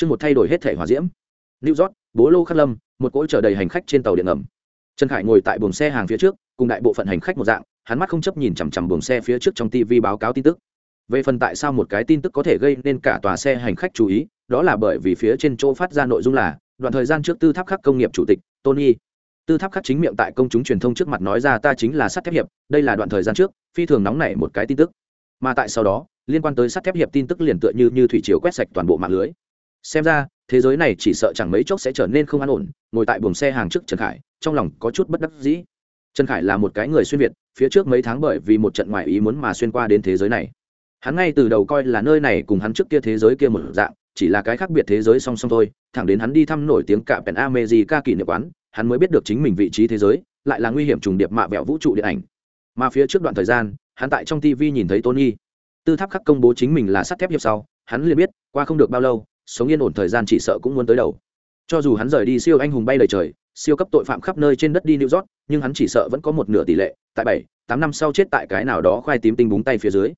chương một thay đổi hết thể hòa diễm. New york, bố lô khắc lâm, một cỗ chở đầy hành khách trên tàu điện ngầm. Trần khải ngồi tại buồng xe hàng phía trước, cùng đại bộ phận hành khách một dạng, hắn mắt không chấp nhìn chằm chằm buồng xe phía trước trong tv báo cáo tin tức. Về phần tại sao một cái tin tức có thể gây nên cả tòa xe hành khách chú ý, đó là bởi vì phía trên chỗ phát ra nội dung là, đoạn thời gian trước tư tháp khắc công nghiệp chủ tịch tony. Tư tháp khắc chính miệng tại công chúng truyền thông trước mặt nói ra ta chính là sắt thép hiệp, đây là đoạn thời gian trước, phi thường nóng nảy một cái tin tức. Mà tại sau đó, liên quan tới sắt thép hiệp tin tức liền tựa như như thủy chiều quét sạch toàn bộ mạng lưới xem ra, thế giới này chỉ sợ chẳng mấy chốc sẽ trở nên không an ổn, ngồi tại buồng xe hàng trước trần khải, trong lòng có chút bất đắc dĩ. Trần khải là một cái người xuyên việt, phía trước mấy tháng bởi vì một trận ngoại ý muốn mà xuyên qua đến thế giới này. Hắn ngay từ đầu coi là nơi này cùng hắn trước kia thế giới kia một dạng, chỉ là cái khác biệt thế giới song song thôi, thẳng đến hắn đi thăm nổi tiếng cả pèn amejica kỷ niệm quán, hắn mới biết được chính mình vị trí thế giới, lại là nguy hiểm trùng điệp mạ vẹo vũ trụ điện ảnh. Mà phía trước đoạn thời gian, hắn tại trong tv nhìn thấy tony. Tư tháp khắc công bố chính mình là sắt thép hiệp sau, hắn liền biết, qua không được bao lâu sống yên ổn thời gian chỉ sợ cũng muốn tới đầu. Cho dù hắn rời đi siêu anh hùng bay lời trời, siêu cấp tội phạm khắp nơi trên đất đi new york, nhưng hắn chỉ sợ vẫn có một nửa tỷ lệ, tại bảy, tám năm sau chết tại cái nào đó khoai tím tinh búng tay phía dưới.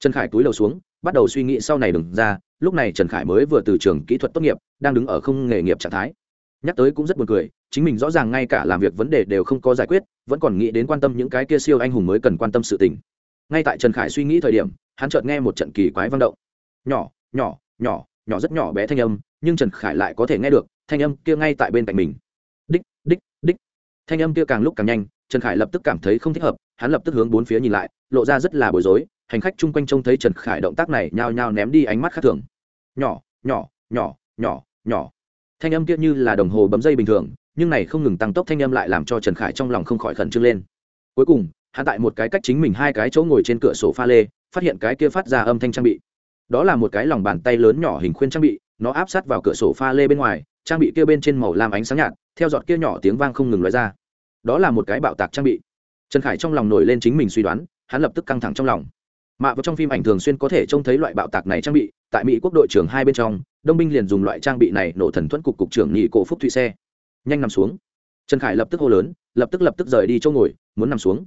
Trần khải túi lầu xuống, bắt đầu suy nghĩ sau này đừng ra, lúc này trần khải mới vừa từ trường kỹ thuật tốt nghiệp, đang đứng ở không nghề nghiệp trạng thái. Nhắc tới cũng rất buồn cười, chính mình rõ ràng ngay cả làm việc vấn đề đều không có giải quyết, vẫn còn nghĩ đến quan tâm những cái kia siêu anh hùng mới cần quan tâm sự tình. Ngay tại trần khải suy nghĩ thời điểm, hắn chợt nghe một trận kỳ quái vang động. Nhỏ nhỏ nhỏ nhỏ rất nhỏ bé thanh âm, nhưng trần khải lại có thể nghe được, thanh âm kia ngay tại bên cạnh mình. Đích đích đích. Thanh âm kia càng lúc càng nhanh, trần khải lập tức cảm thấy không thích hợp, hắn lập tức hướng bốn phía nhìn lại, lộ ra rất là bối rối, hành khách chung quanh trông thấy trần khải động tác này nhao nhao ném đi ánh mắt khác thường. Nhỏ nhỏ nhỏ nhỏ nhỏ. Thanh âm kia như là đồng hồ bấm dây bình thường, nhưng này không ngừng tăng tốc thanh âm lại làm cho trần khải trong lòng không khỏi khẩn trương lên. Cuối cùng, hắn tại một cái cách chính mình hai cái chỗ ngồi trên cửa sổ pha lê, phát hiện cái kia phát ra âm thanh trang bị đó là một cái lòng bàn tay lớn nhỏ hình khuyên trang bị, nó áp sát vào cửa sổ pha lê bên ngoài, trang bị kia bên trên màu lam ánh sáng nhạt, theo giọt kia nhỏ tiếng vang không ngừng loại ra. Đó là một cái bạo tạc trang bị. Trần khải trong lòng nổi lên chính mình suy đoán, hắn lập tức căng thẳng trong lòng. Mạ vào trong phim ảnh thường xuyên có thể trông thấy loại bạo tạc này trang bị, tại mỹ quốc đội trưởng hai bên trong, đông binh liền dùng loại trang bị này nổ thần thuẫn cục cục trưởng nhị cổ phúc thụy xe. Nhanh nằm xuống. Trần khải lập tức hô lớn, lập tức lập tức rời đi chỗ ngồi, muốn nằm xuống.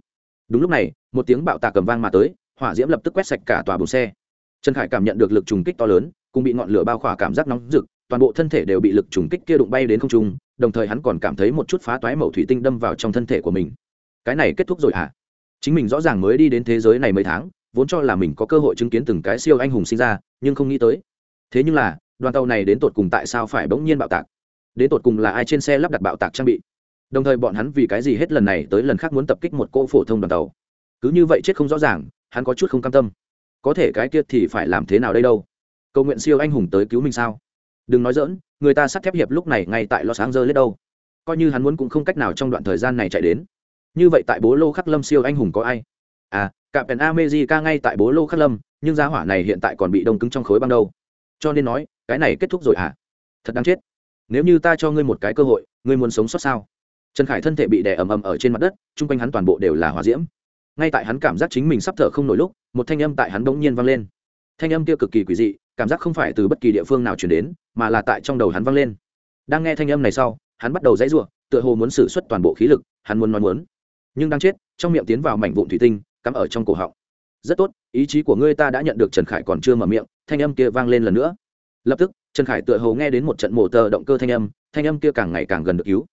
Đúng lúc này, một tiếng bạo tạc cầm vang mà tới, hỏa diễm lập tức quét sạch cả tòa bùng xe trần khải cảm nhận được lực trùng kích to lớn, cùng bị ngọn lửa bao khỏa cảm giác nóng rực, toàn bộ thân thể đều bị lực trùng kích kia đụng bay đến không trung, đồng thời hắn còn cảm thấy một chút phá toái mẩu thủy tinh đâm vào trong thân thể của mình. Cái này kết thúc rồi hả? À? chính mình rõ ràng mới đi đến thế giới này mấy tháng, vốn cho là mình có cơ hội chứng kiến từng cái siêu anh hùng sinh ra, nhưng không nghĩ tới. Thế nhưng là, đoàn tàu này đến tột cùng tại sao phải bỗng nhiên bạo tạc? Đến tột cùng là ai trên xe lắp đặt bạo tạc trang bị? Đồng thời bọn hắn vì cái gì hết lần này tới lần khác muốn tập kích một cô phổ thông đoàn tàu? Cứ như vậy chết không rõ ràng, hắn có chút không cam tâm có thể cái kia thì phải làm thế nào đây đâu? Cầu nguyện siêu anh hùng tới cứu mình sao? Đừng nói dỡn người ta sắt thép hiệp lúc này ngay tại lo sáng giờ lết đâu. Coi như hắn muốn cũng không cách nào trong đoạn thời gian này chạy đến. Như vậy tại bố lô khắc lâm siêu anh hùng có ai? À cả pèn amejica ngay tại bố lô khắc lâm, nhưng giá hỏa này hiện tại còn bị đông cứng trong khối băng đâu. Cho nên nói, cái này kết thúc rồi à? thật đáng chết. Nếu như ta cho ngươi một cái cơ hội, ngươi muốn sống sót sao? Trần khải thân thể bị đè ầm ầm ở trên mặt đất, chung quanh hắn toàn bộ đều là hỏa diễm. Ngay tại hắn cảm giác chính mình sắp thở không nổi lúc một thanh âm tại hắn bỗng nhiên vang lên. Thanh âm kia cực kỳ quỷ dị, cảm giác không phải từ bất kỳ địa phương nào chuyển đến, mà là tại trong đầu hắn vang lên. Đang nghe thanh âm này sau, hắn bắt đầu dãy ruộng tựa hồ muốn xử suất toàn bộ khí lực, hắn muốn nói muốn. Nhưng đang chết, trong miệng tiến vào mảnh vụn thủy tinh, cắm ở trong cổ họng. Rất tốt, ý chí của ngươi ta đã nhận được, trần khải còn chưa mở miệng, thanh âm kia vang lên lần nữa. Lập tức, trần khải tựa hồ nghe đến một trận mổ tờ động cơ thanh âm thanh âm kia càng ngày càng gần được cứu.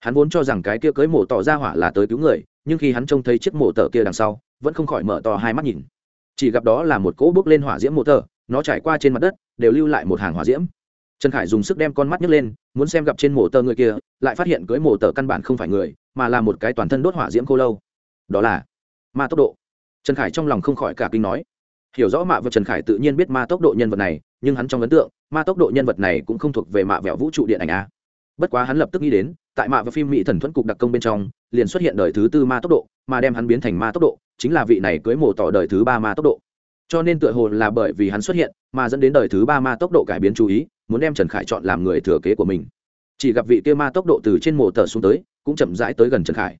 Hắn vốn cho rằng cái kia cưới mổ tỏ ra hỏa là tới cứu người, nhưng khi hắn trông thấy chiếc mổ tờ kia đằng sau, vẫn không khỏi mở to hai mắt nhìn chỉ gặp đó là một cỗ bước lên hỏa diễm mô tờ, nó trải qua trên mặt đất, đều lưu lại một hàng hỏa diễm. Trần khải dùng sức đem con mắt nhấc lên, muốn xem gặp trên mộ tờ người kia, lại phát hiện cưới mộ tờ căn bản không phải người, mà là một cái toàn thân đốt hỏa diễm khô lâu. Đó là ma tốc độ. Trần khải trong lòng không khỏi cả kinh nói. Hiểu rõ mạ vật trần khải tự nhiên biết ma tốc độ nhân vật này, nhưng hắn trong ấn tượng, ma tốc độ nhân vật này cũng không thuộc về mạ vẹo vũ trụ điện ảnh a. Bất quá hắn lập tức nghĩ đến tại mạ và phim mỹ thần thuẫn cục đặc công bên trong liền xuất hiện đời thứ tư ma tốc độ mà đem hắn biến thành ma tốc độ chính là vị này cưới mổ tỏ đời thứ ba ma tốc độ. Cho nên tựa hồ là bởi vì hắn xuất hiện mà dẫn đến đời thứ ba ma tốc độ cải biến chú ý muốn đem trần khải chọn làm người thừa kế của mình. Chỉ gặp vị kia ma tốc độ từ trên mổ tờ xuống tới cũng chậm rãi tới gần trần khải.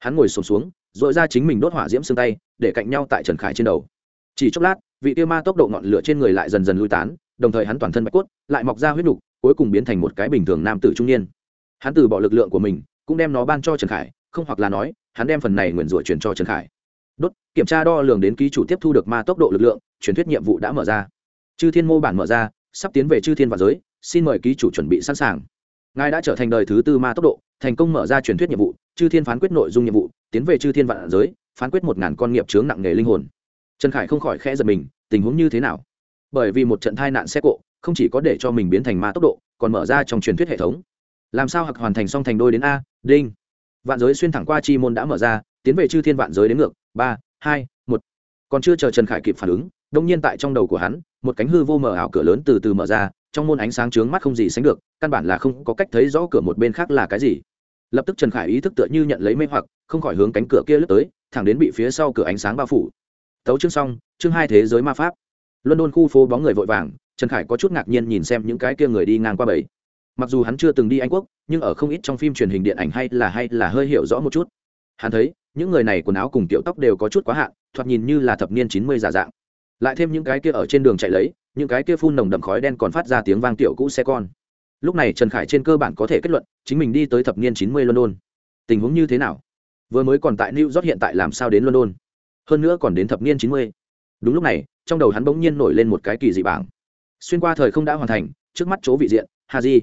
Hắn ngồi sụp xuống, xuống dội ra chính mình đốt hỏa diễm xương tay để cạnh nhau tại trần khải trên đầu. Chỉ chốc lát vị kia ma tốc độ ngọn lửa trên người lại dần dần lui tán đồng thời hắn toàn thân bạch cốt lại mọc ra huyết đục cuối cùng biến thành một cái bình thường nam tử trung niên hắn từ bỏ lực lượng của mình, cũng đem nó ban cho trần khải, không hoặc là nói, hắn đem phần này nguyền rủa truyền cho trần khải. Đốt, kiểm tra đo lường đến ký chủ tiếp thu được ma tốc độ lực lượng, truyền thuyết nhiệm vụ đã mở ra. Chư thiên mô bản mở ra, sắp tiến về chư thiên và giới, xin mời ký chủ chuẩn bị sẵn sàng. Ngài đã trở thành đời thứ tư ma tốc độ, thành công mở ra truyền thuyết nhiệm vụ, chư thiên phán quyết nội dung nhiệm vụ, tiến về chư thiên vạn giới, phán quyết một ngàn con nghiệp chướng nặng nghề linh hồn. Trần khải không khỏi khẽ giật mình, tình huống như thế nào? Bởi vì một trận tai nạn xe cộ, không chỉ có để cho mình biến thành ma tốc độ, còn mở ra trong truyền thuyết hệ thống làm sao hặc hoàn thành xong thành đôi đến a, đinh. Vạn giới xuyên thẳng qua chi môn đã mở ra, tiến về chư thiên vạn giới đến ngược, ba, hai, một. Còn chưa chờ trần khải kịp phản ứng, đông nhiên tại trong đầu của hắn, một cánh hư vô mở ảo cửa lớn từ từ mở ra, trong môn ánh sáng trướng mắt không gì sánh được, căn bản là không có cách thấy rõ cửa một bên khác là cái gì. Lập tức trần khải ý thức tựa như nhận lấy mê hoặc, không khỏi hướng cánh cửa kia lướt tới, thẳng đến bị phía sau cửa ánh sáng bao phủ. Tấu chương xong, chương hai thế giới ma pháp. Luân đôn khu phố bóng người vội vàng, trần khải có chút ngạc nhiên nhìn xem những cái kia người đi ngang qua bầy mặc dù hắn chưa từng đi anh quốc, nhưng ở không ít trong phim truyền hình điện ảnh hay là hay là hơi hiểu rõ một chút. Hắn thấy, những người này quần áo cùng kiểu tóc đều có chút quá hạn, thoạt nhìn như là thập niên chín mươi giả dạng. Lại thêm những cái kia ở trên đường chạy lấy, những cái kia phun nồng đậm khói đen còn phát ra tiếng vang tiểu cũ xe con. Lúc này trần khải trên cơ bản có thể kết luận, chính mình đi tới thập niên chín mươi london. Tình huống như thế nào? Vừa mới còn tại new york hiện tại làm sao đến london? Hơn nữa còn đến thập niên chín mươi. Đúng lúc này, trong đầu hắn bỗng nhiên nổi lên một cái kỳ dị bảng. Xuyên qua thời không đã hoàn thành, trước mắt chỗ vị diện, haji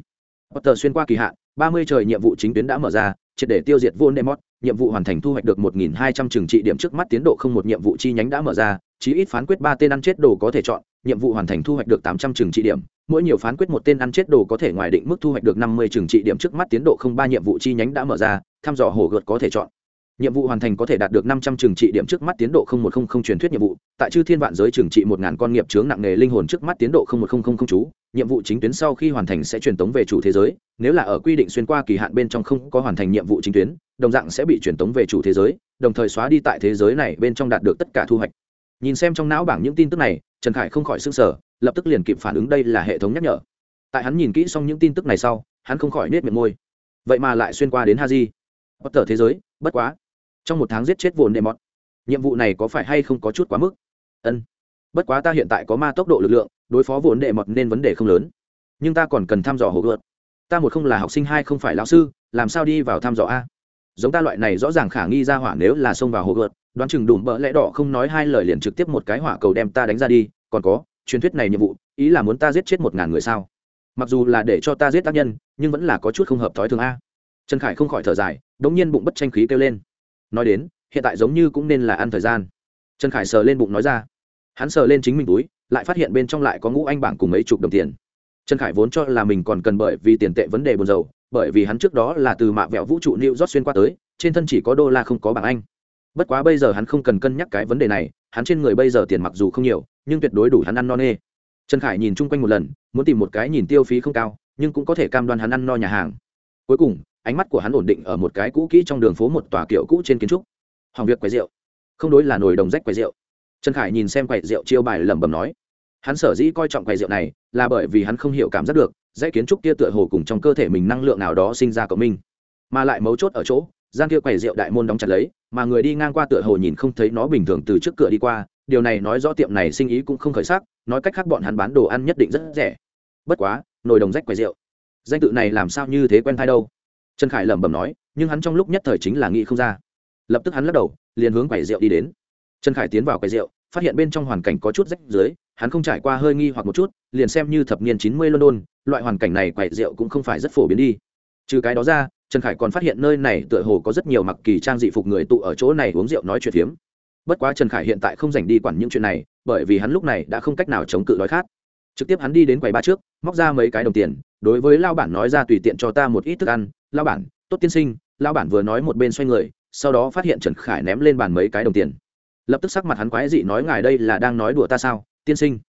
potter xuyên qua kỳ hạn, ba mươi trời nhiệm vụ chính tuyến đã mở ra, triệt để tiêu diệt voldemort, nhiệm vụ hoàn thành thu hoạch được một nghìn hai trăm trị điểm trước mắt tiến độ không một nhiệm vụ chi nhánh đã mở ra, chí ít phán quyết ba tên ăn chết đồ có thể chọn, nhiệm vụ hoàn thành thu hoạch được tám trăm trị điểm, mỗi nhiều phán quyết một tên ăn chết đồ có thể ngoài định mức thu hoạch được năm mươi trị điểm trước mắt tiến độ không ba nhiệm vụ chi nhánh đã mở ra, thăm dò hồ gợt có thể chọn nhiệm vụ hoàn thành có thể đạt được năm trăm trừng trị điểm trước mắt tiến độ không một không không truyền thuyết nhiệm vụ. Tại chư thiên vạn giới trừng trị một ngàn con nghiệp chướng nặng nề linh hồn trước mắt tiến độ không một không không không chú, nhiệm vụ chính tuyến sau khi hoàn thành sẽ truyền tống về chủ thế giới. Nếu là ở quy định xuyên qua kỳ hạn bên trong không có hoàn thành nhiệm vụ chính tuyến, đồng dạng sẽ bị truyền tống về chủ thế giới, đồng thời xóa đi tại thế giới này bên trong đạt được tất cả thu hoạch. Nhìn xem trong não bảng những tin tức này, trần khải không khỏi s ư n g sở lập tức liền kịp phản ứng đây là hệ thống nhắc nhở. Tại hắn nhìn kỹ xong những tin tức này sau, hắn không khỏi nết miệng môi. Vậy mà lại xuyên qua đến ha di bất tờ thế giới, bất quá trong một tháng giết chết vồn đệ mọt nhiệm vụ này có phải hay không có chút quá mức? Ân. Bất quá ta hiện tại có ma tốc độ lực lượng, đối phó vồn đệ mọt nên vấn đề không lớn. Nhưng ta còn cần thăm dò hồ gợt ta một không là học sinh, hai không phải lão sư, làm sao đi vào thăm dò a? Giống ta loại này rõ ràng khả nghi ra hỏa nếu là xông vào hồ gợt đoán chừng đùm bỡ lẽ đỏ không nói hai lời liền trực tiếp một cái hỏa cầu đem ta đánh ra đi. Còn có, truyền thuyết này nhiệm vụ, ý là muốn ta giết chết một ngàn người sao? Mặc dù là để cho ta giết tác nhân, nhưng vẫn là có chút không hợp thói thường a. Trần khải không khỏi thở dài đ ỗ n g nhiên bụng bất tranh khí kêu lên nói đến, hiện tại giống như cũng nên là ăn thời gian. Trần khải sờ lên bụng nói ra. Hắn sờ lên chính mình túi, lại phát hiện bên trong lại có ngũ anh bảng cùng mấy chục đồng tiền. Trần khải vốn cho là mình còn cần bởi vì tiền tệ vấn đề buồn dầu bởi vì hắn trước đó là từ mạ vẹo vũ trụ new rót xuyên qua tới, trên thân chỉ có đô la không có bảng anh. Bất quá bây giờ hắn không cần cân nhắc cái vấn đề này, hắn trên người bây giờ tiền mặc dù không nhiều, nhưng tuyệt đối đủ hắn ăn no nê. Trần khải nhìn chung quanh một lần, muốn tìm một cái nhìn tiêu phí không cao, nhưng cũng có thể cam đoan hắn ăn no nhà hàng. Cuối cùng ánh mắt của hắn ổn định ở một cái cũ kỹ trong đường phố một tòa kiểu cũ trên kiến trúc. Hỏng việc quầy rượu. Không đối là nồi đồng rách quầy rượu. Trần khải nhìn xem quầy rượu chiêu bài lẩm bẩm nói. Hắn sở dĩ coi trọng quầy rượu này là bởi vì hắn không hiểu cảm giác được, dãy kiến trúc kia tựa hồ cùng trong cơ thể mình năng lượng nào đó sinh ra cộng minh. Mà lại mấu chốt ở chỗ, gian kia quầy rượu đại môn đóng chặt lấy, mà người đi ngang qua tựa hồ nhìn không thấy nó bình thường từ trước cửa đi qua. Điều này nói rõ tiệm này sinh ý cũng không khởi sắc, nói cách khác bọn hắn bán đồ ăn nhất định rất rẻ. Bất quá, nồi đồng rách quầy rượu. Danh tự này làm sao như thế quen thai đâu? Trần khải lẩm bẩm nói, nhưng hắn trong lúc nhất thời chính là nghĩ không ra. Lập tức hắn lắc đầu, liền hướng quầy rượu đi đến. Trần khải tiến vào quầy rượu, phát hiện bên trong hoàn cảnh có chút rách dưới hắn không trải qua hơi nghi hoặc một chút, liền xem như thập niên chín mươi london, loại hoàn cảnh này quầy rượu cũng không phải rất phổ biến đi. Trừ cái đó ra, trần khải còn phát hiện nơi này tựa hồ có rất nhiều mặc kỳ trang dị phục người tụ ở chỗ này uống rượu nói chuyện phiếm. Bất quá trần khải hiện tại không dành đi quản những chuyện này, bởi vì hắn lúc này đã không cách nào chống cự đói khát. Trực tiếp hắn đi đến quầy ba trước, móc ra mấy cái đồng tiền, đối với lao bản nói ra tùy tiện cho ta một ít thức ăn lao bản, tốt tiên sinh. Lao bản vừa nói một bên xoay người, sau đó phát hiện trần khải ném lên bàn mấy cái đồng tiền. Lập tức sắc mặt hắn quái dị nói, ngài đây là đang nói đùa ta sao? Tiên sinh.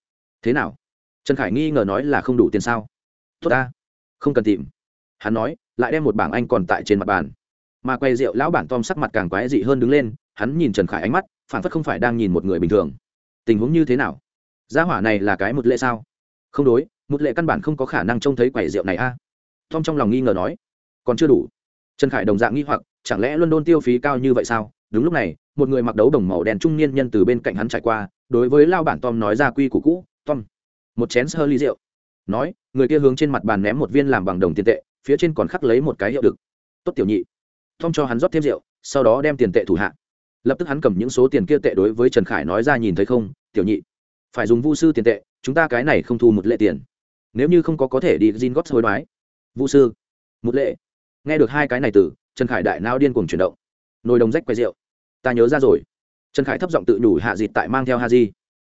Thế nào? Trần khải nghi ngờ nói, là không đủ tiền sao? Tốt ta, không cần tìm. Hắn nói, lại đem một bảng anh còn tại trên mặt bàn. Mà quay rượu, lão bản tom sắc mặt càng quái dị hơn đứng lên, hắn nhìn trần khải ánh mắt phản phất không phải đang nhìn một người bình thường. Tình huống như thế nào? Gia hỏa này là cái một lệ sao? Không đối, một lệ căn bản không có khả năng trông thấy quầy rượu này a. Tom trong lòng nghi ngờ nói còn chưa đủ. Trần khải đồng dạng nghi hoặc, chẳng lẽ london tiêu phí cao như vậy sao? Đúng lúc này, một người mặc đấu đồng màu đen trung niên nhân từ bên cạnh hắn trải qua, đối với lao bản tom nói ra quy củ cũ, tom, một chén sơ ly rượu. Nói, người kia hướng trên mặt bàn ném một viên làm bằng đồng tiền tệ, phía trên còn khắc lấy một cái hiệu đực tốt tiểu nhị. Tom cho hắn rót thêm rượu, sau đó đem tiền tệ thủ hạ. Lập tức hắn cầm những số tiền kia tệ đối với trần khải nói ra nhìn thấy không, tiểu nhị, phải dùng vu sư tiền tệ, chúng ta cái này không thu một lệ tiền. Nếu như không có có thể đi gin gót hối đoái. Vu sư? Một lệ nghe được hai cái này từ, trần khải đại nao điên cuồng chuyển động. Nồi đồng rách quay rượu. Ta nhớ ra rồi. Trần khải thấp giọng tự nhủ hạ dịt tại mang theo ha di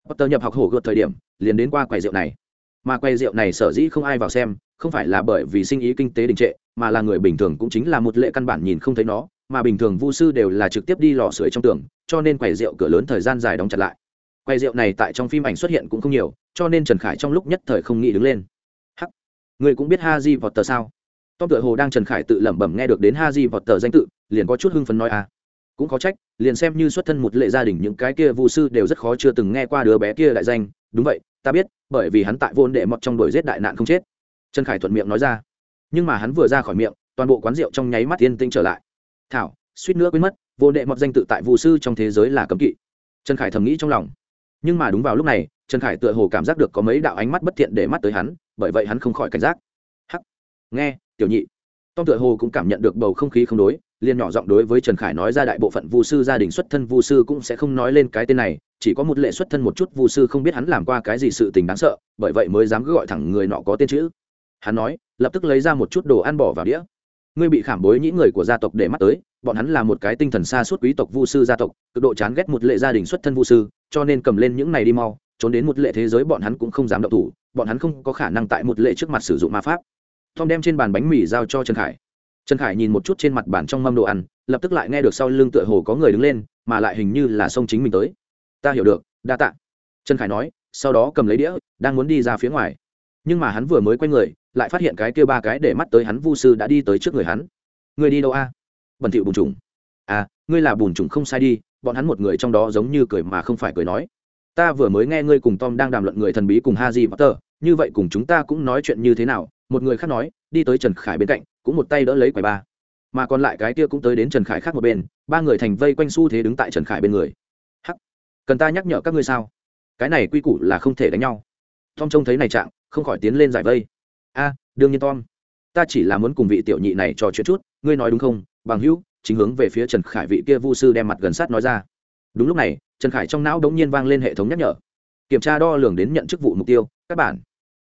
potter nhập học hổ gợt thời điểm, liền đến qua quầy rượu này. Mà quầy rượu này sở dĩ không ai vào xem, không phải là bởi vì sinh ý kinh tế đình trệ, mà là người bình thường cũng chính là một lệ căn bản nhìn không thấy nó, mà bình thường vu sư đều là trực tiếp đi lò sưởi trong tường, cho nên quầy rượu cửa lớn thời gian dài đóng chặt lại. Quầy rượu này tại trong phim ảnh xuất hiện cũng không nhiều, cho nên trần khải trong lúc nhất thời không nghĩ đứng lên. Hắc người cũng biết ha di vọt tờ sao? Tom tựa hồ đang trần khải tự lẩm bẩm nghe được đến ha di vọt tờ danh tự, liền có chút hưng phấn nói à cũng có trách, liền xem như xuất thân một lệ gia đình, những cái kia vu sư đều rất khó chưa từng nghe qua đứa bé kia đại danh. Đúng vậy, ta biết, bởi vì hắn tại vô đệ mọt trong đuổi giết đại nạn không chết. Trần khải thuận miệng nói ra. Nhưng mà hắn vừa ra khỏi miệng, toàn bộ quán rượu trong nháy mắt yên tĩnh trở lại. Thảo, suýt nữa quên mất vô đệ mọt danh tự tại vu sư trong thế giới là cấm kỵ. Trần khải thầm nghĩ trong lòng. Nhưng mà đúng vào lúc này, trần khải tựa hồ cảm giác được có mấy đạo ánh mắt bất thiện để mắt tới hắn, bởi vậy hắn không khỏi cảnh giác. Hắc, nghe tiểu nhị. Tom tựa hồ cũng cảm nhận được bầu không khí không đối, liền nhỏ giọng đối với trần khải nói ra đại bộ phận vu sư gia đình xuất thân vu sư cũng sẽ không nói lên cái tên này, chỉ có một lệ xuất thân một chút vu sư không biết hắn làm qua cái gì sự tình đáng sợ, bởi vậy mới dám cứ gọi thẳng người nọ có tên chữ. Hắn nói, lập tức lấy ra một chút đồ ăn bỏ vào đĩa. Ngươi bị khảm bối nhĩ người của gia tộc để mắt tới, bọn hắn là một cái tinh thần xa suốt quý tộc vu sư gia tộc, cực độ chán ghét một lệ gia đình xuất thân vu sư, cho nên cầm lên những này đi mau, trốn đến một lệ thế giới bọn hắn cũng không dám động thủ, bọn hắn không có khả năng tại một lệ trước mặt sử dụng ma pháp tom đem trên bàn bánh mì giao cho trần khải. Trần khải nhìn một chút trên mặt bàn trong mâm đồ ăn, lập tức lại nghe được sau lưng tựa hồ có người đứng lên, mà lại hình như là xông chính mình tới. Ta hiểu được, đa tạ. Trần khải nói, sau đó cầm lấy đĩa, đang muốn đi ra phía ngoài. Nhưng mà hắn vừa mới quay người, lại phát hiện cái kia ba cái để mắt tới hắn vu sư đã đi tới trước người hắn. Người đi đâu a? Bẩn thịu bùn trùng. À ngươi là bùn trùng không sai đi, bọn hắn một người trong đó giống như cười mà không phải cười nói. Ta vừa mới nghe ngươi cùng tom đang đàm luận người thần bí cùng ha di potter, như vậy cùng chúng ta cũng nói chuyện như thế nào một người khác nói, đi tới trần khải bên cạnh, cũng một tay đỡ lấy quầy ba. Mà còn lại cái kia cũng tới đến trần khải khác một bên, ba người thành vây quanh xu thế đứng tại trần khải bên người. Hắc, cần ta nhắc nhở các ngươi sao? Cái này quy củ là không thể đánh nhau. Tom trông thấy này trạng, không khỏi tiến lên giải vây. A, đương nhiên tom. Ta chỉ là muốn cùng vị tiểu nhị này trò chuyện chút, ngươi nói đúng không? Bằng hữu, chính hướng về phía trần khải vị kia vu sư đem mặt gần sát nói ra. Đúng lúc này, trần khải trong não đống nhiên vang lên hệ thống nhắc nhở. Kiểm tra đo lường đến nhận chức vụ mục tiêu, các bản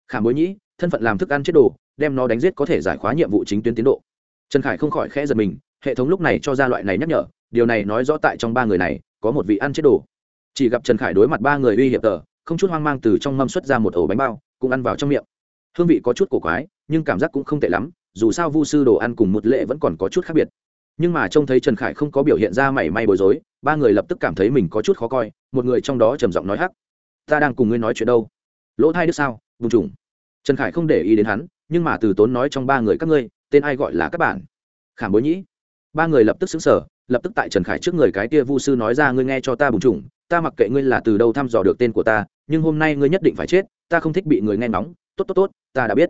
khảm bối nhĩ thân phận làm thức ăn chết đồ, đem nó đánh giết có thể giải khóa nhiệm vụ chính tuyến tiến độ. Trần khải không khỏi khẽ giật mình, hệ thống lúc này cho ra loại này nhắc nhở, điều này nói rõ tại trong ba người này, có một vị ăn chết đồ. Chỉ gặp trần khải đối mặt ba người uy hiểm tờ, không chút hoang mang từ trong mâm xuất ra một ổ bánh bao, cũng ăn vào trong miệng. Hương vị có chút cổ quái, nhưng cảm giác cũng không tệ lắm, dù sao vu sư đồ ăn cùng một lệ vẫn còn có chút khác biệt. Nhưng mà trông thấy trần khải không có biểu hiện ra mảy may bối rối, ba người lập tức cảm thấy mình có chút khó coi, một người trong đó trầm giọng nói hắc, ta đang cùng ngươi nói chuyện đâu? Lỗ thai đức sao vùng trùng trần khải không để ý đến hắn, nhưng mà từ tốn nói trong ba người các ngươi, tên ai gọi là các bạn? Khảm bối nhĩ. Ba người lập tức xứng sở lập tức tại trần khải trước người cái kia vu sư nói ra, ngươi nghe cho ta bùng trùng ta mặc kệ ngươi là từ đâu thăm dò được tên của ta, nhưng hôm nay ngươi nhất định phải chết, ta không thích bị người nghe ngóng, tốt tốt tốt, ta đã biết.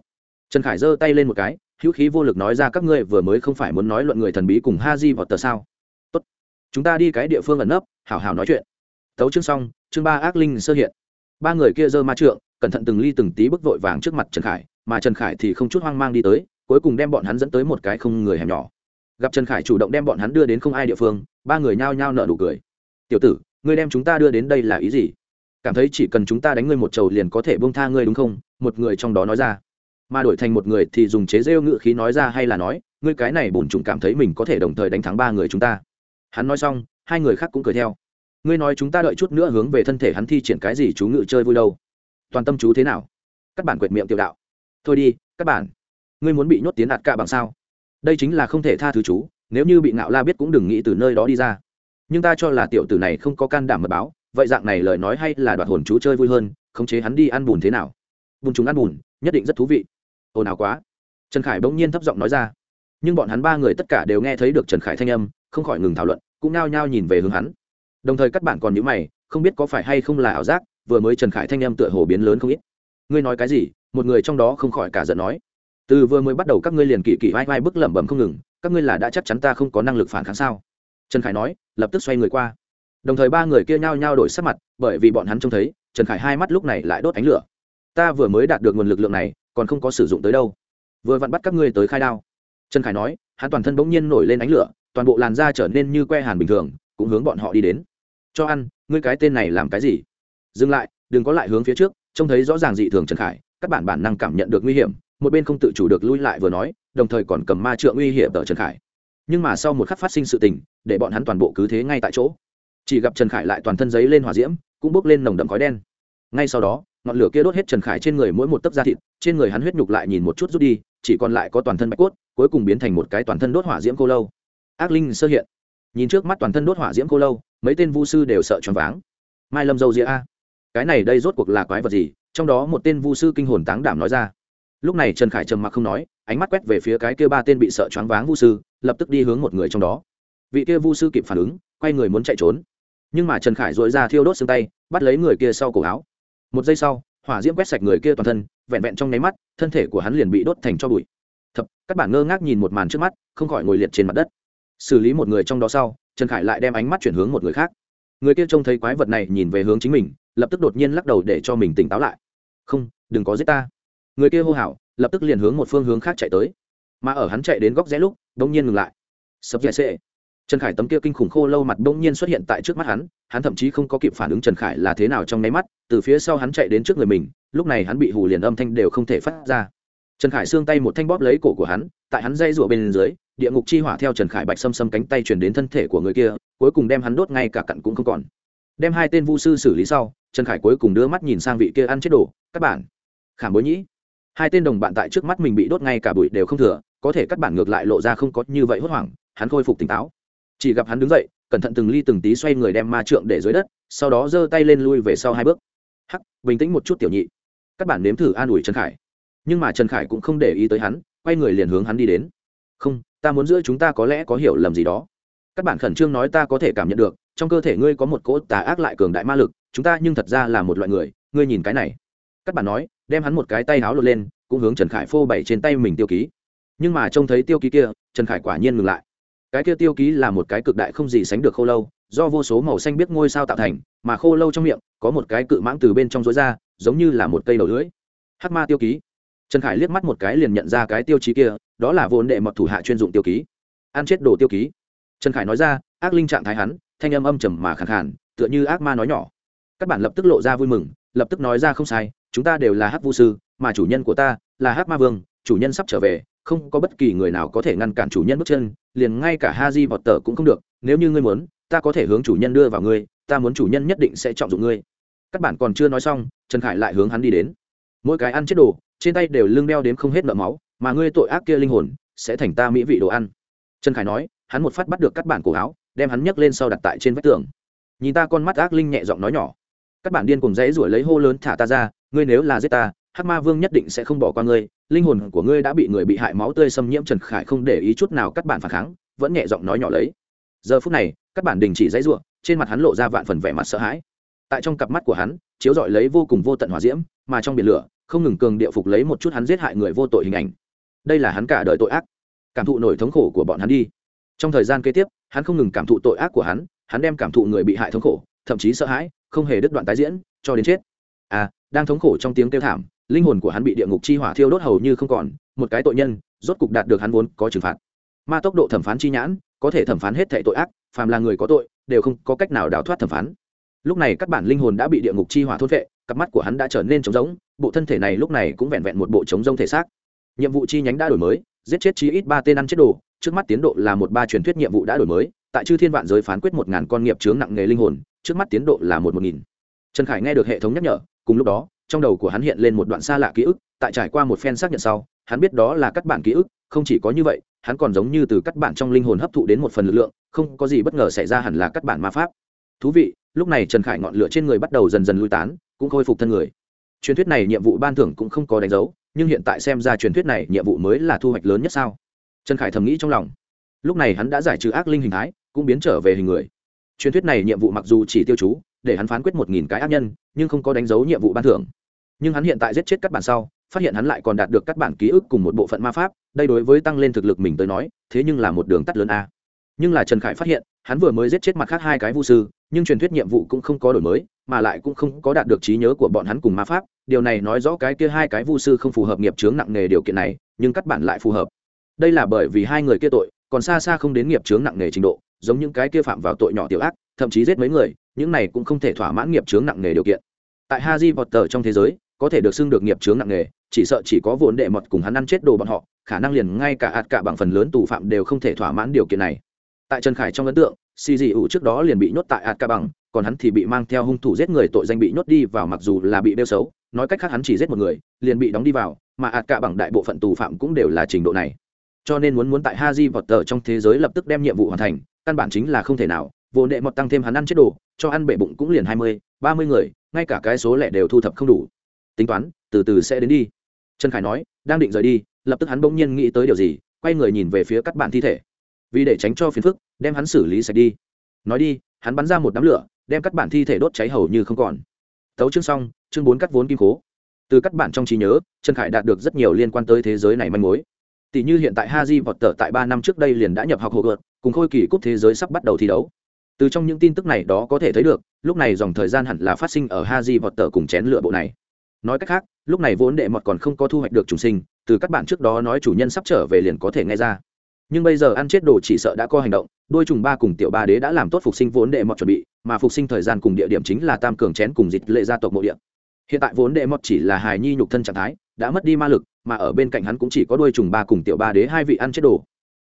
Trần khải giơ tay lên một cái, hữu khí vô lực nói ra, các ngươi vừa mới không phải muốn nói luận người thần bí cùng ha di vào tờ sao? Tốt, chúng ta đi cái địa phương ẩn nấp, hảo hảo nói chuyện. Tấu chương xong, chương ba ác linh sơ hiện ba người kia giơ ma trượng, cẩn thận từng ly từng tí bước vội vàng trước mặt trần khải, mà trần khải thì không chút hoang mang đi tới, cuối cùng đem bọn hắn dẫn tới một cái không người hẻm nhỏ. Gặp trần khải chủ động đem bọn hắn đưa đến không ai địa phương, ba người nhao nhao nợ nụ cười. Tiểu tử, ngươi đem chúng ta đưa đến đây là ý gì? Cảm thấy chỉ cần chúng ta đánh ngươi một trầu liền có thể bông tha ngươi đúng không? Một người trong đó nói ra. Mà đổi thành một người thì dùng chế rêu ngự khí nói ra hay là nói, ngươi cái này bổn trùng cảm thấy mình có thể đồng thời đánh thắng ba người chúng ta. Hắn nói xong, hai người khác cũng cười theo ngươi nói chúng ta đợi chút nữa hướng về thân thể hắn thi triển cái gì chú ngự chơi vui đâu. Toàn tâm chú thế nào? Các bạn quệt miệng tiểu đạo. Thôi đi, các bạn. Ngươi muốn bị nhốt tiến đạt cả bằng sao? Đây chính là không thể tha thứ chú, nếu như bị ngạo la biết cũng đừng nghĩ từ nơi đó đi ra. Nhưng ta cho là tiểu tử này không có can đảm mật báo, vậy dạng này lời nói hay là đoạt hồn chú chơi vui hơn, khống chế hắn đi ăn bùn thế nào? Bùn chúng ăn bùn, nhất định rất thú vị. Ồn ào quá. Trần khải bỗng nhiên thấp giọng nói ra. Nhưng bọn hắn ba người tất cả đều nghe thấy được trần khải thanh âm, không khỏi ngừng thảo luận, cũng nao nhao nhìn về hướng hắn đồng thời các bạn còn nhữ mày, không biết có phải hay không là ảo giác, vừa mới trần khải thanh âm tựa hồ biến lớn không ít. Ngươi nói cái gì? Một người trong đó không khỏi cả giận nói. Từ vừa mới bắt đầu các ngươi liền kỳ kỳ vai vai bức lẩm bẩm không ngừng, các ngươi là đã chắc chắn ta không có năng lực phản kháng sao? Trần khải nói, lập tức xoay người qua. Đồng thời ba người kia nhao nhao đổi sắc mặt, bởi vì bọn hắn trông thấy, trần khải hai mắt lúc này lại đốt ánh lửa. Ta vừa mới đạt được nguồn lực lượng này, còn không có sử dụng tới đâu. Vừa vặn bắt các ngươi tới khai đao. Trần khải nói, hắn toàn thân bỗng nhiên nổi lên ánh lửa, toàn bộ làn da trở nên như que hàn bình thường, cũng hướng bọn họ đi đến cho ăn, ngươi cái tên này làm cái gì? Dừng lại, đừng có lại hướng phía trước, trông thấy rõ ràng dị thường trần khải, các bản bản năng cảm nhận được nguy hiểm, một bên không tự chủ được lui lại vừa nói, đồng thời còn cầm ma trượng uy hiểm ở trần khải. Nhưng mà sau một khắc phát sinh sự tình, để bọn hắn toàn bộ cứ thế ngay tại chỗ. Chỉ gặp trần khải lại toàn thân giấy lên hỏa diễm, cũng bốc lên nồng đậm khói đen. Ngay sau đó, ngọn lửa kia đốt hết trần khải trên người mỗi một tấc da thịt, trên người hắn huyết nhục lại nhìn một chút rút đi, chỉ còn lại có toàn thân bạch cốt, cuối cùng biến thành một cái toàn thân đốt hỏa diễm cô lâu. Ác linh sơ hiện nhìn trước mắt toàn thân đốt hỏa diễm cô lâu, mấy tên vu sư đều sợ choáng váng. Mai lâm dâu dĩa a. Cái này đây rốt cuộc là quái vật gì? Trong đó một tên vu sư kinh hồn táng đảm nói ra. Lúc này trần khải trầm mặc không nói, ánh mắt quét về phía cái kia ba tên bị sợ choáng váng vu sư, lập tức đi hướng một người trong đó. Vị kia vu sư kịp phản ứng, quay người muốn chạy trốn. Nhưng mà trần khải dội ra thiêu đốt xương tay, bắt lấy người kia sau cổ áo. Một giây sau, hỏa diễm quét sạch người kia toàn thân, vẹn vẹn trong nháy mắt, thân thể của hắn liền bị đốt thành cho bụi. Thập, các bạn ngơ ngác nhìn một màn trước mắt, không khỏi ngồi liệt trên mặt đất xử lý một người trong đó sau, trần khải lại đem ánh mắt chuyển hướng một người khác. Người kia trông thấy quái vật này nhìn về hướng chính mình, lập tức đột nhiên lắc đầu để cho mình tỉnh táo lại. Không, đừng có giết ta. Người kia hô hào, lập tức liền hướng một phương hướng khác chạy tới. Mà ở hắn chạy đến góc rẽ lúc đ ỗ n g nhiên ngừng lại. Sập dẻ sệ. Trần khải tấm kia kinh khủng khô lâu mặt đ ỗ n g nhiên xuất hiện tại trước mắt hắn hắn thậm chí không có kịp phản ứng trần khải là thế nào trong nháy mắt, từ phía sau hắn chạy đến trước người mình, lúc này hắn bị hù liền âm thanh đều không thể phát ra. Trần khải xương tay một thanh bóp lấy cổ của hắn, tại hắn dây rụa bên dưới địa ngục chi hỏa theo trần khải bạch xâm xâm cánh tay chuyển đến thân thể của người kia, cuối cùng đem hắn đốt ngay cả cặn cũng không còn. Đem hai tên vu sư xử lý sau, trần khải cuối cùng đưa mắt nhìn sang vị kia ăn chết đồ, các bạn, khảm bối nhĩ, hai tên đồng bạn tại trước mắt mình bị đốt ngay cả bụi đều không thừa, có thể các bạn ngược lại lộ ra không có như vậy hốt hoảng, hắn khôi phục tỉnh táo. Chỉ gặp hắn đứng dậy, cẩn thận từng ly từng tí xoay người đem ma trượng để dưới đất, sau đó giơ tay lên lui về sau hai bước. Hắc, bình tĩnh một chút tiểu nhị. Các bạn nếm thử an ủi trần khải. Nhưng mà trần khải cũng không để ý tới hắn, quay người liền hướng hắn đi đến. Không ta muốn giữa chúng ta có lẽ có hiểu lầm gì đó. Các bạn khẩn trương nói ta có thể cảm nhận được, trong cơ thể ngươi có một cỗ tà ác lại cường đại ma lực, chúng ta nhưng thật ra là một loại người, ngươi nhìn cái này. Các bạn nói, đem hắn một cái tay háo lột lên, cũng hướng trần khải phô bày trên tay mình tiêu ký. Nhưng mà trông thấy tiêu ký kia, trần khải quả nhiên ngừng lại. Cái kia tiêu ký là một cái cực đại không gì sánh được khô lâu, do vô số màu xanh biết ngôi sao tạo thành, mà khô lâu trong miệng, có một cái cự mãng từ bên trong rối ra, giống như là một cây đầu lưỡi. Hát ma tiêu ký trần khải liếc mắt một cái liền nhận ra cái tiêu chí kia, đó là vốn đệ mật thủ hạ chuyên dụng tiêu ký. Ăn chết đồ tiêu ký. Trần khải nói ra, ác linh trạng thái hắn, thanh âm âm trầm mà khẳng khản tựa như ác ma nói nhỏ. Các bạn lập tức lộ ra vui mừng, lập tức nói ra không sai, chúng ta đều là hắc vu sư, mà chủ nhân của ta là hắc ma vương, chủ nhân sắp trở về, không có bất kỳ người nào có thể ngăn cản chủ nhân bước chân, liền ngay cả ha di vọt tờ cũng không được. Nếu như ngươi muốn, ta có thể hướng chủ nhân đưa vào ngươi, ta muốn chủ nhân nhất định sẽ trọng dụng ngươi. Các bạn còn chưa nói xong, trần khải lại hướng hắn đi đến. Mỗi cái ăn chết đồ trên tay đều lưng đeo đến không hết nợ máu, mà ngươi tội ác kia linh hồn, sẽ thành ta mỹ vị đồ ăn. Trần khải nói, hắn một phát bắt được các bản cổ áo, đem hắn nhấc lên sau đặt tại trên vách tường. Nhìn ta con mắt ác linh nhẹ giọng nói nhỏ. Các bản điên cùng dãy ruổi lấy hô lớn thả ta ra, ngươi nếu là giết ta, hắc ma vương nhất định sẽ không bỏ qua ngươi, linh hồn của ngươi đã bị người bị hại máu tươi xâm nhiễm. Trần khải không để ý chút nào các bạn phản kháng, vẫn nhẹ giọng nói nhỏ lấy. Giờ phút này các bản đình chỉ dãy ruộng trên mặt hắn lộ ra vạn phần vẻ mặt sợ hãi. Tại trong cặp mắt của hắn, chiếu rọi lấy vô cùng vô tận hỏa diễm, mà trong biển lửa không ngừng cường địa phục lấy một chút hắn giết hại người vô tội hình ảnh. Đây là hắn cả đời tội ác. Cảm thụ nổi thống khổ của bọn hắn đi. Trong thời gian kế tiếp, hắn không ngừng cảm thụ tội ác của hắn hắn đem cảm thụ người bị hại thống khổ, thậm chí sợ hãi, không hề đứt đoạn tái diễn, cho đến chết. À đang thống khổ trong tiếng kêu thảm, linh hồn của hắn bị địa ngục chi hỏa thiêu đốt hầu như không còn, một cái tội nhân, rốt cục đạt được hắn vốn có trừng phạt. Ma tốc độ thẩm phán chi nhãn, có thể thẩm phán hết thệ tội ác, phàm là người có tội, đều không có cách nào đào thoát thẩm phán lúc này các bản linh hồn đã bị địa ngục chi hỏa thôn vệ cặp mắt của hắn đã trở nên trống rỗng, bộ thân thể này lúc này cũng vẹn vẹn một bộ trống rông thể xác. Nhiệm vụ chi nhánh đã đổi mới, giết chết chí ít ba tên ăn chết đồ, trước mắt tiến độ là một ba truyền thuyết nhiệm vụ đã đổi mới, tại chư thiên vạn giới phán quyết một ngàn con nghiệp chướng nặng nghề linh hồn, trước mắt tiến độ là một một nghìn. Trần khải nghe được hệ thống nhắc nhở, cùng lúc đó, trong đầu của hắn hiện lên một đoạn xa lạ ký ức, tại trải qua một phen xác nhận sau, hắn biết đó là các bản ký ức, không chỉ có như vậy, hắn còn giống như từ các bản trong linh hồn hấp thụ đến một phần lực lượng, không có gì bất ngờ xảy ra hẳn là các bản ma pháp. Thú vị lúc này trần khải ngọn lửa trên người bắt đầu dần dần lui tán, cũng khôi phục thân người. Truyền thuyết này nhiệm vụ ban thưởng cũng không có đánh dấu, nhưng hiện tại xem ra truyền thuyết này nhiệm vụ mới là thu hoạch lớn nhất sao? Trần khải thầm nghĩ trong lòng. Lúc này hắn đã giải trừ ác linh hình thái, cũng biến trở về hình người. Truyền thuyết này nhiệm vụ mặc dù chỉ tiêu chú, để hắn phán quyết một nghìn cái ác nhân, nhưng không có đánh dấu nhiệm vụ ban thưởng. Nhưng hắn hiện tại giết chết các bản sau, phát hiện hắn lại còn đạt được các bản ký ức cùng một bộ phận ma pháp, đây đối với tăng lên thực lực mình tới nói, thế nhưng là một đường tắt lớn a. Nhưng là trần khải phát hiện, hắn vừa mới giết chết mặt khác hai cái vu sư nhưng truyền thuyết nhiệm vụ cũng không có đổi mới, mà lại cũng không có đạt được trí nhớ của bọn hắn cùng ma pháp. Điều này nói rõ cái kia hai cái vu sư không phù hợp nghiệp chướng nặng nề điều kiện này, nhưng các bản lại phù hợp. Đây là bởi vì hai người kia tội, còn xa xa không đến nghiệp chướng nặng nề trình độ, giống những cái kia phạm vào tội nhỏ tiểu ác, thậm chí giết mấy người, những này cũng không thể thỏa mãn nghiệp chướng nặng nề điều kiện. Tại haji tờ trong thế giới, có thể được xưng được nghiệp chướng nặng nghề chỉ sợ chỉ có vốn đệ mật cùng hắn ăn chết đồ bọn họ, khả năng liền ngay cả ạt cả bằng phần lớn tù phạm đều không thể thỏa mãn điều kiện này. Tại trần khải trong ấn tượng xì dị ủ trước đó liền bị nhốt tại ạt ca bằng còn hắn thì bị mang theo hung thủ giết người tội danh bị nhốt đi vào mặc dù là bị đeo xấu, nói cách khác hắn chỉ giết một người, liền bị đóng đi vào, mà ạt ca bằng đại bộ phận tù phạm cũng đều là trình độ này. Cho nên muốn muốn tại haji vọt tờ trong thế giới lập tức đem nhiệm vụ hoàn thành, căn bản chính là không thể nào, vô đệ mọt tăng thêm hắn ăn chết đồ, cho ăn bể bụng cũng liền hai mươi, ba mươi người, ngay cả cái số lẻ đều thu thập không đủ. Tính toán, từ từ sẽ đến đi. Trần khải nói, đang định rời đi, lập tức hắn bỗng nhiên nghĩ tới điều gì, quay người nhìn về phía các bạn thi thể vì để tránh cho phiền phức, đem hắn xử lý sạch đi. Nói đi, hắn bắn ra một đám lửa, đem các bản thi thể đốt cháy hầu như không còn. Tấu chương xong, chương bốn cắt vốn kim cố từ các bản trong trí nhớ, trần khải đạt được rất nhiều liên quan tới thế giới này manh mối. Tỷ như hiện tại Ha haji vọt tờ tại ba năm trước đây liền đã nhập học hộ gợt, cùng khôi kỳ cúp thế giới sắp bắt đầu thi đấu. Từ trong những tin tức này đó có thể thấy được, lúc này dòng thời gian hẳn là phát sinh ở Ha haji vọt tờ cùng chén lựa bộ này. Nói cách khác, lúc này vốn đệ mọt còn không có thu hoạch được trùng sinh, từ các bạn trước đó nói chủ nhân sắp trở về liền có thể nghe ra nhưng bây giờ ăn chết đồ chỉ sợ đã có hành động, đôi trùng ba cùng tiểu ba đế đã làm tốt phục sinh vốn đệ mọt chuẩn bị, mà phục sinh thời gian cùng địa điểm chính là tam cường chén cùng dịch lệ gia tộc mộ địa. Hiện tại vốn đệ mọt chỉ là hài nhi nhục thân trạng thái, đã mất đi ma lực, mà ở bên cạnh hắn cũng chỉ có đôi trùng ba cùng tiểu ba đế hai vị ăn chết đồ.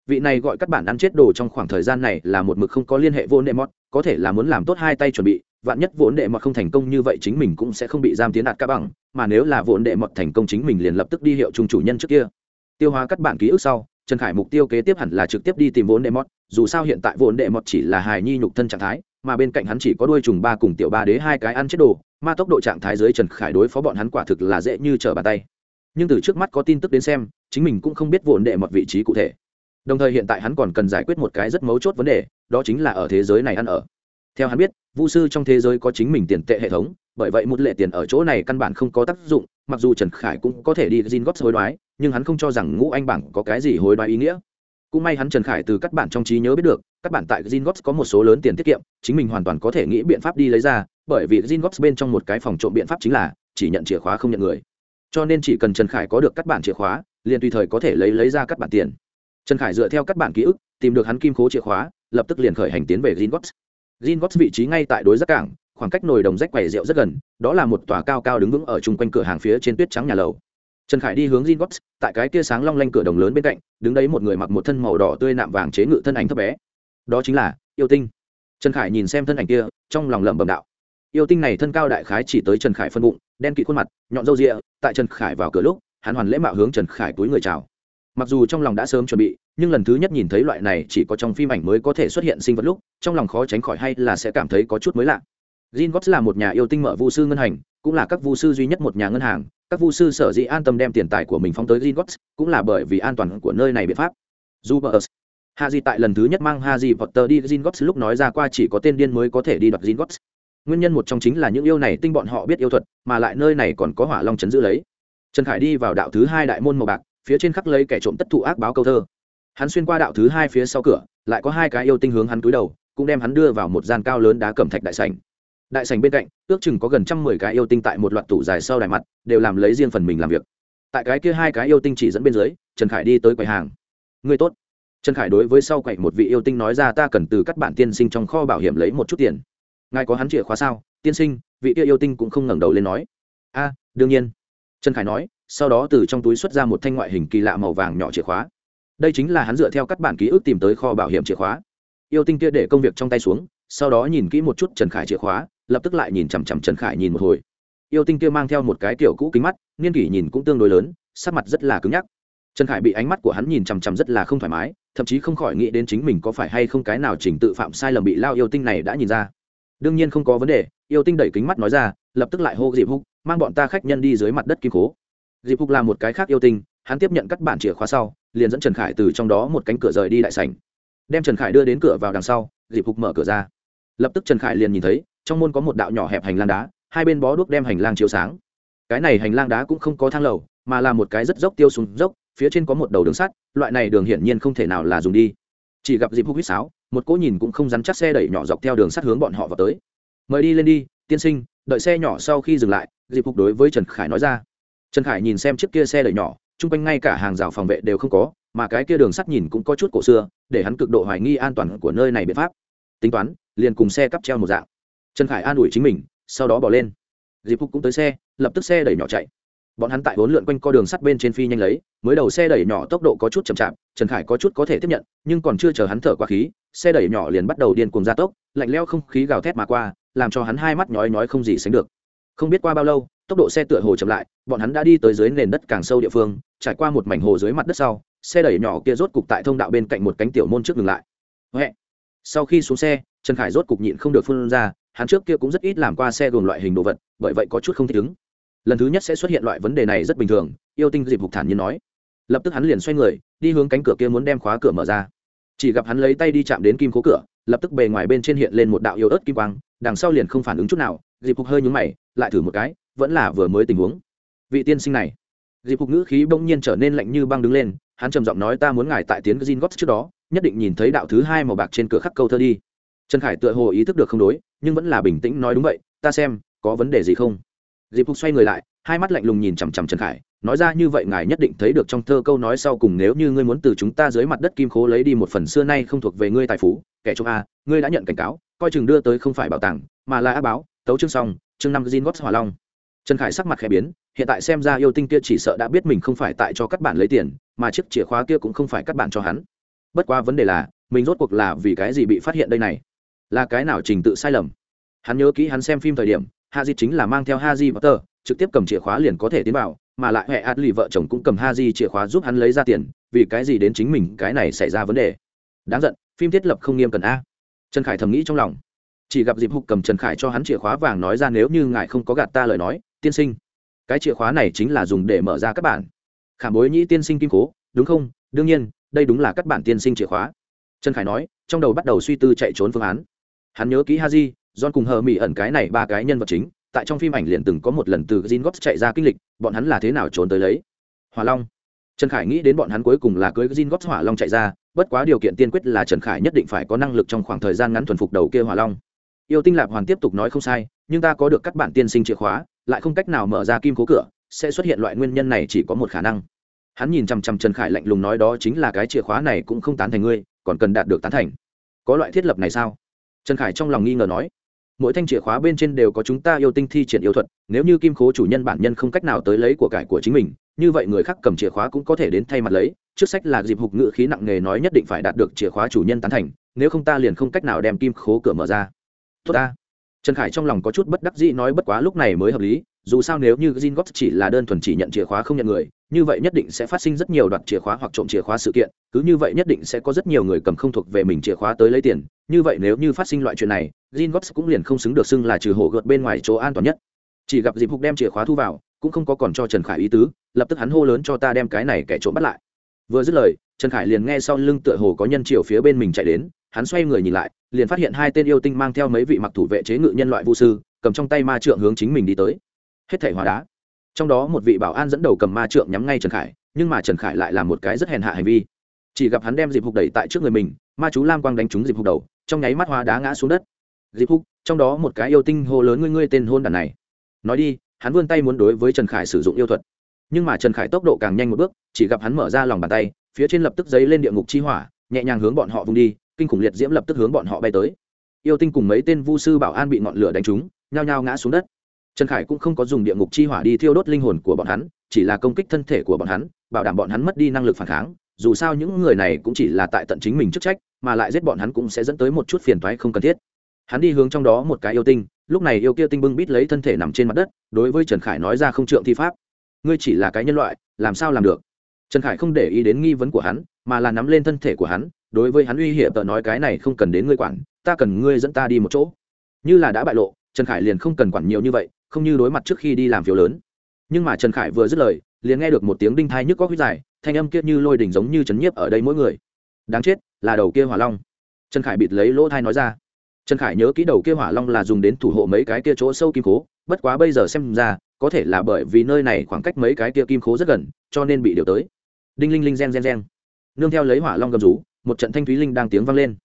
Vị này gọi các bạn ăn chết đồ trong khoảng thời gian này là một mực không có liên hệ vốn đệ mọt, có thể là muốn làm tốt hai tay chuẩn bị, vạn nhất vốn đệ mọt không thành công như vậy chính mình cũng sẽ không bị giam tiến đạt ca bằng, mà nếu là vốn đệ mọt thành công chính mình liền lập tức đi hiệu trung chủ nhân trước kia. Tiêu hóa các bạn ký ức sau trần khải mục tiêu kế tiếp hẳn là trực tiếp đi tìm vốn đệ mọt dù sao hiện tại vốn đệ mọt chỉ là hài nhi nhục thân trạng thái, mà bên cạnh hắn chỉ có đuôi trùng ba cùng tiểu ba đế hai cái ăn chết đồ, ma tốc độ trạng thái dưới trần khải đối phó bọn hắn quả thực là dễ như trở bàn tay. Nhưng từ trước mắt có tin tức đến xem, chính mình cũng không biết vốn đệ mọt vị trí cụ thể. Đồng thời hiện tại hắn còn cần giải quyết một cái rất mấu chốt vấn đề, đó chính là ở thế giới này ăn ở. Theo hắn biết, vu sư trong thế giới có chính mình tiền tệ hệ thống, bởi vậy một lệ tiền ở chỗ này căn bản không có tác dụng, mặc dù trần khải cũng có thể đi gin góp hối đoái nhưng hắn không cho rằng ngũ anh bảng có cái gì hối đoái ý nghĩa. Cũng may hắn trần khải từ các bản trong trí nhớ biết được, các bản tại gin góp có một số lớn tiền tiết kiệm, chính mình hoàn toàn có thể nghĩ biện pháp đi lấy ra, bởi vì gin góp bên trong một cái phòng trộm biện pháp chính là chỉ nhận chìa khóa không nhận người. Cho nên chỉ cần trần khải có được các bản chìa khóa, liền tùy thời có thể lấy lấy ra các bản tiền. Trần khải dựa theo các bản ký ức, tìm được hắn kim khố chìa khóa, lập tức liền khởi hành tiến về gin góp gin góp vị trí ngay tại đối giác cảng, khoảng cách nồi đồng rách quầy rượu rất gần, đó là một tòa cao cao đứng vững ở chung quanh cửa hàng phía trên tuyết trắng nhà lầu trần khải đi hướng gin góp tại cái kia sáng long lanh cửa đồng lớn bên cạnh đứng đấy một người mặc một thân màu đỏ tươi nạm vàng chế ngự thân ảnh thấp bé. Đó chính là yêu tinh. Trần khải nhìn xem thân ảnh kia trong lòng lẩm bẩm đạo. Yêu tinh này thân cao đại khái chỉ tới trần khải phân bụng đen kỵ khuôn mặt nhọn râu rịa tại trần khải vào cửa lúc hắn hoàn lễ mạo hướng trần khải túi người chào. Mặc dù trong lòng đã sớm chuẩn bị nhưng lần thứ nhất nhìn thấy loại này chỉ có trong phim ảnh mới có thể xuất hiện sinh vật lúc trong lòng khó tránh khỏi hay là sẽ cảm thấy có chút mới lạ. Gin gót là một nhà yêu tinh mở vu sư ngân hành, cũng là các vu sư duy nhất một nhà ngân hàng, các vu sư sở dĩ an tâm đem tiền tài của mình phóng tới Gin Gots, cũng là bởi vì an toàn của nơi này biện pháp. Jupiter. Haji tại lần thứ nhất mang Haji Potter đi Gin Gots lúc nói ra qua chỉ có tên điên mới có thể đi đoạt Gin Gots. Nguyên nhân một trong chính là những yêu này tinh bọn họ biết yêu thuật, mà lại nơi này còn có hỏa long chấn giữ lấy. Trần Khải đi vào đạo thứ hai đại môn màu bạc, phía trên khắc lấy kẻ trộm tất thụ ác báo câu thơ hắn xuyên qua đạo thứ hai phía sau cửa lại có hai cái yêu tinh hướng hắn túi đầu cũng đem hắn đưa vào một gian cao lớn đá cẩm thạch đại sảnh đại sảnh bên cạnh, ước chừng có gần trăm mười cái yêu tinh tại một loạt tủ dài sau đài mặt, đều làm lấy riêng phần mình làm việc. Tại cái kia hai cái yêu tinh chỉ dẫn bên dưới, trần khải đi tới quầy hàng. Người tốt. Trần khải đối với sau quầy một vị yêu tinh nói ra, ta cần từ các bạn tiên sinh trong kho bảo hiểm lấy một chút tiền. Ngài có hắn chìa khóa sao? Tiên sinh. Vị kia yêu tinh cũng không ngẩng đầu lên nói. A, đương nhiên. Trần khải nói, sau đó từ trong túi xuất ra một thanh ngoại hình kỳ lạ màu vàng nhỏ chìa khóa. Đây chính là hắn dựa theo các bản ký ức tìm tới kho bảo hiểm chìa khóa. Yêu tinh kia để công việc trong tay xuống, sau đó nhìn kỹ một chút trần khải chìa khóa lập tức lại nhìn chằm chằm trần khải nhìn một hồi. Yêu tinh kia mang theo một cái kiểu cũ kính mắt, niên kỷ nhìn cũng tương đối lớn, sắc mặt rất là cứng nhắc. Trần khải bị ánh mắt của hắn nhìn chằm chằm rất là không thoải mái, thậm chí không khỏi nghĩ đến chính mình có phải hay không cái nào chỉnh tự phạm sai lầm bị lao yêu tinh này đã nhìn ra. Đương nhiên không có vấn đề, yêu tinh đẩy kính mắt nói ra, lập tức lại hô dịp húc, mang bọn ta khách nhân đi dưới mặt đất kim cố dịp húc là một cái khác yêu tinh, hắn tiếp nhận các bản chìa khóa sau, liền dẫn trần khải từ trong đó một cánh cửa rời đi đại sảnh. Đem trần khải đưa đến cửa vào đằng sau dịp húc mở cửa ra lập tức trần khải liền nhìn thấy, trong môn có một đạo nhỏ hẹp hành lang đá, hai bên bó đuốc đem hành lang chiếu sáng. Cái này hành lang đá cũng không có thang lầu, mà là một cái rất dốc tiêu xuống dốc, phía trên có một đầu đường sắt, loại này đường hiển nhiên không thể nào là dùng đi. Chỉ gặp dịp húc huýt sáo, một cỗ nhìn cũng không rắn chắc xe đẩy nhỏ dọc theo đường sắt hướng bọn họ vào tới. Mời đi lên đi, tiên sinh, đợi xe nhỏ sau khi dừng lại dịp húc đối với trần khải nói ra. Trần khải nhìn xem chiếc kia xe đẩy nhỏ, chung quanh ngay cả hàng rào phòng vệ đều không có, mà cái kia đường sắt nhìn cũng có chút cổ xưa, để hắn cực độ hoài nghi an toàn của nơi này biện pháp. Tính toán liền cùng xe cắp treo một dạng. Trần khải an ủi chính mình, sau đó bỏ lên. Dịp phục cũng tới xe, lập tức xe đẩy nhỏ chạy. Bọn hắn tại vốn lượn quanh co đường sắt bên trên phi nhanh lấy, mới đầu xe đẩy nhỏ tốc độ có chút chậm chạp, trần khải có chút có thể tiếp nhận, nhưng còn chưa chờ hắn thở qua khí, xe đẩy nhỏ liền bắt đầu điên cuồng gia tốc, lạnh leo không khí gào thét mà qua, làm cho hắn hai mắt nhói nhói không gì sánh được. Không biết qua bao lâu, tốc độ xe tựa hồ chậm lại, bọn hắn đã đi tới dưới nền đất càng sâu địa phương, trải qua một mảnh hồ dưới mặt đất sau, xe đẩy nhỏ kia rốt cục tại thông đạo bên cạnh một cánh tiểu môn trước ngừng lại. Huệ sau khi xuống xe, trần khải rốt cục nhịn không được phun ra, hắn trước kia cũng rất ít làm qua xe gồm loại hình đồ vật, bởi vậy có chút không thích ứng. Lần thứ nhất sẽ xuất hiện loại vấn đề này rất bình thường, yêu tinh dịp hục thản nhiên nói. Lập tức hắn liền xoay người, đi hướng cánh cửa kia muốn đem khóa cửa mở ra. Chỉ gặp hắn lấy tay đi chạm đến kim cố cửa, lập tức bề ngoài bên trên hiện lên một đạo yếu ớt kim quang, đằng sau liền không phản ứng chút nào dịp hục hơi nhúng mày, lại thử một cái, vẫn là vừa mới tình huống. Vị tiên sinh này. Dịp hục ngữ khí bỗng nhiên trở nên lạnh như băng đứng lên, hắn trầm giọng nói ta muốn ngài tại tiến gin góp trước đó nhất định nhìn thấy đạo thứ hai màu bạc trên cửa khắc câu thơ đi. Trần khải tựa hồ ý thức được không đối, nhưng vẫn là bình tĩnh nói đúng vậy, ta xem, có vấn đề gì không? Dịp phục xoay người lại, hai mắt lạnh lùng nhìn chằm chằm trần khải, nói ra, như vậy ngài nhất định thấy được trong thơ câu nói sau cùng nếu như ngươi muốn từ chúng ta dưới mặt đất kim khố lấy đi một phần xưa nay không thuộc về ngươi tài phú, kẻ trong a, ngươi đã nhận cảnh cáo, coi chừng đưa tới không phải bảo tàng, mà là á báo, tấu chương xong, chương năm gin gót hỏa long. Trần khải sắc mặt khẽ biến, hiện tại xem ra yêu tinh kia chỉ sợ đã biết mình không phải tại cho các bạn lấy tiền, mà chiếc chìa khóa kia cũng không phải các bạn cho hắn bất qua vấn đề là, mình rốt cuộc là vì cái gì bị phát hiện đây này? Là cái nào trình tự sai lầm? Hắn nhớ kỹ hắn xem phim thời điểm ha di chính là mang theo ha di và tờ, trực tiếp cầm chìa khóa liền có thể tiến vào, mà lại huệ ạt lì vợ chồng cũng cầm ha di chìa khóa giúp hắn lấy ra tiền, vì cái gì đến chính mình cái này xảy ra vấn đề? Đáng giận, phim thiết lập không nghiêm cần a. Trần khải thầm nghĩ trong lòng. Chỉ gặp dịp hục cầm trần khải cho hắn chìa khóa vàng nói ra nếu như ngài không có gạt ta lời nói, tiên sinh. Cái chìa khóa này chính là dùng để mở ra các bản. Khảm bối nhĩ tiên sinh kim cố, đúng không? Đương nhiên đây đúng là các bản tiên sinh chìa khóa. Trần khải nói, trong đầu bắt đầu suy tư chạy trốn phương án. Hắn nhớ kỹ ha di john cùng hờ mỹ ẩn cái này ba cái nhân vật chính, tại trong phim ảnh liền từng có một lần từ gin gót chạy ra kinh lịch, bọn hắn là thế nào trốn tới lấy? Hỏa long. Trần khải nghĩ đến bọn hắn cuối cùng là cưới gin gót hỏa long chạy ra, bất quá điều kiện tiên quyết là trần khải nhất định phải có năng lực trong khoảng thời gian ngắn thuần phục đầu kia hỏa long. Yêu tinh lạp hoàn tiếp tục nói không sai, nhưng ta có được các bản tiên sinh chìa khóa, lại không cách nào mở ra kim cố cửa, sẽ xuất hiện loại nguyên nhân này chỉ có một khả năng hắn nhìn chằm chằm trần khải lạnh lùng nói đó chính là cái chìa khóa này cũng không tán thành ngươi còn cần đạt được tán thành. Có loại thiết lập này sao? Trần khải trong lòng nghi ngờ nói. Mỗi thanh chìa khóa bên trên đều có chúng ta yêu tinh thi triển yêu thuật nếu như kim khố chủ nhân bản nhân không cách nào tới lấy của cải của chính mình như vậy người khác cầm chìa khóa cũng có thể đến thay mặt lấy. Trước sách là dịp hục ngự khí nặng nề nói nhất định phải đạt được chìa khóa chủ nhân tán thành nếu không ta liền không cách nào đem kim khố cửa mở ra. Tốt ta. Trần khải trong lòng có chút bất đắc dĩ nói bất quá lúc này mới hợp lý dù sao nếu như Jin Gots chỉ là đơn thuần chỉ nhận chìa khóa không nhận người, như vậy nhất định sẽ phát sinh rất nhiều đoạt chìa khóa hoặc trộm chìa khóa sự kiện, cứ như vậy nhất định sẽ có rất nhiều người cầm không thuộc về mình chìa khóa tới lấy tiền, như vậy nếu như phát sinh loại chuyện này, Jin gót cũng liền không xứng được xưng là trừ hổ gợt bên ngoài chỗ an toàn nhất. Chỉ gặp Dịp Hục đem chìa khóa thu vào, cũng không có còn cho Trần Khải ý tứ, lập tức hắn hô lớn cho ta đem cái này kẻ trộm bắt lại. Vừa dứt lời, Trần Khải liền nghe sau lưng tựa hồ có nhân chiều phía bên mình chạy đến, hắn xoay người nhìn lại, liền phát hiện hai tên yêu tinh mang theo mấy vị mặc thủ vệ chế ngự nhân loại vu sư, cầm trong tay ma trượng hướng chính mình đi tới. Hết thể hóa đá trong đó một vị bảo an dẫn đầu cầm ma trượng nhắm ngay trần khải, nhưng mà trần khải lại là một cái rất hèn hạ hành vi. Chỉ gặp hắn đem dịp hục đẩy tại trước người mình, ma chú lam quang đánh trúng dịp hục đầu, trong nháy mắt hoa đá ngã xuống đất. Dịp hục trong đó một cái yêu tinh hô lớn ngươi ngươi tên hôn đàn này. Nói đi, hắn vươn tay muốn đối với trần khải sử dụng yêu thuật. Nhưng mà trần khải tốc độ càng nhanh một bước, chỉ gặp hắn mở ra lòng bàn tay, phía trên lập tức dấy lên địa ngục chi hỏa, nhẹ nhàng hướng bọn họ vung đi, kinh khủng liệt diễm lập tức hướng bọn họ bay tới. Yêu tinh cùng mấy tên vu sư bảo an bị ngọn lửa đánh trúng, nhao nhao ngã xuống đất trần khải cũng không có dùng địa ngục chi hỏa đi thiêu đốt linh hồn của bọn hắn, chỉ là công kích thân thể của bọn hắn, bảo đảm bọn hắn mất đi năng lực phản kháng. Dù sao những người này cũng chỉ là tại tận chính mình chức trách, mà lại giết bọn hắn cũng sẽ dẫn tới một chút phiền toái không cần thiết. Hắn đi hướng trong đó một cái yêu tinh, lúc này yêu kia tinh bưng bít lấy thân thể nằm trên mặt đất, đối với trần khải nói ra không trượng thi pháp. Ngươi chỉ là cái nhân loại, làm sao làm được? Trần khải không để ý đến nghi vấn của hắn, mà là nắm lên thân thể của hắn, đối với hắn uy hiểm tợ nói cái này không cần đến ngươi quản, ta cần ngươi dẫn ta đi một chỗ. Như là đã bại lộ, trần khải liền không cần quản nhiều như vậy không như đối mặt trước khi đi làm phiếu lớn. Nhưng mà trần khải vừa dứt lời, liền nghe được một tiếng đinh thai nhức có huyết dài, thanh âm kia như lôi đỉnh giống như chấn nhiếp ở đây mỗi người. Đáng chết, là đầu kia hỏa long. Trần khải bịt lấy lỗ thai nói ra. Trần khải nhớ kỹ đầu kia hỏa long là dùng đến thủ hộ mấy cái kia chỗ sâu kim cố bất quá bây giờ xem ra, có thể là bởi vì nơi này khoảng cách mấy cái kia kim cố rất gần, cho nên bị điều tới. Đinh linh linh gen gen gen. Nương theo lấy hỏa long gầm rú, một trận thanh thúy linh đang tiếng vang lên.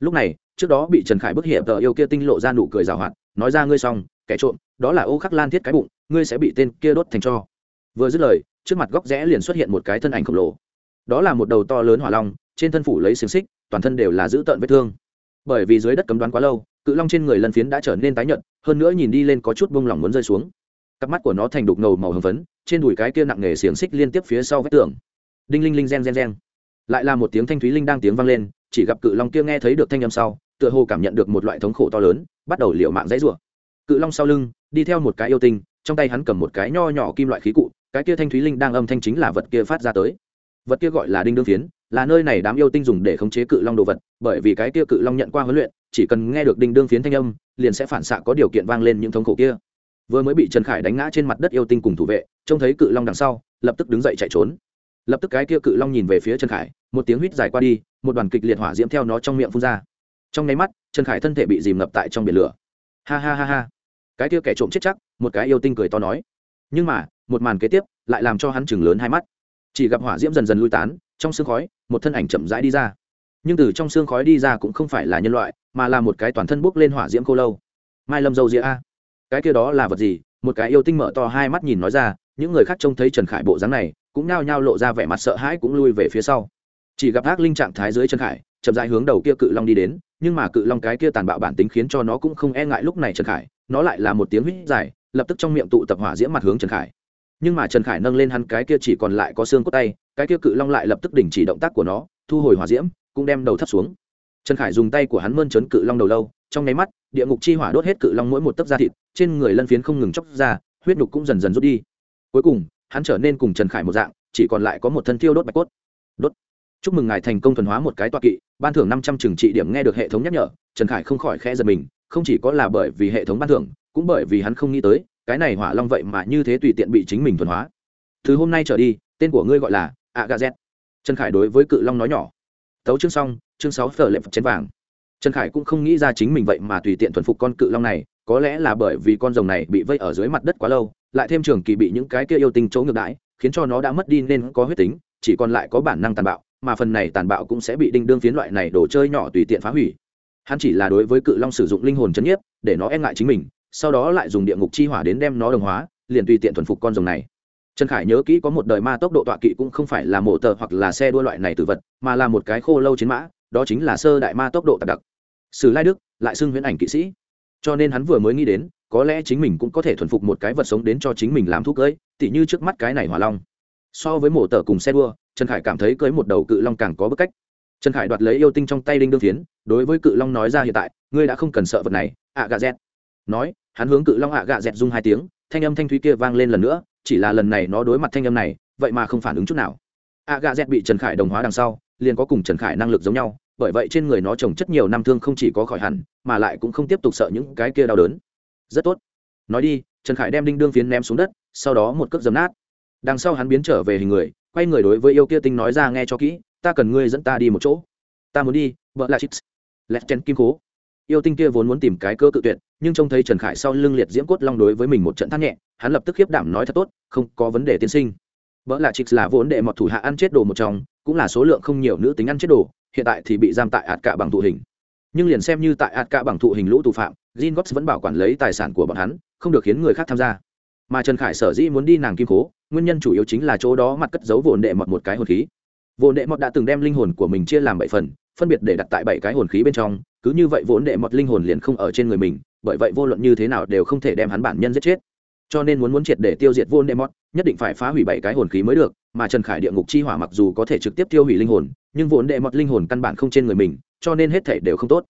Lúc này, trước đó bị trần khải bức hiệp tờ yêu kia tinh lộ ra nụ cười rào hoạt, nói ra ngươi xong kẻ trộm, đó là ô khắc lan thiết cái bụng, ngươi sẽ bị tên kia đốt thành cho. Vừa dứt lời, trước mặt góc rẽ liền xuất hiện một cái thân ảnh khổng lồ. Đó là một đầu to lớn hỏa long, trên thân phủ lấy xiềng xích, toàn thân đều là giữ tợn vết thương. Bởi vì dưới đất cấm đoán quá lâu, cự long trên người lân phiến đã trở nên tái nhợt, hơn nữa nhìn đi lên có chút bông lỏng muốn rơi xuống. Cặp mắt của nó thành đục ngầu màu hồng phấn, trên đùi cái kia nặng nề xiềng xích liên tiếp phía sau vách tường. Đinh linh linh gen gen gen lại là một tiếng thanh thúy linh đang tiếng vang lên, chỉ gặp cự long kia nghe thấy được thanh âm sau, tựa hồ cảm nhận được một loại thống khổ to lớn, bắt đầu liệu mạng dãy rủa cự long sau lưng, đi theo một cái yêu tinh, trong tay hắn cầm một cái nho nhỏ kim loại khí cụ, cái kia thanh thúy linh đang âm thanh chính là vật kia phát ra tới. Vật kia gọi là đinh đương phiến, là nơi này đám yêu tinh dùng để khống chế cự long đồ vật, bởi vì cái kia cự long nhận qua huấn luyện, chỉ cần nghe được đinh đương phiến thanh âm, liền sẽ phản xạ có điều kiện vang lên những thống khổ kia. Vừa mới bị trần khải đánh ngã trên mặt đất yêu tinh cùng thủ vệ, trông thấy cự long đằng sau, lập tức đứng dậy chạy trốn. Lập tức cái kia cự long nhìn về phía trần khải, một tiếng huýt dài qua đi, một đoàn kịch liệt hỏa diễm theo nó trong miệng phun ra. Trong nháy mắt, trần khải thân thể bị dìm ngập tại trong biển lửa. Ha ha ha ha cái kia kẻ trộm chết chắc, một cái yêu tinh cười to nói. Nhưng mà, một màn kế tiếp lại làm cho hắn chừng lớn hai mắt. Chỉ gặp hỏa diễm dần dần lui tán, trong sương khói, một thân ảnh chậm rãi đi ra. Nhưng từ trong sương khói đi ra cũng không phải là nhân loại, mà là một cái toàn thân bốc lên hỏa diễm cô lâu. Mai lâm dâu dĩa a. Cái kia đó là vật gì? Một cái yêu tinh mở to hai mắt nhìn nói ra, những người khác trông thấy trần khải bộ dáng này, cũng nao nhao lộ ra vẻ mặt sợ hãi cũng lui về phía sau. Chỉ gặp ác linh trạng thái dưới trần khải, chậm rãi hướng đầu kia cự long đi đến, nhưng mà cự long cái kia tàn bạo bản tính khiến cho nó cũng không e ngại lúc này trần khải nó lại là một tiếng huýt dài, lập tức trong miệng tụ tập hỏa diễm mặt hướng trần khải. Nhưng mà trần khải nâng lên hắn cái kia chỉ còn lại có xương cốt tay, cái kia cự long lại lập tức đình chỉ động tác của nó, thu hồi hỏa diễm, cũng đem đầu thấp xuống. Trần khải dùng tay của hắn mơn trớn cự long đầu lâu, trong nháy mắt, địa ngục chi hỏa đốt hết cự long mỗi một tấc da thịt, trên người lân phiến không ngừng chóc ra, huyết nhục cũng dần dần rút đi. Cuối cùng, hắn trở nên cùng trần khải một dạng, chỉ còn lại có một thân thiêu đốt bạch cốt. Đốt. Chúc mừng ngài thành công thuần hóa một cái toa kỵ, ban thưởng năm trăm trừng trị điểm nghe được hệ thống nhắc nhở, trần khải không khỏi khẽ giật mình không chỉ có là bởi vì hệ thống ban thưởng, cũng bởi vì hắn không nghĩ tới, cái này hỏa long vậy mà như thế tùy tiện bị chính mình thuần hóa. Từ hôm nay trở đi, tên của ngươi gọi là a gà z. Trần khải đối với cự long nói nhỏ. Tấu chương xong, chương sáu phở lệ phật chén vàng. Trần khải cũng không nghĩ ra chính mình vậy mà tùy tiện thuần phục con cự long này, có lẽ là bởi vì con rồng này bị vây ở dưới mặt đất quá lâu, lại thêm trường kỳ bị những cái kia yêu tinh chỗ ngược đãi, khiến cho nó đã mất đi nên có huyết tính, chỉ còn lại có bản năng tàn bạo, mà phần này tàn bạo cũng sẽ bị đinh đương phiến loại này đồ chơi nhỏ tùy tiện phá hủy hắn chỉ là đối với cự long sử dụng linh hồn chân nhiếp, để nó e ngại chính mình, sau đó lại dùng địa ngục chi hỏa đến đem nó đồng hóa, liền tùy tiện thuần phục con rồng này. Trần khải nhớ kỹ có một đời ma tốc độ tọa kỵ cũng không phải là mộ tờ hoặc là xe đua loại này từ vật, mà là một cái khô lâu chiến mã, đó chính là sơ đại ma tốc độ tạp đặc. Sử lai đức lại xưng huyễn ảnh kỵ sĩ. Cho nên hắn vừa mới nghĩ đến, có lẽ chính mình cũng có thể thuần phục một cái vật sống đến cho chính mình làm thuốc cưới, tỉ như trước mắt cái này hỏa long. So với mổ tờ cùng xe đua, trần khải cảm thấy cưới một đầu cự long càng có bức cách trần khải đoạt lấy yêu tinh trong tay đinh đương phiến, đối với cự long nói ra hiện tại, ngươi đã không cần sợ vật này, ạ gà z nói, hắn hướng cự long ạ gà z dung hai tiếng, thanh âm thanh thúy kia vang lên lần nữa, chỉ là lần này nó đối mặt thanh âm này, vậy mà không phản ứng chút nào. Ạ gà z bị trần khải đồng hóa đằng sau, liền có cùng trần khải năng lực giống nhau, bởi vậy trên người nó trồng chất nhiều năm thương không chỉ có khỏi hẳn, mà lại cũng không tiếp tục sợ những cái kia đau đớn. Rất tốt. Nói đi, trần khải đem đinh đương phiến ném xuống đất, sau đó một cước dấm nát. Đằng sau hắn biến trở về hình người, quay người đối với yêu kia tinh nói ra nghe cho kỹ ta cần ngươi dẫn ta đi một chỗ. Ta muốn đi vợ là chít lẹt chen kim cố yêu tinh kia vốn muốn tìm cái cơ cự tuyệt nhưng trông thấy trần khải sau lưng liệt diễm cốt long đối với mình một trận thắt nhẹ hắn lập tức khiếp đảm nói thật tốt không có vấn đề tiên sinh. Vợ là chít là vốn đệ mọt thủ hạ ăn chết đồ một trong cũng là số lượng không nhiều nữ tính ăn chết đồ hiện tại thì bị giam tại ạt cả bằng thụ hình. Nhưng liền xem như tại ạt cả bằng thụ hình lũ tù phạm Jin gót vẫn bảo quản lấy tài sản của bọn hắn, không được khiến người khác tham gia. Mà Trần Khải sở dĩ muốn đi nàng kim cố, nguyên nhân chủ yếu chính là chỗ đó mặt cất giấu vồn đệ mọt một cái hồn khí vốn đệ mọt đã từng đem linh hồn của mình chia làm bảy phần, phân biệt để đặt tại bảy cái hồn khí bên trong, cứ như vậy vốn đệ mọt linh hồn liền không ở trên người mình, bởi vậy vô luận như thế nào đều không thể đem hắn bản nhân giết chết. Cho nên muốn muốn triệt để tiêu diệt vốn đệ mọt, nhất định phải phá hủy bảy cái hồn khí mới được, mà Trần Khải địa ngục chi hỏa mặc dù có thể trực tiếp tiêu hủy linh hồn, nhưng vốn đệ mọt linh hồn căn bản không trên người mình, cho nên hết thể đều không tốt.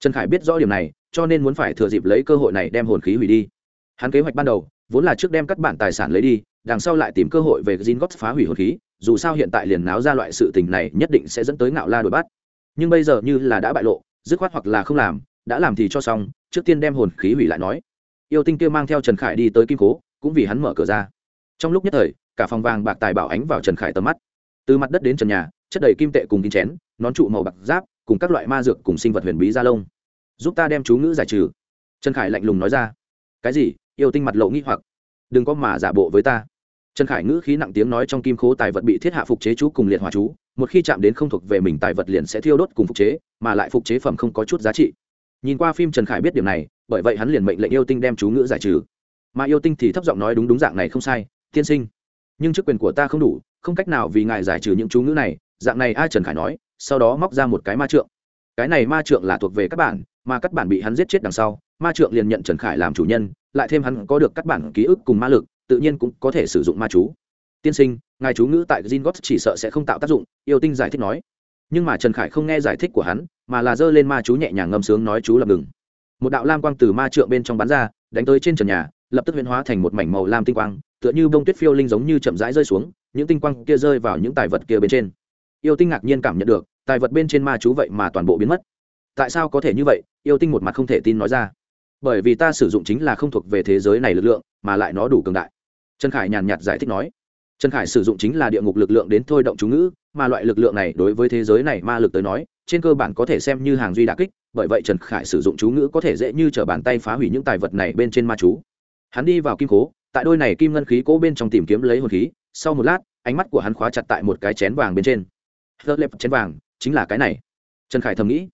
Trần Khải biết rõ điểm này, cho nên muốn phải thừa dịp lấy cơ hội này đem hồn khí hủy đi hắn kế hoạch ban đầu vốn là trước đem các bản tài sản lấy đi đằng sau lại tìm cơ hội về gin phá hủy hồn khí dù sao hiện tại liền náo ra loại sự tình này nhất định sẽ dẫn tới ngạo la đuổi bắt. Nhưng bây giờ như là đã bại lộ, dứt khoát hoặc là không làm, đã làm thì cho xong, trước tiên đem hồn khí hủy lại nói. Yêu tinh kia mang theo trần khải đi tới kim cố, cũng vì hắn mở cửa ra. Trong lúc nhất thời, cả phòng vàng bạc tài bảo ánh vào trần khải tầm mắt. Từ mặt đất đến trần nhà, chất đầy kim tệ cùng kim chén, nón trụ màu bạc giáp, cùng các loại ma dược cùng sinh vật huyền bí da lông. Giúp ta đem chú ngữ giải trừ. Trần khải lạnh lùng nói ra. Cái gì? Yêu tinh mặt lộ nghi hoặc. Đừng có mà giả bộ với ta trần khải ngữ khí nặng tiếng nói trong kim khố tài vật bị thiết hạ phục chế chú cùng liệt hòa chú, một khi chạm đến không thuộc về mình tài vật liền sẽ thiêu đốt cùng phục chế, mà lại phục chế phẩm không có chút giá trị. Nhìn qua phim trần khải biết điểm này, bởi vậy hắn liền mệnh lệnh yêu tinh đem chú ngữ giải trừ. Mà yêu tinh thì thấp giọng nói đúng đúng dạng này không sai, tiên sinh, nhưng chức quyền của ta không đủ, không cách nào vì ngài giải trừ những chú ngữ này. Dạng này ai trần khải nói, sau đó móc ra một cái ma trượng. Cái này ma trượng là thuộc về các bạn mà các bản bị hắn giết chết đằng sau, ma trượng liền nhận trần khải làm chủ nhân, lại thêm hắn có được các bản ký ức cùng ma lực tự nhiên cũng có thể sử dụng ma chú. Tiên sinh, ngài chú ngữ tại gin gót chỉ sợ sẽ không tạo tác dụng, yêu tinh giải thích nói. Nhưng mà trần khải không nghe giải thích của hắn, mà là giơ lên ma chú nhẹ nhàng ngâm sướng nói chú lập ngừng. Một đạo lam quang từ ma trượng bên trong bắn ra, đánh tới trên trần nhà, lập tức huyễn hóa thành một mảnh màu lam tinh quang, tựa như bông tuyết phiêu linh giống như chậm rãi rơi xuống, những tinh quang kia rơi vào những tài vật kia bên trên. Yêu tinh ngạc nhiên cảm nhận được, tài vật bên trên ma chú vậy mà toàn bộ biến mất. Tại sao có thể như vậy? Yêu tinh một mặt không thể tin nói ra. Bởi vì ta sử dụng chính là không thuộc về thế giới này lực lượng, mà lại nó đủ cường đại trần khải nhàn nhạt giải thích nói, trần khải sử dụng chính là địa ngục lực lượng đến thôi động chú ngữ, mà loại lực lượng này đối với thế giới này ma lực tới nói, trên cơ bản có thể xem như hàng duy đà kích, bởi vậy trần khải sử dụng chú ngữ có thể dễ như t r ở bàn tay phá hủy những tài vật này bên trên ma chú. Hắn đi vào kim cố tại đôi này kim ngân khí cố bên trong tìm kiếm lấy hồn khí, sau một lát, ánh mắt của hắn khóa chặt tại một cái chén vàng bên trên. Hớt lệp chén vàng, chính là cái này. Trần khải thầm nghĩ,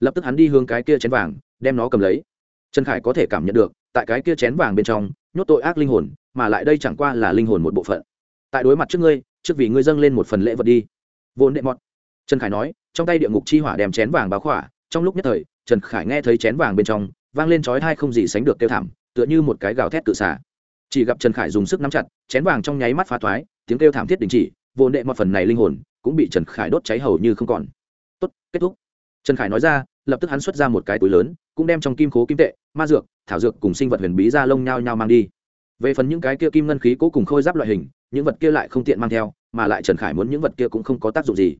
lập tức hắn đi hướng cái kia chén vàng, đem nó cầm lấy. Trần khải có thể cảm nhận được, tại cái kia chén vàng bên trong nhốt tội ác linh hồn, mà lại đây chẳng qua là linh hồn một bộ phận. Tại đối mặt trước ngươi, trước vì ngươi dâng lên một phần lễ vật đi. Vốn đệ mọt. Trần khải nói, trong tay địa ngục chi hỏa đem chén vàng báo khỏa, trong lúc nhất thời, trần khải nghe thấy chén vàng bên trong, vang lên chói thai không gì sánh được kêu thảm, tựa như một cái gào thét tự xả chỉ gặp trần khải dùng sức nắm chặt, chén vàng trong nháy mắt phá thoái, tiếng kêu thảm thiết đình chỉ vốn đệ một phần này linh hồn cũng bị trần khải đốt cháy hầu như không còn. Tốt, kết thúc. Trần khải nói ra, lập tức hắn xuất ra một cái túi lớn, cũng đem trong kim khố kim tệ, ma dược thảo dược cùng sinh vật huyền bí ra lông nhau nhau mang đi. Về phần những cái kia kim ngân khí cố cùng khôi giáp loại hình, những vật kia lại không tiện mang theo, mà lại trần khải muốn những vật kia cũng không có tác dụng gì.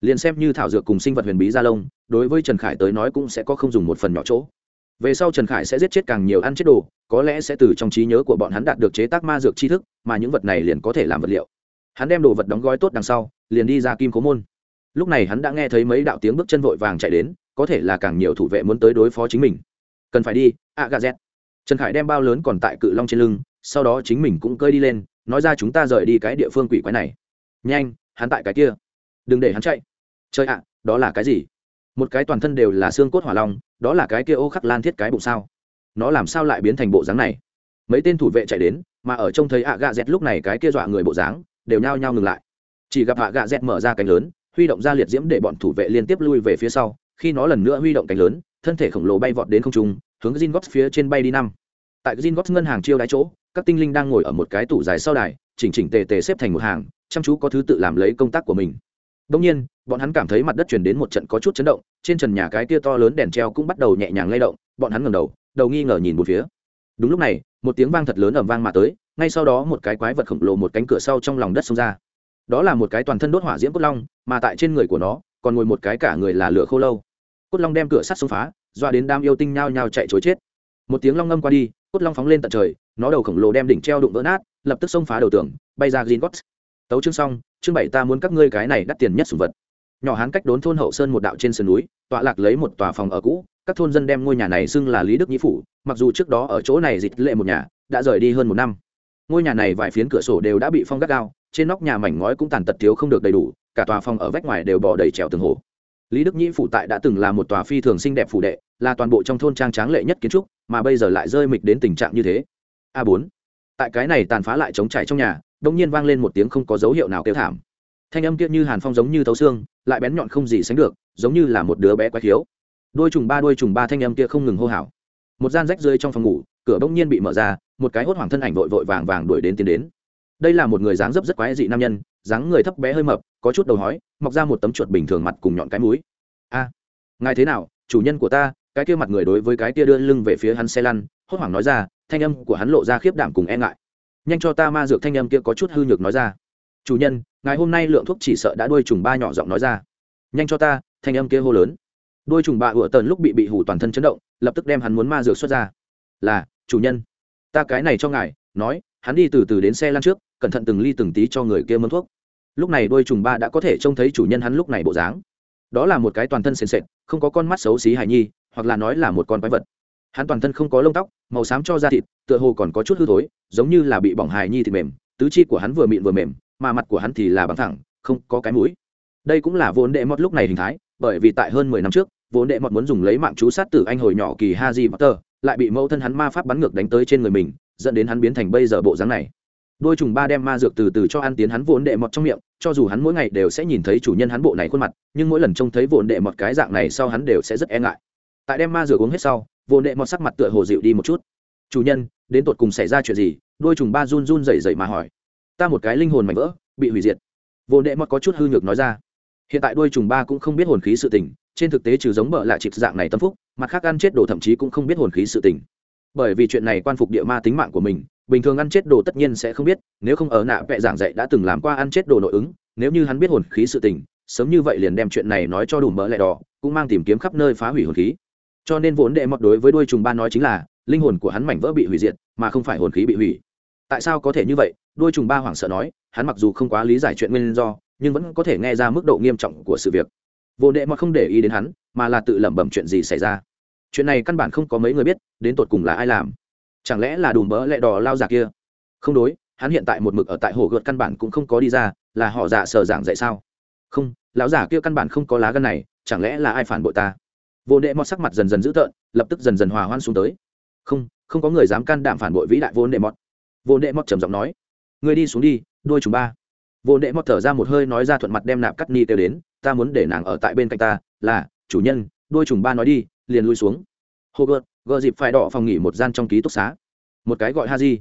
Liền xem như thảo dược cùng sinh vật huyền bí gia lông, đối với trần khải tới nói cũng sẽ có không dùng một phần nhỏ chỗ. Về sau trần khải sẽ giết chết càng nhiều ăn chết đồ, có lẽ sẽ từ trong trí nhớ của bọn hắn đạt được chế tác ma dược tri thức, mà những vật này liền có thể làm vật liệu. Hắn đem đồ vật đóng gói tốt đằng sau, liền đi ra kim cố môn. Lúc này hắn đã nghe thấy mấy đạo tiếng bước chân vội vàng chạy đến, có thể là càng nhiều thủ vệ muốn tới đối phó chính mình cần phải đi, ạ gà z trần khải đem bao lớn còn tại cự long trên lưng, sau đó chính mình cũng cơi đi lên, nói ra chúng ta rời đi cái địa phương quỷ quái này. Nhanh, hắn tại cái kia. Đừng để hắn chạy. Chơi ạ, đó là cái gì? Một cái toàn thân đều là xương cốt hỏa long, đó là cái kia ô khắc lan thiết cái bụng sao? Nó làm sao lại biến thành bộ dáng này? Mấy tên thủ vệ chạy đến, mà ở trông thấy ạ gà dẹt lúc này cái kia dọa người bộ dáng, đều nhao nhao ngừng lại. Chỉ gặp ạ gà dẹt mở ra cánh lớn, huy động ra liệt diễm để bọn thủ vệ liên tiếp lui về phía sau, khi nó lần nữa huy động cánh lớn thân thể khổng lồ bay vọt đến không trung, hướng gin gót phía trên bay đi năm. Tại gin gót ngân hàng chiêu đáy chỗ, các tinh linh đang ngồi ở một cái tủ dài sau đài, chỉnh chỉnh tề tề xếp thành một hàng, chăm chú có thứ tự làm lấy công tác của mình. Đông nhiên, bọn hắn cảm thấy mặt đất chuyển đến một trận có chút chấn động, trên trần nhà cái kia to lớn đèn treo cũng bắt đầu nhẹ nhàng lay động, bọn hắn ngầm đầu đầu nghi ngờ nhìn một phía. Đúng lúc này, một tiếng vang thật lớn ầm vang mà tới, ngay sau đó một cái quái vật khổng lồ một cánh cửa sau trong lòng đất xông ra. Đó là một cái toàn thân đốt hỏa diễm cốt long, mà tại trên người của nó, còn ngồi một cái cả người là lửa khô lâu cốt long đem cửa sắt xông phá, doa đến đam yêu tinh nhao nhao chạy chối chết. Một tiếng long ngâm qua đi, cốt long phóng lên tận trời, nó đầu khổng lồ đem đỉnh treo đụng vỡ nát, lập tức xông phá đầu tường, bay ra gin gót tấu chương xong, chương bảy ta muốn các ngươi cái này đắt tiền nhất sùng vật. Nhỏ hán cách đốn thôn hậu sơn một đạo trên sườn núi, tọa lạc lấy một tòa phòng ở cũ, các thôn dân đem ngôi nhà này xưng là lý đức nhĩ phủ, mặc dù trước đó ở chỗ này dịch lệ một nhà, đã rời đi hơn một năm. Ngôi nhà này vài phiến cửa sổ đều đã bị phong gắt gao, trên nóc nhà mảnh ngói cũng tàn tật thiếu không được đầy đủ, cả tòa phòng ở vách ngoài đều bỏ đầy trèo tường hồ lý đức nhĩ phủ tại đã từng là một tòa phi thường xinh đẹp phủ đệ, là toàn bộ trong thôn trang tráng lệ nhất kiến trúc, mà bây giờ lại rơi mịch đến tình trạng như thế. A bốn. Tại cái này tàn phá lại chống chạy trong nhà đông nhiên vang lên một tiếng không có dấu hiệu nào kêu thảm. Thanh âm kia như hàn phong giống như thấu xương, lại bén nhọn không gì sánh được, giống như là một đứa bé quái thiếu đôi trùng ba đôi trùng ba thanh âm kia không ngừng hô hào. Một gian rách rơi trong phòng ngủ, cửa bỗng nhiên bị mở ra, một cái hốt hoảng thân ảnh vội vội vàng vàng đuổi đến tiến đến đây là một người dáng dấp rất quái dị nam nhân, dáng người thấp bé hơi mập, có chút đầu hói, mọc ra một tấm chuột bình thường mặt cùng nhọn cái mũi. A, ngài thế nào, chủ nhân của ta, cái kia mặt người đối với cái kia đưa lưng về phía hắn xe lăn, hốt hoảng nói ra, thanh âm của hắn lộ ra khiếp đảm cùng e ngại. Nhanh cho ta ma dược thanh âm kia có chút hư nhược nói ra. Chủ nhân ngày hôm nay lượng thuốc chỉ sợ đã đuôi trùng ba nhỏ giọng nói ra. Nhanh cho ta, thanh âm kia hô lớn. Đuôi trùng bạ ủa tần lúc bị bị hủ toàn thân chấn động, lập tức đem hắn muốn ma dược xuất ra. Là, chủ nhân, ta cái này cho ngài, nói, hắn đi từ từ đến xe lăn trước cẩn thận từng ly từng tí cho người kia mâm thuốc. Lúc này đôi trùng ba đã có thể trông thấy chủ nhân hắn lúc này bộ dáng. Đó là một cái toàn thân sền sệt, không có con mắt xấu xí hài nhi, hoặc là nói là một con quái vật. Hắn toàn thân không có lông tóc, màu xám cho da thịt, tựa hồ còn có chút hư thối, giống như là bị bỏng hài nhi thịt mềm, tứ chi của hắn vừa mịn vừa mềm, mà mặt của hắn thì là bằng thẳng, không có cái mũi. Đây cũng là vốn đệ mọt lúc này hình thái, bởi vì tại hơn mười năm trước, vốn đệ mọt muốn dùng lấy mạng chú sát tử anh hồi nhỏ kỳ haji potter, lại bị mẫu thân hắn ma pháp bắn ngược đánh tới trên người mình, dẫn đến hắn biến thành bây giờ bộ dáng này đôi trùng ba đem ma dược từ từ cho ăn tiến hắn vốn đệ mọt trong miệng, cho dù hắn mỗi ngày đều sẽ nhìn thấy chủ nhân hắn bộ này khuôn mặt, nhưng mỗi lần trông thấy vốn đệ mọt cái dạng này sau hắn đều sẽ rất e ngại. Tại đem ma dược uống hết sau, vốn đệ mọt sắc mặt tựa hồ dịu đi một chút. Chủ nhân, đến tột cùng xảy ra chuyện gì? Đôi trùng ba run run rẩy rẩy mà hỏi. Ta một cái linh hồn mảnh vỡ, bị hủy diệt. Vốn đệ mọt có chút hư nhược nói ra. Hiện tại đôi trùng ba cũng không biết hồn khí sự tình, trên thực tế trừ giống bợ lại chịp dạng này tâm phúc, mặt khác ăn chết đồ thậm chí cũng không biết hồn khí sự tình. Bởi vì chuyện này quan phục địa ma tính mạng của mình bình thường ăn chết đồ tất nhiên sẽ không biết, nếu không ở nạ vẽ giảng dạy đã từng làm qua ăn chết đồ nội ứng, nếu như hắn biết hồn khí sự tình, sớm như vậy liền đem chuyện này nói cho đủ mỡ lẹ đỏ, cũng mang tìm kiếm khắp nơi phá hủy hồn khí. Cho nên vốn đệ mọt đối với đôi trùng ba nói chính là, linh hồn của hắn mảnh vỡ bị hủy diệt, mà không phải hồn khí bị hủy. Tại sao có thể như vậy? Đôi trùng ba hoảng sợ nói, hắn mặc dù không quá lý giải chuyện nguyên do, nhưng vẫn có thể nghe ra mức độ nghiêm trọng của sự việc. Vô đệ mọt không để ý đến hắn, mà là tự lẩm bẩm chuyện gì xảy ra. Chuyện này căn bản không có mấy người biết, đến tột cùng là ai làm chẳng lẽ là đùm bỡ lẹ đỏ lao già kia? Không đối, hắn hiện tại một mực ở tại hồ gợt căn bản cũng không có đi ra, là họ giả sờ giảng dạy sao? Không, lão giả kia căn bản không có lá gân này, chẳng lẽ là ai phản bội ta? Vô đệ mọt sắc mặt dần dần dữ tợn, lập tức dần dần hòa hoan xuống tới. Không không có người dám can đảm phản bội vĩ đại vô đệ mọt. Vô đệ mọt trầm giọng nói người đi xuống đi, đuôi chúng ba. Vô đệ mọt thở ra một hơi nói ra thuận mặt đem nạp cắt ni kêu đến, ta muốn để nàng ở tại bên cạnh ta, là, chủ nhân, đuôi trùng ba nói đi, liền lui xuống. Hồ gợt gờ dịp phải đỏ phòng nghỉ một gian trong ký túc xá. Một cái gọi ha di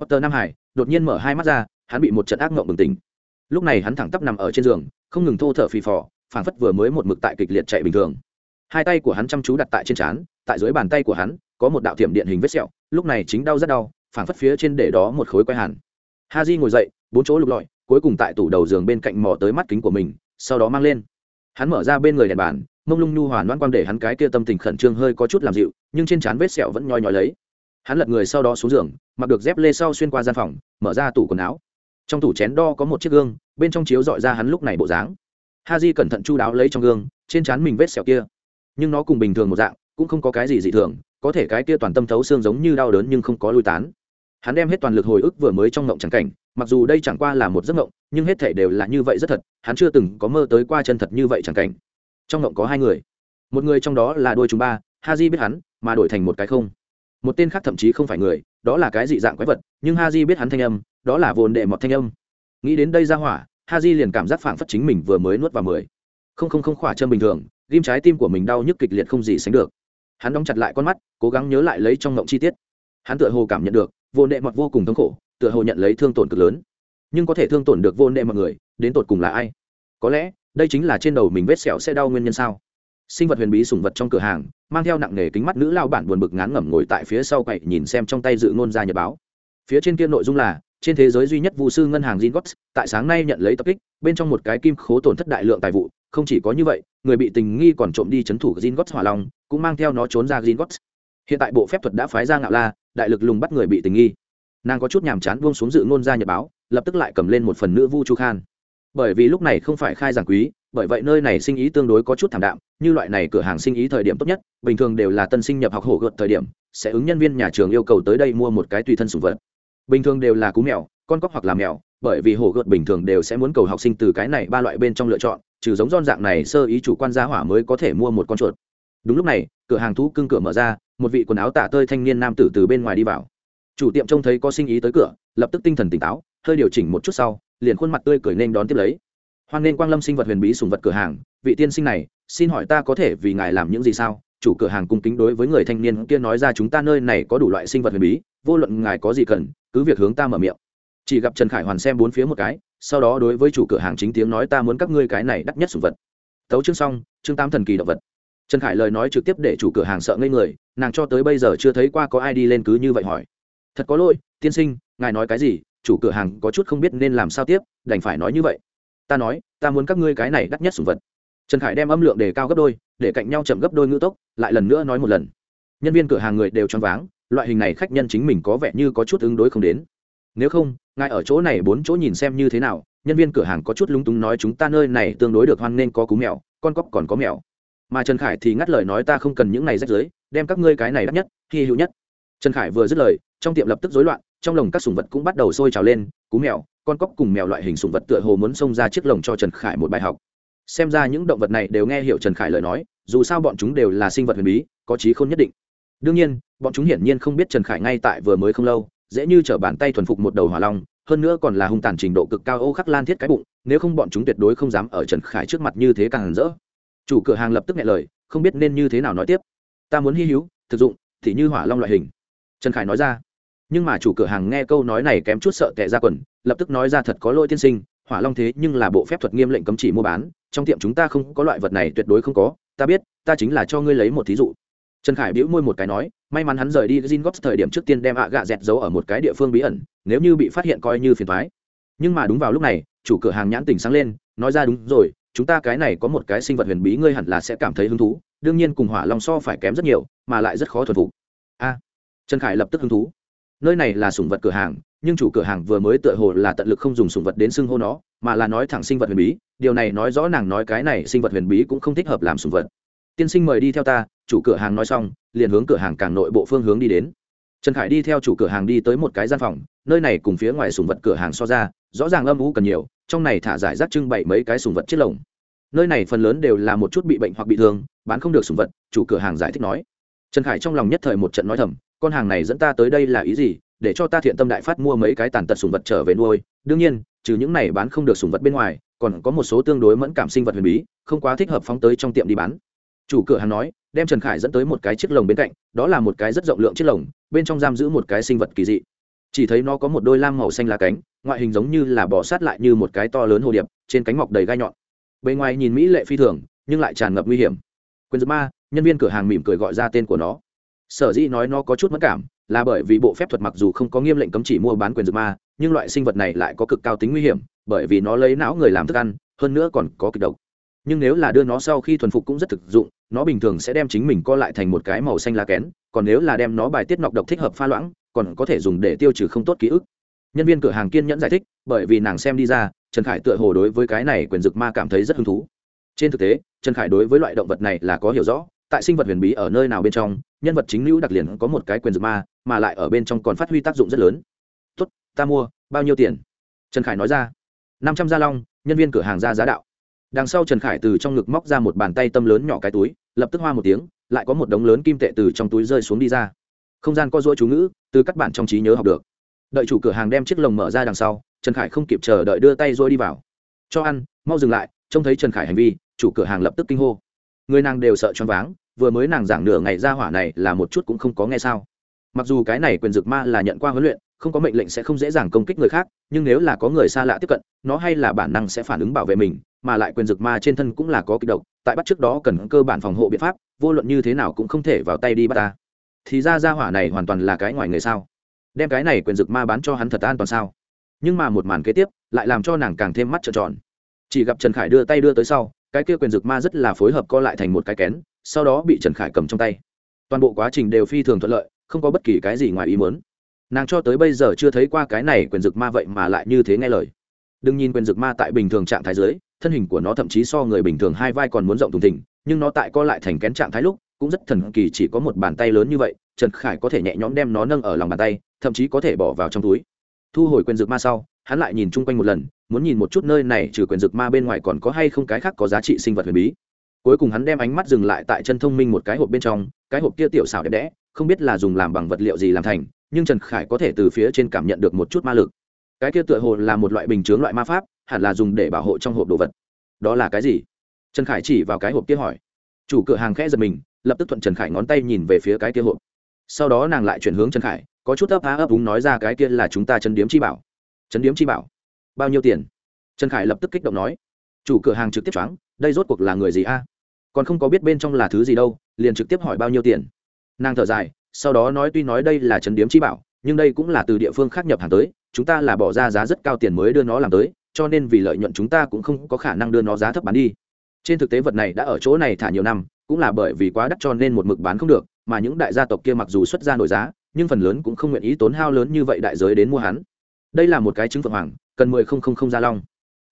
potter nam hải đột nhiên mở hai mắt ra, hắn bị một trận ác mộng bừng tỉnh. Lúc này hắn thẳng tắp nằm ở trên giường, không ngừng thô thở phì phò, phảng phất vừa mới một mực tại kịch liệt chạy bình thường. Hai tay của hắn chăm chú đặt tại trên trán, tại dưới bàn tay của hắn, có một đạo thiểm điện hình vết sẹo, lúc này chính đau rất đau, phảng phất phía trên để đó một khối quay hàn ha di ngồi dậy, bốn chỗ lục lọi, cuối cùng tại tủ đầu giường bên cạnh mò tới mắt kính của mình, sau đó mang lên. Hắn mở ra bên người đèn bàn mông lung nhu hòa loan quang để hắn cái kia tâm tình khẩn trương hơi có chút làm dịu, nhưng trên trán vết sẹo vẫn nhoi nhói lấy. Hắn lật người sau đó xuống giường, mặc được dép lê sau xuyên qua gian phòng, mở ra tủ quần áo. Trong tủ chén đo có một chiếc gương, bên trong chiếu dọi ra hắn lúc này bộ dáng. Ha di cẩn thận chu đáo lấy trong gương, trên trán mình vết sẹo kia. Nhưng nó cùng bình thường một dạng, cũng không có cái gì dị thường, có thể cái kia toàn tâm thấu xương giống như đau đớn nhưng không có lui tán. Hắn đem hết toàn lực hồi ức vừa mới trong ngộng chẳng cảnh, mặc dù đây chẳng qua là một giấc ngộng, nhưng hết thể đều là như vậy rất thật, hắn chưa từng có mơ tới qua chân thật như vậy chẳng cảnh trong ngộng có hai người. Một người trong đó là đôi chúng ba ha di biết hắn, mà đổi thành một cái không. Một tên khác thậm chí không phải người, đó là cái dị dạng quái vật, nhưng ha di biết hắn thanh âm, đó là vồn đệ mọt thanh âm. Nghĩ đến đây ra hỏa ha di liền cảm giác phảng phất chính mình vừa mới nuốt vào mười. Không không không khỏa châm bình thường, ghim trái tim của mình đau nhức kịch liệt không gì sánh được. Hắn đóng chặt lại con mắt, cố gắng nhớ lại lấy trong ngộng chi tiết. Hắn tựa hồ cảm nhận được vô nệ mọt vô cùng thống khổ, tựa hồ nhận lấy thương tổn cực lớn. Nhưng có thể thương tổn được vô nệ mọi người, đến tột cùng là ai? Có lẽ đây chính là trên đầu mình vết sẹo sẽ đau nguyên nhân sao sinh vật huyền bí sùng vật trong cửa hàng mang theo nặng nề kính mắt nữ lao bản buồn bực ngán ngẩm ngồi tại phía sau quậy nhìn xem trong tay dự ngôn ra nhật báo phía trên kia nội dung là trên thế giới duy nhất vụ sư ngân hàng Zingots, tại sáng nay nhận lấy tập kích, bên trong một cái kim khố tổn thất đại lượng tài vụ, không chỉ có như vậy, người bị tình nghi còn trộm đi chấn thủ Zingots hỏa long, cũng mang theo nó trốn ra Zingots. Hiện tại bộ phép thuật đã phái ra ngạo la, đại lực lùng bắt người bị tình nghi. Nàng có chút nhàm chán buông xuống dự ngôn ra nhật báo, lập tức lại cầm lên một phần nữ vu chu khan. Bởi vì lúc này không phải khai giảng quý, bởi vậy nơi này sinh ý tương đối có chút thảm đạm, như loại này cửa hàng sinh ý thời điểm tốt nhất, bình thường đều là tân sinh nhập học hổ gợt thời điểm, sẽ ứng nhân viên nhà trường yêu cầu tới đây mua một cái tùy thân sủng vật. Bình thường đều là cú mèo con cóc hoặc là mèo bởi vì hổ gợt bình thường đều sẽ muốn cầu học sinh từ cái này ba loại bên trong lựa chọn trừ giống don dạng này sơ ý chủ quan gia hỏa mới có thể mua một con chuột. Đúng lúc này cửa hàng thú cưng cửa mở ra một vị quần áo tả tơi thanh niên nam tử từ bên ngoài đi vào. Chủ tiệm trông thấy có sinh ý tới cửa lập tức tinh thần tỉnh táo hơi điều chỉnh một chút sau liền khuôn mặt tươi cười nên đón tiếp lấy. Hoan nên quang lâm sinh vật huyền bí sùng vật cửa hàng, vị tiên sinh này, xin hỏi ta có thể vì ngài làm những gì sao? Chủ cửa hàng cung kính đối với người thanh niên kia nói ra chúng ta nơi này có đủ loại sinh vật huyền bí, vô luận ngài có gì cần, cứ việc hướng ta mở miệng. Chỉ gặp trần khải hoàn xem bốn phía một cái, sau đó đối với chủ cửa hàng chính tiếng nói ta muốn các ngươi cái này đắt nhất sùng vật. Tấu chương xong, chương tám thần kỳ động vật. Trần khải lời nói trực tiếp để chủ cửa hàng sợ ngây người, nàng cho tới bây giờ chưa thấy qua có ai đi lên cứ như vậy hỏi. Thật có lỗi, tiên sinh, ngài nói cái gì? Chủ cửa hàng có chút không biết nên làm sao tiếp, đành phải nói như vậy. Ta nói, ta muốn các ngươi cái này đắt nhất sủng vật. Trần khải đem âm lượng đề cao gấp đôi, để cạnh nhau chậm gấp đôi ngữ tốc, lại lần nữa nói một lần. Nhân viên cửa hàng người đều choáng váng, loại hình này khách nhân chính mình có vẻ như có chút ứng đối không đến. Nếu không, ngài ở chỗ này bốn chỗ nhìn xem như thế nào, nhân viên cửa hàng có chút lúng túng nói chúng ta nơi này tương đối được hoan nên có cú mèo, con cóc còn có mèo. Mà trần khải thì ngắt lời nói ta không cần những này rách dưới đem các ngươi cái này đắt nhất, hy hữu nhất. Trần khải vừa dứt lời, trong tiệm lập tức rối loạn trong lồng các sùng vật cũng bắt đầu sôi trào lên, cú mèo, con cóc cùng mèo loại hình sùng vật tựa hồ muốn xông ra chiếc lồng cho trần khải một bài học. Xem ra những động vật này đều nghe hiểu trần khải lời nói, dù sao bọn chúng đều là sinh vật huyền bí, có trí không nhất định. Đương nhiên, bọn chúng hiển nhiên không biết trần khải ngay tại vừa mới không lâu, dễ như t r ở bàn tay thuần phục một đầu hỏa long, hơn nữa còn là hung tàn trình độ cực cao ô khắc lan thiết cái bụng, nếu không bọn chúng tuyệt đối không dám ở trần khải trước mặt như thế càng hẳn rỡ. Chủ cửa hàng lập tức nghe lời, không biết nên như thế nào nói tiếp. Ta muốn hy hữu, thực dụng, thì như hỏa long loại hình. Trần khải nói ra nhưng mà chủ cửa hàng nghe câu nói này kém chút sợ tệ ra quần, lập tức nói ra thật có lỗi tiên sinh, hỏa long thế nhưng là bộ phép thuật nghiêm lệnh cấm chỉ mua bán, trong tiệm chúng ta không có loại vật này tuyệt đối không có, ta biết, ta chính là cho ngươi lấy một thí dụ. Trần khải bĩu môi một cái nói, may mắn hắn rời đi gin góp thời điểm trước tiên đem ạ gạ dẹt giấu ở một cái địa phương bí ẩn, nếu như bị phát hiện coi như phiền thoái nhưng mà đúng vào lúc này, chủ cửa hàng nhãn tỉnh sáng lên, nói ra đúng rồi, chúng ta cái này có một cái sinh vật huyền bí ngươi hẳn là sẽ cảm thấy hứng thú, đương nhiên cùng hỏa long so phải kém rất nhiều, mà lại rất khó thuần phục. A. Trần khải lập tức hứng thú nơi này là sủng vật cửa hàng, nhưng chủ cửa hàng vừa mới tựa hồ là tận lực không dùng sủng vật đến xưng hô nó, mà là nói thẳng sinh vật huyền bí. Điều này nói rõ nàng nói cái này sinh vật huyền bí cũng không thích hợp làm sủng vật. Tiên sinh mời đi theo ta, chủ cửa hàng nói xong, liền hướng cửa hàng càng nội bộ phương hướng đi đến. Trần khải đi theo chủ cửa hàng đi tới một cái gian phòng, nơi này cùng phía ngoài sủng vật cửa hàng so ra, rõ ràng âm ú cần nhiều, trong này thả giải rác trưng bày mấy cái sủng vật chết lồng. Nơi này phần lớn đều là một chút bị bệnh hoặc bị thương, bán không được sủng vật, chủ cửa hàng giải thích nói. Trần khải trong lòng nhất thời một trận nói thầm con hàng này dẫn ta tới đây là ý gì? Để cho ta thiện tâm đại phát mua mấy cái tàn tật sủng vật trở về nuôi. Đương nhiên, trừ những này bán không được sủng vật bên ngoài, còn có một số tương đối mẫn cảm sinh vật huyền bí, không quá thích hợp phóng tới trong tiệm đi bán. Chủ cửa hàng nói, đem trần khải dẫn tới một cái chiếc lồng bên cạnh, đó là một cái rất rộng lượng chiếc lồng, bên trong giam giữ một cái sinh vật kỳ dị. Chỉ thấy nó có một đôi lam màu xanh lá cánh, ngoại hình giống như là bò sát lại như một cái to lớn hồ điệp, trên cánh mọc đầy gai nhọn. Bề ngoài nhìn mỹ lệ phi thường, nhưng lại tràn ngập nguy hiểm. Quyền dược ma, nhân viên cửa hàng mỉm cười gọi ra tên của nó sở dĩ nói nó có chút mất cảm là bởi vì bộ phép thuật mặc dù không có nghiêm lệnh cấm chỉ mua bán quyền dược ma, nhưng loại sinh vật này lại có cực cao tính nguy hiểm, bởi vì nó lấy não người làm thức ăn, hơn nữa còn có kịch độc. Nhưng nếu là đưa nó sau khi thuần phục cũng rất thực dụng, nó bình thường sẽ đem chính mình co lại thành một cái màu xanh lá kén, còn nếu là đem nó bài tiết nọc độc thích hợp pha loãng, còn có thể dùng để tiêu trừ không tốt ký ức. Nhân viên cửa hàng kiên nhẫn giải thích, bởi vì nàng xem đi ra, trần khải tựa hồ đối với cái này quyền dược ma cảm thấy rất hứng thú. Trên thực tế, trần khải đối với loại động vật này là có hiểu rõ, tại sinh vật huyền bí ở nơi nào bên trong nhân vật chính lưu đặc liền có một cái quyền dược ma, mà lại ở bên trong còn phát huy tác dụng rất lớn. Tốt, ta mua, bao nhiêu tiền? Trần khải nói ra. Năm trăm gia long, nhân viên cửa hàng ra giá đạo. Đằng sau trần khải từ trong ngực móc ra một bàn tay tâm lớn nhỏ cái túi, lập tức hoa một tiếng, lại có một đống lớn kim tệ từ trong túi rơi xuống đi ra. Không gian co dỗi chú ngữ, từ các bản trong trí nhớ học được. Đợi chủ cửa hàng đem chiếc lồng mở ra đằng sau, trần khải không kịp chờ đợi đưa tay dỗi đi vào. Cho ăn, mau dừng lại. Trông thấy trần khải hành vi, chủ cửa hàng lập tức kinh hô. Người nàng đều sợ choáng váng vừa mới nàng giảng nửa ngày ra hỏa này là một chút cũng không có nghe sao. Mặc dù cái này quyền dược ma là nhận qua huấn luyện, không có mệnh lệnh sẽ không dễ dàng công kích người khác, nhưng nếu là có người xa lạ tiếp cận, nó hay là bản năng sẽ phản ứng bảo vệ mình, mà lại quyền dược ma trên thân cũng là có kịch độc, tại bắt trước đó cần cơ bản phòng hộ biện pháp, vô luận như thế nào cũng không thể vào tay đi bắt ta. Thì ra ra hỏa này hoàn toàn là cái ngoài người sao? Đem cái này quyền dược ma bán cho hắn thật an toàn sao? Nhưng mà một màn kế tiếp, lại làm cho nàng càng thêm mắt trợn tròn. Chỉ gặp trần khải đưa tay đưa tới sau, cái kia quyền dược ma rất là phối hợp co lại thành một cái kén sau đó bị trần khải cầm trong tay. Toàn bộ quá trình đều phi thường thuận lợi, không có bất kỳ cái gì ngoài ý muốn. Nàng cho tới bây giờ chưa thấy qua cái này quyền dược ma vậy mà lại như thế nghe lời. Đừng nhìn quyền dược ma tại bình thường trạng thái dưới, thân hình của nó thậm chí so người bình thường hai vai còn muốn rộng thùng thình, nhưng nó tại co lại thành kén trạng thái lúc, cũng rất thần kỳ chỉ có một bàn tay lớn như vậy, trần khải có thể nhẹ nhõm đem nó nâng ở lòng bàn tay, thậm chí có thể bỏ vào trong túi. Thu hồi quyền dược ma sau, hắn lại nhìn chung quanh một lần, muốn nhìn một chút nơi này trừ quyền dược ma bên ngoài còn có hay không cái khác có giá trị sinh vật huyền bí cuối cùng hắn đem ánh mắt dừng lại tại chân thông minh một cái hộp bên trong, cái hộp kia tiểu xảo đẹp đẽ, không biết là dùng làm bằng vật liệu gì làm thành, nhưng trần khải có thể từ phía trên cảm nhận được một chút ma lực. Cái kia tựa hồ là một loại bình chướng loại ma pháp, hẳn là dùng để bảo hộ trong hộp đồ vật. Đó là cái gì? Trần khải chỉ vào cái hộp kia hỏi. Chủ cửa hàng khẽ giật mình, lập tức thuận trần khải ngón tay nhìn về phía cái kia hộp. Sau đó nàng lại chuyển hướng trần khải, có chút ấp á ấp úng nói ra cái kia là chúng ta chấn điếm chi bảo. Chấn điếm chi bảo? Bao nhiêu tiền? Trần khải lập tức kích động nói. Chủ cửa hàng trực tiếp choáng, đây rốt cuộc là người gì a? Còn không có biết bên trong là thứ gì đâu, liền trực tiếp hỏi bao nhiêu tiền. Nàng thở dài, sau đó nói tuy nói đây là trấn điếm chi bảo, nhưng đây cũng là từ địa phương khác nhập hàng tới, chúng ta là bỏ ra giá rất cao tiền mới đưa nó làm tới, cho nên vì lợi nhuận chúng ta cũng không có khả năng đưa nó giá thấp bán đi. Trên thực tế vật này đã ở chỗ này thả nhiều năm, cũng là bởi vì quá đắt cho nên một mực bán không được, mà những đại gia tộc kia mặc dù xuất ra nổi giá, nhưng phần lớn cũng không nguyện ý tốn hao lớn như vậy đại giới đến mua hắn. Đây là một cái chứng phượng hoàng, cần mười không không không gia long.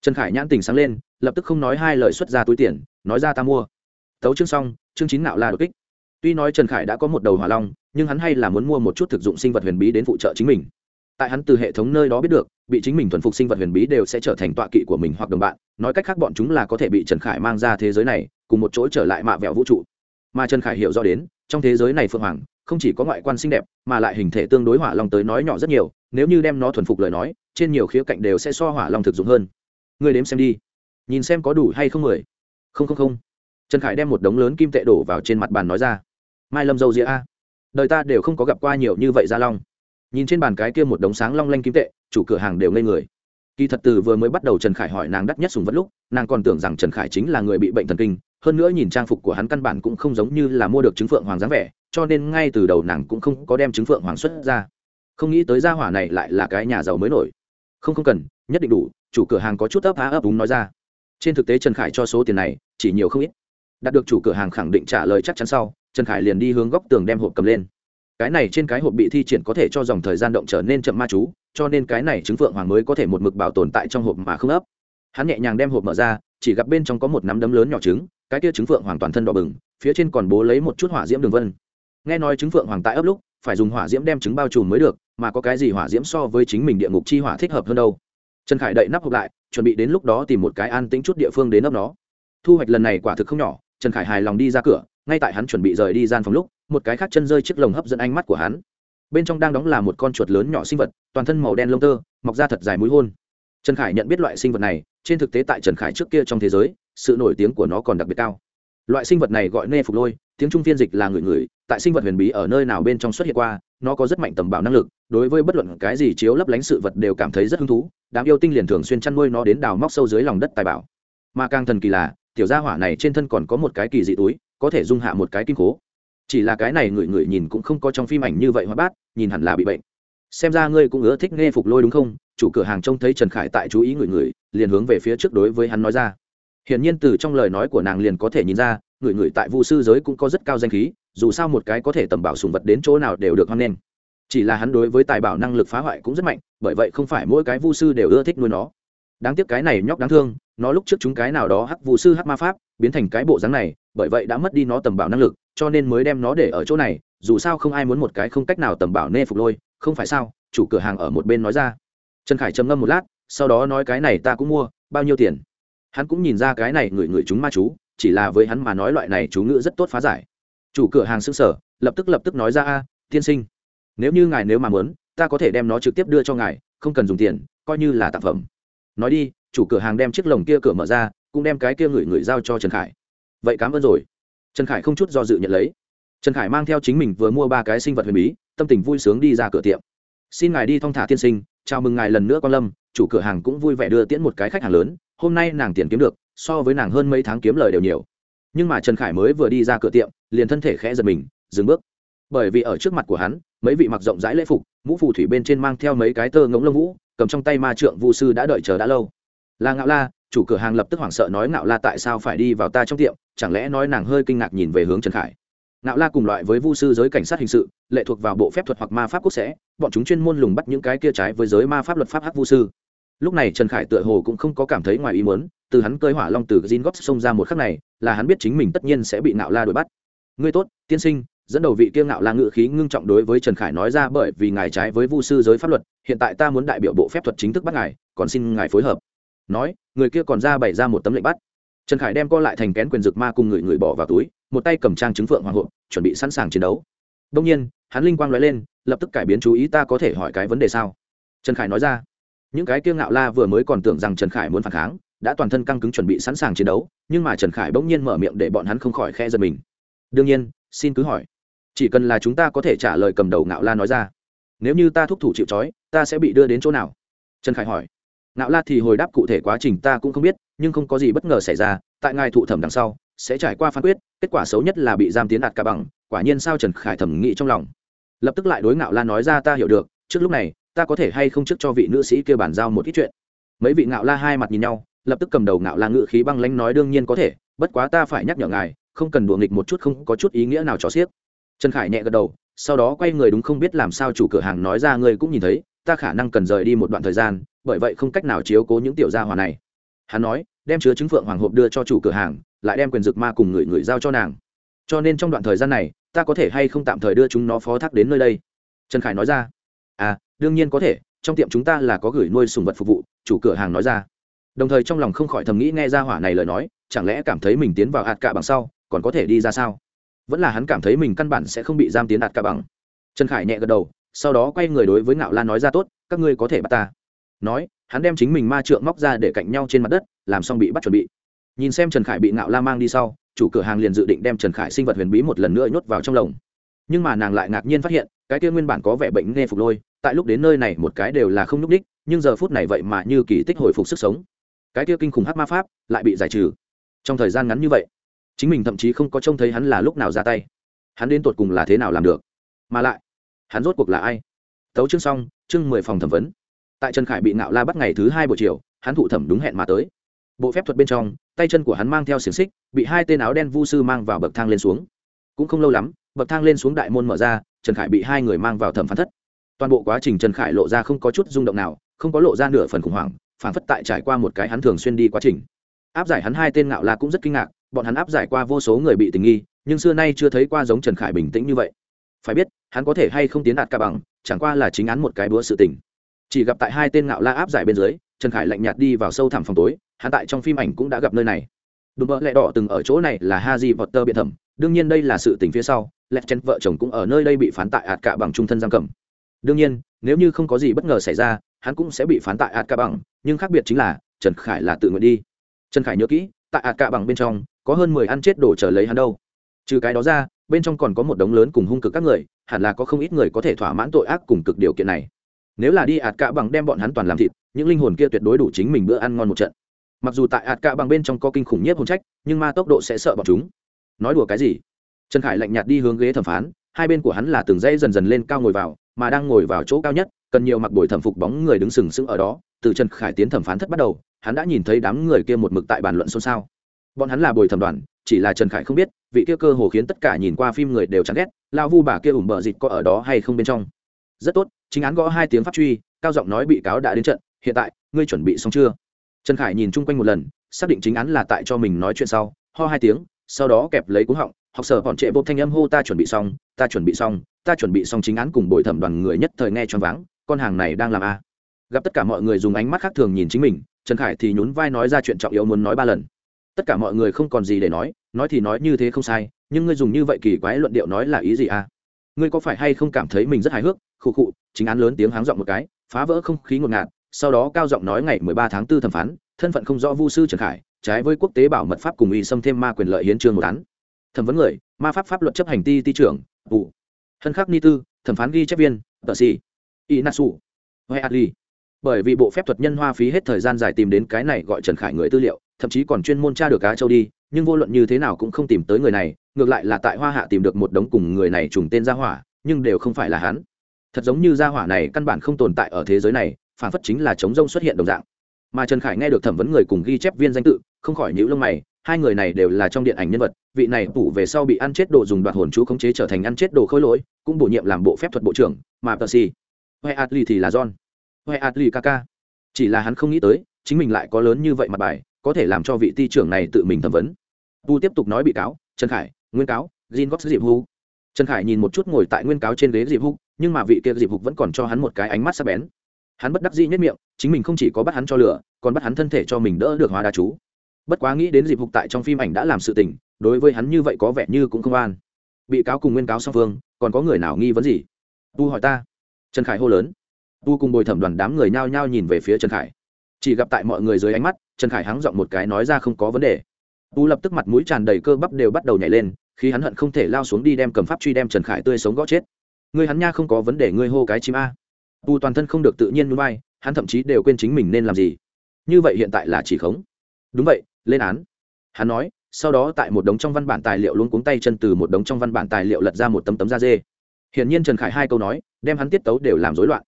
Trần khải nhãn tình sáng lên, lập tức không nói hai lời xuất ra túi tiền, nói ra ta mua tấu chương xong, chương chín nạo la đột kích. Tuy nói trần khải đã có một đầu hỏa long, nhưng hắn hay là muốn mua một chút thực dụng sinh vật huyền bí đến phụ trợ chính mình. Tại hắn từ hệ thống nơi đó biết được, bị chính mình thuần phục sinh vật huyền bí đều sẽ trở thành tọa kỵ của mình hoặc đồng bạn. Nói cách khác bọn chúng là có thể bị trần khải mang ra thế giới này, cùng một chỗ trở lại mạ vẹo vũ trụ. Mà trần khải hiểu rõ đến, trong thế giới này phượng hoàng, không chỉ có ngoại quan xinh đẹp, mà lại hình thể tương đối hỏa long tới nói nhỏ rất nhiều, nếu như đem nó thuần phục lời nói, trên nhiều khía cạnh đều sẽ so hỏa long thực dụng hơn. Người đếm xem đi. Nhìn xem có đủ hay không mười. Không không không trần khải đem một đống lớn kim tệ đổ vào trên mặt bàn nói ra. Mai lâm dâu dĩa a, đời ta đều không có gặp qua nhiều như vậy gia long. Nhìn trên bàn cái kia một đống sáng long lanh kim tệ, chủ cửa hàng đều ngây người. Kỳ thật từ vừa mới bắt đầu trần khải hỏi nàng đắt nhất sùng vật lúc, nàng còn tưởng rằng trần khải chính là người bị bệnh thần kinh, hơn nữa nhìn trang phục của hắn căn bản cũng không giống như là mua được chứng phượng hoàng dáng vẻ, cho nên ngay từ đầu nàng cũng không có đem chứng phượng hoàng xuất ra. Không nghĩ tới gia hỏa này lại là cái nhà giàu mới nổi. Không không cần, nhất định đủ, chủ cửa hàng có chút ấp á ấp úng nói ra. Trên thực tế trần khải cho số tiền này chỉ nhiều không ít đạt được chủ cửa hàng khẳng định trả lời chắc chắn sau, trần khải liền đi hướng góc tường đem hộp cầm lên. Cái này trên cái hộp bị thi triển có thể cho dòng thời gian động trở nên chậm ma chú, cho nên cái này trứng phượng hoàng mới có thể một mực bảo tồn tại trong hộp mà không ấp. Hắn nhẹ nhàng đem hộp mở ra, chỉ gặp bên trong có một nắm đấm lớn nhỏ trứng, cái kia trứng phượng hoàng toàn thân đỏ bừng, phía trên còn bố lấy một chút hỏa diễm đường vân. Nghe nói trứng phượng hoàng tại ấp lúc, phải dùng hỏa diễm đem trứng bao trùm mới được, mà có cái gì hỏa diễm so với chính mình địa ngục chi hỏa thích hợp hơn đâu. Trần khải đậy nắp hộp lại, chuẩn bị đến lúc đó tìm một cái an tĩnh chút địa phương đến ấp nó. Thu hoạch lần này quả thực không nhỏ trần khải hài lòng đi ra cửa, ngay tại hắn chuẩn bị rời đi gian phòng lúc, một cái khác chân rơi chiếc lồng hấp dẫn ánh mắt của hắn. Bên trong đang đóng là một con chuột lớn nhỏ sinh vật, toàn thân màu đen lông tơ, mọc ra thật dài mũi hôn. Trần khải nhận biết loại sinh vật này, trên thực tế tại trần khải trước kia trong thế giới, sự nổi tiếng của nó còn đặc biệt cao. Loại sinh vật này gọi nê phục lôi, tiếng trung phiên dịch là người người tại sinh vật huyền bí ở nơi nào bên trong xuất hiện qua, nó có rất mạnh tầm bảo năng lực, đối với bất luận cái gì chiếu lấp lánh sự vật đều cảm thấy rất hứng thú đám yêu tinh liền thường xuyên chăn nuôi nó đến đào móc sâu dưới lòng đất tài bảo. Mà càng thần kỳ là tiểu gia hỏa này trên thân còn có một cái kỳ dị túi, có thể dung hạ một cái kim cố. Chỉ là cái này người người nhìn cũng không có trong phim ảnh như vậy hoa bát nhìn hẳn là bị bệnh. Xem ra ngươi cũng ưa thích nghe phục lôi đúng không? Chủ cửa hàng trông thấy trần khải tại chú ý người người, liền hướng về phía trước đối với hắn nói ra. Hiển nhiên từ trong lời nói của nàng liền có thể nhìn ra, người người tại vu sư giới cũng có rất cao danh khí, dù sao một cái có thể tầm bảo sùng vật đến chỗ nào đều được hoan nghênh. Chỉ là hắn đối với tài bảo năng lực phá hoại cũng rất mạnh, bởi vậy không phải mỗi cái vu sư đều ưa thích nuôi nó. Đáng tiếc cái này nhóc đáng thương nó lúc trước chúng cái nào đó hắc vụ sư hắc ma pháp, biến thành cái bộ dáng này, bởi vậy đã mất đi nó tầm bảo năng lực, cho nên mới đem nó để ở chỗ này, dù sao không ai muốn một cái không cách nào tầm bảo nê phục lôi, không phải sao? Chủ cửa hàng ở một bên nói ra. Trần khải trầm ngâm một lát, sau đó nói cái này ta cũng mua, bao nhiêu tiền? Hắn cũng nhìn ra cái này người người chúng ma chú, chỉ là với hắn mà nói loại này chú ngữ rất tốt phá giải. Chủ cửa hàng xưng sở lập tức lập tức nói ra, a, tiên sinh, nếu như ngài nếu mà muốn, ta có thể đem nó trực tiếp đưa cho ngài, không cần dùng tiền, coi như là tạp phẩm. Nói đi chủ cửa hàng đem chiếc lồng kia cửa mở ra, cũng đem cái kia người người giao cho trần khải. Vậy cảm ơn rồi. Trần khải không chút do dự nhận lấy. Trần khải mang theo chính mình vừa mua ba cái sinh vật huyền bí, tâm tình vui sướng đi ra cửa tiệm. Xin ngài đi thong thả tiên sinh, chào mừng ngài lần nữa quan lâm, chủ cửa hàng cũng vui vẻ đưa tiễn một cái khách hàng lớn, hôm nay nàng tiền kiếm được, so với nàng hơn mấy tháng kiếm lời đều nhiều. Nhưng mà trần khải mới vừa đi ra cửa tiệm, liền thân thể khẽ giật mình, dừng bước. Bởi vì ở trước mặt của hắn, mấy vị mặc rộng rãi lễ phục, mũ phù thủy bên trên mang theo mấy cái tơ ngống lông vũ, cầm trong tay ma trượng vu sư đã đợi chờ đã lâu là ngạo la, chủ cửa hàng lập tức hoảng sợ nói ngạo la tại sao phải đi vào ta trong tiệm, chẳng lẽ nói nàng hơi kinh ngạc nhìn về hướng trần khải. Ngạo la cùng loại với vu sư giới cảnh sát hình sự, lệ thuộc vào bộ phép thuật hoặc ma pháp quốc sẽ, bọn chúng chuyên môn lùng bắt những cái kia trái với giới ma pháp luật pháp hắc vu sư. Lúc này trần khải tựa hồ cũng không có cảm thấy ngoài ý muốn, từ hắn cơi hỏa long từ gin góp xông ra một khắc này, là hắn biết chính mình tất nhiên sẽ bị ngạo la đuổi bắt. Ngươi tốt, tiên sinh, dẫn đầu vị kiêng ngạo la ngự khí ngưng trọng đối với trần khải nói ra, bởi vì ngài trái với vu sư giới pháp luật, hiện tại ta muốn đại biểu bộ phép thuật chính thức bắt ngài, còn xin ngài phối hợp nói, người kia còn ra bày ra một tấm lệnh bắt. Trần khải đem co lại thành kén quyền rực ma cùng người người bỏ vào túi, một tay cầm trang chứng phượng hoàng hộ chuẩn bị sẵn sàng chiến đấu. Đông nhiên, hắn linh quang nói lên, lập tức cải biến chú ý ta có thể hỏi cái vấn đề sao? Trần khải nói ra. Những cái kiêng ngạo la vừa mới còn tưởng rằng trần khải muốn phản kháng, đã toàn thân căng cứng chuẩn bị sẵn sàng chiến đấu, nhưng mà trần khải bỗng nhiên mở miệng để bọn hắn không khỏi khe giật mình. Đương nhiên, xin cứ hỏi. Chỉ cần là chúng ta có thể trả lời cầm đầu ngạo la nói ra. Nếu như ta thúc thủ chịu trói, ta sẽ bị đưa đến chỗ nào? Trần khải hỏi ngạo la thì hồi đáp cụ thể quá trình ta cũng không biết, nhưng không có gì bất ngờ xảy ra, tại ngài thụ thẩm đằng sau, sẽ trải qua phán quyết, kết quả xấu nhất là bị giam tiến đạt cả bằng, quả nhiên sao trần khải thẩm nghĩ trong lòng. Lập tức lại đối ngạo la nói ra ta hiểu được, trước lúc này, ta có thể hay không trước cho vị nữ sĩ kia bàn giao một ít chuyện. Mấy vị ngạo la hai mặt nhìn nhau, lập tức cầm đầu ngạo la ngự khí băng lãnh nói đương nhiên có thể, bất quá ta phải nhắc nhở ngài, không cần đùa nghịch một chút không có chút ý nghĩa nào cho xiếc. Trần khải nhẹ gật đầu, sau đó quay người đúng không biết làm sao chủ cửa hàng nói ra ngươi cũng nhìn thấy, ta khả năng cần rời đi một đoạn thời gian bởi vậy không cách nào chiếu cố những tiểu gia hòa này. Hắn nói, đem chứa trứng phượng hoàng hộp đưa cho chủ cửa hàng, lại đem quyền dược ma cùng người người giao cho nàng. Cho nên trong đoạn thời gian này, ta có thể hay không tạm thời đưa chúng nó phó thác đến nơi đây? Trần khải nói ra. À đương nhiên có thể, trong tiệm chúng ta là có gửi nuôi sùng vật phục vụ, chủ cửa hàng nói ra. Đồng thời trong lòng không khỏi thầm nghĩ nghe ra hỏa này lời nói, chẳng lẽ cảm thấy mình tiến vào hạt cạ bằng sau, còn có thể đi ra sao? Vẫn là hắn cảm thấy mình căn bản sẽ không bị giam tiến hạt cạ bằng. Trần khải nhẹ gật đầu, sau đó quay người đối với ngạo lan nói ra, tốt, các ngươi có thể bắt ta nói, hắn đem chính mình ma trượng móc ra để cạnh nhau trên mặt đất, làm xong bị bắt chuẩn bị. Nhìn xem trần khải bị ngạo la mang đi sau, chủ cửa hàng liền dự định đem trần khải sinh vật huyền bí một lần nữa nhốt vào trong lồng. Nhưng mà nàng lại ngạc nhiên phát hiện, cái kia nguyên bản có vẻ bệnh nghe phục lôi, tại lúc đến nơi này một cái đều là không nhúc đích nhưng giờ phút này vậy mà như kỳ tích hồi phục sức sống. Cái kia kinh khủng hát ma pháp lại bị giải trừ. Trong thời gian ngắn như vậy, chính mình thậm chí không có trông thấy hắn là lúc nào ra tay. Hắn đến tột cùng là thế nào làm được? Mà lại, hắn rốt cuộc là ai? Tấu chương xong, chương mười phòng thẩm vấn tại trần khải bị ngạo la bắt ngày thứ hai buổi chiều, hắn thụ thẩm đúng hẹn mà tới. Bộ phép thuật bên trong, tay chân của hắn mang theo xiềng xích, bị hai tên áo đen vu sư mang vào bậc thang lên xuống. Cũng không lâu lắm, bậc thang lên xuống đại môn mở ra, trần khải bị hai người mang vào thẩm phán thất. Toàn bộ quá trình trần khải lộ ra không có chút rung động nào, không có lộ ra nửa phần khủng hoảng phản phất tại trải qua một cái hắn thường xuyên đi quá trình. Áp giải hắn hai tên ngạo la cũng rất kinh ngạc, bọn hắn áp giải qua vô số người bị tình nghi, nhưng xưa nay chưa thấy qua giống trần khải bình tĩnh như vậy. Phải biết, hắn có thể hay không tiến đạt ca bằng, chẳng qua là chính án một cái búa sự tình chỉ gặp tại hai tên ngạo la áp giải bên dưới, trần khải lạnh nhạt đi vào sâu thẳm phòng tối, hắn tại trong phim ảnh cũng đã gặp nơi này. Đùm bỡ lẹ đỏ từng ở chỗ này là haji tơ biện thẩm, đương nhiên đây là sự tình phía sau lẹt chen vợ chồng cũng ở nơi đây bị phán tại ạt cả bằng trung thân giam cầm. Đương nhiên, nếu như không có gì bất ngờ xảy ra, hắn cũng sẽ bị phán tại ạt cả bằng, nhưng khác biệt chính là, trần khải là tự nguyện đi. Trần khải nhớ kỹ, tại ạt cả bằng bên trong, có hơn mười ăn chết đổ chờ lấy hắn đâu. Trừ cái đó ra, bên trong còn có một đống lớn cùng hung cực các người, hẳn là có không ít người có thể thỏa mãn tội ác cùng cực điều kiện này nếu là đi ạt cạ bằng đem bọn hắn toàn làm thịt, những linh hồn kia tuyệt đối đủ chính mình bữa ăn ngon một trận. Mặc dù tại ạt cạ bằng bên trong có kinh khủng nhất hồn trách, nhưng ma tốc độ sẽ sợ bọn chúng. Nói đùa cái gì? Trần khải lạnh nhạt đi hướng ghế thẩm phán, hai bên của hắn là từng dây dần dần lên cao ngồi vào, mà đang ngồi vào chỗ cao nhất, cần nhiều mặc bồi thẩm phục bóng người đứng sừng sững ở đó. Từ trần khải tiến thẩm phán thất bắt đầu, hắn đã nhìn thấy đám người kia một mực tại bàn luận xôn xao. Bọn hắn là bồi thẩm đoàn, chỉ là trần khải không biết, vị kia cơ hồ khiến tất cả nhìn qua phim người đều chán ghét lao vu bà kia ủng bờ dịch có ở đó hay không bên trong. Rất tốt chính án gõ hai tiếng pháp truy, cao giọng nói bị cáo đã đến trận, hiện tại, ngươi chuẩn bị xong chưa? Trần khải nhìn chung quanh một lần, xác định chính án là tại cho mình nói chuyện sau, ho hai tiếng, sau đó kẹp lấy cúng họng, học sở bọn trệ vô thanh âm hô, ta chuẩn bị xong, ta chuẩn bị xong, ta chuẩn bị xong chính án cùng bồi thẩm đoàn người nhất thời nghe choáng váng, con hàng này đang làm a. Gặp tất cả mọi người dùng ánh mắt khác thường nhìn chính mình, trần khải thì nhún vai nói ra chuyện trọng yếu muốn nói ba lần. Tất cả mọi người không còn gì để nói nói thì nói như thế không sai, nhưng ngươi dùng như vậy kỳ quái luận điệu nói là ý gì à ngươi có phải hay không cảm thấy mình rất hài hước, khụ khụ, chính án lớn tiếng háng giọng một cái, phá vỡ không khí ngột ngạt, sau đó cao giọng nói ngày mười ba tháng 4 thẩm phán, thân phận không rõ vu sư trần khải, trái với quốc tế bảo mật pháp cùng y xâm thêm ma quyền lợi hiến trương một án. Thẩm vấn người, ma pháp pháp luật chấp hành ti ti trưởng, vụ. Hân khắc ni tư, thẩm phán ghi chép viên, tờ si y nasu huệ adli. Bởi vì bộ phép thuật nhân hoa phí hết thời gian dài tìm đến cái này gọi trần khải người tư liệu thậm chí còn chuyên môn tra được cá châu đi, nhưng vô luận như thế nào cũng không tìm tới người này, ngược lại là tại hoa hạ tìm được một đống cùng người này trùng tên gia hỏa, nhưng đều không phải là hắn. Thật giống như gia hỏa này căn bản không tồn tại ở thế giới này, phản phất chính là chống rông xuất hiện đồng dạng. Mà trần khải nghe được thẩm vấn người cùng ghi chép viên danh tự, không khỏi nhíu lông mày, hai người này đều là trong điện ảnh nhân vật, vị này tủ về sau bị ăn chết đồ dùng đoạt hồn chú khống chế trở thành ăn chết đồ khôi lỗi, cũng bổ nhiệm làm bộ phép thuật bộ trưởng, mà tờ si huệ adli thì là john. Huệ adli kaka chỉ là hắn không nghĩ tới, chính mình lại có lớn như vậy mặt bài có thể làm cho vị ty trưởng này tự mình thẩm vấn. Tu tiếp tục nói bị cáo, trần khải, nguyên cáo, jin góp dịp hu trần khải nhìn một chút ngồi tại nguyên cáo trên ghế dịp hu nhưng mà vị kia dịp hục vẫn còn cho hắn một cái ánh mắt sắc bén. Hắn bất đắc dĩ nhất miệng, chính mình không chỉ có bắt hắn cho lửa, còn bắt hắn thân thể cho mình đỡ được hóa đa chú. Bất quá nghĩ đến dịp hục tại trong phim ảnh đã làm sự tình, đối với hắn như vậy có vẻ như cũng không an. Bị cáo cùng nguyên cáo song phương, còn có người nào nghi vấn gì? Tu hỏi ta. Trần khải hô lớn. Tu cùng bồi thẩm đoàn đám người nhao nhao nhìn về phía trần khải. Chỉ gặp tại mọi người dưới ánh mắt trần khải hắng giọng một cái nói ra không có vấn đề. Tu lập tức mặt mũi tràn đầy cơ bắp đều bắt đầu nhảy lên, khi hắn hận không thể lao xuống đi đem cầm pháp truy đem trần khải tươi sống gõ chết. Người hắn nha không có vấn đề, ngươi hô cái chim a. Tu toàn thân không được tự nhiên núi bay hắn thậm chí đều quên chính mình nên làm gì. Như vậy hiện tại là chỉ khống. Đúng vậy, lên án. Hắn nói, sau đó tại một đống trong văn bản tài liệu luôn cuống tay chân từ một đống trong văn bản tài liệu lật ra một tấm tấm da dê. Hiển nhiên trần khải hai câu nói, đem hắn tiết tấu đều làm rối loạn.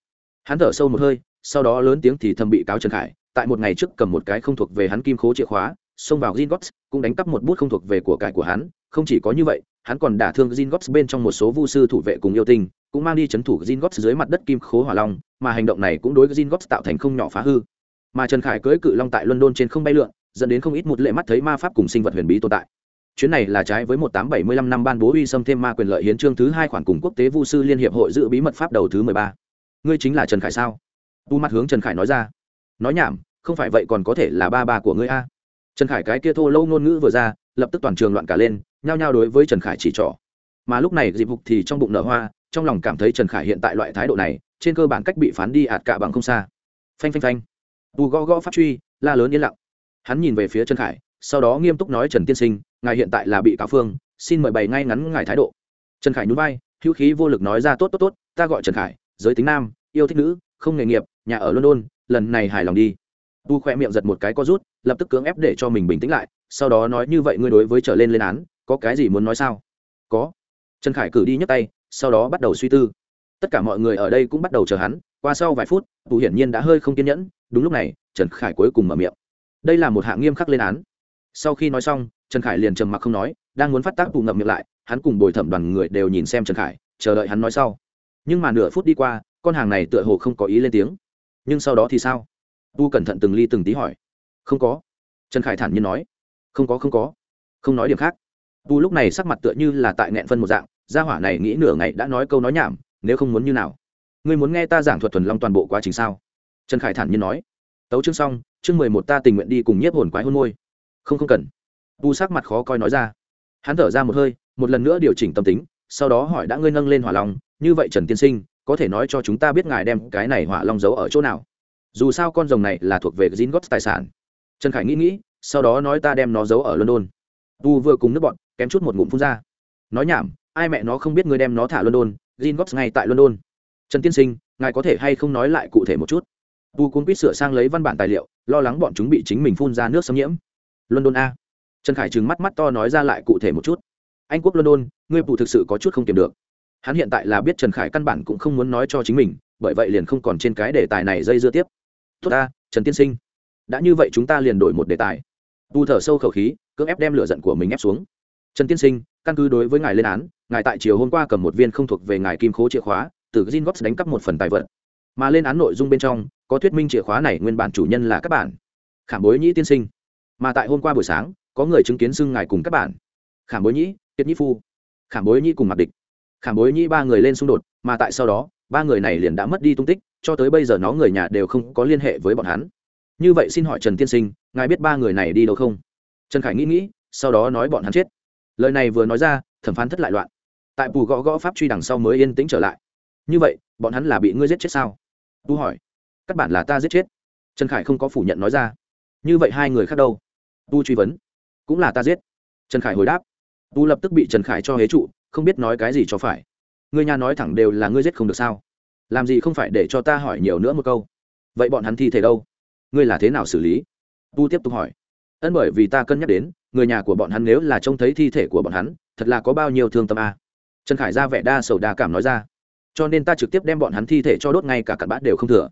Hắn thở sâu một hơi, sau đó lớn tiếng thì thầm bị cáo trần khải tại một ngày trước cầm một cái không thuộc về hắn kim khố chìa khóa xông vào Zingots, cũng đánh cắp một bút không thuộc về của cải của hắn, không chỉ có như vậy, hắn còn đả thương Zingots bên trong một số vu sư thủ vệ cùng yêu tinh, cũng mang đi chấn thủ Zingots dưới mặt đất kim khố hỏa long, mà hành động này cũng đối với Zingots tạo thành không nhỏ phá hư. Mà Trần Khải cưỡi cự long tại London trên không bay lượn, dẫn đến không ít một lệ mắt thấy ma pháp cùng sinh vật huyền bí tồn tại. Chuyến này là trái với 1875 năm ban bố uy xâm thêm ma quyền lợi hiến chương thứ hai khoản cùng quốc tế vu sư liên hiệp hội giữ bí mật pháp đầu thứ 13. Ngươi chính là Trần Khải sao? Tu mặt hướng Trần Khải nói ra. Nói nhảm, không phải vậy còn có thể là ba ba của ngươi a. Trần khải cái kia thô lâu ngôn ngữ vừa ra lập tức toàn trường loạn cả lên nhao nhao đối với trần khải chỉ trỏ. Mà lúc này dịp hục thì trong bụng nở hoa trong lòng cảm thấy trần khải hiện tại loại thái độ này trên cơ bản cách bị phán đi ạt cả bằng không xa. Phanh phanh phanh. Bù gõ gõ phát truy la lớn yên lặng. Hắn nhìn về phía trần khải sau đó nghiêm túc nói trần tiên sinh ngài hiện tại là bị cáo phương xin mời bày ngay ngắn ngài thái độ. Trần khải nhún vai hữu khí vô lực nói ra tốt tốt tốt ta gọi trần khải giới tính nam yêu thích nữ không nghề nghiệp nhà ở london lần này hài lòng đi. Tu khoe miệng giật một cái có rút, lập tức cưỡng ép để cho mình bình tĩnh lại, sau đó nói như vậy ngươi đối với trở lên lên án, có cái gì muốn nói sao? Có. Trần khải cử đi nhấc tay, sau đó bắt đầu suy tư. Tất cả mọi người ở đây cũng bắt đầu chờ hắn, qua sau vài phút, tu hiển nhiên đã hơi không kiên nhẫn, đúng lúc này, trần khải cuối cùng mở miệng. Đây là một hạng nghiêm khắc lên án. Sau khi nói xong, trần khải liền trầm mặc không nói, đang muốn phát tác tù ngậm miệng lại, hắn cùng bồi thẩm đoàn người đều nhìn xem trần khải, chờ đợi hắn nói sau. Nhưng mà nửa phút đi qua, con hàng này tựa hồ không có ý lên tiếng nhưng sau đó thì sao? Tu cẩn thận từng ly từng tí hỏi. Không có. Trần khải thản nhiên nói. Không có không có. Không nói điểm khác. Tu lúc này sắc mặt tựa như là tại nghẹn phân một dạng gia hỏa này nghĩ nửa ngày đã nói câu nói nhảm nếu không muốn như nào? Ngươi muốn nghe ta giảng thuật thuần long toàn bộ quá trình sao? Trần khải thản nhiên nói. Tấu chương xong chương mười một ta tình nguyện đi cùng nhiếp hồn quái hôn môi. Không không cần. Tu sắc mặt khó coi nói ra. Hắn thở ra một hơi một lần nữa điều chỉnh tâm tính sau đó hỏi đã ngươi nâng lên hỏa lòng, như vậy trần tiên sinh có thể nói cho chúng ta biết ngài đem cái này hỏa long giấu ở chỗ nào. Dù sao con rồng này là thuộc về gin gót tài sản. Trần khải nghĩ nghĩ, sau đó nói ta đem nó giấu ở london. Tu vừa cùng nước bọn, kém chút một ngụm phun ra. Nói nhảm, ai mẹ nó không biết ngươi đem nó thả london gin gót ngay tại london. Trần tiên sinh, ngài có thể hay không nói lại cụ thể một chút? Tu cuốn quýt sửa sang lấy văn bản tài liệu, lo lắng bọn chúng bị chính mình phun ra nước xâm nhiễm. London a. Trần khải trừng mắt mắt to nói ra lại cụ thể một chút. Anh quốc london, ngươi phụ thực sự có chút không kiềm được hắn hiện tại là biết trần khải căn bản cũng không muốn nói cho chính mình, bởi vậy liền không còn trên cái đề tài này dây dưa tiếp. Tốt ta, trần tiên sinh, đã như vậy chúng ta liền đổi một đề tài. Tu thở sâu khẩu khí, cưỡng ép đem lửa giận của mình ép xuống. Trần tiên sinh, căn cứ đối với ngài lên án, ngài tại chiều hôm qua cầm một viên không thuộc về ngài kim khố chìa khóa, từ gin gops đánh cắp một phần tài vật. Mà lên án nội dung bên trong, có thuyết minh chìa khóa này nguyên bản chủ nhân là các bạn. Khảm bối nhĩ tiên sinh. Mà tại hôm qua buổi sáng, có người chứng kiến xưng ngài cùng các bạn. Khảm bối nhĩ kiệt nhĩ phu. Khảm bối nhĩ cùng mặc địch khảm bối nhĩ ba người lên xung đột, mà tại sau đó, ba người này liền đã mất đi tung tích, cho tới bây giờ nó người nhà đều không có liên hệ với bọn hắn. Như vậy xin hỏi trần tiên sinh, ngài biết ba người này đi đâu không? Trần khải nghĩ nghĩ, sau đó nói bọn hắn chết. Lời này vừa nói ra, thẩm phán thất lại loạn. Tại bù gõ gõ pháp truy đằng sau mới yên tĩnh trở lại. Như vậy, bọn hắn là bị ngươi giết chết sao? Tu hỏi. Các bạn là ta giết chết. Trần khải không có phủ nhận nói ra. Như vậy hai người khác đâu? Tu truy vấn. Cũng là ta giết. Trần khải hồi đáp. Tu lập tức bị trần khải cho hế trụ không biết nói cái gì cho phải. Người nhà nói thẳng đều là ngươi giết không được sao? Làm gì không phải để cho ta hỏi nhiều nữa một câu? Vậy bọn hắn thi thể đâu? Ngươi là thế nào xử lý? Tu tiếp tục hỏi. Ân bởi vì ta cân nhắc đến, người nhà của bọn hắn nếu là trông thấy thi thể của bọn hắn, thật là có bao nhiêu thương tâm a. Trần khải ra vẻ đa sầu đa cảm nói ra. Cho nên ta trực tiếp đem bọn hắn thi thể cho đốt ngay cả cặn bát đều không thừa.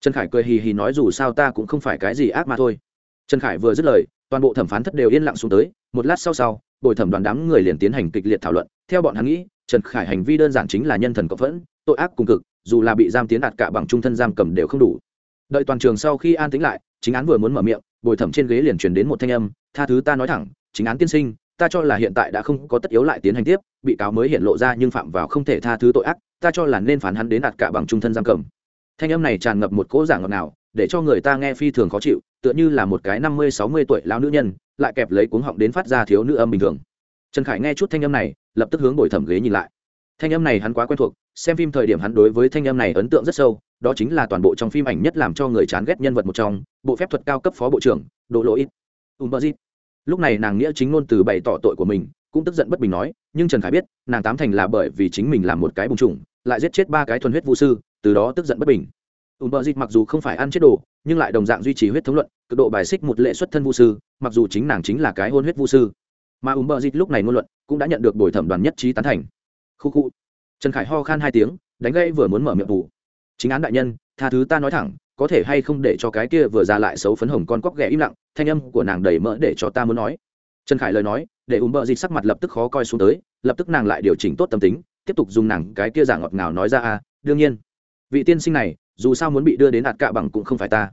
Trần khải cười hì hì nói dù sao ta cũng không phải cái gì ác mà thôi. Trần khải vừa dứt lời, toàn bộ thẩm phán thất đều yên lặng xuống tới, một lát sau sau bồi thẩm đoàn đám người liền tiến hành kịch liệt thảo luận. Theo bọn hắn nghĩ, trần khải hành vi đơn giản chính là nhân thần cộng phẫn, tội ác cùng cực, dù là bị giam tiến đạt cả bằng trung thân giam cầm đều không đủ. Đợi toàn trường sau khi an tính lại, chính án vừa muốn mở miệng, bồi thẩm trên ghế liền truyền đến một thanh âm, tha thứ ta nói thẳng, chính án tiên sinh, ta cho là hiện tại đã không có tất yếu lại tiến hành tiếp, bị cáo mới hiện lộ ra nhưng phạm vào không thể tha thứ tội ác, ta cho là nên phán hắn đến đạt cả bằng trung thân giam cầm. Thanh âm này tràn ngập một cỗ giảng ngọt nào, để cho người ta nghe phi thường khó chịu tựa như là một cái năm mươi, sáu mươi tuổi lao nữ nhân, lại kẹp lấy cuống họng đến phát ra thiếu nữ âm bình thường. Trần khải nghe chút thanh âm này, lập tức hướng bồi thẩm ghế nhìn lại. Thanh âm này hắn quá quen thuộc, xem phim thời điểm hắn đối với thanh âm này ấn tượng rất sâu, đó chính là toàn bộ trong phim ảnh nhất làm cho người chán ghét nhân vật một trong, bộ phép thuật cao cấp phó bộ trưởng độ lỗi umberzit lúc này nàng nghĩa chính ngôn từ bày tỏ tội của mình, cũng tức giận bất bình nói, nhưng trần khải biết, nàng tám thành là bởi vì chính mình làm một cái bùng trùng lại giết chết ba cái thuần huyết vũ sư, từ đó tức giận bất bình umberzit mặc dù không phải ăn chết đồ, nhưng lại đồng dạng duy trì huyết thống luận, cực độ bài xích một lệ xuất thân vũ sư, mặc dù chính nàng chính là cái hôn huyết vũ sư. Mà umberzit lúc này ngôn luận, cũng đã nhận được bồi thẩm đoàn nhất trí tán thành. Khu khu. Trần khải ho khan hai tiếng, đánh gây vừa muốn mở miệng vụ chính án đại nhân, tha thứ ta nói thẳng, có thể hay không để cho cái kia vừa ra lại xấu phấn hồng con cóc ghẻ im lặng, thanh âm của nàng đầy mỡ để cho ta muốn nói. Trần khải lời nói, để ùm bờ dịt sắc mặt lập tức khó coi xuống tới, lập tức nàng lại điều chỉnh tốt tâm tính, tiếp tục dùng nàng cái kia giả ngọt ngào nói ra a, đương nhiên, vị tiên sinh này dù sao muốn bị đưa đến ạt cạ bằng cũng không phải ta.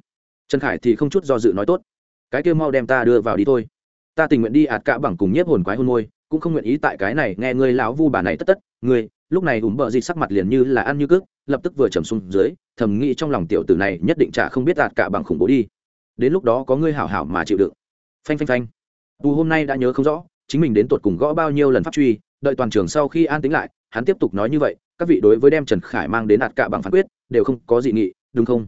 Trần khải thì không chút do dự nói tốt. Cái kia mau đem ta đưa vào đi thôi. Ta tình nguyện đi ạt cạ bằng cùng nhiếp hồn quái hôn môi, cũng không nguyện ý tại cái này nghe ngươi lão vu bà này tất tất. Ngươi, lúc này ùm bợ gì sắc mặt liền như là ăn như cước, lập tức vừa trầm xuống dưới, thầm nghĩ trong lòng tiểu tử này nhất định chả không biết đạt cả bằng khủng bố đi. Đến lúc đó có ngươi hảo hảo mà chịu đựng. Phanh phanh phanh. Tù hôm nay đã nhớ không rõ, chính mình đến tột cùng gõ bao nhiêu lần pháp truy, đợi toàn trường sau khi an tính lại, hắn tiếp tục nói như vậy các vị đối với đem trần khải mang đến đạt cả bằng phán quyết đều không có dị nghị, đúng không?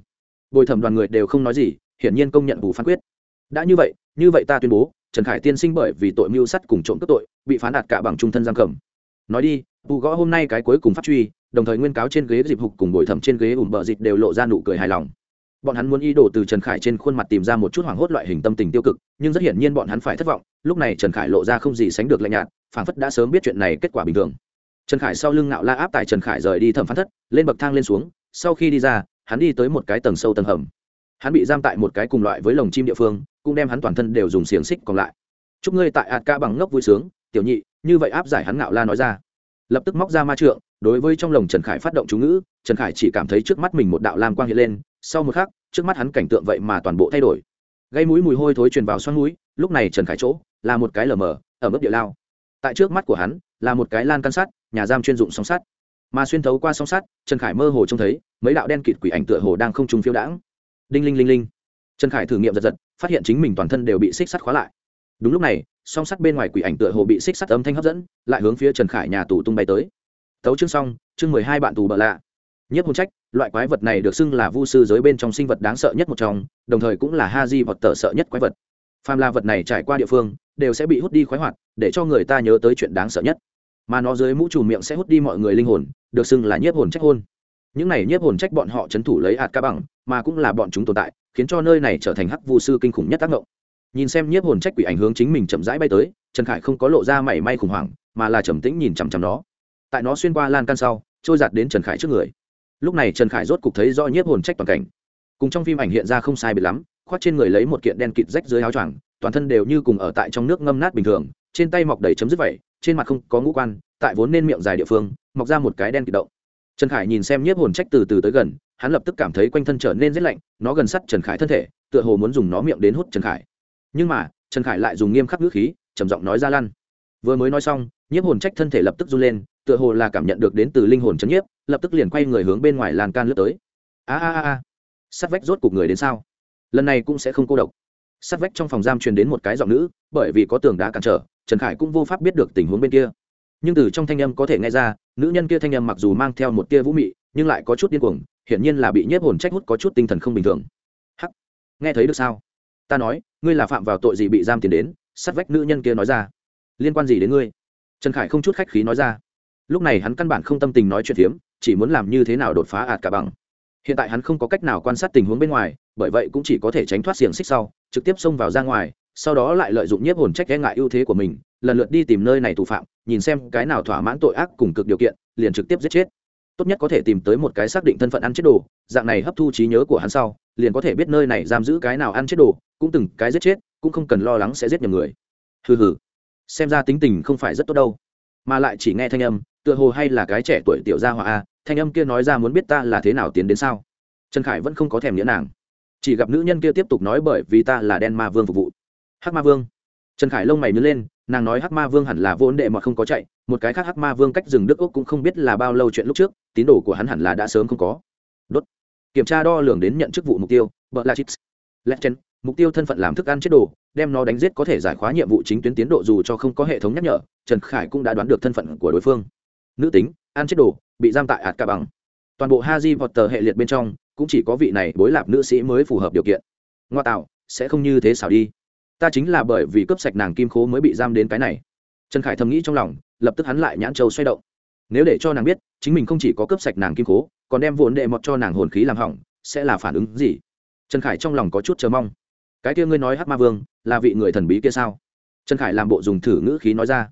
Bồi thẩm đoàn người đều không nói gì, hiển nhiên công nhận bù phán quyết. Đã như vậy như vậy ta tuyên bố, trần khải tiên sinh bởi vì tội mưu sắt cùng trộm cướp tội, bị phán đạt cả bằng trung thân giam cầm. Nói đi, bù gõ hôm nay cái cuối cùng phát truy, đồng thời nguyên cáo trên ghế dịp hục cùng bồi thẩm trên ghế ủm bờ dịch đều lộ ra nụ cười hài lòng. Bọn hắn muốn ý đồ từ trần khải trên khuôn mặt tìm ra một chút hoảng hốt loại hình tâm tình tiêu cực, nhưng rất hiển nhiên bọn hắn phải thất vọng, lúc này trần khải lộ ra không gì sánh được lạnh nhạt, phảng phất đã sớm biết chuyện này kết quả bình thường trần khải sau lưng ngạo la áp tại trần khải rời đi thẩm phán thất, lên bậc thang lên xuống, sau khi đi ra, hắn đi tới một cái tầng sâu tầng hầm. Hắn bị giam tại một cái cùng loại với lồng chim địa phương, cũng đem hắn toàn thân đều dùng xiềng xích còn lại. Chúc ngươi tại ạt ca bằng ngốc vui sướng, tiểu nhị, như vậy áp giải hắn ngạo la nói ra. Lập tức móc ra ma trượng, đối với trong lồng trần khải phát động chú ngữ, trần khải chỉ cảm thấy trước mắt mình một đạo lam quang hiện lên, sau một khắc, trước mắt hắn cảnh tượng vậy mà toàn bộ thay đổi. Gây mũi mùi hôi thối truyền vào xoăn mũi, lúc này trần khải chỗ là một cái lờ mờ, ở mức địa lao. Tại trước mắt của hắn, là một cái lan can sắt nhà giam chuyên dụng song sắt. Mà xuyên thấu qua song sắt, trần khải mơ hồ trông thấy mấy đạo đen kịt quỷ ảnh tựa hồ đang không trùng phiêu đãng. Đinh linh linh linh. Trần khải thử nghiệm giật giật, phát hiện chính mình toàn thân đều bị xích sắt khóa lại. Đúng lúc này, song sắt bên ngoài quỷ ảnh tựa hồ bị xích sắt âm thanh hấp dẫn, lại hướng phía trần khải nhà tù tung bay tới. Tấu chương xong, chương mười hai bạn tù bợ lạ. Nhất hồn trách, loại quái vật này được xưng là vu sư giới bên trong sinh vật đáng sợ nhất một trong, đồng thời cũng là ha di vật tờ sợ nhất quái vật. Phàm là vật này trải qua địa phương, đều sẽ bị hút đi khoái hoạt, để cho người ta nhớ tới chuyện đáng sợ nhất mà nó dưới mũ trùm miệng sẽ hút đi mọi người linh hồn, được xưng là nhiếp hồn trách hôn. Những này nhiếp hồn trách bọn họ c h ấ n thủ lấy hạt ca bằng, mà cũng là bọn chúng tồn tại, khiến cho nơi này trở thành hắc vu sư kinh khủng nhất tác động nhìn xem nhiếp hồn trách quỷ ảnh hướng chính mình chậm rãi bay tới, trần khải không có lộ ra mảy may khủng hoảng, mà là trầm tĩnh nhìn chằm chằm nó. Tại nó xuyên qua lan can sau, trôi giạt đến trần khải trước người. Lúc này trần khải rốt cục thấy do nhiếp hồn trách toàn cảnh. Cùng trong phim ảnh hiện ra không sai bị lắm, khoác trên người lấy một kiện đen kịt rách dưới áo choàng, toàn thân đều như cùng ở tại trong nước ngâm nát bình thường, trên tay mọc đầy chấm dứt vẩy trên mặt không có ngũ quan, tại vốn nên miệng dài địa phương, mọc ra một cái đen kịch động. Trần khải nhìn xem nhiếp hồn trách từ từ tới gần, hắn lập tức cảm thấy quanh thân trở nên rét lạnh, nó gần sắt trần khải thân thể, tựa hồ muốn dùng nó miệng đến hút trần khải. Nhưng mà, trần khải lại dùng nghiêm khắc ngữ khí, trầm giọng nói ra lăn. Vừa mới nói xong, nhiếp hồn trách thân thể lập tức run lên, tựa hồ là cảm nhận được đến từ linh hồn chấn nhiếp, lập tức liền quay người hướng bên ngoài lan can lướt tới. A a a sắt vách rốt cục người đến sao? Lần này cũng sẽ không cô độc sát vách trong phòng giam truyền đến một cái giọng nữ, bởi vì có tường đá cản trở, trần khải cũng vô pháp biết được tình huống bên kia. Nhưng từ trong thanh âm có thể nghe ra, nữ nhân kia thanh âm mặc dù mang theo một tia vũ mị, nhưng lại có chút điên cuồng, hiển nhiên là bị nhiếp hồn trách hút có chút tinh thần không bình thường. Hắc! Nghe thấy được sao? Ta nói, ngươi là phạm vào tội gì bị giam tiền đến? Sát vách nữ nhân kia nói ra. Liên quan gì đến ngươi? Trần khải không chút khách khí nói ra. Lúc này hắn căn bản không tâm tình nói chuyện phiếm, chỉ muốn làm như thế nào đột phá ạt cả bằng hiện tại hắn không có cách nào quan sát tình huống bên ngoài, bởi vậy cũng chỉ có thể tránh thoát xiềng xích sau, trực tiếp xông vào ra ngoài, sau đó lại lợi dụng nhiếp hồn trách e ngại ưu thế của mình, lần lượt đi tìm nơi này thủ phạm, nhìn xem cái nào thỏa mãn tội ác cùng cực điều kiện, liền trực tiếp giết chết. Tốt nhất có thể tìm tới một cái xác định thân phận ăn chết đồ, dạng này hấp thu trí nhớ của hắn sau, liền có thể biết nơi này giam giữ cái nào ăn chết đồ, cũng từng cái giết chết, cũng không cần lo lắng sẽ giết nhầm người. Hừ hừ. Xem ra tính tình không phải rất tốt đâu. Mà lại chỉ nghe thanh âm, tựa hồ hay là cái trẻ tuổi tiểu gia hỏa a thanh âm kia nói ra muốn biết ta là thế nào tiến đến sao? Trần khải vẫn không có thèm nghĩa nàng. Chỉ gặp nữ nhân kia tiếp tục nói bởi vì ta là đen ma vương phục vụ. Hắc ma vương. Trần khải lông mày nhớ lên, nàng nói hắc ma vương hẳn là vô ấn đệ mà không có chạy, một cái khác hắc ma vương cách rừng đức úc cũng không biết là bao lâu chuyện lúc trước, tín đồ của hắn hẳn là đã sớm không có. Đốt. Kiểm tra đo lường đến nhận chức vụ mục tiêu bờ la chít. Legend mục tiêu thân phận làm thức ăn chết đồ, đem nó đánh giết có thể giải khóa nhiệm vụ chính tuyến tiến độ dù cho không có hệ thống nhắc nhở, trần khải cũng đã đoán được thân phận của đối phương nữ tính, ăn chết đồ, bị giam tại ạt ca bằng. Toàn bộ haji vọt tờ hệ liệt bên trong, cũng chỉ có vị này bối lạp nữ sĩ mới phù hợp điều kiện. Ngoa tạo, sẽ không như thế xảo đi. Ta chính là bởi vì cướp sạch nàng kim khố mới bị giam đến cái này. Trần khải thầm nghĩ trong lòng, lập tức hắn lại nhãn châu xoay động. Nếu để cho nàng biết, chính mình không chỉ có cướp sạch nàng kim khố, còn đem vốn đệ mọt cho nàng hồn khí làm hỏng, sẽ là phản ứng gì? Trần khải trong lòng có chút chờ mong. Cái kia ngươi nói hát ma vương, là vị người thần bí kia sao? Trần khải làm bộ dùng thử ngữ khí nói ra.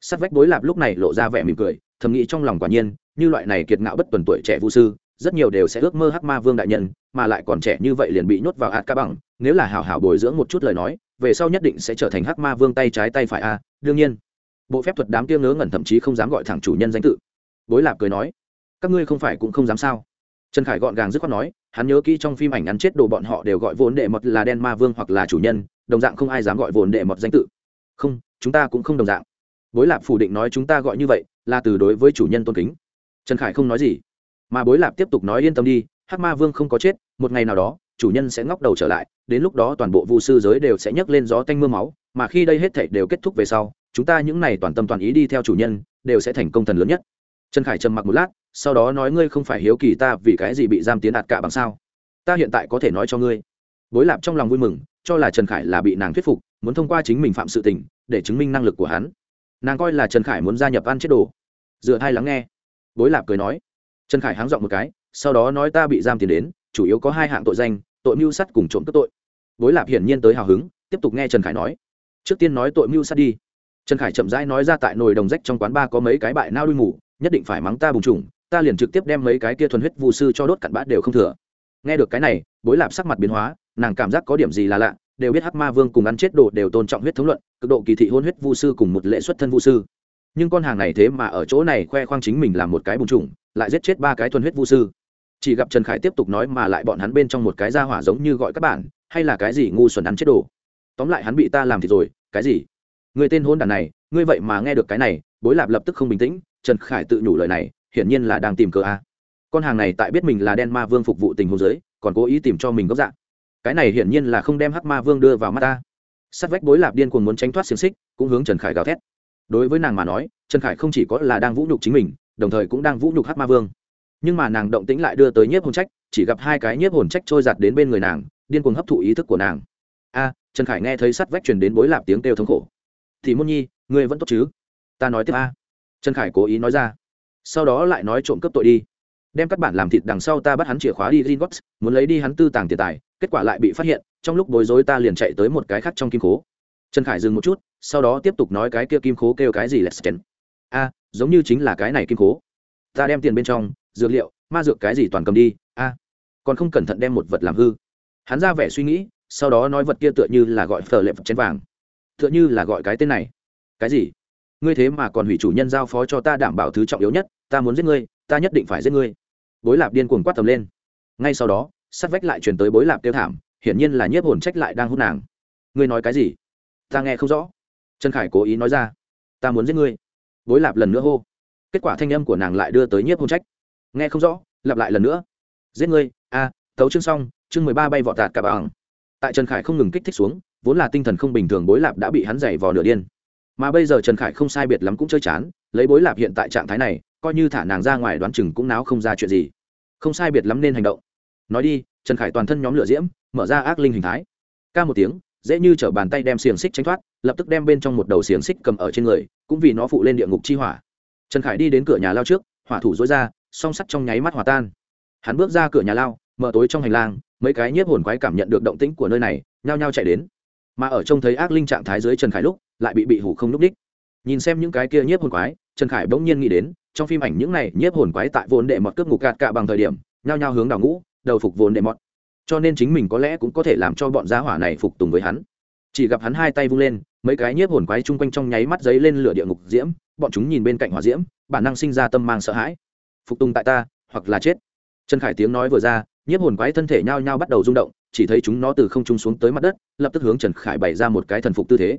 Sắt vách bối lạp lúc này lộ ra vẻ mỉm cười thầm nghĩ trong lòng quả nhiên, như loại này kiệt ngạo bất tuần tuổi trẻ vũ sư, rất nhiều đều sẽ ước mơ hắc ma vương đại nhân, mà lại còn trẻ như vậy liền bị nhốt vào hạt ca bằng, nếu là hảo hảo bồi dưỡng một chút lời nói, về sau nhất định sẽ trở thành hắc ma vương tay trái tay phải a, đương nhiên. Bộ phép thuật đám tiêu ngớ ngẩn thậm chí không dám gọi thẳng chủ nhân danh tự. Bối lạp cười nói, các ngươi không phải cũng không dám sao? Trần khải gọn gàng dứt khoát nói, hắn nhớ kỹ trong phim ảnh ăn chết đồ bọn họ đều gọi vốn đệ mật là đen ma vương hoặc là chủ nhân, đồng dạng không ai dám gọi vốn đệ mật danh tự. Không, chúng ta cũng không đồng dạng. Bối lạp phủ định nói chúng ta gọi như vậy là từ đối với chủ nhân tôn kính. Trần khải không nói gì, mà bối lạp tiếp tục nói yên tâm đi, hắc ma vương không có chết, một ngày nào đó, chủ nhân sẽ ngóc đầu trở lại, đến lúc đó toàn bộ vu sư giới đều sẽ nhấc lên gió tanh m ư a máu, mà khi đây hết thảy đều kết thúc về sau, chúng ta những n à y toàn tâm toàn ý đi theo chủ nhân, đều sẽ thành công thần lớn nhất. Trần khải trầm mặc một lát, sau đó nói, ngươi không phải hiếu kỳ ta vì cái gì bị giam tiến đạt cả bằng sao? Ta hiện tại có thể nói cho ngươi. Bối lạp trong lòng vui mừng, cho là trần khải là bị nàng thuyết phục, muốn thông qua chính mình phạm sự tình, để chứng minh năng lực của hắn. Nàng coi là trần khải muốn gia nhập ăn chết đồ dựa hai lắng nghe. Bối lạp cười nói, trần khải háng dọn một cái, sau đó nói ta bị giam tiền đến, chủ yếu có hai hạng tội danh, tội mưu sắt cùng trộm cướp tội. Bối lạp hiển nhiên tới hào hứng, tiếp tục nghe trần khải nói, trước tiên nói tội mưu sắt đi. Trần khải chậm rãi nói ra tại nồi đồng rách trong quán ba có mấy cái bại nao đuôi ngủ nhất định phải mắng ta bùng trùng ta liền trực tiếp đem mấy cái kia thuần huyết vụ sư cho đốt cặn bã đều không thừa. Nghe được cái này, bối lạp sắc mặt biến hóa, nàng cảm giác có điểm gì là lạ, đều biết hắc ma vương cùng ăn chết đồ đều tôn trọng huyết thống luận, cực độ kỳ thị hôn huyết vu sư cùng một lệ xuất thân vu sư nhưng con hàng này thế mà ở chỗ này khoe khoang chính mình là một cái bùng trùng, lại giết chết ba cái thuần huyết vu sư. Chỉ gặp trần khải tiếp tục nói mà lại bọn hắn bên trong một cái ra hỏa giống như gọi các bạn, hay là cái gì ngu xuẩn ăn chết đồ. Tóm lại hắn bị ta làm thì rồi, cái gì? Người tên hôn đàn này, ngươi vậy mà nghe được cái này, bối lạp lập tức không bình tĩnh, trần khải tự nhủ lời này, hiển nhiên là đang tìm cờ a. Con hàng này tại biết mình là đen ma vương phục vụ tình hồ giới còn cố ý tìm cho mình gốc dạng. Cái này hiển nhiên là không đem hắc ma vương đưa vào mắt ta. Sát vách bối lạp điên cuồng muốn tránh thoát xiềng xích, cũng hướng trần khải gào thét đối với nàng mà nói trần khải không chỉ có là đang vũ nhục chính mình đồng thời cũng đang vũ nhục hắc ma vương. Nhưng mà nàng động tĩnh lại đưa tới nhiếp hồn trách chỉ gặp hai cái nhiếp hồn trách trôi giặt đến bên người nàng điên cuồng hấp thụ ý thức của nàng. A trần khải nghe thấy sắt vách truyền đến bối lạp tiếng kêu thống khổ. Thì môn nhi ngươi vẫn tốt chứ? Ta nói tiếp a. Trần khải cố ý nói ra. Sau đó lại nói trộm cướp tội đi. Đem các bản làm thịt đằng sau ta bắt hắn chìa khóa đi Gringotts, muốn lấy đi hắn tư tàng tiền tài, kết quả lại bị phát hiện, trong lúc bối rối ta liền chạy tới một cái khác trong kim cố, Trần Khải dừng một chút, sau đó tiếp tục nói cái kia kim khố kêu cái gì là Lexten. A, giống như chính là cái này kim khố. Ta đem tiền bên trong, dược liệu, ma dược cái gì toàn cầm đi, a. còn không cẩn thận đem một vật làm hư. Hắn ra vẻ suy nghĩ, sau đó nói vật kia tựa như là gọi phở lệ vật chén vàng. Tựa như là gọi cái tên này. Cái gì? Ngươi thế mà còn hủy chủ nhân giao phó cho ta đảm bảo thứ trọng yếu nhất, ta muốn giết ngươi, ta nhất định phải giết ngươi bối lạp điên cuồng quát tầm lên ngay sau đó sắt vách lại truyền tới bối lạp tiêu thảm hiển nhiên là nhiếp hồn trách lại đang hút nàng ngươi nói cái gì ta nghe không rõ. Trần khải cố ý nói ra ta muốn giết ngươi. Bối lạp lần nữa hô. Kết quả thanh âm của nàng lại đưa tới nhiếp hôn trách. Nghe không rõ lặp lại lần nữa. Giết ngươi a à, tấu chương xong chương mười ba bay vọt tạt cả bằng tại trần khải không ngừng kích thích xuống vốn là tinh thần không bình thường bối lạp đã bị hắn dày vò nửa điên. Mà bây giờ trần khải không sai biệt lắm cũng chơi chán lấy bối lạp hiện tại trạng thái này coi như thả nàng ra ngoài đoán chừng cũng náo không ra chuyện gì. Không sai biệt lắm nên hành động. Nói đi trần khải toàn thân nhóm lửa diễm mở ra ác linh hình thái. Ca một tiếng dễ như t r ở bàn tay đem xiềng xích tránh thoát, lập tức đem bên trong một đầu xiềng xích cầm ở trên người, cũng vì nó phụ lên địa ngục chi hỏa. Trần khải đi đến cửa nhà lao trước, hỏa thủ dối ra, song sắt trong nháy mắt hòa tan. Hắn bước ra cửa nhà lao, mở tối trong hành lang, mấy cái nhiếp hồn quái cảm nhận được động tĩnh của nơi này, nhao nhao chạy đến. Mà ở trông thấy ác linh trạng thái dưới trần khải lúc, lại bị bị hủ không lúc đích. Nhìn xem những cái kia nhiếp hồn quái, trần khải bỗng nhiên nghĩ đến, trong phim ảnh những này nhiếp hồn quái tại vốn đệ mọt cướp ngục gạt cạ bằng thời điểm, nhao nhao hướng đào ngũ, đầu phục vốn đệ mọt cho nên chính mình có lẽ cũng có thể làm cho bọn gia hỏa này phục tùng với hắn. Chỉ gặp hắn hai tay vung lên, mấy cái nhiếp hồn quái chung quanh trong nháy mắt giấy lên lửa địa ngục diễm, bọn chúng nhìn bên cạnh hỏa diễm, bản năng sinh ra tâm mang sợ hãi. Phục tùng tại ta, hoặc là chết. Trần khải tiếng nói vừa ra, nhiếp hồn quái thân thể nhao nhao bắt đầu rung động, chỉ thấy chúng nó từ không trung xuống tới mặt đất, lập tức hướng trần khải bày ra một cái thần phục tư thế.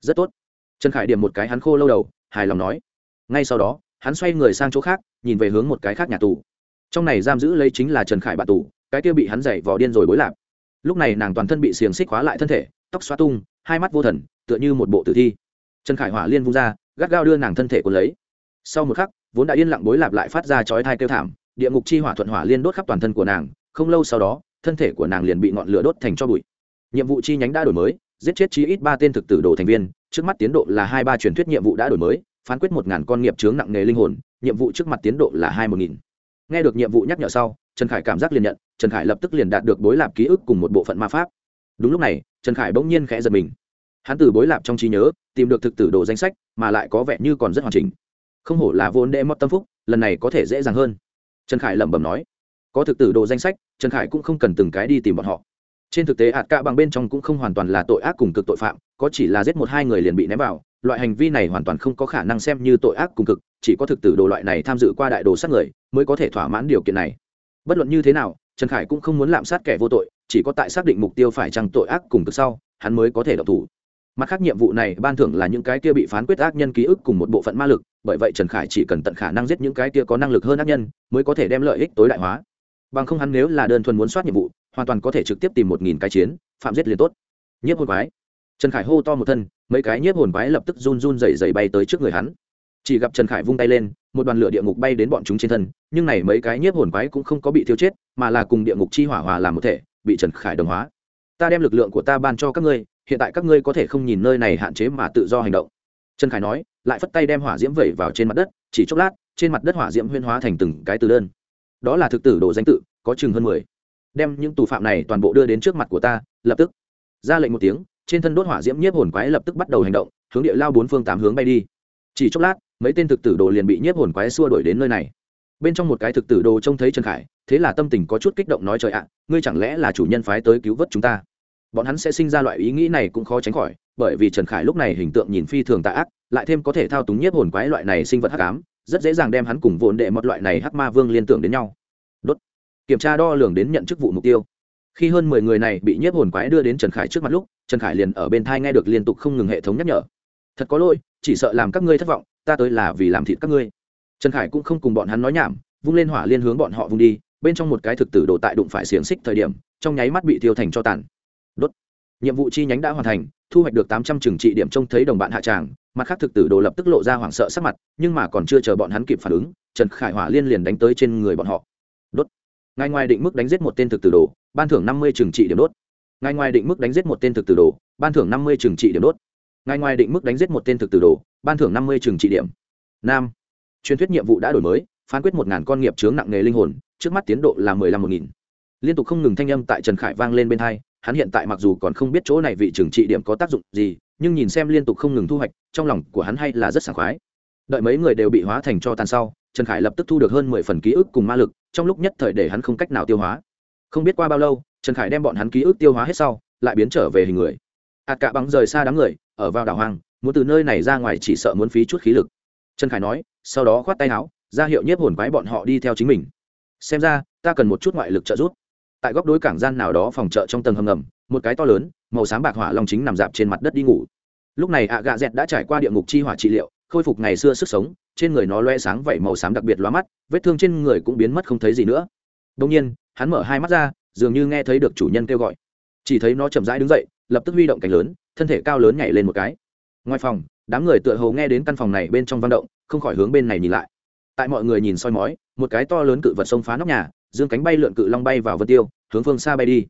Rất tốt. Trần khải điểm một cái hắn khô lâu đầu, hài lòng nói. Ngay sau đó, hắn xoay người sang chỗ khác, nhìn về hướng một cái khác nhà tù. Trong này giam giữ lấy chính là trần khải bạn tù cái kia bị hắn dày vò điên rồi bối lạc. Lúc này nàng toàn thân bị xiềng xích khóa lại thân thể, tóc xóa tung, hai mắt vô thần, tựa như một bộ tử thi. Trần khải hỏa liên vung ra, gắt gao đưa nàng thân thể cuốn lấy. Sau một khắc, vốn đã yên lặng bối lạp lại phát ra chói thai kêu thảm, địa ngục chi hỏa thuận hỏa liên đốt khắp toàn thân của nàng, không lâu sau đó, thân thể của nàng liền bị ngọn lửa đốt thành cho bụi. Nhiệm vụ chi nhánh đã đổi mới, giết chết chí ít ba tên thực tử đồ thành viên, trước mắt tiến độ là hai ba truyền thuyết nhiệm vụ đã đổi mới, phán quyết một ngàn con nghiệp chướng nặng nghề linh hồn, nhiệm vụ trước mặt tiến độ là hai một nghìn. Nghe được nhiệm vụ nhắc nhở sau, trần khải cảm giác liền nhận trần khải lập tức liền đạt được bối lạp ký ức cùng một bộ phận ma pháp. Đúng lúc này, trần khải bỗng nhiên khẽ giật mình. Hắn từ bối lạp trong trí nhớ, tìm được thực tử đồ danh sách, mà lại có vẻ như còn rất hoàn chỉnh. Không hổ là vốn đệ mất tâm phúc, lần này có thể dễ dàng hơn. Trần khải lẩm bẩm nói. Có thực tử đồ danh sách, trần khải cũng không cần từng cái đi tìm bọn họ. Trên thực tế ạt cạ bằng bên trong cũng không hoàn toàn là tội ác cùng cực tội phạm, có chỉ là giết một hai người liền bị ném vào, loại hành vi này hoàn toàn không có khả năng xem như tội ác cùng cực, chỉ có thực tử đồ loại này tham dự qua đại đồ sát người mới có thể thỏa mãn điều kiện này. Bất luận như thế nào trần khải cũng không muốn lạm sát kẻ vô tội, chỉ có tại xác định mục tiêu phải chăng tội ác cùng từ sau, hắn mới có thể độc thủ. Mặt khác nhiệm vụ này ban thưởng là những cái kia bị phán quyết ác nhân ký ức cùng một bộ phận ma lực, bởi vậy trần khải chỉ cần tận khả năng giết những cái kia có năng lực hơn ác nhân, mới có thể đem lợi ích tối đại hóa. Bằng không hắn nếu là đơn thuần muốn soát nhiệm vụ, hoàn toàn có thể trực tiếp tìm một nghìn cái chiến, phạm giết liền tốt. Nhiếp hồn quái. Trần khải hô to một thân, mấy cái nhiếp hồn quái lập tức run run dày dày bay tới trước người hắn. Chỉ gặp trần khải vung tay lên một đoàn lửa địa ngục bay đến bọn chúng trên thân, nhưng này mấy cái nhiếp hồn quái cũng không có bị thiêu chết, mà là cùng địa ngục chi hỏa hòa làm một thể, bị trần khải đồng hóa. Ta đem lực lượng của ta ban cho các ngươi, hiện tại các ngươi có thể không nhìn nơi này hạn chế mà tự do hành động. Trần khải nói, lại phất tay đem hỏa diễm vẩy vào trên mặt đất, chỉ chốc lát, trên mặt đất hỏa diễm huyên hóa thành từng cái từ đơn. Đó là thực tử đồ danh tự, có chừng hơn mười. Đem những tù phạm này toàn bộ đưa đến trước mặt của ta, lập tức. Ra lệnh một tiếng, trên thân đốt hỏa diễm nhiếp hồn quái lập tức bắt đầu hành động, hướng địa lao bốn phương tám hướng bay đi. Chỉ chốc lát mấy tên thực tử đồ liền bị nhiếp hồn quái xua đuổi đến nơi này. Bên trong một cái thực tử đồ trông thấy trần khải, thế là tâm tình có chút kích động nói trời ạ, ngươi chẳng lẽ là chủ nhân phái tới cứu vớt chúng ta? Bọn hắn sẽ sinh ra loại ý nghĩ này cũng khó tránh khỏi, bởi vì trần khải lúc này hình tượng nhìn phi thường tạ ác, lại thêm có thể thao túng nhiếp hồn quái loại này sinh vật hắc ám, rất dễ dàng đem hắn cùng vốn đệ một loại này hắc ma vương liên tưởng đến nhau. Đốt. Kiểm tra đo lường đến nhận chức vụ mục tiêu. Khi hơn mười người này bị nhiếp hồn quái đưa đến trần khải trước mặt lúc, trần khải liền ở bên thai nghe được liên tục không ngừng hệ thống nhắc nhở. Thật có lỗi, chỉ sợ làm các ngươi thất vọng ta tới là vì làm thịt các ngươi. Trần khải cũng không cùng bọn hắn nói nhảm, vung lên hỏa liên hướng bọn họ vung đi, bên trong một cái thực tử đồ tại đụng phải xiềng xích thời điểm, trong nháy mắt bị tiêu thành cho tàn. Đốt. Nhiệm vụ chi nhánh đã hoàn thành, thu hoạch được tám trăm trừng trị điểm trông thấy đồng bạn hạ tràng, mặt khác thực tử đồ lập tức lộ ra hoảng sợ sắc mặt, nhưng mà còn chưa chờ bọn hắn kịp phản ứng, trần khải hỏa liên liền đánh tới trên người bọn họ. Đốt. Ngay ngoài định mức đánh giết một tên thực tử đồ, ban thưởng năm mươi trừng trị điểm đốt. Ngay ngoài định mức đánh giết một tên thực tử đồ, ban thưởng năm mươi trừng trị điểm đốt ngay ngoài định mức đánh giết một tên thực tử đồ, ban thưởng năm mươi trường trị điểm. Nam. Truyền thuyết nhiệm vụ đã đổi mới, phán quyết một ngàn con nghiệp chướng nặng nghề linh hồn, trước mắt tiến độ là mười lăm một nghìn. Liên tục không ngừng thanh âm tại trần khải vang lên bên hai, hắn hiện tại mặc dù còn không biết chỗ này vị trường trị điểm có tác dụng gì, nhưng nhìn xem liên tục không ngừng thu hoạch, trong lòng của hắn hay là rất sảng khoái. Đợi mấy người đều bị hóa thành cho tàn sau, trần khải lập tức thu được hơn mười phần ký ức cùng ma lực, trong lúc nhất thời để hắn không cách nào tiêu hóa. Không biết qua bao lâu, trần khải đem bọn hắn ký ức tiêu hóa hết sau, lại biến trở về hình người. Ạt cả bắn rời xa đám người ở vào đảo hoang, muốn từ nơi này ra ngoài chỉ sợ muốn phí chút khí lực. Trần khải nói, sau đó khoát tay áo, ra hiệu nhiếp hồn quái bọn họ đi theo chính mình. Xem ra, ta cần một chút ngoại lực trợ giúp. Tại góc đối cảng gian nào đó phòng chợ trong tầng hầm ngầm, một cái to lớn, màu sáng bạc hỏa long chính nằm dạp trên mặt đất đi ngủ. Lúc này ạ gà dẹt đã trải qua địa ngục chi hỏa trị liệu, khôi phục ngày xưa sức sống, trên người nó loe sáng vẩy màu xám đặc biệt lóa mắt, vết thương trên người cũng biến mất không thấy gì nữa. Đông nhiên, hắn mở hai mắt ra, dường như nghe thấy được chủ nhân kêu gọi. Chỉ thấy nó chậm rãi đứng dậy, lập tức huy động cánh lớn thân thể cao lớn nhảy lên một cái. Ngoài phòng, đám người tựa hồ nghe đến căn phòng này bên trong văn động, không khỏi hướng bên này nhìn lại. Tại mọi người nhìn soi mói, một cái to lớn cự vật sông phá nóc nhà, dương cánh bay lượn cự long bay vào vân tiêu, hướng phương xa bay đi.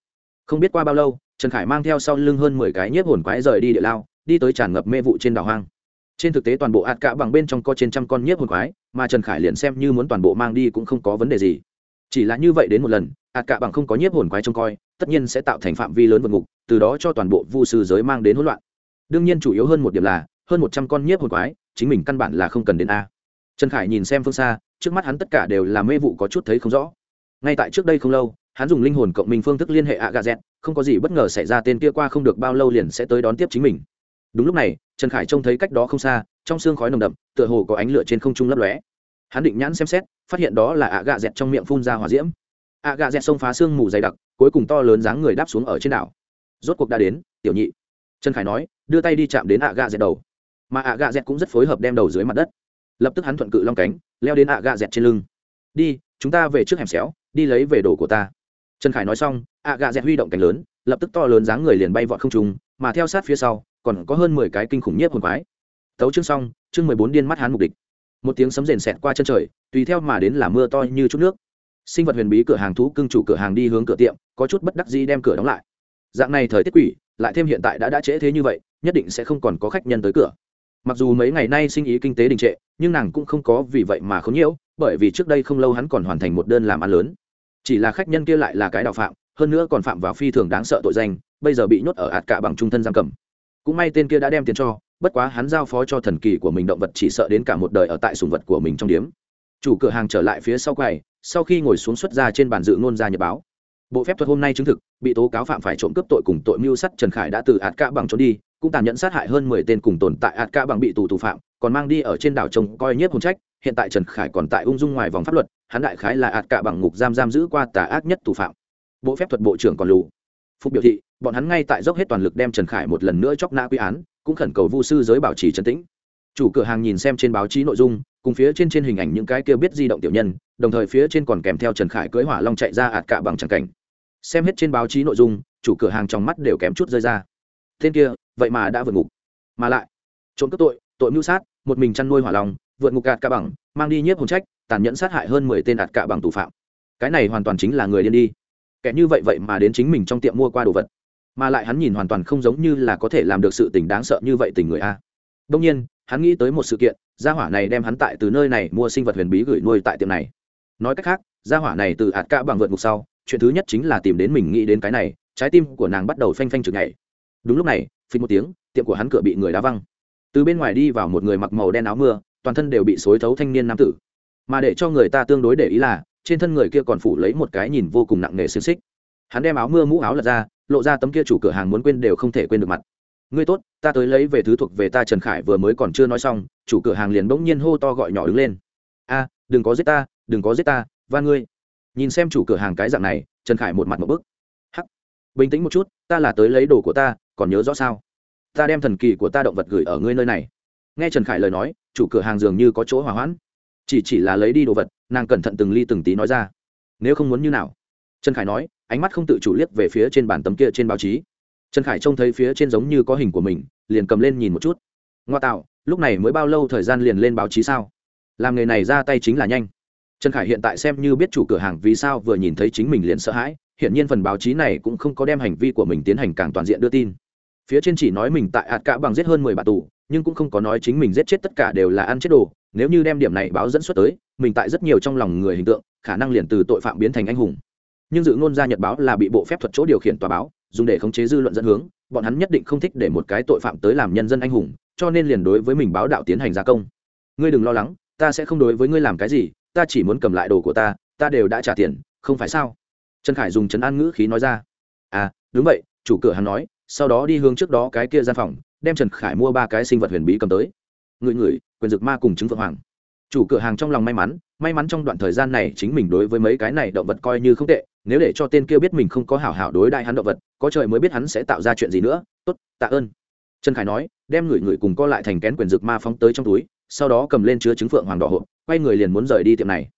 Không biết qua bao lâu, trần khải mang theo sau lưng hơn mười cái nhiếp hồn quái rời đi địa lao, đi tới tràn ngập mê vụ trên đảo hoang. Trên thực tế toàn bộ ạt cả bằng bên trong có trên trăm con nhiếp hồn quái, mà trần khải liền xem như muốn toàn bộ mang đi cũng không có vấn đề gì. Chỉ là như vậy đến một lần ạt cả bằng không có nhiếp hồn quái trông coi tất nhiên sẽ tạo thành phạm vi lớn vượt ngục, từ đó cho toàn bộ vu sư giới mang đến hỗn loạn. Đương nhiên chủ yếu hơn một điểm là, hơn một trăm con nhiếp hồn quái, chính mình căn bản là không cần đến a. Trần khải nhìn xem phương xa, trước mắt hắn tất cả đều là mê vụ có chút thấy không rõ. Ngay tại trước đây không lâu, hắn dùng linh hồn cộng minh phương thức liên hệ ạ gà dẹt, không có gì bất ngờ xảy ra tên kia qua không được bao lâu liền sẽ tới đón tiếp chính mình. Đúng lúc này, trần khải trông thấy cách đó không xa, trong xương khói nồng đậm, tựa hồ có ánh lửa trên không trung lấp lóe. Hắn định nhãn xem xét, phát hiện đó là ạ gà dẹt trong miệng phun ra hỏa diễm. Ạ gà dẹt xông phá xương mù dày đặc cuối cùng to lớn dáng người đáp xuống ở trên đảo. Rốt cuộc đã đến, tiểu nhị. Trần khải nói, đưa tay đi chạm đến ạ gà dẹt đầu. Mà ạ gà dẹt cũng rất phối hợp đem đầu dưới mặt đất. Lập tức hắn thuận cự long cánh, leo đến ạ gà dẹt trên lưng. Đi, chúng ta về trước hẻm xéo, đi lấy về đồ của ta. Trần khải nói xong, ạ gà dẹt huy động cánh lớn, lập tức to lớn dáng người liền bay vọt không trùng mà theo sát phía sau, còn có hơn mười cái kinh khủng nhiếp hồn quái. Tấu chương xong, chương mười bốn điên mắt hắn mục địch. một tiếng sấm rền xẹt qua chân trời, tùy theo mà đến là mưa to như chút nước sinh vật huyền bí cửa hàng thú cưng chủ cửa hàng đi hướng cửa tiệm, có chút bất đắc dĩ đem cửa đóng lại. Dạng này thời tiết quỷ, lại thêm hiện tại đã đã trễ thế như vậy, nhất định sẽ không còn có khách nhân tới cửa. Mặc dù mấy ngày nay sinh ý kinh tế đình trệ, nhưng nàng cũng không có vì vậy mà không nhiễu, bởi vì trước đây không lâu hắn còn hoàn thành một đơn làm ăn lớn. Chỉ là khách nhân kia lại là cái đạo phạm, hơn nữa còn phạm vào phi thường đáng sợ tội danh, bây giờ bị nhốt ở ạt cả bằng trung thân giam cầm. Cũng may tên kia đã đem tiền cho, bất quá hắn giao phó cho thần kỳ của mình động vật chỉ sợ đến cả một đời ở tại sùng vật của mình trong điếm. Chủ cửa hàng trở lại phía sau quầy sau khi ngồi xuống xuất ra trên bàn dự ngôn ra nhật báo. Bộ phép thuật hôm nay chứng thực, bị tố cáo phạm phải trộm cướp tội cùng tội mưu sắt trần khải đã từ ạt cả bằng trốn đi, cũng tàn nhẫn sát hại hơn mười tên cùng tồn tại ạt cả bằng bị tù tù phạm, còn mang đi ở trên đảo trông coi nhất hồn trách, hiện tại trần khải còn tại ung dung ngoài vòng pháp luật, hắn đại khái là ạt cả bằng ngục giam giam giữ qua tà ác nhất tù phạm. Bộ phép thuật bộ trưởng còn lù. Phục biểu thị, bọn hắn ngay tại dốc hết toàn lực đem trần khải một lần nữa chóc nã quy án, cũng khẩn cầu vu sư giới bảo trì trấn tĩnh. Chủ cửa hàng nhìn xem trên báo chí nội dung cùng phía trên trên hình ảnh những cái kia biết di động tiểu nhân, đồng thời phía trên còn kèm theo trần khải cưỡi hỏa long chạy ra ạt cả bằng tràng cảnh. Xem hết trên báo chí nội dung, chủ cửa hàng trong mắt đều kém chút rơi ra. Tên kia, vậy mà đã vượt ngục. Mà lại, trộm cướp tội tội mưu sát, một mình chăn nuôi hỏa long, vượt ngục ạt cả bằng, mang đi nhiếp hồn trách, tàn nhẫn sát hại hơn mười tên ạt cả bằng tù phạm. Cái này hoàn toàn chính là người điên đi. Kẻ như vậy vậy mà đến chính mình trong tiệm mua qua đồ vật. Mà lại hắn nhìn hoàn toàn không giống như là có thể làm được sự tình đáng sợ như vậy tình người a. Đông nhiên hắn nghĩ tới một sự kiện, gia hỏa này đem hắn tại từ nơi này mua sinh vật huyền bí gửi nuôi tại tiệm này. Nói cách khác, gia hỏa này từ ạt cả bằng vượt ngục sau, chuyện thứ nhất chính là tìm đến mình nghĩ đến cái này, trái tim của nàng bắt đầu phanh phanh chực nhảy. Đúng lúc này, phình một tiếng, tiệm của hắn cửa bị người đá văng. Từ bên ngoài đi vào một người mặc màu đen áo mưa, toàn thân đều bị xối thấu thanh niên nam tử. Mà để cho người ta tương đối để ý là, trên thân người kia còn phủ lấy một cái nhìn vô cùng nặng nề xiềng xích. Hắn đem áo mưa mũ áo lật ra, lộ ra tấm kia chủ cửa hàng muốn quên đều không thể quên được mặt ngươi tốt, ta tới lấy về thứ thuộc về ta trần khải vừa mới còn chưa nói xong, chủ cửa hàng liền bỗng nhiên hô to gọi nhỏ đứng lên. A, đừng có giết ta, đừng có giết ta và ngươi. Nhìn xem chủ cửa hàng cái dạng này, trần khải một mặt một bức. Hắc. Bình tĩnh một chút, ta là tới lấy đồ của ta, còn nhớ rõ sao? Ta đem thần kỳ của ta động vật gửi ở ngươi nơi này. Nghe trần khải lời nói, chủ cửa hàng dường như có chỗ hỏa hoãn. Chỉ chỉ là lấy đi đồ vật, nàng cẩn thận từng ly từng tí nói ra. Nếu không muốn như nào? Trần khải nói, ánh mắt không tự chủ liếc về phía trên bàn tấm kia trên báo chí trần khải trông thấy phía trên giống như có hình của mình, liền cầm lên nhìn một chút. Ngoa tạo, lúc này mới bao lâu thời gian liền lên báo chí sao? Làm nghề này ra tay chính là nhanh. Trần khải hiện tại xem như biết chủ cửa hàng vì sao vừa nhìn thấy chính mình liền sợ hãi hiện nhiên phần báo chí này cũng không có đem hành vi của mình tiến hành càng toàn diện đưa tin. Phía trên chỉ nói mình tại ạt cả bằng giết hơn mười bạn tù, nhưng cũng không có nói chính mình giết chết tất cả đều là ăn chết đồ. Nếu như đem điểm này báo dẫn xuất tới, mình tại rất nhiều trong lòng người hình tượng, khả năng liền từ tội phạm biến thành anh hùng nhưng dự ngôn gia nhật báo là bị bộ phép thuật chỗ điều khiển tòa báo, dùng để khống chế dư luận dẫn hướng, bọn hắn nhất định không thích để một cái tội phạm tới làm nhân dân anh hùng, cho nên liền đối với mình báo đạo tiến hành gia công. Ngươi đừng lo lắng, ta sẽ không đối với ngươi làm cái gì, ta chỉ muốn cầm lại đồ của ta ta đều đã trả tiền, không phải sao? Trần khải dùng chấn an ngữ khí nói ra. À đúng vậy, chủ cửa hắn nói, sau đó đi hướng trước đó cái kia gian phòng, đem trần khải mua ba cái sinh vật huyền bí cầm tới. Ngửi ngửi, quyền dực ma cùng chứng phượng hoàng. Chủ cửa hàng trong lòng may mắn may mắn trong đoạn thời gian này chính mình đối với mấy cái này động vật coi như không tệ nếu để cho tên kia biết mình không có hảo hảo đối đại hắn động vật, có trời mới biết hắn sẽ tạo ra chuyện gì nữa. Tốt, tạ ơn. Trần khải nói, đem người người cùng co lại thành kén quyền rực ma phóng tới trong túi, sau đó cầm lên chứa trứng phượng hoàng đỏ hộp, quay người liền muốn rời đi tiệm này.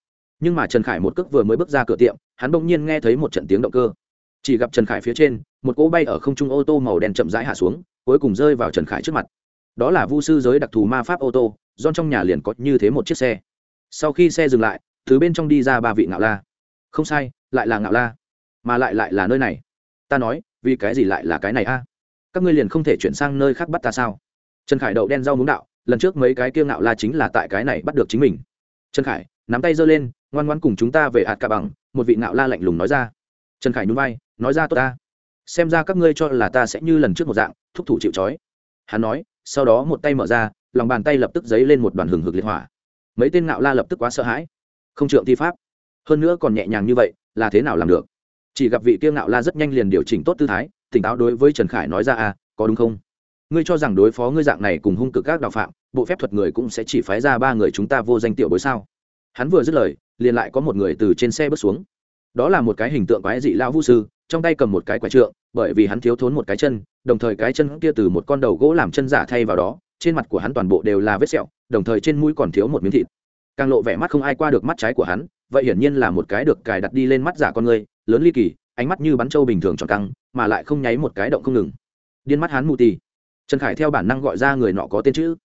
Nhưng mà trần khải một cước vừa mới bước ra cửa tiệm, hắn bỗng nhiên nghe thấy một trận tiếng động cơ. Chỉ gặp trần khải phía trên, một cỗ bay ở không trung ô tô màu đen chậm rãi hạ xuống, cuối cùng rơi vào trần khải trước mặt. Đó là vu sư giới đặc thù ma pháp ô tô, do trong nhà liền có như thế một chiếc xe. Sau khi xe dừng lại, từ bên trong đi ra ba vị ngạo la. Không sai lại là ngạo la, mà lại lại là nơi này. Ta nói, vì cái gì lại là cái này a? Các ngươi liền không thể chuyển sang nơi khác bắt ta sao? Trần khải đậu đen rau muống đạo, lần trước mấy cái kiêng ngạo la chính là tại cái này bắt được chính mình. Trần khải, nắm tay giơ lên, ngoan ngoan cùng chúng ta về hạt cả bằng, một vị ngạo la lạnh lùng nói ra. Trần khải nhún vai, nói ra tốt ta. Xem ra các ngươi cho là ta sẽ như lần trước một dạng, thúc thủ chịu trói. Hắn nói, sau đó một tay mở ra, lòng bàn tay lập tức dấy lên một đoàn hừng hực liệt hỏa. Mấy tên ngạo la lập tức quá sợ hãi. Không trượng thi pháp hơn nữa còn nhẹ nhàng như vậy, là thế nào làm được? Chỉ gặp vị kiêng ngạo la rất nhanh liền điều chỉnh tốt tư thái, tỉnh táo đối với trần khải nói ra à có đúng không? Ngươi cho rằng đối phó ngươi dạng này cùng hung cực các đạo phạm, bộ phép thuật người cũng sẽ chỉ phái ra ba người chúng ta vô danh tiểu bối sao? Hắn vừa dứt lời, liền lại có một người từ trên xe bước xuống. Đó là một cái hình tượng quái dị lao vũ sư, trong tay cầm một cái quái trượng, bởi vì hắn thiếu thốn một cái chân, đồng thời cái chân kia từ một con đầu gỗ làm chân giả thay vào đó, trên mặt của hắn toàn bộ đều là vết sẹo, đồng thời trên mũi còn thiếu một miếng thịt. Càng lộ vẻ mắt không ai qua được mắt trái của hắn vậy hiển nhiên là một cái được cài đặt đi lên mắt giả con người lớn ly kỳ ánh mắt như bắn trâu bình thường tròn căng mà lại không nháy một cái động không ngừng. Điên mắt hắn mù tì. Trần khải theo bản năng gọi ra người nọ có tên chữ.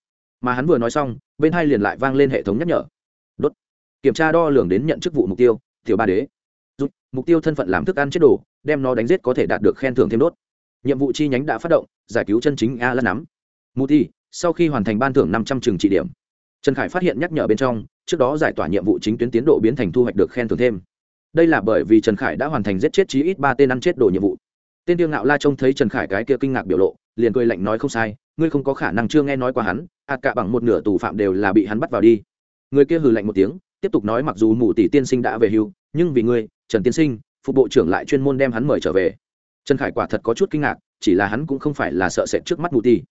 Mà hắn vừa nói xong bên hai liền lại vang lên hệ thống nhắc nhở. Đốt. Kiểm tra đo lường đến nhận chức vụ mục tiêu tiểu ba đế. Rút, mục tiêu thân phận làm thức ăn chết đồ đem nó đánh giết có thể đạt được khen thưởng thêm đốt. Nhiệm vụ chi nhánh đã phát động giải cứu chân chính a lân nắm. Mù ti sau khi hoàn thành ban thưởng năm trăm trường trị điểm. Trần khải phát hiện nhắc nhở bên trong trước đó giải tỏa nhiệm vụ chính tuyến tiến độ biến thành thu hoạch được khen thưởng thêm. Đây là bởi vì trần khải đã hoàn thành giết chết chí ít ba tên ăn chết đồ nhiệm vụ. Tên tiêu ngạo la trông thấy trần khải cái kia kinh ngạc biểu lộ, liền cười lạnh nói không sai, ngươi không có khả năng chưa nghe nói qua hắn ạt cả bằng một nửa tù phạm đều là bị hắn bắt vào đi. Người kia hừ lạnh một tiếng, tiếp tục nói mặc dù mù tỷ tiên sinh đã về hưu, nhưng vì ngươi, trần tiên sinh, phụ bộ trưởng lại chuyên môn đem hắn mời trở về. Trần khải quả thật có chút kinh ngạc, chỉ là hắn cũng không phải là sợ sệt trước mắt mù tỷ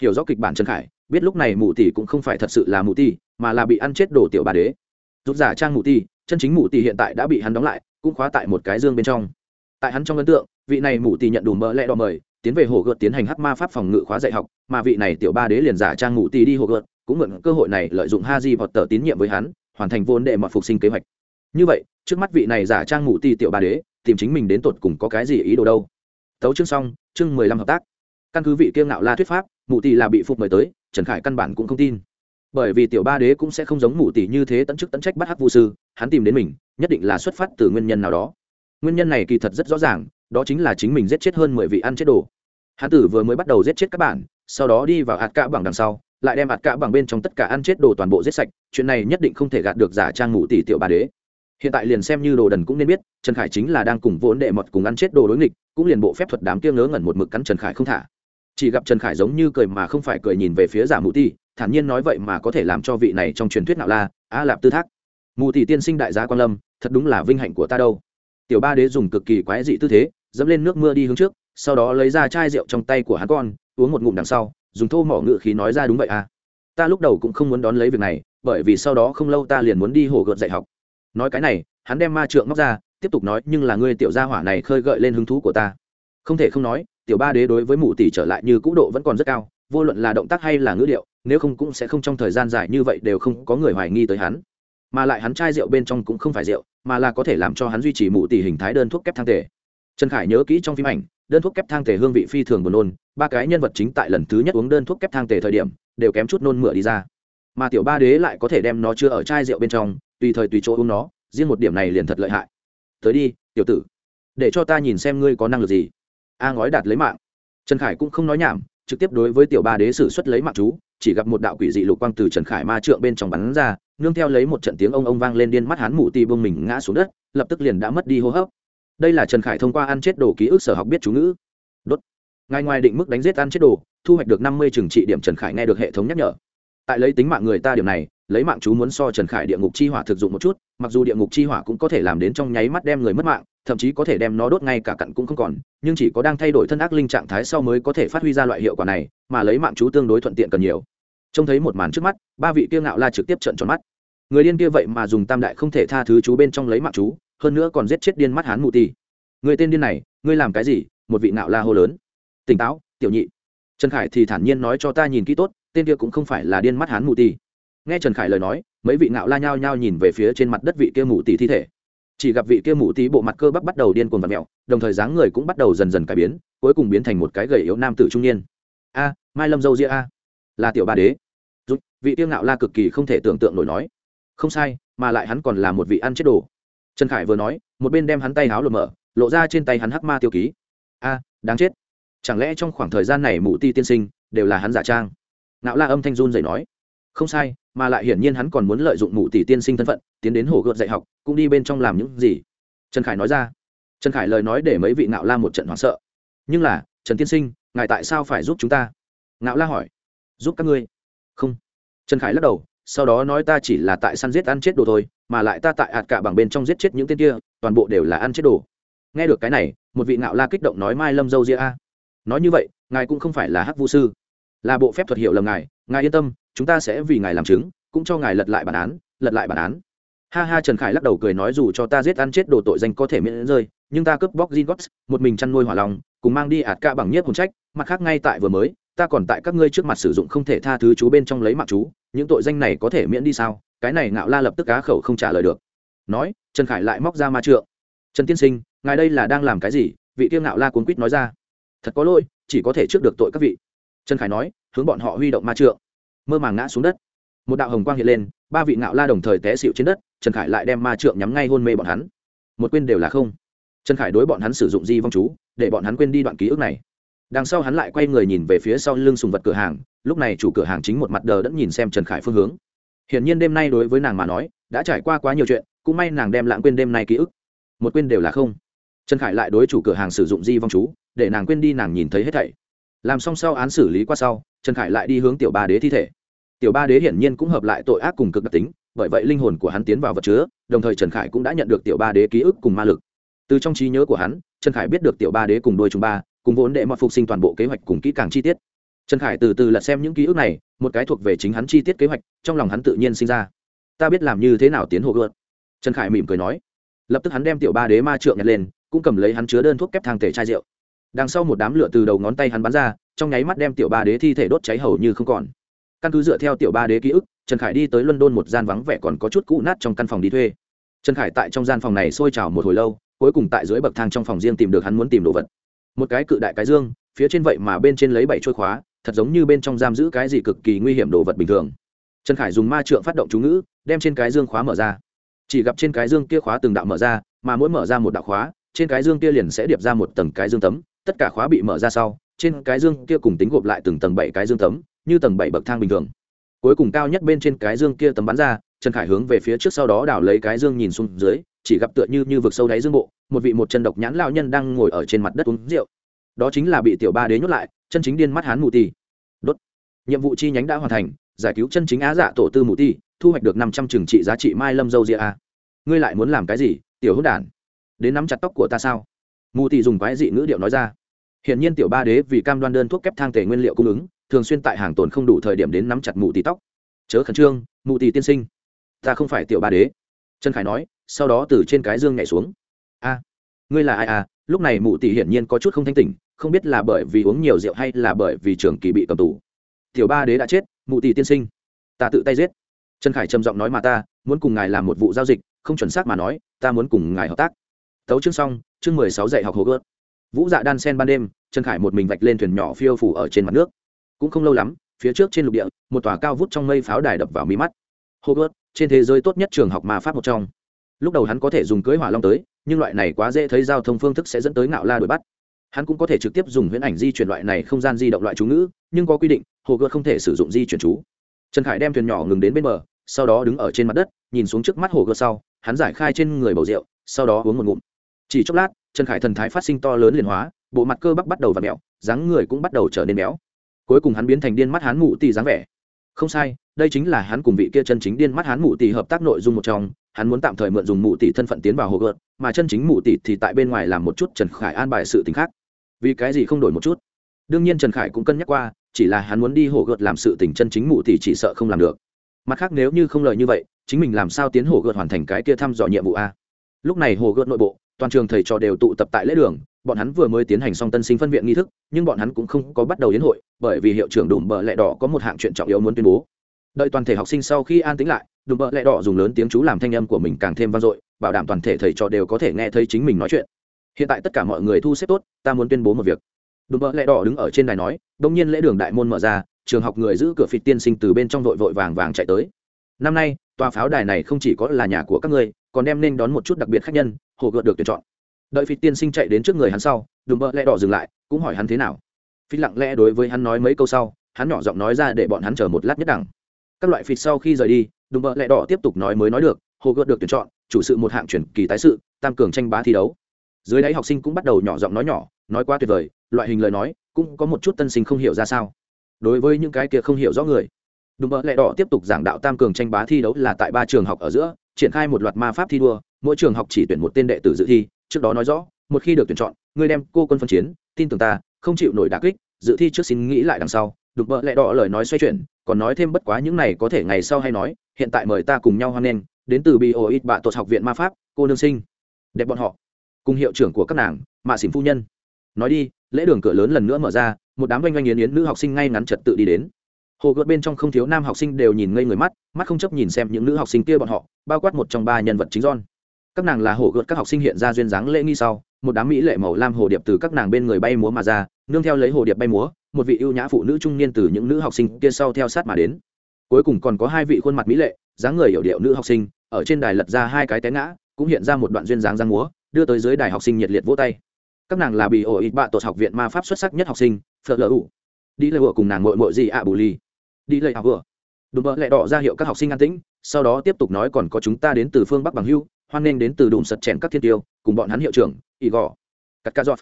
hiểu rõ kịch bản trần khải, biết lúc này mụ tỷ cũng không phải thật sự là mụ tỷ mà là bị ăn chết đổ tiểu bà đế. Rút giả trang mụ tỷ chân chính mụ tỷ hiện tại đã bị hắn đóng lại, cũng khóa tại một cái dương bên trong. Tại hắn trong ấn tượng, vị này mụ tỷ nhận đủ mỡ lẽ đỏ mời, tiến về hồ gợt tiến hành hắc ma pháp phòng ngự khóa dạy học, mà vị này tiểu ba đế liền giả trang mụ tỷ đi hồ gợt, cũng mượn cơ hội này lợi dụng ha di vọt tờ tín nhiệm với hắn, hoàn thành vốn đệ mọi phục sinh kế hoạch. Như vậy, trước mắt vị này giả trang mụ tỷ tiểu ba đế, tìm chính mình đến tột cùng có cái gì ý đồ đâu. Tấu chương xong, chương mười lăm hợp tác. Căn cứ vị kiêng ngạo la thuyết pháp mụ tỷ là bị phục mời tới, trần khải căn bản cũng không tin. Bởi vì tiểu ba đế cũng sẽ không giống mụ tỷ như thế tận chức tận trách bắt hắc vu sư, hắn tìm đến mình, nhất định là xuất phát từ nguyên nhân nào đó. Nguyên nhân này kỳ thật rất rõ ràng, đó chính là chính mình giết chết hơn mười vị ăn chết đồ. Hắn tử vừa mới bắt đầu giết chết các bạn, sau đó đi vào hạt cạ bằng đằng sau, lại đem ạt cạ bằng bên trong tất cả ăn chết đồ toàn bộ giết sạch, chuyện này nhất định không thể gạt được giả trang ngụ tỷ tiểu ba đế. Hiện tại liền xem như đồ đần cũng nên biết, trần khải chính là đang cùng vốn đệ mọt cùng ăn chết đồ đối nghịch, cũng liền bộ phép thuật đám kia ngớ ngẩn một mực cắn trần khải không thả chỉ gặp trần khải giống như cười mà không phải cười nhìn về phía giả mù ti thản nhiên nói vậy mà có thể làm cho vị này trong truyền thuyết nào la a lạp tư thác. Mù tỷ tiên sinh đại gia quan lâm, thật đúng là vinh hạnh của ta đâu. Tiểu ba đế dùng cực kỳ quái dị tư thế, dẫm lên nước mưa đi hướng trước, sau đó lấy ra chai rượu trong tay của hắn con, uống một ngụm đằng sau, dùng thô mỏ ngự khí nói ra đúng vậy à. Ta lúc đầu cũng không muốn đón lấy việc này, bởi vì sau đó không lâu ta liền muốn đi hồ gợt dạy học. Nói cái này, hắn đem ma trượng móc ra, tiếp tục nói, nhưng là ngươi tiểu gia hỏa này khơi gợi lên hứng thú của ta. Không thể không nói tiểu ba đế đối với mụ tỷ trở lại như cũ độ vẫn còn rất cao, vô luận là động tác hay là ngữ điệu, nếu không cũng sẽ không trong thời gian dài như vậy đều không có người hoài nghi tới hắn. Mà lại hắn chai rượu bên trong cũng không phải rượu, mà là có thể làm cho hắn duy trì mụ tỷ hình thái đơn thuốc kép thang thể trần khải nhớ kỹ trong phim ảnh, đơn thuốc kép thang thể hương vị phi thường buồn nôn, ba cái nhân vật chính tại lần thứ nhất uống đơn thuốc kép thang thể thời điểm, đều kém chút nôn mửa đi ra. Mà tiểu ba đế lại có thể đem nó chưa ở chai rượu bên trong, tùy thời tùy chỗ uống nó, riêng một điểm này liền thật lợi hại. Tới đi, tiểu tử, để cho ta nhìn xem ngươi có năng lực gì a ngói đạt lấy mạng. Trần khải cũng không nói nhảm, trực tiếp đối với tiểu ba đế sử xuất lấy mạng chú, chỉ gặp một đạo quỷ dị lục quang từ trần khải ma trượng bên trong bắn ra, nương theo lấy một trận tiếng ông ông vang lên điên mắt hắn mụ ti bông mình ngã xuống đất, lập tức liền đã mất đi hô hấp. Đây là trần khải thông qua ăn chết đồ ký ức sở học biết chú ngữ. Đốt. Ngài ngoài định mức đánh giết ăn chết đồ, thu hoạch được năm mươi trừng trị điểm trần khải nghe được hệ thống nhắc nhở. Tại lấy tính mạng người ta điểm này, lấy mạng chú muốn so trần khải địa ngục chi hỏa thực dụng một chút, mặc dù địa ngục chi hỏa cũng có thể làm đến trong nháy mắt đem người mất mạng thậm chí có thể đem nó đốt ngay cả cặn cũng không còn, nhưng chỉ có đang thay đổi thân ác linh trạng thái sau mới có thể phát huy ra loại hiệu quả này, mà lấy mạng chú tương đối thuận tiện cần nhiều. Trông thấy một màn trước mắt, ba vị kia ngạo la trực tiếp trận tròn mắt. Người điên kia vậy mà dùng tam đại không thể tha thứ chú bên trong lấy mạng chú, hơn nữa còn giết chết điên mắt hán mù ti người tên điên này, ngươi làm cái gì? Một vị ngạo la hô lớn. Tỉnh táo, tiểu nhị. Trần khải thì thản nhiên nói cho ta nhìn kỹ tốt, tên kia cũng không phải là điên mắt hán mù ti nghe trần khải lời nói, mấy vị ngạo la nhao nhao nhìn về phía trên mặt đất vị kia mù tỷ thi thể chỉ gặp vị kia mụ tí bộ mặt cơ bắp bắt đầu điên cuồng và mẹo đồng thời dáng người cũng bắt đầu dần dần cải biến, cuối cùng biến thành một cái gầy yếu nam tử trung niên. A, mai lâm dâu ria a. Là tiểu ba đế. Giúp vị tiêu ngạo la cực kỳ không thể tưởng tượng nổi nói. Không sai, mà lại hắn còn là một vị ăn chết đồ. Trần khải vừa nói, một bên đem hắn tay háo lột mở, lộ ra trên tay hắn hắc ma tiêu ký. A, đáng chết. Chẳng lẽ trong khoảng thời gian này mụ ti tiên sinh đều là hắn giả trang? Ngạo la âm thanh run dậy nói không sai, mà lại hiển nhiên hắn còn muốn lợi dụng mụ tỷ tiên sinh thân phận, tiến đến hồ gợt dạy học, cũng đi bên trong làm những gì. Trần khải nói ra. Trần khải lời nói để mấy vị ngạo la một trận hoảng sợ. Nhưng là, trần tiên sinh, ngài tại sao phải giúp chúng ta? Ngạo la hỏi. Giúp các ngươi? Không. Trần khải lắc đầu, sau đó nói ta chỉ là tại săn giết ăn chết đồ thôi, mà lại ta tại ạt cả bằng bên trong giết chết những tên kia, toàn bộ đều là ăn chết đồ. Nghe được cái này, một vị ngạo la kích động nói mai lâm dâu ria a. Nói như vậy, ngài cũng không phải là hắc vũ sư là bộ phép thuật hiệu lầm ngài ngài yên tâm chúng ta sẽ vì ngài làm chứng cũng cho ngài lật lại bản án lật lại bản án. Ha ha trần khải lắc đầu cười nói dù cho ta giết ăn chết đồ tội danh có thể miễn rơi nhưng ta cướp bóc Zingots, một mình chăn nuôi hỏa lòng cùng mang đi ạt ca bằng nhất hồn trách mặt khác ngay tại vừa mới ta còn tại các ngươi trước mặt sử dụng không thể tha thứ chú bên trong lấy mạng chú những tội danh này có thể miễn đi sao? Cái này ngạo la lập tức cá khẩu không trả lời được. Nói trần khải lại móc ra ma trượng. Trần tiên sinh ngài đây là đang làm cái gì? Vị tiêu ngạo la cuốn quýt nói ra. Thật có lỗi chỉ có thể trước được tội các vị trần khải nói, hướng bọn họ huy động ma trượng. Mơ màng ngã xuống đất. Một đạo hồng quang hiện lên, ba vị ngạo la đồng thời té xịu trên đất, trần khải lại đem ma trượng nhắm ngay hôn mê bọn hắn. Một quên đều là không. Trần khải đối bọn hắn sử dụng di vong chú, để bọn hắn quên đi đoạn ký ức này. Đằng sau hắn lại quay người nhìn về phía sau lưng sùng vật cửa hàng, lúc này chủ cửa hàng chính một mặt đờ đẫn nhìn xem trần khải phương hướng. Hiển nhiên đêm nay đối với nàng mà nói, đã trải qua quá nhiều chuyện, cũng may nàng đem lãng quên đêm nay ký ức. Một quên đều là không. Trần khải lại đối chủ cửa hàng sử dụng di vong chú, để nàng quên đi nàng nhìn thấy hết thảy làm xong sau án xử lý qua sau, trần khải lại đi hướng tiểu ba đế thi thể. Tiểu ba đế hiển nhiên cũng hợp lại tội ác cùng cực đặc tính, bởi vậy linh hồn của hắn tiến vào vật chứa, đồng thời trần khải cũng đã nhận được tiểu ba đế ký ức cùng ma lực. Từ trong trí nhớ của hắn, trần khải biết được tiểu ba đế cùng đôi chúng ba, cùng vốn đệ mọt phục sinh toàn bộ kế hoạch cùng kỹ càng chi tiết. Trần khải từ từ lật xem những ký ức này, một cái thuộc về chính hắn chi tiết kế hoạch, trong lòng hắn tự nhiên sinh ra. Ta biết làm như thế nào tiến hồ gợt. Trần khải mỉm cười nói. Lập tức hắn đem tiểu ba đế ma trượng nhặt lên, cũng cầm lấy hắn chứa đơn thuốc kép thang tể chai rượu đằng sau một đám lửa từ đầu ngón tay hắn bắn ra, trong nháy mắt đem tiểu ba đế thi thể đốt cháy hầu như không còn. Căn cứ dựa theo tiểu ba đế ký ức, trần khải đi tới london một gian vắng vẻ còn có chút cũ nát trong căn phòng đi thuê. Trần khải tại trong gian phòng này sôi trào một hồi lâu, cuối cùng tại dưới bậc thang trong phòng riêng tìm được hắn muốn tìm đồ vật. Một cái cự đại cái dương, phía trên vậy mà bên trên lấy bảy trôi khóa, thật giống như bên trong giam giữ cái gì cực kỳ nguy hiểm đồ vật bình thường. Trần khải dùng ma trượng phát động chú ngữ, đem trên cái dương khóa mở ra. Chỉ gặp trên cái dương kia khóa từng đạo mở ra, mà mỗi mở ra một đạo khóa, trên cái dương kia liền sẽ điệp ra một tầng cái dương tấm tất cả khóa bị mở ra sau, trên cái dương kia cùng tính gộp lại từng tầng bảy cái dương tấm, như tầng bảy bậc thang bình thường. Cuối cùng cao nhất bên trên cái dương kia tấm bắn ra, trần khải hướng về phía trước sau đó đảo lấy cái dương nhìn xuống dưới, chỉ gặp tựa như như vực sâu đáy dương bộ, một vị một chân độc nhãn lao nhân đang ngồi ở trên mặt đất uống rượu. Đó chính là bị tiểu ba đế nhốt lại, chân chính điên mắt hán mù ti đốt. Nhiệm vụ chi nhánh đã hoàn thành, giải cứu chân chính á dạ tổ tư mù ti thu hoạch được năm trăm trừng trị giá trị mai lâm dâu ria a. Ngươi lại muốn làm cái gì, tiểu hữu đản? Đến nắm chặt tóc của ta sao? Mù tỷ dùng quái dị ngữ điệu nói ra. Hiện nhiên tiểu ba đế vì cam đoan đơn thuốc kép thang tể nguyên liệu cung ứng, thường xuyên tại hàng tồn không đủ thời điểm đến nắm chặt mù tỷ tóc. Chớ khẩn trương, mù tỷ tiên sinh. Ta không phải tiểu ba đế. Trần khải nói, sau đó từ trên cái dương nhảy xuống. A, ngươi là ai à? Lúc này mụ tỷ hiển nhiên có chút không thanh tỉnh, không biết là bởi vì uống nhiều rượu hay là bởi vì trường kỳ bị cầm tù. Tiểu ba đế đã chết mụ tỷ tiên sinh. Ta tự tay giết. Trần khải trầm giọng nói mà ta, muốn cùng ngài làm một vụ giao dịch, không chuẩn xác mà nói, ta muốn cùng ngài hợp tác tấu chương xong, chương mười sáu dạy học hồ gớt vũ dạ đan sen ban đêm, trần khải một mình vạch lên thuyền nhỏ phiêu phủ ở trên mặt nước. Cũng không lâu lắm, phía trước trên lục địa, một tòa cao vút trong mây pháo đài đập vào mí mắt. Hồ gớt trên thế giới tốt nhất trường học ma pháp một trong. Lúc đầu hắn có thể dùng cưới hỏa long tới, nhưng loại này quá dễ thấy giao thông phương thức sẽ dẫn tới ngạo la đuổi bắt. Hắn cũng có thể trực tiếp dùng huyễn ảnh di chuyển loại này không gian di động loại chú ngữ, nhưng có quy định, hồ gợt không thể sử dụng di chuyển chú. Trần khải đem thuyền nhỏ ngừng đến bên bờ, sau đó đứng ở trên mặt đất, nhìn xuống trước mắt hồ gợt sau, hắn giải khai trên người bầu rượu, sau đó uống một ngụm chỉ chốc lát, trần khải thần thái phát sinh to lớn liền hóa, bộ mặt cơ bắp bắt đầu và mẹo dáng người cũng bắt đầu trở nên béo cuối cùng hắn biến thành điên mắt hắn mụ tì dáng vẻ. Không sai, đây chính là hắn cùng vị kia chân chính điên mắt hắn mụ tì hợp tác nội dung một trong, hắn muốn tạm thời mượn dùng mụ tỷ thân phận tiến vào hồ gợt, mà chân chính mụ tỷ thì tại bên ngoài làm một chút trần khải an bài sự t ì n h khác. Vì cái gì không đổi một chút? Đương nhiên trần khải cũng cân nhắc qua, chỉ là hắn muốn đi hồ gợt làm sự tình chân chính mụ tỷ chỉ sợ không làm được. Mặt khác nếu như không lời như vậy, chính mình làm sao tiến hồ gợt hoàn thành cái kia thăm dò nhiệm vụ a? Lúc này hồ gợt nội bộ toàn trường thầy trò đều tụ tập tại lễ đường, bọn hắn vừa mới tiến hành xong tân sinh phân viện nghi thức, nhưng bọn hắn cũng không có bắt đầu đến hội, bởi vì hiệu trưởng đùm bợ lẹ đỏ có một hạng chuyện trọng yếu muốn tuyên bố. Đợi toàn thể học sinh sau khi an tĩnh lại, đùm bợ lẹ đỏ dùng lớn tiếng chú làm thanh âm của mình càng thêm vang dội, bảo đảm toàn thể thầy trò đều có thể nghe thấy chính mình nói chuyện. Hiện tại tất cả mọi người thu xếp tốt, ta muốn tuyên bố một việc. Đùm bợ lẹ đỏ đứng ở trên đài nói đông nhiên lễ đường đại môn mở ra, trường học người giữ cửa phịt tiên sinh từ bên trong vội vội vàng vàng chạy tới. Năm nay, tòa pháo đài này không chỉ có là nhà của các ngươi còn đem nên đón một chút đặc biệt khác nhân, hồ gợt được tuyển chọn. Đợi phi tiên sinh chạy đến trước người hắn sau, đùm bợ lẹ đỏ dừng lại, cũng hỏi hắn thế nào. Phi lặng lẽ đối với hắn nói mấy câu sau, hắn nhỏ giọng nói ra để bọn hắn chờ một lát nhất đẳng. Các loại phịt sau khi rời đi, đùm bợ lẹ đỏ tiếp tục nói mới nói được, hồ gợt được tuyển chọn, chủ sự một hạng chuyển kỳ tái sự, tam cường tranh bá thi đấu. Dưới đáy học sinh cũng bắt đầu nhỏ giọng nói nhỏ, nói quá tuyệt vời, loại hình lời nói, cũng có một chút tân sinh không hiểu ra sao. Đối với những cái kia không hiểu rõ người, đùm bợ lẹ đỏ tiếp tục giảng đạo tam cường tranh bá thi đấu là tại ba trường học ở giữa triển khai một loạt ma pháp thi đua, mỗi trường học chỉ tuyển một tên đệ tử dự thi, trước đó nói rõ, một khi được tuyển chọn, ngươi đem cô quân phân chiến, tin tưởng ta, không chịu nổi đà kích, dự thi trước xin nghĩ lại đằng sau, đục bợ lẹ đỏ lời nói xoay chuyển, còn nói thêm bất quá những này có thể ngày sau hay nói, hiện tại mời ta cùng nhau hoan nghênh, đến từ bio ít bạ tột học viện ma pháp, cô nương sinh. Đẹp bọn họ. Cùng hiệu trưởng của các nàng, mạ xỉn phu nhân. Nói đi, lễ đường cửa lớn lần nữa mở ra, một đám oanh oanh yến yến nữ học sinh ngay ngắn trật tự đi đến hồ gợt bên trong không thiếu nam học sinh đều nhìn ngây người mắt mắt không chấp nhìn xem những nữ học sinh kia bọn họ bao quát một trong ba nhân vật chính don. các nàng là hồ gợt các học sinh hiện ra duyên dáng lễ nghi sau, một đám mỹ lệ màu lam hồ điệp từ các nàng bên người bay múa mà ra, nương theo lấy hồ điệp bay múa, một vị ưu nhã phụ nữ trung niên từ những nữ học sinh kia sau theo sát mà đến. cuối cùng còn có hai vị khuôn mặt mỹ lệ, dáng người hiểu điệu nữ học sinh, ở trên đài lật ra hai cái té ngã, cũng hiện ra một đoạn duyên dáng giang múa, đưa tới dưới đài học sinh nhiệt liệt vỗ tay. các nàng là bị ổ ít bạ tột học viện ma pháp xuất sắc nhất học sinh phật lỡ ủ. đi lỡ cùng nàng mội mội gì ạ, bù ly đi lệ ảo à vừa. Đùm bợ lẹ đỏ ra hiệu các học sinh an tĩnh, sau đó tiếp tục nói còn có chúng ta đến từ phương bắc bằng hưu, hoan nghênh đến từ đùm sật chèn các thiên tiêu, cùng bọn hắn hiệu trưởng, ỷ gò. Cắt ca giọt.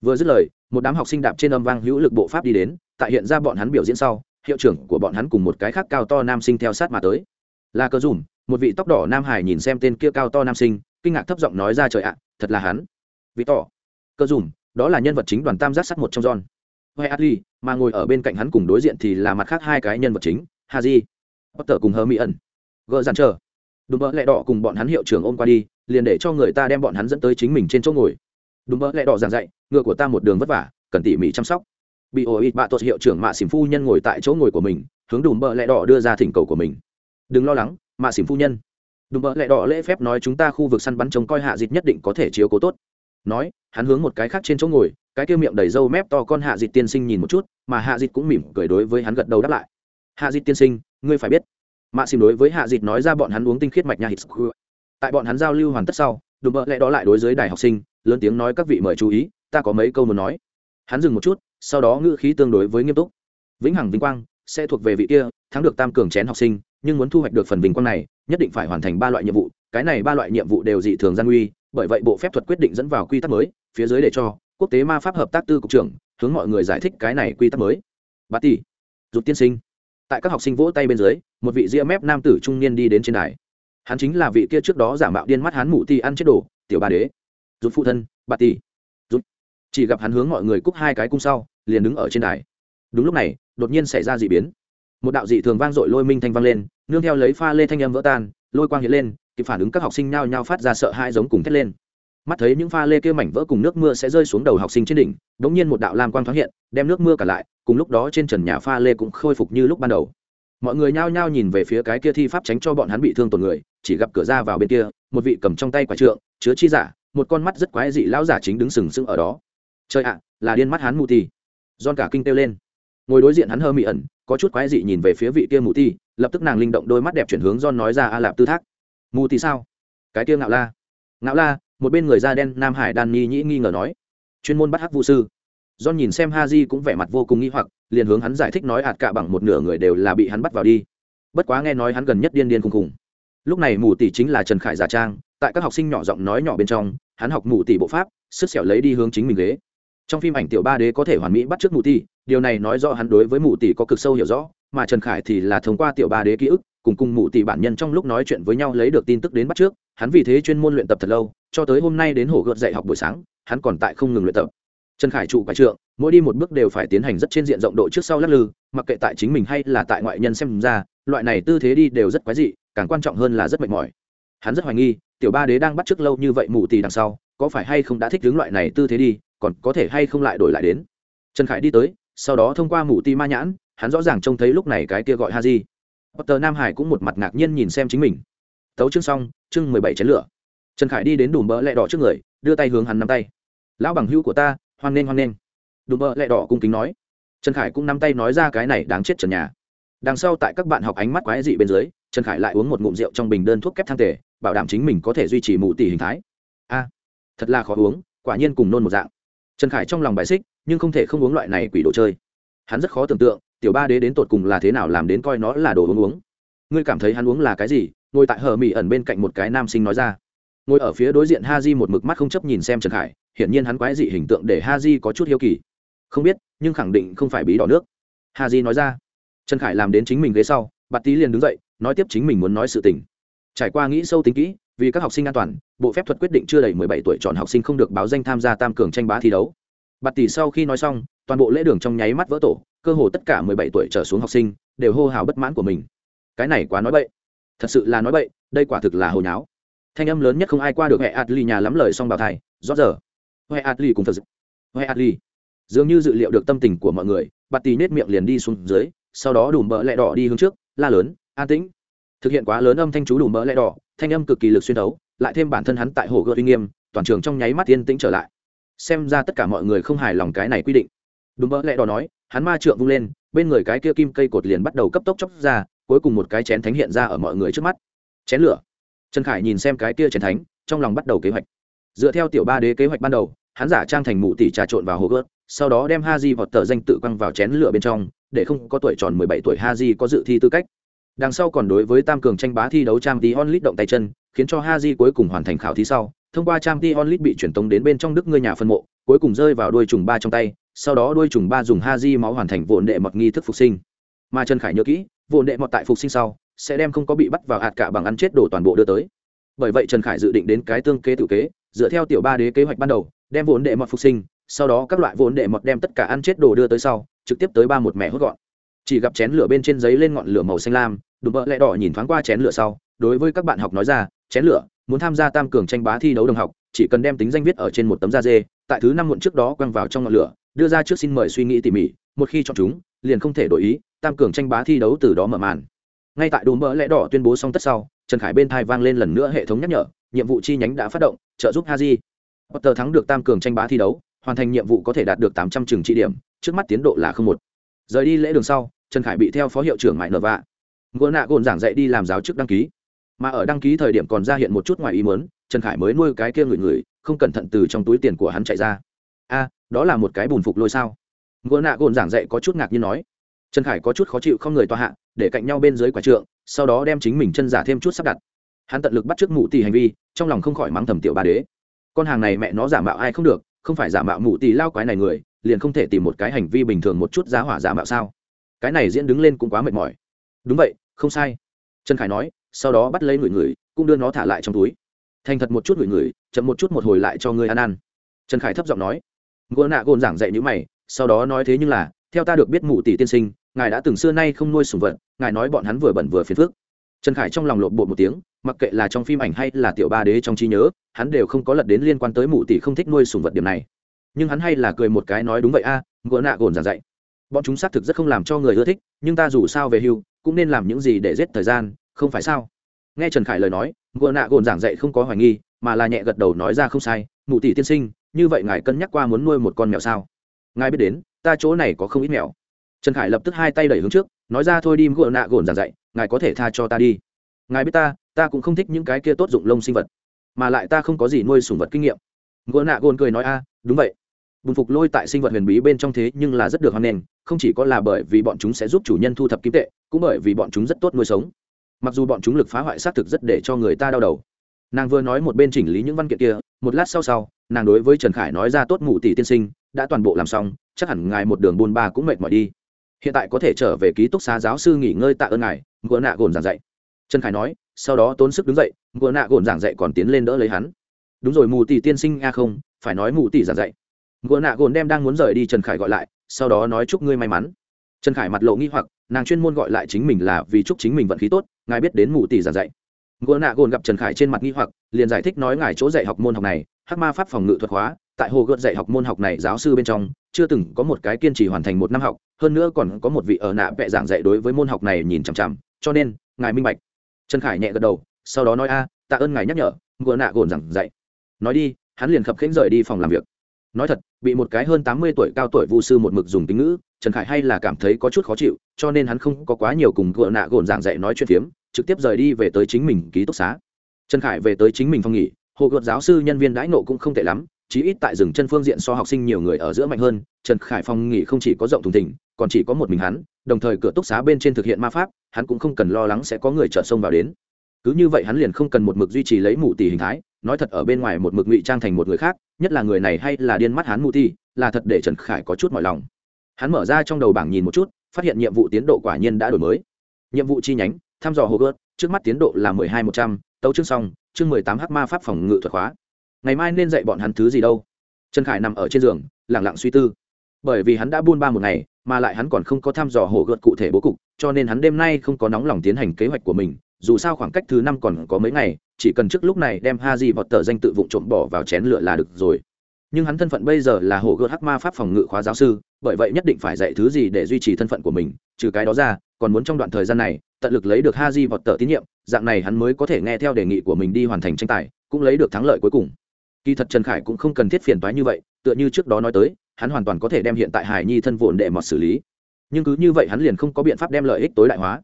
Vừa dứt lời, một đám học sinh đạp trên âm vang hữu lực bộ pháp đi đến, tại hiện ra bọn hắn biểu diễn sau, hiệu trưởng của bọn hắn cùng một cái khác cao to nam sinh theo sát mà tới. Là cơ dùm, một vị tóc đỏ nam hải nhìn xem tên kia cao to nam sinh, kinh ngạc thấp giọng nói ra trời ạ, thật là hắn. Vị tỏ. Cơ dùm, đó là nhân vật chính đoàn tam giác sắt một trong giòn huệ adli mà ngồi ở bên cạnh hắn cùng đối diện thì là mặt khác hai cái nhân vật chính, haji, potter cùng hơ mỹ ẩn gỡ dàn chờ. Đùm bỡ lẹ đỏ cùng bọn hắn hiệu trưởng ôm qua đi, liền để cho người ta đem bọn hắn dẫn tới chính mình trên chỗ ngồi. Đùm bỡ lẹ đỏ giảng dạy, ngựa của ta một đường vất vả, cần tỉ mỉ chăm sóc. Bị ổ ít bạ tuột hiệu trưởng mạ xỉm phu nhân ngồi tại chỗ ngồi của mình, hướng đùm bỡ lẹ đỏ đưa ra thỉnh cầu của mình. Đừng lo lắng, mạ xỉm phu nhân. Đùm bỡ lẹ đỏ lễ phép nói chúng ta khu vực săn bắn trông coi hạ dịch nhất định có thể chiếu cố tốt. Nói, hắn hướng một cái khác trên chỗ ngồi cái kia miệng đầy râu mép to con hạ dịch tiên sinh nhìn một chút, mà hạ dịch cũng mỉm cười đối với hắn gật đầu đáp lại. Hạ dịch tiên sinh, ngươi phải biết, mạ xin đối với hạ dịch nói ra bọn hắn uống tinh khiết mạch nhà hít tại bọn hắn giao lưu hoàn tất sau, đùm bợ lẽ đó lại đối với đài học sinh, lớn tiếng nói các vị mời chú ý, ta có mấy câu muốn nói. Hắn dừng một chút, sau đó ngữ khí tương đối với nghiêm túc. Vĩnh hằng vinh quang sẽ thuộc về vị kia, thắng được tam cường chén học sinh, nhưng muốn thu hoạch được phần vinh quang này, nhất định phải hoàn thành ba loại nhiệm vụ, cái này ba loại nhiệm vụ đều dị thường gian nguy, bởi vậy bộ phép thuật quyết định dẫn vào quy tắc mới, phía dưới để cho quốc tế ma pháp hợp tác tư cục trưởng, hướng mọi người giải thích cái này quy tắc mới. Bà tỷ rụt tiên sinh. Tại các học sinh vỗ tay bên dưới, một vị ria mép nam tử trung niên đi đến trên đài. Hắn chính là vị kia trước đó giả mạo điên mắt hắn mụ ti ăn chết đồ, tiểu ba đế. Rụt phụ thân, bà tỷ. Rụt chỉ gặp hắn hướng mọi người cúc hai cái cung sau, liền đứng ở trên đài. Đúng lúc này, đột nhiên xảy ra d ị biến. Một đạo dị thường vang dội lôi minh thanh vang lên, nương theo lấy pha lê thanh âm vỡ tan, lôi quang hiện lên, kịp phản ứng các học sinh nhao nhao phát ra sợ hãi giống cùng thét lên mắt thấy những pha lê kia mảnh vỡ cùng nước mưa sẽ rơi xuống đầu học sinh trên đỉnh đ ỗ n g nhiên một đạo lam quang thoáng hiện, đem nước mưa cả lại, cùng lúc đó trên trần nhà pha lê cũng khôi phục như lúc ban đầu. Mọi người nhao nhao nhìn về phía cái kia thi pháp tránh cho bọn hắn bị thương tổn người, chỉ gặp cửa ra vào bên kia, một vị cầm trong tay quả trượng, chứa chi giả, một con mắt rất quái dị lão giả chính đứng sừng sững ở đó. Trời ạ, là điên mắt hắn mù ti don cả kinh kêu lên. Ngồi đối diện hắn hơ mị ẩn, có chút quái dị nhìn về phía vị kia mù ti lập tức nàng linh động đôi mắt đẹp chuyển hướng don nói ra a lạp tư thác. Mù ti sao? Cái kia ngạo la. Ngạo la một bên người da đen nam hải đan nhi nhĩ nghi ngờ nói, chuyên môn bắt hắc vũ sư. Don nhìn xem ha di cũng vẻ mặt vô cùng nghi hoặc, liền hướng hắn giải thích nói ạt cả bằng một nửa người đều là bị hắn bắt vào đi. Bất quá nghe nói hắn gần nhất điên điên khùng khùng. Lúc này mù tỷ chính là trần khải giả trang, tại các học sinh nhỏ giọng nói nhỏ bên trong, hắn học mù tỷ bộ pháp, sức xẻo lấy đi hướng chính mình ghế. Trong phim ảnh tiểu ba đế có thể hoàn mỹ bắt trước mù tỷ điều này nói rõ hắn đối với mù tỷ có cực sâu hiểu rõ, mà trần khải thì là thông qua tiểu ba đế ký ức cùng cùng mụ tỷ bản nhân trong lúc nói chuyện với nhau lấy được tin tức đến bắt trước, hắn vì thế chuyên môn luyện tập thật lâu, cho tới hôm nay đến hồ gợt dạy học buổi sáng, hắn còn tại không ngừng luyện tập. Trần khải trụ quái trượng, mỗi đi một bước đều phải tiến hành rất trên diện rộng độ trước sau lắc lư, mặc kệ tại chính mình hay là tại ngoại nhân xem ra, loại này tư thế đi đều rất quái dị, càng quan trọng hơn là rất mệt mỏi. Hắn rất hoài nghi, tiểu ba đế đang bắt trước lâu như vậy mù tỷ đằng sau, có phải hay không đã thích hướng loại này tư thế đi, còn có thể hay không lại đổi lại đến. Trần khải đi tới, sau đó thông qua mù ti ma nhãn, hắn rõ ràng trông thấy lúc này cái kia gọi ha di potter nam hải cũng một mặt ngạc nhiên nhìn xem chính mình. Tấu chương xong, chương mười bảy chén lửa. Trần khải đi đến đùm bỡ lẹ đỏ trước người, đưa tay hướng hắn nắm tay. Lão bằng hữu của ta, hoan nghênh hoan nghênh. Đùm bỡ lẹ đỏ cung kính nói. Trần khải cũng nắm tay nói ra cái này đáng chết trần nhà. Đằng sau tại các bạn học ánh mắt quái dị bên dưới, trần khải lại uống một ngụm rượu trong bình đơn thuốc kép thang tề, bảo đảm chính mình có thể duy trì mụ tỷ hình thái. A, thật là khó uống, quả nhiên cùng nôn một dạng. Trần khải trong lòng bài xích, nhưng không thể không uống loại này quỷ đồ chơi. Hắn rất khó tưởng tượng tiểu ba đế đến tột cùng là thế nào làm đến coi nó là đồ uống uống. Ngươi cảm thấy hắn uống là cái gì? Ngồi tại hờ mỹ ẩn bên cạnh một cái nam sinh nói ra. Ngồi ở phía đối diện ha di một mực mắt không chấp nhìn xem trần khải, hiển nhiên hắn quái dị hình tượng để ha di có chút hiếu kỳ. Không biết, nhưng khẳng định không phải bí đỏ nước. Ha di nói ra. Trần khải làm đến chính mình ghế sau, bạt tý liền đứng dậy, nói tiếp chính mình muốn nói sự tình. Trải qua nghĩ sâu tính kỹ, vì các học sinh an toàn, bộ phép thuật quyết định chưa đầy mười bảy tuổi chọn học sinh không được báo danh tham gia tam cường tranh bá thi đấu. Bạt tỷ sau khi nói xong toàn bộ lễ đường trong nháy mắt vỡ tổ cơ hồ tất cả mười bảy tuổi trở xuống học sinh đều hô hào bất mãn của mình. Cái này quá nói bậy. Thật sự là nói bậy đây quả thực là hồi nháo. Thanh âm lớn nhất không ai qua được hệ adli nhà lắm lời xong bảo thai rõ giờ. Hệ adli cùng thật sự. Hệ adli dường như dự liệu được tâm tình của mọi người bạt Tì nết miệng liền đi xuống dưới sau đó đùm bỡ lẹ đỏ đi hướng trước la lớn an tĩnh. Thực hiện quá lớn âm thanh chú đùm bỡ lẹ đỏ thanh âm cực kỳ lực xuyên đấu, lại thêm bản thân hắn tại hồ gợt uy nghiêm toàn trường trong nháy mắt yên tĩnh trở lại. Xem ra tất cả mọi người không hài lòng cái này quy định đúng mỡ lẽ đó nói, hắn ma trượng vung lên, bên người cái kia kim cây cột liền bắt đầu cấp tốc chóc ra, cuối cùng một cái chén thánh hiện ra ở mọi người trước mắt. Chén lửa. Trần khải nhìn xem cái kia chén thánh, trong lòng bắt đầu kế hoạch. Dựa theo tiểu ba đế kế hoạch ban đầu, hắn giả trang thành mụ tỷ trà trộn vào hồ gớt, sau đó đem ha di vọt tờ danh tự quăng vào chén lửa bên trong, để không có tuổi tròn mười bảy tuổi ha di có dự thi tư cách. Đằng sau còn đối với tam cường tranh bá thi đấu trang tí onlit động tay chân, khiến cho ha di cuối cùng hoàn thành khảo thí sau thông qua trang t onlit bị truyền tống đến bên trong đức ngươi nhà phân mộ, cuối cùng rơi vào đuôi trùng ba trong tay, sau đó đuôi trùng ba dùng ha di máu hoàn thành vồn đệ mọt nghi thức phục sinh. Mà trần khải nhớ kỹ vồn đệ mọt tại phục sinh sau, sẽ đem không có bị bắt vào hạt cả bằng ăn chết đổ toàn bộ đưa tới. Bởi vậy trần khải dự định đến cái tương kế tự kế, dựa theo tiểu ba đế kế hoạch ban đầu, đem vốn đệ mọt phục sinh, sau đó các loại vốn đệ mọt đem tất cả ăn chết đồ đưa tới sau, trực tiếp tới ba một mẹ hốt gọn. Chỉ gặp chén lửa bên trên giấy lên ngọn lửa màu xanh lam, đùm bỡ lẹ đỏ nhìn thoáng qua chén lửa sau, đối với các bạn học nói ra, chén lửa muốn tham gia tam cường tranh bá thi đấu đồng học, chỉ cần đem tính danh viết ở trên một tấm da dê, tại thứ năm muộn trước đó quăng vào trong ngọn lửa, đưa ra trước xin mời suy nghĩ tỉ mỉ, một khi chọn chúng, liền không thể đổi ý, tam cường tranh bá thi đấu từ đó mở màn. Ngay tại đùm bỡ lẽ đỏ tuyên bố xong tất sau, trần khải bên thai vang lên lần nữa hệ thống nhắc nhở, nhiệm vụ chi nhánh đã phát động, trợ giúp haji. Potter thắng được tam cường tranh bá thi đấu, hoàn thành nhiệm vụ có thể đạt được tám trăm trường trị điểm, trước mắt tiến độ là không một. Rời đi lễ đường sau, trần khải bị theo phó hiệu trưởng mại nở vạ gỗ nạ gồn giảng dạy đi làm giáo chức đăng ký mà ở đăng ký thời điểm còn ra hiện một chút ngoài ý muốn, trần khải mới nuôi cái kia người người, không cẩn thận từ trong túi tiền của hắn chạy ra. A, đó là một cái bùn phục lôi sao? Gỗ nạ gồn giảng dạy có chút ngạc nhiên nói. Trần khải có chút khó chịu không người toa hạ, để cạnh nhau bên dưới quả trượng, sau đó đem chính mình chân giả thêm chút sắp đặt. Hắn tận lực bắt trước mụ tỷ hành vi, trong lòng không khỏi mắng thầm tiểu ba đế. Con hàng này mẹ nó giả mạo ai không được, không phải giả mạo mụ tỷ lao quái này người, liền không thể tìm một cái hành vi bình thường một chút giá hỏa giả mạo sao? Cái này diễn đứng lên cũng quá mệt mỏi. Đúng vậy, không sai. Trần khải nói sau đó bắt lấy người người cũng đưa nó thả lại trong túi. Thành thật một chút người người chậm một chút một hồi lại cho ngươi ăn ăn. Trần khải thấp giọng nói. Gỗ nạ gồn giảng dạy như mày sau đó nói thế nhưng là theo ta được biết mụ tỷ tiên sinh ngài đã từng xưa nay không nuôi sùng vật ngài nói bọn hắn vừa bẩn vừa phiền phức. trần khải trong lòng lộn bộ một tiếng mặc kệ là trong phim ảnh hay là tiểu ba đế trong trí nhớ hắn đều không có lật đến liên quan tới mụ tỷ không thích nuôi sùng vật điểm này. Nhưng hắn hay là cười một cái nói đúng vậy a à, gỗ nạ gồn giảng dạy. Bọn chúng xác thực rất không làm cho người ưa thích nhưng ta dù sao về hưu cũng nên làm những gì để giết thời gian không phải sao? Nghe trần khải lời nói gỗ nạ gồn giảng dạy không có hoài nghi, mà là nhẹ gật đầu nói ra không sai, mụ tỷ tiên sinh, như vậy ngài cân nhắc qua muốn nuôi một con mèo sao? Ngài biết đến, ta chỗ này có không ít mèo. Trần khải lập tức hai tay đẩy hướng trước, nói ra, thôi đi gỗ nạ gồn giảng dạy, ngài có thể tha cho ta đi. Ngài biết ta ta cũng không thích những cái kia tốt dụng lông sinh vật, mà lại ta không có gì nuôi sủng vật kinh nghiệm. Gỗ nạ gồn cười nói, a, đúng vậy. Bùn phục lôi tại sinh vật huyền bí bên trong thế nhưng là rất được hoan nghênh, không chỉ có là bởi vì bọn chúng sẽ giúp chủ nhân thu thập kim tệ, cũng bởi vì bọn chúng rất tốt nuôi sống mặc dù bọn chúng lực phá hoại xác thực rất để cho người ta đau đầu. Nàng vừa nói một bên chỉnh lý những văn kiện kia, một lát sau sau, nàng đối với trần khải nói ra tốt mụ tỷ tiên sinh, đã toàn bộ làm xong, chắc hẳn ngài một đường buôn ba cũng mệt mỏi đi. Hiện tại có thể trở về ký túc xá giáo sư nghỉ ngơi tạ ơn ngài, ngựa nạ gồn giảng dạy. Trần khải nói, sau đó tốn sức đứng dậy, ngựa nạ gồn giảng dạy còn tiến lên đỡ lấy hắn. Đúng rồi mù tỷ tiên sinh, a không, phải nói mù tỷ giảng dạy. Ngựa nạ gồn đem đang muốn rời đi trần khải gọi lại, sau đó nói chúc ngươi may mắn. Trần khải mặt lộ nghi hoặc nàng chuyên môn gọi lại chính mình là vì chúc chính mình vận khí tốt, ngài biết đến mù tỷ giảng dạy. Ngô nạ gồn gặp trần khải trên mặt nghi hoặc, liền giải thích nói ngài chỗ dạy học môn học này, hắc ma pháp phòng ngự thuật hóa tại hồ gợt dạy học môn học này giáo sư bên trong, chưa từng có một cái kiên trì hoàn thành một năm học, hơn nữa còn có một vị ở nạ vẽ giảng dạy đối với môn học này nhìn chằm chằm, cho nên, ngài minh bạch. Trần khải nhẹ gật đầu, sau đó nói, a, tạ ơn ngài nhắc nhở ngựa nạ gồn giảng dạy. Nói đi, hắn liền khập khiễng rời đi phòng làm việc nói thật, bị một cái hơn tám mươi tuổi cao tuổi vu sư một mực dùng tính ngữ, trần khải hay là cảm thấy có chút khó chịu, cho nên hắn không có quá nhiều cùng gợ nạ gồn giảng dạy nói chuyện phiếm, trực tiếp rời đi về tới chính mình ký túc xá. Trần khải về tới chính mình phòng nghỉ hộ gợt giáo sư nhân viên đãi nộ cũng không tệ lắm, chí ít tại rừng chân phương diện so học sinh nhiều người ở giữa mạnh hơn, trần khải phòng nghỉ không chỉ có rộng thùng thỉnh còn chỉ có một mình hắn, đồng thời cửa túc xá bên trên thực hiện ma pháp, hắn cũng không cần lo lắng sẽ có người chở sông vào đến. Cứ như vậy hắn liền không cần một mực duy trì lấy mụ tỷ hình thái nói thật ở bên ngoài một mực ngụy trang thành một người khác, nhất là người này hay là điên mắt hắn mù ti là thật để trần khải có chút mọi lòng. Hắn mở ra trong đầu bảng nhìn một chút, phát hiện nhiệm vụ tiến độ quả nhiên đã đổi mới. Nhiệm vụ chi nhánh, thăm dò hồ gớt trước mắt tiến độ là mười hai một trăm, tấu chương xong, chương mười tám h ma pháp phòng ngự thuật khóa. Ngày mai nên dạy bọn hắn thứ gì đâu? Trần khải nằm ở trên giường lẳng lặng suy tư. Bởi vì hắn đã buôn ba một ngày, mà lại hắn còn không có thăm dò hồ gợt cụ thể bố cục, cho nên hắn đêm nay không có nóng lòng tiến hành kế hoạch của mình dù sao khoảng cách thứ năm còn có mấy ngày, chỉ cần trước lúc này đem ha di vọt tờ danh tự vụ trộm bỏ vào chén lửa là được rồi. Nhưng hắn thân phận bây giờ là hồ gợt hắc ma pháp phòng ngự khóa giáo sư, bởi vậy nhất định phải dạy thứ gì để duy trì thân phận của mình, trừ cái đó ra, còn muốn trong đoạn thời gian này, tận lực lấy được ha di vọt tờ tín nhiệm, dạng này hắn mới có thể nghe theo đề nghị của mình đi hoàn thành tranh tài, cũng lấy được thắng lợi cuối cùng. Kỳ thật trần khải cũng không cần thiết phiền toái như vậy, tựa như trước đó nói tới, hắn hoàn toàn có thể đem hiện tại hải nhi thân vụn đệ mọt xử lý. Nhưng cứ như vậy hắn liền không có biện pháp đem lợi ích tối đại hóa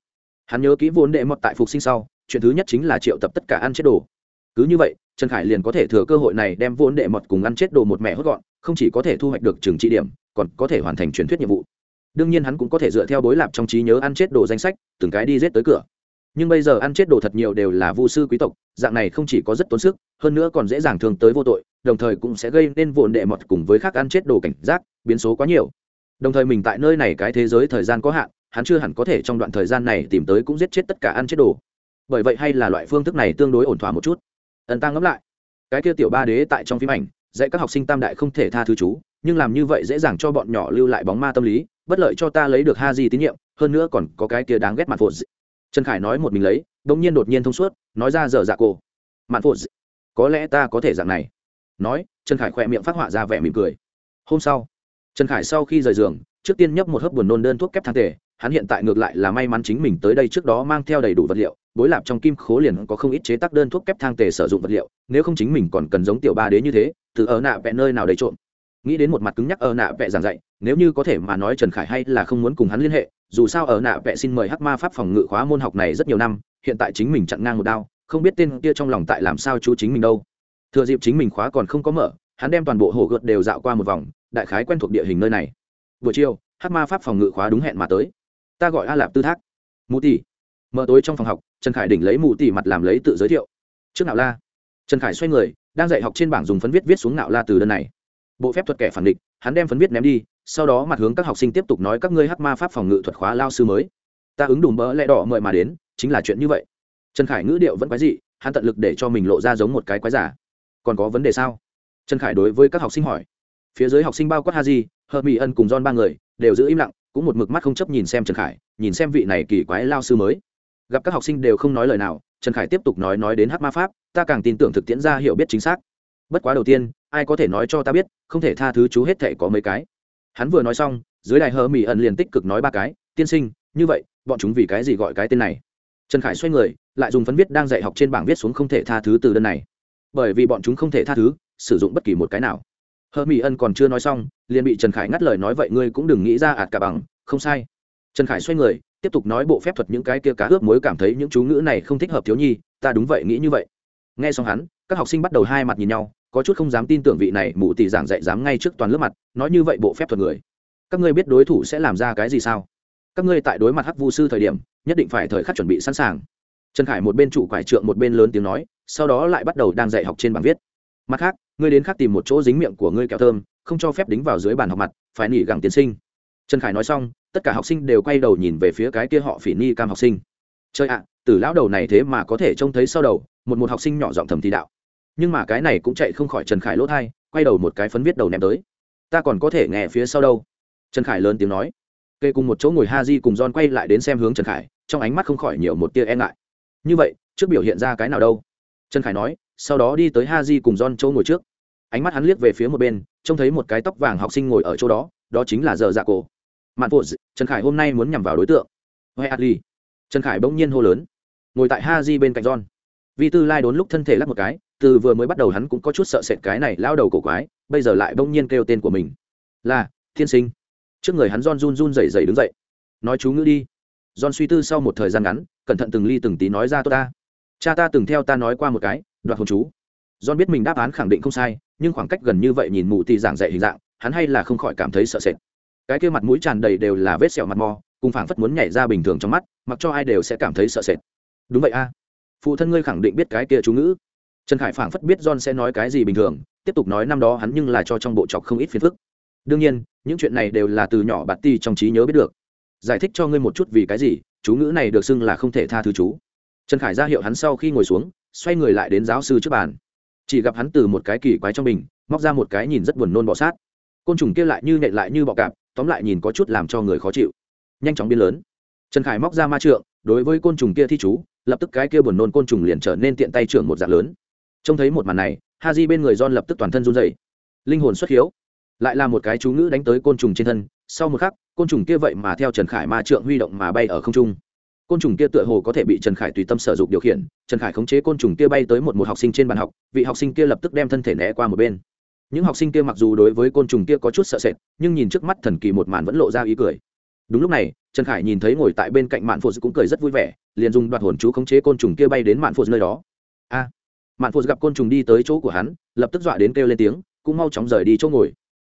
hắn nhớ kỹ vốn đệ mọt tại phục sinh sau, chuyện thứ nhất chính là triệu tập tất cả ăn chết đồ. Cứ như vậy, trần khải liền có thể thừa cơ hội này đem vốn đệ mọt cùng ăn chết đồ một mẹ hốt gọn, không chỉ có thể thu hoạch được trường trị điểm, còn có thể hoàn thành truyền thuyết nhiệm vụ. Đương nhiên hắn cũng có thể dựa theo bối lạp trong trí nhớ ăn chết đồ danh sách, từng cái đi rết tới cửa. Nhưng bây giờ ăn chết đồ thật nhiều đều là vu sư quý tộc, dạng này không chỉ có rất tốn sức, hơn nữa còn dễ dàng thương tới vô tội, đồng thời cũng sẽ gây nên vụn đệ mọt cùng với khác ăn chết đồ cảnh giác, biến số quá nhiều. Đồng thời mình tại nơi này cái thế giới thời gian có hạn hắn chưa hẳn có thể trong đoạn thời gian này tìm tới cũng giết chết tất cả ăn chết đồ. Bởi vậy hay là loại phương thức này tương đối ổn thỏa một chút. Ẩn tăng ngẫm lại. Cái kia tiểu ba đế tại trong phim ảnh, dạy các học sinh tam đại không thể tha thứ chú, nhưng làm như vậy dễ dàng cho bọn nhỏ lưu lại bóng ma tâm lý, bất lợi cho ta lấy được ha di tín nhiệm, hơn nữa còn có cái kia đáng ghét mặt phụ trần khải nói một mình lấy đống nhiên đột nhiên thông suốt, nói ra dở dạ cổ. Mạn phụ có lẽ ta có thể dạng này. Nói, trần khải khỏe miệng phát họa ra vẻ mỉm cười. Hôm sau, trần khải sau khi rời giường, trước tiên nhấp một hớp buồn nôn đơn thuốc kép thang tề hắn hiện tại ngược lại là may mắn chính mình tới đây trước đó mang theo đầy đủ vật liệu, bối lạp trong kim khố liền có không ít chế tác đơn thuốc kép thang tề sử dụng vật liệu, nếu không chính mình còn cần giống tiểu ba đế như thế, từ ở nạ vẹ nơi nào đấy trộm. Nghĩ đến một mặt cứng nhắc ở nạ vẹ giảng dạy, nếu như có thể mà nói trần khải hay là không muốn cùng hắn liên hệ, dù sao ở nạ vẽ xin mời hắc ma pháp phòng ngự khóa môn học này rất nhiều năm, hiện tại chính mình chặn ngang một đao, không biết tên kia trong lòng tại làm sao chú chính mình đâu. Thừa dịp chính mình khóa còn không có mở, hắn đem toàn bộ hồ gợt đều dạo qua một vòng, đại khái quen thuộc địa hình nơi này. Buổi chiều, hắc ma pháp phòng ngự khóa đúng hẹn mà tới ta gọi a lạp tư thác. Mù tỷ mở tối trong phòng học, trần khải đỉnh lấy mù tỷ mặt làm lấy tự giới thiệu. Trước nạo la. Trần khải xoay người, đang dạy học trên bảng dùng phấn viết viết xuống nạo la từ đơn này. Bộ phép thuật kẻ phản địch, hắn đem phấn viết ném đi, sau đó mặt hướng các học sinh tiếp tục nói các ngươi hắc ma pháp phòng ngự thuật khóa lao sư mới. Ta ứng đùm bỡ lẽ đỏ mời mà đến, chính là chuyện như vậy. Trần khải ngữ điệu vẫn quái dị, hắn tận lực để cho mình lộ ra giống một cái quái giả. Còn có vấn đề sao? Trần khải đối với các học sinh hỏi. Phía dưới học sinh bao quát ha di hờ mỹ ân cùng don ba người, đều giữ im lặng cũng một mực mắt không chấp nhìn xem trần khải, nhìn xem vị này kỳ quái lao sư mới. Gặp các học sinh đều không nói lời nào, trần khải tiếp tục nói nói đến hát ma pháp, ta càng tin tưởng thực tiễn ra hiểu biết chính xác. Bất quá đầu tiên, ai có thể nói cho ta biết, không thể tha thứ chú hết thể có mấy cái. Hắn vừa nói xong, dưới đài hờ mỹ ẩn liền tích cực nói ba cái, tiên sinh, như vậy, bọn chúng vì cái gì gọi cái tên này? Trần khải xoay người, lại dùng phấn viết đang dạy học trên bảng viết xuống không thể tha thứ từ đơn này. Bởi vì bọn chúng không thể tha thứ, sử dụng bất kỳ một cái nào hờ mỹ ân còn chưa nói xong, liền bị trần khải ngắt lời nói vậy, ngươi cũng đừng nghĩ ra ạt cả bằng. Không sai. Trần khải xoay người, tiếp tục nói bộ phép thuật những cái kia cá ướp mối cảm thấy những chú ngữ này không thích hợp thiếu nhi, ta đúng vậy nghĩ như vậy. Nghe xong hắn, các học sinh bắt đầu hai mặt nhìn nhau, có chút không dám tin tưởng vị này mụ tỷ giảng dạy dám ngay trước toàn lớp mặt, nói như vậy bộ phép thuật người. Các ngươi biết đối thủ sẽ làm ra cái gì sao? Các ngươi tại đối mặt hắc vu sư thời điểm, nhất định phải thời khắc chuẩn bị sẵn sàng. Trần khải một bên chủ quải trượng một bên lớn tiếng nói, sau đó lại bắt đầu đang dạy học trên bảng viết mặt khác, ngươi đến khác tìm một chỗ dính miệng của ngươi kẹo thơm, không cho phép đính vào dưới bàn học mặt, phải nỉ gẳng tiến sinh. Trần khải nói xong, tất cả học sinh đều quay đầu nhìn về phía cái kia họ phỉ ni cam học sinh. Chơi ạ từ lão đầu này thế mà có thể trông thấy sau đầu, một một học sinh nhỏ giọng thầm thì đạo. Nhưng mà cái này cũng chạy không khỏi trần khải lỗ thai, quay đầu một cái phấn viết đầu ném tới. Ta còn có thể nghe phía sau đâu. Trần khải lớn tiếng nói. Kê cùng một chỗ ngồi ha di cùng don quay lại đến xem hướng trần khải, trong ánh mắt không khỏi nhiều một tia e ngại. Như vậy, trước biểu hiện ra cái nào đâu? Trần khải nói sau đó đi tới ha di cùng don chỗ ngồi trước. Ánh mắt hắn liếc về phía một bên, trông thấy một cái tóc vàng học sinh ngồi ở chỗ đó đó chính là giờ dạ cổ. Mạn phụ trần khải hôm nay muốn nhằm vào đối tượng. Huệ adli trần khải bỗng nhiên hô lớn. Ngồi tại ha di bên cạnh john. Vì tư lai đốn lúc thân thể lắc một cái, từ vừa mới bắt đầu hắn cũng có chút sợ sệt cái này lao đầu cổ quái, bây giờ lại bỗng nhiên kêu tên của mình. Là, thiên sinh. Trước người hắn john run run rẩy rẩy đứng dậy. Nói chú ngữ đi. John suy tư sau một thời gian ngắn, cẩn thận từng ly từng tí nói ra tôi ta cha ta từng theo ta nói qua một cái, đoạt hồn chú. John biết mình đáp án khẳng định không sai, nhưng khoảng cách gần như vậy nhìn mù thì giảng dạy hình dạng, hắn hay là không khỏi cảm thấy sợ sệt. Cái kia mặt mũi tràn đầy đều là vết sẹo mặt mò, cùng phảng phất muốn nhảy ra bình thường trong mắt, mặc cho ai đều sẽ cảm thấy sợ sệt. Đúng vậy a. Phụ thân ngươi khẳng định biết cái kia chú ngữ. Trần khải phảng phất biết john sẽ nói cái gì bình thường, tiếp tục nói năm đó hắn nhưng là cho trong bộ chọc không ít phiền phức. Đương nhiên, những chuyện này đều là từ nhỏ bạt ti trong trí nhớ biết được. Giải thích cho ngươi một chút vì cái gì, chú ngữ này được xưng là không thể tha thứ chú trần khải ra hiệu hắn sau khi ngồi xuống, xoay người lại đến giáo sư trước bàn. Chỉ gặp hắn từ một cái kỳ quái trong mình móc ra một cái nhìn rất buồn nôn bọ sát. Côn trùng kia lại như nện lại như bọ cạp, tóm lại nhìn có chút làm cho người khó chịu. Nhanh chóng biến lớn. Trần khải móc ra ma trượng, đối với côn trùng kia thi chú, lập tức cái kia buồn nôn côn trùng liền trở nên tiện tay trưởng một dạng lớn. Trông thấy một màn này, ha di bên người don lập tức toàn thân run dày linh hồn xuất hiếu. Lại là một cái chú ngữ đánh tới côn trùng trên thân, sau một khắc, côn trùng kia vậy mà theo trần khải ma trượng huy động mà bay ở không trung côn trùng kia tựa hồ có thể bị trần khải tùy tâm sở dụng điều khiển trần khải khống chế côn trùng kia bay tới một một học sinh trên bàn học vị học sinh kia lập tức đem thân thể né qua một bên. Những học sinh kia mặc dù đối với côn trùng kia có chút sợ sệt nhưng nhìn trước mắt thần kỳ một màn vẫn lộ ra ý cười. Đúng lúc này trần khải nhìn thấy ngồi tại bên cạnh mạn phụ cũng cười rất vui vẻ liền dùng đoạt hồn chú khống chế côn trùng kia bay đến mạn phụ nơi đó. A! À, mạn phụ gặp côn trùng đi tới chỗ của hắn lập tức dọa đến kêu lên tiếng cũng mau chóng rời đi chỗ ngồi.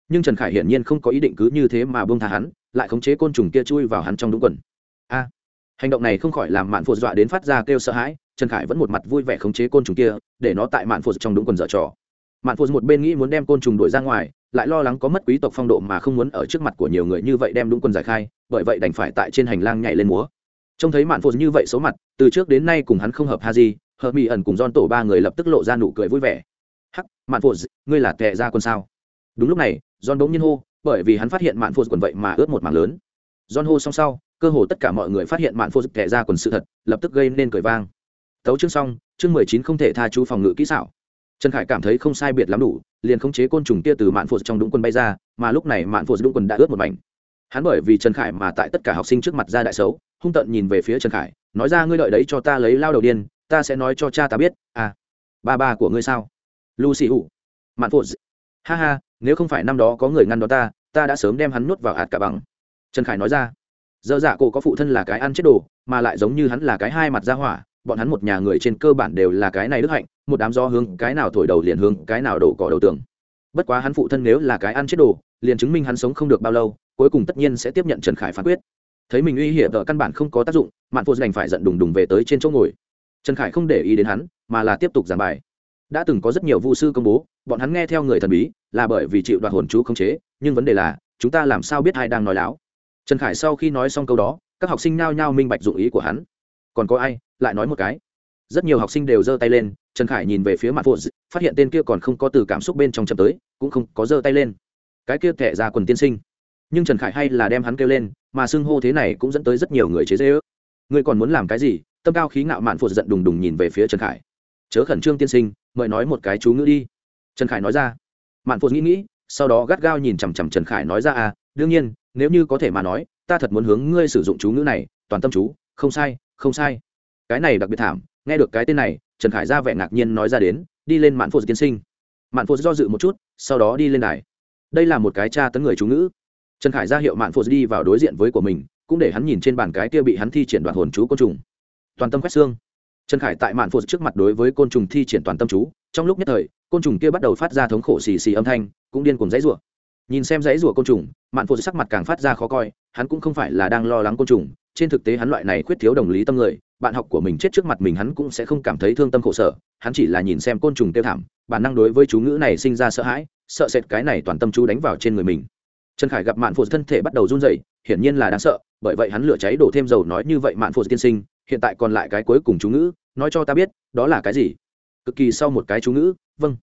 Nhưng trần khải hiển nhiên không có ý định cứ như thế mà bông tha hắn lại khống chế côn trùng kia chui vào hắn trong đúng quần. A! Hành động này không khỏi làm mạn phụ dọa đến phát ra kêu sợ hãi, trần khải vẫn một mặt vui vẻ khống chế côn trùng kia, để nó tại mạn phụ trong đúng quần dở trò. Mạn phụ một bên nghĩ muốn đem côn trùng đuổi ra ngoài, lại lo lắng có mất quý tộc phong độ mà không muốn ở trước mặt của nhiều người như vậy đem đúng quần giải khai, bởi vậy đành phải tại trên hành lang nhảy lên múa. Trông thấy mạn phụ như vậy số mặt, từ trước đến nay cùng hắn không hợp ha gì hợp mỹ ẩn cùng don tổ ba người lập tức lộ ra nụ cười vui vẻ. Hắc, mạn phụ ngươi là tệ ra quân sao? Đúng lúc này don bỗng nhiên hô, bởi vì hắn phát hiện mạn phụ quần vậy mà ướt một mảng lớn. Don hô xong sau cơ hồ tất cả mọi người phát hiện mạn phụ kẻ ra quần sự thật, lập tức gây nên cười vang. Tấu chương xong, chương mười chín không thể tha chú phòng ngự kỹ xảo. Trần khải cảm thấy không sai biệt lắm đủ, liền khống chế côn trùng kia từ mạn phụ trong đúng quần bay ra, mà lúc này mạn phụ đúng quần đã ướt một mảnh. Hắn bởi vì trần khải mà tại tất cả học sinh trước mặt ra đại xấu, hung tận nhìn về phía trần khải, nói ra, ngươi đợi đấy cho ta lấy lao đầu điên, ta sẽ nói cho cha ta biết à ba ba của ngươi sao? Lucy hụ mạn phụ ha ha, nếu không phải năm đó có người ngăn đó ta ta đã sớm đem hắn nuốt vào hạt cả bằng. Trần khải nói ra dơ dạ cổ có phụ thân là cái ăn chết đồ, mà lại giống như hắn là cái hai mặt ra hỏa, bọn hắn một nhà người trên cơ bản đều là cái này đức hạnh, một đám do hướng cái nào thổi đầu liền hướng cái nào đổ cỏ đầu tường. Bất quá hắn phụ thân nếu là cái ăn chết đồ, liền chứng minh hắn sống không được bao lâu, cuối cùng tất nhiên sẽ tiếp nhận trần khải phán quyết. Thấy mình uy hiểm ở căn bản không có tác dụng, mạn phụ đành phải giận đùng đùng về tới trên chỗ ngồi. Trần khải không để ý đến hắn, mà là tiếp tục giảng bài. Đã từng có rất nhiều vu sư công bố, bọn hắn nghe theo người thần bí, là bởi vì chịu đoạt hồn chú không chế, nhưng vấn đề là, chúng ta làm sao biết ai đang nói láo? Trần khải sau khi nói xong câu đó, các học sinh nao nhao minh bạch dụng ý của hắn. Còn có ai, lại nói một cái. Rất nhiều học sinh đều giơ tay lên, trần khải nhìn về phía mặt phụ phát hiện tên kia còn không có từ cảm xúc bên trong chậm tới, cũng không có giơ tay lên. Cái kia thẻ ra quần tiên sinh. Nhưng trần khải hay là đem hắn kêu lên, mà xưng hô thế này cũng dẫn tới rất nhiều người chế dễ ước. Ngươi còn muốn làm cái gì? Tâm cao khí ngạo mạn phụ giận đùng đùng nhìn về phía trần khải. Chớ khẩn trương tiên sinh, mời nói một cái chú ngữ đi. Trần khải nói ra. Mạn phụ nghĩ nghĩ, sau đó gắt gao nhìn chằm chằm trần khải nói ra à đương nhiên nếu như có thể mà nói, ta thật muốn hướng ngươi sử dụng chú ngữ này, toàn tâm chú, không sai không sai. Cái này đặc biệt thảm, nghe được cái tên này, trần khải ra vẻ ngạc nhiên nói ra đến, đi lên mạn phô tiên sinh. Mạn phô do dự một chút, sau đó đi lên đài. Đây là một cái tra tấn người chú ngữ. Trần khải ra hiệu mạn phô đi vào đối diện với của mình, cũng để hắn nhìn trên bàn cái kia bị hắn thi triển đoạn hồn chú côn trùng. Toàn tâm quét xương. Trần khải tại mạn phô trước mặt đối với côn trùng thi triển toàn tâm chú, trong lúc nhất thời, côn trùng kia bắt đầu phát ra thống khổ xì xì âm thanh, cũng điên cùng dãy rủa. Nhìn xem dãy rủa côn trùng mạn phụ sắc mặt càng phát ra khó coi, hắn cũng không phải là đang lo lắng côn trùng, trên thực tế hắn loại này khuyết thiếu đồng lý tâm người, bạn học của mình chết trước mặt mình hắn cũng sẽ không cảm thấy thương tâm khổ sở, hắn chỉ là nhìn xem côn trùng tiêu thảm, bản năng đối với chú ngữ này sinh ra sợ hãi, sợ sệt cái này toàn tâm chú đánh vào trên người mình. Trần khải gặp mạn phụ thân thể bắt đầu run rẩy, hiển nhiên là đáng sợ, bởi vậy hắn lửa cháy đổ thêm dầu nói như vậy mạn phụ tiên sinh, hiện tại còn lại cái cuối cùng chú ngữ, nói cho ta biết, đó là cái gì? Cực kỳ sau một cái chú ngữ vâng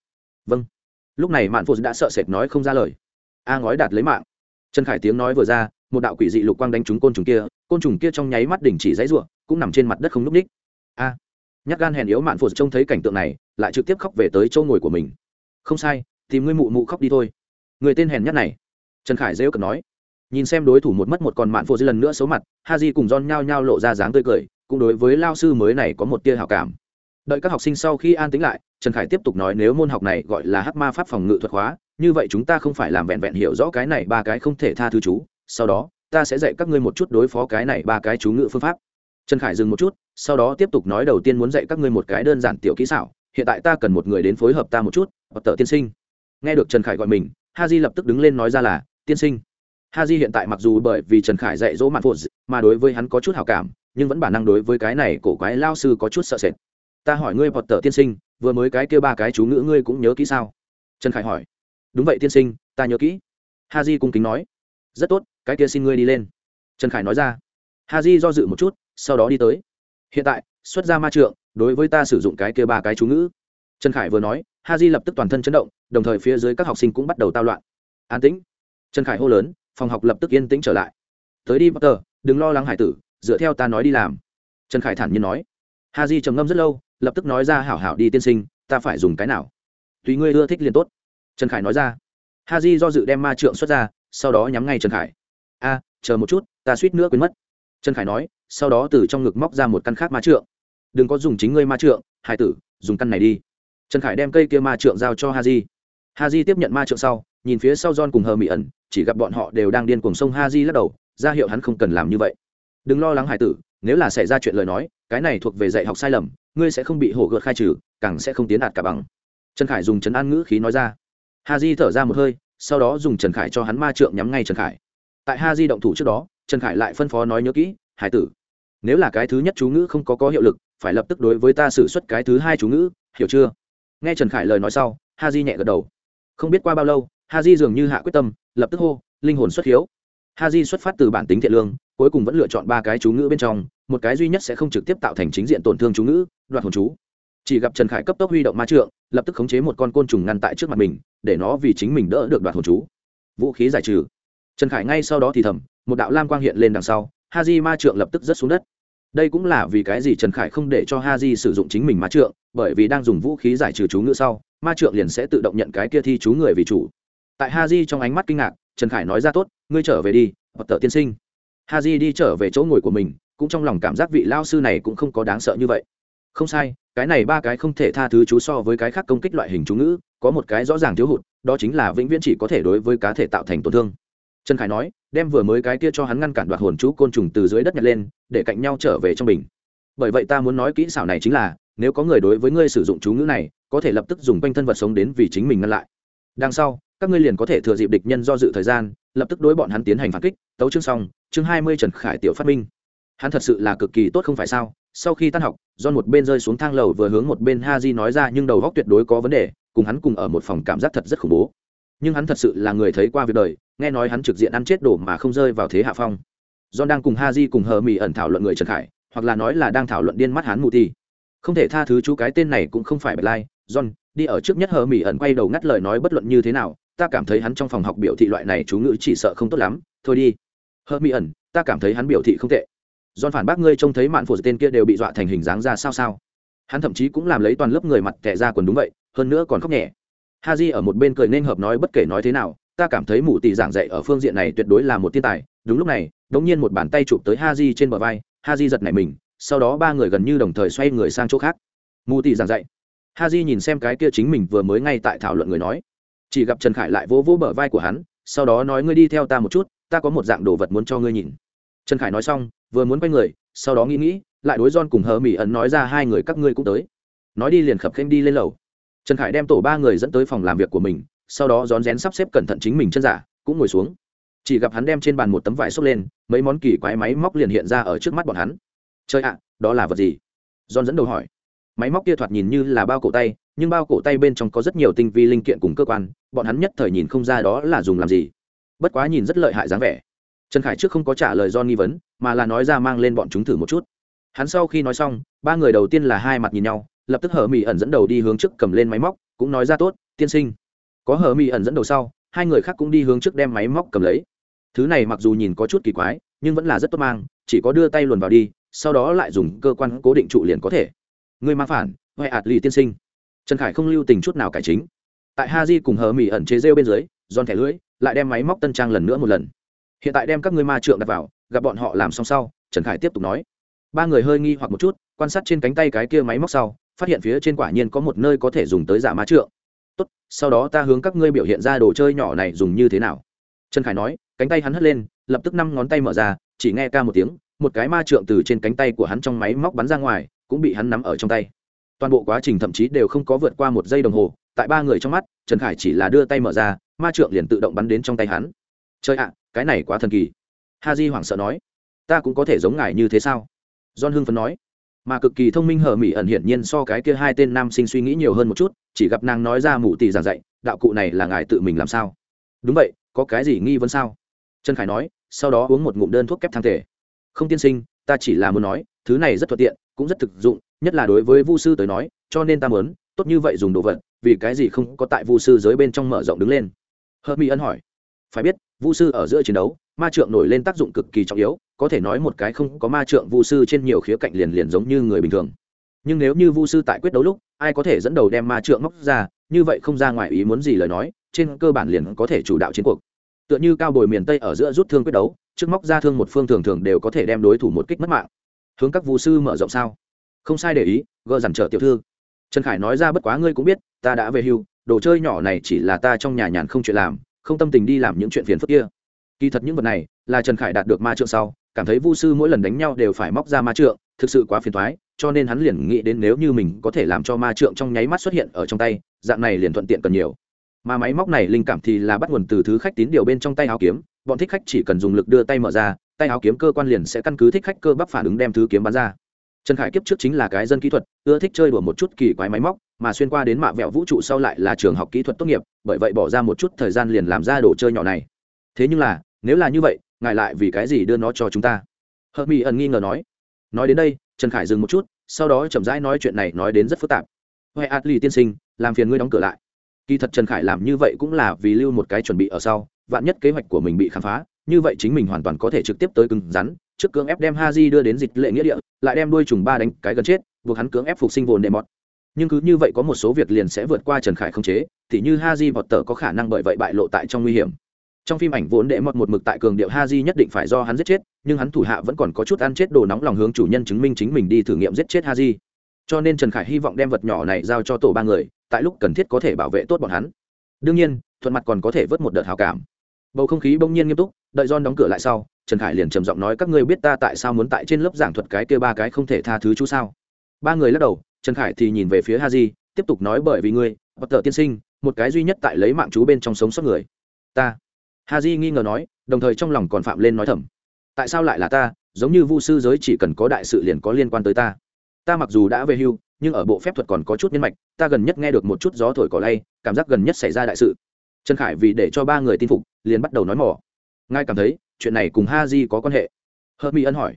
vâng. Lúc này mạn phụ đã sợ sệt nói không ra lời. A ngói đạt lấy mạng trần khải tiếng nói vừa ra, một đạo quỷ dị lục quang đánh trúng côn trùng kia, côn trùng kia trong nháy mắt đình chỉ dãy ruộng cũng nằm trên mặt đất không n ú c ních a! Nhắc gan hèn yếu mạn phụ trông thấy cảnh tượng này, lại trực tiếp khóc về tới chỗ ngồi của mình. Không sai, tìm ngươi mụ mụ khóc đi thôi. Người tên hèn nhát này. Trần khải dễ cần nói. Nhìn xem đối thủ một mất một còn mạn phụ lần nữa xấu mặt, ha di cùng don nhao nhao lộ ra dáng tươi cười, cũng đối với lao sư mới này có một tia hào cảm. Đợi các học sinh sau khi an tính lại, trần khải tiếp tục nói nếu môn học này gọi là hắc ma pháp phòng ngự thuật hóa như vậy chúng ta không phải làm vẹn vẹn hiểu rõ cái này ba cái không thể tha thứ chú, sau đó, ta sẽ dạy các ngươi một chút đối phó cái này ba cái chú ngự phương pháp. Trần khải dừng một chút, sau đó tiếp tục nói đầu tiên muốn dạy các ngươi một cái đơn giản tiểu kỹ xảo, hiện tại ta cần một người đến phối hợp ta một chút, hoặc tờ tiên sinh. Nghe được trần khải gọi mình ha di lập tức đứng lên nói ra là, tiên sinh. Ha di hiện tại mặc dù bởi vì trần khải dạy dỗ mặt phụ mà đối với hắn có chút hào cảm, nhưng vẫn bản năng đối với cái này cổ quái lao sư có chút sợ sệt. Ta hỏi ngươi, hoặc tờ tiên sinh, vừa mới cái kêu ba cái chú ngữ ngươi cũng nhớ kỹ sao? Trần khải hỏi đúng vậy tiên sinh, ta nhớ kỹ. Ha di cung kính nói. Rất tốt, cái kia xin ngươi đi lên. Trần khải nói ra. Ha di do dự một chút, sau đó đi tới. Hiện tại, xuất ra ma trượng, đối với ta sử dụng cái kia ba cái chú ngữ. Trần khải vừa nói ha di lập tức toàn thân chấn động, đồng thời phía dưới các học sinh cũng bắt đầu tao loạn. An tĩnh. Trần khải hô lớn, phòng học lập tức yên tĩnh trở lại. Tới đi, potter, đừng lo lắng hải tử, dựa theo ta nói đi làm. Trần khải thản nhiên nói. Ha di trầm ngâm rất lâu, lập tức nói ra, hảo hảo đi tiên sinh, ta phải dùng cái nào? Tùy ngươi ưa thích liền tốt trần khải nói ra. Ha di do dự đem ma trượng xuất ra, sau đó nhắm ngay trần khải. A, chờ một chút, ta suýt nữa quên mất. Trần khải nói, sau đó từ trong ngực móc ra một căn khác ma trượng. Đừng có dùng chính ngươi ma trượng, hải tử, dùng căn này đi. Trần khải đem cây kia ma trượng giao cho ha di ha di tiếp nhận ma trượng sau, nhìn phía sau john cùng hờ mỹ ẩn, chỉ gặp bọn họ đều đang điên cuồng sông ha di lắc đầu, ra hiệu hắn không cần làm như vậy. Đừng lo lắng, hải tử, nếu là xảy ra chuyện lời nói, cái này thuộc về dạy học sai lầm, ngươi sẽ không bị hổ gợt khai trừ, càng sẽ không tiến đạt cả bằng. Trần khải dùng chấn an ngữ khí nói ra ha di thở ra một hơi, sau đó dùng trần khải cho hắn ma trượng nhắm ngay trần khải. Tại ha di động thủ trước đó, trần khải lại phân phó nói nhớ kỹ, hải tử, nếu là cái thứ nhất chú ngữ không có có hiệu lực, phải lập tức đối với ta xử suất cái thứ hai chú ngữ, hiểu chưa? Nghe trần khải lời nói sau ha di nhẹ gật đầu. Không biết qua bao lâu ha di dường như hạ quyết tâm, lập tức hô, linh hồn xuất hiếu. Ha di xuất phát từ bản tính thiện lương, cuối cùng vẫn lựa chọn ba cái chú ngữ bên trong, một cái duy nhất sẽ không trực tiếp tạo thành chính diện tổn thương chú ngữ, đoạt hồn chú chỉ gặp trần khải cấp tốc huy động ma trượng, lập tức khống chế một con côn trùng ngăn tại trước mặt mình, để nó vì chính mình đỡ được đoạt hồn chú. Vũ khí giải trừ. Trần khải ngay sau đó thì thầm, một đạo lam quang hiện lên đằng sau ha di ma trượng lập tức rớt xuống đất. Đây cũng là vì cái gì trần khải không để cho ha di sử dụng chính mình ma trượng, bởi vì đang dùng vũ khí giải trừ chú ngữ sau, ma trượng liền sẽ tự động nhận cái kia thi chú người vì chủ. Tại ha di trong ánh mắt kinh ngạc, trần khải nói ra tốt, ngươi trở về đi hoặc tờ tiên sinh. Ha di đi trở về chỗ ngồi của mình, cũng trong lòng cảm giác vị lao sư này cũng không có đáng sợ như vậy không sai, cái này ba cái không thể tha thứ chú so với cái khác công kích loại hình chú ngữ, có một cái rõ ràng thiếu hụt, đó chính là vĩnh viễn chỉ có thể đối với cá thể tạo thành tổn thương. Trần khải nói, đem vừa mới cái kia cho hắn ngăn cản đoạt hồn chú côn trùng từ dưới đất nhặt lên, để cạnh nhau trở về trong bình. Bởi vậy ta muốn nói kỹ xảo này chính là, nếu có người đối với ngươi sử dụng chú ngữ này, có thể lập tức dùng quanh thân vật sống đến vì chính mình ngăn lại. Đằng sau, các ngươi liền có thể thừa dịp địch nhân do dự thời gian, lập tức đối bọn hắn tiến hành phản kích. Tấu chương xong, chương hai mươi trần khải tiểu phát minh. Hắn thật sự là cực kỳ tốt không phải sao? Sau khi tan học do một bên rơi xuống thang lầu vừa hướng một bên ha di nói ra nhưng đầu góc tuyệt đối có vấn đề, cùng hắn cùng ở một phòng cảm giác thật rất khủng bố. Nhưng hắn thật sự là người thấy qua việc đời, nghe nói hắn trực diện ăn chết đổ mà không rơi vào thế hạ phong. John đang cùng ha di cùng hờ mỹ ẩn thảo luận người trần khải, hoặc là nói là đang thảo luận điên mắt hắn mù ti không thể tha thứ chú cái tên này cũng không phải bạch lai. John, đi ở trước nhất hờ mỹ ẩn quay đầu ngắt lời nói bất luận như thế nào, ta cảm thấy hắn trong phòng học biểu thị loại này chú ngữ chỉ sợ không tốt lắm. Thôi đi. Hờ mỹ ẩn, ta cảm thấy hắn biểu thị không tệ. John phản bác ngươi trông thấy mạn phụ tên kia đều bị dọa thành hình dáng ra sao sao. Hắn thậm chí cũng làm lấy toàn lớp người mặt kẻ ra quần đúng vậy, hơn nữa còn khóc nhẹ. Haji ở một bên cười nên hợp nói bất kể nói thế nào, ta cảm thấy mụ tỷ giảng dạy ở phương diện này tuyệt đối là một thiên tài. Đúng lúc này, đống nhiên một bàn tay chụp tới Haji trên bờ vai, Haji giật nảy mình, sau đó ba người gần như đồng thời xoay người sang chỗ khác. Mụ tỷ giảng dạy. Haji nhìn xem cái kia chính mình vừa mới ngay tại thảo luận người nói. Chỉ gặp trần khải lại vỗ vỗ bờ vai của hắn, sau đó nói ngươi đi theo ta một chút, ta có một dạng đồ vật muốn cho ngươi nhìn trần khải nói xong, vừa muốn quay người, sau đó nghĩ nghĩ, lại đối John cùng hờ mỹ ẩn nói ra hai người các ngươi cũng tới. Nói đi liền khập khênh đi lên lầu. Trần khải đem tổ ba người dẫn tới phòng làm việc của mình, sau đó rón rén sắp xếp cẩn thận chính mình chân giả, cũng ngồi xuống. Chỉ gặp hắn đem trên bàn một tấm vải xốc lên, mấy món kỳ quái máy móc liền hiện ra ở trước mắt bọn hắn. Chơi ạ, đó là vật gì? John dẫn đầu hỏi. Máy móc kia thoạt nhìn như là bao cổ tay, nhưng bao cổ tay bên trong có rất nhiều tinh vi linh kiện cùng cơ quan, bọn hắn nhất thời nhìn không ra đó là dùng làm gì. Bất quá nhìn rất lợi hại dáng vẻ trần khải trước không có trả lời do nghi vấn, mà là nói ra mang lên bọn chúng thử một chút. Hắn sau khi nói xong, ba người đầu tiên là hai mặt nhìn nhau, lập tức hở mỹ ẩn dẫn đầu đi hướng trước cầm lên máy móc, cũng nói ra tốt, tiên sinh. Có hở mỹ ẩn dẫn đầu sau, hai người khác cũng đi hướng trước đem máy móc cầm lấy. Thứ này mặc dù nhìn có chút kỳ quái, nhưng vẫn là rất tốt mang, chỉ có đưa tay luồn vào đi, sau đó lại dùng cơ quan cố định trụ liền có thể. Người mang phản huệ ạt lì tiên sinh. Trần khải không lưu tình chút nào cải chính. Tại ha di cùng hờ mỹ ẩn chế rêu bên dưới, giòn thẻ lưỡi, lại đem máy móc tân trang lần nữa một lần hiện tại đem các ngươi ma trượng đặt vào, gặp bọn họ làm xong sau, trần khải tiếp tục nói. Ba người hơi nghi hoặc một chút, quan sát trên cánh tay cái kia máy móc sau, phát hiện phía trên quả nhiên có một nơi có thể dùng tới giả ma trượng. Tốt, sau đó ta hướng các ngươi biểu hiện ra đồ chơi nhỏ này dùng như thế nào. Trần khải nói, cánh tay hắn hất lên, lập tức năm ngón tay mở ra, chỉ nghe ca một tiếng, một cái ma trượng từ trên cánh tay của hắn trong máy móc bắn ra ngoài, cũng bị hắn nắm ở trong tay. Toàn bộ quá trình thậm chí đều không có vượt qua một giây đồng hồ, tại ba người trong mắt, trần khải chỉ là đưa tay mở ra, ma trượng liền tự động bắn đến trong tay hắn. Chơi ạ cái này quá thần kỳ. Ha di hoảng sợ nói, ta cũng có thể giống ngài như thế sao? John hưng phấn nói, mà cực kỳ thông minh hờ mỹ ẩn hiển nhiên so cái kia hai tên nam sinh suy nghĩ nhiều hơn một chút, chỉ gặp nàng nói ra mụ tỷ giảng dạy, đạo cụ này là ngài tự mình làm sao? Đúng vậy, có cái gì nghi vấn sao? Trần khải nói, sau đó uống một ngụm đơn thuốc kép thang thể. Không tiên sinh, ta chỉ là muốn nói, thứ này rất thuận tiện, cũng rất thực dụng, nhất là đối với vu sư tới nói, cho nên ta muốn, tốt như vậy dùng đồ vật, vì cái gì không có tại vu sư giới bên trong mở rộng đứng lên? Hờ mỹ ẩn hỏi, phải biết vu sư ở giữa chiến đấu, ma trượng nổi lên tác dụng cực kỳ trọng yếu, có thể nói một cái không có ma trượng vu sư trên nhiều khía cạnh liền liền giống như người bình thường. Nhưng nếu như vu sư tại quyết đấu lúc, ai có thể dẫn đầu đem ma trượng móc ra, như vậy không ra ngoài ý muốn gì lời nói, trên cơ bản liền có thể chủ đạo chiến cuộc. Tựa như cao bồi miền tây ở giữa rút thương quyết đấu, trước móc ra thương một phương thường thường đều có thể đem đối thủ một kích mất mạng. Hướng các vu sư mở rộng sao? Không sai để ý, gờ dằn trở tiểu thư. Trần khải nói ra bất quá ngươi cũng biết, ta đã về hưu, đồ chơi nhỏ này chỉ là ta trong nhà nhàn không chuyện làm không tâm tình đi làm những chuyện phiền phức kia. Kỳ thật những vật này là trần khải đạt được ma trượng sau, cảm thấy vu sư mỗi lần đánh nhau đều phải móc ra ma trượng, thực sự quá phiền thoái cho nên hắn liền nghĩ đến nếu như mình có thể làm cho ma trượng trong nháy mắt xuất hiện ở trong tay, dạng này liền thuận tiện cần nhiều. Mà máy móc này linh cảm thì là bắt nguồn từ thứ khách tín điều bên trong tay áo kiếm, bọn thích khách chỉ cần dùng lực đưa tay mở ra, tay áo kiếm cơ quan liền sẽ căn cứ thích khách cơ bắp phản ứng đem thứ kiếm bắn ra. Trần khải kiếp trước chính là cái dân kỹ thuật, ưa thích chơi đùa một chút kỳ quái máy móc mà xuyên qua đến mạ vẹo vũ trụ sau lại là trường học kỹ thuật tốt nghiệp, bởi vậy bỏ ra một chút thời gian liền làm ra đồ chơi nhỏ này. Thế nhưng là, nếu là như vậy, ngài lại vì cái gì đưa nó cho chúng ta? Hợp mỹ ẩn nghi ngờ nói. Nói đến đây, trần khải dừng một chút, sau đó chậm rãi nói chuyện này nói đến rất phức tạp. Huệ atli tiên sinh, làm phiền ngươi đóng cửa lại. Kỳ thật trần khải làm như vậy cũng là vì lưu một cái chuẩn bị ở sau, vạn nhất kế hoạch của mình bị khám phá, như vậy chính mình hoàn toàn có thể trực tiếp tới cứng rắn, trước cưỡng ép đem ha di đưa đến dịch lệ nghĩa địa, lại đem đuôi trùng ba đánh cái gần chết, buộc hắn cưỡng ép phục sinh vồn đệ mọt nhưng cứ như vậy có một số việc liền sẽ vượt qua trần khải không chế, thì như ha di vọt tờ có khả năng bởi vậy bại lộ tại trong nguy hiểm. Trong phim ảnh vốn đệ mọt một mực tại cường điệu ha di nhất định phải do hắn giết chết, nhưng hắn thủ hạ vẫn còn có chút ăn chết đồ nóng lòng hướng chủ nhân chứng minh chính mình đi thử nghiệm giết chết ha di cho nên trần khải hy vọng đem vật nhỏ này giao cho tổ ba người, tại lúc cần thiết có thể bảo vệ tốt bọn hắn. Đương nhiên, thuận mặt còn có thể vớt một đợt hào cảm. Bầu không khí bỗng nhiên nghiêm túc, đợi don đóng cửa lại sau, trần khải liền trầm giọng nói, các ngươi biết ta tại sao muốn tại trên lớp giảng thuật cái kia ba cái không thể tha thứ chú sao? Ba người lắc đầu trần khải thì nhìn về phía ha di tiếp tục nói bởi vì ngươi bất tờ tiên sinh, một cái duy nhất tại lấy mạng chú bên trong sống sót người. Ta. Ha di nghi ngờ nói, đồng thời trong lòng còn phạm lên nói thầm. Tại sao lại là ta, giống như vu sư giới chỉ cần có đại sự liền có liên quan tới ta. Ta mặc dù đã về hưu, nhưng ở bộ phép thuật còn có chút nhân mạch, ta gần nhất nghe được một chút gió thổi cỏ lay, cảm giác gần nhất xảy ra đại sự. Trần khải vì để cho ba người tin phục, liền bắt đầu nói mỏ. Ngài cảm thấy, chuyện này cùng ha di có quan hệ? Hơ mỹ ân hỏi.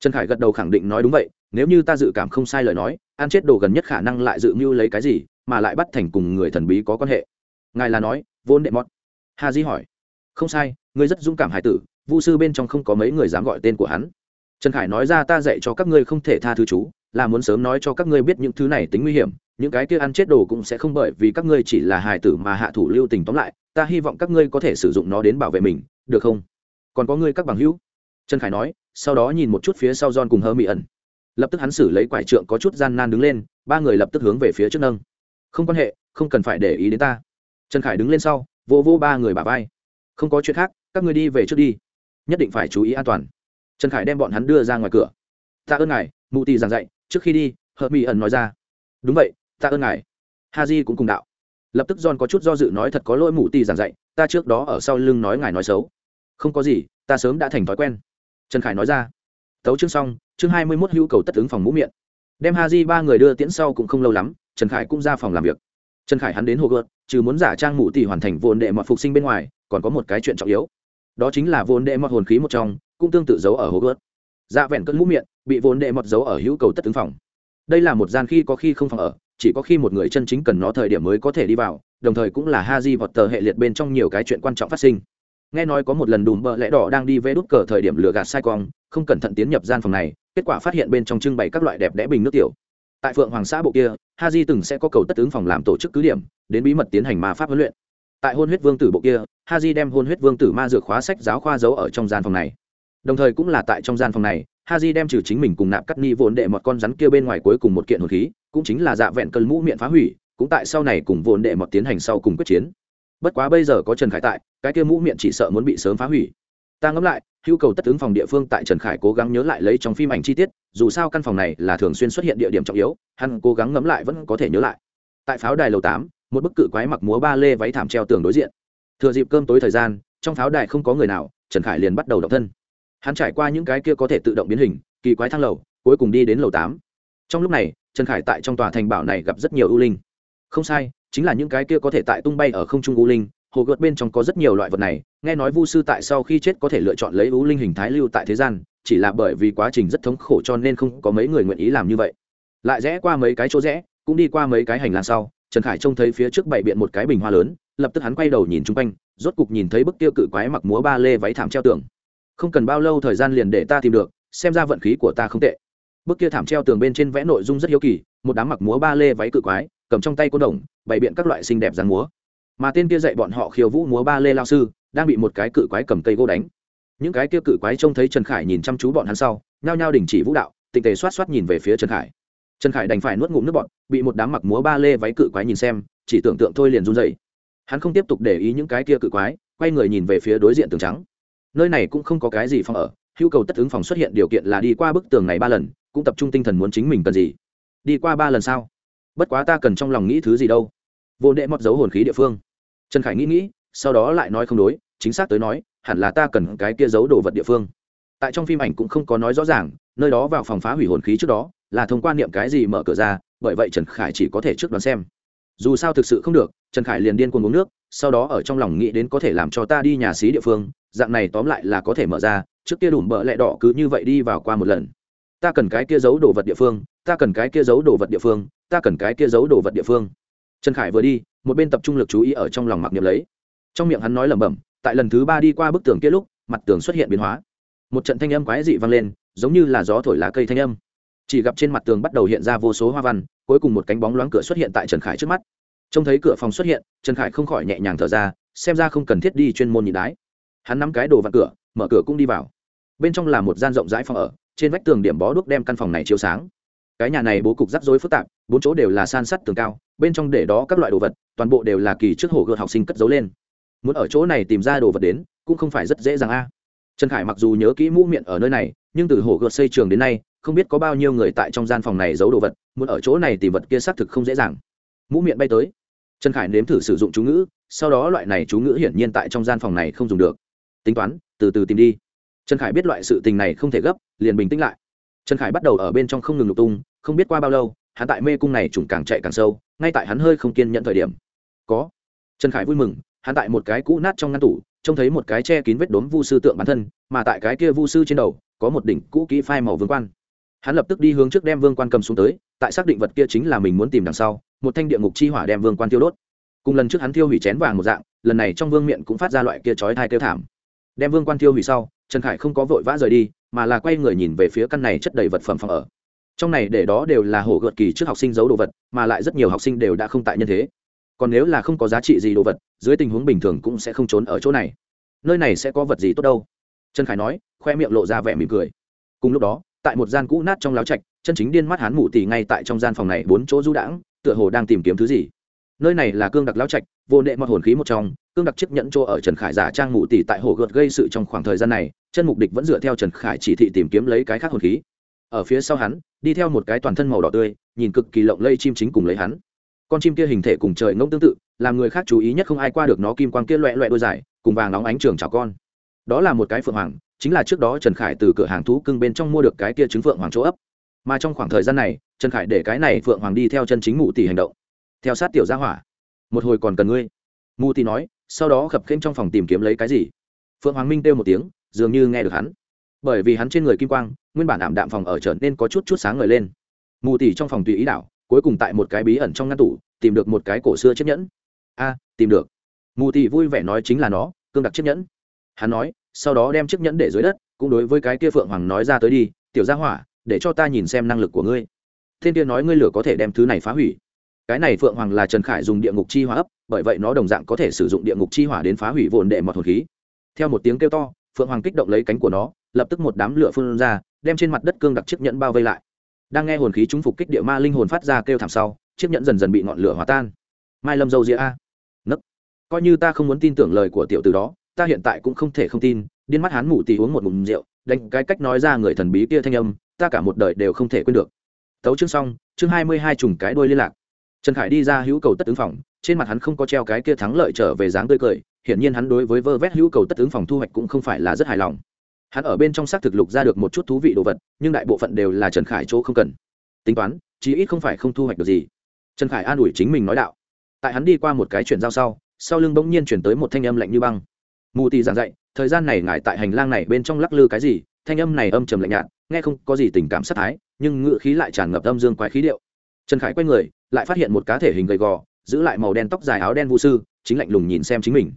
Trần khải gật đầu khẳng định nói đúng vậy, nếu như ta dự cảm không sai lời nói ăn chết đồ gần nhất khả năng lại dự mưu lấy cái gì, mà lại bắt thành cùng người thần bí có quan hệ. Ngài là nói vốn đệ mót Hà di hỏi. Không sai, ngươi rất dũng cảm hải tử, vu sư bên trong không có mấy người dám gọi tên của hắn. Trần khải nói ra ta dạy cho các ngươi không thể tha thứ chú, là muốn sớm nói cho các ngươi biết những thứ này tính nguy hiểm, những cái kia ăn chết đồ cũng sẽ không bởi vì các ngươi chỉ là hài tử mà hạ thủ lưu tình tóm lại, ta hy vọng các ngươi có thể sử dụng nó đến bảo vệ mình, được không? Còn có ngươi các bằng hữu? Trần khải nói, sau đó nhìn một chút phía sau john cùng hơ mỹ ẩn lập tức hắn xử lấy quải trượng có chút gian nan đứng lên, ba người lập tức hướng về phía trước nâng. Không quan hệ, không cần phải để ý đến ta. Trần khải đứng lên sau vô vô ba người bà vai. Không có chuyện khác, các người đi về trước đi. Nhất định phải chú ý an toàn. Trần khải đem bọn hắn đưa ra ngoài cửa. Ta ơn ngài, mụ tì giảng dạy, trước khi đi, hợp mỹ ẩn nói ra. Đúng vậy ta ơn ngài. Ha di cũng cùng đạo. Lập tức john có chút do dự nói thật có lỗi mụ tì giảng dạy, ta trước đó ở sau lưng nói ngài nói xấu. Không có gì, ta sớm đã thành thói quen. Trần khải nói ra tấu chương xong, chương hai mươi mốt hữu cầu tất ứng phòng mũ miệng. Đem ha di ba người đưa tiễn sau cũng không lâu lắm, trần khải cũng ra phòng làm việc. Trần khải hắn đến hồ gợt trừ muốn giả trang mụ tỷ hoàn thành vốn đệ mọt phục sinh bên ngoài, còn có một cái chuyện trọng yếu. Đó chính là vốn đệ mọt hồn khí một trong, cũng tương tự giấu ở hồ gợt dạ vẹn cất mũ miệng, bị vốn đệ mọt giấu ở hữu cầu tất ứng phòng. Đây là một gian khi có khi không phòng ở, chỉ có khi một người chân chính cần nó thời điểm mới có thể đi vào, đồng thời cũng là ha di vọt tờ hệ liệt bên trong nhiều cái chuyện quan trọng phát sinh. Nghe nói có một lần đùm bợ lẽ đỏ đang đi vẽ đút cờ thời điểm lừa gạt sai quang không cẩn thận tiến nhập gian phòng này, kết quả phát hiện bên trong trưng bày các loại đẹp đẽ bình nước tiểu. Tại phượng hoàng xã bộ kia, ha di từng sẽ có cầu tất ứng phòng làm tổ chức cứ điểm, đến bí mật tiến hành ma pháp huấn luyện. Tại hôn huyết vương tử bộ kia, ha di đem hôn huyết vương tử ma dược khóa sách giáo khoa giấu ở trong gian phòng này. Đồng thời cũng là tại trong gian phòng này, ha di đem trừ chính mình cùng nạp cắt ni vốn đệ một con rắn kia bên ngoài cuối cùng một kiện hồn khí, cũng chính là dạ vẹn cơn mũ miệng phá hủy, cũng tại sau này cùng vốn đệ một tiến hành sau cùng quyết chiến. Bất quá bây giờ có trần khải tại, cái kia mũ miệng chỉ sợ muốn bị sớm phá hủy ta ngẫm lại, hữu cầu tất ứng phòng địa phương tại trần khải cố gắng nhớ lại lấy trong phim ảnh chi tiết, dù sao căn phòng này là thường xuyên xuất hiện địa điểm trọng yếu, hắn cố gắng ngẫm lại vẫn có thể nhớ lại. Tại pháo đài lầu tám, một bức cự quái mặc múa ba lê váy thảm treo tường đối diện. Thừa dịp cơm tối thời gian, trong pháo đài không có người nào, trần khải liền bắt đầu động thân. Hắn trải qua những cái kia có thể tự động biến hình, kỳ quái thang lầu, cuối cùng đi đến lầu tám. Trong lúc này, trần khải tại trong tòa thành bảo này gặp rất nhiều ưu linh. Không sai, chính là những cái kia có thể tại tung bay ở không trung ưu linh hồ gợt bên trong có rất nhiều loại vật này, nghe nói vu sư tại sau khi chết có thể lựa chọn lấy ưu linh hình thái lưu tại thế gian, chỉ là bởi vì quá trình rất thống khổ cho nên không có mấy người nguyện ý làm như vậy. Lại rẽ qua mấy cái chỗ rẽ, cũng đi qua mấy cái hành lang sau, trần khải trông thấy phía trước bảy biện một cái bình hoa lớn, lập tức hắn quay đầu nhìn chung quanh, rốt cục nhìn thấy bức tiêu cự quái mặc múa ba lê váy thảm treo tường. Không cần bao lâu thời gian liền để ta tìm được, xem ra vận khí của ta không tệ. Bức kia thảm treo tường bên trên vẽ nội dung rất hiếu kỳ, một đám mặc múa ba lê váy cự quái, cầm trong tay cô đồng, bày biện các loại xinh đẹp dáng múa mà tên kia dạy bọn họ khiêu vũ múa ba lê lao sư, đang bị một cái cự quái cầm cây gỗ đánh. Những cái kia cự quái trông thấy trần khải nhìn chăm chú bọn hắn sau, nhao nhao đình chỉ vũ đạo tịnh tề xoát xoát nhìn về phía trần khải. Trần khải đành phải nuốt ngụm nước bọn bị một đám mặc múa ba lê váy cự quái nhìn xem, chỉ tưởng tượng thôi liền run dậy hắn không tiếp tục để ý những cái kia cự quái, quay người nhìn về phía đối diện tường trắng. Nơi này cũng không có cái gì phòng ở, hữu cầu tất ứng phòng xuất hiện điều kiện là đi qua bức tường này ba lần, cũng tập trung tinh thần muốn chính mình cần gì. Đi qua ba lần sao? Bất quá ta cần trong lòng nghĩ thứ gì đâu. Vô đệ mọt dấu hồn khí địa phương trần khải nghĩ nghĩ, sau đó lại nói không đối, chính xác tới nói, hẳn là ta cần cái kia giấu đồ vật địa phương. Tại trong phim ảnh cũng không có nói rõ ràng, nơi đó vào phòng phá hủy hồn khí trước đó, là thông quan niệm cái gì mở cửa ra, bởi vậy trần khải chỉ có thể trước đoán xem. Dù sao thực sự không được, trần khải liền điên cuồng uống nước, sau đó ở trong lòng nghĩ đến có thể làm cho ta đi nhà xí địa phương, dạng này tóm lại là có thể mở ra, trước kia đủm bợ lẹ đỏ cứ như vậy đi vào qua một lần. Ta cần cái kia giấu đồ vật địa phương, ta cần cái kia giấu đồ vật địa phương, ta cần cái kia giấu đồ vật địa phương. Trần khải vừa đi một bên tập trung lực chú ý ở trong lòng mặc niệm lấy. Trong miệng hắn nói lẩm bẩm, tại lần thứ ba đi qua bức tường kia lúc, mặt tường xuất hiện biến hóa. Một trận thanh âm quái dị vang lên, giống như là gió thổi lá cây thanh âm. Chỉ gặp trên mặt tường bắt đầu hiện ra vô số hoa văn, cuối cùng một cánh bóng loáng cửa xuất hiện tại trần khải trước mắt. Trông thấy cửa phòng xuất hiện, trần khải không khỏi nhẹ nhàng thở ra, xem ra không cần thiết đi chuyên môn nhị đái. Hắn nắm cái đồ vặn cửa, mở cửa cũng đi vào. Bên trong là một gian rộng rãi phòng ở, trên vách tường điểm bó đuốc đem căn phòng này chiếu sáng. Cái nhà này bố cục rắc rối phức tạp, bốn chỗ đều là san sắt tường cao bên trong để đó các loại đồ vật, toàn bộ đều là kỳ trước hồ gợt học sinh cất giấu lên. Muốn ở chỗ này tìm ra đồ vật đến, cũng không phải rất dễ dàng a. Trần khải mặc dù nhớ kỹ mũ miệng ở nơi này, nhưng từ hồ gợt xây trường đến nay, không biết có bao nhiêu người tại trong gian phòng này giấu đồ vật, muốn ở chỗ này tìm vật kia xác thực không dễ dàng. Mũ miệng bay tới. Trần khải nếm thử sử dụng chú ngữ, sau đó loại này chú ngữ hiển nhiên tại trong gian phòng này không dùng được. Tính toán, từ từ tìm đi. Trần khải biết loại sự tình này không thể gấp, liền bình tĩnh lại. Trần khải bắt đầu ở bên trong không ngừng lục tung, không biết qua bao lâu hắn tại mê cung này trùng càng chạy càng sâu, ngay tại hắn hơi không kiên nhận thời điểm. Có. Trần khải vui mừng, hắn tại một cái cũ nát trong ngăn tủ, trông thấy một cái che kín vết đốm vu sư tượng bản thân, mà tại cái kia vu sư trên đầu, có một đỉnh cũ kỹ phai màu vương quan. Hắn lập tức đi hướng trước đem vương quan cầm xuống tới, tại xác định vật kia chính là mình muốn tìm đằng sau, một thanh địa ngục chi hỏa đem vương quan tiêu đốt. Cùng lần trước hắn tiêu hủy chén vàng một dạng, lần này trong vương miệng cũng phát ra loại kia chói thai kêu thảm. Đem vương quan tiêu hủy sau, trần khải không có vội vã rời đi, mà là quay người nhìn về phía căn này chất đầy vật phẩm phòng ở trong này để đó đều là hổ gợt kỳ trước học sinh giấu đồ vật, mà lại rất nhiều học sinh đều đã không tại nhân thế. Còn nếu là không có giá trị gì đồ vật, dưới tình huống bình thường cũng sẽ không trốn ở chỗ này. Nơi này sẽ có vật gì tốt đâu? Trần khải nói, khoe miệng lộ ra vẻ mỉm cười. Cùng lúc đó, tại một gian cũ nát trong láo trạch, chân chính điên mắt hán mụ tỉ ngay tại trong gian phòng này bốn chỗ du đãng, tựa hồ đang tìm kiếm thứ gì. Nơi này là cương đặc láo trạch, vô nệ mọt hồn khí một trong, cương đặc chiếc nhẫn chỗ ở trần khải giả trang mụ tỉ tại hồ gợt gây sự trong khoảng thời gian này, chân mục địch vẫn dựa theo trần khải chỉ thị tìm kiếm lấy cái khác hồn khí ở phía sau hắn, đi theo một cái toàn thân màu đỏ tươi, nhìn cực kỳ lộng lây chim chính cùng lấy hắn. Con chim kia hình thể cùng trời ngông tương tự, làm người khác chú ý nhất không ai qua được nó kim quang kia loẹ loẹ đôi dài, cùng vàng nóng ánh trường chào con. Đó là một cái phượng hoàng, chính là trước đó trần khải từ cửa hàng thú cưng bên trong mua được cái kia trứng phượng hoàng chỗ ấp. Mà trong khoảng thời gian này, trần khải để cái này phượng hoàng đi theo chân chính mụ tỷ hành động. Theo sát tiểu gia hỏa, một hồi còn cần ngươi. Mụ tỷ nói, sau đó khập khênh trong phòng tìm kiếm lấy cái gì. Phượng hoàng minh kêu một tiếng, dường như nghe được hắn. Bởi vì hắn trên người kim quang nguyên bản ảm đạm phòng ở trở nên có chút chút sáng ngời lên. Mù tỉ trong phòng tùy ý đảo, cuối cùng tại một cái bí ẩn trong ngăn tủ, tìm được một cái cổ xưa chiếc nhẫn. A, tìm được. Mù tỉ vui vẻ nói chính là nó, cương đặc chiếc nhẫn. Hắn nói, sau đó đem chiếc nhẫn để dưới đất, cũng đối với cái kia phượng hoàng nói ra tới đi, tiểu gia hỏa, để cho ta nhìn xem năng lực của ngươi. Thiên kia nói ngươi lửa có thể đem thứ này phá hủy. Cái này phượng hoàng là trần khải dùng địa ngục chi hỏa ấp, bởi vậy nó đồng dạng có thể sử dụng địa ngục chi hỏa đến phá hủy vồn đệ mọt hồn khí. Theo một tiếng kêu to, phượng hoàng kích động lấy cánh của nó lập tức một đám lửa phun ra, đem trên mặt đất cương đặc chiếc nhẫn bao vây lại. Đang nghe hồn khí chúng phục kích địa ma linh hồn phát ra kêu thảm sau, chiếc nhẫn dần dần bị ngọn lửa hòa tan. Mai lâm dâu dĩa a. Nấc. Coi như ta không muốn tin tưởng lời của tiểu từ đó, ta hiện tại cũng không thể không tin, điên mắt hán mụ tì uống một ngụm rượu, đánh cái cách nói ra người thần bí kia thanh âm, ta cả một đời đều không thể quên được. Tấu chương xong, chương hai mươi hai trùng cái đuôi liên lạc. Trần khải đi ra hữu cầu tất ứng phòng, trên mặt hắn không có treo cái kia thắng lợi trở về dáng tươi cười, hiển nhiên hắn đối với vơ vét hữu cầu tất ứng phòng thu hoạch cũng không phải là rất hài lòng hắn ở bên trong xác thực lục ra được một chút thú vị đồ vật, nhưng đại bộ phận đều là trần khải chỗ không cần. Tính toán, chí ít không phải không thu hoạch được gì. Trần khải an ủi chính mình nói đạo. Tại hắn đi qua một cái chuyển giao sau sau lưng bỗng nhiên chuyển tới một thanh âm lạnh như băng. Mù tì giảng dạy, thời gian này ngại tại hành lang này bên trong lắc lư cái gì? Thanh âm này âm trầm lạnh nhạt, nghe không có gì tình cảm sát thái, nhưng ngựa khí lại tràn ngập âm dương quái khí điệu. Trần khải quay người, lại phát hiện một cá thể hình gầy gò, giữ lại màu đen tóc dài áo đen vũ sư, chính lạnh lùng nhìn xem chính mình.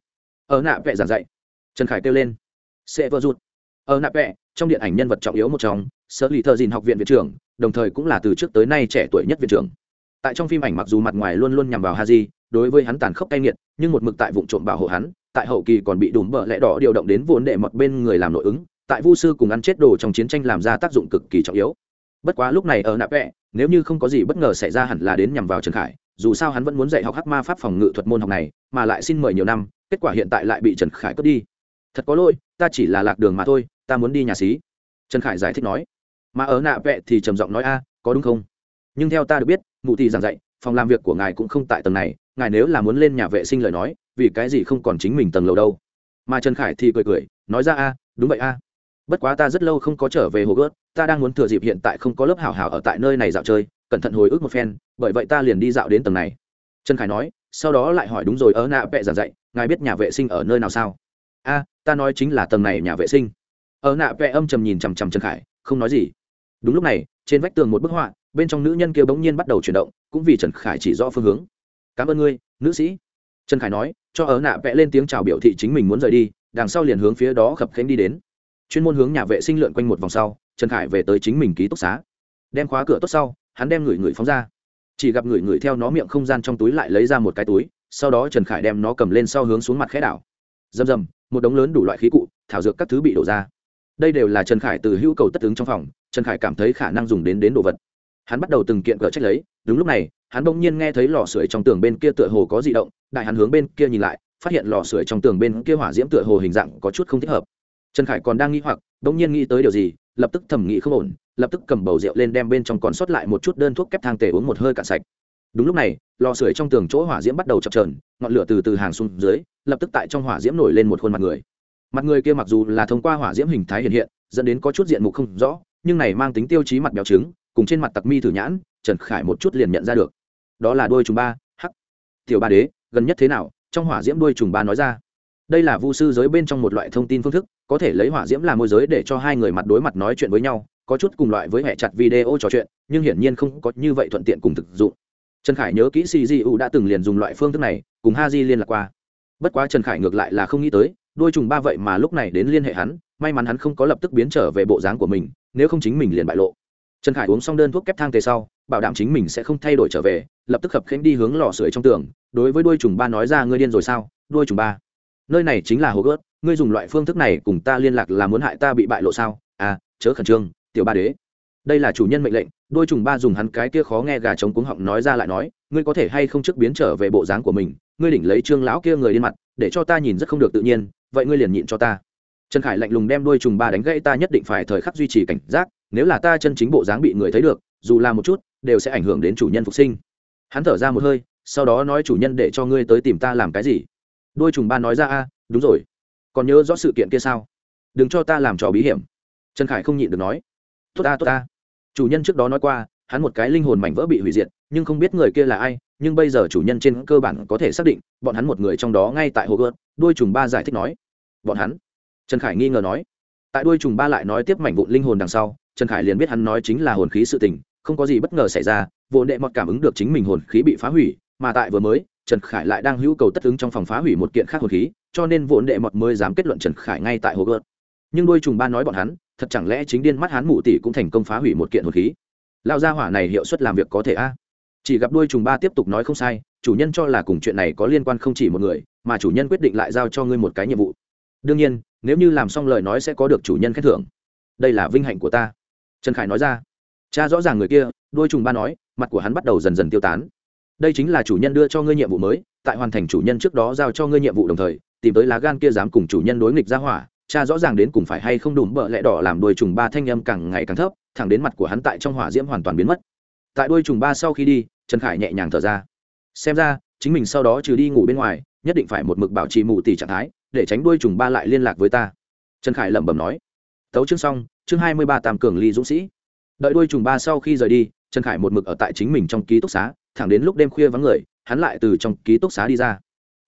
Ở nạ vẹ giảng dạy. Trần khải kêu lên. Sẽ vỡ rụt ở nạp vẽ trong điện ảnh nhân vật trọng yếu một trong, sở lì thợ dìn học viện viện trưởng, đồng thời cũng là từ trước tới nay trẻ tuổi nhất viện trưởng. Tại trong phim ảnh mặc dù mặt ngoài luôn luôn nhằm vào haji, đối với hắn tàn khốc cay nghiệt, nhưng một mực tại vụ trộm bảo hộ hắn, tại hậu kỳ còn bị đùm bợ lẽ đỏ điều động đến vốn đệ mọt bên người làm nội ứng, tại vu sư cùng ăn chết đồ trong chiến tranh làm ra tác dụng cực kỳ trọng yếu. Bất quá lúc này ở nạp vẽ nếu như không có gì bất ngờ xảy ra hẳn là đến nhằm vào trần khải, dù sao hắn vẫn muốn dạy học hắc ma pháp phòng ngự thuật môn học này, mà lại xin mời nhiều năm, kết quả hiện tại lại bị trần khải cướp đi. Thật có lỗi, ta chỉ là lạc đường mà thôi ta muốn đi nhà xí. Trần khải giải thích nói. Mà ở nạ vẹ thì trầm giọng nói, a, có đúng không? Nhưng theo ta được biết, mụ thì giảng dạy, phòng làm việc của ngài cũng không tại tầng này, ngài nếu là muốn lên nhà vệ sinh lời nói, vì cái gì không còn chính mình tầng lầu đâu? Mà trần khải thì cười cười, nói ra, a, đúng vậy, a. Bất quá ta rất lâu không có trở về hồ gớt, ta đang muốn thừa dịp hiện tại không có lớp hảo hảo ở tại nơi này dạo chơi, cẩn thận hồi ức một phen, bởi vậy ta liền đi dạo đến tầng này. Trần khải nói, sau đó lại hỏi, đúng rồi, ở nạ vẹ giảng dạy, ngài biết nhà vệ sinh ở nơi nào sao? A, ta nói chính là tầng này nhà vệ sinh ở nạ vẽ âm trầm nhìn chằm chằm trần khải, không nói gì. Đúng lúc này, trên vách tường một bức họa, bên trong nữ nhân kia bỗng nhiên bắt đầu chuyển động, cũng vì trần khải chỉ rõ phương hướng. Cảm ơn ngươi, nữ sĩ. Trần khải nói, cho ở nạ vẽ lên tiếng chào biểu thị chính mình muốn rời đi, đằng sau liền hướng phía đó khập khánh đi đến. Chuyên môn hướng nhà vệ sinh lượn quanh một vòng sau, trần khải về tới chính mình ký túc xá. Đem khóa cửa tốt sau, hắn đem người người phóng ra. Chỉ gặp người người theo nó miệng không gian trong túi lại lấy ra một cái túi, sau đó trần khải đem nó cầm lên sau hướng xuống mặt khẽ đảo. Rầm rầm, một đống lớn đủ loại khí cụ, thảo dược các thứ bị đổ ra đây đều là trần khải từ hữu cầu tất ứng trong phòng, trần khải cảm thấy khả năng dùng đến đến đồ vật. Hắn bắt đầu từng kiện cờ trách lấy, đúng lúc này, hắn bỗng nhiên nghe thấy lò sưởi trong tường bên kia tựa hồ có di động, đại hắn hướng bên kia nhìn lại, phát hiện lò sưởi trong tường bên kia hỏa diễm tựa hồ hình dạng có chút không thích hợp. Trần khải còn đang nghĩ hoặc, bỗng nhiên nghĩ tới điều gì, lập tức thẩm nghĩ không ổn, lập tức cầm bầu rượu lên đem bên trong còn sót lại một chút đơn thuốc kép thang tề uống một hơi cạn sạch. Đúng lúc này, lò sưởi trong tường chỗ hỏa diễm bắt đầu chập trờn ngọn lửa từ từ hàng xuống dưới, lập tức tại trong hỏa diễm nổi lên một khuôn mặt người mặt người kia mặc dù là thông qua hỏa diễm hình thái hiện hiện, dẫn đến có chút diện mục không rõ, nhưng này mang tính tiêu chí mặt béo trứng, cùng trên mặt tặc mi thử nhãn, trần khải một chút liền nhận ra được. Đó là đôi trùng ba h tiểu ba đế, gần nhất thế nào? Trong hỏa diễm đôi trùng ba nói ra. Đây là vu sư giới bên trong một loại thông tin phương thức, có thể lấy hỏa diễm làm môi giới để cho hai người mặt đối mặt nói chuyện với nhau, có chút cùng loại với hệ chặt video trò chuyện, nhưng hiển nhiên không có như vậy thuận tiện cùng thực dụng. Trần khải nhớ kỹ cgu đã từng liền dùng loại phương thức này, cùng ha di liên lạc qua. Bất quá trần khải ngược lại là không nghĩ tới đôi trùng ba vậy mà lúc này đến liên hệ hắn, may mắn hắn không có lập tức biến trở về bộ dáng của mình, nếu không chính mình liền bại lộ. Trần khải uống xong đơn thuốc kép thang tề sau, bảo đảm chính mình sẽ không thay đổi trở về, lập tức khập khanh đi hướng lò sưởi trong tường, đối với đôi trùng ba nói ra, ngươi điên rồi sao đôi trùng ba? Nơi này chính là hồ gớt, ngươi dùng loại phương thức này cùng ta liên lạc là muốn hại ta bị bại lộ sao? À chớ khẩn trương, tiểu ba đế. Đây là chủ nhân mệnh lệnh đôi trùng ba dùng hắn cái kia khó nghe gà trống cuống họng nói ra lại nói, ngươi có thể hay không trước biến trở về bộ dáng của mình, ngươi đỉnh lấy trương lão kia người điên mặt để cho ta nhìn rất không được tự nhiên, vậy ngươi liền nhịn cho ta. Trần khải lạnh lùng đem đuôi trùng ba đánh gãy ta nhất định phải thời khắc duy trì cảnh giác, nếu là ta chân chính bộ dáng bị người thấy được, dù là một chút, đều sẽ ảnh hưởng đến chủ nhân phục sinh. Hắn thở ra một hơi, sau đó nói chủ nhân để cho ngươi tới tìm ta làm cái gì? Đôi trùng ba nói ra, a, đúng rồi. Còn nhớ rõ sự kiện kia sao? Đừng cho ta làm trò bí hiểm. Trần khải không nhịn được nói. Tốt ta tốt ta. Chủ nhân trước đó nói qua, hắn một cái linh hồn mảnh vỡ bị hủy diệt, nhưng không biết người kia là ai nhưng bây giờ chủ nhân trên cơ bản có thể xác định, bọn hắn một người trong đó ngay tại hồ gợt đuôi trùng ba giải thích nói. Bọn hắn? Trần khải nghi ngờ nói. Tại đuôi trùng ba lại nói tiếp mảnh vụn linh hồn đằng sau, trần khải liền biết hắn nói chính là hồn khí sự tình, không có gì bất ngờ xảy ra, vô đệ mọt cảm ứng được chính mình hồn khí bị phá hủy, mà tại vừa mới, trần khải lại đang hữu cầu tất ứng trong phòng phá hủy một kiện khác hồn khí, cho nên vốn đệ mọt mới dám kết luận trần khải ngay tại hồ gợt nhưng đôi trùng ba nói bọn hắn, thật chẳng lẽ chính điên mắt hắn mụ tỷ cũng thành công phá hủy một kiện hồn khí? Lao gia hỏa này hiệu suất làm việc có thể a? Chỉ gặp đuôi trùng ba tiếp tục nói không sai, chủ nhân cho là cùng chuyện này có liên quan không chỉ một người, mà chủ nhân quyết định lại giao cho ngươi một cái nhiệm vụ. Đương nhiên, nếu như làm xong lời nói sẽ có được chủ nhân khen thưởng. Đây là vinh hạnh của ta. Trần khải nói ra. Cha rõ ràng người kia, đuôi trùng ba nói, mặt của hắn bắt đầu dần dần tiêu tán. Đây chính là chủ nhân đưa cho ngươi nhiệm vụ mới, tại hoàn thành chủ nhân trước đó giao cho ngươi nhiệm vụ đồng thời, tìm tới lá gan kia dám cùng chủ nhân đối nghịch ra hỏa, cha rõ ràng đến cùng phải hay không đùm bợ lẽ đỏ làm đuôi trùng ba thanh âm càng ngày càng thấp, thẳng đến mặt của hắn tại trong hỏa diễm hoàn toàn biến mất. Tại đuôi trùng ba sau khi đi trần khải nhẹ nhàng thở ra. Xem ra, chính mình sau đó trừ đi ngủ bên ngoài, nhất định phải một mực bảo trì mù tỷ trạng thái, để tránh đuôi trùng ba lại liên lạc với ta. Trần khải lẩm bẩm nói. Tấu chương xong, chương hai mươi ba tam cường ly dũng sĩ. Đợi đuôi trùng ba sau khi rời đi, trần khải một mực ở tại chính mình trong ký túc xá, thẳng đến lúc đêm khuya vắng người, hắn lại từ trong ký túc xá đi ra.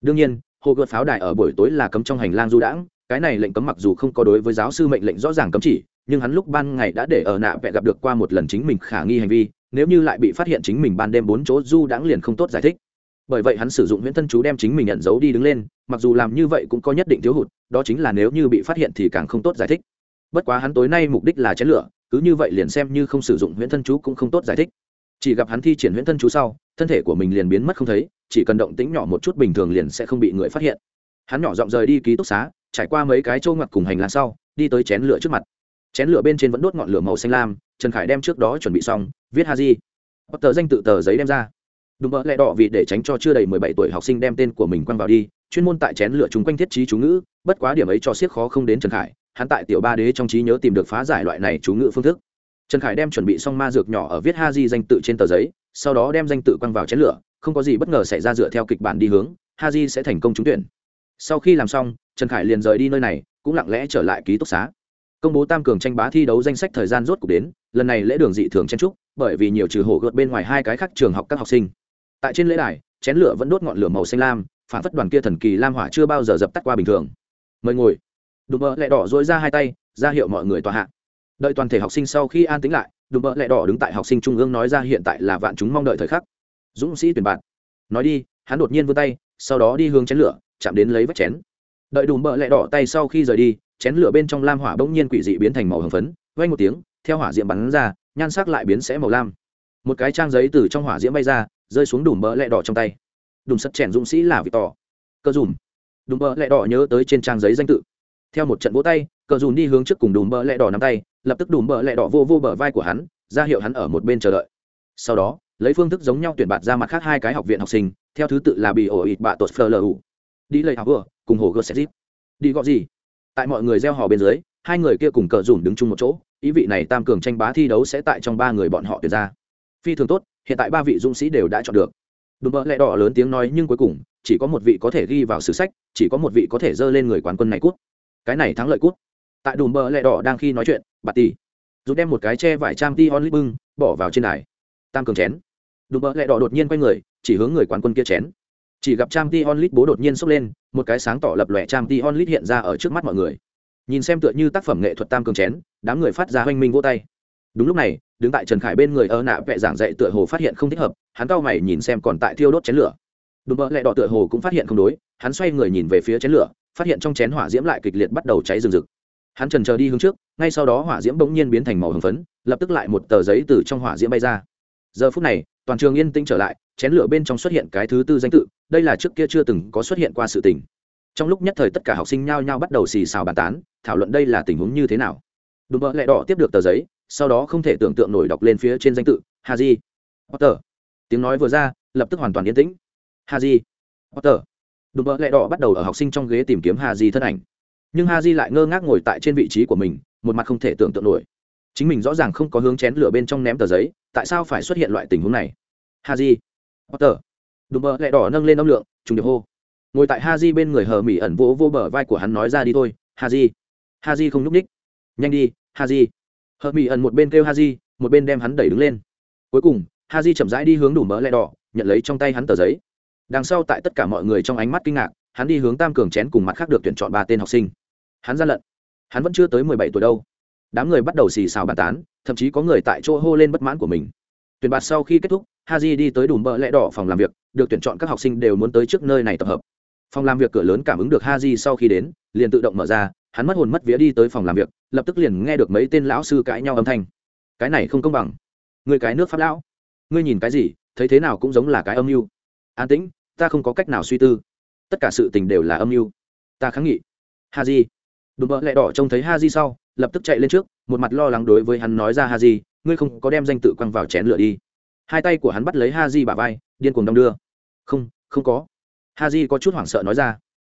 Đương nhiên, hồ gợt pháo đài ở buổi tối là cấm trong hành lang du đãng, cái này lệnh cấm mặc dù không có đối với giáo sư mệnh lệnh rõ ràng cấm chỉ, nhưng hắn lúc ban ngày đã để ở nạ vẹ gặp được qua một lần chính mình khả nghi hành vi nếu như lại bị phát hiện chính mình ban đêm bốn chỗ du đãng liền không tốt giải thích. Bởi vậy hắn sử dụng huyễn thân chú đem chính mình nhận dấu đi đứng lên, mặc dù làm như vậy cũng có nhất định thiếu hụt, đó chính là nếu như bị phát hiện thì càng không tốt giải thích. Bất quá hắn tối nay mục đích là chén lửa, cứ như vậy liền xem như không sử dụng huyễn thân chú cũng không tốt giải thích. Chỉ gặp hắn thi triển huyễn thân chú sau, thân thể của mình liền biến mất không thấy, chỉ cần động tĩnh nhỏ một chút bình thường liền sẽ không bị người phát hiện. Hắn nhỏ giọng rời đi ký túc xá, trải qua mấy cái trâu ngặt cùng hành lang sau, đi tới chén lửa trước mặt chén lửa bên trên vẫn đốt ngọn lửa màu xanh lam, trần khải đem trước đó chuẩn bị xong, viết ha di bắt tờ danh tự tờ giấy đem ra. Đùm bỡ lẹ đỏ vì để tránh cho chưa đầy mười bảy tuổi học sinh đem tên của mình quăng vào đi, chuyên môn tại chén lửa chúng quanh thiết trí chú ngữ, bất quá điểm ấy cho siết khó không đến trần khải, hắn tại tiểu ba đế trong trí nhớ tìm được phá giải loại này chú ngữ phương thức. Trần khải đem chuẩn bị xong ma dược nhỏ ở viết ha di danh tự trên tờ giấy, sau đó đem danh tự quăng vào chén lửa, không có gì bất ngờ xảy ra dựa theo kịch bản đi hướng ha di sẽ thành công trúng tuyển. Sau khi làm xong, trần khải liền rời đi nơi này, cũng lặng lẽ trở lại ký túc xá công bố tam cường tranh bá thi đấu danh sách thời gian rốt cuộc đến, lần này lễ đường dị thường chen trúc bởi vì nhiều trừ hổ gợt bên ngoài hai cái khác trường học các học sinh. Tại trên lễ đài, chén lửa vẫn đốt ngọn lửa màu xanh lam, phản phất đoàn kia thần kỳ lam hỏa chưa bao giờ dập tắt qua bình thường. Mời ngồi. Đùm bợ lẹ đỏ dối ra hai tay, ra hiệu mọi người tòa hạ. Đợi toàn thể học sinh sau khi an tính lại, đùm bợ lẹ đỏ đứng tại học sinh trung ương nói ra hiện tại là vạn chúng mong đợi thời khắc. Dũng sĩ tuyển bạn. Nói đi, hắn đột nhiên vươn tay, sau đó đi hướng chén lửa, chạm đến lấy vách chén. Đợi đùm bợ lẹ đỏ tay sau khi rời đi chén lửa bên trong lam hỏa bỗng nhiên quỷ dị biến thành màu hồng phấn vay một tiếng, theo hỏa diễm bắn ra, nhan sắc lại biến sẽ màu lam. Một cái trang giấy từ trong hỏa diễm bay ra, rơi xuống đùm bờ lẹ đỏ trong tay. Đùm sắt chèn dũng sĩ là vị tỏ cơ dùm. Đùm bờ lẹ đỏ nhớ tới trên trang giấy danh tự. Theo một trận vỗ tay, cờ dùm đi hướng trước cùng đùm bờ lẹ đỏ nắm tay, lập tức đùm bờ lẹ đỏ vô vô bờ vai của hắn, ra hiệu hắn ở một bên chờ đợi. Sau đó, lấy phương thức giống nhau tuyển bạt ra mặt khác hai cái học viện học sinh, theo thứ tự là bị ổ ịt bạ tột phờ lờ ủ đi lấy học vừa, cùng hồ gơ sẽ zip đi gọi gì? Tại mọi người gieo hò bên dưới, hai người kia cùng cờ dùm đứng chung một chỗ, ý vị này tam cường tranh bá thi đấu sẽ tại trong ba người bọn họ tuyển ra. Phi thường tốt, hiện tại ba vị dũng sĩ đều đã chọn được. Đùm bợ lẹ đỏ lớn tiếng nói nhưng cuối cùng, chỉ có một vị có thể ghi vào sử sách, chỉ có một vị có thể dơ lên người quán quân này cút. Cái này thắng lợi cút. Tại đùm bờ lẹ đỏ đang khi nói chuyện, bà tỷ rút đem một cái che vải trang ti on bưng, bỏ vào trên đài. Tam cường chén. Đùm bờ lẹ đỏ đột nhiên quay người, chỉ hướng người quán quân kia chén chỉ gặp trang ti onlit bố đột nhiên sốc lên, một cái sáng tỏ lập lòe trang ti onlit hiện ra ở trước mắt mọi người. Nhìn xem tựa như tác phẩm nghệ thuật tam cường chén, đám người phát ra hoanh minh vỗ tay. Đúng lúc này, đứng tại trần khải bên người ơ nạ vẹ giảng dạy tựa hồ phát hiện không thích hợp, hắn cau mày nhìn xem còn tại thiêu đốt chén lửa. Đùm bợ lẹ đỏ tựa hồ cũng phát hiện không đối, hắn xoay người nhìn về phía chén lửa, phát hiện trong chén hỏa diễm lại kịch liệt bắt đầu cháy rừng rực. Hắn trần chờ đi hướng trước, ngay sau đó hỏa diễm bỗng nhiên biến thành màu hồng phấn, lập tức lại một tờ giấy từ trong hỏa diễm bay ra. Giờ phút này toàn trường yên tĩnh trở lại, chén lửa bên trong xuất hiện cái thứ tư danh tự, đây là trước kia chưa từng có xuất hiện qua sự tình. Trong lúc nhất thời tất cả học sinh nhao nhao bắt đầu xì xào bàn tán, thảo luận đây là tình huống như thế nào. Đùm bỡ lẹ đỏ tiếp được tờ giấy, sau đó không thể tưởng tượng nổi đọc lên phía trên danh tự, haji potter. Tiếng nói vừa ra, lập tức hoàn toàn yên tĩnh. Haji potter. Đùm bỡ lẹ đỏ bắt đầu ở học sinh trong ghế tìm kiếm haji thân ảnh. Nhưng haji lại ngơ ngác ngồi tại trên vị trí của mình, một mặt không thể tưởng tượng nổi chính mình rõ ràng không có hướng chén lửa bên trong ném tờ giấy, tại sao phải xuất hiện loại tình huống này? Haji, potter. Đùm bờ lẹ đỏ nâng lên âm lượng, trùng điệp hô. Ngồi tại haji bên người hờ mỹ ẩn vỗ vô bờ vai của hắn nói ra đi thôi, haji. Haji không nhúc ních nhanh đi, haji. Hờ mỹ ẩn một bên kêu haji, một bên đem hắn đẩy đứng lên. Cuối cùng, haji chậm rãi đi hướng đủ mỡ lẹ đỏ, nhận lấy trong tay hắn tờ giấy. Đằng sau tại tất cả mọi người trong ánh mắt kinh ngạc, hắn đi hướng tam cường chén cùng mặt khác được tuyển chọn ba tên học sinh. Hắn ra lận hắn vẫn chưa tới mười bảy tuổi đâu đám người bắt đầu xì xào bàn tán, thậm chí có người tại chỗ hô lên bất mãn của mình. Tuyển bạt sau khi kết thúc, haji đi tới đùm bợ lẽ đỏ phòng làm việc, được tuyển chọn các học sinh đều muốn tới trước nơi này tập hợp. Phòng làm việc cửa lớn cảm ứng được haji sau khi đến, liền tự động mở ra, hắn mất hồn mất vía đi tới phòng làm việc, lập tức liền nghe được mấy tên lão sư cãi nhau âm thanh. Cái này không công bằng. Người cái nước pháp lão. Ngươi nhìn cái gì, thấy thế nào cũng giống là cái âm mưu. An tĩnh, ta không có cách nào suy tư. Tất cả sự tình đều là âm mưu. Ta kháng nghị. Ha di đùm bợ lẹ đỏ trông thấy ha di sau lập tức chạy lên trước, một mặt lo lắng đối với hắn nói ra ha di ngươi không có đem danh tự quăng vào chén lửa đi. Hai tay của hắn bắt lấy ha di bả vai, điên cuồng đong đưa. Không không có. Ha di có chút hoảng sợ nói ra.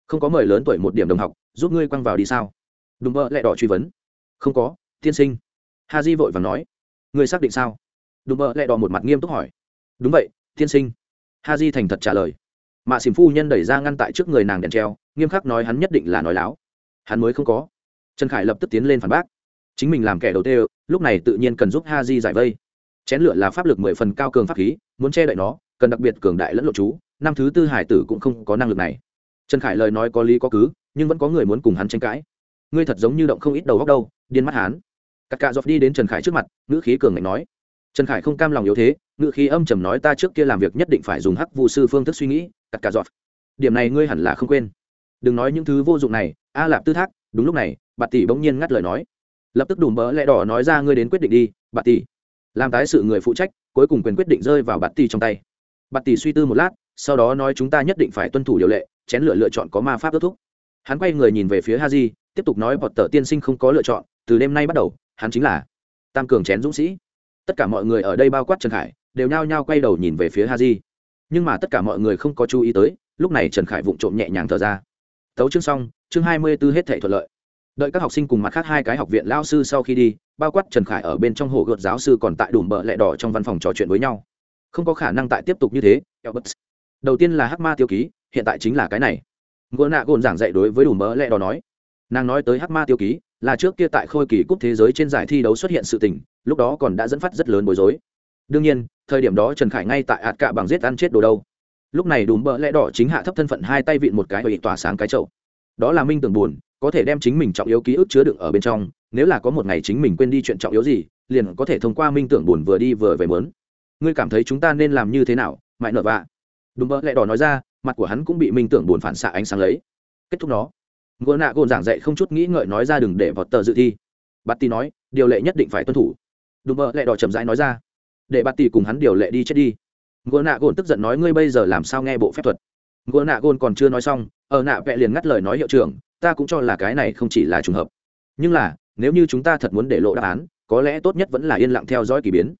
Không có mời lớn tuổi một điểm đồng học, giúp ngươi quăng vào đi sao? Đùm bợ lẹ đỏ truy vấn. Không có, tiên sinh. Ha di vội và nói. Ngươi xác định sao? Đùm bợ lẹ đỏ một mặt nghiêm túc hỏi. Đúng vậy, tiên sinh. Ha di thành thật trả lời. Mạ xìm phu nhân đẩy ra ngăn tại trước người nàng đèn treo, nghiêm khắc nói hắn nhất định là nói láo. Hắn mới không có trần khải lập tức tiến lên phản bác. Chính mình làm kẻ đầu tiên, lúc này tự nhiên cần giúp ha di giải vây. Chén lửa là pháp lực mười phần cao cường pháp khí, muốn che đậy nó, cần đặc biệt cường đại lẫn lộ chú, năm thứ tư hải tử cũng không có năng lực này. Trần khải lời nói có lý có cứ, nhưng vẫn có người muốn cùng hắn tranh cãi. Ngươi thật giống như động không ít đầu góc đâu, điên mắt hắn cắt cạ dọc đi đến trần khải trước mặt, ngữ khí cường ngạnh nói. Trần khải không cam lòng yếu thế, ngữ khí âm trầm nói ta trước kia làm việc nhất định phải dùng hắc vụ sư phương thức suy nghĩ, cắt cạ dọc điểm này ngươi hẳn là không quên. Đừng nói những thứ vô dụng này, a lạp tư thác, đúng lúc này bà tỷ bỗng nhiên ngắt lời nói. Lập tức đùm bỡ lẽ đỏ nói ra, ngươi đến quyết định đi bà tỷ. Làm tái sự người phụ trách, cuối cùng quyền quyết định rơi vào bà tỷ trong tay. Bà tỷ suy tư một lát, sau đó nói, chúng ta nhất định phải tuân thủ điều lệ, chén lựa lựa chọn có ma pháp kết thúc. Hắn quay người nhìn về phía ha di tiếp tục nói, bọt tờ tiên sinh không có lựa chọn, từ đêm nay bắt đầu, hắn chính là tam cường chén dũng sĩ. Tất cả mọi người ở đây bao quát trần khải, đều nhao nhao quay đầu nhìn về phía ha di nhưng mà tất cả mọi người không có chú ý tới, lúc này trần khải vụng trộm nhẹ nhàng thở ra. Tấu chương xong, chương hai mươi b ố hết thể thuận lợi đợi các học sinh cùng mặt khác hai cái học viện lao sư sau khi đi, bao quát trần khải ở bên trong hồ gợt giáo sư còn tại đủ bợ lẹ đỏ trong văn phòng trò chuyện với nhau. Không có khả năng tại tiếp tục như thế đầu tiên là hắc ma tiêu ký, hiện tại chính là cái này. Gỗ nạ gồn giảng dạy đối với đủ bợ lẹ đỏ nói, nàng nói tới hắc ma tiêu ký, là trước kia tại khôi kỳ cúp thế giới trên giải thi đấu xuất hiện sự tình, lúc đó còn đã dẫn phát rất lớn bối rối. Đương nhiên, thời điểm đó trần khải ngay tại ạt cạ bằng giết ăn chết đồ đâu. Lúc này đùm bợ lẽ đỏ chính hạ thấp thân phận hai tay vịn một cái và tỏa sáng cái chậu đó là minh tưởng buồn, có thể đem chính mình trọng yếu ký ức chứa đựng ở bên trong, nếu là có một ngày chính mình quên đi chuyện trọng yếu gì, liền có thể thông qua minh tưởng buồn vừa đi vừa về mớn. Ngươi cảm thấy chúng ta nên làm như thế nào? Mại nợ vạ. Đúng bợ lẽ đỏ nói ra, mặt của hắn cũng bị minh tưởng buồn phản xạ ánh sáng lấy. Kết thúc nó. Ngựa nạ gồn giảng dạy không chút nghĩ ngợi nói ra đừng để vọt tờ dự thi. Bát tì nói, điều lệ nhất định phải tuân thủ. Đúng bợ lẽ đỏ chậm rãi nói ra. Để bát tì cùng hắn điều lệ đi chết đi. Ngựa nạ gồn tức giận nói, ngươi bây giờ làm sao nghe bộ phép thuật? Ngựa nạ gồn còn chưa nói xong ở nạ vẽ liền ngắt lời nói hiệu trưởng, ta cũng cho là cái này không chỉ là trùng hợp. Nhưng là, nếu như chúng ta thật muốn để lộ đáp án, có lẽ tốt nhất vẫn là yên lặng theo dõi kỳ biến.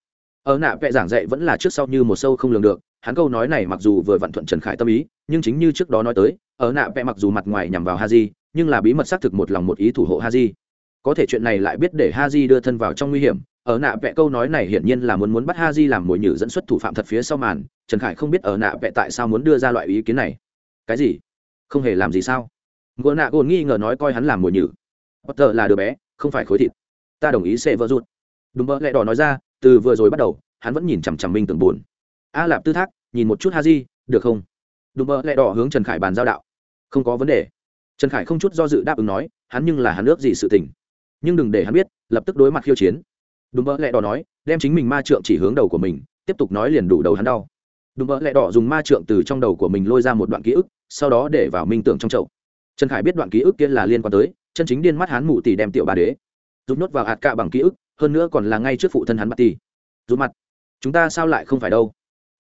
Ở nạ vẽ giảng dạy vẫn là trước sau như một sâu không lường được, hắn câu nói này mặc dù vừa vặn thuận trần khải tâm ý, nhưng chính như trước đó nói tới, ở nạ vẽ mặc dù mặt ngoài nhằm vào haji, nhưng là bí mật xác thực một lòng một ý thủ hộ haji. Có thể chuyện này lại biết để haji đưa thân vào trong nguy hiểm, ở nạ vẽ câu nói này hiển nhiên là muốn muốn bắt haji làm mồi nhử dẫn xuất thủ phạm thật phía sau màn, trần khải không biết ở nạ vẽ tại sao muốn đưa ra loại ý kiến này. Cái gì? Không hề làm gì sao? Ngựa nạ gồn nghi ngờ nói coi hắn làm mồi nhử. Potter là đứa bé, không phải khối thịt. Ta đồng ý sẽ vỡ rụt. Đúng mơ lẹ đỏ nói ra, từ vừa rồi bắt đầu, hắn vẫn nhìn chằm chằm minh tưởng buồn. A lạp tư thác, nhìn một chút ha di được không? Đúng mơ lẹ đỏ hướng trần khải bàn giao đạo. Không có vấn đề. Trần khải không chút do dự đáp ứng nói, hắn nhưng là hắn ước gì sự tình. Nhưng đừng để hắn biết, lập tức đối mặt khiêu chiến. Đúng mơ lẹ đỏ nói, đem chính mình ma trượng chỉ hướng đầu của mình, tiếp tục nói liền đủ đầu hắn đau. Đúng mơ lẹ đỏ dùng ma trượng từ trong đầu của mình lôi ra một đoạn ký ức sau đó để vào minh tưởng trong chậu. Trần khải biết đoạn ký ức kia là liên quan tới, chân chính điên mắt hắn mụ tỷ đem tiểu bà đế. Rút nốt vào hạt cạ bằng ký ức, hơn nữa còn là ngay trước phụ thân hắn bắt tỷ rút mặt. Chúng ta sao lại không phải đâu?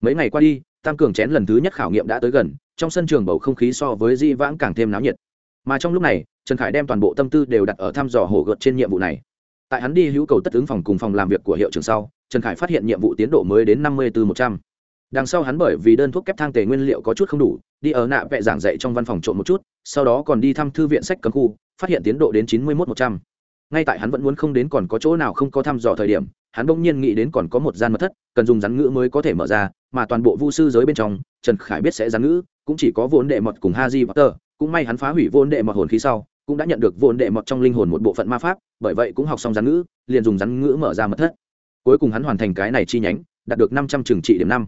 Mấy ngày qua đi tăng cường chén lần thứ nhất khảo nghiệm đã tới gần, trong sân trường bầu không khí so với di vãng càng thêm náo nhiệt. Mà trong lúc này, trần khải đem toàn bộ tâm tư đều đặt ở thăm dò hổ gợt trên nhiệm vụ này. Tại hắn đi hữu cầu tất ứng phòng cùng phòng làm việc của hiệu trưởng sau, trần khải phát hiện nhiệm vụ tiến độ mới đến năm mươi từ một trăm đằng sau hắn bởi vì đơn thuốc kép thang tề nguyên liệu có chút không đủ, đi ở nạ vẹ giảng dạy trong văn phòng trộn một chút, sau đó còn đi thăm thư viện sách cấm khu, phát hiện tiến độ đến chín mươi một một trăm. Ngay tại hắn vẫn muốn không đến còn có chỗ nào không có thăm dò thời điểm, hắn bỗng nhiên nghĩ đến còn có một gian mật thất, cần dùng rắn ngữ mới có thể mở ra, mà toàn bộ vu sư giới bên trong, trần khải biết sẽ rắn ngữ, cũng chỉ có vốn đệ mật cùng ha di potter, cũng may hắn phá hủy vốn đệ mật hồn khí sau, cũng đã nhận được vốn đệ mật trong linh hồn một bộ phận ma pháp, bởi vậy cũng học xong rắn ngữ, liền dùng rắn ngữ mở ra mật thất. Cuối cùng hắn hoàn thành cái này chi nhánh, đạt được năm trăm trừng trị điểm năm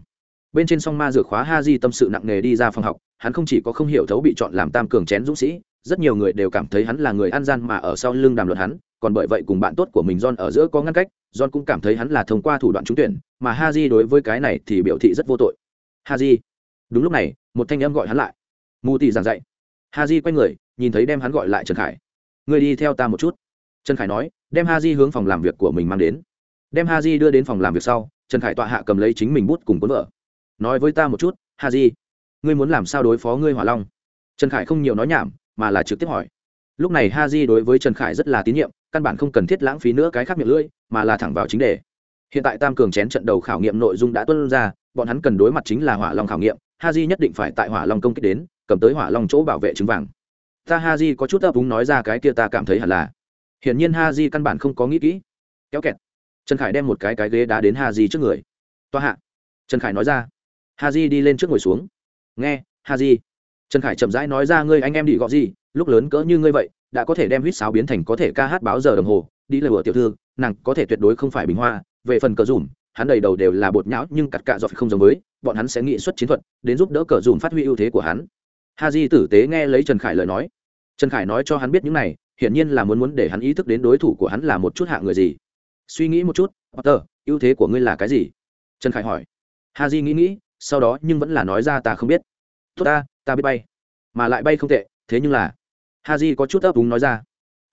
bên trên song ma dược khóa ha di tâm sự nặng nề đi ra phòng học, hắn không chỉ có không hiểu thấu bị chọn làm tam cường chén dũng sĩ, rất nhiều người đều cảm thấy hắn là người ăn gian mà ở sau lưng đàm luận hắn, còn bởi vậy cùng bạn tốt của mình john ở giữa có ngăn cách, john cũng cảm thấy hắn là thông qua thủ đoạn trúng tuyển, mà ha di đối với cái này thì biểu thị rất vô tội. Ha di đúng lúc này, một thanh âm gọi hắn lại. Mù tì giảng dạy. Ha di quay người, nhìn thấy đem hắn gọi lại trần khải. Người đi theo ta một chút. Trần khải nói, đem ha di hướng phòng làm việc của mình mang đến. Đem ha di đưa đến phòng làm việc sau, trần khải tọa hạ cầm lấy chính mình bút cùng cuốn vợ nói với ta một chút, ha di ngươi muốn làm sao đối phó ngươi hỏa long? Trần khải không nhiều nói nhảm, mà là trực tiếp hỏi. Lúc này ha di đối với trần khải rất là tín nhiệm, căn bản không cần thiết lãng phí nữa cái khác miệng lưỡi, mà là thẳng vào chính đề. Hiện tại tam cường chén trận đầu khảo nghiệm nội dung đã tuân ra, bọn hắn cần đối mặt chính là hỏa long khảo nghiệm, ha di nhất định phải tại hỏa long công kích đến, cầm tới hỏa long chỗ bảo vệ trứng vàng. Ta ha di có chút ấp úng nói ra cái kia ta cảm thấy hẳn là. Hiển nhiên ha di căn bản không có nghĩ kỹ. Kéo kẹt. Trần khải đem một cái cái ghế đá đến ha di trước người. Toa hạ. Trần khải nói ra ha di đi lên trước ngồi xuống. Nghe ha di trần khải chậm rãi nói ra, ngươi anh em đi gọi gì? Lúc lớn cỡ như ngươi vậy, đã có thể đem huýt sáo biến thành có thể ca hát báo giờ đồng hồ, đi lời của tiểu thư, nàng có thể tuyệt đối không phải bình hoa, về phần cờ dùm, hắn đầy đầu đều là bột nhão, nhưng cặt cạ dọc không giống với, bọn hắn sẽ nghĩ xuất chiến thuật, đến giúp đỡ cờ dùm phát huy ưu thế của hắn. Ha di tử tế nghe lấy trần khải lời nói. Trần khải nói cho hắn biết những này, hiển nhiên là muốn muốn để hắn ý thức đến đối thủ của hắn là một chút hạ người gì. Suy nghĩ một chút, potter, ưu thế của ngươi là cái gì? Trần khải hỏi. Ha di nghĩ nghĩ sau đó nhưng vẫn là nói ra ta không biết. Tốt ta ta biết bay. Mà lại bay không tệ, thế nhưng là ha j có chút ấp úng nói ra.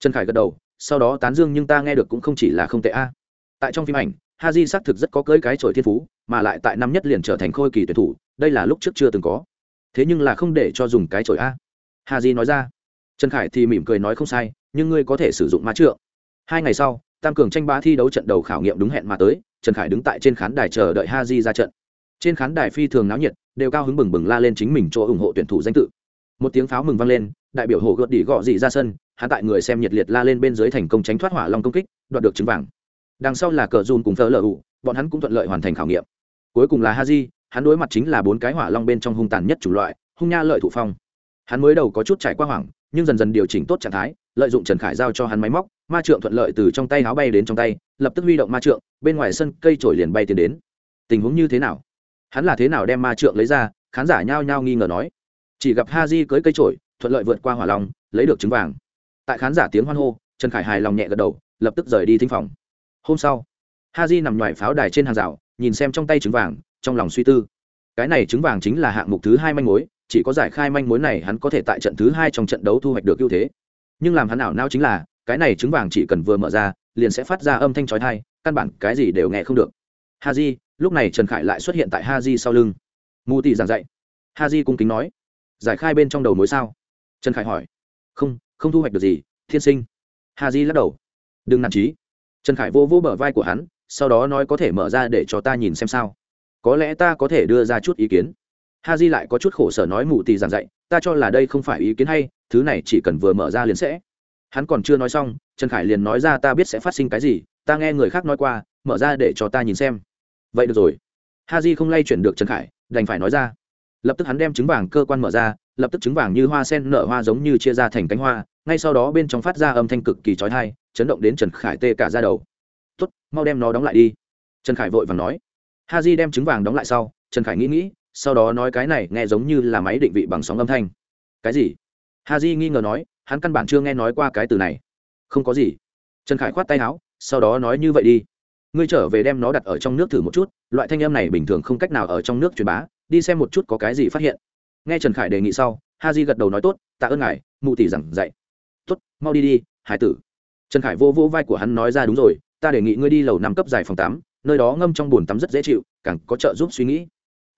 Trần khải gật đầu, sau đó tán dương nhưng ta nghe được cũng không chỉ là không tệ a. Tại trong phim ảnh ha j xác thực rất có cưỡi cái trội thiên phú, mà lại tại năm nhất liền trở thành khôi kỳ tuyển thủ, đây là lúc trước chưa từng có. Thế nhưng là không để cho dùng cái trội a. Ha j nói ra. Trần khải thì mỉm cười nói không sai, nhưng ngươi có thể sử dụng ma trượng. Hai ngày sau, tam cường tranh ba thi đấu trận đầu khảo nghiệm đúng hẹn mà tới, trần khải đứng tại trên khán đài chờ đợi ha j ra trận trên khán đài phi thường náo nhiệt, đều cao hứng bừng bừng la lên chính mình chỗ ủng hộ tuyển thủ danh tự. Một tiếng pháo mừng vang lên, đại biểu hồ gợt đỉ gọ dị ra sân, hắn tại người xem nhiệt liệt la lên bên dưới thành công tránh thoát hỏa long công kích, đoạt được trứng vàng. Đằng sau là cờ dùn cùng thờ lờ ụ bọn hắn cũng thuận lợi hoàn thành khảo nghiệm. Cuối cùng là haji, hắn đối mặt chính là bốn cái hỏa long bên trong hung tàn nhất chủng loại, hung nha lợi thụ phong. Hắn mới đầu có chút trải qua hoảng, nhưng dần dần điều chỉnh tốt trạng thái, lợi dụng trần khải giao cho hắn máy móc, ma trượng thuận lợi từ trong tay áo bay đến trong tay, lập tức huy động ma trượng, bên ngoài sân cây trổi liền bay tiến đến. Tình huống như thế nào? Hắn là thế nào đem ma trượng lấy ra, khán giả nhao nhao nghi ngờ nói. Chỉ gặp ha di cưới cây trổi thuận lợi vượt qua hỏa long, lấy được trứng vàng. Tại khán giả tiếng hoan hô, trần khải hài lòng nhẹ gật đầu, lập tức rời đi thinh phòng. Hôm sau ha di nằm ngoài pháo đài trên hàng rào, nhìn xem trong tay trứng vàng, trong lòng suy tư. Cái này trứng vàng chính là hạng mục thứ hai manh mối, chỉ có giải khai manh mối này hắn có thể tại trận thứ hai trong trận đấu thu hoạch được ưu thế. Nhưng làm hắn ảo nao chính là, cái này trứng vàng chỉ cần vừa mở ra, liền sẽ phát ra âm thanh trói thai căn bản cái gì đều nghe không được. Ha di lúc này trần khải lại xuất hiện tại ha di sau lưng. Mù tỷ giảng dạy. Ha di cung kính nói, giải khai bên trong đầu mối sao? Trần khải hỏi. Không không thu hoạch được gì, thiên sinh. Ha di lắc đầu. Đừng nản trí. Trần khải vô vô bờ vai của hắn, sau đó nói có thể mở ra để cho ta nhìn xem sao. Có lẽ ta có thể đưa ra chút ý kiến. Ha di lại có chút khổ sở nói, mù tì giảng dạy, ta cho là đây không phải ý kiến hay, thứ này chỉ cần vừa mở ra liền sẽ. Hắn còn chưa nói xong, trần khải liền nói ra, ta biết sẽ phát sinh cái gì, ta nghe người khác nói qua, mở ra để cho ta nhìn xem vậy được rồi. Ha di không lay chuyển được trần khải, đành phải nói ra. Lập tức hắn đem trứng vàng cơ quan mở ra, lập tức trứng vàng như hoa sen nở hoa giống như chia ra thành cánh hoa, ngay sau đó bên trong phát ra âm thanh cực kỳ trói thai chấn động đến trần khải tê cả ra đầu. Tuất mau đem nó đóng lại đi. Trần khải vội và nói. Ha di đem trứng vàng đóng lại sau, trần khải nghĩ nghĩ, sau đó nói cái này nghe giống như là máy định vị bằng sóng âm thanh. Cái gì? Ha di nghi ngờ nói, hắn căn bản chưa nghe nói qua cái từ này. Không có gì. Trần khải khoát tay áo, sau đó nói như vậy đi ngươi trở về đem nó đặt ở trong nước thử một chút, loại thanh âm này bình thường không cách nào ở trong nước truyền bá, đi xem một chút có cái gì phát hiện. Nghe trần khải đề nghị sau ha di gật đầu nói tốt, tạ ơn ngài, mụ tỷ rằng dạy. Tốt, mau đi đi, hải tử. Trần khải vô vô vai của hắn nói ra, đúng rồi, ta đề nghị ngươi đi lầu năm cấp dài phòng tám nơi đó ngâm trong bồn tắm rất dễ chịu, càng có trợ giúp suy nghĩ.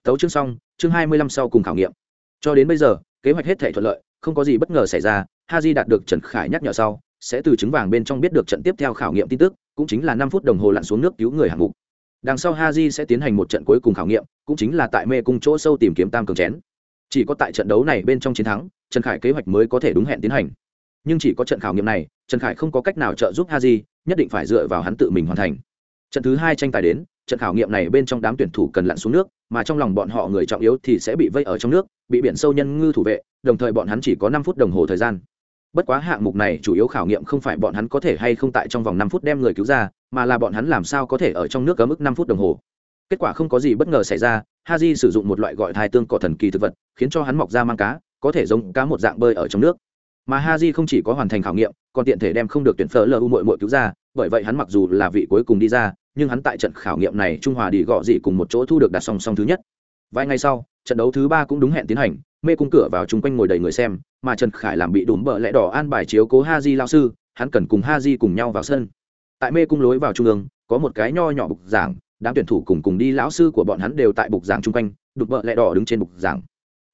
Tấu chương xong, chương hai mươi lăm sau cùng khảo nghiệm. Cho đến bây giờ, kế hoạch hết thể thuận lợi, không có gì bất ngờ xảy ra ha di đạt được trần khải nhắc nhở sau, sẽ từ trứng vàng bên trong biết được trận tiếp theo khảo nghiệm tin tức cũng chính là năm phút đồng hồ lặn xuống nước cứu người hạng mục. Đằng sau ha di sẽ tiến hành một trận cuối cùng khảo nghiệm, cũng chính là tại mê cung chỗ sâu tìm kiếm tam cường chén. Chỉ có tại trận đấu này bên trong chiến thắng, trần khải kế hoạch mới có thể đúng hẹn tiến hành. Nhưng chỉ có trận khảo nghiệm này, trần khải không có cách nào trợ giúp ha di nhất định phải dựa vào hắn tự mình hoàn thành. Trận thứ hai tranh tài đến, trận khảo nghiệm này bên trong đám tuyển thủ cần lặn xuống nước, mà trong lòng bọn họ người trọng yếu thì sẽ bị vây ở trong nước, bị biển sâu nhân ngư thủ vệ, đồng thời bọn hắn chỉ có năm phút đồng hồ thời gian bất quá hạng mục này chủ yếu khảo nghiệm không phải bọn hắn có thể hay không tại trong vòng năm phút đem người cứu ra, mà là bọn hắn làm sao có thể ở trong nước cấm ức năm phút đồng hồ. Kết quả không có gì bất ngờ xảy ra, haji sử dụng một loại gọi thai tương cỏ thần kỳ thực vật, khiến cho hắn mọc ra mang cá, có thể giống cá một dạng bơi ở trong nước. Mà haji không chỉ có hoàn thành khảo nghiệm, còn tiện thể đem không được tuyển phở lu mội mội cứu ra, bởi vậy hắn mặc dù là vị cuối cùng đi ra, nhưng hắn tại trận khảo nghiệm này trung hòa đi gọ dị cùng một chỗ thu được đặt song song thứ nhất. Vài ngày sau, trận đấu thứ ba cũng đúng hẹn tiến hành mê cung cửa vào chung quanh ngồi đầy người xem, mà trần khải làm bị đùm bợ lẽ đỏ an bài chiếu cố ha di lao sư, hắn cần cùng ha di cùng nhau vào sân. Tại mê cung lối vào trung ương, có một cái nho nhỏ bục giảng, đám tuyển thủ cùng cùng đi lão sư của bọn hắn đều tại bục giảng chung quanh đục bợ lẽ đỏ đứng trên bục giảng.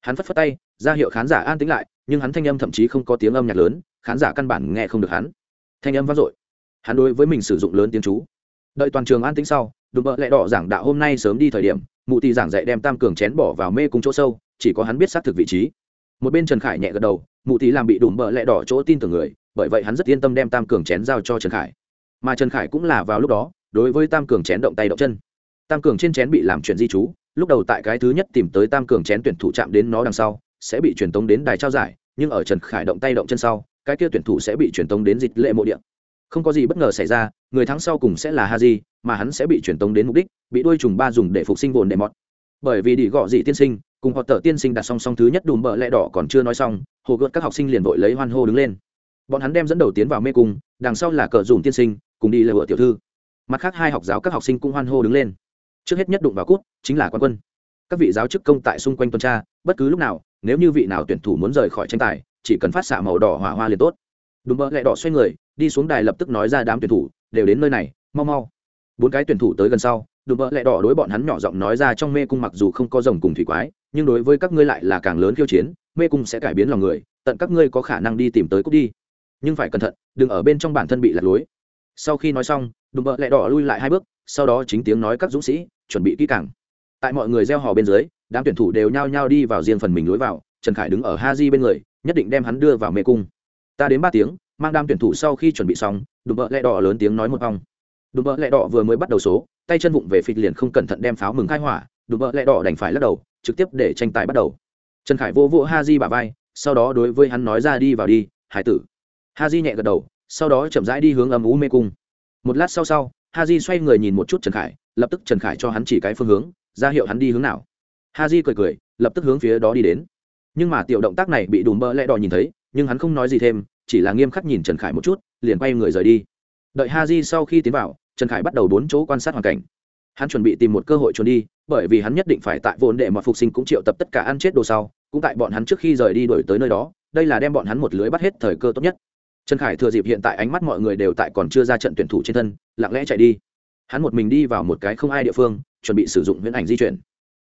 Hắn phất phất tay, ra hiệu khán giả an tính lại, nhưng hắn thanh âm thậm chí không có tiếng âm nhạc lớn, khán giả căn bản nghe không được hắn. Thanh âm vang dội. Hắn đối với mình sử dụng lớn tiếng chú. Đợi toàn trường an tính sau, đùm bợ lẽ đỏ giảng đạo hôm nay sớm đi thời điểm, mụ tì giảng dạy đem tam cường chén bỏ vào mê cung chỗ sâu chỉ có hắn biết xác thực vị trí. Một bên trần khải nhẹ gật đầu, mụ thì làm bị đùm bợ lẽ đỏ chỗ tin tưởng người, bởi vậy hắn rất yên tâm đem tam cường chén giao cho trần khải. Mà trần khải cũng là vào lúc đó, đối với tam cường chén động tay động chân. Tam cường trên chén bị làm chuyện di trú, lúc đầu tại cái thứ nhất tìm tới tam cường chén tuyển thủ chạm đến nó đằng sau, sẽ bị truyền tống đến đài trao giải, nhưng ở trần khải động tay động chân sau, cái kia tuyển thủ sẽ bị truyền tống đến dịch lệ mộ điện không có gì bất ngờ xảy ra, người thắng sau cùng sẽ là haji, mà hắn sẽ bị truyền tống đến mục đích, bị đuôi trùng ba dùng để phục sinh vồn đệ mọt. Bởi vì đi gọ dị tiên sinh cùng họ tờ tiên sinh đặt song song thứ nhất đùm bợ lẹ đỏ còn chưa nói xong, hồ gợt các học sinh liền vội lấy hoan hô đứng lên. Bọn hắn đem dẫn đầu tiến vào mê cung, đằng sau là cờ dùm tiên sinh, cùng đi lệ vợ tiểu thư. Mặt khác hai học giáo các học sinh cũng hoan hô đứng lên. Trước hết nhất đụng vào cút, chính là quan quân. Các vị giáo chức công tại xung quanh tuần tra, bất cứ lúc nào, nếu như vị nào tuyển thủ muốn rời khỏi tranh tài, chỉ cần phát xạ màu đỏ hỏa hoa liền tốt. Đùm bợ lẹ đỏ xoay người, đi xuống đài lập tức nói ra đám tuyển thủ, đều đến nơi này, mau mau. Bốn cái tuyển thủ tới gần sau đùm bợ lẹ đỏ đối bọn hắn nhỏ giọng nói ra trong mê cung mặc dù không có rồng cùng thủy quái, nhưng đối với các ngươi lại là càng lớn khiêu chiến, mê cung sẽ cải biến lòng người, tận các ngươi có khả năng đi tìm tới cúc đi. Nhưng phải cẩn thận, đừng ở bên trong bản thân bị lạc lối. Sau khi nói xong, đùm bợ lẹ đỏ lui lại hai bước, sau đó chính tiếng nói các dũng sĩ, chuẩn bị kỹ càng. Tại mọi người gieo hò bên dưới, đám tuyển thủ đều nhao nhao đi vào riêng phần mình lối vào, trần khải đứng ở ha di bên người, nhất định đem hắn đưa vào mê cung. Ta đến ba tiếng, mang đám tuyển thủ sau khi chuẩn bị xong, đùm bợ lẹ đỏ lớn tiếng nói một vòng đùm bợ lẹ đỏ vừa mới bắt đầu số, tay chân vụng về phịt liền không cẩn thận đem pháo mừng khai hỏa. Đùm bợ lẹ đỏ đành phải lắc đầu, trực tiếp để tranh tài bắt đầu. Trần khải vô vô ha di bà vai, sau đó đối với hắn nói ra đi vào đi, hải tử. Ha di nhẹ gật đầu, sau đó chậm rãi đi hướng âm ú mê cung. Một lát sau sau ha di xoay người nhìn một chút trần khải, lập tức trần khải cho hắn chỉ cái phương hướng, ra hiệu hắn đi hướng nào. Ha di cười cười, lập tức hướng phía đó đi đến. Nhưng mà tiểu động tác này bị đùm bơ lẹ đỏ nhìn thấy, nhưng hắn không nói gì thêm, chỉ là nghiêm khắc nhìn trần khải một chút, liền quay người rời đi. Đợi ha di sau khi tiến vào trần khải bắt đầu bốn chỗ quan sát hoàn cảnh. Hắn chuẩn bị tìm một cơ hội trốn đi, bởi vì hắn nhất định phải tại vốn để mà phục sinh cũng triệu tập tất cả ăn chết đồ sau, cũng tại bọn hắn trước khi rời đi đổi tới nơi đó, đây là đem bọn hắn một lưới bắt hết thời cơ tốt nhất. Trần khải thừa dịp hiện tại ánh mắt mọi người đều tại còn chưa ra trận tuyển thủ trên thân, lặng lẽ chạy đi. Hắn một mình đi vào một cái không ai địa phương, chuẩn bị sử dụng viễn ảnh di chuyển.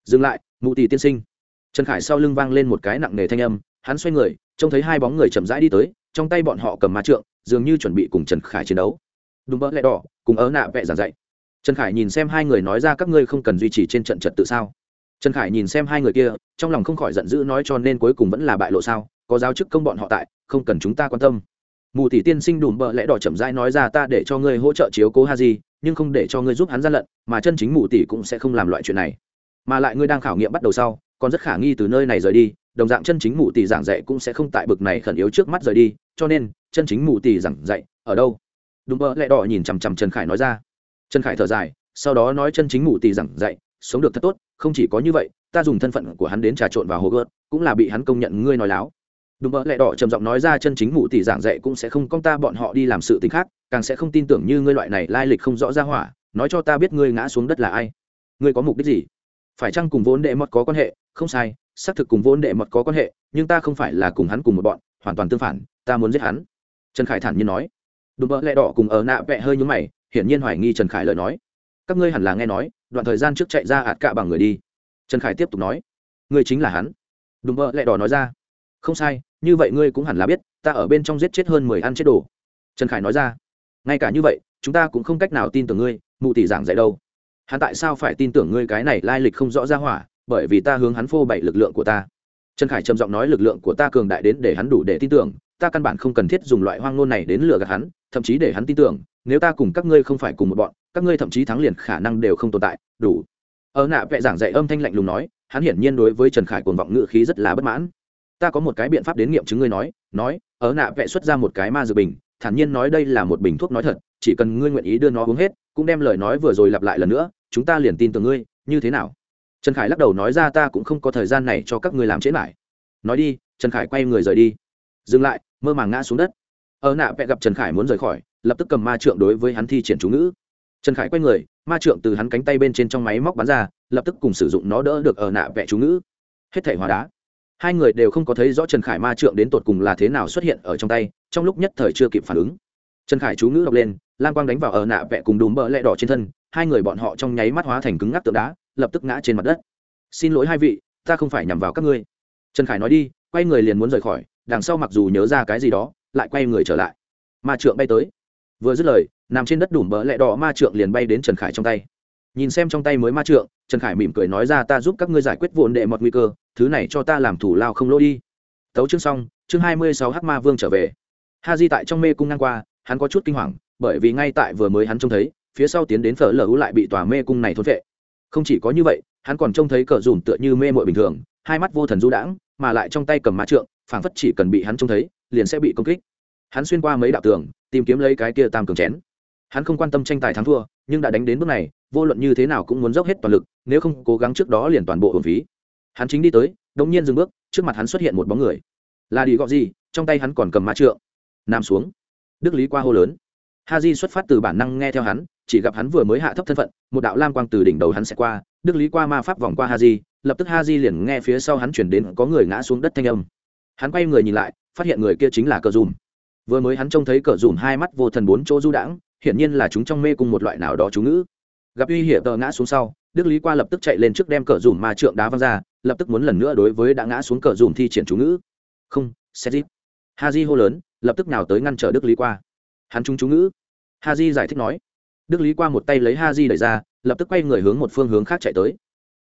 Dừng lại, mụ tì tiên sinh. Trần khải sau lưng vang lên một cái nặng nề thanh âm, hắn xoay người, trông thấy hai bóng người chậm rãi đi tới, trong tay bọn họ cầm ma trượng, dường như chuẩn bị cùng trần khải chiến đấu đúng bỡ lẽ đỏ, cùng ớ nạ vẹ giảng dạy. Trần khải nhìn xem hai người nói ra các ngươi không cần duy trì trên trận trật tự sao. Trần khải nhìn xem hai người kia, trong lòng không khỏi giận dữ nói cho nên cuối cùng vẫn là bại lộ sao, có giáo chức công bọn họ tại, không cần chúng ta quan tâm. Mù tỷ tiên sinh đùm bợ lẽ đỏ chậm rãi nói ra ta để cho ngươi hỗ trợ chiếu cố ha di nhưng không để cho ngươi giúp hắn gian lận, mà chân chính mù tỷ cũng sẽ không làm loại chuyện này. Mà lại ngươi đang khảo nghiệm bắt đầu sau, còn rất khả nghi từ nơi này rời đi, đồng dạng chân chính mù tỷ giảng dạy cũng sẽ không tại bực này khẩn yếu trước mắt rời đi, cho nên, chân chính mù tỷ giảng dạy, ở đâu? Đúng mơ lẹ đỏ nhìn chằm chằm trần khải nói ra. Trần khải thở dài, sau đó nói chân chính ngủ tỷ giảng dạy, sống được thật tốt, không chỉ có như vậy, ta dùng thân phận của hắn đến trà trộn vào hồ gợt, cũng là bị hắn công nhận ngươi nói láo. Đúng mơ lẹ đỏ trầm giọng nói ra, chân chính ngủ tỷ giảng dạy cũng sẽ không công ta bọn họ đi làm sự t khác, càng sẽ không tin tưởng như ngươi loại này lai lịch không rõ ra hỏa, nói cho ta biết ngươi ngã xuống đất là ai. Ngươi có mục đích gì? Phải chăng cùng vốn đệ mọt có quan hệ? Không sai, xác thực cùng vốn đệ mọt có quan hệ, nhưng ta không phải là cùng hắn cùng một bọn, hoàn toàn tương phản, ta muốn giết hắn. Trần khải thản nhiên nói đùm bợ lẹ đỏ cùng ở nạ vẹ hơi nhúng mày, hiển nhiên hoài nghi trần khải lời nói. Các ngươi hẳn là nghe nói, đoạn thời gian trước chạy ra ạt cạ bằng người đi. Trần khải tiếp tục nói, ngươi chính là hắn. Đùm bợ lẹ đỏ nói ra, không sai, như vậy ngươi cũng hẳn là biết, ta ở bên trong giết chết hơn mười ăn chết đồ. Trần khải nói ra, ngay cả như vậy, chúng ta cũng không cách nào tin tưởng ngươi, mụ tỷ giảng dạy đâu. Hắn tại sao phải tin tưởng ngươi cái này lai lịch không rõ ra hỏa, bởi vì ta hướng hắn phô bày lực lượng của ta. Trần khải trầm giọng nói, lực lượng của ta cường đại đến để hắn đủ để tin tưởng, ta căn bản không cần thiết dùng loại hoang nôn này đến lừa gạt hắn thậm chí để hắn tin tưởng, nếu ta cùng các ngươi không phải cùng một bọn, các ngươi thậm chí thắng liền khả năng đều không tồn tại, đủ. Ở nạ vẽ giảng dạy âm thanh lạnh lùng nói, hắn hiển nhiên đối với trần khải cuồng vọng ngự khí rất là bất mãn. Ta có một cái biện pháp đến nghiệm chứng ngươi nói nói, ở nạ vẽ xuất ra một cái ma dược bình, thản nhiên nói đây là một bình thuốc nói thật, chỉ cần ngươi nguyện ý đưa nó uống hết, cũng đem lời nói vừa rồi lặp lại lần nữa, chúng ta liền tin tưởng ngươi, như thế nào? Trần khải lắc đầu nói ra ta cũng không có thời gian này cho các ngươi làm chế lại nói đi, trần khải quay người rời đi. Dừng lại, mơ màng ngã xuống đất ở nạ vẽ gặp trần khải muốn rời khỏi, lập tức cầm ma trượng đối với hắn thi triển chú ngữ. Trần khải quay người, ma trượng từ hắn cánh tay bên trên trong máy móc bắn ra, lập tức cùng sử dụng nó đỡ được ở nạ vẽ chú ngữ. Hết thể hóa đá. Hai người đều không có thấy rõ trần khải ma trượng đến tột cùng là thế nào xuất hiện ở trong tay, trong lúc nhất thời chưa kịp phản ứng. Trần khải chú ngữ đọc lên lan quang đánh vào ở nạ vẽ cùng đùm bỡ lẹ đỏ trên thân, hai người bọn họ trong nháy mắt hóa thành cứng ngắc tượng đá, lập tức ngã trên mặt đất. Xin lỗi hai vị, ta không phải nhằm vào các ngươi. Trần khải nói đi, quay người liền muốn rời khỏi, đằng sau mặc dù nhớ ra cái gì đó lại quay người trở lại. Ma trượng bay tới. Vừa dứt lời, nằm trên đất đủ bỡ lẹ đỏ ma trượng liền bay đến trần khải trong tay. Nhìn xem trong tay mới ma trượng, trần khải mỉm cười nói ra ta giúp các ngươi giải quyết vụn đệ mọt nguy cơ, thứ này cho ta làm thủ lao không lỗ đi. Tấu chương xong, chương hai mươi sáu h ma vương trở về. Ha di tại trong mê cung ngang qua, hắn có chút kinh hoàng, bởi vì ngay tại vừa mới hắn trông thấy, phía sau tiến đến phở lở lại bị tòa mê cung này thôn vệ. Không chỉ có như vậy, hắn còn trông thấy cờ dùm tựa như mê mội bình thường, hai mắt vô thần du đãng, mà lại trong tay cầm ma trượng, phảng phất chỉ cần bị hắn trông thấy liền sẽ bị công kích. Hắn xuyên qua mấy đạo tường, tìm kiếm lấy cái kia tam cường chén. Hắn không quan tâm tranh tài thắng thua, nhưng đã đánh đến bước này, vô luận như thế nào cũng muốn dốc hết toàn lực, nếu không cố gắng trước đó liền toàn bộ hồn phí. Hắn chính đi tới đống nhiên dừng bước, trước mặt hắn xuất hiện một bóng người. Là đi gọi gì trong tay hắn còn cầm mã trượng. Nằm xuống. Đức lý qua hô lớn. Ha di xuất phát từ bản năng nghe theo hắn, chỉ gặp hắn vừa mới hạ thấp thân phận, một đạo lam quang từ đỉnh đầu hắn sẽ qua, đức lý qua ma pháp vòng qua ha di, lập tức ha di liền nghe phía sau hắn chuyển đến có người ngã xuống đất thanh âm. Hắn quay người nhìn lại phát hiện người kia chính là cờ dùm. Vừa mới hắn trông thấy cờ dùm hai mắt vô thần bốn chỗ du đãng, hiển nhiên là chúng trong mê cùng một loại nào đó chú ngữ. Gặp uy hiểm tờ ngã xuống sau, đức lý qua lập tức chạy lên trước đem cờ dùm ma trượng đá văng ra, lập tức muốn lần nữa đối với đã ngã xuống cờ dùm thi triển chú ngữ. Không xét dịp ha di hô lớn, lập tức nào tới ngăn trở đức lý qua. Hắn trúng chú ngữ. Ha di giải thích nói. Đức lý qua một tay lấy ha di đẩy ra, lập tức quay người hướng một phương hướng khác chạy tới.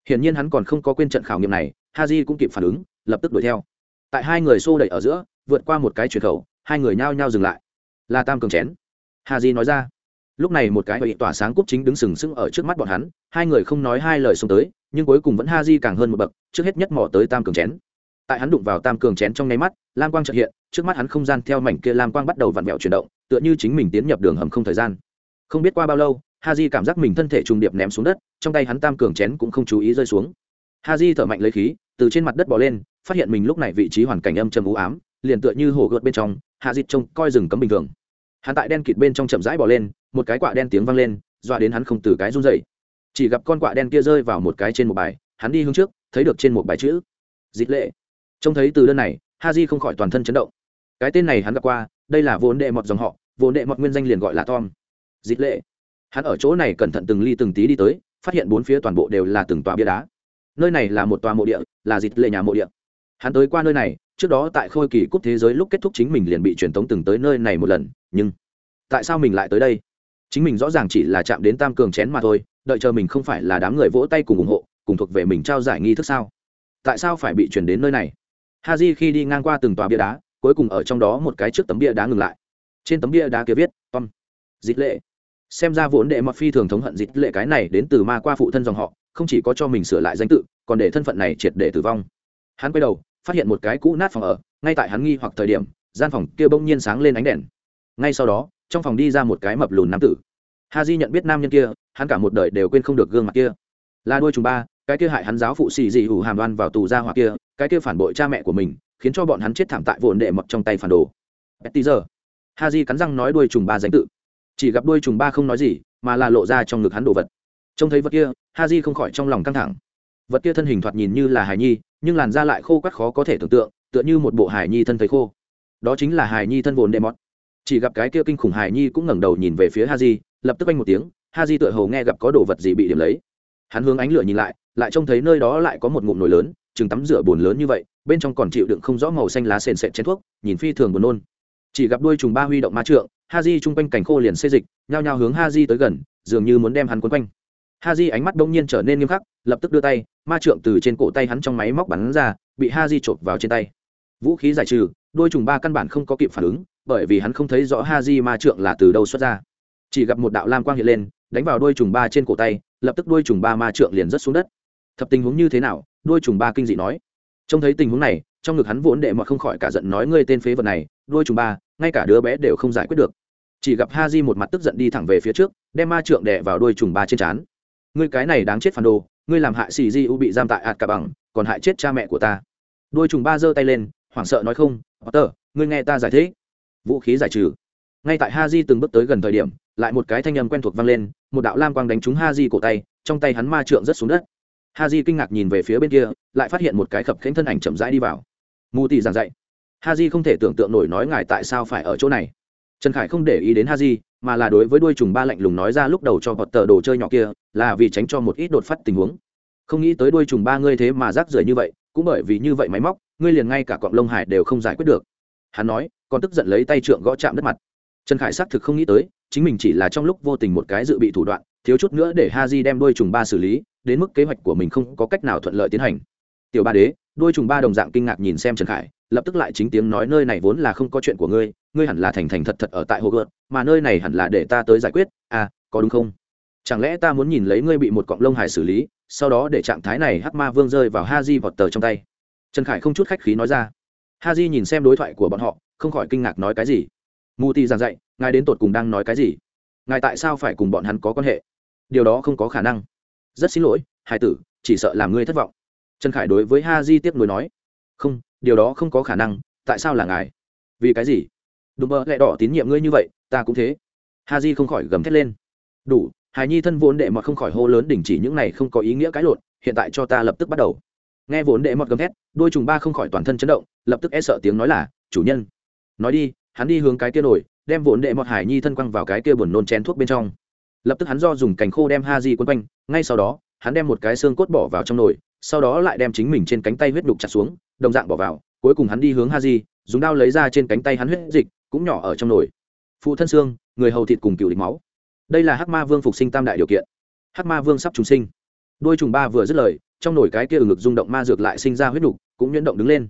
Hiển nhiên hắn còn không có quên trận khảo nghiệm này ha di cũng kịp phản ứng, lập tức đuổi theo. Tại hai người xô đẩy ở giữa vượt qua một cái chuyển khẩu, hai người nhao nhao dừng lại. Là tam cường chén. Hà di nói ra. Lúc này một cái bị tỏa sáng cúp chính đứng sừng sững ở trước mắt bọn hắn, hai người không nói hai lời xông tới, nhưng cuối cùng vẫn ha di càng hơn một bậc, trước hết nhất mỏ tới tam cường chén. Tại hắn đụng vào tam cường chén trong nháy mắt, lam quang trợ hiện, trước mắt hắn không gian theo mảnh kia lam quang bắt đầu vặn vẹo chuyển động, tựa như chính mình tiến nhập đường hầm không thời gian. Không biết qua bao lâu ha Di cảm giác mình thân thể trùng điệp ném xuống đất, trong tay hắn tam cường chén cũng không chú ý rơi xuống. Ha Di thở mạnh lấy khí, từ trên mặt đất bỏ lên, phát hiện mình lúc này vị trí hoàn cảnh âm trầm u ám liền tựa như hồ gợt bên trong, hạ dịt trông coi rừng cấm bình thường. Hắn tại đen kịt bên trong chậm rãi bỏ lên, một cái quạ đen tiếng vang lên, dọa đến hắn không từ cái run dậy chỉ gặp con quạ đen kia rơi vào một cái trên một bài, hắn đi hướng trước, thấy được trên một bài chữ dịt lệ. Trông thấy từ đơn này ha di không khỏi toàn thân chấn động. Cái tên này hắn gặp qua, đây là vốn đệ mọt dòng họ, vốn đệ mọt nguyên danh liền gọi là tom. Dịt lệ. Hắn ở chỗ này cẩn thận từng ly từng tí đi tới, phát hiện bốn phía toàn bộ đều là từng tòa bia đá. Nơi này là một tòa mộ địa, là dịt lệ nhà mộ địa hắn tới qua nơi này, trước đó tại khôi kỳ cúp thế giới lúc kết thúc chính mình liền bị truyền tống từng tới nơi này một lần, nhưng tại sao mình lại tới đây? Chính mình rõ ràng chỉ là chạm đến tam cường chén mà thôi, đợi chờ mình không phải là đám người vỗ tay cùng ủng hộ, cùng thuộc về mình trao giải nghi thức sao? Tại sao phải bị chuyển đến nơi này? Ha j khi đi ngang qua từng tòa bia đá, cuối cùng ở trong đó một cái trước tấm bia đá ngừng lại. Trên tấm bia đá kia viết, tom dịp lệ. Xem ra vốn đệ mặc phi thường thống hận dịp lệ cái này đến từ ma qua phụ thân dòng họ, không chỉ có cho mình sửa lại danh tự, còn để thân phận này triệt để tử vong. Hắn quay đầu phát hiện một cái cũ nát phòng ở, ngay tại hắn nghi hoặc thời điểm, gian phòng kia bỗng nhiên sáng lên ánh đèn. Ngay sau đó, trong phòng đi ra một cái mập lùn nam tử. Ha di nhận biết nam nhân kia, hắn cả một đời đều quên không được gương mặt kia. Là đuôi trùng ba, cái kia hại hắn giáo phụ xì dị hủ hàm đoan vào tù ra hoặc kia, cái kia phản bội cha mẹ của mình, khiến cho bọn hắn chết thảm tại vồn đệ mập trong tay phản đồ. Betty giờ. Ha di cắn răng nói đuôi trùng ba danh tự. Chỉ gặp đuôi trùng ba không nói gì, mà là lộ ra trong ngực hắn đồ vật. Trông thấy vật kia ha di không khỏi trong lòng căng thẳng. Vật kia thân hình thoạt nhìn như là hài nhi nhưng làn da lại khô quắt khó có thể tưởng tượng, tựa như một bộ hài nhi thân thấy khô. Đó chính là hài nhi thân vồn đệ mọt chỉ gặp cái kia kinh khủng hài nhi cũng ngẩng đầu nhìn về phía ha di lập tức anh một tiếng ha di tựa hồ nghe gặp có đồ vật gì bị điểm lấy. Hắn hướng ánh lửa nhìn lại lại trông thấy nơi đó lại có một ngụm nồi lớn, chừng tắm rửa bồn lớn như vậy, bên trong còn chịu đựng không rõ màu xanh lá sền sệt chén thuốc, nhìn phi thường buồn nôn. Chỉ gặp đuôi trùng ba huy động ma trượng ha di chung quanh cảnh khô liền xê dịch, nhao nhao hướng ha di tới gần, dường như muốn đem hắn quấn quanh ha di ánh mắt đông nhiên trở nên nghiêm khắc, lập tức đưa tay, ma trượng từ trên cổ tay hắn trong máy móc bắn ra, bị ha di chộp vào trên tay. Vũ khí giải trừ, đôi trùng ba căn bản không có kịp phản ứng, bởi vì hắn không thấy rõ ha di ma trượng là từ đâu xuất ra. Chỉ gặp một đạo lam quang hiện lên, đánh vào đôi trùng ba trên cổ tay, lập tức đôi trùng ba ma trượng liền rớt xuống đất. Thập tình huống như thế nào? Đôi trùng ba kinh dị nói. Trông thấy tình huống này, trong ngực hắn vốn đệ mà không khỏi cả giận nói ngươi tên phế vật này, đôi trùng ba, ngay cả đứa bé đều không giải quyết được. Chỉ gặp ha di một mặt tức giận đi thẳng về phía trước, đem ma trượng đè vào đôi trùng ba trên trán ngươi cái này đáng chết phản đồ, ngươi làm hại xì di u bị giam tại ạt cả bằng, còn hại chết cha mẹ của ta. Đôi trùng ba giơ tay lên, hoảng sợ nói không tờ ngươi nghe ta giải thế. vũ khí giải trừ. Ngay tại ha di từng bước tới gần thời điểm, lại một cái thanh âm quen thuộc vang lên, một đạo lam quang đánh trúng ha di cổ tay, trong tay hắn ma trượng rất xuống đất. Ha di kinh ngạc nhìn về phía bên kia, lại phát hiện một cái khập khánh thân ảnh chậm rãi đi vào. Mù tì giảng dạy. Ha di không thể tưởng tượng nổi nói ngài tại sao phải ở chỗ này. Trần khải không để ý đến ha di mà là đối với đuôi trùng ba lạnh lùng nói ra lúc đầu cho bọt tờ đồ chơi nhỏ kia, là vì tránh cho một ít đột phát tình huống. Không nghĩ tới đuôi trùng ba ngươi thế mà rác rưởi như vậy, cũng bởi vì như vậy máy móc, ngươi liền ngay cả cọng lông hải đều không giải quyết được. Hắn nói, còn tức giận lấy tay trượng gõ chạm đất mặt. Trần khải xác thực không nghĩ tới, chính mình chỉ là trong lúc vô tình một cái dự bị thủ đoạn, thiếu chút nữa để ha di đem đuôi trùng ba xử lý, đến mức kế hoạch của mình không có cách nào thuận lợi tiến hành. Tiểu ba đế, đuôi trùng ba đồng dạng kinh ngạc nhìn xem trần khải, lập tức lại chính tiếng nói nơi này vốn là không có chuyện của ngươi ngươi hẳn là thành thành thật thật ở tại hồ gợt mà nơi này hẳn là để ta tới giải quyết à có đúng không? Chẳng lẽ ta muốn nhìn lấy ngươi bị một cọng lông hải xử lý, sau đó để trạng thái này hắc ma vương rơi vào ha di vọt tờ trong tay? Trần khải không chút khách khí nói ra. Ha di nhìn xem đối thoại của bọn họ, không khỏi kinh ngạc nói cái gì? Mù ti giảng dạy, ngài đến tột cùng đang nói cái gì? Ngài tại sao phải cùng bọn hắn có quan hệ? Điều đó không có khả năng. Rất xin lỗi hai tử, chỉ sợ làm ngươi thất vọng. Trần khải đối với ha di tiếp nối nói. Không, điều đó không có khả năng, tại sao là ngài? Vì cái gì? Đùm bơ lẹ đỏ tín nhiệm ngươi như vậy, ta cũng thế. Ha di không khỏi gầm thét lên. Đủ, hài nhi thân vốn đệ mọt không khỏi hô lớn đình chỉ những này không có ý nghĩa cãi lộn, hiện tại cho ta lập tức bắt đầu. Nghe vốn đệ mọt gầm thét, đôi trùng ba không khỏi toàn thân chấn động, lập tức e sợ tiếng nói là, chủ nhân. Nói đi, hắn đi hướng cái kia nổi đem vốn đệ mọt hải nhi thân quăng vào cái kia buồn nôn chén thuốc bên trong. Lập tức hắn do dùng cành khô đem ha di quấn quanh, ngay sau đó, hắn đem một cái xương cốt bỏ vào trong nồi, sau đó lại đem chính mình trên cánh tay huyết đục chặt xuống, đồng dạng bỏ vào, cuối cùng hắn đi hướng ha di dùng đao lấy ra trên cánh tay hắn huyết dịch cũng nhỏ ở trong nồi. Phụ thân xương, người hầu thịt cùng cựu địch máu. Đây là hắc ma vương phục sinh tam đại điều kiện. Hắc ma vương sắp trùng sinh. Đôi trùng ba vừa dứt lời, trong nồi cái kia ở ngực rung động ma dược lại sinh ra huyết nục, cũng nhuyễn động đứng lên.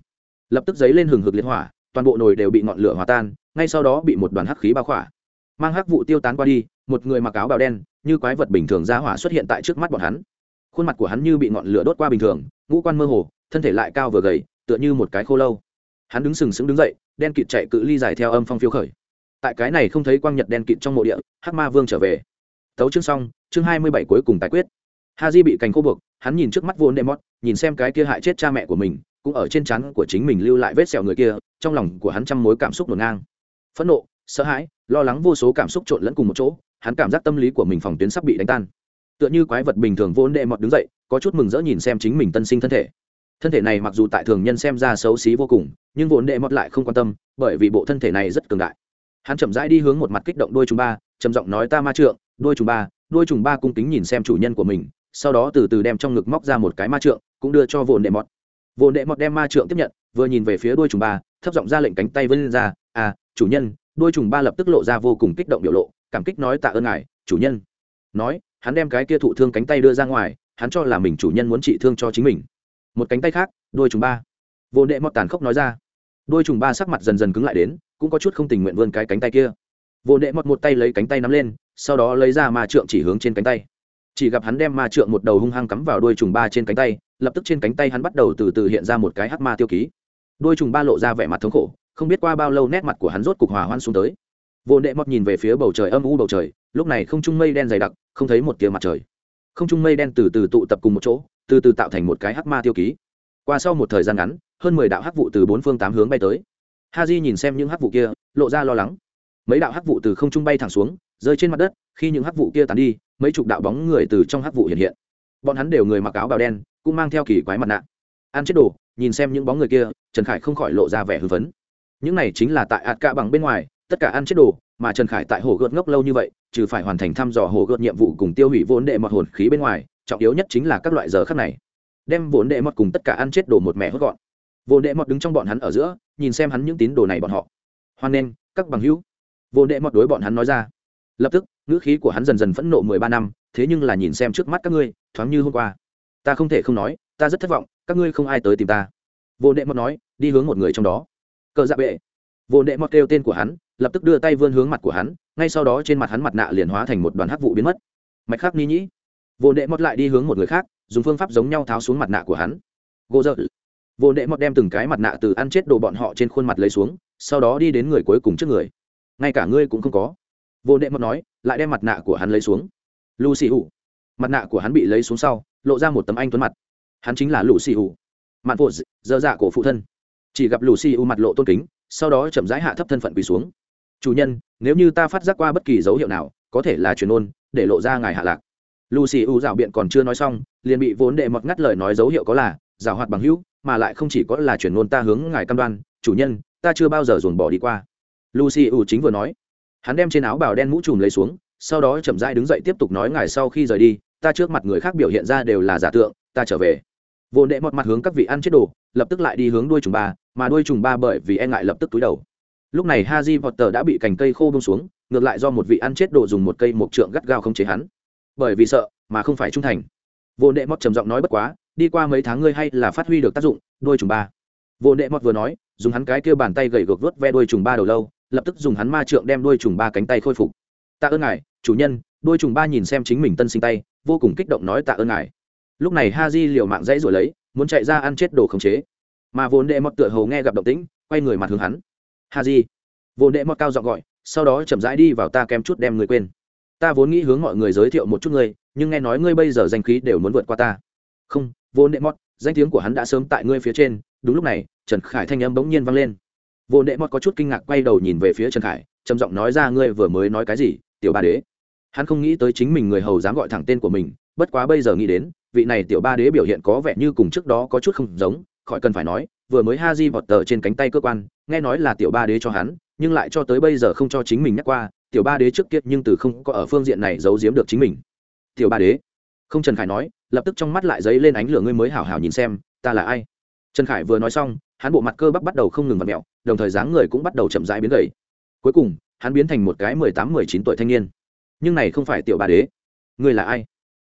Lập tức giấy lên hừng hực liệt hỏa, toàn bộ nồi đều bị ngọn lửa hòa tan, ngay sau đó bị một đoàn hắc khí bao khỏa. Mang hắc vụ tiêu tán qua đi, một người mặc áo bào đen, như quái vật bình thường ra hỏa xuất hiện tại trước mắt bọn hắn. Khuôn mặt của hắn như bị ngọn lửa đốt qua bình thường, ngũ quan mơ hồ, thân thể lại cao vừa gầy, tựa như một cái khô lâu hắn đứng sừng sững đứng dậy, đen kịt chạy cự ly dài theo âm phong phiêu khởi. Tại cái này không thấy quang nhật đen kịt trong mộ địa, hắc ma vương trở về. Tấu chương xong, chương hai mươi bảy cuối cùng tái quyết. Ha di bị cành khô buộc, hắn nhìn trước mắt vô nệm mót nhìn xem cái kia hại chết cha mẹ của mình, cũng ở trên trán của chính mình lưu lại vết sẹo người kia, trong lòng của hắn trăm mối cảm xúc ngổn ngang. Phẫn nộ, sợ hãi, lo lắng vô số cảm xúc trộn lẫn cùng một chỗ, hắn cảm giác tâm lý của mình phòng tuyến sắp bị đánh tan. Tựa như quái vật bình thường vô đệ mọt đứng dậy, có chút mừng rỡ nhìn xem chính mình tân sinh thân thể thân thể này mặc dù tại thường nhân xem ra xấu xí vô cùng, nhưng vốn đệ mọt lại không quan tâm, bởi vì bộ thân thể này rất cường đại. Hắn chậm rãi đi hướng một mặt kích động đôi chúng ba, trầm giọng nói ta ma trượng đôi trùng ba đôi trùng ba cung kính nhìn xem chủ nhân của mình, sau đó từ từ đem trong ngực móc ra một cái ma trượng, cũng đưa cho vồn đệ mọt. Vồn đệ mọt đem ma trượng tiếp nhận, vừa nhìn về phía đôi trùng ba, thấp giọng ra lệnh cánh tay vươn ra à chủ nhân. Đôi trùng ba lập tức lộ ra vô cùng kích động biểu lộ, cảm kích nói tạ ơn ngài, chủ nhân. Nói, hắn đem cái kia thụ thương cánh tay đưa ra ngoài, hắn cho là mình chủ nhân muốn trị thương cho chính mình một cánh tay khác, đôi trùng ba. Vô đệ mọt tàn khốc nói ra. Đôi trùng ba sắc mặt dần dần cứng lại đến, cũng có chút không tình nguyện vươn cái cánh tay kia. Vô đệ mọt một tay lấy cánh tay nắm lên, sau đó lấy ra ma trượng chỉ hướng trên cánh tay. Chỉ gặp hắn đem ma trượng một đầu hung hăng cắm vào đuôi trùng ba trên cánh tay, lập tức trên cánh tay hắn bắt đầu từ từ hiện ra một cái hắc ma tiêu ký. Đuôi trùng ba lộ ra vẻ mặt thống khổ, không biết qua bao lâu nét mặt của hắn rốt cục hòa hoan xuống tới. Vô đệ mọt nhìn về phía bầu trời âm u bầu trời, lúc này không trung mây đen dày đặc, không thấy một tia mặt trời. Không trung mây đen từ từ tụ tập cùng một chỗ từ từ tạo thành một cái hắc ma tiêu ký. Qua sau một thời gian ngắn, hơn mười đạo hắc vụ từ bốn phương tám hướng bay tới. Ha j nhìn xem những hắc vụ kia, lộ ra lo lắng. Mấy đạo hắc vụ từ không trung bay thẳng xuống, rơi trên mặt đất, khi những hắc vụ kia tàn đi, mấy chục đạo bóng người từ trong hắc vụ hiện hiện. Bọn hắn đều người mặc áo bào đen, cũng mang theo kỳ quái mặt nạ. Ăn chết đồ, nhìn xem những bóng người kia, trần khải không khỏi lộ ra vẻ hư vấn những này chính là tại ạt ca bằng bên ngoài, tất cả ăn chết đồ, mà trần khải tại hồ gợt ngốc lâu như vậy, trừ phải hoàn thành thăm dò hồ gợt nhiệm vụ cùng tiêu hủy vốn đệ mọt hồn khí bên ngoài trọng yếu nhất chính là các loại giờ khác này. Đem vốn đệ mọt cùng tất cả ăn chết đồ một mẹ hốt gọn. Vốn đệ mọt đứng trong bọn hắn ở giữa, nhìn xem hắn những tín đồ này bọn họ. Hoan nghênh, các bằng hữu. Vốn đệ mọt đối bọn hắn nói ra. Lập tức, ngữ khí của hắn dần dần phẫn nộ mười ba năm, thế nhưng là nhìn xem trước mắt các ngươi, thoáng như hôm qua. Ta không thể không nói, ta rất thất vọng, các ngươi không ai tới tìm ta. Vô đệ mọt nói, đi hướng một người trong đó. Cờ dạ bệ. Vô đệ mọt kêu tên của hắn, lập tức đưa tay vươn hướng mặt của hắn, ngay sau đó trên mặt hắn mặt nạ liền hóa thành một đoàn hắc vụ biến mất. Mạch khắc ni nhĩ vô đệ mọt lại đi hướng một người khác, dùng phương pháp giống nhau tháo xuống mặt nạ của hắn. Gỗ dợ vô đệ mọt đem từng cái mặt nạ từ ăn chết đồ bọn họ trên khuôn mặt lấy xuống, sau đó đi đến người cuối cùng trước người. Ngay cả ngươi cũng không có. Vô đệ mọt nói, lại đem mặt nạ của hắn lấy xuống. Lucy hủ mặt nạ của hắn bị lấy xuống sau, lộ ra một tấm anh tuấn mặt. Hắn chính là lucy hủ mạn phụ dơ dạ cổ phụ thân. Chỉ gặp lucy hủ mặt lộ tôn kính, sau đó chậm rãi hạ thấp thân phận quỳ xuống. Chủ nhân, nếu như ta phát giác qua bất kỳ dấu hiệu nào, có thể là truyền ôn, để lộ ra ngài hạ lạc lucy u rào biện còn chưa nói xong, liền bị vốn đệ mọt ngắt lời nói dấu hiệu có là, rào hoạt bằng hữu, mà lại không chỉ có là chuyển ngôn ta hướng ngài cam đoan, chủ nhân, ta chưa bao giờ dồn bỏ đi qua. Lucy u chính vừa nói. Hắn đem trên áo bào đen mũ trùm lấy xuống, sau đó chậm rãi đứng dậy tiếp tục nói ngài sau khi rời đi, ta trước mặt người khác biểu hiện ra đều là giả tượng, ta trở về. Vốn đệ một mặt hướng các vị ăn chết đồ, lập tức lại đi hướng đuôi trùng ba, mà đuôi trùng ba bởi vì e ngại lập tức túi đầu. Lúc này haji potter đã bị cành cây khô bông xuống, ngược lại do một vị ăn chết đồ dùng một cây mộc trượng gắt gao không chế hắn bởi vì sợ mà không phải trung thành. Vô đệ mọt trầm giọng nói bất quá, đi qua mấy tháng ngươi hay là phát huy được tác dụng, đuôi trùng ba. Vô đệ mọt vừa nói, dùng hắn cái kia bàn tay gậy gộc vớt ve đuôi trùng ba đầu lâu, lập tức dùng hắn ma trượng đem đuôi trùng ba cánh tay khôi phục. Tạ ơn ngài, chủ nhân, đuôi trùng ba nhìn xem chính mình tân sinh tay, vô cùng kích động nói tạ ơn ngài. Lúc này ha di liều mạng dãy rồi lấy, muốn chạy ra ăn chết đồ khống chế. Mà vốn đệ mọt tựa hồ nghe gặp động tĩnh, quay người mặt hướng hắn. Ha di. Vốn đệ mọt cao giọng gọi, sau đó chậm rãi đi vào ta kém chút đem người quên ta vốn nghĩ hướng mọi người giới thiệu một chút ngươi, nhưng nghe nói ngươi bây giờ danh khí đều muốn vượt qua ta. Không, vô nệ mót danh tiếng của hắn đã sớm tại ngươi phía trên. Đúng lúc này, trần khải thanh âm bỗng nhiên vang lên. Vô nệ mót có chút kinh ngạc quay đầu nhìn về phía trần khải, trầm giọng nói ra ngươi vừa mới nói cái gì, tiểu ba đế. Hắn không nghĩ tới chính mình người hầu dám gọi thẳng tên của mình, bất quá bây giờ nghĩ đến, vị này tiểu ba đế biểu hiện có vẻ như cùng trước đó có chút không giống, khỏi cần phải nói, vừa mới ha di vọt tờ trên cánh tay cơ quan, nghe nói là tiểu ba đế cho hắn, nhưng lại cho tới bây giờ không cho chính mình nhắc qua tiểu ba đế trước kia nhưng từ không có ở phương diện này giấu giếm được chính mình. Tiểu ba đế, không trần khải nói, lập tức trong mắt lại dấy lên ánh lửa ngươi mới hảo hảo nhìn xem, ta là ai? Trần khải vừa nói xong, hắn bộ mặt cơ bắp bắt đầu không ngừng vặt mẹo, đồng thời dáng người cũng bắt đầu chậm rãi biến gầy. Cuối cùng, hắn biến thành một cái mười tám, mười chín tuổi thanh niên. Nhưng này không phải tiểu ba đế. Ngươi là ai?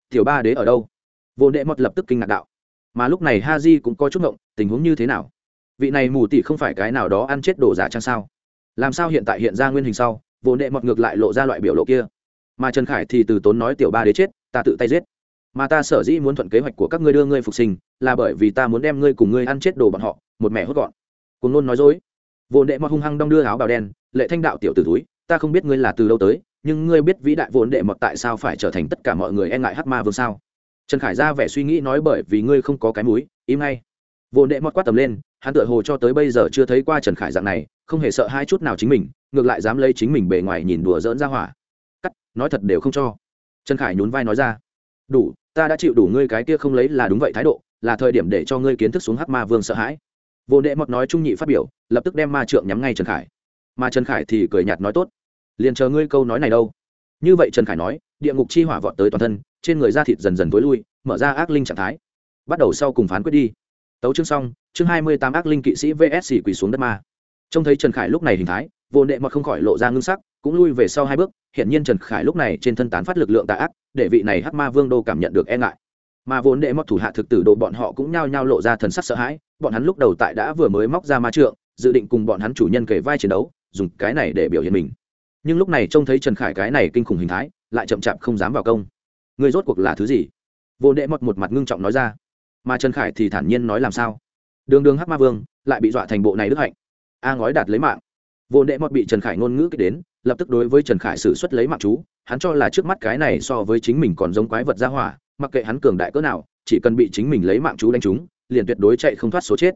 Tiểu ba đế ở đâu? Vô đệ mọt lập tức kinh ngạc đạo. Mà lúc này ha di cũng có chút ngộng, tình huống như thế nào? Vị này mù tỷ không phải cái nào đó ăn chết đồ giả chăng sao? Làm sao hiện tại hiện ra nguyên hình sau? Vô đệ mọt ngược lại lộ ra loại biểu lộ kia. Mà trần khải thì từ tốn nói tiểu ba đế chết, ta tự tay giết. Mà ta sở dĩ muốn thuận kế hoạch của các ngươi đưa ngươi phục sinh, là bởi vì ta muốn đem ngươi cùng ngươi ăn chết đồ bọn họ, một mẹ hốt gọn. Cùng nôn nói dối. Vô đệ mọt hung hăng đong đưa áo bào đen, lệ thanh đạo tiểu tử túi, ta không biết ngươi là từ đâu tới, nhưng ngươi biết vĩ đại vốn đệ mọt tại sao phải trở thành tất cả mọi người e ngại hắc ma vương sao? Trần khải ra vẻ suy nghĩ nói bởi vì ngươi không có cái múi im ngay. Vốn đệ mọt quát tầm lên, hắn tựa hồ cho tới bây giờ chưa thấy qua trần khải dạng này, không hề sợ hai chút nào chính mình ngược lại dám lấy chính mình bề ngoài nhìn đùa dỡn ra hỏa. Cắt, nói thật đều không cho. Trần khải nhún vai nói ra. Đủ, ta đã chịu đủ ngươi cái kia không lấy là đúng vậy thái độ, là thời điểm để cho ngươi kiến thức xuống hắc ma vương sợ hãi. Vô đệ mọt nói trung nhị phát biểu, lập tức đem ma trượng nhắm ngay trần khải. Mà trần khải thì cười nhạt nói tốt. Liền chờ ngươi câu nói này đâu. Như vậy trần khải nói, địa ngục chi hỏa vọt tới toàn thân, trên người da thịt dần dần tối lui, mở ra ác linh trạng thái. Bắt đầu sau cùng phán quyết đi. Tấu chương xong, chương hai mươi tám ác linh kỵ sĩ vsc quỳ xuống đất ma trông thấy trần khải lúc này hình thái, vô đệ mọt không khỏi lộ ra ngưng sắc, cũng lui về sau hai bước hiện nhiên trần khải lúc này trên thân tán phát lực lượng tà ác, để vị này hắc ma vương đô cảm nhận được e ngại. Mà vốn đệ mọt thủ hạ thực tử độ bọn họ cũng nhao nhao lộ ra thần sắc sợ hãi, bọn hắn lúc đầu tại đã vừa mới móc ra ma trượng, dự định cùng bọn hắn chủ nhân kể vai chiến đấu, dùng cái này để biểu hiện mình. Nhưng lúc này trông thấy trần khải cái này kinh khủng hình thái, lại chậm chạp không dám vào công. Người rốt cuộc là thứ gì? Vô đệ mọt một mặt ngưng trọng nói ra. Mà trần khải thì thản nhiên nói làm sao? Đường đường hắc ma vương lại bị dọa thành bộ này đức hạnh a ngói đạt lấy mạng. Vô nệ mọt bị trần khải ngôn ngữ kích đến, lập tức đối với trần khải xử suất lấy mạng chú, hắn cho là trước mắt cái này so với chính mình còn giống quái vật ra hỏa, mặc kệ hắn cường đại cỡ nào, chỉ cần bị chính mình lấy mạng chú đánh trúng, liền tuyệt đối chạy không thoát số chết.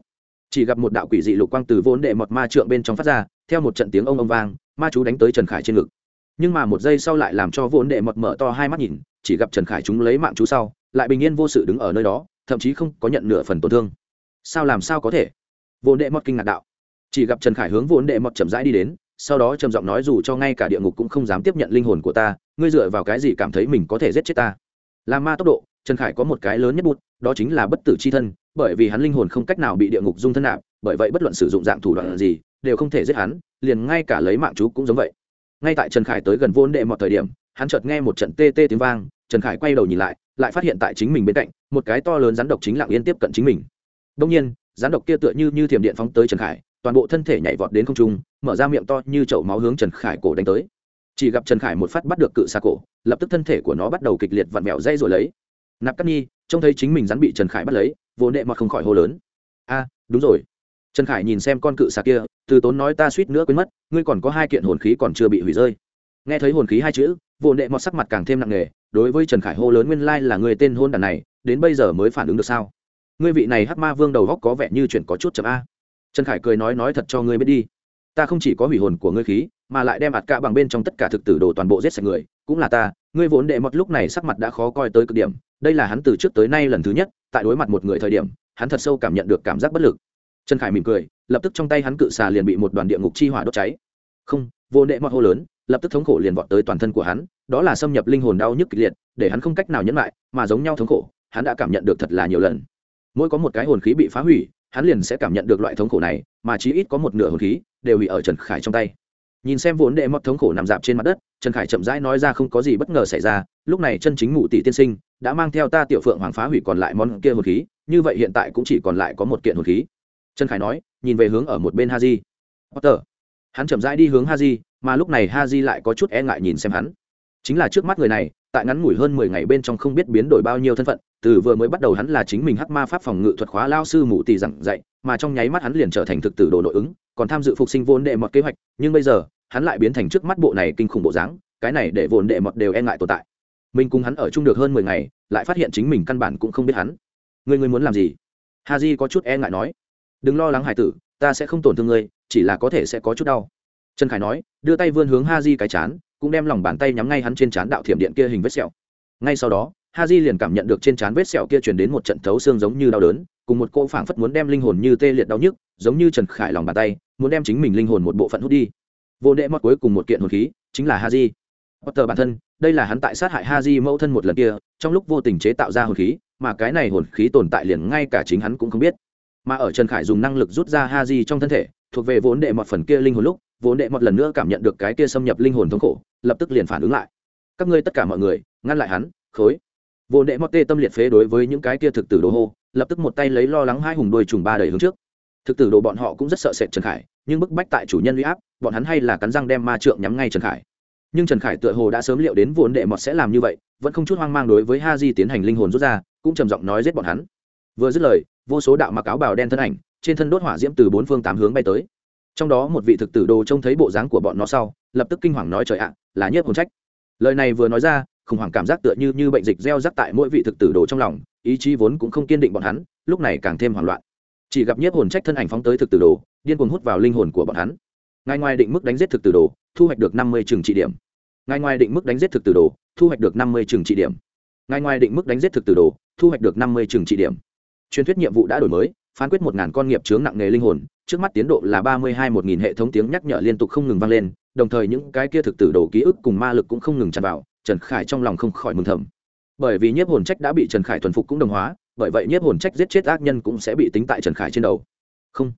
Chỉ gặp một đạo quỷ dị lục quang từ vô nệ mọt ma trượng bên trong phát ra, theo một trận tiếng ông ông vang, ma chú đánh tới trần khải trên ngực. Nhưng mà một giây sau lại làm cho vô nệ mọt mở to hai mắt nhìn, chỉ gặp trần khải chúng lấy mạng chú sau, lại bình yên vô sự đứng ở nơi đó, thậm chí không có nhận nửa phần tổn thương. Sao làm sao có thể? Vô nệ mọt kinh ngạc đạo chỉ gặp trần khải hướng vốn đệ mọt chậm rãi đi đến, sau đó trầm giọng nói dù cho ngay cả địa ngục cũng không dám tiếp nhận linh hồn của ta, ngươi dựa vào cái gì cảm thấy mình có thể giết chết ta? Làm ma tốc độ, trần khải có một cái lớn nhất bút, đó chính là bất tử c h i thân, bởi vì hắn linh hồn không cách nào bị địa ngục dung thân nạp, bởi vậy bất luận sử dụng dạng thủ đoạn gì, đều không thể giết hắn, liền ngay cả lấy mạng chú cũng giống vậy. Ngay tại trần khải tới gần vốn đệ mọt thời điểm, hắn chợt nghe một trận tê tê tiếng vang, trần khải quay đầu nhìn lại lại phát hiện tại chính mình bên cạnh, một cái to lớn rắn độc chính lạng yên tiếp cận chính mình. Đông nhiên, rắn độc kia tựa như như thiểm điện phóng tới trần khải toàn bộ thân thể nhảy vọt đến không trung, mở ra miệng to như chậu máu hướng trần khải cổ đánh tới. Chỉ gặp trần khải một phát bắt được cự xa cổ, lập tức thân thể của nó bắt đầu kịch liệt vặn mẹo dây rồi lấy. Nạp cắt nhi, trông thấy chính mình rắn bị trần khải bắt lấy vốn đệ mọt không khỏi hô lớn. A, đúng rồi. Trần khải nhìn xem con cự xà kia, từ tốn nói ta suýt nữa quên mất, ngươi còn có hai kiện hồn khí còn chưa bị hủy rơi. Nghe thấy hồn khí hai chữ vốn đệ mọt sắc mặt càng thêm nặng nề, đối với trần khải hô lớn nguyên lai là người tên hôn đàn này, đến bây giờ mới phản ứng được sao? Ngươi vị này hắc ma vương đầu góc có vẻ như chuyện có chút chậm a trần khải cười nói nói thật cho ngươi biết đi. Ta không chỉ có hủy hồn của ngươi khí, mà lại đem ạt cả bằng bên trong tất cả thực tử đồ toàn bộ giết sạch người. Cũng là ta, ngươi vốn đệ mọt lúc này sắc mặt đã khó coi tới cực điểm. Đây là hắn từ trước tới nay lần thứ nhất, tại đối mặt một người thời điểm, hắn thật sâu cảm nhận được cảm giác bất lực. Trần khải mỉm cười, lập tức trong tay hắn cự xà liền bị một đoàn địa ngục chi hỏa đốt cháy. Không, vô đệ mọt hô lớn, lập tức thống khổ liền vọt tới toàn thân của hắn, đó là xâm nhập linh hồn đau nhức kịch liệt, để hắn không cách nào nhẫn lại, mà giống nhau thống khổ, hắn đã cảm nhận được thật là nhiều lần. Mỗi có một cái hồn khí bị phá hủy hắn liền sẽ cảm nhận được loại thống khổ này, mà chí ít có một nửa hồn khí đều bị ở trần khải trong tay. Nhìn xem vốn đệ mọt thống khổ nằm dạp trên mặt đất, trần khải chậm rãi nói ra không có gì bất ngờ xảy ra, lúc này chân chính ngụ tỷ tiên sinh đã mang theo ta tiểu phượng hoàng phá hủy còn lại món kia hồn khí, như vậy hiện tại cũng chỉ còn lại có một kiện hồn khí. Trần khải nói, nhìn về hướng ở một bên ha di potter. Hắn chậm rãi đi hướng ha di mà lúc này ha di lại có chút e ngại nhìn xem hắn. Chính là trước mắt người này tại ngắn ngủi hơn mười ngày bên trong không biết biến đổi bao nhiêu thân phận, từ vừa mới bắt đầu hắn là chính mình hắc ma pháp phòng ngự thuật khóa lao sư mụ tỷ giảng dạy, mà trong nháy mắt hắn liền trở thành thực tử đồ nội ứng, còn tham dự phục sinh vốn đệ mọt kế hoạch, nhưng bây giờ, hắn lại biến thành trước mắt bộ này kinh khủng bộ dáng, cái này để vốn đệ mọt đều e ngại tồn tại. Mình cùng hắn ở chung được hơn mười ngày, lại phát hiện chính mình căn bản cũng không biết hắn. Người người muốn làm gì? Ha có chút e ngại nói. Đừng lo lắng hải tử, ta sẽ không tổn thương ngươi, chỉ là có thể sẽ có chút đau. Trần khải nói, đưa tay vươn hướng ha cái chán cũng đem lòng bàn tay nhắm ngay hắn trên chán đạo thiểm điện kia hình vết sẹo. Ngay sau đó ha j liền cảm nhận được trên chán vết sẹo kia truyền đến một trận thấu xương giống như đau đớn, cùng một cô phảng phất muốn đem linh hồn như tê liệt đau nhức, giống như trần khải lòng bàn tay, muốn đem chính mình linh hồn một bộ phận hút đi. Vô đệ mất cuối cùng một kiện hồn khí, chính là ha j potter bản thân, đây là hắn tại sát hại ha mẫu thân một lần kia, trong lúc vô tình chế tạo ra hồn khí, mà cái này hồn khí tồn tại liền ngay cả chính hắn cũng không biết. Mà ở trần khải dùng năng lực rút ra ha trong thân thể, thuộc về vốn đệ một phần kia linh hồn lúc vốn đệ một lần nữa cảm nhận được cái kia xâm nhập linh hồn thống khổ, lập tức liền phản ứng lại. Các ngươi tất cả mọi người, ngăn lại hắn, khối. Vốn đệ mọt tê tâm liệt phế đối với những cái kia thực tử đồ hô, lập tức một tay lấy lo lắng hai hùng đôi trùng ba đầy hướng trước. Thực tử đồ bọn họ cũng rất sợ sệt trần khải, nhưng bức bách tại chủ nhân uy áp, bọn hắn hay là cắn răng đem ma trượng nhắm ngay trần khải. Nhưng trần khải tựa hồ đã sớm liệu đến vốn đệ mọt sẽ làm như vậy, vẫn không chút hoang mang đối với ha di tiến hành linh hồn rút ra, cũng trầm giọng nói giết bọn hắn. Vừa dứt lời, vô số đạo mặc áo bào đen thân ảnh, trên thân đốt hỏa diễm từ bốn phương tám hướng bay tới trong đó một vị thực tử đồ trông thấy bộ dáng của bọn nó sau, lập tức kinh hoàng nói, trời ạ, là nhất hồn trách. Lời này vừa nói ra, khủng hoảng cảm giác tựa như như bệnh dịch gieo rắc tại mỗi vị thực tử đồ trong lòng, ý chí vốn cũng không kiên định bọn hắn, lúc này càng thêm hoảng loạn. Chỉ gặp nhiếp hồn trách thân ảnh phóng tới thực tử đồ, điên cuồng hút vào linh hồn của bọn hắn. Ngay ngoài định mức đánh giết thực tử đồ, thu hoạch được năm mươi trường trị điểm. Ngay ngoài định mức đánh giết thực tử đồ, thu hoạch được năm mươi trường trị điểm. Ngay ngoài định mức đánh giết thực tử đồ, thu hoạch được năm mươi trường trị điểm. Truyền thuyết nhiệm vụ đã đổi mới phán quyết một ngàn con nghiệp chướng nặng nghề linh hồn, trước mắt tiến độ là ba mươi hai một nghìn hệ thống tiếng nhắc nhở liên tục không ngừng vang lên, đồng thời những cái kia thực tử đồ ký ức cùng ma lực cũng không ngừng tràn vào, trần khải trong lòng không khỏi mừng thầm. Bởi vì nhiếp hồn trách đã bị trần khải thuần phục cũng đồng hóa, bởi vậy nhiếp hồn trách giết chết ác nhân cũng sẽ bị tính tại trần khải trên đầu. Không.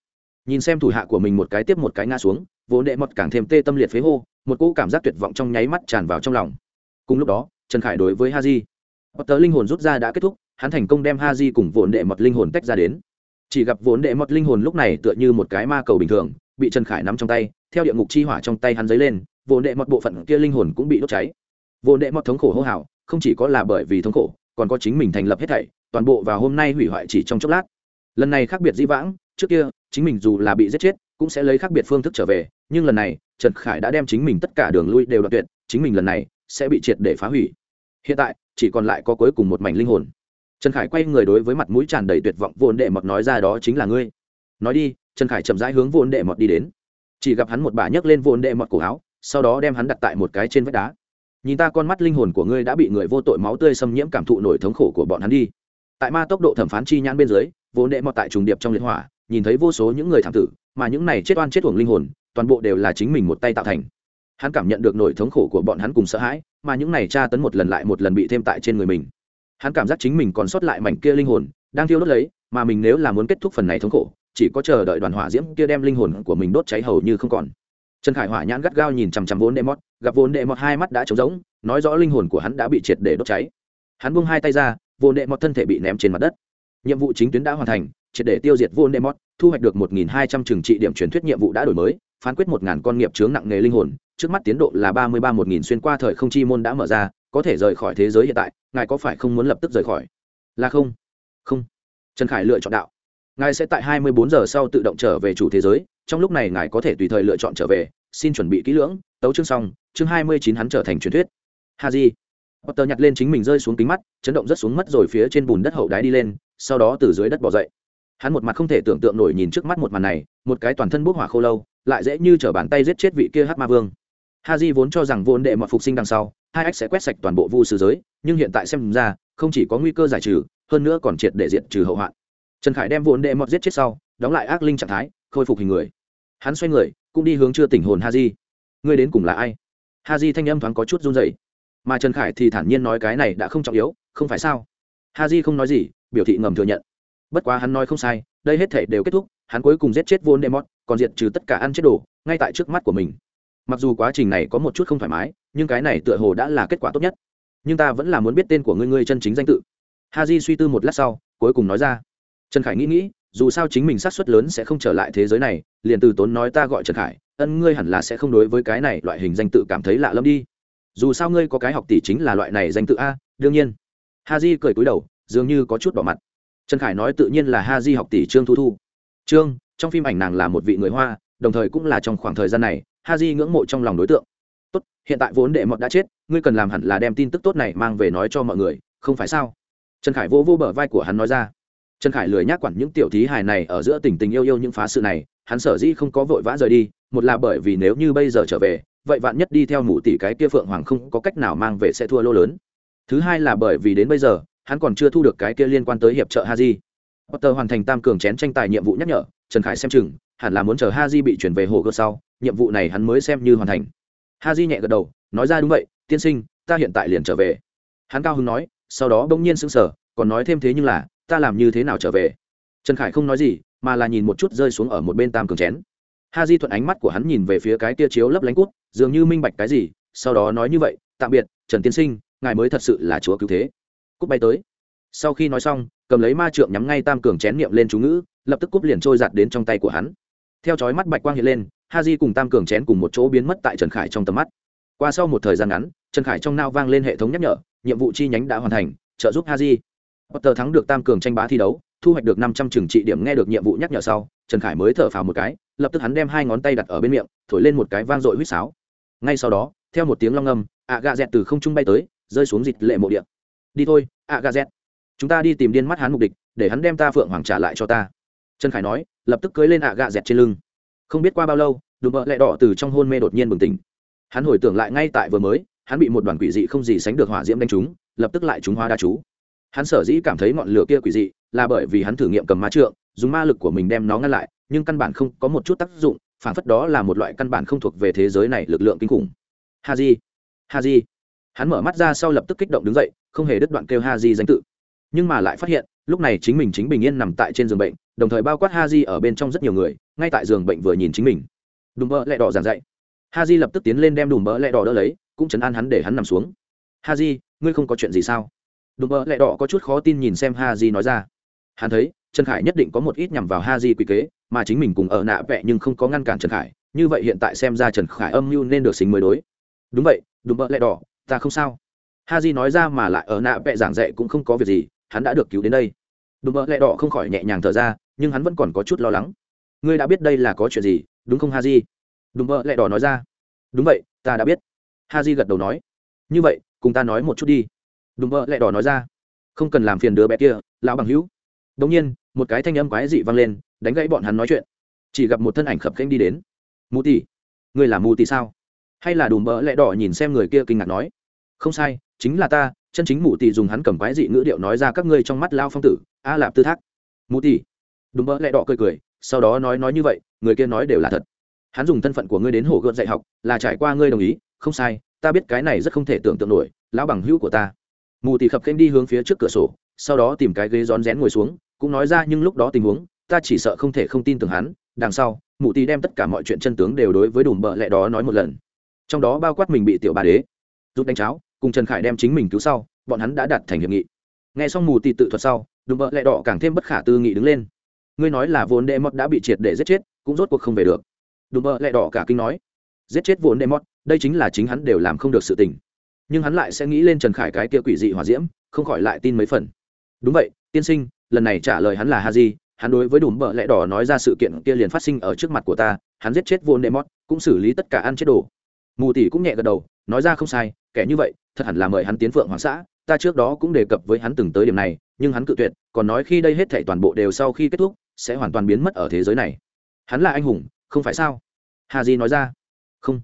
Nhìn xem thủ hạ của mình một cái tiếp một cái ngã xuống, vốn đệ mọt càng thêm tê tâm liệt phế hô, một cỗ cảm giác tuyệt vọng trong nháy mắt tràn vào trong lòng. Cùng lúc đó, trần khải đối với ha di linh hồn rút ra đã kết thúc, hắn thành công đem ha di cùng vốn đệ mọt linh hồn tách ra đến chỉ gặp vốn đệ mọt linh hồn lúc này tựa như một cái ma cầu bình thường, bị trần khải nắm trong tay, theo địa ngục chi hỏa trong tay hắn dấy lên, vốn đệ mọt bộ phận kia linh hồn cũng bị đốt cháy. Vốn đệ mọt thống khổ hô hào, không chỉ có là bởi vì thống khổ, còn có chính mình thành lập hết thảy, toàn bộ vào hôm nay hủy hoại chỉ trong chốc lát. Lần này khác biệt dĩ vãng, trước kia, chính mình dù là bị giết chết, cũng sẽ lấy khác biệt phương thức trở về, nhưng lần này, trần khải đã đem chính mình tất cả đường lui đều đoạn tuyệt, chính mình lần này sẽ bị triệt để phá hủy. Hiện tại, chỉ còn lại có cuối cùng một mảnh linh hồn trần khải quay người đối với mặt mũi tràn đầy tuyệt vọng vốn đệ mọt nói ra đó chính là ngươi. Nói đi. Trần khải chậm rãi hướng vốn đệ mọt đi đến. Chỉ gặp hắn một bà nhấc lên vốn đệ mọt cổ áo, sau đó đem hắn đặt tại một cái trên vách đá. Nhìn ta, con mắt linh hồn của ngươi đã bị người vô tội máu tươi xâm nhiễm cảm thụ nổi thống khổ của bọn hắn đi. Tại ma tốc độ thẩm phán chi nhãn bên dưới vốn đệ mọt tại trùng điệp trong liệt hỏa, nhìn thấy vô số những người thảm tử, mà những này chết oan chết thuồng linh hồn, toàn bộ đều là chính mình một tay tạo thành. Hắn cảm nhận được nỗi thống khổ của bọn hắn cùng sợ hãi, mà những này tra tấn một lần lại một lần bị thêm tại trên người mình hắn cảm giác chính mình còn sót lại mảnh kia linh hồn, đang thiêu đốt lấy, mà mình nếu là muốn kết thúc phần này thống khổ, chỉ có chờ đợi đoàn hỏa diễm kia đem linh hồn của mình đốt cháy hầu như không còn. Trần khải hỏa nhãn gắt gao nhìn chằm chằm vốn đệ mót gặp vốn đệ mót hai mắt đã trống rỗng, nói rõ linh hồn của hắn đã bị triệt để đốt cháy. Hắn buông hai tay ra, vốn đệ mót thân thể bị ném trên mặt đất. Nhiệm vụ chính tuyến đã hoàn thành, triệt để tiêu diệt vốn đệ mót thu hoạch được một nghìn hai trăm trừng trị điểm truyền thuyết nhiệm vụ đã đổi mới, phán quyết một ngàn con nghiệp chướng nặng nghề linh hồn, trước mắt tiến độ là ba mươi ba một nghìn xuyên qua thời không chi môn đã mở ra có thể rời khỏi thế giới hiện tại, ngài có phải không muốn lập tức rời khỏi? Là không. Không. Trần khải lựa chọn đạo. Ngài sẽ tại hai mươi bốn giờ sau tự động trở về chủ thế giới, trong lúc này ngài có thể tùy thời lựa chọn trở về, xin chuẩn bị kỹ lưỡng, tấu chương xong, chương hai mươi chín hắn trở thành truyền thuyết. Ha di potter nhặt lên chính mình rơi xuống kính mắt, chấn động rất xuống mất rồi phía trên bùn đất hậu đáy đi lên, sau đó từ dưới đất bỏ dậy. Hắn một mặt không thể tưởng tượng nổi nhìn trước mắt một màn này, một cái toàn thân bốc hỏa khô lâu, lại dễ như t bàn tay giết chết vị kia hát ma vương. Ha di vốn cho rằng vốn đệ mọi phục sinh đằng sau hai ách sẽ quét sạch toàn bộ vu sư giới, nhưng hiện tại xem ra, không chỉ có nguy cơ giải trừ, hơn nữa còn triệt để diệt trừ hậu hoạn. Trần khải đem vốn đệ mọt giết chết sau, đóng lại ác linh trạng thái, khôi phục hình người. Hắn xoay người, cũng đi hướng chưa tỉnh hồn ha di ngươi đến cùng là ai? Ha di thanh âm thoáng có chút run dậy mà trần khải thì thản nhiên nói cái này đã không trọng yếu, không phải sao? Ha di không nói gì, biểu thị ngầm thừa nhận. Bất quá hắn nói không sai, đây hết thể đều kết thúc, hắn cuối cùng giết chết vốn đệ mọt, còn diệt trừ tất cả ăn chết đồ, ngay tại trước mắt của mình. Mặc dù quá trình này có một chút không thoải mái nhưng cái này tựa hồ đã là kết quả tốt nhất. Nhưng ta vẫn là muốn biết tên của ngươi ngươi chân chính danh tự. Ha j suy tư một lát sau, cuối cùng nói ra. Trần khải nghĩ nghĩ, dù sao chính mình sát suất lớn sẽ không trở lại thế giới này, liền từ tốn nói ta gọi trần khải, ân ngươi hẳn là sẽ không đối với cái này loại hình danh tự cảm thấy lạ lẫm đi. Dù sao ngươi có cái học tỷ chính là loại này danh tự a, đương nhiên. Ha j cười cúi đầu, dường như có chút bỏ mặt. Trần khải nói tự nhiên là ha j học tỷ trương thu thu. Trương, trong phim ảnh nàng là một vị người hoa, đồng thời cũng là trong khoảng thời gian này ha di ngưỡng mộ trong lòng đối tượng hiện tại vốn đệ mọt đã chết, ngươi cần làm hẳn là đem tin tức tốt này mang về nói cho mọi người, không phải sao? Trần khải vô vô bờ vai của hắn nói ra. Trần khải lười nhác quản những tiểu thí hài này ở giữa tình tình yêu yêu những phá sự này, hắn sở dĩ không có vội vã rời đi, một là bởi vì nếu như bây giờ trở về, vậy vạn nhất đi theo mụ tỷ cái kia phượng hoàng không có cách nào mang về sẽ thua lô lớn. Thứ hai là bởi vì đến bây giờ, hắn còn chưa thu được cái kia liên quan tới hiệp trợ ha di potter hoàn thành tam cường chén tranh tài nhiệm vụ nhắc nhở, trần khải xem chừng, hẳn là muốn chờ ha di bị chuyển về hồ cơ sau, nhiệm vụ này hắn mới xem như hoàn thành ha di nhẹ gật đầu, nói ra đúng vậy, tiên sinh, ta hiện tại liền trở về. Hắn cao hưng nói, sau đó bỗng nhiên sững sờ, còn nói thêm thế nhưng là, ta làm như thế nào trở về? Trần khải không nói gì, mà là nhìn một chút rơi xuống ở một bên tam cường chén. Ha di thuận ánh mắt của hắn nhìn về phía cái tia chiếu lấp lánh cút, dường như minh bạch cái gì, sau đó nói như vậy, tạm biệt, trần tiên sinh, ngài mới thật sự là chúa cứu thế. Cúp bay tới. Sau khi nói xong, cầm lấy ma trượng nhắm ngay tam cường chén niệm lên chú ngữ, lập tức cúp liền trôi giạt đến trong tay của hắn. Theo chói mắt bạch quang hiện lên ha di cùng tam cường chén cùng một chỗ biến mất tại trần khải trong tầm mắt. Qua sau một thời gian ngắn trần khải trong nao vang lên hệ thống nhắc nhở nhiệm vụ chi nhánh đã hoàn thành trợ giúp ha di potter thắng được tam cường tranh bá thi đấu thu hoạch được năm trăm trừng trị điểm nghe được nhiệm vụ nhắc nhở sau trần khải mới thở phào một cái lập tức hắn đem hai ngón tay đặt ở bên miệng thổi lên một cái vang dội huýt sáo. Ngay sau đó theo một tiếng long âm ạ gà dẹt từ không trung bay tới rơi xuống dịch lệ mộ điện đi thôi ạ gà dẹt. Chúng ta đi tìm điên mắt hắn mục địch, để hắn đem ta phượng hoàng trả lại cho ta. Trần khải nói lập tức cưới lên ạ gà dẹt trên lưng không biết qua bao lâu, đùm bợ lẹ đỏ từ trong hôn mê đột nhiên bừng tỉnh. Hắn hồi tưởng lại ngay tại vừa mới, hắn bị một đoàn quỷ dị không gì sánh được hỏa diễm đánh trúng, lập tức lại trúng hoa đa chú. Hắn sở dĩ cảm thấy ngọn lửa kia quỷ dị là bởi vì hắn thử nghiệm cầm ma trượng, dùng ma lực của mình đem nó ngăn lại, nhưng căn bản không có một chút tác dụng, phản phất đó là một loại căn bản không thuộc về thế giới này lực lượng kinh khủng. Ha di ha di hắn mở mắt ra sau lập tức kích động đứng dậy, không hề đứt đoạn kêu ha di danh tự. Nhưng mà lại phát hiện lúc này chính mình chính bình yên nằm tại trên giường bệnh, đồng thời bao quát ha di ở bên trong rất nhiều người, ngay tại giường bệnh vừa nhìn chính mình. Đùm bỡ lẹ đỏ giảng dạy ha di lập tức tiến lên đem đùm bỡ lẹ đỏ đỡ lấy, cũng chấn an hắn để hắn nằm xuống. Ha di ngươi không có chuyện gì sao? Đùm bỡ lẹ đỏ có chút khó tin nhìn xem ha di nói ra. Hắn thấy, trần khải nhất định có một ít nhằm vào ha di quy kế, mà chính mình cùng ở nạ vẹ nhưng không có ngăn cản trần khải, như vậy hiện tại xem ra trần khải âm mưu nên được xính mới đối. Đúng vậy, đùm bỡ lẹ đỏ, ta không sao. Ha di nói ra mà lại ở nạ vẹ giảng dạy cũng không có việc gì hắn đã được cứu đến đây. Đùm mỡ lẹ đỏ không khỏi nhẹ nhàng thở ra, nhưng hắn vẫn còn có chút lo lắng. Ngươi đã biết đây là có chuyện gì, đúng không ha di đùm mỡ lẹ đỏ nói ra. Đúng vậy, ta đã biết. Ha di gật đầu nói. Như vậy, cùng ta nói một chút đi. Đùm mỡ lẹ đỏ nói ra. Không cần làm phiền đứa bé kia, lão bằng hữu. Đ nhiên, một cái thanh âm quái dị vang lên, đánh gãy bọn hắn nói chuyện. Chỉ gặp một thân ảnh khập khênh đi đến. Mù tì ngươi là mù tì sao? Hay là đùm bỡ lẹ đỏ nhìn xem người kia kinh ngạc nói. Không sai, chính là ta chân chính mụ tỷ dùng hắn cầm quái dị ngữ điệu nói ra các ngươi trong mắt lao phong tử, a lạp tư thác. Mụ tỷ đùm mỡ lẹ đỏ cười cười, sau đó nói nói như vậy, người kia nói đều là thật. Hắn dùng thân phận của ngươi đến hổ gợn dạy học, là trải qua ngươi đồng ý, không sai, ta biết cái này rất không thể tưởng tượng nổi, lão bằng hữu của ta. Mù tì khập kênh đi hướng phía trước cửa sổ, sau đó tìm cái ghế rón rén ngồi xuống, cũng nói ra nhưng lúc đó tình huống, ta chỉ sợ không thể không tin tưởng hắn, đằng sau mù tì đem tất cả mọi chuyện chân tướng đều đối với đùm bợ lẹ đó nói một lần. Trong đó bao quát mình bị tiểu bà đế, rút đánh cháo cùng trần khải đem chính mình cứu sau, bọn hắn đã đặt thành hiệp nghị. Nghe xong mù tị tự thuật sau, đùm bợ lẹ đỏ càng thêm bất khả tư nghị đứng lên. Ngươi nói là vốn đệ mọt đã bị triệt để giết chết, cũng rốt cuộc không về được. Đùm bợ lẹ đỏ cả kinh nói, giết chết vốn đệ mọt, đây chính là chính hắn đều làm không được sự tình. Nhưng hắn lại sẽ nghĩ lên trần khải cái kia quỷ dị hòa diễm, không khỏi lại tin mấy phần. Đúng vậy, tiên sinh, lần này trả lời hắn là ha di hắn đối với đùm bợ lẹ đỏ nói ra sự kiện kia liền phát sinh ở trước mặt của ta, hắn giết chết vốn đệ mót cũng xử lý tất cả ăn chết đồ. Mù tỷ cũng nhẹ gật đầu, nói ra không sai, kẻ như vậy thật hẳn là mời hắn tiến phượng hoàng xã, ta trước đó cũng đề cập với hắn từng tới điểm này, nhưng hắn cự tuyệt, còn nói khi đây hết thảy toàn bộ đều sau khi kết thúc, sẽ hoàn toàn biến mất ở thế giới này. Hắn là anh hùng, không phải sao? Hà di nói ra. Không.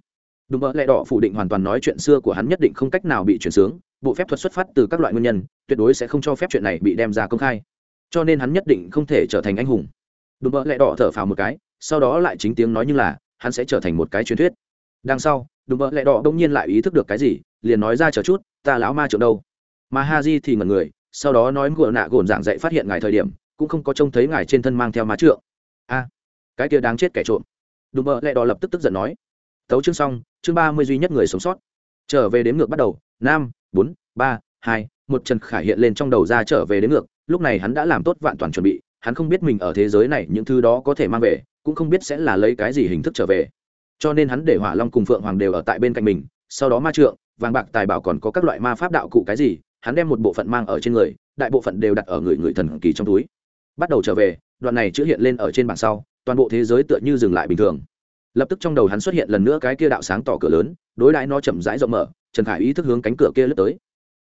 Đúng mỡ lẹ đỏ phủ định hoàn toàn nói chuyện xưa của hắn nhất định không cách nào bị chuyển sướng, bộ phép thuật xuất phát từ các loại nguyên nhân, tuyệt đối sẽ không cho phép chuyện này bị đem ra công khai. Cho nên hắn nhất định không thể trở thành anh hùng. Đùm bợ lẹ đỏ thở phào một cái, sau đó lại chính tiếng nói như là, hắn sẽ trở thành một cái truyền thuyết. Đằng sau đùm bợ lẹ đỏ đông nhiên lại ý thức được cái gì liền nói ra chờ chút, ta lão ma trượng đâu. Mà ha di thì ngẩn người, sau đó nói ngựa nạ gồn giảng dạy phát hiện ngài thời điểm, cũng không có trông thấy ngài trên thân mang theo má trượng. A, cái kia đáng chết kẻ trộm. Đùm bợ lẹ đỏ lập tức tức giận nói. Tấu chương xong, chương ba mươi duy nhất người sống sót. Trở về đếm ngược bắt đầu, năm, bốn, ba, hai, một trần khải hiện lên trong đầu ra trở về đếm ngược, lúc này hắn đã làm tốt vạn toàn chuẩn bị, hắn không biết mình ở thế giới này những thứ đó có thể mang về, cũng không biết sẽ là lấy cái gì hình thức trở về. Cho nên hắn để hỏa long cùng phượng hoàng đều ở tại bên cạnh mình, sau đó ma trượng vàng bạc tài bảo còn có các loại ma pháp đạo cụ cái gì, hắn đem một bộ phận mang ở trên người, đại bộ phận đều đặt ở người người thần kỳ trong túi. Bắt đầu trở về, đoạn này chữ hiện lên ở trên bảng sau, toàn bộ thế giới tựa như dừng lại bình thường. Lập tức trong đầu hắn xuất hiện lần nữa cái kia đạo sáng tỏ cửa lớn, đối đãi nó chậm rãi rộng mở, trần khải ý thức hướng cánh cửa kia lướt tới.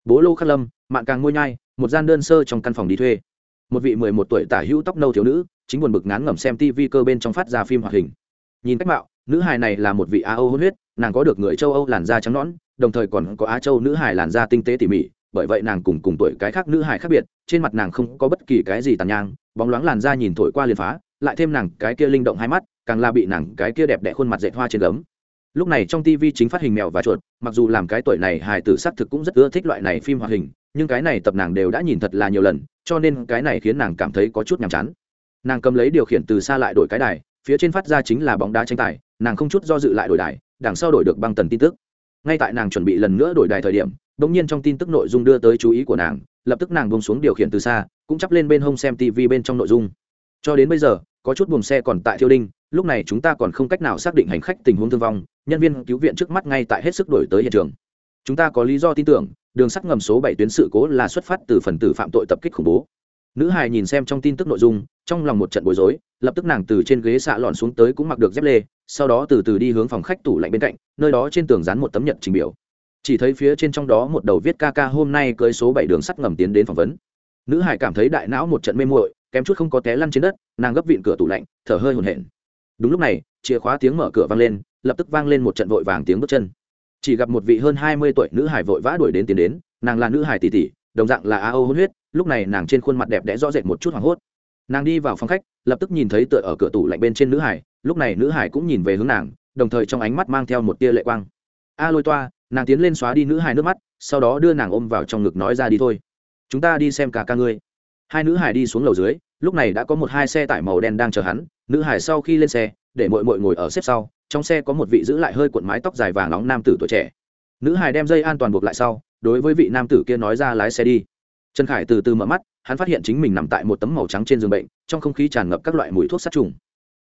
Bố lô khắc lâm mạng càng ngôi nhai, một gian đơn sơ trong căn phòng đi thuê. Một vị mười một tuổi tả hữu tóc nâu thiếu nữ, chính buồn bực ngán ngẩm xem tv cơ bên trong phát ra phim hoạt hình. Nhìn cách mạo, nữ hài này là một vị á âu hôn huyết, nàng có được người châu âu làn da trắng nõn đồng thời còn có á châu nữ hài làn da tinh tế tỉ mỉ, bởi vậy nàng cùng cùng tuổi cái khác nữ hài khác biệt, trên mặt nàng không có bất kỳ cái gì tàn nhang, bóng loáng làn da nhìn thổi qua liền phá, lại thêm nàng cái kia linh động hai mắt, càng là bị nàng cái kia đẹp đẽ khuôn mặt dệt hoa trên gấm. Lúc này trong tv chính phát hình mèo và chuột, mặc dù làm cái tuổi này hài tử xác thực cũng rất ưa thích loại này phim hoạt hình, nhưng cái này tập nàng đều đã nhìn thật là nhiều lần, cho nên cái này khiến nàng cảm thấy có chút nhàm chán. Nàng cầm lấy điều khiển từ xa lại đổi cái đài, phía trên phát ra chính là bóng đá tranh tài, nàng không chút do dự lại đổi đài, đằng sau đổi được băng tần tin tức ngay tại nàng chuẩn bị lần nữa đổi đài thời điểm đ ỗ n g nhiên trong tin tức nội dung đưa tới chú ý của nàng, lập tức nàng bông xuống điều khiển từ xa, cũng chắp lên bên hông xem tv bên trong nội dung. Cho đến bây giờ, có chút buồng xe còn tại thiêu đinh, lúc này chúng ta còn không cách nào xác định hành khách tình huống thương vong, nhân viên cứu viện trước mắt ngay tại hết sức đổi tới hiện trường. Chúng ta có lý do tin tưởng, đường sắt ngầm số bảy tuyến sự cố là xuất phát từ phần tử phạm tội tập kích khủng bố. Nữ hài nhìn xem trong tin tức nội dung, trong lòng một trận bối rối lập tức nàng từ trên ghế xạ lọn xuống tới cũng mặc được dép lê, sau đó từ từ đi hướng phòng khách tủ lạnh bên cạnh, nơi đó trên tường dán một tấm nhật trình biểu. Chỉ thấy phía trên trong đó một đầu viết ca ca hôm nay cưới số bảy đường sắt ngầm tiến đến phỏng vấn. Nữ hải cảm thấy đại não một trận mê muội, kém chút không có té lăn trên đất, nàng gấp vịn cửa tủ lạnh, thở hơi hồn hển. Đúng lúc này, chìa khóa tiếng mở cửa vang lên, lập tức vang lên một trận vội vàng tiếng bước chân. Chỉ gặp một vị hơn hai mươi tuổi nữ hải vội vã đuổi đến tiến đến, nàng là nữ hải tỷ tỷ, đồng dạng là a âu hôn huyết, lúc này nàng trên khuôn mặt đẹp đẽ rõ rệt một chút hoảng hốt nàng đi vào phòng khách, lập tức nhìn thấy tựa ở cửa tủ lạnh bên trên nữ hải, lúc này nữ hải cũng nhìn về hướng nàng, đồng thời trong ánh mắt mang theo một tia lệ quang. A lôi toa, nàng tiến lên xóa đi nữ hải nước mắt, sau đó đưa nàng ôm vào trong ngực nói ra đi thôi. Chúng ta đi xem cả ca ngươi. Hai nữ hải đi xuống lầu dưới, lúc này đã có một hai xe tải màu đen đang chờ hắn, nữ hải sau khi lên xe, để mội mội ngồi ở xếp sau, trong xe có một vị giữ lại hơi cuộn mái tóc dài vàng nóng nam tử tuổi trẻ. Nữ hải đem dây an toàn buộc lại sau, đối với vị nam tử kia nói ra lái xe đi. Trần khải từ từ mở mắt hắn phát hiện chính mình nằm tại một tấm màu trắng trên giường bệnh, trong không khí tràn ngập các loại mùi thuốc sát trùng.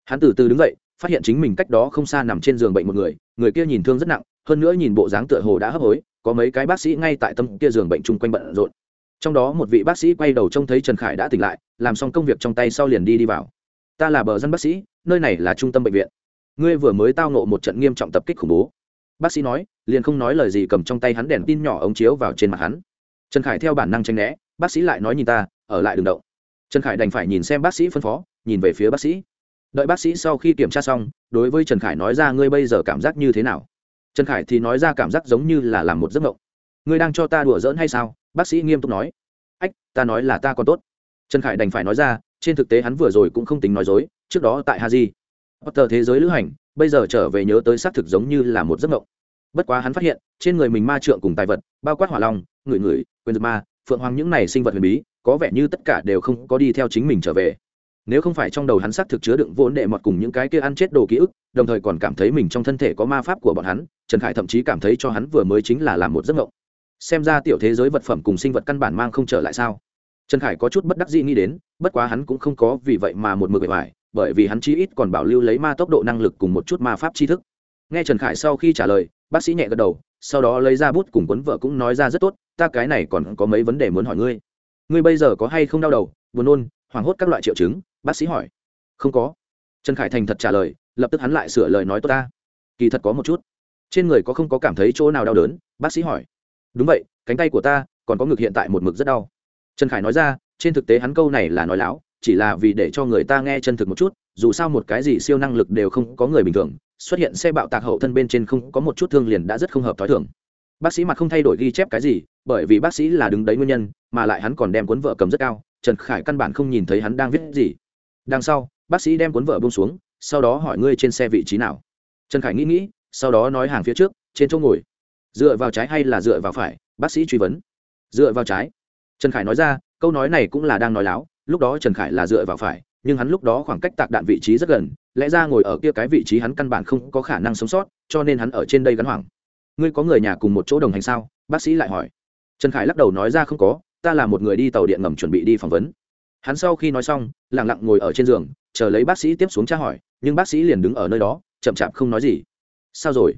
Hắn từ từ đứng dậy, phát hiện chính mình cách đó không xa nằm trên giường bệnh một người người kia nhìn thương rất nặng, hơn nữa nhìn bộ dáng tựa hồ đã hấp hối, có mấy cái bác sĩ ngay tại tâm kia giường bệnh chung quanh bận rộn. Trong đó một vị bác sĩ quay đầu trông thấy trần khải đã tỉnh lại, làm xong công việc trong tay sau liền đi đi vào. Ta là bờ dân bác sĩ, nơi này là trung tâm bệnh viện. Ngươi vừa mới tao nộ một trận nghiêm trọng tập kích khủng bố. Bác sĩ nói, liền không nói lời gì cầm trong tay hắn đèn tin nhỏ ống chiếu vào trên mặt hắn. Trần khải theo bản năng tranh né bác sĩ lại nói nhìn ta, ở lại đường động. Trần khải đành phải nhìn xem bác sĩ phân phó, nhìn về phía bác sĩ. Đợi bác sĩ sau khi kiểm tra xong, đối với trần khải nói ra ngươi bây giờ cảm giác như thế nào? Trần khải thì nói ra cảm giác giống như là làm một giấc mộng. Ngươi đang cho ta đùa giỡn hay sao? Bác sĩ nghiêm túc nói. Ách, ta nói là ta còn tốt. Trần khải đành phải nói ra, trên thực tế hắn vừa rồi cũng không tính nói dối, trước đó tại haji tờ thế giới lữ hành, bây giờ trở về nhớ tới xác thực giống như là một giấc mộng. Bất quá hắn phát hiện, trên người mình ma trượng cùng tài vật, bao quát hỏa long ngửi ngửi quyền dược ma phượng hoàng những này sinh vật huyền bí, có vẻ như tất cả đều không có đi theo chính mình trở về. Nếu không phải trong đầu hắn xác thực chứa đựng vốn đệ mọt cùng những cái kia ăn chết đồ ký ức, đồng thời còn cảm thấy mình trong thân thể có ma pháp của bọn hắn, trần khải thậm chí cảm thấy cho hắn vừa mới chính là làm một giấc mộng. Xem ra tiểu thế giới vật phẩm cùng sinh vật căn bản mang không trở lại sao? Trần khải có chút bất đắc dĩ nghĩ đến, bất quá hắn cũng không có vì vậy mà một mực bề ngoài, bởi vì hắn chí ít còn bảo lưu lấy ma tốc độ năng lực cùng một chút ma pháp tri thức. Nghe trần khải sau khi trả lời, bác sĩ nhẹ gật đầu sau đó lấy ra bút cùng quấn vợ cũng nói ra rất tốt, ta cái này còn có mấy vấn đề muốn hỏi ngươi. Ngươi bây giờ có hay không đau đầu, buồn nôn, hoảng hốt các loại triệu chứng? Bác sĩ hỏi. Không có. Trần khải thành thật trả lời, lập tức hắn lại sửa lời nói tốt ta. Kỳ thật có một chút. Trên người có không có cảm thấy chỗ nào đau đớn? Bác sĩ hỏi. Đúng vậy, cánh tay của ta còn có ngực hiện tại một mực rất đau. Trần khải nói ra, trên thực tế hắn câu này là nói láo, chỉ là vì để cho người ta nghe chân thực một chút dù sao một cái gì siêu năng lực đều không có người bình thường, xuất hiện xe bạo tạc hậu thân bên trên không có một chút thương liền đã rất không hợp t h ó i thường. Bác sĩ mặt không thay đổi ghi chép cái gì, bởi vì bác sĩ là đứng đấy nguyên nhân, mà lại hắn còn đem cuốn vợ cầm rất cao, trần khải căn bản không nhìn thấy hắn đang viết gì. Đằng sau, bác sĩ đem cuốn vợ bông xuống, sau đó hỏi ngươi trên xe vị trí nào. Trần khải nghĩ nghĩ, sau đó nói hàng phía trước, trên chỗ ngồi. Dựa vào trái hay là dựa vào phải? Bác sĩ truy vấn. Dựa vào trái. Trần khải nói ra, câu nói này cũng là đang nói láo, lúc đó trần khải là dựa vào phải nhưng hắn lúc đó khoảng cách tạc đạn vị trí rất gần, lẽ ra ngồi ở kia cái vị trí hắn căn bản không có khả năng sống sót, cho nên hắn ở trên đây gắn hoảng. Ngươi có người nhà cùng một chỗ đồng hành sao? bác sĩ lại hỏi. Trần khải lắc đầu nói ra không có, ta là một người đi tàu điện ngầm chuẩn bị đi phỏng vấn. Hắn sau khi nói xong lẳng lặng ngồi ở trên giường, chờ lấy bác sĩ tiếp xuống tra hỏi, nhưng bác sĩ liền đứng ở nơi đó, chậm chạp không nói gì. Sao rồi?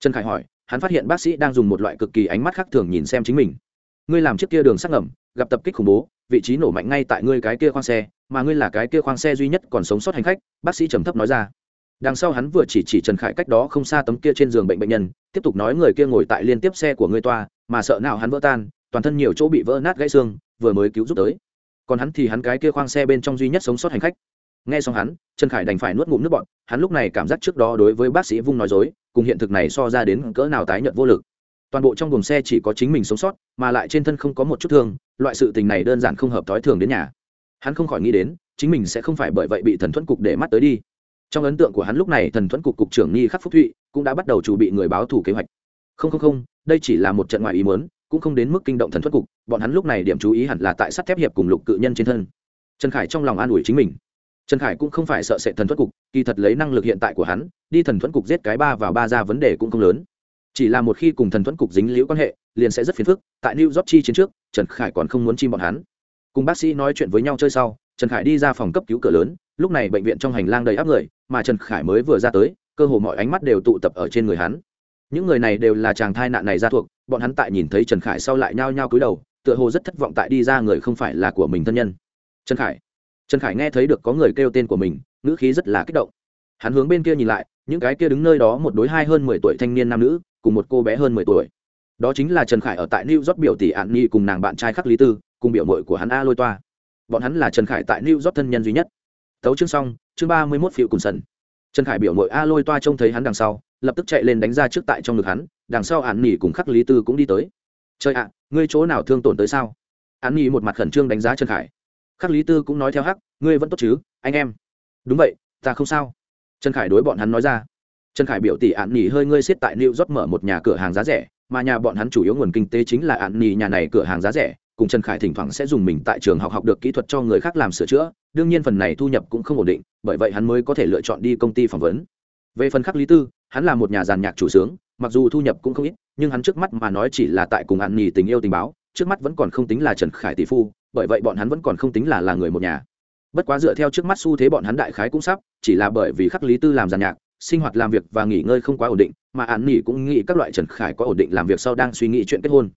Trần khải hỏi, hắn phát hiện bác sĩ đang dùng một loại cực kỳ ánh mắt khác thường nhìn xem chính mình. Ngươi làm chiếc kia đường sắc ngầm, gặp tập kích khủng bố vị trí nổ mạnh ngay tại ngươi cái kia khoang xe, mà ngươi là cái kia khoang xe duy nhất còn sống sót hành khách, bác sĩ trầm thấp nói ra. Đằng sau hắn vừa chỉ chỉ trần khải cách đó không xa tấm kia trên giường bệnh bệnh nhân, tiếp tục nói người kia ngồi tại liên tiếp xe của ngươi toa, mà sợ nào hắn vỡ tan, toàn thân nhiều chỗ bị vỡ nát gãy xương, vừa mới cứu giúp tới. Còn hắn thì hắn cái kia khoang xe bên trong duy nhất sống sót hành khách. Nghe xong hắn, trần khải đành phải nuốt ngụm nước bọn hắn lúc này cảm giác trước đó đối với bác sĩ vung nói dối, cùng hiện thực này so ra đến cỡ nào tái nhận vô lực toàn bộ trong buồng xe chỉ có chính mình sống sót, mà lại trên thân không có một chút thương, loại sự tình này đơn giản không hợp thói thường đến nhà. Hắn không khỏi nghĩ đến, chính mình sẽ không phải bởi vậy bị thần thuẫn cục để mắt tới đi. Trong ấn tượng của hắn lúc này, thần thuẫn cục cục trưởng nghi khắc phúc thụy cũng đã bắt đầu chuẩn bị người báo thủ kế hoạch. Không không không, đây chỉ là một trận ngoại ý muốn, cũng không đến mức kinh động thần thuẫn cục, bọn hắn lúc này điểm chú ý hẳn là tại sắt thép hiệp cùng lục cự nhân trên thân. Trần khải trong lòng an ủi chính mình. Trần khải cũng không phải sợ sệt thần thuẫn cục, kỳ thật lấy năng lực hiện tại của hắn, đi thần thuẫn cục giết cái ba vào ba ra vấn đề cũng không lớn chỉ là một khi cùng thần thuẫn cục dính liễu quan hệ, liền sẽ rất phiền phức. Tại new york chi chiến trước, trần khải còn không muốn chim bọn hắn. Cùng bác sĩ nói chuyện với nhau chơi sau, trần khải đi ra phòng cấp cứu cửa lớn. Lúc này bệnh viện trong hành lang đầy áp người, mà trần khải mới vừa ra tới, cơ hồ mọi ánh mắt đều tụ tập ở trên người hắn. Những người này đều là chàng thai nạn này ra thuộc, bọn hắn tại nhìn thấy trần khải sau lại nhao nhao cúi đầu, tựa hồ rất thất vọng tại đi ra người không phải là của mình thân nhân. Trần khải trần khải nghe thấy được có người kêu tên của mình, ngữ khí rất là kích động. Hắn hướng bên kia nhìn lại, những cái kia đứng nơi đó một đối hai hơn mười tuổi thanh niên nam nữ cùng một cô bé hơn mười tuổi. Đó chính là trần khải ở tại new york biểu tỷ ạn nhi cùng nàng bạn trai khắc lý tư, cùng biểu mội của hắn a lôi toa. Bọn hắn là trần khải tại new york thân nhân duy nhất. Tấu chương xong, chương ba mươi mốt phiệu cùng sân trần khải biểu mội a lôi toa trông thấy hắn đằng sau, lập tức chạy lên đánh ra trước tại trong ngực hắn, đằng sau ạn nhi cùng khắc lý tư cũng đi tới. Trời ạ, ngươi chỗ nào thương tổn tới sao? Ạn nhi một mặt khẩn trương đánh giá trần khải. Khắc lý tư cũng nói theo hắc, ngươi vẫn tốt chứ, anh em. Đúng vậy, ta không sao. Trần khải đối bọn hắn nói ra trần khải biểu tỷ ạn nỉ hơi ngươi xiết tại new york mở một nhà cửa hàng giá rẻ, mà nhà bọn hắn chủ yếu nguồn kinh tế chính là ạn nỉ nhà này cửa hàng giá rẻ, cùng trần khải thỉnh thoảng sẽ dùng mình tại trường học học được kỹ thuật cho người khác làm sửa chữa, đương nhiên phần này thu nhập cũng không ổn định, bởi vậy hắn mới có thể lựa chọn đi công ty phỏng vấn. Về phần khắc lý tư, hắn là một nhà giàn nhạc chủ sướng, mặc dù thu nhập cũng không ít, nhưng hắn trước mắt mà nói chỉ là tại cùng ạn nỉ tình yêu tình báo, trước mắt vẫn còn không tính là trần khải tỷ phu, bởi vậy bọn hắn vẫn còn không tính là là người một nhà. Bất quá dựa theo trước mắt xu thế bọn hắn đại khái cũng sắp, chỉ là bởi vì khắc lý tư làm giàn nhạc sinh hoạt làm việc và nghỉ ngơi không quá ổn định, mà an nỉ cũng nghĩ các loại trần khải có ổn định làm việc sau đang suy nghĩ chuyện kết hôn.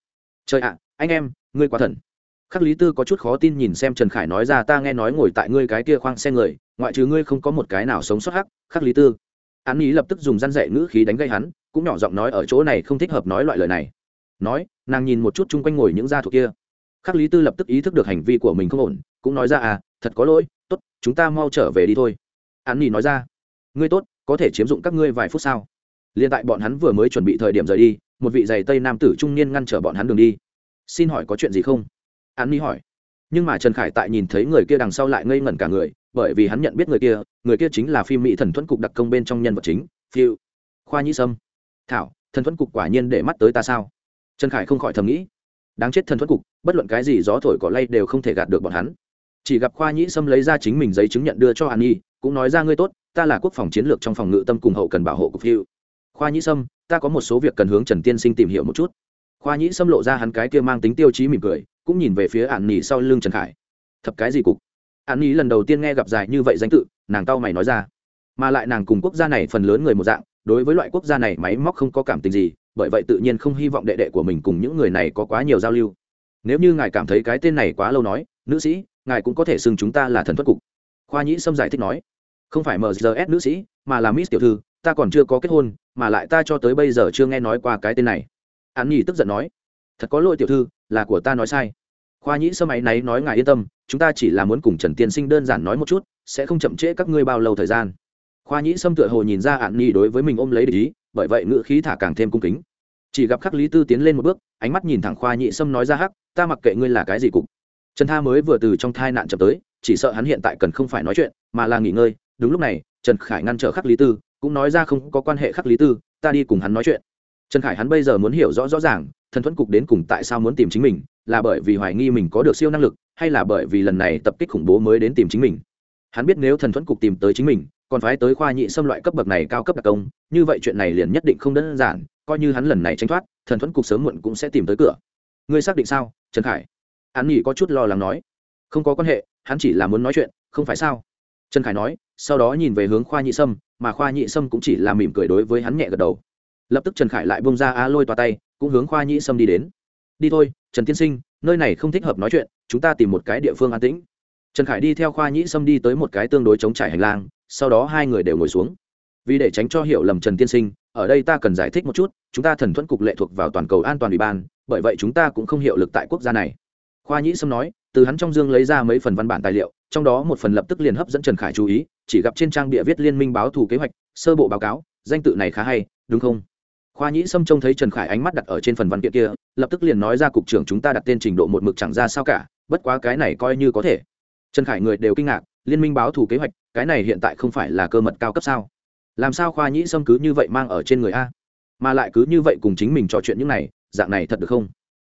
Trời ạ, anh em, ngươi quá thần. Khắc lý tư có chút khó tin nhìn xem trần khải nói ra, ta nghe nói ngồi tại ngươi cái kia khoang xe người, ngoại trừ ngươi không có một cái nào sống sót hắc. Khắc lý tư. An nghỉ lập tức dùng răn dạy ngữ khí đánh gây hắn, cũng nhỏ giọng nói ở chỗ này không thích hợp nói loại lời này. Nói, nàng nhìn một chút chung quanh ngồi những gia thuộc kia. Khắc lý tư lập tức ý thức được hành vi của mình không ổn, cũng nói ra à thật có lỗi, tốt, chúng ta mau trở về đi thôi. An nghỉ nói ra, ngươi tốt có thể chiếm dụng các ngươi vài phút sau liền tại bọn hắn vừa mới chuẩn bị thời điểm rời đi, một vị giày tây nam tử trung niên ngăn trở bọn hắn đường đi. Xin hỏi có chuyện gì không? An nhi hỏi. Nhưng mà trần khải tại nhìn thấy người kia đằng sau lại ngây ngẩn cả người, bởi vì hắn nhận biết người kia người kia chính là phim mỹ thần thuẫn cục đặc công bên trong nhân vật chính, phiêu. Khoa nhĩ sâm. Thảo, thần thuẫn cục quả nhiên để mắt tới ta sao? Trần khải không khỏi thầm nghĩ. Đáng chết thần thuẫn cục, bất luận cái gì gió thổi cỏ lay đều không thể gạt được bọn hắn. Chỉ gặp khoa nhĩ sâm lấy ra chính mình giấy chứng nhận đưa cho an nhi, cũng nói ra ngươi tốt ta là quốc phòng chiến lược trong phòng ngự tâm cùng hậu cần bảo hộ cục phiêu khoa nhĩ sâm, ta có một số việc cần hướng trần tiên sinh tìm hiểu một chút. Khoa nhĩ sâm lộ ra hắn cái kia mang tính tiêu chí mỉm cười, cũng nhìn về phía ạn nỉ sau lưng trần khải. Thập cái gì cục? Ạn nỉ lần đầu tiên nghe gặp dài như vậy danh tự, nàng tao mày nói ra. Mà lại nàng cùng quốc gia này phần lớn người một dạng, đối với loại quốc gia này máy móc không có cảm tình gì, bởi vậy tự nhiên không hy vọng đệ đệ của mình cùng những người này có quá nhiều giao lưu. Nếu như ngài cảm thấy cái tên này quá lâu nói, nữ sĩ, ngài cũng có thể xưng chúng ta là thần thuật cục. Khoa nhĩ sâm giải thích nói không phải mrs nữ sĩ, mà là miss tiểu thư, ta còn chưa có kết hôn, mà lại ta cho tới bây giờ chưa nghe nói qua cái tên này. An nhi tức giận nói, thật có lỗi tiểu thư, là của ta nói sai. Khoa nhĩ sâm ấy náy nói ngài yên tâm, chúng ta chỉ là muốn cùng trần tiên sinh đơn giản nói một chút, sẽ không chậm trễ các ngươi bao lâu thời gian. Khoa nhĩ sâm tựa hồ nhìn ra ạn nhi đối với mình ôm lấy để ý, bởi vậy ngự khí thả càng thêm cung kính. Chỉ gặp khắc lý tư tiến lên một bước, ánh mắt nhìn thẳng khoa nhĩ sâm nói ra, hắc, ta mặc kệ ngươi là cái gì cục. Trần tha mới vừa từ trong thai nạn chậm tới, chỉ sợ hắn hiện tại cần không phải nói chuyện, mà là nghỉ ngơi đúng lúc này, trần khải ngăn trở khắc lý tư, cũng nói ra không có quan hệ khắc lý tư, ta đi cùng hắn nói chuyện. Trần khải hắn bây giờ muốn hiểu rõ rõ ràng, thần thuẫn cục đến cùng tại sao muốn tìm chính mình, là bởi vì hoài nghi mình có được siêu năng lực, hay là bởi vì lần này tập kích khủng bố mới đến tìm chính mình. Hắn biết nếu thần thuẫn cục tìm tới chính mình, còn phải tới khoa nhị xâm loại cấp bậc này cao cấp đặc công, như vậy chuyện này liền nhất định không đơn giản, coi như hắn lần này tránh thoát, thần thuẫn cục sớm muộn cũng sẽ tìm tới cửa. Ngươi xác định sao, trần khải? Hắn nghỉ có chút lo lắng nói. Không có quan hệ, hắn chỉ là muốn nói chuyện, không phải sao? Trần khải nói, sau đó nhìn về hướng khoa nhị sâm, mà khoa nhị sâm cũng chỉ là mỉm cười đối với hắn nhẹ gật đầu. Lập tức trần khải lại bông ra á lôi toa tay, cũng hướng khoa nhị sâm đi đến. Đi thôi, trần tiên sinh, nơi này không thích hợp nói chuyện, chúng ta tìm một cái địa phương an tĩnh. Trần khải đi theo khoa nhị sâm đi tới một cái tương đối chống trải hành lang, sau đó hai người đều ngồi xuống. Vì để tránh cho hiểu lầm trần tiên sinh, ở đây ta cần giải thích một chút, chúng ta thần thuẫn cục lệ thuộc vào toàn cầu an toàn ủy ban, bởi vậy chúng ta cũng không hiệu lực tại quốc gia này. Khoa nhĩ sâm nói, từ hắn trong dương lấy ra mấy phần văn bản tài liệu trong đó một phần lập tức liền hấp dẫn trần khải chú ý, chỉ gặp trên trang bịa viết liên minh báo thù kế hoạch, sơ bộ báo cáo, danh tự này khá hay, đúng không? Khoa nhĩ sâm trông thấy trần khải ánh mắt đặt ở trên phần văn kiện kia, lập tức liền nói ra cục trưởng chúng ta đặt tên trình độ một mực chẳng ra sao cả, bất quá cái này coi như có thể. Trần khải người đều kinh ngạc, liên minh báo thù kế hoạch, cái này hiện tại không phải là cơ mật cao cấp sao? Làm sao khoa nhĩ sâm cứ như vậy mang ở trên người a? Mà lại cứ như vậy cùng chính mình trò chuyện những này, dạng này thật được không?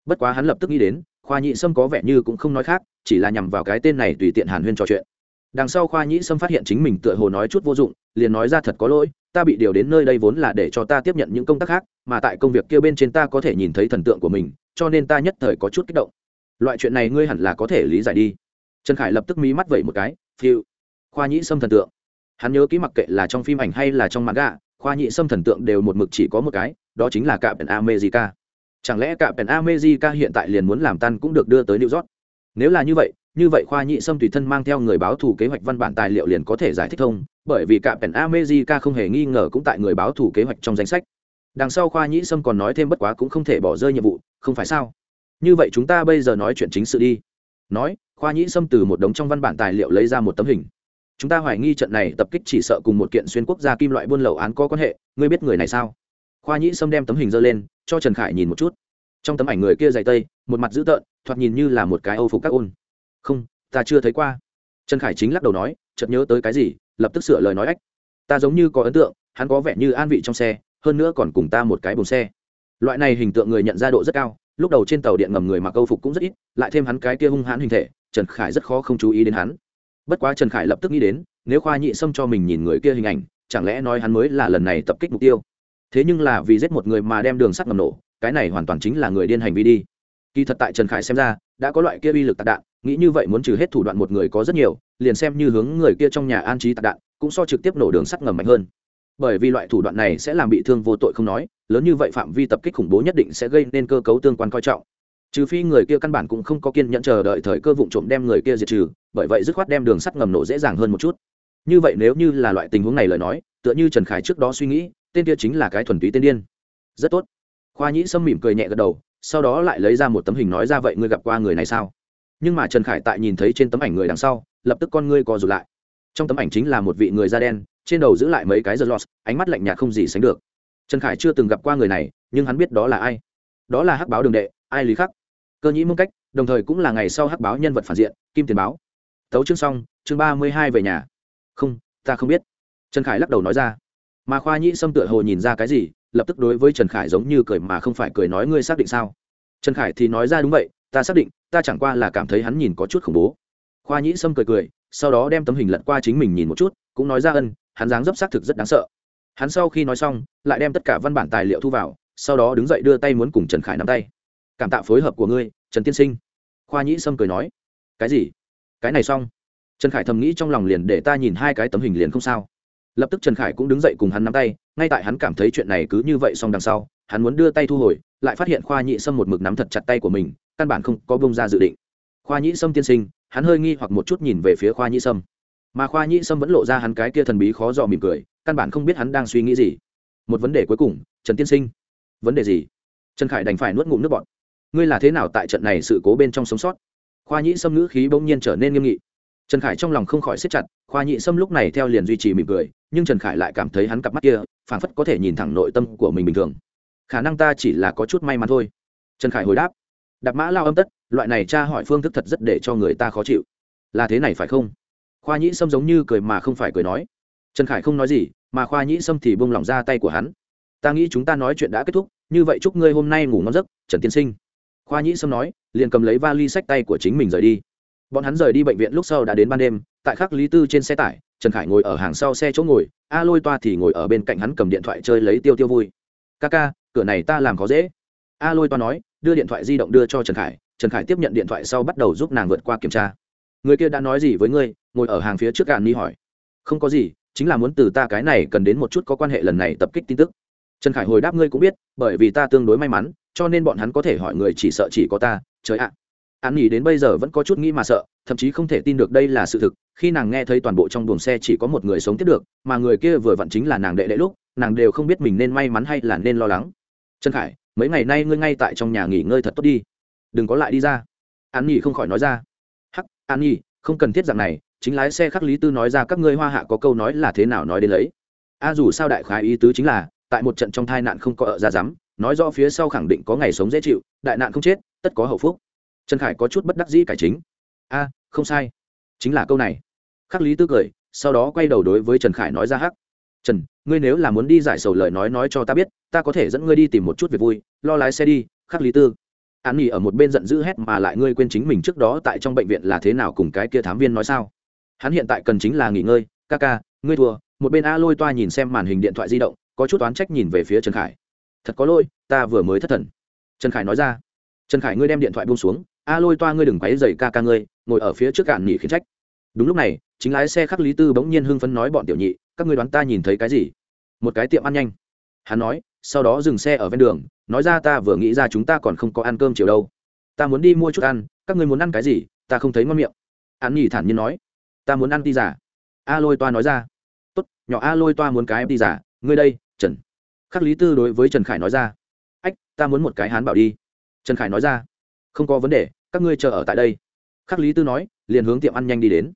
Bất quá hắn lập tức nghĩ đến, khoa nhĩ sâm có vẻ như cũng không nói khác chỉ là nhằm vào cái tên này tùy tiện hàn huyên trò chuyện. Đằng sau khoa nhĩ sâm phát hiện chính mình tựa hồ nói chút vô dụng, liền nói ra thật có lỗi, ta bị điều đến nơi đây vốn là để cho ta tiếp nhận những công tác khác, mà tại công việc kia bên trên ta có thể nhìn thấy thần tượng của mình, cho nên ta nhất thời có chút kích động. Loại chuyện này ngươi hẳn là có thể lý giải đi. Trần khải lập tức mí mắt vẩy một cái, phiêu. Khoa nhĩ sâm thần tượng. Hắn nhớ kỹ mặc kệ là trong phim ảnh hay là trong mặt gà khoa nhĩ sâm thần tượng đều một mực chỉ có một cái, đó chính là cạm pèn america. Chẳng lẽ cạm pèn america hiện tại liền muốn làm tan cũng được đưa tới new york? Nếu là như vậy như vậy khoa nhị sâm tùy thân mang theo người báo thủ kế hoạch văn bản tài liệu liền có thể giải thích thông, bởi vì cả pèn amejica không hề nghi ngờ cũng tại người báo thủ kế hoạch trong danh sách. Đằng sau khoa nhị sâm còn nói thêm bất quá cũng không thể bỏ rơi nhiệm vụ, không phải sao? Như vậy chúng ta bây giờ nói chuyện chính sự đi. Nói, khoa nhị sâm từ một đống trong văn bản tài liệu lấy ra một tấm hình. Chúng ta hoài nghi trận này tập kích chỉ sợ cùng một kiện xuyên quốc gia kim loại buôn lậu án có quan hệ, ngươi biết người này sao? Khoa nhị sâm đem tấm hình dơ lên, cho trần khải nhìn một chút trong tấm ảnh người kia dày tây, một mặt dữ tợn, thoạt nhìn như là một cái âu phục các ôn. Không, ta chưa thấy qua. Trần khải chính lắc đầu nói, chợt nhớ tới cái gì, lập tức sửa lời nói ách. Ta giống như có ấn tượng, hắn có vẻ như an vị trong xe, hơn nữa còn cùng ta một cái bồn xe. Loại này hình tượng người nhận ra độ rất cao, lúc đầu trên tàu điện ngầm người mặc câu phục cũng rất ít, lại thêm hắn cái kia hung hãn hình thể, trần khải rất khó không chú ý đến hắn. Bất quá trần khải lập tức nghĩ đến, nếu khoa nhị xâm cho mình nhìn người kia hình ảnh, chẳng lẽ nói hắn mới là lần này tập kích mục tiêu? Thế nhưng là vì giết một người mà đem đường sắt ngầm nổ cái này hoàn toàn chính là người điên hành vi đi. Kỳ thật tại trần khải xem ra, đã có loại kia uy lực tạc đạn, nghĩ như vậy muốn trừ hết thủ đoạn một người có rất nhiều, liền xem như hướng người kia trong nhà an trí tạc đạn, cũng so trực tiếp nổ đường sắt ngầm mạnh hơn. Bởi vì loại thủ đoạn này sẽ làm bị thương vô tội không nói, lớn như vậy phạm vi tập kích khủng bố nhất định sẽ gây nên cơ cấu tương quan coi trọng. Trừ phi người kia căn bản cũng không có kiên nhẫn chờ đợi thời cơ vụ trộm đem người kia diệt trừ, bởi vậy dứt khoát đem đường sắt ngầm nổ dễ dàng hơn một chút. Như vậy nếu như là loại tình huống này lời nói, tựa như trần khải trước đó suy nghĩ, tên kia chính là cái thuần túy tên điên. Rất tốt khoa nhĩ sâm mỉm cười nhẹ gật đầu, sau đó lại lấy ra một tấm hình nói ra vậy ngươi gặp qua người này sao? Nhưng mà trần khải tại nhìn thấy trên tấm ảnh người đằng sau, lập tức con ngươi co rụt lại. Trong tấm ảnh chính là một vị người da đen, trên đầu giữ lại mấy cái giật lọt, ánh mắt lạnh nhạt không gì sánh được. Trần khải chưa từng gặp qua người này, nhưng hắn biết đó là ai. Đó là hắc báo đường đệ, ai lý khắc? Cơ nhĩ mông cách, đồng thời cũng là ngày sau hắc báo nhân vật phản diện, kim tiền báo. Tấu chương xong, chương ba mươi hai về nhà. Không, ta không biết. Trần khải lắc đầu nói ra. Mà khoa nhĩ sâm tựa hồ nhìn ra cái gì lập tức đối với trần khải giống như cười mà không phải cười nói ngươi xác định sao? Trần khải thì nói ra đúng vậy, ta xác định, ta chẳng qua là cảm thấy hắn nhìn có chút khủng bố. Khoa nhĩ sâm cười cười, sau đó đem tấm hình lật qua chính mình nhìn một chút, cũng nói ra ân, hắn dáng dấp xác thực rất đáng sợ. Hắn sau khi nói xong, lại đem tất cả văn bản tài liệu thu vào, sau đó đứng dậy đưa tay muốn cùng trần khải nắm tay. Cảm tạ phối hợp của ngươi, trần tiên sinh. Khoa nhĩ sâm cười nói. Cái gì? Cái này xong? Trần khải thầm nghĩ trong lòng liền để ta nhìn hai cái tấm hình liền không sao. Lập tức trần khải cũng đứng dậy cùng hắn nắm tay ngay tại hắn cảm thấy chuyện này cứ như vậy xong đằng sau, hắn muốn đưa tay thu hồi, lại phát hiện khoa Nhị sâm một mực nắm thật chặt tay của mình, căn bản không có bông ra dự định. Khoa Nhị sâm tiên sinh, hắn hơi nghi hoặc một chút nhìn về phía khoa Nhị sâm. Mà khoa Nhị sâm vẫn lộ ra hắn cái kia thần bí khó dò mỉm cười, căn bản không biết hắn đang suy nghĩ gì. Một vấn đề cuối cùng, trần tiên sinh. Vấn đề gì? Trần khải đành phải nuốt ngụm nước bọt. Ngươi là thế nào tại trận này sự cố bên trong sống sót? Khoa nhĩ sâm ngữ khí bỗng nhiên trở nên nghiêm nghị trần khải trong lòng không khỏi siết chặt, khoa nhĩ sâm lúc này theo liền duy trì mỉm cười, nhưng trần khải lại cảm thấy hắn cặp mắt kia, phảng phất có thể nhìn thẳng nội tâm của mình bình thường. Khả năng ta chỉ là có chút may mắn thôi. Trần khải hồi đáp. Đạp mã lao âm tất, loại này tra hỏi phương thức thật rất để cho người ta khó chịu. Là thế này phải không? Khoa nhĩ sâm giống như cười mà không phải cười nói. Trần khải không nói gì, mà khoa nhĩ sâm thì bông lỏng ra tay của hắn. Ta nghĩ chúng ta nói chuyện đã kết thúc, như vậy chúc ngươi hôm nay ngủ ngon giấc, trần tiên sinh. Khoa nhĩ sâm nói, liền cầm lấy vali sách tay của chính mình rời đi bọn hắn rời đi bệnh viện lúc sau đã đến ban đêm, tại khắc lý tư trên xe tải, trần khải ngồi ở hàng sau xe chỗ ngồi, a lôi toa thì ngồi ở bên cạnh hắn cầm điện thoại chơi lấy tiêu tiêu vui. Ca ca, cửa này ta làm khó dễ. A lôi toa nói, đưa điện thoại di động đưa cho trần khải trần khải tiếp nhận điện thoại sau bắt đầu giúp nàng vượt qua kiểm tra. Người kia đã nói gì với ngươi? Ngồi ở hàng phía trước gạn ni hỏi. Không có gì, chính là muốn từ ta cái này cần đến một chút có quan hệ lần này tập kích tin tức. Trần khải hồi đáp, ngươi cũng biết, bởi vì ta tương đối may mắn, cho nên bọn hắn có thể hỏi người chỉ sợ chỉ có ta, trời ạ an nghỉ đến bây giờ vẫn có chút nghĩ mà sợ, thậm chí không thể tin được đây là sự thực. Khi nàng nghe thấy toàn bộ trong buồng xe chỉ có một người sống tiếp được, mà người kia vừa vặn chính là nàng đệ đệ lúc, nàng đều không biết mình nên may mắn hay là nên lo lắng. Trần khải, mấy ngày nay ngươi ngay tại trong nhà nghỉ ngơi thật tốt đi. Đừng có lại đi ra. An nhi không khỏi nói ra. Hắc an nhi, không cần thiết dạng này, chính lái xe khắc lý tư nói ra các ngươi hoa hạ có câu nói là thế nào nói đến lấy. A dù sao đại khái ý tứ chính là, tại một trận trong tai nạn không có ở ra dám, nói rõ phía sau khẳng định có ngày sống dễ chịu, đại nạn không chết, tất có hậu phúc trần khải có chút bất đắc dĩ cải chính. A, không sai. Chính là câu này. Khắc lý tư cười, sau đó quay đầu đối với trần khải nói ra hắc. Trần, ngươi nếu là muốn đi giải sầu lời nói nói cho ta biết, ta có thể dẫn ngươi đi tìm một chút việc vui, lo lái xe đi. Khắc lý tư an nghỉ ở một bên giận dữ hét mà lại ngươi quên chính mình trước đó tại trong bệnh viện là thế nào cùng cái kia thám viên nói sao? Hắn hiện tại cần chính là nghỉ ngơi. Ca ca, ngươi thua. Một bên a lôi toa nhìn xem màn hình điện thoại di động, có chút oán trách nhìn về phía trần khải. Thật có lỗi, ta vừa mới thất thần. Trần khải nói ra trần khải ngươi đem điện thoại buông xuống, a lôi toa ngươi đừng quáy dày ca ca ngươi, ngồi ở phía trước cạn nghỉ khiến trách. Đúng lúc này, chính lái xe khắc lý tư bỗng nhiên hưng phấn nói bọn tiểu nhị, các ngươi đoán ta nhìn thấy cái gì? Một cái tiệm ăn nhanh. Hắn nói, sau đó dừng xe ở ven đường, nói ra ta vừa nghĩ ra chúng ta còn không có ăn cơm chiều đâu. Ta muốn đi mua chút ăn, các ngươi muốn ăn cái gì, ta không thấy ngon miệng. An nhỉ thản nhiên nói, ta muốn ăn ti giả a lôi toa nói ra, tốt, nhỏ a lôi toa muốn cái em ti giả ngươi đây, trần. Khắc lý tư đối với trần khải nói ra, ách, ta muốn một cái hán bảo đi trần khải nói ra, không có vấn đề, các ngươi chờ ở tại đây. Khắc lý tư nói, liền hướng tiệm ăn nhanh đi đến.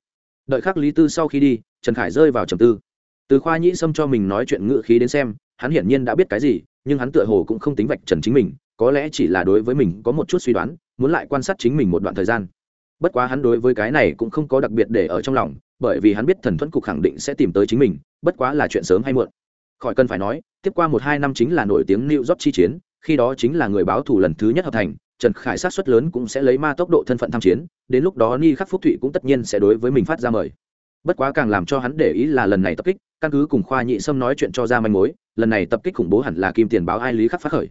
Đợi khắc lý tư sau khi đi, trần khải rơi vào trầm tư. Từ khoa nhĩ xâm cho mình nói chuyện ngự khí đến xem, hắn hiển nhiên đã biết cái gì, nhưng hắn tựa hồ cũng không tính vạch trần chính mình, có lẽ chỉ là đối với mình có một chút suy đoán, muốn lại quan sát chính mình một đoạn thời gian. Bất quá hắn đối với cái này cũng không có đặc biệt để ở trong lòng, bởi vì hắn biết thần thuẫn cục khẳng định sẽ tìm tới chính mình, bất quá là chuyện sớm hay muộn. Khỏi cần phải nói, tiếp qua một hai năm chính là nổi tiếng new job chi chiến khi đó chính là người báo thù lần thứ nhất hợp thành, trần khải sát xuất lớn cũng sẽ lấy ma tốc độ thân phận tham chiến, đến lúc đó ni khắc phúc thụy cũng tất nhiên sẽ đối với mình phát ra mời. Bất quá càng làm cho hắn để ý là lần này tập kích, căn cứ cùng khoa nhị sâm nói chuyện cho ra manh mối, lần này tập kích khủng bố hẳn là kim tiền báo ai lý khắc phát khởi.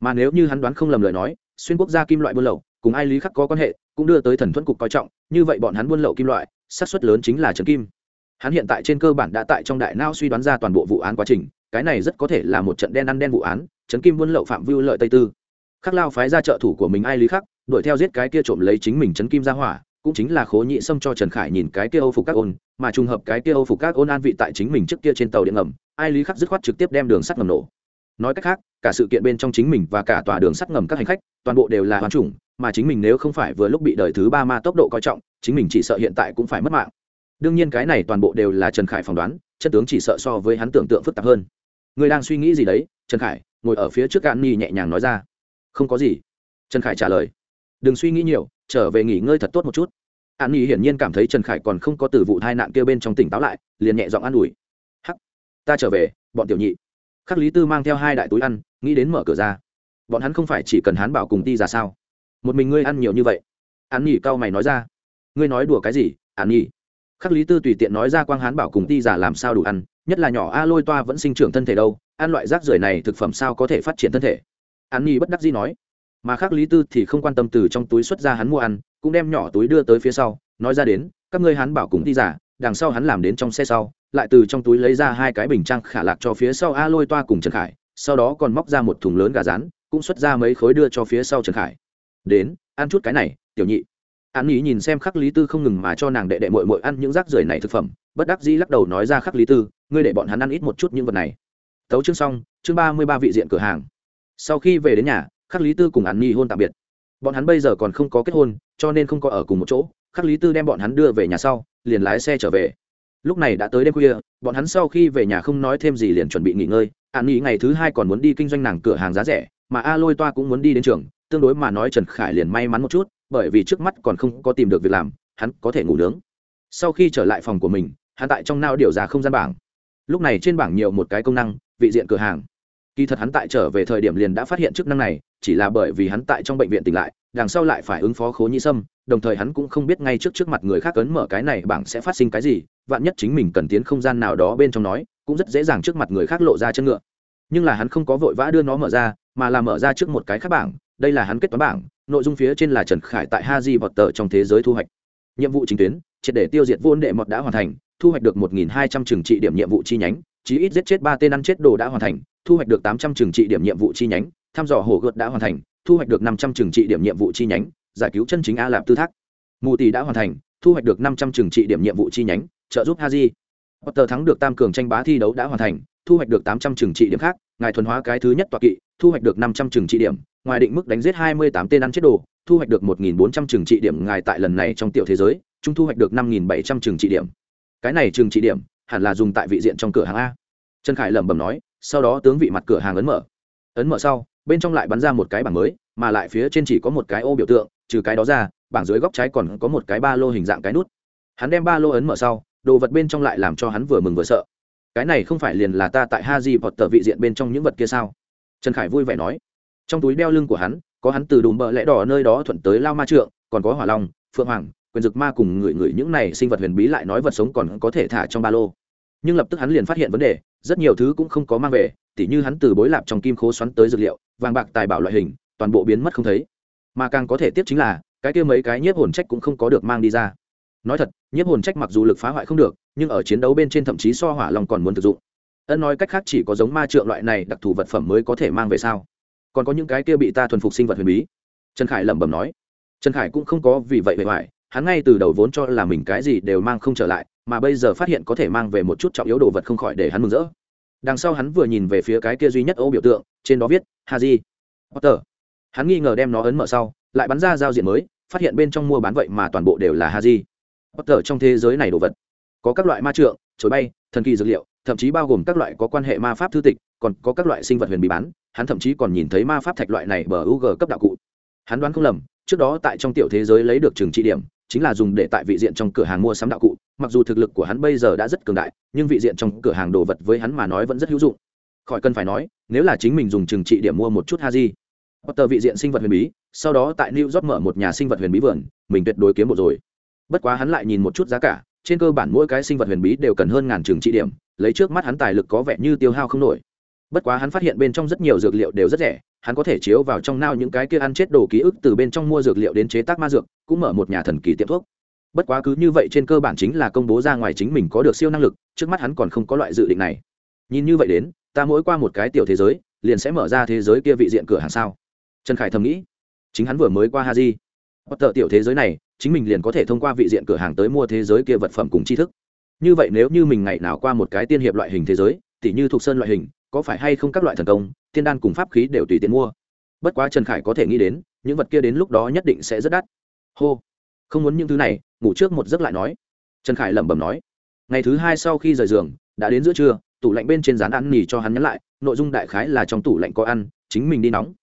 Mà nếu như hắn đoán không lầm lời nói, xuyên quốc gia kim loại buôn lậu, cùng ai lý khắc có quan hệ, cũng đưa tới thần thuẫn cục coi trọng, như vậy bọn hắn buôn lậu kim loại, sát suất lớn chính là trần kim. Hắn hiện tại trên cơ bản đã tại trong đại não suy đoán ra toàn bộ vụ án quá trình, cái này rất có thể là một trận đen ăn đen vụ án trấn kim buôn lậu phạm vưu lợi tây tư. Khắc lao phái ra trợ thủ của mình ai lý khắc, đuổi theo giết cái kia trộm lấy chính mình trấn kim ra hỏa, cũng chính là khố nhị xâm cho trần khải nhìn cái kia âu phục các ôn, mà trùng hợp cái kia âu phục các ôn an vị tại chính mình trước kia trên tàu điện ngầm, ai lý khắc dứt khoát trực tiếp đem đường sắt ngầm nổ. Nói cách khác, cả sự kiện bên trong chính mình và cả tòa đường sắt ngầm các hành khách, toàn bộ đều là hoàn chủng, mà chính mình nếu không phải vừa lúc bị đời thứ ba ma tốc độ coi trọng, chính mình chỉ sợ hiện tại cũng phải mất mạng. Đương nhiên cái này toàn bộ đều là trần khải phỏng đoán, chân tướng chỉ sợ so với hắn tưởng tượng phức tạp hơn. Người đang suy nghĩ gì đấy, trần khải? Ngồi ở phía trước gan ni nhẹ nhàng nói ra. Không có gì. Trần khải trả lời. Đừng suy nghĩ nhiều, trở về nghỉ ngơi thật tốt một chút. An nhi hiển nhiên cảm thấy trần khải còn không có từ vụ tai nạn kia bên trong tỉnh táo lại, liền nhẹ giọng an ủi. Hắc, ta trở về, bọn tiểu nhị. Khắc lý tư mang theo hai đại túi ăn, nghĩ đến mở cửa ra. Bọn hắn không phải chỉ cần hắn bảo cùng ti ra sao? Một mình ngươi ăn nhiều như vậy? An nhi cau mày nói ra. Ngươi nói đùa cái gì, an nhi? Khắc lý tư tùy tiện nói ra quang hán bảo cùng ti giả làm sao đủ ăn nhất là nhỏ a lôi toa vẫn sinh trưởng thân thể đâu, ăn loại rác rưởi này thực phẩm sao có thể phát triển thân thể? An nhi bất đắc dĩ nói. Mà khắc lý tư thì không quan tâm từ trong túi xuất ra hắn mua ăn, cũng đem nhỏ túi đưa tới phía sau, nói ra đến, các ngươi hắn bảo cùng đi giả, đằng sau hắn làm đến trong xe sau, lại từ trong túi lấy ra hai cái bình trang khả lạc cho phía sau a lôi toa cùng trần khải, sau đó còn móc ra một thùng lớn gà rán, cũng xuất ra mấy khối đưa cho phía sau trần khải. Đến, ăn chút cái này, tiểu nhị an ý nhìn xem khắc lý tư không ngừng mà cho nàng đệ đệ mội mội ăn những rác rưởi này thực phẩm, bất đắc dĩ lắc đầu nói ra, khắc lý tư, ngươi để bọn hắn ăn ít một chút những vật này. Tấu chương xong, chương ba mươi ba vị diện cửa hàng. Sau khi về đến nhà, khắc lý tư cùng an nhi hôn tạm biệt. Bọn hắn bây giờ còn không có kết hôn, cho nên không có ở cùng một chỗ. Khắc lý tư đem bọn hắn đưa về nhà sau, liền lái xe trở về. Lúc này đã tới đêm khuya, bọn hắn sau khi về nhà không nói thêm gì liền chuẩn bị nghỉ ngơi. An nhi ngày thứ hai còn muốn đi kinh doanh nàng cửa hàng giá rẻ, mà a lôi toa cũng muốn đi đến trường, tương đối mà nói trần khải liền may mắn một chút bởi vì trước mắt còn không có tìm được việc làm, hắn có thể ngủ nướng. Sau khi trở lại phòng của mình, hắn tại trong nao điều ra không gian bảng. Lúc này trên bảng nhiều một cái công năng, vị diện cửa hàng. Kỳ thật hắn tại trở về thời điểm liền đã phát hiện chức năng này, chỉ là bởi vì hắn tại trong bệnh viện tỉnh lại, đằng sau lại phải ứng phó khố nhi sâm, đồng thời hắn cũng không biết ngay trước trước mặt người khác ấn mở cái này bảng sẽ phát sinh cái gì, vạn nhất chính mình cần tiến không gian nào đó bên trong nói, cũng rất dễ dàng trước mặt người khác lộ ra chân ngựa. Nhưng là hắn không có vội vã đưa nó mở ra, mà là mở ra trước một cái khác bảng, đây là hắn kết toán bảng nội dung phía trên là trần khải tại ha di vọt tờ trong thế giới thu hoạch. Nhiệm vụ chính tuyến, triệt để tiêu diệt vô đệ mọt đã hoàn thành, thu hoạch được một nghìn hai trăm trừng trị điểm nhiệm vụ chi nhánh, chí ít giết chết ba tên ăn chết đồ đã hoàn thành, thu hoạch được tám trăm trừng trị điểm nhiệm vụ chi nhánh, thăm dò hồ gợt đã hoàn thành, thu hoạch được năm trăm trừng trị điểm nhiệm vụ chi nhánh, giải cứu chân chính a lạp tư thác. Mù tỷ đã hoàn thành, thu hoạch được năm trăm trừng trị điểm nhiệm vụ chi nhánh, trợ giúp ha haji potter thắng được tam cường tranh bá thi đấu đã hoàn thành thu hoạch được tám trăm trừng trị điểm khác, ngài thuần hóa cái thứ nhất tọa kỵ, thu hoạch được năm trăm trừng trị điểm ngoài định mức đánh giết hai mươi tám tên ăn chết đồ, thu hoạch được một nghìn bốn trăm trừng trị điểm ngài tại lần này trong tiểu thế giới chúng thu hoạch được năm nghìn bảy trăm trừng trị điểm. Cái này trừng trị điểm, hẳn là dùng tại vị diện trong cửa hàng a. Trần khải lẩm bẩm nói, sau đó tướng vị mặt cửa hàng ấn mở. Ấn mở sau, bên trong lại bắn ra một cái bảng mới, mà lại phía trên chỉ có một cái ô biểu tượng, trừ cái đó ra, bảng dưới góc trái còn có một cái ba lô hình dạng cái nút. Hắn đem ba lô ấn mở sau, đồ vật bên trong lại làm cho hắn vừa mừng vừa sợ cái này không phải liền là ta tại ha di vọt tờ vị diện bên trong những vật kia sao? Trần khải vui vẻ nói. Trong túi đeo lưng của hắn, có hắn từ đùm bợ lẽ đỏ nơi đó thuận tới lao ma trượng, còn có hỏa long, phượng hoàng, quyền dực ma cùng người người những này sinh vật huyền bí lại nói vật sống còn có thể thả trong ba lô. Nhưng lập tức hắn liền phát hiện vấn đề, rất nhiều thứ cũng không có mang về, tỉ như hắn từ bối lạp trong kim khố xoắn tới dược liệu, vàng bạc tài bảo loại hình, toàn bộ biến mất không thấy. Mà càng có thể tiếp chính là, cái kia mấy cái nhiếp hồn trách cũng không có được mang đi ra nói thật, nhiếp hồn trách mặc dù lực phá hoại không được, nhưng ở chiến đấu bên trên thậm chí so hỏa long còn muốn thực dụng. Ân nói cách khác chỉ có giống ma trượng loại này đặc thù vật phẩm mới có thể mang về sao? Còn có những cái kia bị ta thuần phục sinh vật huyền bí. Trần khải lẩm bẩm nói. Trần khải cũng không có vì vậy bề ngoài, hắn ngay từ đầu vốn cho là mình cái gì đều mang không trở lại, mà bây giờ phát hiện có thể mang về một chút trọng yếu đồ vật không khỏi để hắn mừng rỡ. Đằng sau hắn vừa nhìn về phía cái kia duy nhất ô biểu tượng, trên đó viết, haji potter. Hắn nghi ngờ đem nó ấn mở sau, lại bắn ra giao diện mới, phát hiện bên trong mua bán vậy mà toàn bộ đều là Bất tử trong thế giới này đồ vật. Có các loại ma trượng chối bay, thần kỳ dược liệu, thậm chí bao gồm các loại có quan hệ ma pháp thư tịch, còn có các loại sinh vật huyền bí bán, hắn thậm chí còn nhìn thấy ma pháp thạch loại này bờ u g cấp đạo cụ. Hắn đoán không lầm, trước đó tại trong tiểu thế giới lấy được trường trị điểm, chính là dùng để tại vị diện trong cửa hàng mua sắm đạo cụ, mặc dù thực lực của hắn bây giờ đã rất cường đại, nhưng vị diện trong cửa hàng đồ vật với hắn mà nói vẫn rất hữu dụng. Khỏi cần phải nói, nếu là chính mình dùng trường trị điểm mua một chút ha di potter vị diện sinh vật huyền bí, sau đó tại new york mở một nhà sinh vật huyền bí vườn, mình tuyệt đối kiếm một rồi bất quá hắn lại nhìn một chút giá cả, trên cơ bản mỗi cái sinh vật huyền bí đều cần hơn ngàn trường trị điểm, lấy trước mắt hắn tài lực có vẻ như tiêu hao không nổi. Bất quá hắn phát hiện bên trong rất nhiều dược liệu đều rất rẻ, hắn có thể chiếu vào trong nao những cái kia ăn chết đồ ký ức từ bên trong mua dược liệu đến chế tác ma dược, cũng mở một nhà thần kỳ tiệm thuốc. Bất quá cứ như vậy trên cơ bản chính là công bố ra ngoài chính mình có được siêu năng lực, trước mắt hắn còn không có loại dự định này. Nhìn như vậy đến, ta mỗi qua một cái tiểu thế giới, liền sẽ mở ra thế giới kia vị diện cửa hàng sao? Trần khải thầm nghĩ. Chính hắn vừa mới qua ha di bất tờ tiểu thế giới này, chính mình liền có thể thông qua vị diện cửa hàng tới mua thế giới kia vật phẩm cùng tri thức. Như vậy nếu như mình ngày nào qua một cái tiên hiệp loại hình thế giới, tỉ như thuộc sơn loại hình, có phải hay không các loại thần công, tiên đan cùng pháp khí đều tùy tiện mua? Bất quá trần khải có thể nghĩ đến, những vật kia đến lúc đó nhất định sẽ rất đắt. Hô. Không muốn những thứ này, ngủ trước một giấc lại nói. Trần khải lẩm bẩm nói. Ngày thứ hai sau khi rời giường, đã đến giữa trưa, tủ lạnh bên trên rán ăn nỉ cho hắn nhắn lại, nội dung đại khái là trong tủ lạnh có ăn, chính mình đi nóng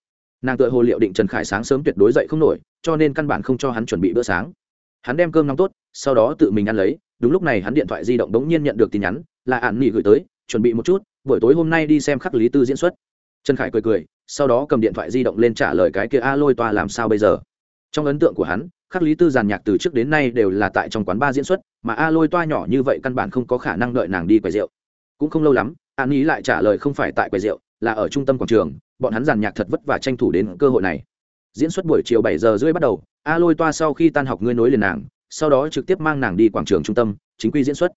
nàng tự hồ liệu định trần khải sáng sớm tuyệt đối dậy không nổi, cho nên căn bản không cho hắn chuẩn bị bữa sáng. Hắn đem cơm nóng tốt, sau đó tự mình ăn lấy, đúng lúc này hắn điện thoại di động đống nhiên nhận được tin nhắn, là ạn nghỉ gửi tới, chuẩn bị một chút, buổi tối hôm nay đi xem khắc lý tư diễn xuất. Trần khải cười cười, sau đó cầm điện thoại di động lên trả lời cái kia, a lôi toa làm sao bây giờ? Trong ấn tượng của hắn, khắc lý tư giàn nhạc từ trước đến nay đều là tại trong quán bar diễn xuất, mà a lôi toa nhỏ như vậy căn bản không có khả năng đợi nàng đi quầy rượu. Cũng không lâu lắm an ý lại trả lời không phải tại quầy rượu là ở trung tâm quảng trường, bọn hắn giàn nhạc thật vất vả tranh thủ đến cơ hội này. Diễn xuất buổi chiều bảy giờ rưỡi bắt đầu, a lôi toa sau khi tan học ngươi nối liền nàng, sau đó trực tiếp mang nàng đi quảng trường trung tâm, chính quy diễn xuất.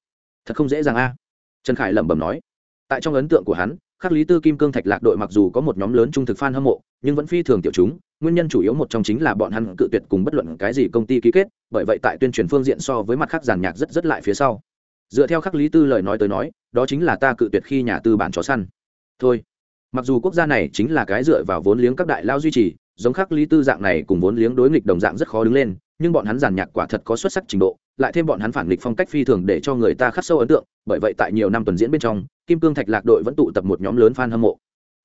Thật không dễ dàng a. Trần khải lẩm bẩm nói. Tại trong ấn tượng của hắn, khắc lý tư, kim cương thạch lạc đội mặc dù có một nhóm lớn trung thực f a n hâm mộ, nhưng vẫn phi thường tiểu chúng, nguyên nhân chủ yếu một trong chính là bọn hắn cự tuyệt cùng bất luận cái gì công ty ký kết, bởi vậy tại tuyên truyền phương diện so với mặt khác giàn nhạc rất rất lại phía sau. Dựa theo khắc lý tư lời nói tới nói, đó chính là ta cự tuyệt khi nhà tư bản chó săn. Thôi mặc dù quốc gia này chính là cái dựa vào vốn liếng các đại lao duy trì, giống khắc lý tư dạng này cùng vốn liếng đối nghịch đồng dạng rất khó đứng lên, nhưng bọn hắn giàn nhạc quả thật có xuất sắc trình độ, lại thêm bọn hắn phản nghịch phong cách phi thường để cho người ta khắc sâu ấn tượng, bởi vậy tại nhiều năm tuần diễn bên trong, kim cương thạch lạc đội vẫn tụ tập một nhóm lớn fan hâm mộ.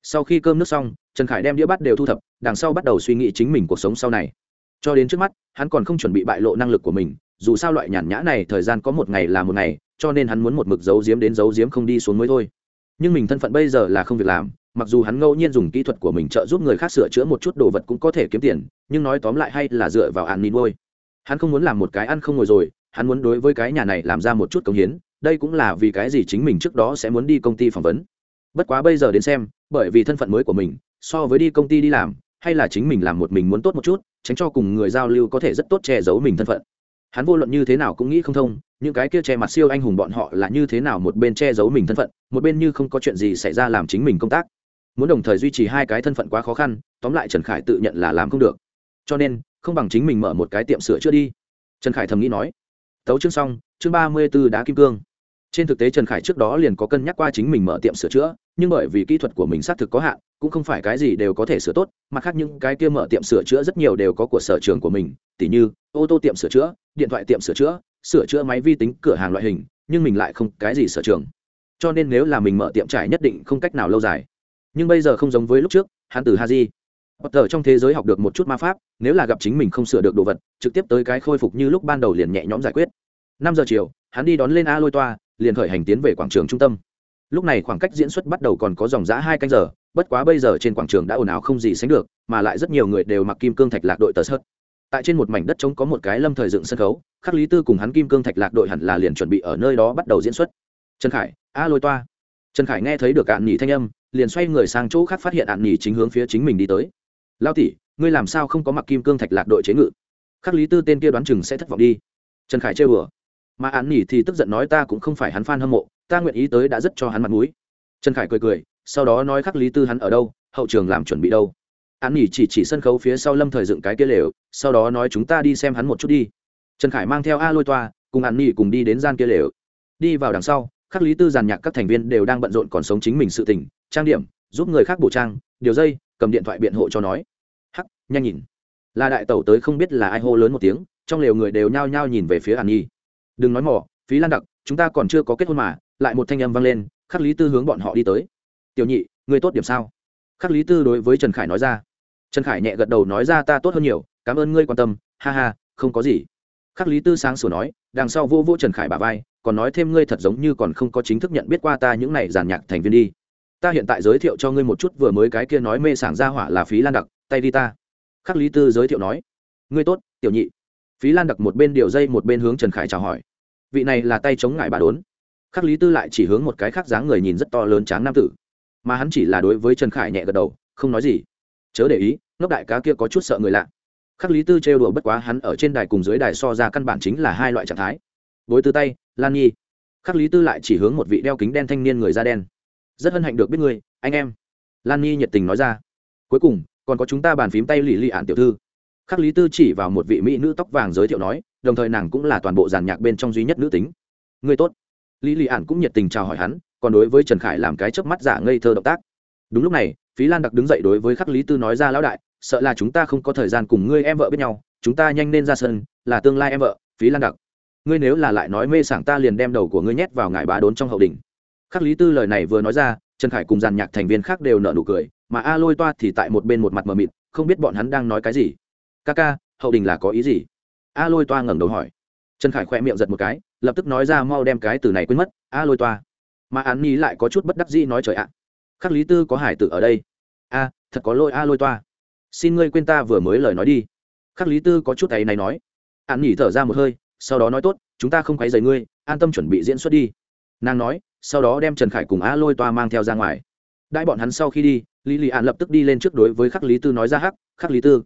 Sau khi cơm nước xong, trần khải đem đĩa bát đều thu thập, đằng sau bắt đầu suy nghĩ chính mình cuộc sống sau này. Cho đến trước mắt, hắn còn không chuẩn bị bại lộ năng lực của mình, dù sao loại nhàn nhã này thời gian có một ngày là một ngày, cho nên hắn muốn một mực giấu giếm đến giấu giếm không đi xuống mới thôi. Nhưng mình thân phận bây giờ là không việc làm mặc dù hắn ngẫu nhiên dùng kỹ thuật của mình trợ giúp người khác sửa chữa một chút đồ vật cũng có thể kiếm tiền, nhưng nói tóm lại hay là dựa vào an ninh ngôi hắn không muốn làm một cái ăn không ngồi rồi, hắn muốn đối với cái nhà này làm ra một chút công hiến, đây cũng là vì cái gì chính mình trước đó sẽ muốn đi công ty phỏng vấn. Bất quá bây giờ đến xem, bởi vì thân phận mới của mình, so với đi công ty đi làm, hay là chính mình làm một mình muốn tốt một chút, tránh cho cùng người giao lưu có thể rất tốt che giấu mình thân phận. Hắn vô luận như thế nào cũng nghĩ không thông, những cái kia che mặt siêu anh hùng bọn họ là như thế nào một bên che giấu mình thân phận, một bên như không có chuyện gì xảy ra làm chính mình công tác muốn đồng thời duy trì hai cái thân phận quá khó khăn, tóm lại trần khải tự nhận là làm không được. Cho nên, không bằng chính mình mở một cái tiệm sửa chữa đi. Trần khải thầm nghĩ nói. Tấu chương xong, chương ba mươi b ố đá kim cương. Trên thực tế trần khải trước đó liền có cân nhắc qua chính mình mở tiệm sửa chữa, nhưng bởi vì kỹ thuật của mình xác thực có hạn, cũng không phải cái gì đều có thể sửa tốt mặt khác những cái kia mở tiệm sửa chữa rất nhiều đều có của sở trường của mình, tỉ như, ô tô tiệm sửa chữa, điện thoại tiệm sửa chữa sửa chữa máy vi tính, cửa hàng loại hình, nhưng mình lại không cái gì sở trường. Cho nên nếu là mình mở tiệm trải nhất định không cách nào lâu dài nhưng bây giờ không giống với lúc trước hắn từ haji Potter trong thế giới học được một chút ma pháp, nếu là gặp chính mình không sửa được đồ vật, trực tiếp tới cái khôi phục như lúc ban đầu liền nhẹ nhõm giải quyết. Năm giờ chiều, hắn đi đón lên A Lôi Toa, liền khởi hành tiến về quảng trường trung tâm. Lúc này khoảng cách diễn xuất bắt đầu còn có dòng giã hai canh giờ, bất quá bây giờ trên quảng trường đã ồn ào không gì sánh được, mà lại rất nhiều người đều mặc kim cương thạch lạc đội tờ sớt Tại trên một mảnh đất trống có một cái lâm thời dựng sân khấu, Khắc Lý Tư cùng hắn kim cương thạch lạc đội hẳn là liền chuẩn bị ở nơi đó bắt đầu diễn xuất. Trần Khải, A Lôi Toa. Trần Khải nghe thấy được cạn nhỉ thanh âm, liền xoay người sang chỗ khác phát hiện ạn nhỉ chính hướng phía chính mình đi tới. Lao tỷ, ngươi làm sao không có mặc kim cương thạch lạc đội chế ngự? Khắc lý tư tên kia đoán chừng sẽ thất vọng đi. Trần khải chơi bừa mà ạn nhỉ thì tức giận nói ta cũng không phải hắn f hâm mộ, ta nguyện ý tới đã rất cho hắn mặt mũi. trần khải cười cười, sau đó nói khắc lý tư hắn ở đâu, hậu trường làm chuẩn bị đâu. Ạn nhỉ chỉ chỉ sân khấu phía sau lâm thời dựng cái kia lều, sau đó nói chúng ta đi xem hắn một chút đi. Trần khải mang theo a lôi toa, cùng ạn nhỉ cùng đi đến gian kia lều. Đi vào đằng sau khắc lý tư giàn nhạc các thành viên đều đang bận rộn còn sống chính mình sự tình, trang điểm, giúp người khác bổ trang, điều dây, cầm điện thoại biện hộ cho nói. Hắc, nhanh nhìn. Là đại tẩu tới không biết là ai hô lớn một tiếng, trong lều người đều nhao nhao nhìn về phía hàn nhi. Đừng nói mỏ phí lan đặc, chúng ta còn chưa có kết hôn mà, lại một thanh âm vang lên, khắc lý tư hướng bọn họ đi tới. Tiểu nhị, người tốt điểm sao? Khắc lý tư đối với trần khải nói ra. Trần khải nhẹ gật đầu nói ra ta tốt hơn nhiều, cảm ơn ngươi quan tâm, ha ha, không có gì khắc lý tư sáng sủa nói, đằng sau vô vô trần khải bà vai, còn nói thêm ngươi thật giống như còn không có chính thức nhận biết qua ta những này giàn nhạc thành viên đi. Ta hiện tại giới thiệu cho ngươi một chút vừa mới cái kia nói mê sảng ra hỏa là phí lan đặc, tay đi ta. Khắc lý tư giới thiệu nói, ngươi tốt, tiểu nhị. Phí lan đặc một bên điều dây một bên hướng trần khải chào hỏi. Vị này là tay chống ngại bà đốn. Khắc lý tư lại chỉ hướng một cái khác dáng người nhìn rất to lớn tráng nam tử. Mà hắn chỉ là đối với trần khải nhẹ gật đầu, không nói gì. Chớ để ý, ngốc đại cá kia có chút sợ người lạ khắc lý tư trêu đùa bất quá hắn ở trên đài cùng dưới đài so ra căn bản chính là hai loại trạng thái. Bối tư tay, lan nhi. Khắc lý tư lại chỉ hướng một vị đeo kính đen thanh niên người da đen. Rất hân hạnh được biết người anh em. Lan nhi nhiệt tình nói ra. Cuối cùng, còn có chúng ta bàn phím tay lì lì ạn tiểu thư. Khắc lý tư chỉ vào một vị mỹ nữ tóc vàng giới thiệu nói, đồng thời nàng cũng là toàn bộ giàn nhạc bên trong duy nhất nữ tính. Người tốt. Lý lì ạn cũng nhiệt tình chào hỏi hắn, còn đối với trần khải làm cái chớp mắt giả ngây thơ động tác. Đúng lúc này, phí lan đặc đứng dậy đối với khắc lý tư nói ra lão đại sợ là chúng ta không có thời gian cùng ngươi em vợ biết nhau, chúng ta nhanh nên ra sân, là tương lai em vợ, phí lan đặc. Ngươi nếu là lại nói mê sảng ta liền đem đầu của ngươi nhét vào ngài bá đốn trong hậu đình khắc lý tư lời này vừa nói ra, trần khải cùng dàn nhạc thành viên khác đều nợ nụ cười, mà a lôi toa thì tại một bên một mặt mờ mịt, không biết bọn hắn đang nói cái gì. Ca ca, hậu đình là có ý gì? A lôi toa ngẩng đầu hỏi. Trần khải khỏe miệng giật một cái, lập tức nói ra mau đem cái từ này quên mất, a lôi toa. Mà án nhi lại có chút bất đắc dĩ nói, trời ạ, khắc lý tư có hải tử ở đây. A, thật có lôi a lôi toa xin ngươi quên ta vừa mới lời nói đi. Khắc lý tư có chút ấy này nói. An nghỉ thở ra một hơi, sau đó nói tốt, chúng ta không quấy rầy ngươi, an tâm chuẩn bị diễn xuất đi. Nàng nói, sau đó đem trần khải cùng Á lôi toa mang theo ra ngoài. Đại bọn hắn sau khi đi, lý lì an lập tức đi lên trước đối với khắc lý tư nói ra hắc, khắc lý tư,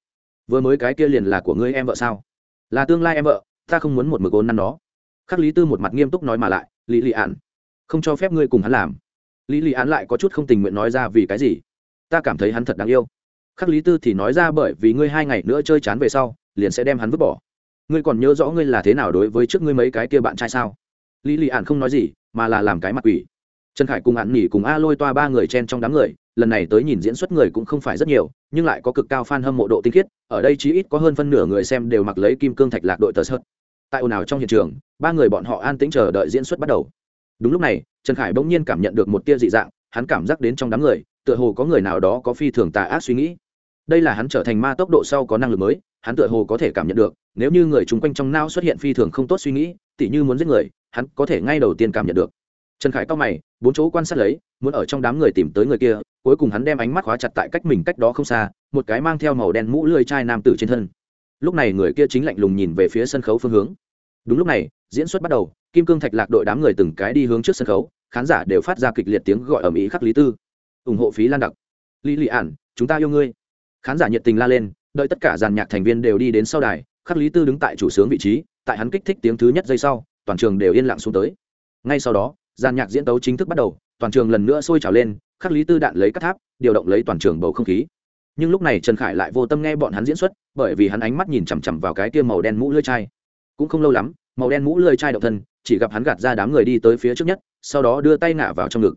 vừa mới cái kia liền là của ngươi em vợ sao? Là tương lai em vợ, ta không muốn một mực ôn năn nó. Khắc lý tư một mặt nghiêm túc nói mà lại, lý lì an, không cho phép ngươi cùng hắn làm. Lý lì an lại có chút không tình nguyện nói ra vì cái gì. Ta cảm thấy hắn thật đáng yêu khắc lý tư thì nói ra bởi vì ngươi hai ngày nữa chơi chán về sau, liền sẽ đem hắn vứt bỏ. Ngươi còn nhớ rõ ngươi là thế nào đối với trước ngươi mấy cái kia bạn trai sao? Lý lì ạn không nói gì, mà là làm cái mặt quỷ. Trần khải cùng ạn nghỉ cùng a lôi toa ba người chen trong đám người, lần này tới nhìn diễn xuất người cũng không phải rất nhiều, nhưng lại có cực cao f a n hâm mộ độ tinh khiết, ở đây chí ít có hơn phân nửa người xem đều mặc lấy kim cương thạch lạc đội tờ sợt. Tại ồn ào trong hiện trường, ba người bọn họ an tĩnh chờ đợi diễn xuất bắt đầu. Đúng lúc này, trần khải bỗng nhiên cảm nhận được một tia dị dạng, hắn cảm giác đến trong đám người, tựa hồ có người nào đó có phi thường tà ác suy nghĩ đây là hắn trở thành ma tốc độ sau có năng lực mới, hắn tựa hồ có thể cảm nhận được, nếu như người chung quanh trong não xuất hiện phi thường không tốt suy nghĩ, tỉ như muốn giết người, hắn có thể ngay đầu tiên cảm nhận được. Trần khải cao mày, bốn chỗ quan sát lấy, muốn ở trong đám người tìm tới người kia, cuối cùng hắn đem ánh mắt khóa chặt tại cách mình cách đó không xa, một cái mang theo màu đen mũ lưỡi chai nam tử trên thân. Lúc này người kia chính lạnh lùng nhìn về phía sân khấu phương hướng. Đúng lúc này, diễn xuất bắt đầu, kim cương thạch lạc đội đám người từng cái đi hướng trước sân khấu, khán giả đều phát ra kịch liệt tiếng gọi ở mỹ khắc lý tư. Ủng hộ phí lan đặc. Lý lị ản chúng ta yêu ngươi khán giả nhiệt tình la lên, đợi tất cả dàn nhạc thành viên đều đi đến sau đài, khắc lý tư đứng tại chủ sướng vị trí, tại hắn kích thích tiếng thứ nhất giây sau, toàn trường đều yên lặng xuống tới. Ngay sau đó, dàn nhạc diễn tấu chính thức bắt đầu, toàn trường lần nữa sôi trào lên, khắc lý tư đạn lấy cắt tháp, điều động lấy toàn trường bầu không khí. Nhưng lúc này trần khải lại vô tâm nghe bọn hắn diễn xuất, bởi vì hắn ánh mắt nhìn chằm chằm vào cái tiêm màu đen mũ lưỡi chai. Cũng không lâu lắm, màu đen mũ lưỡi chai động thân, chỉ gặp hắn gạt ra đám người đi tới phía trước nhất, sau đó đưa tay ngả vào trong ngực.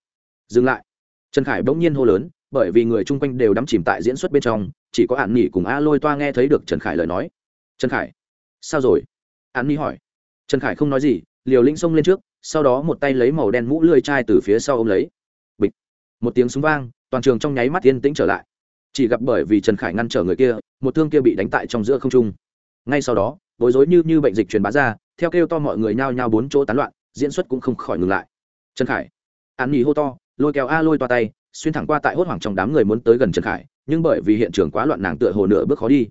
Dừng lại. Trần khải bỗng nhiên hô lớn bởi vì người chung quanh đều đắm chìm tại diễn xuất bên trong, chỉ có hạn nghỉ cùng a lôi toa nghe thấy được trần khải lời nói. Trần khải, sao rồi? Hạn nghỉ hỏi. Trần khải không nói gì, liều lĩnh xông lên trước, sau đó một tay lấy màu đen mũ lươi chai từ phía sau ô m lấy. Bịch. Một tiếng súng vang, toàn trường trong nháy mắt yên tĩnh trở lại. Chỉ gặp bởi vì trần khải ngăn trở người kia, một thương kia bị đánh tại trong giữa không trung. Ngay sau đó, bối rối như như bệnh dịch truyền bá ra, theo kêu to mọi người nhao nhao bốn chỗ tán loạn, diễn xuất cũng không khỏi ngừng lại. Trần khải. An nghỉ hô to, lôi kéo a lôi toa tay xuyên thẳng qua tại hốt hoảng trong đám người muốn tới gần trần khải, nhưng bởi vì hiện trường quá loạn nàng tựa hồ nửa bước khó đi.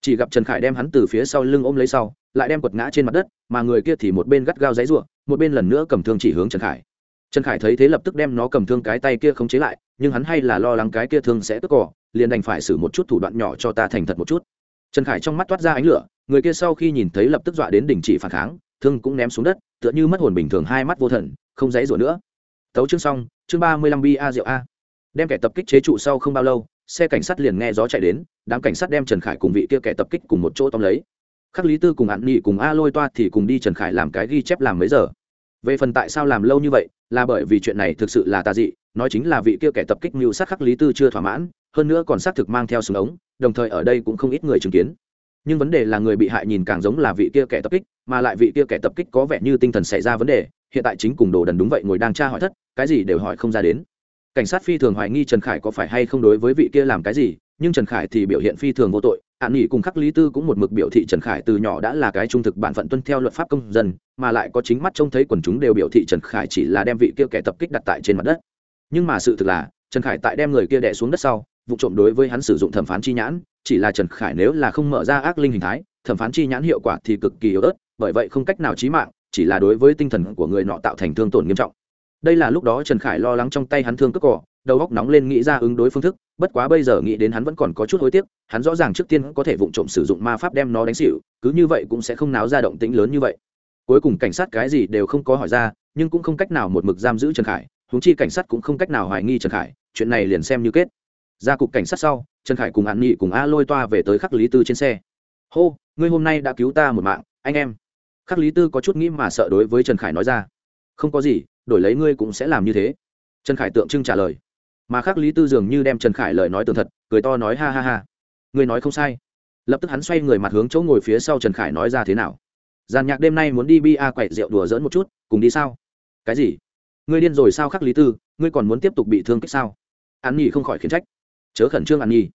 Chỉ gặp trần khải đem hắn từ phía sau lưng ôm lấy sau, lại đem quật ngã trên mặt đất, mà người kia thì một bên gắt gao giấy ruộng một bên lần nữa cầm thương chỉ hướng trần khải. Trần khải thấy thế lập tức đem nó cầm thương cái tay kia không chế lại, nhưng hắn hay là lo lắng cái kia thương sẽ tức cỏ, liền đành phải xử một chút thủ đoạn nhỏ cho ta thành thật một chút. Trần khải trong mắt toát ra ánh lửa, người kia sau khi nhìn thấy lập tức dọa đến đình chỉ phản kháng, thương cũng ném xuống đất, tựa như mất hồn bình thường, hai mắt vô thần, không dãy rủa nữa. Tấu chương xong, chương ba mươi lăm bi a rượu a đem kẻ tập kích chế trụ sau không bao lâu, xe cảnh sát liền nghe gió chạy đến, đám cảnh sát đem trần khải cùng vị kia kẻ tập kích cùng một chỗ tóm lấy. Khắc lý tư cùng hạn nghị cùng a lôi toa thì cùng đi trần khải làm cái ghi chép làm mấy giờ. Về phần tại sao làm lâu như vậy, là bởi vì chuyện này thực sự là tà dị, nói chính là vị kia kẻ tập kích mưu sát khắc lý tư chưa thỏa mãn, hơn nữa còn xác thực mang theo súng ống, đồng thời ở đây cũng không ít người chứng kiến. Nhưng vấn đề là người bị hại nhìn càng giống là vị kia kẻ tập kích, mà lại vị kia kẻ tập kích có vẻ như tinh thần xảy ra vấn đề, hiện tại chính cùng đồ đần đúng vậy ngồi đang tra hỏi thất, cái gì đều hỏi không ra đến cảnh sát phi thường hoài nghi trần khải có phải hay không đối với vị kia làm cái gì, nhưng trần khải thì biểu hiện phi thường vô tội. Hạn nghỉ cùng khắc lý tư cũng một mực biểu thị trần khải từ nhỏ đã là cái trung thực bản phận tuân theo luật pháp công dân, mà lại có chính mắt trông thấy quần chúng đều biểu thị trần khải chỉ là đem vị kia kẻ tập kích đặt tại trên mặt đất. Nhưng mà sự thực là, trần khải tại đem người kia đẻ xuống đất sau, vụ trộm đối với hắn sử dụng thẩm phán chi nhãn, chỉ là trần khải nếu là không mở ra ác linh hình thái, thẩm phán chi nhãn hiệu quả thì cực kỳ yếu ớt, bởi vậy không cách nào trí mạng, chỉ là đối với tinh thần của người nọ tạo thành thương tổn nghiêm trọng đây là lúc đó trần khải lo lắng trong tay hắn thương cướp cỏ đầu góc nóng lên nghĩ ra ứng đối phương thức, bất quá bây giờ nghĩ đến hắn vẫn còn có chút hối tiếc, hắn rõ ràng trước tiên có thể vụng trộm sử dụng ma pháp đem nó đánh xịu cứ như vậy cũng sẽ không náo ra động tĩnh lớn như vậy. Cuối cùng cảnh sát cái gì đều không có hỏi ra, nhưng cũng không cách nào một mực giam giữ trần khải húng chi cảnh sát cũng không cách nào hoài nghi trần khải, chuyện này liền xem như kết. Ra cục cảnh sát sau, trần khải cùng an nghị cùng a lôi toa về tới khắc lý tư trên xe. Hô, ngươi hôm nay đã cứu ta một mạng, anh em. Khắc lý tư có chút nghĩ mà sợ đối với trần khải nói ra không có gì, đổi lấy ngươi cũng sẽ làm như thế. Trần khải tượng trưng trả lời. Mà khắc lý tư dường như đem trần khải lời nói tường thật, cười to nói ha ha ha. Ngươi nói không sai. Lập tức hắn xoay người mặt hướng chỗ ngồi phía sau trần khải nói ra thế nào. Giàn nhạc đêm nay muốn đi bia quậy rượu đùa dỡn một chút, cùng đi sao? Cái gì? Ngươi điên rồi sao khắc lý tư? Ngươi còn muốn tiếp tục bị thương kích sao? An nhi không khỏi khiến trách. Chớ khẩn trương an nhi.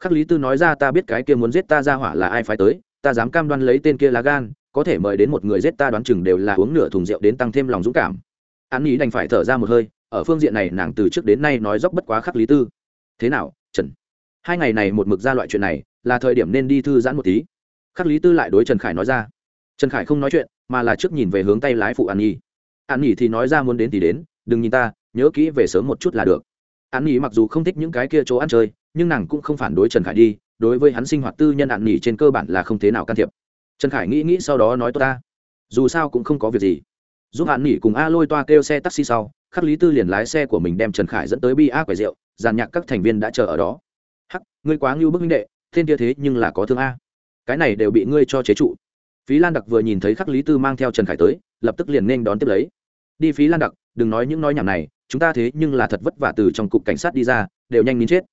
Khắc lý tư nói ra ta biết cái kia muốn giết ta ra hỏa là ai phải tới, ta dám cam đoan lấy tên kia lá gan có thể mời đến một người giết ta đoán chừng đều là uống nửa thùng rượu đến tăng thêm lòng dũng cảm. An nhi đành phải thở ra một hơi, ở phương diện này nàng từ trước đến nay nói dốc bất quá khắc lý tư. Thế nào, trần? Hai ngày này một mực ra loại chuyện này, là thời điểm nên đi thư giãn một tí. Khắc lý tư lại đối trần khải nói ra. Trần khải không nói chuyện, mà là trước nhìn về hướng tay lái phụ an nhi. An nhi thì nói ra muốn đến thì đến, đừng nhìn ta, nhớ kỹ về sớm một chút là được. An nhi mặc dù không thích những cái kia chỗ ăn chơi, nhưng nàng cũng không phản đối trần khải đi, đối với hắn sinh hoạt tư nhân an nhi trên cơ bản là không thế nào can thiệp trần khải nghĩ nghĩ sau đó nói tôi ta. Dù sao cũng không có việc gì. Giúp hạn nghỉ cùng a lôi toa kêu xe taxi sau, khắc lý tư liền lái xe của mình đem trần khải dẫn tới bi a quầy rượu giàn nhạc các thành viên đã chờ ở đó. Hắc, ngươi quá ngưu bức minh đệ, thiên kia thế nhưng là có thương a. Cái này đều bị ngươi cho chế trụ. Phí lan đặc vừa nhìn thấy khắc lý tư mang theo trần khải tới, lập tức liền nên đón tiếp lấy. Đi phí lan đặc, đừng nói những nói nhảm này, chúng ta thế nhưng là thật vất vả từ trong cục cảnh sát đi ra, đều nhanh nín chết.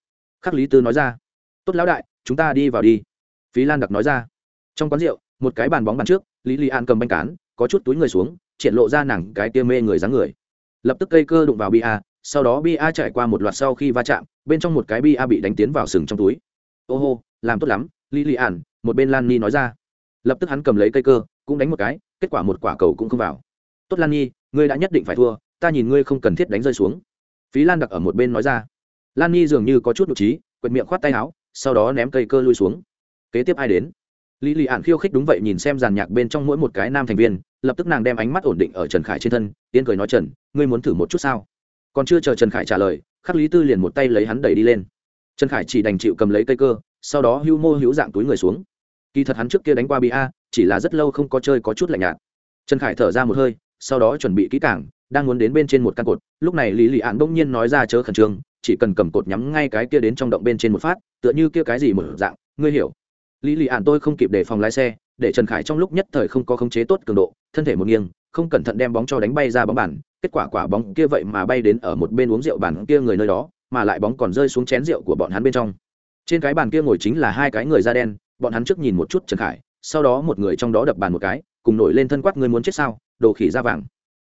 Khắc lý tư nói ra. Tốt lão đại, chúng ta đi vào đi. Phí lan đặc nói ra. Trong quán rượu một cái bàn bóng bàn trước, lý li an cầm banh cán, có chút túi người xuống, triển lộ ra nàng cái tia mê người dáng người. Lập tức cây cơ đụng vào bia, sau đó bia chạy qua một loạt sau khi va chạm, bên trong một cái bia bị đánh tiến vào sừng trong túi. Ô hô, làm tốt lắm, lý li an, một bên lan ni nói ra. Lập tức hắn cầm lấy cây cơ, cũng đánh một cái, kết quả một quả cầu cũng không vào. Tốt lan nhi, ngươi đã nhất định phải thua, ta nhìn ngươi không cần thiết đánh rơi xuống. Phí lan đặc ở một bên nói ra. Lan nhi dường như có chút nhục trí, quệt miệng khoát tay áo, sau đó ném cây cơ lui xuống. Kế tiếp ai đến? Lý lì ạn khiêu khích đúng vậy nhìn xem giàn nhạc bên trong mỗi một cái nam thành viên, lập tức nàng đem ánh mắt ổn định ở trần khải trên thân tiên cười nói, trần, ngươi muốn thử một chút sao? Còn chưa chờ trần khải trả lời, khắc lý tư liền một tay lấy hắn đẩy đi lên. Trần khải chỉ đành chịu cầm lấy cây cơ, sau đó hưu mô hữu dạng túi người xuống. Kỳ thật hắn trước kia đánh qua bia, chỉ là rất lâu không có chơi có chút lạnh nhạt. Trần khải thở ra một hơi, sau đó chuẩn bị kỹ cảng đang muốn đến bên trên một căn cột, lúc này lý lị ạn bỗng nhiên nói ra chớ khẩn trương, chỉ cần cầm cột nhắm ngay cái kia đến trong động bên trên một phát, tựa như kia cái gì một dạng, ngươi hiểu lý lị ạn tôi không kịp để phòng lái xe, để trần khải trong lúc nhất thời không có khống chế tốt cường độ, thân thể một nghiêng, không cẩn thận đem bóng cho đánh bay ra bóng bàn, kết quả quả bóng kia vậy mà bay đến ở một bên uống rượu bàn kia người nơi đó, mà lại bóng còn rơi xuống chén rượu của bọn hắn bên trong. Trên cái bàn kia ngồi chính là hai cái người da đen, bọn hắn trước nhìn một chút trần khải, sau đó một người trong đó đập bàn một cái, cùng nổi lên thân quát người muốn chết sao, đồ khỉ da vàng.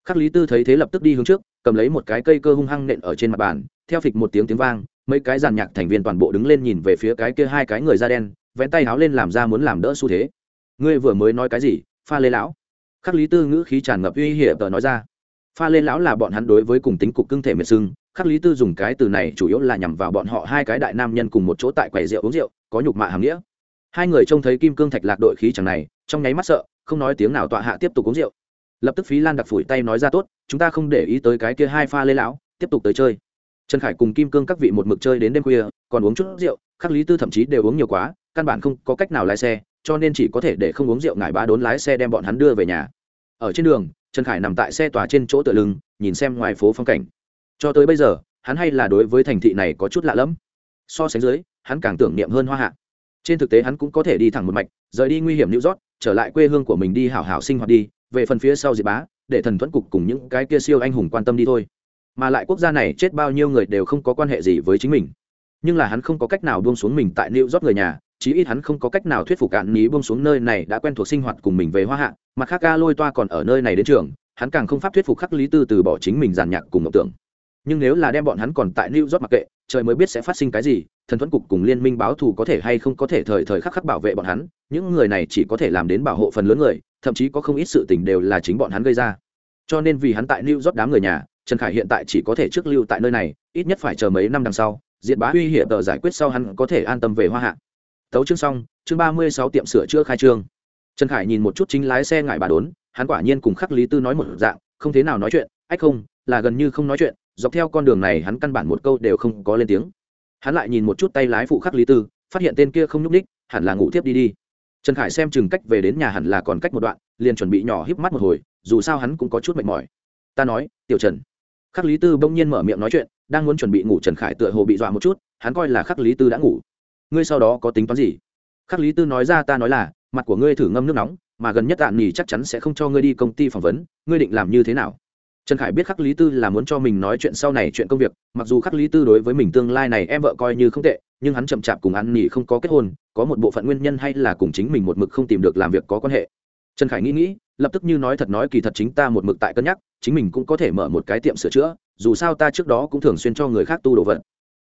Khắc lý tư thấy thế lập tức đi hướng trước, cầm lấy một cái cây cơ hung hăng nện ở trên mặt bàn, theo phịch một tiếng tiếng vang, mấy cái giàn nhạc thành viên toàn bộ đứng lên nhìn về phía cái kia hai cái người da đen vén tay háo lên làm ra muốn làm đỡ xu thế. Ngươi vừa mới nói cái gì, pha lê lão? Khắc lý tư ngữ khí tràn ngập uy hiểm tờ nói ra. Pha lê lão là bọn hắn đối với cùng tính cục cưng thể miệt sưng, khắc lý tư dùng cái từ này chủ yếu là nhằm vào bọn họ hai cái đại nam nhân cùng một chỗ tại quầy rượu uống rượu, có nhục mạ hàm nghĩa. Hai người trông thấy kim cương thạch lạc đội khí chẳng này, trong nháy mắt sợ, không nói tiếng nào tọa hạ tiếp tục uống rượu. Lập tức phí lan đặc phủi tay nói ra tốt, chúng ta không để ý tới cái kia hai pha lê lão, tiếp tục tới chơi. Trần khải cùng kim cương các vị một mực chơi đến đêm khuya, còn uống chút rượu khắc lý tư thậm chí đều uống nhiều quá căn bản không có cách nào lái xe cho nên chỉ có thể để không uống rượu ngải bá đốn lái xe đem bọn hắn đưa về nhà. Ở trên đường trần khải nằm tại xe tòa trên chỗ tựa lưng nhìn xem ngoài phố phong cảnh. Cho tới bây giờ hắn hay là đối với thành thị này có chút lạ lẫm. So sánh dưới hắn càng tưởng niệm hơn hoa hạ. Trên thực tế hắn cũng có thể đi thẳng một mạch rời đi nguy hiểm new rót, trở lại quê hương của mình đi hảo hảo sinh hoạt đi về phần phía sau diệt bá để thần thuẫn cục cùng những cái kia siêu anh hùng quan tâm đi thôi. Mà lại quốc gia này chết bao nhiêu người đều không có quan hệ gì với chính mình nhưng là hắn không có cách nào buông xuống mình tại new york người nhà, chí ít hắn không có cách nào thuyết phục cạn ní buông xuống nơi này đã quen thuộc sinh hoạt cùng mình về hoa hạ mà khác ca lôi toa còn ở nơi này đến trường, hắn càng không pháp thuyết phục khắc lý tư từ bỏ chính mình giàn nhạc cùng mộng tưởng. Nhưng nếu là đem bọn hắn còn tại new york mặc kệ, trời mới biết sẽ phát sinh cái gì, thần thuẫn cục cùng liên minh báo thù có thể hay không có thể thời thời khắc khắc bảo vệ bọn hắn, những người này chỉ có thể làm đến bảo hộ phần lớn người, thậm chí có không ít sự tình đều là chính bọn hắn gây ra. Cho nên vì hắn tại new york đám người nhà, trần khải hiện tại chỉ có thể trước lưu tại nơi này, ít nhất phải chờ mấy năm đằng sau diện bá uy hiểm tờ giải quyết sau hắn có thể an tâm về hoa hạ. Tấu chương xong, chương ba mươi sáu tiệm sửa chữa khai trương. Trần khải nhìn một chút chính lái xe ngại bà đốn, hắn quả nhiên cùng khắc lý tư nói một dạng, không thế nào nói chuyện, ách không, là gần như không nói chuyện, dọc theo con đường này hắn căn bản một câu đều không có lên tiếng. Hắn lại nhìn một chút tay lái phụ khắc lý tư, phát hiện tên kia không nhúc ních hẳn là ngủ tiếp đi đi. Trần khải xem chừng cách về đến nhà hẳn là còn cách một đoạn, liền chuẩn bị nhỏ híp mắt một hồi, dù sao hắn cũng có chút mệt mỏi. Ta nói, tiểu trần. Khắc lý tư bỗng nhiên mở miệng nói chuyện đang muốn chuẩn bị ngủ trần khải tựa hồ bị dọa một chút, hắn coi là khắc lý tư đã ngủ. Ngươi sau đó có tính toán gì? Khắc lý tư nói ra ta nói là, mặt của ngươi thử ngâm nước nóng, mà gần nhất tạm nghỉ chắc chắn sẽ không cho ngươi đi công ty phỏng vấn, ngươi định làm như thế nào? Trần khải biết khắc lý tư là muốn cho mình nói chuyện sau này chuyện công việc, mặc dù khắc lý tư đối với mình tương lai này em vợ coi như không tệ, nhưng hắn chậm chạp cùng ăn nghỉ không có kết hôn, có một bộ phận nguyên nhân hay là cùng chính mình một mực không tìm được làm việc có quan hệ. Trần khải nghĩ nghĩ lập tức như nói thật nói kỳ thật chính ta một mực tại cân nhắc, chính mình cũng có thể mở một cái tiệm sửa chữa, dù sao ta trước đó cũng thường xuyên cho người khác tu đồ vật.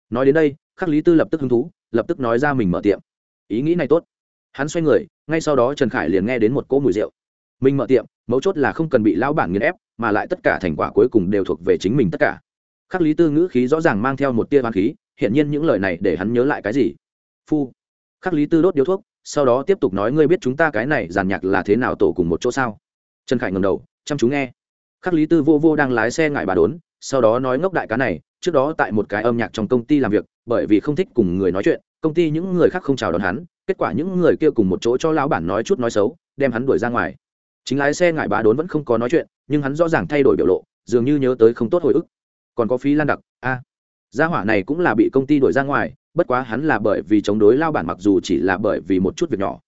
Nói đến đây, khắc lý tư lập tức hứng thú, lập tức nói ra mình mở tiệm. Ý nghĩ này tốt. Hắn xoay người, ngay sau đó trần khải liền nghe đến một cỗ mùi rượu. Mình mở tiệm, mấu chốt là không cần bị lão bản nghiền ép, mà lại tất cả thành quả cuối cùng đều thuộc về chính mình tất cả. Khắc lý tư ngữ khí rõ ràng mang theo một tia hoang khí hiện nhiên những lời này để hắn nhớ lại cái gì. Phu. Khắc lý tư đốt điếu thuốc, sau đó tiếp tục nói, ngươi biết chúng ta cái này giàn nhạc là thế nào tổ cùng một chỗ sao? Trần khải ngầm đầu, chăm chú nghe. Khắc lý tư vô vô đang lái xe ngại bà đốn, sau đó nói ngốc đại cá này, trước đó tại một cái âm nhạc trong công ty làm việc, bởi vì không thích cùng người nói chuyện, công ty những người khác không chào đón hắn, kết quả những người kia cùng một chỗ cho lão bản nói chút nói xấu, đem hắn đuổi ra ngoài. Chính lái xe ngại bà đốn vẫn không có nói chuyện, nhưng hắn rõ ràng thay đổi biểu lộ, dường như nhớ tới không tốt hồi ức. Còn có phí lan đặc, a, gia hỏa này cũng là bị công ty đuổi ra ngoài, bất quá hắn là bởi vì chống đối lao bản mặc dù chỉ là bởi vì một chút việc nhỏ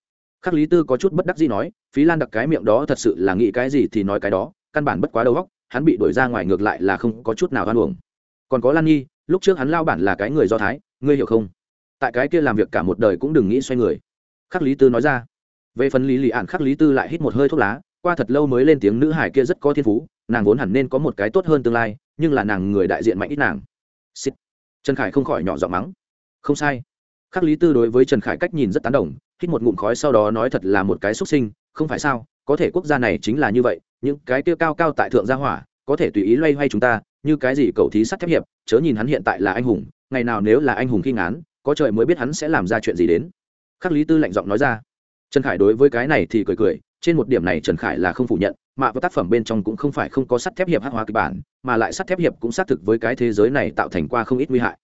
khắc lý tư có chút bất đắc gì nói, phí lan đặc cái miệng đó thật sự là nghĩ cái gì thì nói cái đó, căn bản bất quá đầu góc hắn bị đuổi ra ngoài ngược lại là không có chút nào hoan uổng. Còn có lan nhi, lúc trước hắn lao bản là cái người do thái, ngươi hiểu không? Tại cái kia làm việc cả một đời cũng đừng nghĩ xoay người. Khắc lý tư nói ra. Về phần lý lì ạn khắc lý tư lại hít một hơi thuốc lá, qua thật lâu mới lên tiếng nữ hải kia rất có thiên phú, nàng vốn hẳn nên có một cái tốt hơn tương lai, nhưng là nàng người đại diện mạnh ít nàng. Xịt. trần khải không khỏi nhỏ giọng mắng. Không sai. Khắc lý tư đối với trần khải cách nhìn rất tán đồng hít một ngụm khói sau đó nói thật là một cái xuất sinh, không phải sao, có thể quốc gia này chính là như vậy, những cái kia cao cao tại thượng gia hỏa, có thể tùy ý loay hoay chúng ta, như cái gì cầu thí sắt thép hiệp, chớ nhìn hắn hiện tại là anh hùng, ngày nào nếu là anh hùng khi ngán, có trời mới biết hắn sẽ làm ra chuyện gì đến. Khắc lý tư lạnh giọng nói ra. Trần khải đối với cái này thì cười cười, trên một điểm này trần khải là không phủ nhận, mà vào tác phẩm bên trong cũng không phải không có sắt thép hiệp hắc hóa kịch bản, mà lại sắt thép hiệp cũng xác thực với cái thế giới này tạo thành qua không ít nguy hại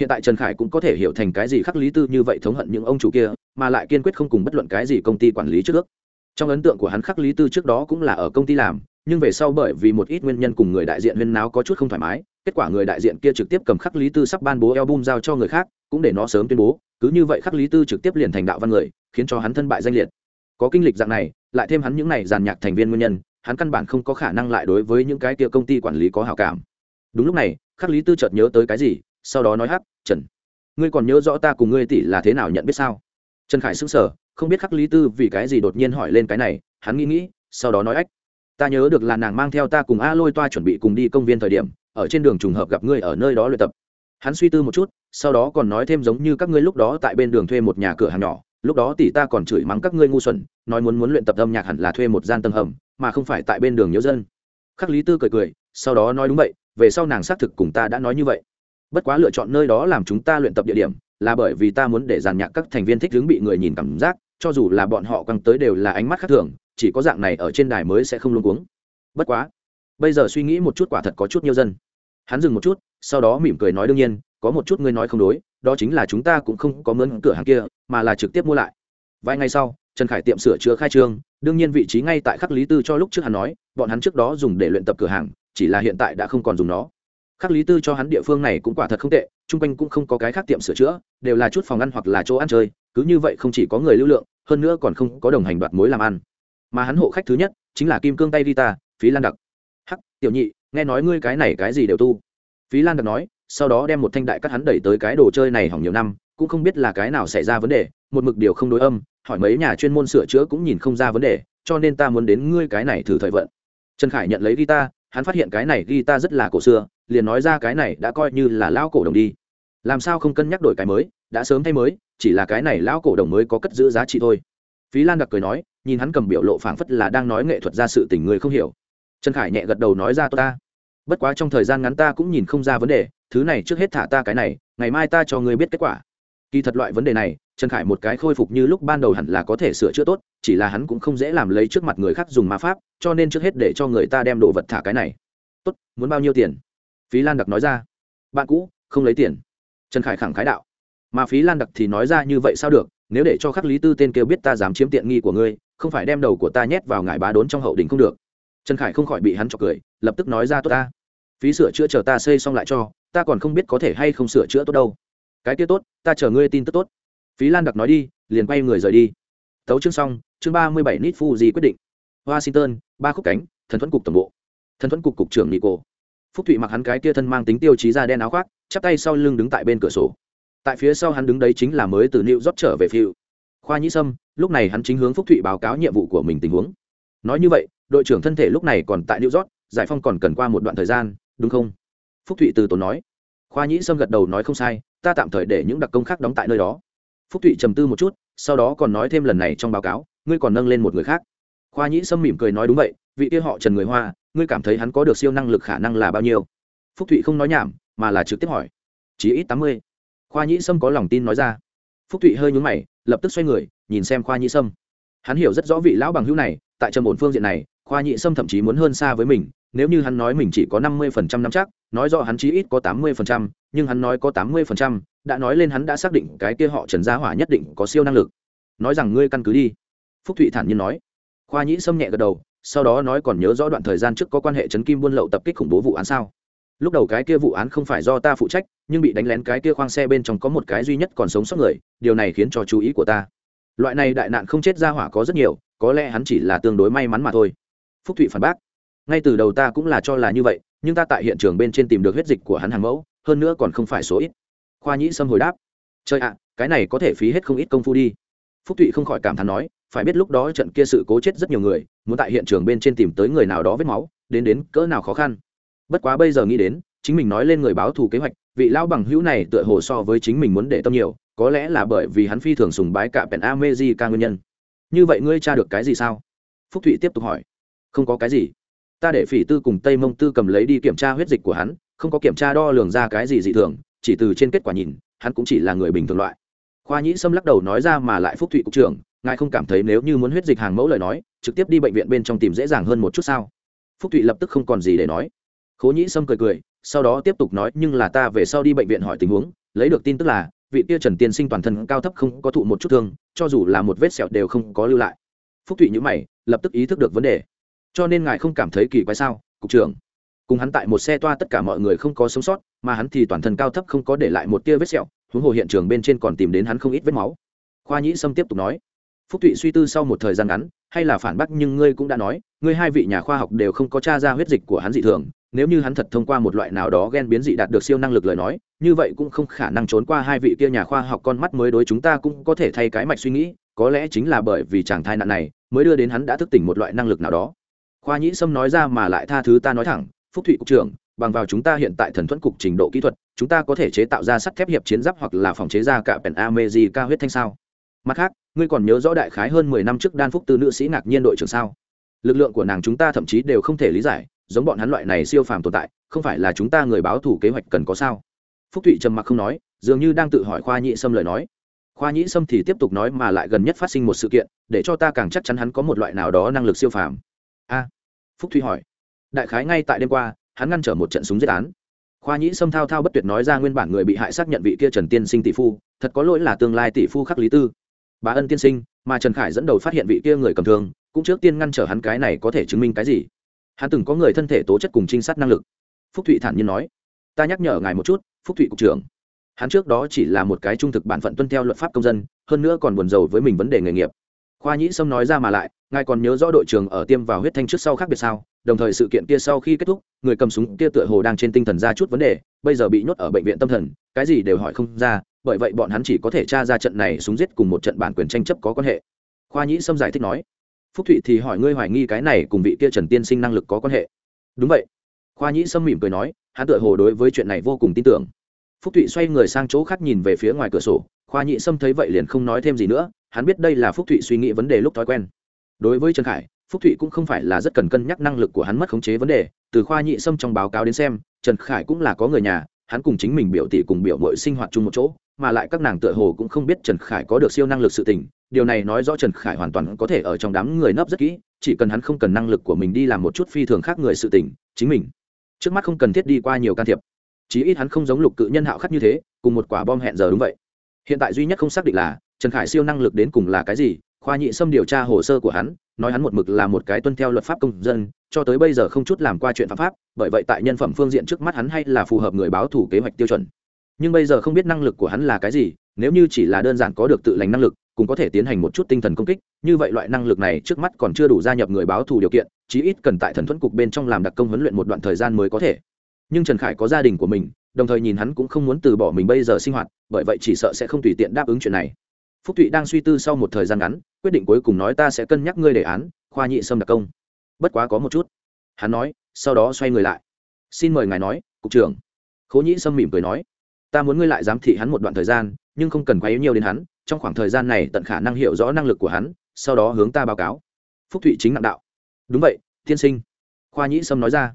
hiện tại trần khải cũng có thể hiểu thành cái gì khắc lý tư như vậy thống hận những ông chủ kia, mà lại kiên quyết không cùng bất luận cái gì công ty quản lý trước ước. Trong ấn tượng của hắn khắc lý tư trước đó cũng là ở công ty làm, nhưng về sau bởi vì một ít nguyên nhân cùng người đại diện huyên náo có chút không thoải mái, kết quả người đại diện kia trực tiếp cầm khắc lý tư sắp ban bố album giao cho người khác, cũng để nó sớm tuyên bố, cứ như vậy khắc lý tư trực tiếp liền thành đạo văn người, khiến cho hắn thân bại danh liệt. Có kinh lịch dạng này, lại thêm hắn những này giàn nhạc thành viên nguyên nhân, hắn căn bản không có khả năng lại đối với những cái kia công ty quản lý có hảo cảm. Đúng lúc này, khắc lý tư chợt nhớ tới cái gì sau đó nói hắc, trần, ngươi còn nhớ rõ ta cùng ngươi tỷ là thế nào nhận biết sao? Trần khải sững sờ, không biết khắc lý tư vì cái gì đột nhiên hỏi lên cái này, hắn nghĩ nghĩ, sau đó nói ách, ta nhớ được là nàng mang theo ta cùng a lôi toa chuẩn bị cùng đi công viên thời điểm, ở trên đường trùng hợp gặp ngươi ở nơi đó luyện tập. Hắn suy tư một chút, sau đó còn nói thêm giống như các ngươi lúc đó tại bên đường thuê một nhà cửa hàng nhỏ, lúc đó tỷ ta còn chửi mắng các ngươi ngu xuẩn, nói muốn muốn luyện tập âm nhạc hẳn là thuê một gian tầng hầm, mà không phải tại bên đường nhớ dân. Khắc lý tư cười cười, sau đó nói đúng vậy, về sau nàng xác thực cùng ta đã nói như vậy bất quá lựa chọn nơi đó làm chúng ta luyện tập địa điểm, là bởi vì ta muốn để giàn nhạc các thành viên thích hướng bị người nhìn cảm giác, cho dù là bọn họ căng tới đều là ánh mắt khác thường, chỉ có dạng này ở trên đài mới sẽ không luôn cuống. Bất quá, bây giờ suy nghĩ một chút quả thật có chút nhiều dân. Hắn dừng một chút, sau đó mỉm cười nói đương nhiên, có một chút ngươi nói không đối, đó chính là chúng ta cũng không có mướn cửa hàng kia, mà là trực tiếp mua lại. Vài ngày sau, trần khải tiệm sửa chữa khai trương, đương nhiên vị trí ngay tại khắc lý tư cho lúc trước hắn nói, bọn hắn trước đó dùng để luyện tập cửa hàng, chỉ là hiện tại đã không còn dùng nó khắc lý tư cho hắn địa phương này cũng quả thật không tệ, chung quanh cũng không có cái khác tiệm sửa chữa, đều là chút phòng ăn hoặc là chỗ ăn chơi, cứ như vậy không chỉ có người lưu lượng, hơn nữa còn không có đồng hành đoạt mối làm ăn. Mà hắn hộ khách thứ nhất, chính là kim cương tay guitar phí lan đặc. Hắc, tiểu nhị, nghe nói ngươi cái này cái gì đều tu? Phí lan đặc nói, sau đó đem một thanh đại cắt hắn đẩy tới cái đồ chơi này hỏng nhiều năm, cũng không biết là cái nào xảy ra vấn đề, một mực điều không đối âm, hỏi mấy nhà chuyên môn sửa chữa cũng nhìn không ra vấn đề, cho nên ta muốn đến ngươi cái này thử thời vận. Trần khải nhận lấy guitar hắn phát hiện cái này guitar rất là cổ xưa, liền nói ra cái này đã coi như là lão cổ đồng đi. Làm sao không cân nhắc đổi cái mới, đã sớm thay mới, chỉ là cái này lão cổ đồng mới có cất giữ giá trị thôi. Phí lan đặc cười nói, nhìn hắn cầm biểu lộ phảng phất là đang nói nghệ thuật ra sự tình người không hiểu. Trần khải nhẹ gật đầu nói ra tôi ta. Bất quá trong thời gian ngắn ta cũng nhìn không ra vấn đề, thứ này trước hết thả ta cái này, ngày mai ta cho ngươi biết kết quả. Kỳ thật loại vấn đề này, trần khải một cái khôi phục như lúc ban đầu hẳn là có thể sửa chữa tốt chỉ là hắn cũng không dễ làm lấy trước mặt người khác dùng ma pháp, cho nên trước hết để cho người ta đem đồ vật thả cái này. Tốt, muốn bao nhiêu tiền? Phí lan đặc nói ra. Bạn cũ, không lấy tiền. Trần khải khẳng khái đạo. Mà phí lan đặc thì nói ra như vậy sao được? Nếu để cho khắc lý tư tên kêu biết ta dám chiếm tiện nghi của ngươi, không phải đem đầu của ta nhét vào ngải bá đốn trong hậu đình không được. Trần khải không khỏi bị hắn chọc cười, lập tức nói ra tốt ta. Phí sửa chữa chờ ta xây xong lại cho, ta còn không biết có thể hay không sửa chữa tốt đâu. Cái kia tốt, ta chờ ngươi tin tức tốt. Phí lan đặc nói đi, liền quay người rời đi. Tấu chương xong chương ba mươi bảy nít quyết định. Washington, ba khúc cánh, thần thuẫn cục tổng bộ. Thần thuẫn cục cục trưởng nico. Phúc thụy mặc hắn cái kia thân mang tính tiêu chí da đen áo khoác, chắp tay sau lưng đứng tại bên cửa sổ. Tại phía sau hắn đứng đấy chính là mới từ new york trở về phiêu khoa nhĩ sâm, lúc này hắn chính hướng phúc thụy báo cáo nhiệm vụ của mình tình huống. Nói như vậy, đội trưởng thân thể lúc này còn tại new york, giải phong còn cần qua một đoạn thời gian, đúng không? Phúc thụy từ tốn nói. Khoa nhĩ sâm gật đầu nói không sai, ta tạm thời để những đặc công khác đóng tại nơi đó. Phúc thụy trầm tư một chút, sau đó còn nói thêm lần này trong báo cáo ngươi còn nâng lên một người khác. Khoa nhĩ sâm mỉm cười nói đúng vậy, vị kia họ trần người hoa, ngươi cảm thấy hắn có được siêu năng lực khả năng là bao nhiêu? Phúc thụy không nói nhảm, mà là trực tiếp hỏi. Chỉ ít tám mươi. Khoa nhĩ sâm có lòng tin nói ra. Phúc thụy hơi nhún mày, lập tức xoay người, nhìn xem khoa nhĩ sâm. Hắn hiểu rất rõ vị lão bằng hữu này, tại trầm ổn phương diện này, khoa nhĩ sâm thậm chí muốn hơn xa với mình, nếu như hắn nói mình chỉ có năm mươi phần trăm năm chắc, nói rõ hắn chí ít có tám mươi phần trăm, nhưng hắn nói có tám mươi phần trăm, đã nói lên hắn đã xác định cái kia họ trần gia hỏa nhất định có siêu năng lực. Nói rằng ngươi căn cứ đi phúc thụy thản nhiên nói. Khoa nhĩ sâm nhẹ gật đầu, sau đó nói còn nhớ rõ đoạn thời gian trước có quan hệ chấn kim buôn lậu tập kích khủng bố vụ án sao? Lúc đầu cái kia vụ án không phải do ta phụ trách, nhưng bị đánh lén cái kia khoang xe bên trong có một cái duy nhất còn sống sót người, điều này khiến cho chú ý của ta. Loại này đại nạn không chết ra hỏa có rất nhiều, có lẽ hắn chỉ là tương đối may mắn mà thôi. Phúc thụy phản bác. Ngay từ đầu ta cũng là cho là như vậy, nhưng ta tại hiện trường bên trên tìm được huyết dịch của hắn hàng mẫu, hơn nữa còn không phải số ít. Khoa nhĩ sâm hồi đáp. Chơi ạ, cái này có thể phí hết không ít công phu đi. Phúc thụy không khỏi cảm thán nói phải biết lúc đó trận kia sự cố chết rất nhiều người, muốn tại hiện trường bên trên tìm tới người nào đó vết máu, đến đến cỡ nào khó khăn. Bất quá bây giờ nghĩ đến, chính mình nói lên người báo thù kế hoạch, vị lão bằng hữu này tựa hồ so với chính mình muốn để tâm nhiều, có lẽ là bởi vì hắn phi thường sùng bái cả pèn amezi ca nguyên nhân. Như vậy ngươi tra được cái gì sao? Phúc thụy tiếp tục hỏi. Không có cái gì. Ta để phỉ tư cùng tây mông tư cầm lấy đi kiểm tra huyết dịch của hắn, không có kiểm tra đo lường ra cái gì dị thường, chỉ từ trên kết quả nhìn, hắn cũng chỉ là người bình thường loại. Khoa nhĩ sâm lắc đầu nói ra mà lại phúc thụy cục trưởng ngài không cảm thấy nếu như muốn huyết dịch hàng mẫu lời nói, trực tiếp đi bệnh viện bên trong tìm dễ dàng hơn một chút sao? Phúc thụy lập tức không còn gì để nói. Khố nhĩ sâm cười cười, sau đó tiếp tục nói, nhưng là ta về sau đi bệnh viện hỏi tình huống, lấy được tin tức là, vị kia trần tiên sinh toàn thân cao thấp không có thụ một chút thương, cho dù là một vết sẹo đều không có lưu lại. Phúc thụy nhữ mày, lập tức ý thức được vấn đề. Cho nên ngài không cảm thấy kỳ quái sao, cục trưởng? Cùng hắn tại một xe toa tất cả mọi người không có sống sót, mà hắn thì toàn thân cao thấp không có để lại một tia vết sẹo, huống hồ hiện trường bên trên còn tìm đến hắn không ít vết máu. Khoa nhĩ sâm tiếp tục nói phúc thụy suy tư sau một thời gian ngắn, hay là phản bác nhưng ngươi cũng đã nói, ngươi hai vị nhà khoa học đều không có t r a ra huyết dịch của hắn dị thường, nếu như hắn thật thông qua một loại nào đó ghen biến dị đạt được siêu năng lực lời nói, như vậy cũng không khả năng trốn qua hai vị kia nhà khoa học con mắt mới đối chúng ta cũng có thể thay cái mạch suy nghĩ, có lẽ chính là bởi vì chàng thai nạn này mới đưa đến hắn đã thức tỉnh một loại năng lực nào đó. Khoa nhĩ sâm nói ra mà lại tha thứ ta nói thẳng, phúc thụy cục trưởng, bằng vào chúng ta hiện tại thần thuẫn cục trình độ kỹ thuật, chúng ta có thể chế tạo ra sắt thép hiệp chiến giáp hoặc là phòng chế ra cả pèn ca huyết thanh sao. Mặt khác ngươi còn nhớ rõ đại khái hơn mười năm trước đan phúc tư nữ sĩ ngạc nhiên đội trưởng sao? Lực lượng của nàng chúng ta thậm chí đều không thể lý giải, giống bọn hắn loại này siêu phàm tồn tại, không phải là chúng ta người báo thủ kế hoạch cần có sao? Phúc thụy trầm mặc không nói, dường như đang tự hỏi khoa nhĩ sâm lời nói. Khoa nhĩ sâm thì tiếp tục nói mà lại gần nhất phát sinh một sự kiện, để cho ta càng chắc chắn hắn có một loại nào đó năng lực siêu phàm. A, phúc thụy hỏi. Đại khái ngay tại đêm qua, hắn ngăn trở một trận súng giết án. Khoa nhĩ sâm thao thao bất tuyệt nói ra nguyên bản người bị hại xác nhận vị kia trần tiên sinh tỷ phu, thật có lỗi là tương lai tỷ phu khắc lý tư bà ân tiên sinh, mà trần khải dẫn đầu phát hiện vị kia người cầm thương, cũng trước tiên ngăn trở hắn cái này có thể chứng minh cái gì? Hắn từng có người thân thể tố chất cùng trinh sát năng lực. Phúc thụy thản nhiên nói, ta nhắc nhở ngài một chút, phúc thụy cục trưởng, hắn trước đó chỉ là một cái trung thực bản phận tuân theo luật pháp công dân, hơn nữa còn buồn rầu với mình vấn đề nghề nghiệp. Khoa nhĩ sâm nói ra mà lại, ngài còn nhớ rõ đội trưởng ở tiêm vào huyết thanh trước sau khác biệt sao? Đồng thời sự kiện kia sau khi kết thúc, người cầm súng kia tựa hồ đang trên tinh thần ra chút vấn đề, bây giờ bị nhốt ở bệnh viện tâm thần, cái gì đều hỏi không ra bởi vậy bọn hắn chỉ có thể tra ra trận này súng giết cùng một trận bản quyền tranh chấp có quan hệ. Khoa nhĩ sâm giải thích nói, phúc thụy thì hỏi ngươi hoài nghi cái này cùng vị kia trần tiên sinh năng lực có quan hệ. Đúng vậy. Khoa nhĩ sâm mỉm cười nói, hắn tựa hồ đối với chuyện này vô cùng tin tưởng. Phúc thụy xoay người sang chỗ khác nhìn về phía ngoài cửa sổ. Khoa nhĩ sâm thấy vậy liền không nói thêm gì nữa, hắn biết đây là phúc thụy suy nghĩ vấn đề lúc thói quen. Đối với trần khải, phúc thụy cũng không phải là rất cần cân nhắc năng lực của hắn mất khống chế vấn đề. Từ khoa nhị sâm trong báo cáo đến xem, trần khải cũng là có người nhà, hắn cùng chính mình biểu tỷ cùng biểu mội sinh hoạt chung một chỗ mà lại các nàng tựa hồ cũng không biết trần khải có được siêu năng lực sự tình. Điều này nói rõ trần khải hoàn toàn có thể ở trong đám người nấp rất kỹ, chỉ cần hắn không cần năng lực của mình đi làm một chút phi thường khác người sự tình, chính mình trước mắt không cần thiết đi qua nhiều can thiệp. Chí ít hắn không giống lục cự nhân hạo khắc như thế, cùng một quả bom hẹn giờ đúng vậy. Hiện tại duy nhất không xác định là trần khải siêu năng lực đến cùng là cái gì, khoa nhị xâm điều tra hồ sơ của hắn, nói hắn một mực là một cái tuân theo luật pháp công dân, cho tới bây giờ không chút làm qua chuyện phạm pháp, bởi vậy tại nhân phẩm phương diện trước mắt hắn hay là phù hợp người báo thủ kế hoạch tiêu chuẩn nhưng bây giờ không biết năng lực của hắn là cái gì, nếu như chỉ là đơn giản có được tự lành năng lực, cũng có thể tiến hành một chút tinh thần công kích, như vậy loại năng lực này trước mắt còn chưa đủ gia nhập người báo thù điều kiện, chí ít cần tại thần thuẫn cục bên trong làm đặc công huấn luyện một đoạn thời gian mới có thể. Nhưng trần khải có gia đình của mình, đồng thời nhìn hắn cũng không muốn từ bỏ mình bây giờ sinh hoạt, bởi vậy chỉ sợ sẽ không tùy tiện đáp ứng chuyện này. Phúc thụy đang suy tư sau một thời gian ngắn, quyết định cuối cùng nói ta sẽ cân nhắc ngươi đề án, khoa nhị sâm đặc công. Bất quá có một chút. Hắn nói, sau đó xoay người lại. Xin mời ngài nói, cục trưởng. Khố nhĩ sâm mỉm cười nói ta muốn ngươi lại giám thị hắn một đoạn thời gian, nhưng không cần quá yếu nhiều đến hắn, trong khoảng thời gian này tận khả năng hiểu rõ năng lực của hắn, sau đó hướng ta báo cáo. Phúc thụy chính nặng đạo. Đúng vậy, tiên sinh. Khoa nhĩ sâm nói ra.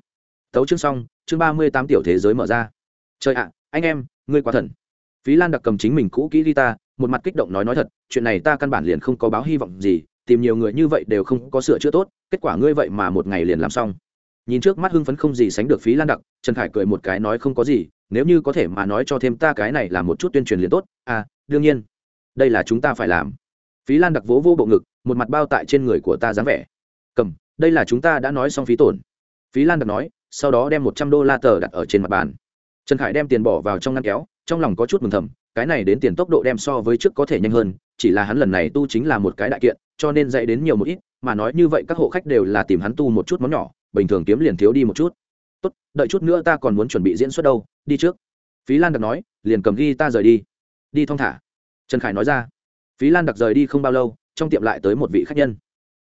Tấu chương xong, chương ba mươi tám tiểu thế giới mở ra. Trời ạ, anh em, ngươi quá thần. Phí lan đặc cầm chính mình cũ kỹ guitar, một mặt kích động nói nói thật, chuyện này ta căn bản liền không có báo hy vọng gì, tìm nhiều người như vậy đều không có sửa chữa tốt, kết quả ngươi vậy mà một ngày liền làm xong. Nhìn trước mắt hưng phấn không gì sánh được phí lan đặc, trần khải cười một cái nói không có gì nếu như có thể mà nói cho thêm ta cái này là một chút tuyên truyền liền tốt à đương nhiên, đây là chúng ta phải làm. Phí lan đặc vỗ vô bộ ngực, một mặt bao tại trên người của ta dáng vẻ. Cầm, đây là chúng ta đã nói xong phí tổn. Phí lan đặc nói, sau đó đem một trăm đô la tờ đặt ở trên mặt bàn. Trần khải đem tiền bỏ vào trong ngăn kéo, trong lòng có chút mừng thầm, cái này đến tiền tốc độ đem so với trước có thể nhanh hơn, chỉ là hắn lần này tu chính là một cái đại kiện, cho nên dạy đến nhiều một ít, mà nói như vậy các hộ khách đều là tìm hắn tu một chút món nhỏ, bình thường kiếm liền thiếu đi một chút tốt, đợi chút nữa ta còn muốn chuẩn bị diễn xuất đâu, đi trước. Phí lan đặc nói, liền cầm ghi ta rời đi. Đi thong thả. Trần khải nói ra. Phí lan đặc rời đi không bao lâu, trong tiệm lại tới một vị khách nhân.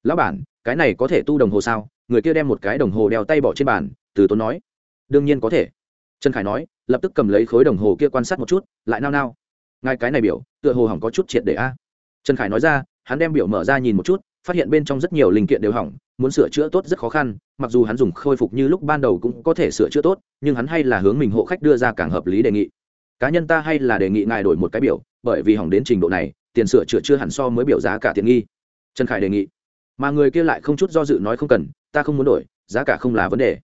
Lão bản, cái này có thể tu đồng hồ sao? Người kia đem một cái đồng hồ đeo tay bỏ trên bàn, từ tốn nói. Đương nhiên có thể. Trần khải nói, lập tức cầm lấy khối đồng hồ kia quan sát một chút, lại nao nao. Ngay cái này biểu, tựa hồ hỏng có chút triệt để a. Trần khải nói ra, hắn đem biểu mở ra nhìn một chút, phát hiện bên trong rất nhiều linh kiện đều hỏng muốn sửa chữa tốt rất khó khăn, mặc dù hắn dùng khôi phục như lúc ban đầu cũng có thể sửa chữa tốt, nhưng hắn hay là hướng mình hộ khách đưa ra càng hợp lý đề nghị. Cá nhân ta hay là đề nghị ngài đổi một cái biểu, bởi vì hỏng đến trình độ này, tiền sửa chữa chưa hẳn so mới biểu giá cả tiện nghi. Trần khải đề nghị. Mà người kia lại không chút do dự nói không cần, ta không muốn đổi, giá cả không là vấn đề.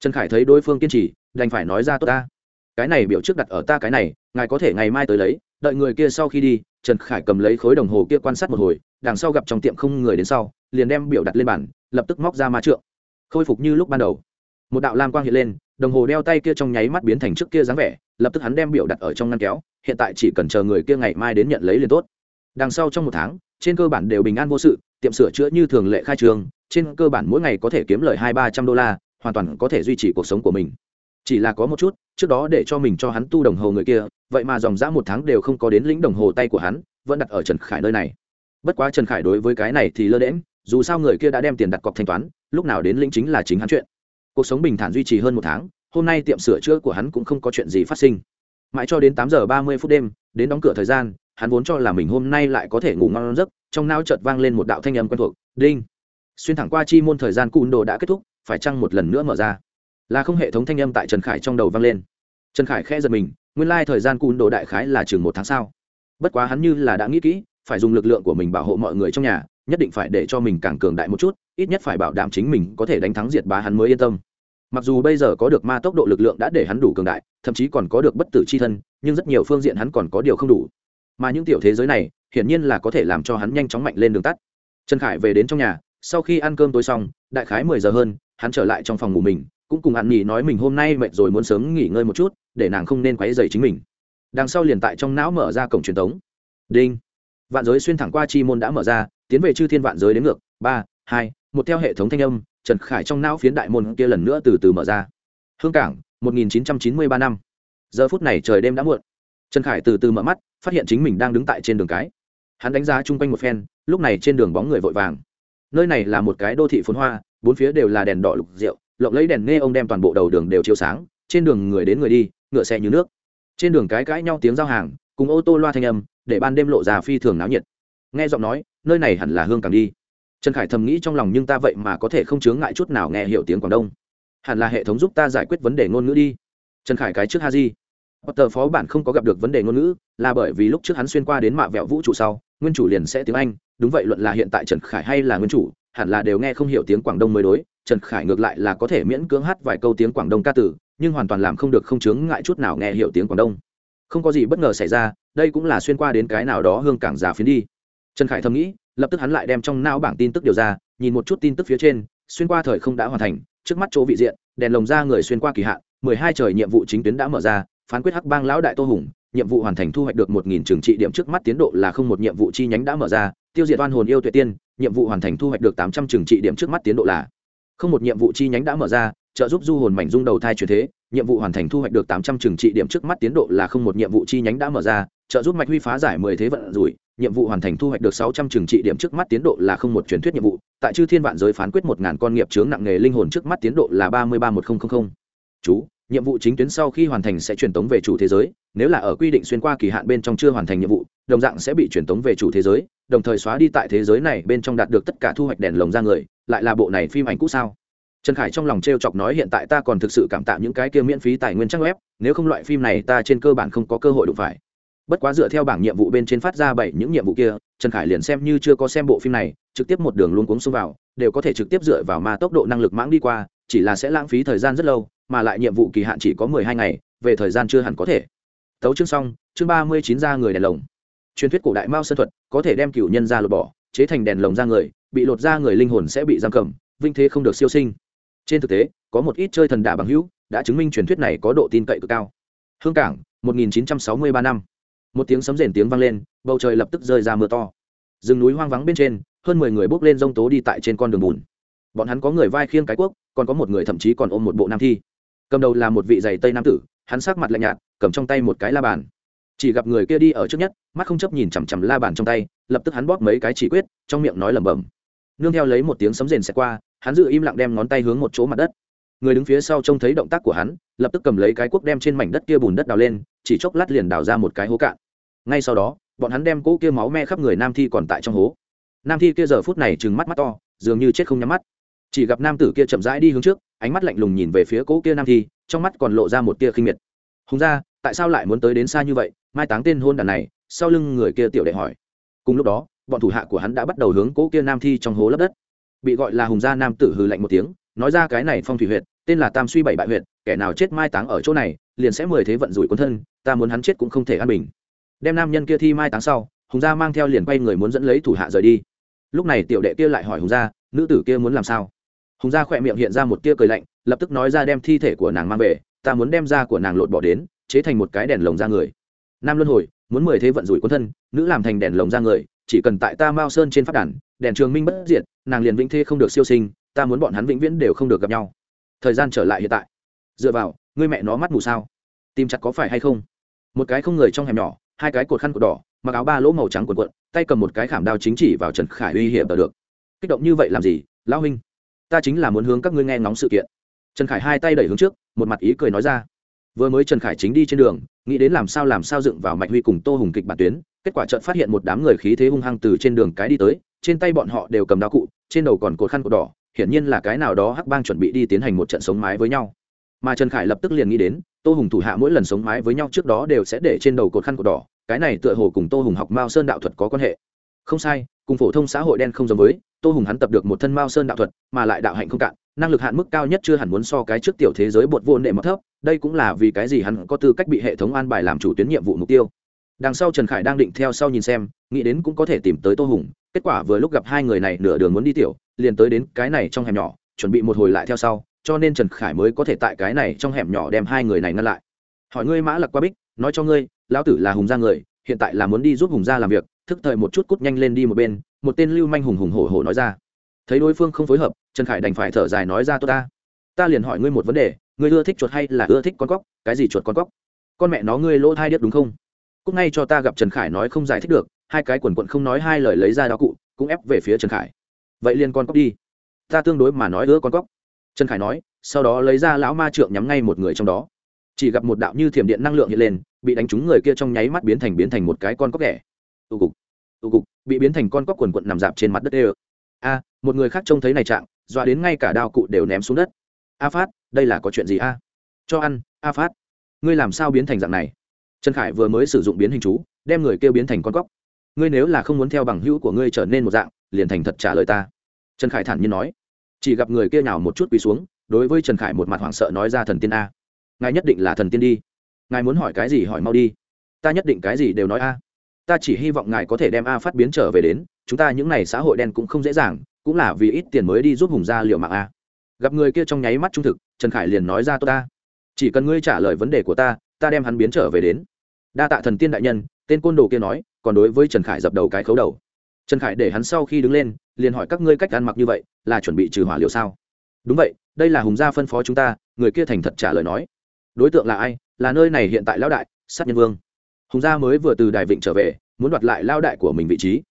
Trần khải thấy đối phương kiên trì, đành phải nói ra tốt ta. Cái này biểu trước đặt ở ta cái này, ngài có thể ngày mai tới lấy, đợi người kia sau khi đi, trần khải cầm lấy khối đồng hồ kia quan sát một hồi, đằng sau gặp trong tiệm không người đến sau, liền đem biểu đặt lên bàn lập tức móc ra ma trượng, khôi phục như lúc ban đầu. Một đạo lam quang hiện lên, đồng hồ đeo tay kia trong nháy mắt biến thành trước kia dáng vẻ, lập tức hắn đem biểu đặt ở trong ngăn kéo, hiện tại chỉ cần chờ người kia ngày mai đến nhận lấy liền tốt. Đằng sau trong một tháng, trên cơ bản đều bình an vô sự, tiệm sửa chữa như thường lệ khai trường, trên cơ bản mỗi ngày có thể kiếm lời hai ba trăm đô la, hoàn toàn có thể duy trì cuộc sống của mình. Chỉ là có một chút, trước đó để cho mình cho hắn tu đồng hồ người kia, vậy mà dòng dã một tháng đều không có đến lĩnh đồng hồ tay của hắn, vẫn đặt ở trần khải nơi này. Bất quá trần khải đối với cái này thì lơ đễm dù sao người kia đã đem tiền đặt cọc thanh toán, lúc nào đến lĩnh chính là chính hắn chuyện. Cuộc sống bình thản duy trì hơn một tháng, hôm nay tiệm sửa chữa của hắn cũng không có chuyện gì phát sinh. Mãi cho đến tám giờ ba mươi phút đêm, đến đóng cửa thời gian, hắn vốn cho là mình hôm nay lại có thể ngủ ngon giấc, trong nao chợt vang lên một đạo thanh âm quen thuộc, đinh. Xuyên thẳng qua chi môn thời gian cùn đồ đã kết thúc, phải chăng một lần nữa mở ra? Là không hệ thống thanh âm tại trần khải trong đầu vang lên. Trần khải khẽ giật mình, nguyên lai thời gian cùn đồ đại khái là chừng một tháng sau. Bất quá hắn như là đã nghĩ kỹ, phải dùng lực lượng của mình bảo hộ mọi người trong nhà nhất định phải để cho mình càng cường đại một chút, ít nhất phải bảo đảm chính mình có thể đánh thắng diệt bá hắn mới yên tâm. Mặc dù bây giờ có được ma tốc độ lực lượng đã để hắn đủ cường đại, thậm chí còn có được bất tử c h i thân, nhưng rất nhiều phương diện hắn còn có điều không đủ. Mà những tiểu thế giới này, hiển nhiên là có thể làm cho hắn nhanh chóng mạnh lên đường tắt. Trần khải về đến trong nhà, sau khi ăn cơm tối xong, đại khái mười giờ hơn, hắn trở lại trong phòng ngủ mình, cũng cùng ăn nghỉ nói mình hôm nay mệt rồi muốn sớm nghỉ ngơi một chút, để nàng không nên quáy dày chính mình. Đằng sau liền tại trong não mở ra cổng truyền thống đinh vạn giới xuyên thẳng qua chi môn đã mở ra, tiến về chư thiên vạn giới đến ngược. Ba, hai, một theo hệ thống thanh âm, trần khải trong não phiến đại môn kia lần nữa từ từ mở ra. Hương cảng, một nghìn chín trăm chín mươi ba năm. Giờ phút này trời đêm đã muộn. Trần khải từ từ mở mắt, phát hiện chính mình đang đứng tại trên đường cái. Hắn đánh giá chung quanh một phen, lúc này trên đường bóng người vội vàng. Nơi này là một cái đô thị phồn hoa, bốn phía đều là đèn đỏ lục rượu, lộng lấy đèn nghe ông đem toàn bộ đầu đường đều chiếu sáng, trên đường người đến người đi, ngựa xe như nước. Trên đường cái cãi nhau tiếng giao hàng, cùng ô tô loa thanh âm để ban đêm lộ ra phi thường náo nhiệt. Nghe giọng nói nơi này hẳn là hương càng đi. Trần khải thầm nghĩ trong lòng nhưng ta vậy mà có thể không chướng ngại chút nào nghe hiểu tiếng quảng đông. Hẳn là hệ thống giúp ta giải quyết vấn đề ngôn ngữ đi. Trần khải cái trước ha di Potter phó bản không có gặp được vấn đề ngôn ngữ, là bởi vì lúc trước hắn xuyên qua đến mạ vẹo vũ trụ sau, nguyên chủ liền sẽ tiếng Anh, đúng vậy luận là hiện tại Trần Khải hay là nguyên chủ, hẳn là đều nghe không hiểu tiếng Quảng Đông mới đối, Trần Khải ngược lại là có thể miễn cưỡng hát vài câu tiếng Quảng Đông ca từ, nhưng hoàn toàn làm không được không chướng ngại chút nào nghe hiểu tiếng Quảng Đông. Không có gì bất ngờ xảy ra, đây cũng là xuyên qua đến cái nào đó hương cảng giả phiến đi. Trần khải thầm nghĩ, lập tức hắn lại đem trong não bảng tin tức điều ra, nhìn một chút tin tức phía trên, xuyên qua thời không đã hoàn thành, trước mắt chỗ vị diện, đèn lồng ra người xuyên qua kỳ hạn, mười hai trời nhiệm vụ chính tuyến đã mở ra, phán quyết hắc bang lão đại tô hùng, nhiệm vụ hoàn thành thu hoạch được một nghìn trường trị điểm trước mắt tiến độ là không một nhiệm vụ chi nhánh đã mở ra, tiêu diệt oan hồn yêu tuệ tiên, nhiệm vụ hoàn thành thu hoạch được tám trăm trường trị điểm trước mắt tiến độ là không một nhiệm vụ chi nhánh đã mở ra, trợ giúp du hồn mảnh dung đầu thai chuyển thế, nhiệm vụ hoàn thành thu hoạch được tám trăm trường trị điểm trước mắt tiến độ là không một nhiệm vụ chi nhánh đã mở ra trợ giúp mạch huy phá giải mười thế vận rủi, nhiệm vụ hoàn thành thu hoạch được sáu trăm trường trị điểm trước mắt tiến độ là không một truyền thuyết nhiệm vụ. Tại chư thiên vạn giới phán quyết một ngàn con nghiệp chướng nặng nghề linh hồn trước mắt tiến độ là ba mươi ba một nghìn chú, nhiệm vụ chính tuyến sau khi hoàn thành sẽ truyền tống về chủ thế giới, nếu là ở quy định xuyên qua kỳ hạn bên trong chưa hoàn thành nhiệm vụ, đồng dạng sẽ bị truyền tống về chủ thế giới, đồng thời xóa đi tại thế giới này bên trong đạt được tất cả thu hoạch đèn lồng ra người, lại là bộ này phim ảnh cũ sao? Trần khải trong lòng t r e o chọc nói hiện tại ta còn thực sự cảm tạ những cái kia miễn phí tài nguyên trang web, nếu không loại phim này ta trên cơ bản không có cơ hội đụng phải bất quá dựa theo bảng nhiệm vụ bên trên phát ra bảy những nhiệm vụ kia, trần khải liền xem như chưa có xem bộ phim này, trực tiếp một đường luôn cuống xông vào, đều có thể trực tiếp dựa vào ma tốc độ năng lực mãng đi qua, chỉ là sẽ lãng phí thời gian rất lâu, mà lại nhiệm vụ kỳ hạn chỉ có mười hai ngày, về thời gian chưa hẳn có thể. Tấu chương xong, chương ba mươi chín ra người đèn lồng. Truyền thuyết cổ đại mao sơn thuật có thể đem cựu nhân ra lột bỏ, chế thành đèn lồng ra người, bị lột ra người linh hồn sẽ bị giam cầm, vinh thế không được siêu sinh. Trên thực tế, có một ít chơi thần đả bằng hữu, đã chứng minh truyền thuyết này có độ tin cậy cực cao. Hương cảng 1963 năm một tiếng sấm rền tiếng vang lên, bầu trời lập tức rơi ra mưa to. Rừng núi hoang vắng bên trên, hơn mười người bước lên rông tố đi tại trên con đường bùn. Bọn hắn có người vai khiêng cái cuốc, còn có một người thậm chí còn ôm một bộ nam thi. Cầm đầu là một vị giày tây nam tử, hắn sắc mặt lạnh nhạt, cầm trong tay một cái la bàn. Chỉ gặp người kia đi ở trước nhất, mắt không chấp nhìn chằm chằm la bàn trong tay, lập tức hắn bóp mấy cái chỉ quyết, trong miệng nói lẩm bẩm. Nương theo lấy một tiếng sấm rền xẹt qua, hắn giữ im lặng đem ngón tay hướng một chỗ mặt đất. Người đứng phía sau trông thấy động tác của hắn, lập tức cầm lấy cái cuốc đem trên mảnh đất kia bùn đất đào lên chỉ chốc lát liền đào ra một cái hố cạn. Ngay sau đó, bọn hắn đem cỗ kia máu me khắp người nam thi còn tại trong hố. Nam thi kia giờ phút này trừng mắt mắt to, dường như chết không nhắm mắt. Chỉ gặp nam tử kia chậm rãi đi hướng trước, ánh mắt lạnh lùng nhìn về phía cỗ kia nam thi, trong mắt còn lộ ra một tia khinh miệt. Hùng ra tại sao lại muốn tới đến xa như vậy? Mai táng tên hôn đàn này. Sau lưng người kia tiểu đệ hỏi. Cùng lúc đó, bọn thủ hạ của hắn đã bắt đầu hướng cỗ kia nam thi trong hố lấp đất. Bị gọi là hùng gia nam tử hừ lạnh một tiếng, nói ra cái này phong thủy huyệt, tên là tam suy bảy bại huyệt, kẻ nào chết mai táng ở chỗ này liền sẽ mười thế vận rủi quân thân, ta muốn hắn chết cũng không thể an bình. Đem nam nhân kia thi mai táng sau, hùng gia mang theo liền quay người muốn dẫn lấy thủ hạ rời đi. Lúc này tiểu đệ kia lại hỏi hùng gia, nữ tử kia muốn làm sao? Hùng gia khỏe miệng hiện ra một tia cười lạnh, lập tức nói ra đem thi thể của nàng mang về, ta muốn đem da của nàng lột bỏ đến, chế thành một cái đèn lồng ra người. Nam luân hồi, muốn mười thế vận rủi quân thân, nữ làm thành đèn lồng ra người, chỉ cần tại ta mao sơn trên phát đàn, đèn trường minh bất diệt, nàng liền vĩnh thế không được siêu sinh, ta muốn bọn hắn vĩnh viễn đều không được gặp nhau. Thời gian trở lại hiện tại. Dựa vào ngươi mẹ nó mắt mù sao? Tìm chặt có phải hay không? Một cái không người trong hẻm nhỏ hai cái cột khăn cột đỏ mặc áo ba lỗ màu trắng cuộn cuộn, tay cầm một cái khảm đao chính chỉ vào trần khải uy hiểm được. Kích động như vậy làm gì lão huynh? Ta chính là muốn hướng các ngươi nghe ngóng sự kiện. Trần khải hai tay đẩy hướng trước một mặt ý cười nói ra. Vừa mới trần khải chính đi trên đường nghĩ đến làm sao làm sao dựng vào mạch huy cùng tô hùng kịch bản tuyến kết quả trận phát hiện một đám người khí thế hung hăng từ trên đường cái đi tới trên tay bọn họ đều cầm đao cụ trên đầu còn cột khăn cột đỏ hiển nhiên là cái nào đó hắc bang chuẩn bị đi tiến hành một trận sống mái với nhau mà trần khải lập tức liền nghĩ đến, tô hùng thủ hạ mỗi lần sống mái với nhau trước đó đều sẽ để trên đầu cột khăn cột đỏ, cái này tựa hồ cùng tô hùng học mao sơn đạo thuật có quan hệ. Không sai, cùng phổ thông xã hội đen không giống với, tô hùng hắn tập được một thân mao sơn đạo thuật, mà lại đạo hạnh không cạn, năng lực hạn mức cao nhất chưa hẳn muốn so cái trước tiểu thế giới bột vô nệ mất thấp, đây cũng là vì cái gì hắn có tư cách bị hệ thống an bài làm chủ tuyến nhiệm vụ mục tiêu. Đằng sau trần khải đang định theo sau nhìn xem, nghĩ đến cũng có thể tìm tới tô hùng, kết quả vừa lúc gặp hai người này nửa đường muốn đi tiểu, liền tới đến cái này trong hẻm nhỏ, chuẩn bị một hồi lại theo sau cho nên trần khải mới có thể tại cái này trong hẻm nhỏ đem hai người này ngăn lại. Hỏi ngươi mã lặc qua bích, nói cho ngươi, lão tử là hùng gia người, hiện tại là muốn đi giúp hùng gia làm việc, thức thời một chút cút nhanh lên đi một bên, một tên lưu manh hùng hùng hổ hổ nói ra. Thấy đối phương không phối hợp, trần khải đành phải thở dài nói ra, tốt ta ta liền hỏi ngươi một vấn đề, ngươi ưa thích chuột hay là ưa thích con cóc, cái gì chuột con cóc? Con mẹ nó ngươi lỗ thai điếc đúng không? Cúc ngay cho ta gặp trần khải nói không giải thích được, hai cái quần quận không nói hai lời lấy ra đó cụ, cũng ép về phía trần khải. Vậy liền con cóc đi. Ta tương đối mà nói ưa con cóc trần khải nói, sau đó lấy ra lão ma trượng nhắm ngay một người trong đó. Chỉ gặp một đạo như thiểm điện năng lượng hiện lên, bị đánh trúng người kia trong nháy mắt biến thành biến thành một cái con cóc ghẻ. Tụ cục tụ cục, bị biến thành con cóc quần quận nằm dạp trên mặt đất ê a, một người khác trông thấy này trạng, dọa đến ngay cả đao cụ đều ném xuống đất. A phát, đây là có chuyện gì a? Cho ăn, a phát. Ngươi làm sao biến thành dạng này? Trần khải vừa mới sử dụng biến hình chú, đem người kêu biến thành con cóc. Ngươi nếu là không muốn theo bằng hữu của ngươi trở nên một dạng, liền thành thật trả lời ta. Trần khải thản nhiên nói chỉ gặp người kia nào một chút quỳ xuống, đối với trần khải một mặt hoảng sợ nói ra thần tiên a. Ngài nhất định là thần tiên đi. Ngài muốn hỏi cái gì hỏi mau đi. Ta nhất định cái gì đều nói a. Ta chỉ hy vọng ngài có thể đem a phát biến trở về đến, chúng ta những n à y xã hội đen cũng không dễ dàng, cũng là vì ít tiền mới đi giúp hùng gia liệu mạng a. Gặp người kia trong nháy mắt trung thực, trần khải liền nói ra tôi ta chỉ cần ngươi trả lời vấn đề của ta ta đem hắn biến trở về đến. Đa tạ thần tiên đại nhân, tên côn đồ kia nói, còn đối với trần khải dập đầu cái khấu đầu trần khải để hắn sau khi đứng lên, liền hỏi các ngươi cách ăn mặc như vậy, là chuẩn bị trừ hỏa liệu sao? Đúng vậy, đây là hùng gia phân phó chúng ta, người kia thành thật trả lời nói. Đối tượng là ai? Là nơi này hiện tại lão đại, sát nhân vương. Hùng gia mới vừa từ Đại vịnh trở về, muốn đoạt lại lao đại của mình vị trí.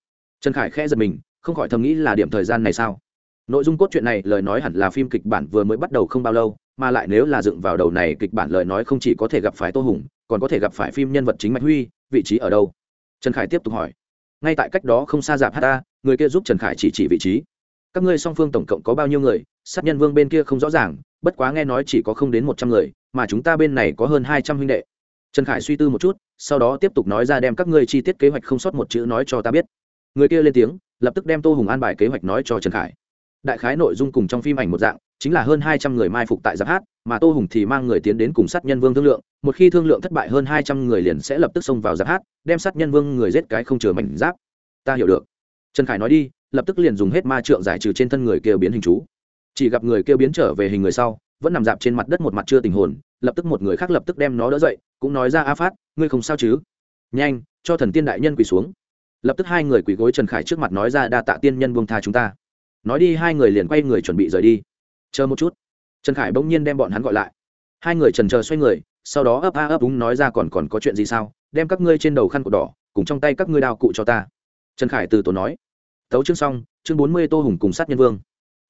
Trần khải khẽ giật mình, không khỏi thầm nghĩ là điểm thời gian này sao? Nội dung cốt truyện này, lời nói hẳn là phim kịch bản vừa mới bắt đầu không bao lâu, mà lại nếu là dựng vào đầu này kịch bản lời nói không chỉ có thể gặp phải tô hùng, còn có thể gặp phải phim nhân vật chính mạch huy, vị trí ở đâu? Trần khải tiếp tục hỏi ngay tại cách đó không xa dạp hát ta, người kia giúp trần khải chỉ chỉ vị trí. Các ngươi song phương tổng cộng có bao nhiêu người? Sát nhân vương bên kia không rõ ràng, bất quá nghe nói chỉ có không đến một trăm người, mà chúng ta bên này có hơn hai trăm huynh đệ. Trần khải suy tư một chút, sau đó tiếp tục nói ra đem các ngươi chi tiết kế hoạch không sót một chữ nói cho ta biết. Người kia lên tiếng, lập tức đem tô hùng an bài kế hoạch nói cho trần khải. Đại khái nội dung cùng trong phim ảnh một dạng, chính là hơn hai trăm người mai phục tại giáp hát mà tô hùng thì mang người tiến đến cùng sát nhân vương thương lượng, một khi thương lượng thất bại hơn hai trăm người liền sẽ lập tức xông vào giáp hát, đem sát nhân vương người giết cái không chừa mảnh giáp. Ta hiểu được. Trần khải nói đi, lập tức liền dùng hết ma trượng giải trừ trên thân người kia biến hình chú. Chỉ gặp người kia biến trở về hình người sau, vẫn nằm dạp trên mặt đất một mặt chưa tình hồn, lập tức một người khác lập tức đem nó đỡ dậy, cũng nói ra a phát, ngươi không sao chứ? Nhanh, cho thần tiên đại nhân quỳ xuống. Lập tức hai người quỳ gối trần khải trước mặt nói ra đa tạ tiên nhân buông tha chúng ta. Nói đi, hai người liền quay người chuẩn bị rời đi. Chờ một chút trần khải bỗng nhiên đem bọn hắn gọi lại. Hai người trần chờ xoay người, sau đó ấp a ấp úng nói ra còn còn có chuyện gì sao, đem các ngươi trên đầu khăn cột đỏ, cùng trong tay các ngươi đao cụ cho ta. Trần khải từ tổ nói. Tấu chương xong, chương bốn mươi tô hùng cùng sát nhân vương.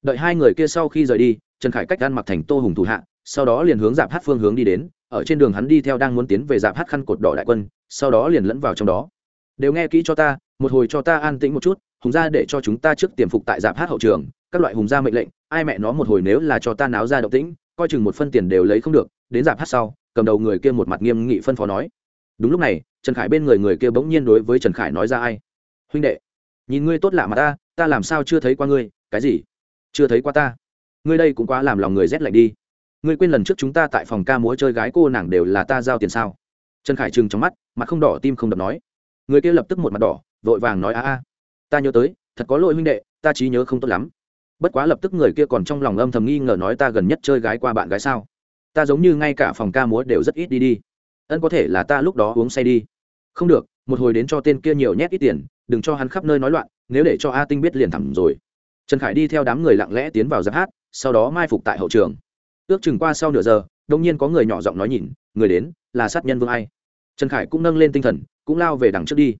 Đợi hai người kia sau khi rời đi, trần khải cách ăn mặc thành tô hùng thủ hạ, sau đó liền hướng dạp hát phương hướng đi đến, ở trên đường hắn đi theo đang muốn tiến về dạp hát khăn cột đỏ đại quân, sau đó liền lẫn vào trong đó. Đều nghe kỹ cho ta, một hồi cho ta an tĩnh một chút, hùng gia để cho chúng ta trước tiềm phục tại dạp hát hậu trường, các loại hùng gia mệnh lệnh ai mẹ nó một hồi nếu là cho ta náo ra động tĩnh, coi chừng một phân tiền đều lấy không được, đến dạp hát sau, cầm đầu người kia một mặt nghiêm nghị phân phó nói. Đúng lúc này, trần khải bên người người kia bỗng nhiên đối với trần khải nói ra ai? Huynh đệ, nhìn ngươi tốt lạ mà ta ta làm sao chưa thấy qua ngươi, cái gì? Chưa thấy qua ta. Ngươi đây cũng quá làm lòng người rét lạnh đi. Ngươi quên lần trước chúng ta tại phòng ca múa chơi gái cô nàng đều là ta giao tiền sao? Trần khải trừng trong mắt, mặt không đỏ tim không đập nói. Người kia lập tức một mặt đỏ, vội vàng nói, a a, ta nhớ tới, thật có lỗi huynh đệ, ta trí nhớ không tốt lắm bất quá lập tức người kia còn trong lòng âm thầm nghi ngờ nói ta gần nhất chơi gái qua bạn gái sao? Ta giống như ngay cả phòng ca múa đều rất ít đi đi. Ân có thể là ta lúc đó uống say đi. Không được, một hồi đến cho tên kia nhiều nhét ít tiền, đừng cho hắn khắp nơi nói loạn, nếu để cho a tinh biết liền thẳng rồi. Trần khải đi theo đám người lặng lẽ tiến vào giáp hát, sau đó mai phục tại hậu trường. Ước chừng qua sau nửa giờ đông nhiên có người nhỏ giọng nói nhìn, người đến, là sát nhân vương ai? Trần khải cũng nâng lên tinh thần, cũng lao về đằng trước đi.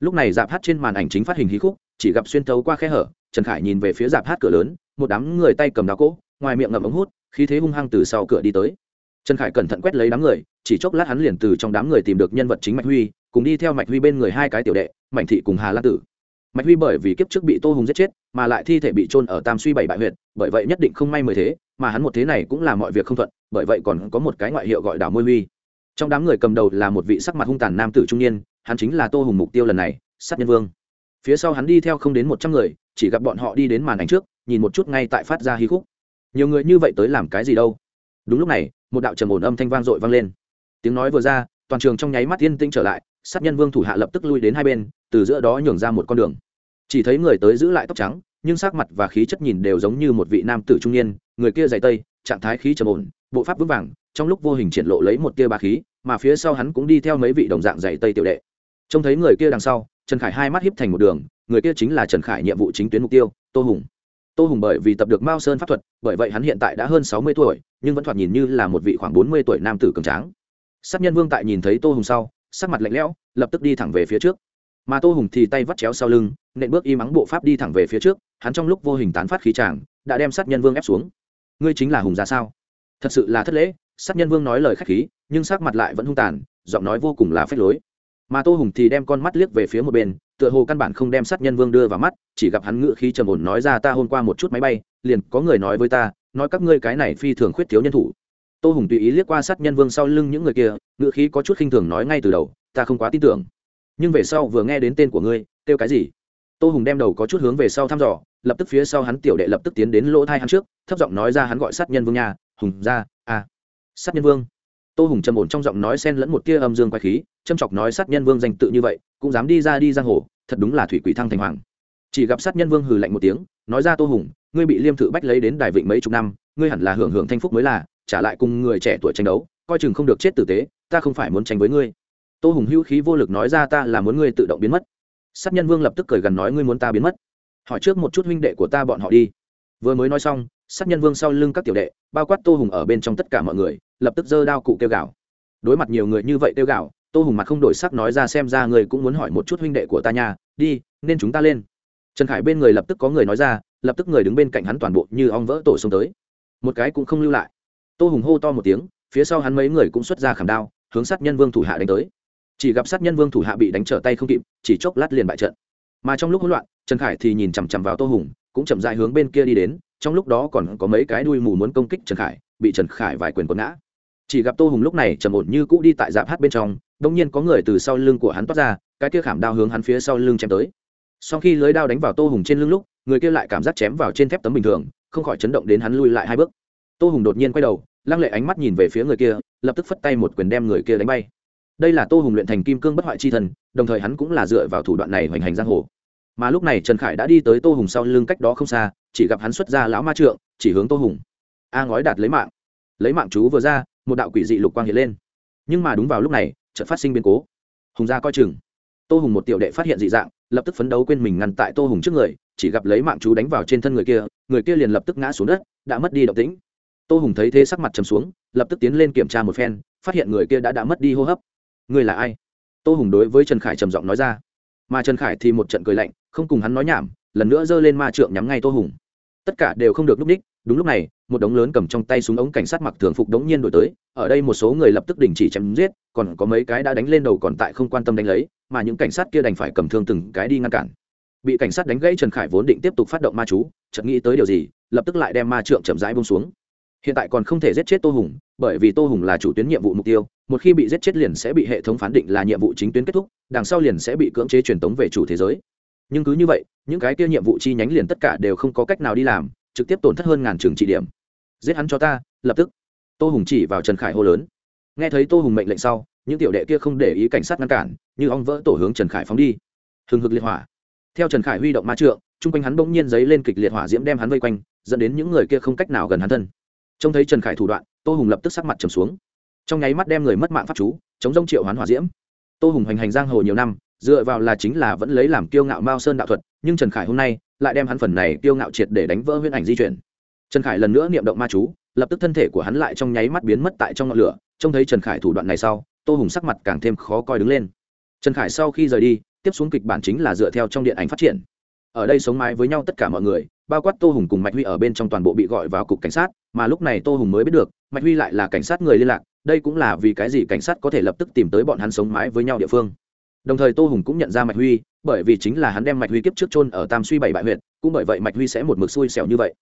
Lúc này dạp hát trên màn ảnh chính phát hình hí khúc, chỉ gặp xuyên thấu qua khe hở trần khải nhìn về phía dạp hát cửa lớn, một đám người tay cầm đá cỗ, ngoài miệng ngậm ống hút, khí thế hung hăng từ sau cửa đi tới. Trần khải cẩn thận quét lấy đám người, chỉ chốc lát hắn liền từ trong đám người tìm được nhân vật chính mạch huy, cùng đi theo mạch huy bên người hai cái tiểu đệ mạnh thị cùng hà lan tử. Mạch huy bởi vì kiếp trước bị tô hùng giết chết, mà lại thi thể bị trôn ở tam suy bảy bại huyện bởi vậy nhất định không may mười thế, mà hắn một thế này cũng là mọi việc không thuận, bởi vậy còn có một cái ngoại hiệu gọi đảo môi huy. Trong đám người cầm đầu là một vị sắc mặt hung tàn nam tử trung niên, hắn chính là tô hùng mục tiêu lần này, sát nhân vương phía sau hắn đi theo không đến một trăm người, chỉ gặp bọn họ đi đến màn ảnh trước, nhìn một chút ngay tại phát ra hí khúc. Nhiều người như vậy tới làm cái gì đâu? Đúng lúc này, một đạo trầm ổn âm thanh vang dội vang lên. Tiếng nói vừa ra, toàn trường trong nháy mắt yên tĩnh trở lại, sát nhân vương thủ hạ lập tức lui đến hai bên, từ giữa đó nhường ra một con đường. Chỉ thấy người tới giữ lại tóc trắng, nhưng sắc mặt và khí chất nhìn đều giống như một vị nam tử trung niên, người kia dày tây, trạng thái khí trầm ổn, bộ pháp vững vàng, trong lúc vô hình triển lộ lấy một tia ba khí, mà phía sau hắn cũng đi theo mấy vị đồng dạng dày tây tiểu đệ. Trông thấy người kia đằng sau trần khải hai mắt hiếp thành một đường, người kia chính là trần khải nhiệm vụ chính tuyến mục tiêu, tô hùng. Tô hùng bởi vì tập được mao sơn pháp thuật, bởi vậy hắn hiện tại đã hơn sáu mươi tuổi, nhưng vẫn thoạt nhìn như là một vị khoảng bốn mươi tuổi nam tử cường tráng. Sát nhân vương tại nhìn thấy tô hùng sau, sắc mặt lạnh lẽo, lập tức đi thẳng về phía trước. Mà tô hùng thì tay vắt chéo sau lưng, nện bước y mắng bộ pháp đi thẳng về phía trước, hắn trong lúc vô hình tán phát khí tràng, đã đem sát nhân vương ép xuống. Ngươi chính là hùng ra sao? Thật sự là thất lễ, sát nhân vương nói lời khách khí, nhưng sắc mặt lại vẫn hung tàn, giọng nói vô cùng là phép lối mà tô hùng thì đem con mắt liếc về phía một bên tựa hồ căn bản không đem sát nhân vương đưa vào mắt chỉ gặp hắn ngự khí trầm ổn nói ra ta hôm qua một chút máy bay liền có người nói với ta nói các ngươi cái này phi thường khuyết thiếu nhân thủ tô hùng tùy ý liếc qua sát nhân vương sau lưng những người kia ngự khí có chút khinh thường nói ngay từ đầu ta không quá tin tưởng nhưng về sau vừa nghe đến tên của ngươi kêu cái gì tô hùng đem đầu có chút hướng về sau thăm dò lập tức phía sau hắn tiểu đệ lập tức tiến đến lỗ thai hắn trước thấp giọng nói ra hắn gọi sát nhân vương nhà hùng ra a sát nhân vương tô hùng trầm ổn trong giọng nói xen lẫn một tia âm dương quay khí, châm chọc nói sát nhân vương danh tự như vậy, cũng dám đi ra đi giang hồ, thật đúng là thủy quỷ thăng thành hoàng. Chỉ gặp sát nhân vương hừ lạnh một tiếng, nói ra tô hùng, ngươi bị liêm thự bách lấy đến đài vịnh mấy chục năm, ngươi hẳn là hưởng hưởng thanh phúc mới là, trả lại cùng người trẻ tuổi tranh đấu, coi chừng không được chết tử tế, ta không phải muốn tranh với ngươi. Tô hùng hữu khí vô lực nói ra ta là muốn ngươi tự động biến mất. Sát nhân vương lập tức cười gần nói ngươi muốn ta biến mất. Hỏi trước một chút huynh đệ của ta bọn họ đi. Vừa mới nói xong sát nhân vương sau lưng các tiểu đệ, bao quát tô hùng ở bên trong tất cả mọi người, lập tức giơ đao cụ kêu gào. Đối mặt nhiều người như vậy kêu gào, tô hùng mặt không đổi sắc nói ra xem ra người cũng muốn hỏi một chút huynh đệ của ta nha, đi, nên chúng ta lên. Trần khải bên người lập tức có người nói ra, lập tức người đứng bên cạnh hắn toàn bộ như ong vỡ tổ xông tới. Một cái cũng không lưu lại. Tô hùng hô to một tiếng, phía sau hắn mấy người cũng xuất ra khảm đao, hướng sát nhân vương thủ hạ đánh tới. Chỉ gặp sát nhân vương thủ hạ bị đánh trở tay không kịp, chỉ chốc lát liền bại trận. Mà trong lúc hỗn loạn, trần khải thì nhìn chằm chằm vào tô hùng, cũng chậm dại hướng bên kia đi đến trong lúc đó còn có mấy cái đuôi mù muốn công kích trần khải, bị trần khải vài quyền quấn ngã. Chỉ gặp tô hùng lúc này trầm ổn như cũ đi tại dạp hát bên trong, đông nhiên có người từ sau lưng của hắn toát ra, cái kia khảm đao hướng hắn phía sau lưng chém tới. Sau khi lưới đao đánh vào tô hùng trên lưng lúc, người kia lại cảm giác chém vào trên thép tấm bình thường, không khỏi chấn động đến hắn lui lại hai bước. Tô hùng đột nhiên quay đầu, lăng lệ ánh mắt nhìn về phía người kia, lập tức phất tay một quyền đem người kia đánh bay. Đây là tô hùng luyện thành kim cương bất hoại chi thần, đồng thời hắn cũng là dựa vào thủ đoạn này hoành hành giang hồ mà lúc này trần khải đã đi tới tô hùng sau lưng cách đó không xa, chỉ gặp hắn xuất ra lão ma trượng, chỉ hướng tô hùng. A ngói đạt lấy mạng. Lấy mạng chú vừa ra, một đạo quỷ dị lục quang hiện lên. Nhưng mà đúng vào lúc này, chợt phát sinh biến cố. Hùng ra coi chừng. Tô hùng một tiểu đệ phát hiện dị dạng, lập tức phấn đấu quên mình ngăn tại tô hùng trước người, chỉ gặp lấy mạng chú đánh vào trên thân người kia người kia liền lập tức ngã xuống đất, đã mất đi động tĩnh. Tô hùng thấy thế sắc mặt trầm xuống, lập tức tiến lên kiểm tra một phen, phát hiện người kia đã đã mất đi hô hấp. Người là ai? Tô hùng đối với trần khải trầm giọng nói ra mà trần khải thì một trận cười lạnh, không cùng hắn nói nhảm, lần nữa giơ lên ma trượng nhắm ngay tô hùng. Tất cả đều không được núp đích đúng lúc này, một đống lớn cầm trong tay súng ống cảnh sát mặc thường phục đống nhiên đổi tới, ở đây một số người lập tức đình chỉ chém giết, còn có mấy cái đã đánh lên đầu còn tại không quan tâm đánh lấy, mà những cảnh sát kia đành phải cầm thương từng cái đi ngăn cản. Bị cảnh sát đánh gãy, trần khải vốn định tiếp tục phát động ma chú, chợt nghĩ tới điều gì, lập tức lại đem ma trượng chậm rãi bông xuống. Hiện tại còn không thể giết chết tô hùng, bởi vì tô hùng là chủ tuyến nhiệm vụ mục tiêu một khi bị giết chết liền sẽ bị hệ thống phán định là nhiệm vụ chính tuyến kết thúc, đằng sau liền sẽ bị cưỡng chế truyền tống về chủ thế giới. Nhưng cứ như vậy, những cái kia nhiệm vụ chi nhánh liền tất cả đều không có cách nào đi làm, trực tiếp tổn thất hơn ngàn trường trị điểm. Giết hắn cho ta, lập tức. Tô hùng chỉ vào trần khải hô lớn. Nghe thấy tô hùng mệnh lệnh sau, những tiểu đệ kia không để ý cảnh sát ngăn cản, như ong vỡ tổ hướng trần khải phóng đi. Hừng hực liệt hỏa. Theo trần khải huy động ma trượng, chung quanh hắn bỗng nhiên giấy lên kịch liệt hỏa diễm đem hắn vây quanh, dẫn đến những người kia không cách nào gần hắn thân. Trông thấy trần khải thủ đoạn, tô hùng lập tức sắc mặt trầm xuống trong nháy mắt đem người mất mạng pháp chú, chống rông triệu hoán hỏa diễm. Tô hùng hoành hành giang hồ nhiều năm, dựa vào là chính là vẫn lấy làm kiêu ngạo mao sơn đạo thuật, nhưng trần khải hôm nay lại đem hắn phần này kiêu ngạo triệt để đánh vỡ huyễn ảnh di chuyển. Trần khải lần nữa niệm động ma chú, lập tức thân thể của hắn lại trong nháy mắt biến mất tại trong ngọn lửa, trông thấy trần khải thủ đoạn này sau, tô hùng sắc mặt càng thêm khó coi đứng lên. Trần khải sau khi rời đi, tiếp xuống kịch bản chính là dựa theo trong điện ảnh phát triển ở đây sống mái với nhau tất cả mọi người, bao quát tô hùng cùng mạch huy ở bên trong toàn bộ bị gọi vào cục cảnh sát, mà lúc này tô hùng mới biết được, mạch huy lại là cảnh sát người liên lạc, đây cũng là vì cái gì cảnh sát có thể lập tức tìm tới bọn hắn sống mái với nhau địa phương. Đồng thời tô hùng cũng nhận ra mạch huy, bởi vì chính là hắn đem mạch huy kiếp trước chôn ở tam suy bảy bại huyện cũng bởi vậy mạch huy sẽ một mực xui xẻo như vậy.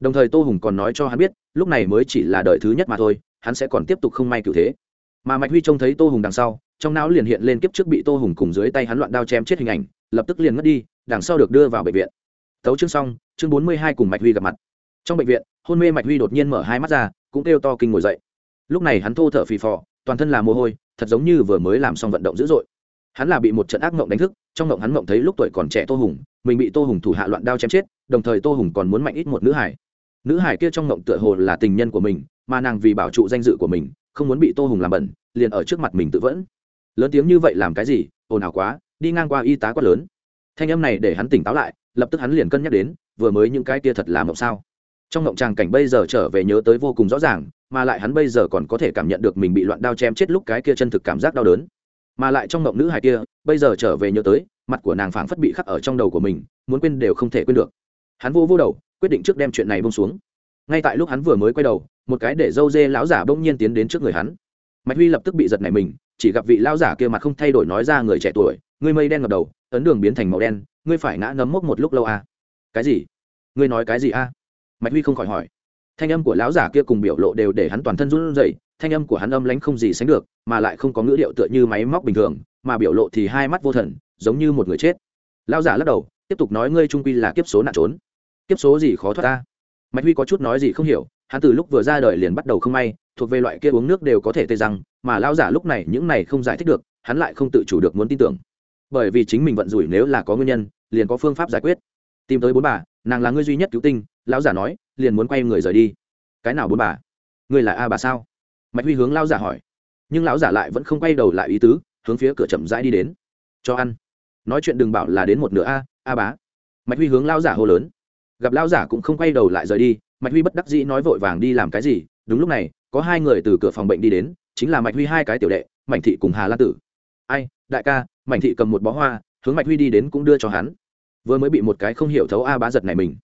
Đồng thời tô hùng còn nói cho hắn biết, lúc này mới chỉ là đời thứ nhất mà thôi, hắn sẽ còn tiếp tục không may cựu thế. Mà mạch huy trông thấy tô hùng đằng sau, trong não liền hiện lên kiếp trước bị tô hùng cùng dưới tay hắn loạn đao chém chết hình ảnh, lập tức liền mất đi đằng sau được đưa vào bệnh viện. Tấu chương xong, chương bốn mươi hai cùng mạch huy gặp mặt. Trong bệnh viện, hôn mê mạch huy đột nhiên mở hai mắt ra, cũng kêu to kinh ngồi dậy. Lúc này hắn thô thở phì phò, toàn thân là mồ hôi, thật giống như vừa mới làm xong vận động dữ dội. Hắn là bị một trận ác mộng đánh thức, trong mộng hắn mộng thấy lúc tuổi còn trẻ tô hùng, mình bị tô hùng thủ hạ loạn đao chém chết, đồng thời tô hùng còn muốn mạnh ít một nữ hải. Nữ hải kia trong mộng tựa hồ là tình nhân của mình, mà nàng vì bảo trụ danh dự của mình, không muốn bị tô hùng làm bẩn, liền ở trước mặt mình tự vẫn. Lớn tiếng như vậy làm cái gì? Ồn ào quá, đi ngang qua y tá quát lớn thanh âm này để hắn tỉnh táo lại, lập tức hắn liền cân nhắc đến, vừa mới những cái kia thật là mộng sao. Trong mộng tràng cảnh bây giờ trở về nhớ tới vô cùng rõ ràng, mà lại hắn bây giờ còn có thể cảm nhận được mình bị loạn đao chém chết lúc cái kia chân thực cảm giác đau đớn. Mà lại trong mộng nữ hài kia, bây giờ trở về nhớ tới, mặt của nàng phảng phất bị khắc ở trong đầu của mình, muốn quên đều không thể quên được. Hắn vô vô đầu, quyết định trước đem chuyện này bông xuống. Ngay tại lúc hắn vừa mới quay đầu, một cái để dâu dê lão giả bỗng nhiên tiến đến trước người hắn. Mạch huy lập tức bị giật nảy mình chỉ gặp vị lão giả kia mặt không thay đổi nói ra người trẻ tuổi, ngươi mây đen ngập đầu, ấn đường biến thành màu đen, ngươi phải ngã nấm mốc một lúc lâu à. cái gì? Ngươi nói cái gì a à? mạch huy không khỏi hỏi. Thanh âm của lão giả kia cùng biểu lộ đều để hắn toàn thân run rẩy, thanh âm của hắn âm lánh không gì sánh được, mà lại không có ngữ điệu tựa như máy móc bình thường, mà biểu lộ thì hai mắt vô thần, giống như một người chết. Lão giả lắc đầu, tiếp tục nói ngươi trung quy là kiếp số nạn trốn. Kiếp số gì khó thoát ta? Mạch huy có chút nói gì không hiểu, hắn từ lúc vừa ra đời liền bắt đầu không may thuộc về loại kia uống nước đều có thể tê răng, mà lão giả lúc này những này không giải thích được, hắn lại không tự chủ được muốn tin tưởng. Bởi vì chính mình vận rủi nếu là có nguyên nhân, liền có phương pháp giải quyết. Tìm tới bốn bà, nàng là người duy nhất cứu tinh, lão giả nói, liền muốn quay người rời đi. Cái nào bốn bà? Ngươi là a bà sao? Mạch huy hướng lão giả hỏi. Nhưng lão giả lại vẫn không quay đầu lại ý tứ, hướng phía cửa chậm rãi đi đến. Cho ăn. Nói chuyện đừng bảo là đến một nửa a a bá. Mạch huy hướng lão giả hô lớn. Gặp lão giả cũng không quay đầu lại rời đi, mạch huy bất đắc dĩ nói vội vàng đi làm cái gì, đúng lúc này có hai người từ cửa phòng bệnh đi đến, chính là mạch huy hai cái tiểu đệ, mảnh thị cùng hà lan tử. Ai, đại ca, mảnh thị cầm một bó hoa, hướng mạch huy đi đến cũng đưa cho hắn. Vừa mới bị một cái không hiểu thấu a bá giật này mình.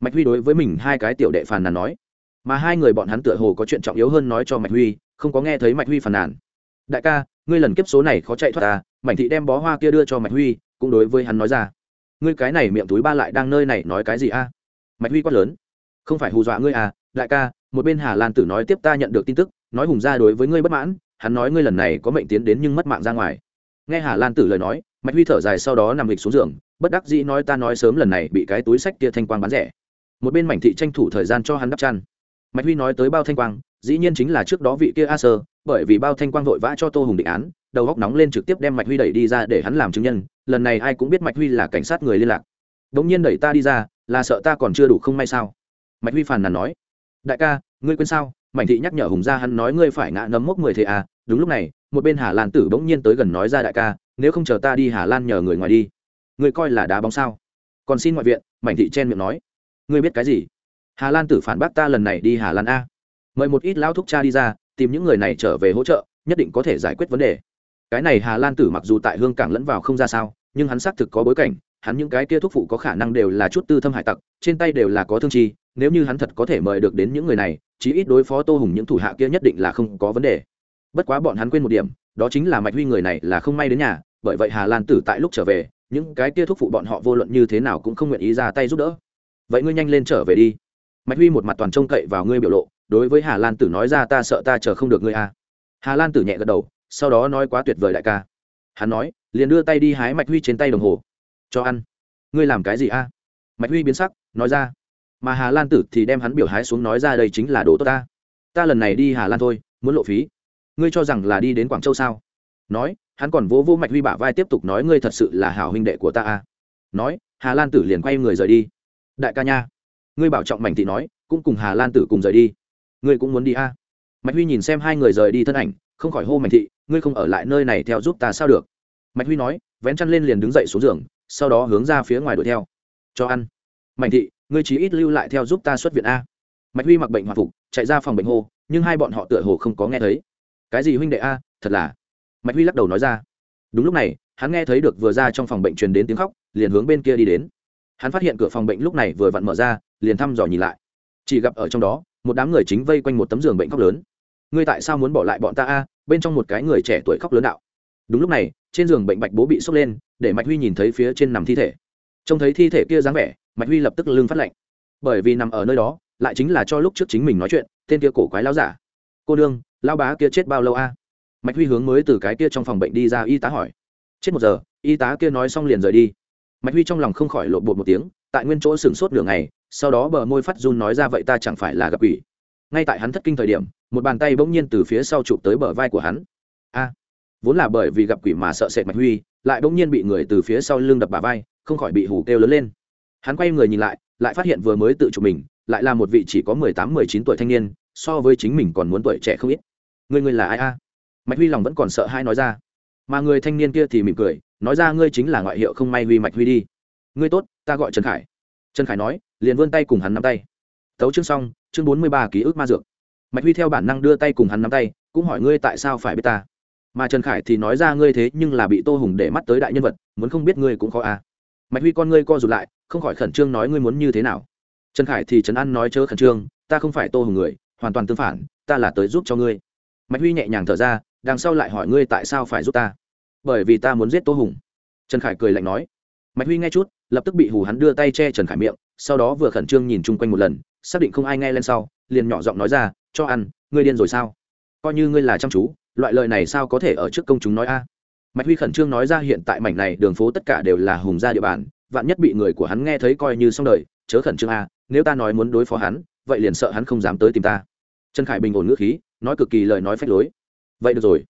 Mạch huy đối với mình hai cái tiểu đệ phàn nàn nói. Mà hai người bọn hắn tựa hồ có chuyện trọng yếu hơn nói cho mạch huy, không có nghe thấy mạch huy phàn nàn. Đại ca, ngươi lần kiếp số này khó chạy thoát ta, mảnh thị đem bó hoa kia đưa cho mạch huy, cũng đối với hắn nói ra. Ngươi cái này miệng túi ba lại đang nơi này nói cái gì a? Mạch huy quát lớn. Không phải hù dọa ngươi à đại ca một bên hà lan tử nói tiếp ta nhận được tin tức, nói hùng ra đối với ngươi bất mãn, hắn nói ngươi lần này có mệnh tiến đến nhưng mất mạng ra ngoài. Nghe hà lan tử lời nói, mạch huy thở dài sau đó nằm lịch xuống giường, bất đắc dĩ nói ta nói sớm lần này bị cái túi sách kia thanh quang bán rẻ. Một bên mảnh thị tranh thủ thời gian cho hắn đắp chăn. Mạch huy nói tới bao thanh quang, dĩ nhiên chính là trước đó vị kia a sơ, bởi vì bao thanh quang vội vã cho tô hùng định án, đầu góc nóng lên trực tiếp đem mạch huy đẩy đi ra để hắn làm chứng nhân, lần này ai cũng biết mạch huy là cảnh sát người liên lạc. Đ ỗ n g nhiên đẩy ta đi ra, là sợ ta còn chưa đủ không may sao? Mạch huy phàn nàn nói đại ca, ngươi quên sao? Mạnh thị nhắc nhở hùng Gia hắn nói ngươi phải ngã nấm mốc mười thế à? Đúng lúc này, một bên hà lan tử bỗng nhiên tới gần nói ra đại ca, nếu không chờ ta đi hà lan nhờ người ngoài đi. Ngươi coi là đá bóng sao? Còn xin ngoại viện Mạnh thị chen miệng nói. Ngươi biết cái gì? Hà lan tử phản bác ta lần này đi hà lan a. Mời một ít lão thúc cha đi ra, tìm những người này trở về hỗ trợ, nhất định có thể giải quyết vấn đề. Cái này hà lan tử mặc dù tại hương cảng lẫn vào không ra sao, nhưng hắn xác thực có bối cảnh, hắn những cái kia thuốc phụ có khả năng đều là chút tư thâm hải tặc, trên tay đều là có thương chi nếu như hắn thật có thể mời được đến những người này, chí ít đối phó tô hùng những thủ hạ kia nhất định là không có vấn đề. Bất quá bọn hắn quên một điểm, đó chính là mạch huy người này là không may đến nhà, bởi vậy hà lan tử tại lúc trở về, những cái kia thuốc phụ bọn họ vô luận như thế nào cũng không nguyện ý ra tay giúp đỡ. Vậy ngươi nhanh lên trở về đi. Mạch huy một mặt toàn trông cậy vào ngươi biểu lộ, đối với hà lan tử nói ra ta sợ ta chờ không được ngươi a à. hà lan tử nhẹ gật đầu, sau đó nói quá tuyệt vời đại ca. Hắn nói, liền đưa tay đi hái mạch huy trên tay đồng hồ. Cho ăn. Ngươi làm cái gì a mạch huy biến sắc, nói ra mà hà lan tử thì đem hắn biểu hái xuống nói ra đây chính là đồ tốt ta. Ta lần này đi hà lan thôi, muốn lộ phí. Ngươi cho rằng là đi đến quảng châu sao? Nói, hắn còn vỗ vô mạch huy bả vai tiếp tục nói ngươi thật sự là hảo huynh đệ của ta à? nói, hà lan tử liền quay người rời đi. Đại ca nha, ngươi bảo trọng mảnh thị nói, cũng cùng hà lan tử cùng rời đi. Ngươi cũng muốn đi à? mạch huy nhìn xem hai người rời đi thân ảnh, không khỏi hô mảnh thị, ngươi không ở lại nơi này theo giúp ta sao được? Mạch huy nói, vén chăn lên liền đứng dậy xuống giường, sau đó hướng ra phía ngoài đuổi theo. Cho ăn. Mạnh thị ngươi chí ít lưu lại theo giúp ta xuất viện a. Mạch huy mặc bệnh hòa phục, chạy ra phòng bệnh hô, nhưng hai bọn họ tựa hồ không có nghe thấy. Cái gì huynh đệ a, thật là. Mạch huy lắc đầu nói ra. Đúng lúc này, hắn nghe thấy được vừa ra trong phòng bệnh truyền đến tiếng khóc, liền hướng bên kia đi đến. Hắn phát hiện cửa phòng bệnh lúc này vừa vặn mở ra, liền thăm dò nhìn lại. Chỉ gặp ở trong đó, một đám người chính vây quanh một tấm giường bệnh khóc lớn. Ngươi tại sao muốn bỏ lại bọn ta a, bên trong một cái người trẻ tuổi khóc lớn đạo. Đúng lúc này, trên giường bệnh bạch bố bị sốc lên, để mạch huy nhìn thấy phía trên nằm thi thể trông thấy thi thể kia dáng vẻ, mạch huy lập tức lưng phát lạnh. Bởi vì nằm ở nơi đó, lại chính là cho lúc trước chính mình nói chuyện, tên kia cổ quái lao giả. Cô đương lao bá kia chết bao lâu a? Mạch huy hướng mới từ cái kia trong phòng bệnh đi ra y tá hỏi. Chết một giờ, y tá kia nói xong liền rời đi. Mạch huy trong lòng không khỏi lộn bột một tiếng, tại nguyên chỗ sửng sốt nửa ngày, sau đó bờ môi phát run nói ra vậy ta chẳng phải là gặp ủy ngay tại hắn thất kinh thời điểm, một bàn tay bỗng nhiên từ phía sau chụp tới bờ vai của hắn. A, vốn là bởi vì gặp quỷ mà sợ sệt mạch huy lại bỗng nhiên bị người từ phía sau lưng đập bà vai, không khỏi bị hù kêu lớn lên. Hắn quay người nhìn lại lại phát hiện vừa mới tự chụp mình, lại là một vị chỉ có mười tám, mười chín tuổi thanh niên, so với chính mình còn muốn tuổi trẻ không ít. Người người là ai a? Mạch huy lòng vẫn còn sợ hai nói ra. Mà người thanh niên kia thì mỉm cười, nói ra, ngươi chính là ngoại hiệu không may huy mạch huy đi. Ngươi tốt, ta gọi trần khải. Trần khải nói, liền vươn tay cùng hắn nắm tay. Tấu chương xong, chương bốn mươi ba ký ức ma dược. Mạch huy theo bản năng đưa tay cùng hắn nắm tay, cũng hỏi, ngươi tại sao phải biết ta? Mà trần khải thì nói ra ngươi thế nhưng là bị tô hùng để mắt tới đại nhân vật, muốn không biết ngươi cũng khó à. mạch huy con ngươi co rụt lại, không khỏi khẩn trương nói ngươi muốn như thế nào. Trần khải thì trấn an nói chớ khẩn trương, ta không phải tô hùng người, hoàn toàn tương phản, ta là tới giúp cho ngươi. Mạch huy nhẹ nhàng thở ra, đằng sau lại hỏi ngươi tại sao phải giúp ta. Bởi vì ta muốn giết tô hùng. Trần khải cười lạnh nói. Mạch huy nghe chút, lập tức bị hù hắn đưa tay che trần khải miệng, sau đó vừa khẩn trương nhìn chung quanh một lần, xác định không ai nghe lên sau, liền nhỏ giọng nói ra, cho ăn, ngươi điên rồi sao? Coi như ngươi là chăm chú loại lời này sao có thể ở trước công chúng nói a? Mạch huy khẩn trương nói ra hiện tại mảnh này đường phố tất cả đều là hùng gia địa bàn, vạn nhất bị người của hắn nghe thấy coi như xong đời, chớ khẩn trương a, nếu ta nói muốn đối phó hắn, vậy liền sợ hắn không dám tới tìm ta. Trần khải bình ổn ngữ khí, nói cực kỳ lời nói phách lối. Vậy được rồi.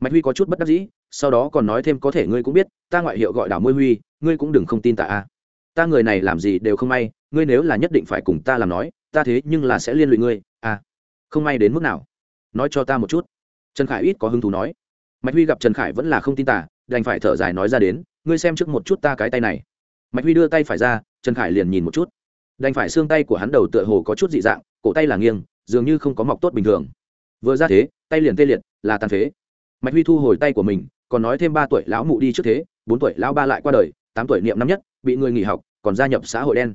Mạch huy có chút bất đắc dĩ, sau đó còn nói thêm có thể ngươi cũng biết, ta ngoại hiệu gọi đảo môi huy, ngươi cũng đừng không tin tạ a. Ta người này làm gì đều không may, ngươi nếu là nhất định phải cùng ta làm nói, ta thế nhưng là sẽ liên lụy ngươi à không may đến mức nào. Nói cho ta một chút trần khải ít có hứng thú nói. Mạch huy gặp trần khải vẫn là không tin tả đành phải thở dài nói ra đến, ngươi xem trước một chút ta cái tay này. Mạch huy đưa tay phải ra, trần khải liền nhìn một chút. Đành phải xương tay của hắn đầu tựa hồ có chút dị dạng, cổ tay là nghiêng, dường như không có mọc tốt bình thường. Vừa ra thế, tay liền tê liệt, là tàn phế. Mạch huy thu hồi tay của mình, còn nói thêm ba tuổi lão mụ đi trước thế, bốn tuổi lão ba lại qua đời, tám tuổi niệm năm nhất, bị người nghỉ học, còn gia nhập xã hội đen.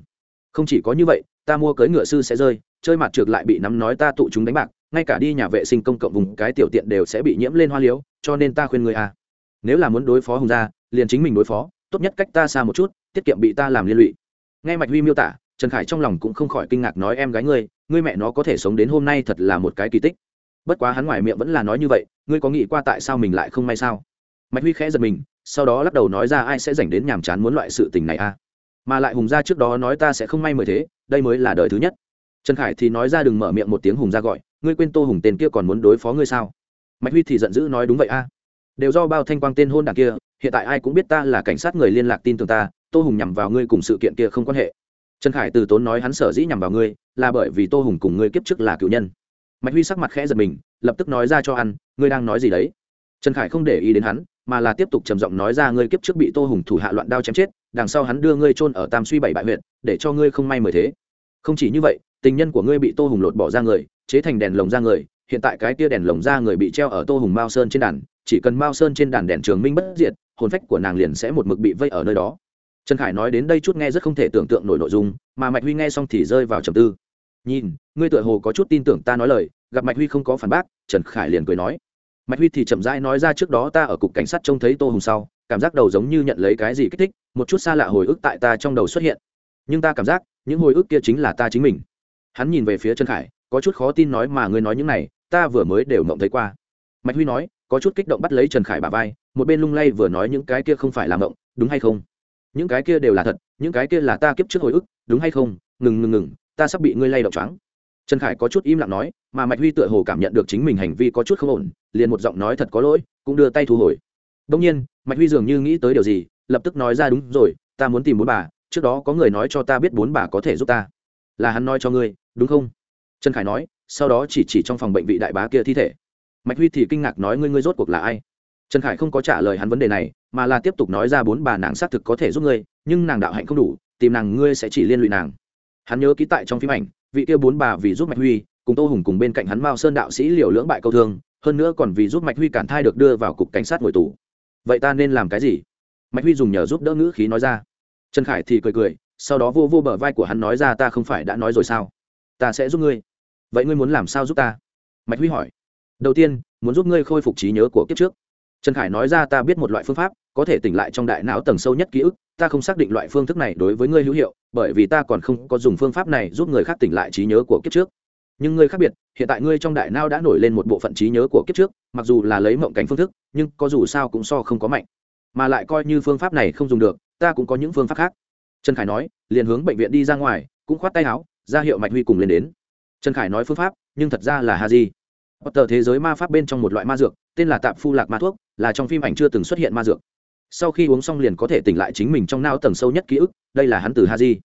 Không chỉ có như vậy, ta mua cưới ngựa sư sẽ rơi chơi mặt trược lại bị nắm nói ta tụ chúng đánh bạc, ngay cả đi nhà vệ sinh công cộng vùng cái tiểu tiện đều sẽ bị nhiễm lên hoa liếu, cho nên ta khuyên người à. Nếu là muốn đối phó hùng gia, liền chính mình đối phó, tốt nhất cách ta xa một chút, tiết kiệm bị ta làm liên lụy. Nghe mạch huy miêu tả, trần khải trong lòng cũng không khỏi kinh ngạc nói em gái ngươi ngươi mẹ nó có thể sống đến hôm nay thật là một cái kỳ tích. Bất quá hắn ngoài miệng vẫn là nói như vậy, ngươi có nghĩ qua tại sao mình lại không may sao? Mạch huy khẽ giật mình, sau đó lắc đầu nói ra ai sẽ dành đến nhàm chán muốn loại sự tình này à? Mà lại hùng gia trước đó nói ta sẽ không may mời thế, đây mới là đời thứ nhất trần khải thì nói ra đừng mở miệng một tiếng hùng ra gọi, ngươi quên tô hùng tên kia còn muốn đối phó ngươi sao? Mạch huy thì giận dữ nói đúng vậy a. Đều do bao thanh quang tên hôn đảng kia, hiện tại ai cũng biết ta là cảnh sát người liên lạc tin tưởng ta, tô hùng nhằm vào ngươi cùng sự kiện kia không quan hệ. Trần khải từ tốn nói hắn sở dĩ nhằm vào ngươi, là bởi vì tô hùng cùng ngươi kiếp trước là cựu nhân. Mạch huy sắc mặt khẽ giật mình, lập tức nói ra cho ăn, ngươi đang nói gì đấy? Trần khải không để ý đến hắn, mà là tiếp tục trầm giọng nói ra ngươi kiếp trước bị tô hùng thủ hạ loạn đao chém chết, đằng sau hắn đưa ngươi chôn ở tam suy bảy bại huyện, để cho ngươi không may mời thế. Không chỉ như vậy tình nhân của ngươi bị tô hùng lột bỏ ra người, chế thành đèn lồng ra người, hiện tại cái tia đèn lồng ra người bị treo ở tô hùng mao sơn trên đàn, chỉ cần mao sơn trên đàn đèn trường minh bất diệt, hồn phách của nàng liền sẽ một mực bị vây ở nơi đó. Trần khải nói đến đây chút nghe rất không thể tưởng tượng nổi nội dung, mà mạch huy nghe xong thì rơi vào trầm tư. Nhìn, ngươi tựa hồ có chút tin tưởng ta nói lời, gặp mạch huy không có phản bác, trần khải liền cười nói. Mạch huy thì chậm rãi nói ra trước đó ta ở cục cảnh sát trông thấy tô hùng sau, cảm giác đầu giống như nhận lấy cái gì kích thích, một chút xa lạ hồi ức tại ta trong đầu xuất hiện. Nhưng ta cảm giác, những hồi ức kia chính là ta chính mình hắn nhìn về phía trần khải, có chút khó tin nói mà ngươi nói những này, ta vừa mới đều mộng thấy qua. Mạch huy nói, có chút kích động bắt lấy trần khải bà vai, một bên lung lay vừa nói những cái kia không phải là mộng, đúng hay không? Những cái kia đều là thật, những cái kia là ta kiếp trước hồi ức, đúng hay không? Ngừng ngừng ngừng, ta sắp bị ngươi lay động choáng. Trần khải có chút im lặng nói, mà mạch huy tựa hồ cảm nhận được chính mình hành vi có chút không ổn, liền một giọng nói thật có lỗi, cũng đưa tay thu hồi. Đông nhiên, mạch huy dường như nghĩ tới điều gì, lập tức nói ra đúng rồi, ta muốn tìm bốn bà, trước đó có người nói cho ta biết bốn bà có thể giúp ta là hắn nói cho ngươi, đúng không? Trần khải nói, sau đó chỉ chỉ trong phòng bệnh vị đại bá kia thi thể. Mạch huy thì kinh ngạc nói ngươi ngươi rốt cuộc là ai? Trần khải không có trả lời hắn vấn đề này, mà là tiếp tục nói ra bốn bà nàng xác thực có thể giúp ngươi, nhưng nàng đạo hạnh không đủ, tìm nàng ngươi sẽ chỉ liên lụy nàng. Hắn nhớ ký tại trong phim ảnh, vị kia bốn bà vì giúp mạch huy, cùng tô hùng cùng bên cạnh hắn mao sơn đạo sĩ liều lưỡng bại câu thương, hơn nữa còn vì giúp mạch huy cản thai được đưa vào cục cảnh sát ngồi tù. Vậy ta nên làm cái gì? Mạch huy dùng nhờ giúp đỡ ngữ khí nói ra. Trần khải thì cười cười sau đó vô vô bờ vai của hắn nói ra, ta không phải đã nói rồi sao? Ta sẽ giúp ngươi. Vậy ngươi muốn làm sao giúp ta? Mạch huy hỏi. Đầu tiên, muốn giúp ngươi khôi phục trí nhớ của kiếp trước. Trần khải nói ra, ta biết một loại phương pháp, có thể tỉnh lại trong đại não tầng sâu nhất ký ức. Ta không xác định loại phương thức này đối với ngươi hữu hiệu, bởi vì ta còn không có dùng phương pháp này giúp người khác tỉnh lại trí nhớ của kiếp trước. Nhưng ngươi khác biệt, hiện tại ngươi trong đại não đã nổi lên một bộ phận trí nhớ của kiếp trước, mặc dù là lấy mộng cảnh phương thức, nhưng có dù sao cũng so không có mạnh. Mà lại coi như phương pháp này không dùng được, ta cũng có những phương pháp khác trần khải nói, liền hướng bệnh viện đi ra ngoài, cũng khoát tay áo, ra hiệu mạch huy cùng lên đến. Trần khải nói phương pháp, nhưng thật ra là ha di bất tờ thế giới ma pháp bên trong một loại ma dược, tên là tạp phu lạc ma thuốc, là trong phim ảnh chưa từng xuất hiện ma dược. Sau khi uống xong liền có thể tỉnh lại chính mình trong nao tầng sâu nhất ký ức, đây là hắn từ ha di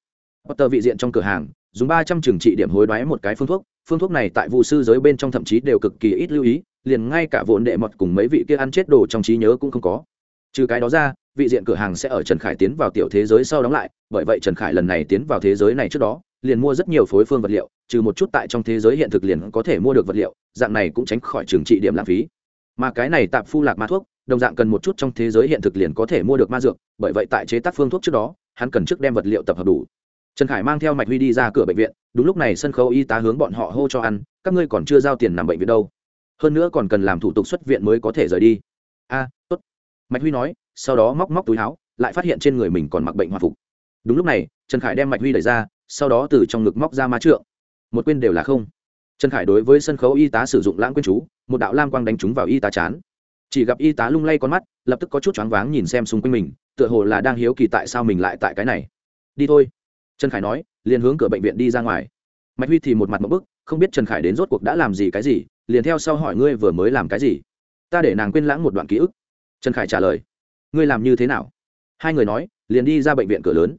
bất tờ vị diện trong cửa hàng, dùng ba trăm trường trị điểm hối đoái một cái phương thuốc phương thuốc này tại vụ sư giới bên trong thậm chí đều cực kỳ ít lưu ý, liền ngay cả vốn đệ mật cùng mấy vị kia ăn chết đồ trong trí nhớ cũng không có. Trừ cái đó ra vị diện cửa hàng sẽ ở trần khải tiến vào tiểu thế giới sau đóng lại, bởi vậy trần khải lần này tiến vào thế giới này trước đó, liền mua rất nhiều phối phương vật liệu, trừ một chút tại trong thế giới hiện thực liền có thể mua được vật liệu, dạng này cũng tránh khỏi trường trị điểm lãng phí. Mà cái này tạp phu lạc ma thuốc, đồng dạng cần một chút trong thế giới hiện thực liền có thể mua được ma dược, bởi vậy tại chế tác phương thuốc trước đó, hắn cần trước đem vật liệu tập hợp đủ. Trần khải mang theo mạch huy đi ra cửa bệnh viện, đúng lúc này sân khấu y tá hướng bọn họ hô cho ăn, các ngươi còn chưa giao tiền nằm bệnh viện đâu. Hơn nữa còn cần làm thủ tục xuất viện mới có thể rời đi. A, tốt. Mạch huy nói sau đó móc móc túi áo, lại phát hiện trên người mình còn mặc bệnh hòa phục. Đúng lúc này, trần khải đem mạch huy đẩy ra, sau đó từ trong ngực móc ra ma trượng. Một quên đều là không. Trần khải đối với sân khấu y tá sử dụng lãng quên chú, một đạo lam quang đánh trúng vào y tá chán. Chỉ gặp y tá lung lay con mắt, lập tức có chút choáng váng nhìn xem xung quanh mình, tựa hồ là đang hiếu kỳ tại sao mình lại tại cái này. Đi thôi. Trần khải nói, liền hướng cửa bệnh viện đi ra ngoài. Mạch huy thì một mặt một bức, không biết trần khải đến rốt cuộc đã làm gì cái gì, liền theo sau hỏi, ngươi vừa mới làm cái gì? Ta để nàng quên lãng một đoạn ký ức. Trần khải trả lời ngươi làm như thế nào? Hai người nói, liền đi ra bệnh viện cửa lớn.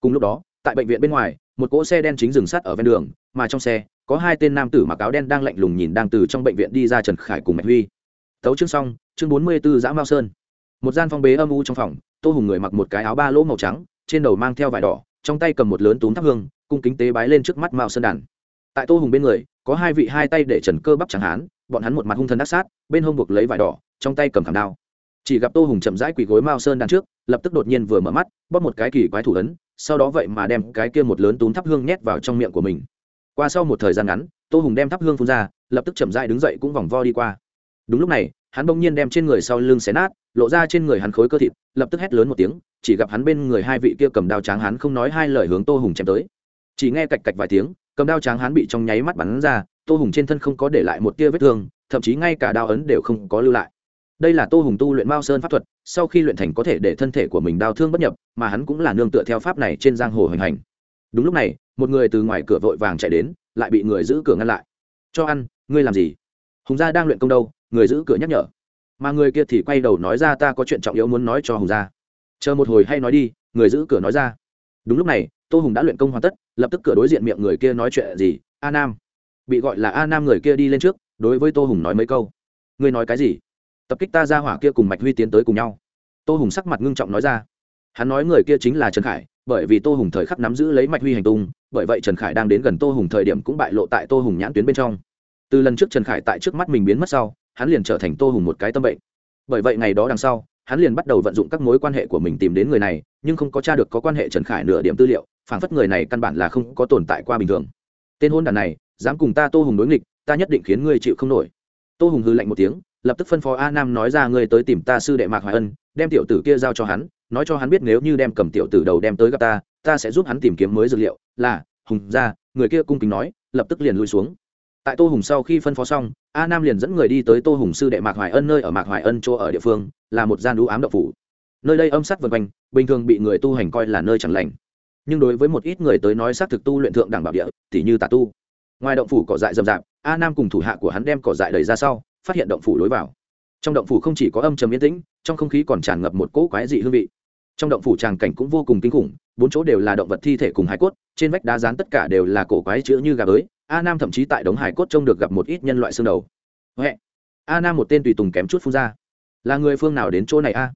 Cùng lúc đó, tại bệnh viện bên ngoài, một cỗ xe đen chính dừng sát ở ven đường, mà trong xe, có hai tên nam tử mặc áo đen đang lạnh lùng nhìn đang từ trong bệnh viện đi ra trần khải cùng mạch huy. Tấu chương xong, chương bốn mươi b ố dã mao sơn. Một gian phong bế âm u trong phòng, tô hùng người mặc một cái áo ba lỗ màu trắng, trên đầu mang theo vải đỏ, trong tay cầm một lớn túm thắp hương, cung kính tế bái lên trước mắt mao sơn đàn. Tại tô hùng bên người, có hai vị hai tay để trần cơ bắp chẳng hán, bọn hắn một mặt hung thần đắc sát, bên hông buộc lấy vải đỏ, trong tay cầm khảm đao chỉ gặp tô hùng chậm rãi quỳ gối mao sơn đàn trước, lập tức đột nhiên vừa mở mắt, bóp một cái kỳ quái thủ ấn, sau đó vậy mà đem cái kia một lớn túm thắp hương nhét vào trong miệng của mình. Qua sau một thời gian ngắn, tô hùng đem thắp hương phun ra, lập tức chậm rãi đứng dậy cũng vòng vo đi qua. Đúng lúc này, hắn bỗng nhiên đem trên người sau lưng xé nát, lộ ra trên người hắn khối cơ thịt, lập tức hét lớn một tiếng, chỉ gặp hắn bên người hai vị kia cầm đao tráng hắn không nói hai lời hướng tô hùng chém tới. Chỉ nghe cạch cạch vài tiếng, cầm đao tráng hắn bị trong nháy mắt bắn ra, tô hùng trên thân không có để lại một tia vết thương, thậm chí ngay cả đao ấn đều không có lưu lại đây là tô hùng tu luyện mao sơn pháp thuật, sau khi luyện thành có thể để thân thể của mình đau thương bất nhập, mà hắn cũng là nương tựa theo pháp này trên giang hồ hoành hành. Đúng lúc này, một người từ ngoài cửa vội vàng chạy đến, lại bị người giữ cửa ngăn lại. Cho ăn, ngươi làm gì? Hùng gia đang luyện công đâu? Người giữ cửa nhắc nhở. Mà người kia thì quay đầu nói ra, ta có chuyện trọng yếu muốn nói cho hùng gia. Chờ một hồi hay nói đi, người giữ cửa nói ra. Đúng lúc này, tô hùng đã luyện công hoàn tất, lập tức cửa đối diện miệng người kia nói chuyện gì, a nam. Bị gọi là a nam người kia đi lên trước, đối với tô hùng nói mấy câu. Ngươi nói cái gì? Tập kích ta ra hỏa kia cùng mạch huy tiến tới cùng nhau tô hùng sắc mặt ngưng trọng nói ra hắn nói người kia chính là trần khải bởi vì tô hùng thời khắc nắm giữ lấy mạch huy hành tung bởi vậy trần khải đang đến gần tô hùng thời điểm cũng bại lộ tại tô hùng nhãn tuyến bên trong từ lần trước trần khải tại trước mắt mình biến mất sau hắn liền trở thành tô hùng một cái tâm bệnh bởi vậy ngày đó đằng sau hắn liền bắt đầu vận dụng các mối quan hệ của mình tìm đến người này nhưng không có t r a được có quan hệ trần khải nửa điểm tư liệu phản phất người này căn bản là không có tồn tại qua bình thường tên hôn đàn này dám cùng ta tô hùng đối nghịch ta nhất định khiến ngươi chịu không nổi tô hùng hư lạnh một tiếng lập tức phân phó a nam nói ra ngươi tới tìm ta sư đệ mạc hoài ân, đem tiểu tử kia giao cho hắn, nói cho hắn biết nếu như đem cầm tiểu tử đầu đem tới gặp ta ta sẽ giúp hắn tìm kiếm mới dược liệu. Là, hùng ra, người kia cung kính nói, lập tức liền lui xuống. Tại tô hùng sau khi phân phó xong, a nam liền dẫn người đi tới tô hùng sư đệ mạc hoài ân nơi ở mạc hoài ân chỗ ở địa phương, là một gian đũ ám độc phủ. Nơi đây âm sát vân quanh, bình thường bị người tu hành coi là nơi chẳng lành. Nhưng đối với một ít người tới nói xác thực tu luyện thượng đẳng bảo địa, thì như tà tu. Ngoài động phủ cỏ dại rậm rạp, a nam cùng thủ hạ của hắn đem cỏ dại đẩy ra sau phát hiện động phủ lối vào. Trong động phủ không chỉ có âm trầm yên tĩnh, trong không khí còn tràn ngập một cỗ quái dị hương vị. Trong động phủ tràng cảnh cũng vô cùng kinh khủng, bốn chỗ đều là động vật thi thể cùng hải cốt, trên vách đá rán tất cả đều là cổ quái chữ như gà bới. A nam thậm chí tại đống hải cốt trông được gặp một ít nhân loại xương đầu. Huệ. A nam một tên tùy tùng kém chút phun ra. Là người phương nào đến chỗ này a?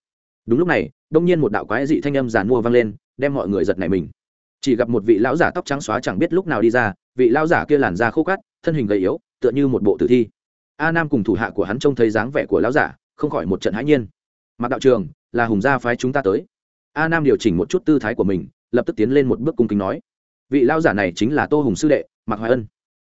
Đúng lúc này, đông nhiên một đạo quái dị thanh âm giàn mua vang lên, đem mọi người giật nảy mình. Chỉ gặp một vị lão giả tóc trắng xóa chẳng biết lúc nào đi ra, vị lão giả kia làn da khô cắt thân hình gầy yếu, tựa như một bộ tử thi a nam cùng thủ hạ của hắn trông thấy dáng vẻ của lão giả, không khỏi một trận hãi nhiên. Mặc đạo trường, là hùng gia phái chúng ta tới. A nam điều chỉnh một chút tư thái của mình, lập tức tiến lên một bước cung kính nói. Vị lão giả này chính là tô hùng sư đệ, mạc hoài ân.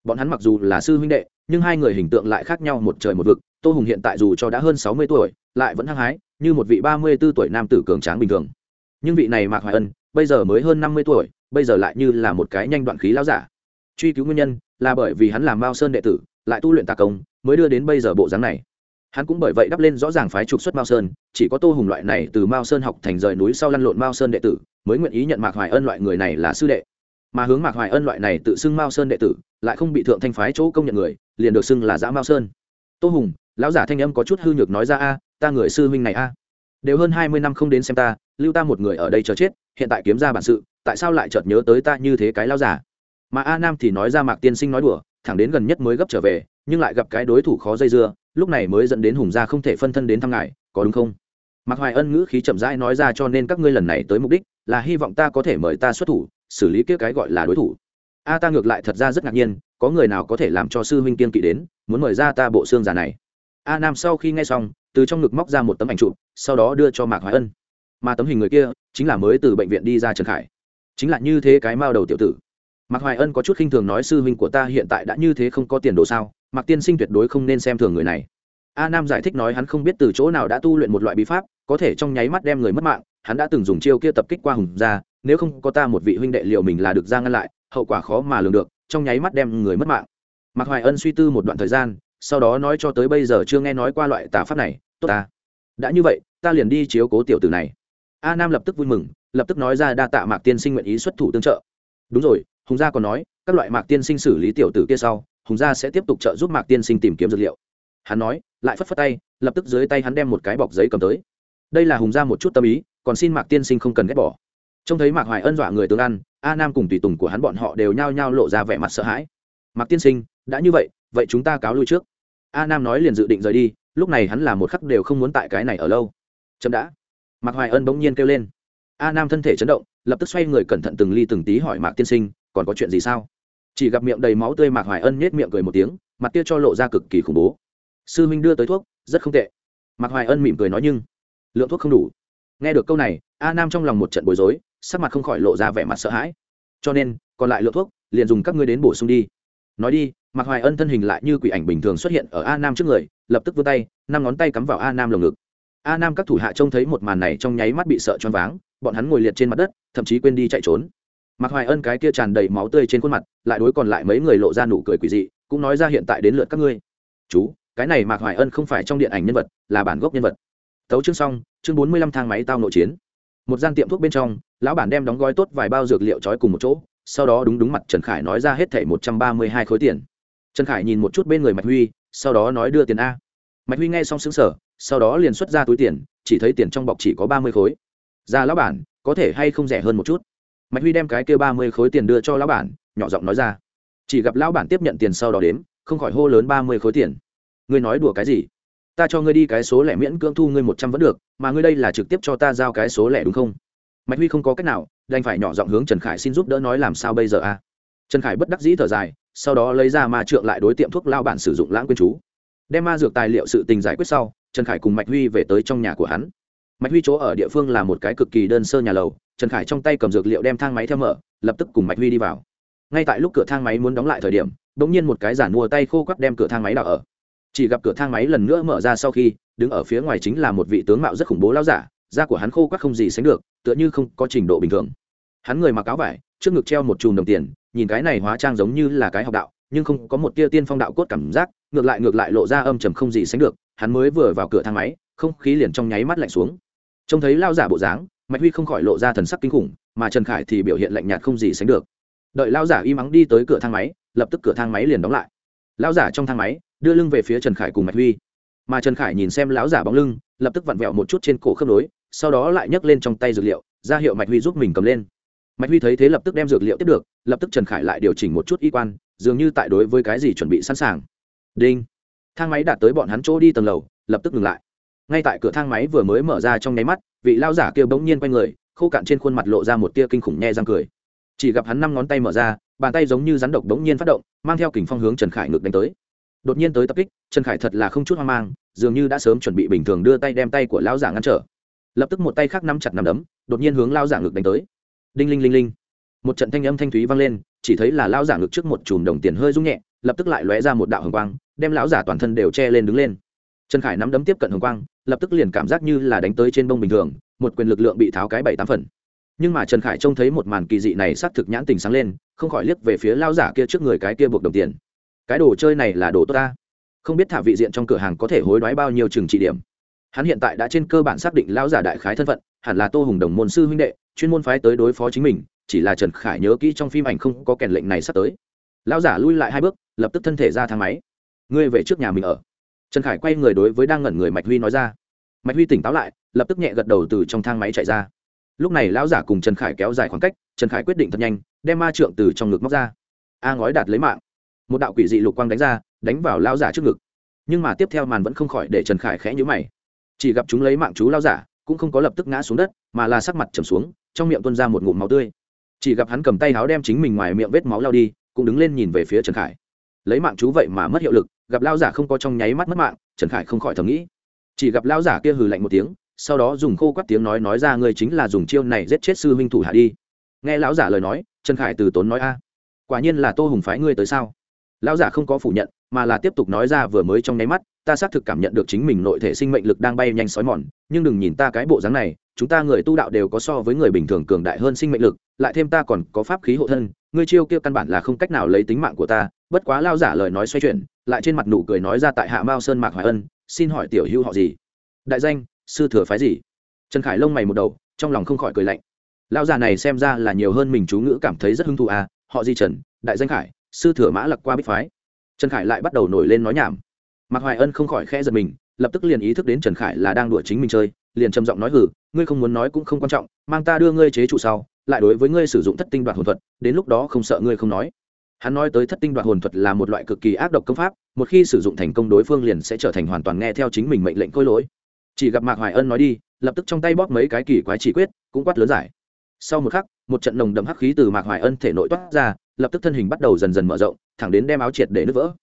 Bọn hắn mặc dù là sư huynh đệ, nhưng hai người hình tượng lại khác nhau một trời một vực. Tô hùng hiện tại dù cho đã hơn sáu mươi tuổi, lại vẫn hăng hái, như một vị ba mươi b ố tuổi nam tử cường tráng bình thường. Nhưng vị này mạc hoài ân, bây giờ mới hơn năm mươi tuổi, bây giờ lại như là một cái nhanh đoạn khí lão giả. Truy cứu nguyên nhân, là bởi vì hắn làm mao sơn đệ tử lại tu luyện tà công, mới đưa đến bây giờ bộ dáng này. Hắn cũng bởi vậy đắp lên rõ ràng phái trục xuất mao sơn, chỉ có tô hùng loại này từ mao sơn học thành rời núi sau lăn lộn mao sơn đệ tử, mới nguyện ý nhận mạc hoài ân loại người này là sư đệ. Mà hướng mạc hoài ân loại này tự xưng mao sơn đệ tử, lại không bị thượng thanh phái chỗ công nhận người, liền được xưng là giã mao sơn. Tô hùng, lão giả thanh âm có chút hư nhược nói ra, a, ta người sư huynh này a. Đều hơn hai mươi năm không đến xem ta, lưu ta một người ở đây chờ chết, hiện tại kiếm ra bản sự, tại sao lại chợt nhớ tới ta như thế cái lão giả? Mà a nam thì nói ra mạc tiên sinh nói đùa thẳng đến gần nhất mới gấp trở về, nhưng lại gặp cái đối thủ khó dây dưa, lúc này mới dẫn đến hùng gia không thể phân thân đến thăm ngài, có đúng không? Mạc hoài ân ngữ khí chậm rãi nói ra cho nên các ngươi lần này tới mục đích là hy vọng ta có thể mời ta xuất thủ, xử lý kia cái gọi là đối thủ. A, ta ngược lại thật ra rất ngạc nhiên, có người nào có thể làm cho sư huynh kiên kỵ đến, muốn mời ra ta bộ xương giả này? A nam sau khi nghe xong, từ trong ngực móc ra một tấm ảnh chụp, sau đó đưa cho mạc hoài ân. Mà tấm hình người kia chính là mới từ bệnh viện đi ra trần khải. Chính là như thế cái mao đầu tiểu tử mạc hoài ân có chút khinh thường nói, sư huynh của ta hiện tại đã như thế không có tiền đồ sao? Mạc tiên sinh tuyệt đối không nên xem thường người này. A nam giải thích nói, hắn không biết từ chỗ nào đã tu luyện một loại bí pháp, có thể trong nháy mắt đem người mất mạng, hắn đã từng dùng chiêu kia tập kích qua hùng ra nếu không có ta một vị huynh đệ liệu mình là được ra ngăn lại, hậu quả khó mà lường được, trong nháy mắt đem người mất mạng. Mạc hoài ân suy tư một đoạn thời gian, sau đó nói cho tới bây giờ chưa nghe nói qua loại tà pháp này, tốt ta, đã như vậy, ta liền đi chiếu cố tiểu tử này. A nam lập tức vui mừng, lập tức nói ra đa tạ mạc tiên sinh nguyện ý xuất thủ tương trợ. Đúng rồi hùng gia còn nói, các loại mạc tiên sinh xử lý tiểu tử kia sau, hùng gia sẽ tiếp tục trợ giúp mạc tiên sinh tìm kiếm dược liệu. Hắn nói, lại phất phất tay, lập tức dưới tay hắn đem một cái bọc giấy cầm tới. Đây là hùng gia một chút tâm ý, còn xin mạc tiên sinh không cần ghét bỏ. Trông thấy mạc hoài ân dọa người tương ăn, a nam cùng tùy tùng của hắn bọn họ đều nhao nhao lộ ra vẻ mặt sợ hãi. Mạc tiên sinh, đã như vậy vậy chúng ta cáo lui trước. A nam nói liền dự định rời đi, lúc này hắn là một khắc đều không muốn tại cái này ở lâu. Chậm đã. Mạc hoài ân bỗng nhiên kêu lên. A nam thân thể chấn động, lập tức xoay người cẩn thận từng ly từng tí hỏi mạc tiên sinh còn có chuyện gì sao? Chỉ gặp miệng đầy máu tươi mạc hoài ân nhét miệng cười một tiếng, mặt kia cho lộ ra cực kỳ khủng bố. Sư minh đưa tới thuốc, rất không tệ. Mạc hoài ân mỉm cười nói nhưng, lượng thuốc không đủ. Nghe được câu này, a nam trong lòng một trận bối rối, sắc mặt không khỏi lộ ra vẻ mặt sợ hãi. Cho nên, còn lại lượng thuốc, liền dùng các ngươi đến bổ sung đi. Nói đi, mạc hoài ân thân hình lại như quỷ ảnh bình thường xuất hiện ở a nam trước người, lập tức vươn tay, năm ngón tay cắm vào a nam lồng ngực. A nam các thủ hạ trông thấy một màn này trong nháy mắt bị sợ choáng váng, bọn hắn ngồi liệt trên mặt đất, thậm chí quên đi chạy trốn mạc hoài ân cái kia tràn đầy máu tươi trên khuôn mặt, lại đối còn lại mấy người lộ ra nụ cười quỷ dị, cũng nói ra hiện tại đến lượt các ngươi. Chú, cái này mạc hoài ân không phải trong điện ảnh nhân vật, là bản gốc nhân vật. Tấu chương xong, chương bốn mươi lăm thang máy tao nội chiến. Một gian tiệm thuốc bên trong, lão bản đem đóng gói tốt vài bao dược liệu trói cùng một chỗ, sau đó đúng đúng mặt trần khải nói ra hết thảy một trăm ba mươi hai khối tiền. Trần khải nhìn một chút bên người mạch huy, sau đó nói đưa tiền a. Mạch huy nghe xong xứng sở sau đó liền xuất ra túi tiền, chỉ thấy tiền trong bọc chỉ có ba mươi khối. Ra lão bản, có thể hay không rẻ hơn một chút? Mạch huy đem cái kêu ba mươi khối tiền đưa cho lão bản, nhỏ giọng nói ra. Chỉ gặp lão bản tiếp nhận tiền sau đó đếm, không khỏi hô lớn ba mươi khối tiền. Ngươi nói đùa cái gì? Ta cho ngươi đi cái số lẻ miễn cưỡng thu ngươi một trăm vẫn được, mà ngươi đây là trực tiếp cho ta giao cái số lẻ đúng không? Mạch huy không có cách nào, đành phải nhỏ giọng hướng trần khải xin giúp đỡ nói làm sao bây giờ a? Trần khải bất đắc dĩ thở dài, sau đó lấy ra ma trượng lại đối tiệm thuốc lao bản sử dụng lãng quên chú. Đem ma dược tài liệu sự tình giải quyết sau, trần khải cùng mạch huy về tới trong nhà của hắn mạch huy chỗ ở địa phương là một cái cực kỳ đơn sơ nhà lầu, trần khải trong tay cầm dược liệu đem thang máy theo mở, lập tức cùng mạch huy đi vào. Ngay tại lúc cửa thang máy muốn đóng lại thời điểm đ ỗ n g nhiên một cái giản mua tay khô quắp đem cửa thang máy đào ở. Chỉ gặp cửa thang máy lần nữa mở ra sau khi, đứng ở phía ngoài chính là một vị tướng mạo rất khủng bố lao giả, da của hắn khô quắc không gì sánh được, tựa như không có trình độ bình thường. Hắn người mặc áo vải, trước ngực treo một chùm đồng tiền, nhìn cái này hóa trang giống như là cái học đạo, nhưng không có một tia tiên phong đạo cốt cảm giác, ngược lại ngược lại lộ ra âm trầm không gì sánh được, hắn mới vừa vào cửa thang máy, không khí liền trong nháy mắt lạnh xuống trông thấy lao giả bộ dáng, mạch huy không khỏi lộ ra thần sắc kinh khủng, mà trần khải thì biểu hiện lạnh nhạt không gì sánh được. Đợi lao giả y mắng đi tới cửa thang máy, lập tức cửa thang máy liền đóng lại. Lao giả trong thang máy, đưa lưng về phía trần khải cùng mạch huy. Mà trần khải nhìn xem lão giả bóng lưng, lập tức vặn vẹo một chút trên cổ khớp nối, sau đó lại nhấc lên trong tay dược liệu, ra hiệu mạch huy giúp mình cầm lên. Mạch huy thấy thế lập tức đem dược liệu tiếp được, lập tức trần khải lại điều chỉnh một chút y quan, dường như tại đối với cái gì chuẩn bị sẵn sàng. Đinh. Thang máy đạt tới bọn hắn chỗ đi tầng lầu, lập tức ngừng lại ngay tại cửa thang máy vừa mới mở ra trong nháy mắt, vị lao giả kia bỗng nhiên quay người, khô cạn trên khuôn mặt lộ ra một tia kinh khủng nhe răng cười. Chỉ gặp hắn năm ngón tay mở ra, bàn tay giống như rắn độc bỗng nhiên phát động, mang theo kình phong hướng trần khải ngược đánh tới. Đột nhiên tới tập kích, trần khải thật là không chút hoang mang, dường như đã sớm chuẩn bị bình thường đưa tay đem tay của lão giả ngăn trở. Lập tức một tay khác nắm chặt nằm đấm, đột nhiên hướng lao giả ngực đánh tới. Đinh linh linh linh. Một trận thanh âm thanh thúy vang lên, chỉ thấy là lao giả ngực trước một chùm đồng tiền hơi rung nhẹ, lập tức lại lóe ra một đạo hồng quang, đem lão giả toàn thân đều che lên đứng lên. Trần khải nắm đấm tiếp cận hồng quang lập tức liền cảm giác như là đánh tới trên bông bình thường, một quyền lực lượng bị tháo cái bảy tám phần. Nhưng mà trần khải trông thấy một màn kỳ dị này xác thực nhãn tình sáng lên, không khỏi liếc về phía lao giả kia trước người cái kia buộc đồng tiền. Cái đồ chơi này là đồ tốt ta. Không biết thả vị diện trong cửa hàng có thể hối đoái bao nhiêu chừng trị điểm. Hắn hiện tại đã trên cơ bản xác định lão giả đại khái thân phận, hẳn là tô hùng đồng môn sư huynh đệ, chuyên môn phái tới đối phó chính mình, chỉ là trần khải nhớ kỹ trong phim ảnh không có kèn lệnh này sắp tới. Lão giả lui lại hai bước, lập tức thân thể ra thang máy. Ngươi về trước nhà mình ở trần khải quay người đối với đang ngẩn người mạch huy nói ra. Mạch huy tỉnh táo lại, lập tức nhẹ gật đầu từ trong thang máy chạy ra. Lúc này lão giả cùng trần khải kéo dài khoảng cách, trần khải quyết định thật nhanh, đem ma trượng từ trong ngực móc ra. A ngói đạt lấy mạng. Một đạo quỷ dị lục quang đánh ra, đánh vào lão giả trước ngực. Nhưng mà tiếp theo màn vẫn không khỏi để trần khải khẽ nhữ mày. Chỉ gặp chúng lấy mạng chú Lão giả, cũng không có lập tức ngã xuống đất, mà là sắc mặt trầm xuống, trong miệng tuôn ra một ngụm máu tươi. Chỉ gặp hắn cầm tay áo đem chính mình ngoài miệng vết máu lao đi, cũng đứng lên nhìn về phía trần khải. Lấy mạng chú vậy mà mất hiệu lực gặp lao giả không có trong nháy mắt mất mạng, trần khải không khỏi thầm nghĩ. Chỉ gặp lao giả kia hừ lạnh một tiếng, sau đó dùng khô quắt tiếng nói nói ra người chính là dùng chiêu này giết chết sư huynh thủ hạ đi. Nghe lão giả lời nói, trần khải từ tốn nói, a, quả nhiên là tô hùng phái ngươi tới sao? Lão giả không có phủ nhận mà là tiếp tục nói ra vừa mới trong nháy mắt, ta xác thực cảm nhận được chính mình nội thể sinh mệnh lực đang bay nhanh sói mòn, nhưng đừng nhìn ta cái bộ dáng này, chúng ta người tu đạo đều có so với người bình thường cường đại hơn sinh mệnh lực, lại thêm ta còn có pháp khí hộ thân, ngươi chiêu kia căn bản là không cách nào lấy tính mạng của ta, bất quá lao giả lời nói xoay chuyển, lại trên mặt nụ cười nói ra tại hạ mao sơn mạc hoài ân, xin hỏi tiểu hữu họ gì? Đại danh, sư thừa phái gì? Trần khải lông mày một đầu, trong lòng không khỏi cười lạnh. Lao già này xem ra là nhiều hơn mình chú ngữ cảm thấy rất hứng thú à họ di trần? Đại danh khải, sư thừa mã lặc qua bích phái trần khải lại bắt đầu nổi lên nói nhảm. Mạc hoài ân không khỏi khẽ giật mình, lập tức liền ý thức đến trần khải là đang đùa chính mình chơi, liền trầm giọng nói hử ngươi không muốn nói cũng không quan trọng, mang ta đưa ngươi chế trụ sau, lại đối với ngươi sử dụng thất tinh đoạt hồn thuật, đến lúc đó không sợ ngươi không nói. Hắn nói tới thất tinh đoạt hồn thuật là một loại cực kỳ ác độc công pháp, một khi sử dụng thành công đối phương liền sẽ trở thành hoàn toàn nghe theo chính mình mệnh lệnh khôi lỗi. Chỉ gặp mạc hoài ân nói đi, lập tức trong tay bóp mấy cái kỳ quái chỉ quyết, cũng quát lớn giải sau một khắc, một trận nồng đậm hắc khí từ mạc hoài ân thể nội toát ra, lập tức thân hình bắt đầu dần dần mở rộng, thẳng đến đem áo triệt để nứt vỡ.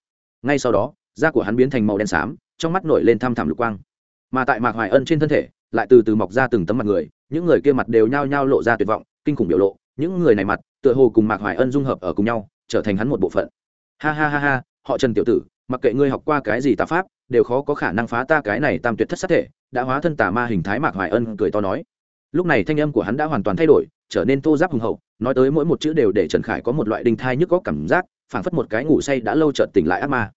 Ngay sau đó, da của hắn biến thành màu đen xám, trong mắt nổi lên thăm thẳm lục quang. Mà tại mạc hoài ân trên thân thể, lại từ từ mọc ra từng tấm mặt người, những người kia mặt đều nhao nhao lộ ra tuyệt vọng, kinh khủng biểu lộ, những người này mặt, tựa hồ cùng mạc hoài ân dung hợp ở cùng nhau, trở thành hắn một bộ phận. Ha ha ha ha, họ trần tiểu tử, mặc kệ ngươi học qua cái gì tà pháp, đều khó có khả năng phá ta cái này tam tuyệt thất sát thể, đã hóa thân tà ma hình thái mạc hoài ân cười to nói lúc này thanh âm của hắn đã hoàn toàn thay đổi, trở nên thô giáp hùng hậu, nói tới mỗi một chữ đều để trần khải có một loại đinh thai nhức có cảm giác, phảng phất một cái ngủ say đã lâu chợt tỉnh lại ác ma.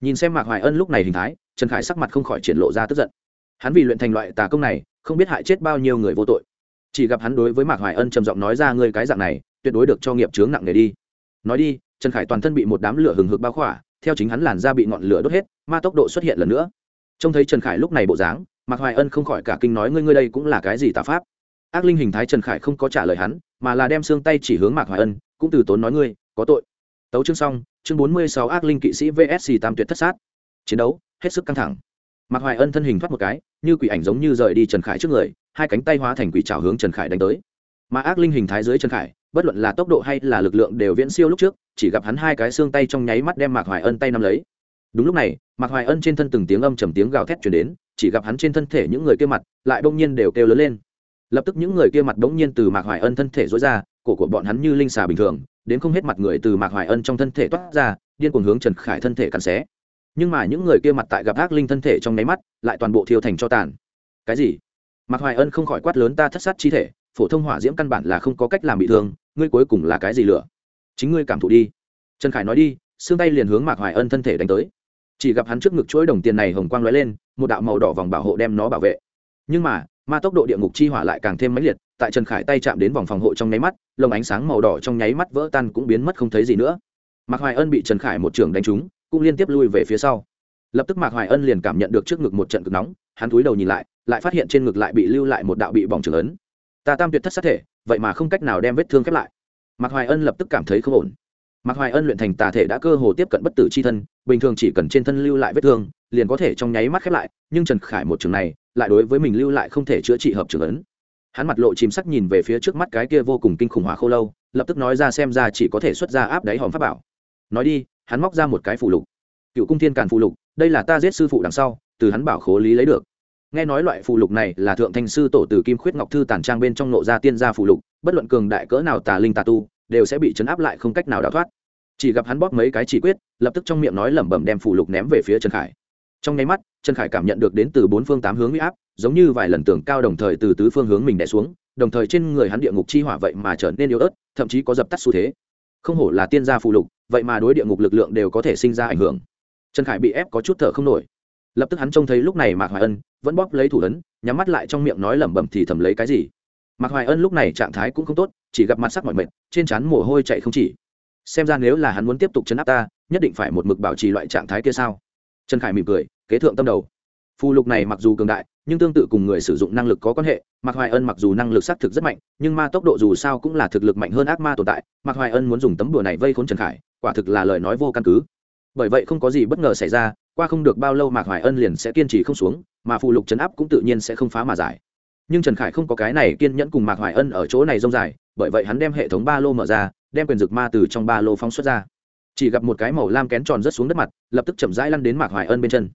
Nhìn xem mạc hoài ân lúc này hình thái, trần khải sắc mặt không khỏi triển lộ ra tức giận. Hắn vì luyện thành loại tà công này, không biết hại chết bao nhiêu người vô tội. Chỉ gặp hắn đối với mạc hoài ân trầm giọng nói ra, ngươi cái dạng này, tuyệt đối được cho nghiệp chướng nặng nề đi. Nói đi, trần khải toàn thân bị một đám lửa hừng hực bao khỏa, theo chính hắn làn da bị ngọn lửa đốt hết, ma tốc độ xuất hiện lần nữa. Trông thấy trần khải lúc này bộ dáng, mạc hoài ân không khỏi cả kinh nói, ngươi ngươi đây cũng là cái gì tà pháp? Ác linh hình thái trần khải không có trả lời hắn, mà là đem xương tay chỉ hướng mạc hoài ân, cũng từ tốn nói ngươi, có tội. Tấu chương xong, chương bốn mươi sáu ác linh kỵ sĩ vsc tam tuyệt thất sát. Chiến đấu, hết sức căng thẳng. Mạc hoài ân thân hình thoát một cái, như quỷ ảnh giống như rời đi trần khải trước người, hai cánh tay hóa thành quỷ trào hướng trần khải đánh tới. Mà ác linh hình thái dưới trần khải, bất luận là tốc độ hay là lực lượng đều viễn siêu lúc trước, chỉ gặp hắn hai cái xương tay trong nháy mắt đem mạc hoài ân tay nắm lấy. Đúng lúc này, mạc hoài ân trên thân từng tiếng âm trầm tiếng gào thét chuyển đến, chỉ gặp hắn trên thân thể những người kia mặt lại bỗng nhiên đều kêu lớn lên lập tức những người kia mặt bỗng nhiên từ mạc hoài ân thân thể dối ra, cổ của bọn hắn như linh xà bình thường, đến không hết mặt người từ mạc hoài ân trong thân thể toát ra, điên cuồng hướng trần khải thân thể cắn xé. Nhưng mà những người kia mặt tại gặp ác linh thân thể trong nháy mắt, lại toàn bộ thiêu thành cho tàn. Cái gì? Mạc hoài ân không khỏi quát lớn ta thất sát chi thể, phổ thông hỏa diễm căn bản là không có cách làm bị thương, ngươi cuối cùng là cái gì lửa? Chính ngươi cảm thụ đi. Trần khải nói đi, xương tay liền hướng mạc hoài ân thân thể đánh tới. Chỉ gặp hắn trước ngực chuỗi đồng tiền này hồng quang lóe lên, một đạo màu đỏ vòng bảo hộ đem nó bảo vệ. Nhưng mà ma tốc độ địa ngục chi hỏa lại càng thêm mãnh liệt, tại trần khải tay chạm đến vòng phòng hộ trong nháy mắt, lồng ánh sáng màu đỏ trong nháy mắt vỡ tan cũng biến mất không thấy gì nữa. Mạc hoài ân bị trần khải một trường đánh trúng, cũng liên tiếp lui về phía sau. Lập tức mạc hoài ân liền cảm nhận được trước ngực một trận cực nóng, hắn cúi đầu nhìn lại lại phát hiện trên ngực lại bị lưu lại một đạo bị bỏng trường ấn. Ta tam tuyệt thất sát thể, vậy mà không cách nào đem vết thương khép lại. Mạc hoài ân lập tức cảm thấy không ổn. Mạc hoài ân luyện thành tà thể đã cơ hồ tiếp cận bất tử c h i thân, bình thường chỉ cần trên thân lưu lại vết thương, liền có thể trong nháy mắt khép lại, nhưng trần khải một trường này lại đối với mình lưu lại không thể chữa trị hợp trường ấn. Hắn mặt lộ chìm sắc nhìn về phía trước mắt cái kia vô cùng kinh khủng hỏa khô lâu, lập tức nói ra xem ra chỉ có thể xuất ra áp đáy hòm pháp bảo. Nói đi, hắn móc ra một cái phù lục. Cựu cung thiên càn phù lục, đây là ta giết sư phụ đằng sau, từ hắn bảo khố lý lấy được. Nghe nói loại phù lục này là thượng thanh sư tổ từ kim khuyết ngọc thư tản trang bên trong nộ ra tiên gia phù lục, bất luận cường đại cỡ nào tà linh tà tu, đều sẽ bị chấn áp lại không cách nào đào thoát. Chỉ gặp hắn bóp mấy cái chỉ quyết, lập tức trong miệng nói lẩm bẩm đem phù lục ném về phía trần khải trong nháy mắt, trần khải cảm nhận được đến từ bốn phương tám hướng huy áp, giống như vài lần tưởng cao đồng thời từ tứ phương hướng mình đẻ xuống, đồng thời trên người hắn địa ngục chi hỏa vậy mà trở nên yếu ớt, thậm chí có dập tắt xu thế. Không hổ là tiên gia phù lục, vậy mà đối địa ngục lực lượng đều có thể sinh ra ảnh hưởng. Trần khải bị ép có chút thở không nổi. Lập tức hắn trông thấy lúc này mạc hoài ân, vẫn bóp lấy thủ ấn, nhắm mắt lại trong miệng nói lẩm bẩm thì thầm lấy cái gì. Mạc hoài ân lúc này trạng thái cũng không tốt, chỉ gặp mặt sắc mọi mệt, trên trán mồ hôi chạy không chỉ. Xem ra nếu là hắn muốn tiếp tục chấn áp ta, nhất định phải một mực bảo trì loại trạng thái kia sao? Trần khải mỉm cười, kế thượng tâm đầu. Phù lục này mặc dù cường đại, nhưng tương tự cùng người sử dụng năng lực có quan hệ, mạc hoài ân mặc dù năng lực xác thực rất mạnh, nhưng ma tốc độ dù sao cũng là thực lực mạnh hơn ác ma tồn tại, mạc hoài ân muốn dùng tấm bùa này vây khốn trần khải, quả thực là lời nói vô căn cứ. Bởi vậy không có gì bất ngờ xảy ra, qua không được bao lâu mạc hoài ân liền sẽ kiên trì không xuống, mà phù lục chấn áp cũng tự nhiên sẽ không phá mà giải. Nhưng trần khải không có cái này kiên nhẫn cùng mạc hoài ân ở chỗ này rông dài, bởi vậy hắn đem hệ thống ba lô mở ra, đem quyền dược ma từ trong ba lô phóng xuất ra chỉ gặp một cái màu lam kén tròn rớt xuống đất mặt, lập tức chậm rãi lăn đến mạc hoài ân bên chân.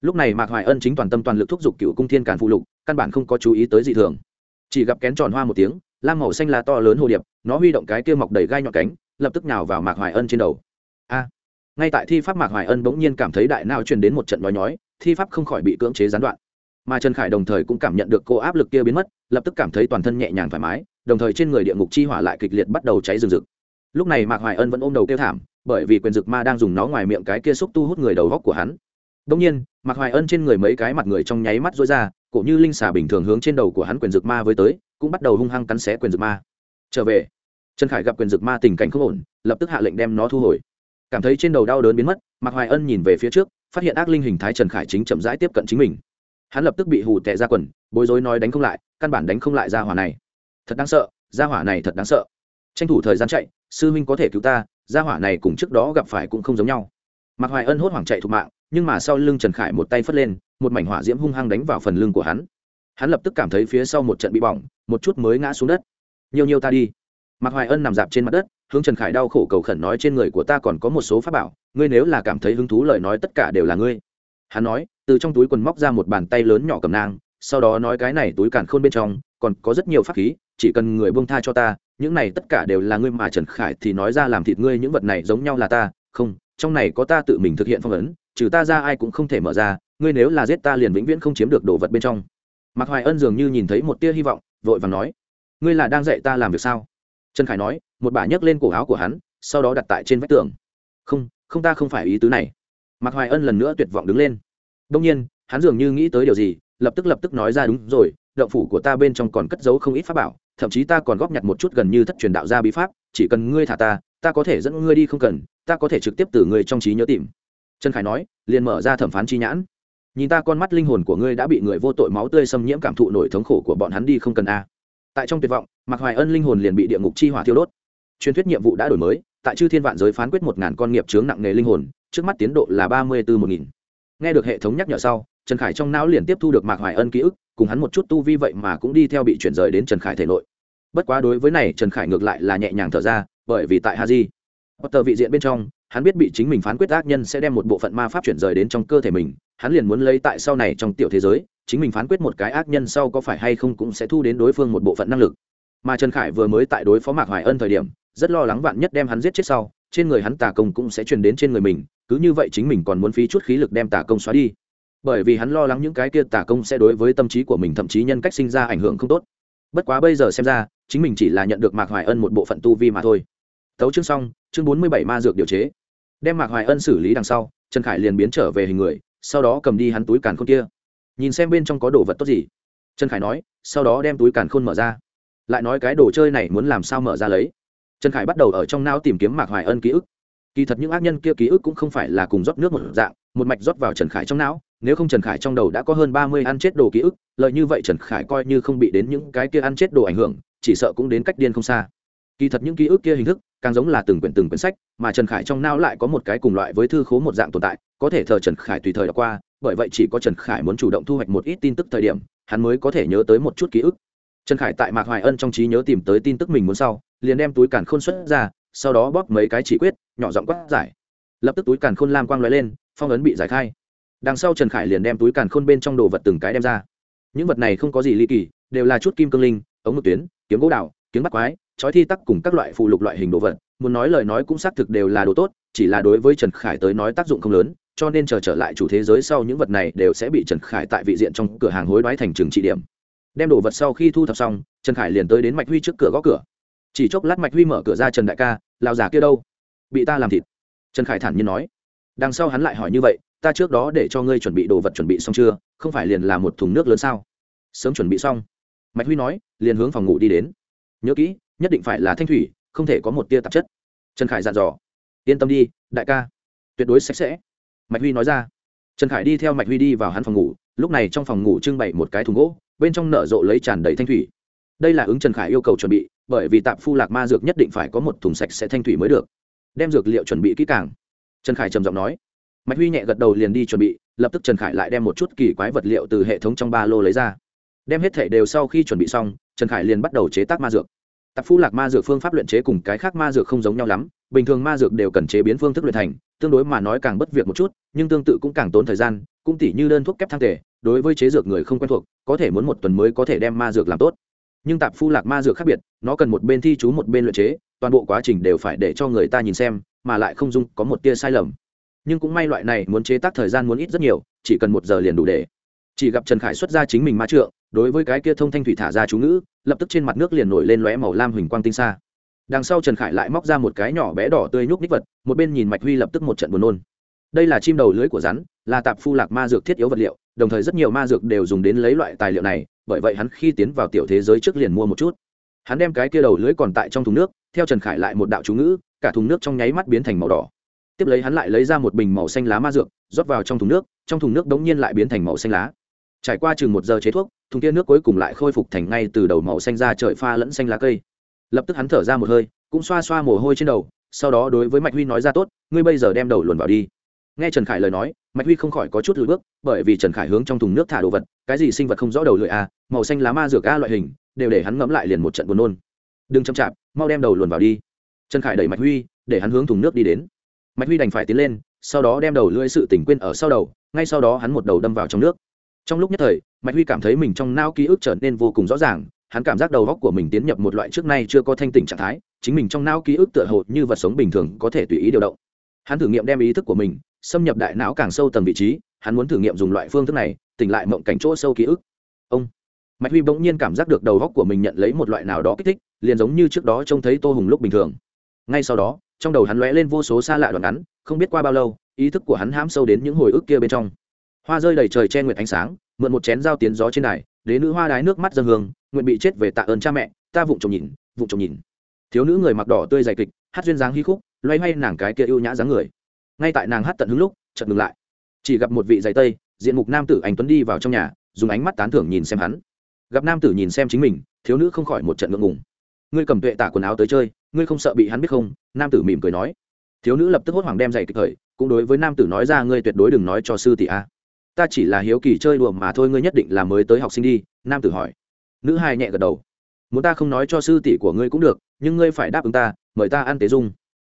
Lúc này mạc hoài ân chính toàn tâm toàn lực thúc giục cựu cung thiên càn phụ lục, căn bản không có chú ý tới dị thường. Chỉ gặp kén tròn hoa một tiếng, lam màu xanh lá to lớn hồ điệp, nó huy động cái kia mọc đầy gai nhọn cánh, lập tức nào vào mạc hoài ân trên đầu. A! Ngay tại thi pháp mạc hoài ân bỗng nhiên cảm thấy đại nao truyền đến một trận nói nhói, thi pháp không khỏi bị cưỡng chế gián đoạn. Mà trần khải đồng thời cũng cảm nhận được cô áp lực kia biến mất, lập tức cảm thấy toàn thân nhẹ nhàng thoải mái, đồng thời trên người địa ngục chi hỏa lại kịch liệt bắt đầu cháy rừng rực. Lúc này mạc hoài ân vẫn ôm đầu kêu thảm bởi vì quyền dực ma đang dùng nó ngoài miệng cái kia xúc tu hút người đầu góc của hắn. Đông nhiên mặc hoài ân trên người mấy cái mặt người trong nháy mắt rối ra, cổ như linh xà bình thường hướng trên đầu của hắn quyền dực ma với tới, cũng bắt đầu hung hăng cắn xé quyền dực ma. Trở về, trần khải gặp quyền dực ma tình cảnh không ổn, lập tức hạ lệnh đem nó thu hồi. Cảm thấy trên đầu đau đớn biến mất mặc hoài ân nhìn về phía trước, phát hiện ác linh hình thái trần khải chính chậm rãi tiếp cận chính mình. Hắn lập tức bị hù tệ ra quần, bối rối nói đánh không lại, căn bản đánh không lại ra hỏa này. Thật đáng sợ ra hỏa này thật đáng sợ. Tranh thủ thời gian chạy, sư huynh có thể cứu ta gia hỏa này cùng trước đó gặp phải cũng không giống nhau. Mạc hoài ân hốt hoảng chạy thục mạng, nhưng mà sau lưng trần khải một tay phất lên, một mảnh hỏa diễm hung hăng đánh vào phần lưng của hắn. Hắn lập tức cảm thấy phía sau một trận bị bỏng, một chút mới ngã xuống đất. Nhiều nhiều ta đi. Mạc hoài ân nằm dạp trên mặt đất, hướng trần khải đau khổ cầu khẩn nói trên người của ta còn có một số pháp bảo, ngươi nếu là cảm thấy hứng thú lời nói tất cả đều là ngươi. Hắn nói, từ trong túi quần móc ra một bàn tay lớn nhỏ cầm nang, sau đó nói cái này túi càn khôn bên trong còn có rất nhiều pháp khí, chỉ cần người buông tha cho ta những này tất cả đều là ngươi mà trần khải thì nói ra làm thịt ngươi những vật này giống nhau là ta, không, trong này có ta tự mình thực hiện phong ấn, trừ ta ra ai cũng không thể mở ra, ngươi nếu là giết ta liền vĩnh viễn không chiếm được đồ vật bên trong. Mạc hoài ân dường như nhìn thấy một tia hy vọng, vội vàng nói, ngươi là đang dạy ta làm việc sao? Trần khải nói, một bà nhấc lên cổ áo của hắn, sau đó đặt tại trên vách tường. Không không ta không phải ý tứ này. Mạc hoài ân lần nữa tuyệt vọng đứng lên. Đông nhiên, hắn dường như nghĩ tới điều gì, lập tức lập tức nói ra đúng rồi, động phủ của ta bên trong còn cất giấu không ít pháp bảo thậm chí ta còn góp nhặt một chút gần như thất truyền đạo gia bí pháp, chỉ cần ngươi thả ta ta có thể dẫn ngươi đi không cần, ta có thể trực tiếp từ ngươi trong trí nhớ tìm. Trần khải nói, liền mở ra thẩm phán chi nhãn. Nhìn ta con mắt linh hồn của ngươi đã bị người vô tội máu tươi xâm nhiễm cảm thụ nổi thống khổ của bọn hắn đi không cần a. Tại trong tuyệt vọng, mạc hoài ân linh hồn liền bị địa ngục chi hỏa thiêu đốt. Truyền thuyết nhiệm vụ đã đổi mới, tại chư thiên vạn giới phán quyết một ngàn con nghiệp chướng nặng nghề linh hồn, trước mắt tiến độ là ba mươi bốn một nghìn. Nghe được hệ thống nhắc nhở sau, trần khải trong não liền tiếp thu được mạc hoài ân ký ức cùng hắn một chút tu vi vậy mà cũng đi theo bị chuyển rời đến trần khải thể nội. Bất quá đối với này, trần khải ngược lại là nhẹ nhàng thở ra, bởi vì tại ha di tờ vị diện bên trong, hắn biết bị chính mình phán quyết ác nhân sẽ đem một bộ phận ma pháp chuyển rời đến trong cơ thể mình, hắn liền muốn lấy tại sau này trong tiểu thế giới, chính mình phán quyết một cái ác nhân sau có phải hay không cũng sẽ thu đến đối phương một bộ phận năng lực. Mà trần khải vừa mới tại đối phó mạc hoài ân thời điểm, rất lo lắng vạn nhất đem hắn giết chết sau, trên người hắn tà công cũng sẽ truyền đến trên người mình, cứ như vậy chính mình còn muốn phí chút khí lực đem tà công xóa đi bởi vì hắn lo lắng những cái kia tà công sẽ đối với tâm trí của mình, thậm chí nhân cách sinh ra ảnh hưởng không tốt. Bất quá bây giờ xem ra, chính mình chỉ là nhận được mạc hoài ân một bộ phận tu vi mà thôi. Tấu chương xong, chương bốn mươi bảy ma dược điều chế. Đem mạc hoài ân xử lý đằng sau, trần khải liền biến trở về hình người, sau đó cầm đi hắn túi càn khôn kia. Nhìn xem bên trong có đồ vật tốt gì. Trần khải nói, sau đó đem túi càn khôn mở ra. Lại nói cái đồ chơi này muốn làm sao mở ra lấy. Trần khải bắt đầu ở trong não tìm kiếm mạc hoài ân ký ức. Kỳ thật những ác nhân kia ký ức cũng không phải là cùng rót nước một dạng một mạch rót vào trần khải trong não, nếu không trần khải trong đầu đã có hơn ba mươi ăn chết đồ ký ức, lợi như vậy trần khải coi như không bị đến những cái kia ăn chết đồ ảnh hưởng, chỉ sợ cũng đến cách điên không xa. Kỳ thật những ký ức kia hình thức, càng giống là từng quyển từng quyển sách, mà trần khải trong não lại có một cái cùng loại với thư khố một dạng tồn tại, có thể thờ trần khải tùy thời đọc qua, bởi vậy chỉ có trần khải muốn chủ động thu hoạch một ít tin tức thời điểm, hắn mới có thể nhớ tới một chút ký ức. Trần khải tại mạc hoài ân trong trí nhớ tìm tới tin tức mình muốn sau, liền đem túi càn khôn xuất ra, sau đó bóp mấy cái chỉ quyết, nhỏ giọng quát giải. Lập tức túi càn khôn lam quang lóe lên phong ấn bị giải khai. Đằng sau trần khải liền đem túi càn khôn bên trong đồ vật từng cái đem ra. Những vật này không có gì ly kỳ, đều là chút kim cương linh, ống ngực tuyến, kiếm gỗ đạo kiếm bắt quái, chói thi tắc cùng các loại phụ lục loại hình đồ vật. Muốn nói lời nói cũng xác thực đều là đồ tốt, chỉ là đối với trần khải tới nói tác dụng không lớn, cho nên chờ trở lại chủ thế giới sau những vật này đều sẽ bị trần khải tại vị diện trong cửa hàng hối đoái thành trường trị điểm. Đem đồ vật sau khi thu thập xong, trần khải liền tới đến mạch huy trước cửa gõ cửa. Chỉ chốc lát mạch huy mở cửa ra trần đại ca lao già kia đâu? Bị ta làm thịt. Trần khải thản nhiên nói đằng sau hắn lại hỏi như vậy, ta trước đó để cho ngươi chuẩn bị đồ vật chuẩn bị xong chưa? Không phải liền là một thùng nước lớn sao? Sớm chuẩn bị xong. Mạch huy nói, liền hướng phòng ngủ đi đến. Nhớ kỹ, nhất định phải là thanh thủy, không thể có một tia tạp chất. Trần khải dặn dò. Yên tâm đi, đại ca. Tuyệt đối sạch sẽ. Mạch huy nói ra. Trần khải đi theo mạch huy đi vào hắn phòng ngủ, lúc này trong phòng ngủ trưng bày một cái thùng gỗ, bên trong nở rộ lấy tràn đầy thanh thủy. Đây là ứng trần khải yêu cầu chuẩn bị, bởi vì tạp phu lạc ma dược nhất định phải có một thùng sạch sẽ thanh thủy mới được. Đem dược liệu chuẩn bị kỹ càng trần khải trầm giọng nói. Mạch huy nhẹ gật đầu liền đi chuẩn bị, lập tức trần khải lại đem một chút kỳ quái vật liệu từ hệ thống trong ba lô lấy ra. Đem hết thể đều sau khi chuẩn bị xong, trần khải liền bắt đầu chế tác ma dược. Tạp phu lạc ma dược phương pháp luyện chế cùng cái khác ma dược không giống nhau lắm, bình thường ma dược đều cần chế biến phương thức luyện thành, tương đối mà nói càng bất việc một chút, nhưng tương tự cũng càng tốn thời gian, cũng tỉ như đơn thuốc kép thang thể, đối với chế dược người không quen thuộc, có thể muốn một tuần mới có thể đem ma dược làm tốt. Nhưng tạp phu lạc ma dược khác biệt, nó cần một bên thi chú một bên luyện chế toàn bộ quá trình đều phải để cho người ta nhìn xem, mà lại không dung có một tia sai lầm. Nhưng cũng may loại này muốn chế tác thời gian muốn ít rất nhiều, chỉ cần một giờ liền đủ để. Chỉ gặp trần khải xuất ra chính mình ma trượng, đối với cái kia thông thanh thủy thả ra chú ngữ, lập tức trên mặt nước liền nổi lên lóe màu lam huỳnh quang tinh xa đằng sau trần khải lại móc ra một cái nhỏ bé đỏ tươi nhúc ních vật, một bên nhìn mạch huy lập tức một trận buồn nôn. Đây là chim đầu lưới của rắn, là tạp phu lạc ma dược thiết yếu vật liệu, đồng thời rất nhiều ma dược đều dùng đến lấy loại tài liệu này, bởi vậy hắn khi tiến vào tiểu thế giới trước liền mua một chút hắn đem cái kia đầu lưới còn tại trong thùng nước, theo trần khải lại một đạo chú ngữ, cả thùng nước trong nháy mắt biến thành màu đỏ. Tiếp lấy hắn lại lấy ra một bình màu xanh lá ma dược, rót vào trong thùng nước, trong thùng nước đống nhiên lại biến thành màu xanh lá. Trải qua chừng một giờ chế thuốc, thùng kia nước cuối cùng lại khôi phục thành ngay từ đầu màu xanh ra trời pha lẫn xanh lá cây. Lập tức hắn thở ra một hơi, cũng xoa xoa mồ hôi trên đầu, sau đó đối với mạch huy nói ra tốt, ngươi bây giờ đem đầu luồn vào đi. Nghe trần khải lời nói, mạch huy không khỏi có chút lùi bước, bởi vì trần khải hướng trong thùng nước thả đồ vật, cái gì sinh vật không rõ đầu lưỡi a màu xanh lá ma dược a loại hình đều để hắn ngẫm lại liền một trận buồn nôn. Đừng chậm chạp, mau đem đầu luồn vào đi. Trần khải đẩy mạch huy, để hắn hướng thùng nước đi đến. Mạch huy đành phải tiến lên, sau đó đem đầu lưỡi sự tỉnh quên ở sau đầu, ngay sau đó hắn một đầu đâm vào trong nước. Trong lúc nhất thời, mạch huy cảm thấy mình trong não ký ức trở nên vô cùng rõ ràng, hắn cảm giác đầu góc của mình tiến nhập một loại trước nay chưa có thanh tỉnh trạng thái, chính mình trong não ký ức tựa hồ như vật sống bình thường có thể tùy ý điều động. Hắn thử nghiệm đem ý thức của mình xâm nhập đại não càng sâu tầng vị trí, hắn muốn thử nghiệm dùng loại phương thức này, tỉnh lại mộng cảnh chỗ sâu ký ức. Ông! Mạch huy bỗng nhiên cảm giác được đầu góc của mình nhận lấy một loại nào đó kích thích, liền giống như trước đó trông thấy tô hùng lúc bình thường. Ngay sau đó, trong đầu hắn lóe lên vô số xa lạ đoạn ngắn, không biết qua bao lâu, ý thức của hắn hãm sâu đến những hồi ức kia bên trong. Hoa rơi đầy trời che nguyệt ánh sáng, mượn một chén dao tiến gió trên đài, đế nữ hoa đái nước mắt dân hương, nguyện bị chết về tạ ơn cha mẹ, ta vụng trộm nhìn, vụng trộm nhìn. Thiếu nữ người mặc đỏ tươi dày kịch, hát duyên dáng hy khúc, loay hoay nàng cái kia ưu nhã dáng người. Ngay tại nàng hát tận hứng lúc, chợt ngừng lại. Chỉ gặp một vị giày tây, diện mục nam tử anh tuấn đi vào trong nhà, dùng ánh mắt tán thưởng nhìn xem hắn gặp nam tử nhìn xem chính mình, thiếu nữ không khỏi một trận ngượng ngùng. Ngươi cầm tuệ tả quần áo tới chơi, ngươi không sợ bị hắn biết không? Nam tử mỉm cười nói. Thiếu nữ lập tức hốt hoảng đem giày kịp thời, cũng đối với nam tử nói ra ngươi tuyệt đối đừng nói cho sư tỷ a. Ta chỉ là hiếu kỳ chơi đùa mà thôi, ngươi nhất định là mới tới học sinh đi, nam tử hỏi. Nữ hai nhẹ gật đầu. Muốn ta không nói cho sư tỷ của ngươi cũng được, nhưng ngươi phải đáp ứng ta, mời ta ăn tế dung.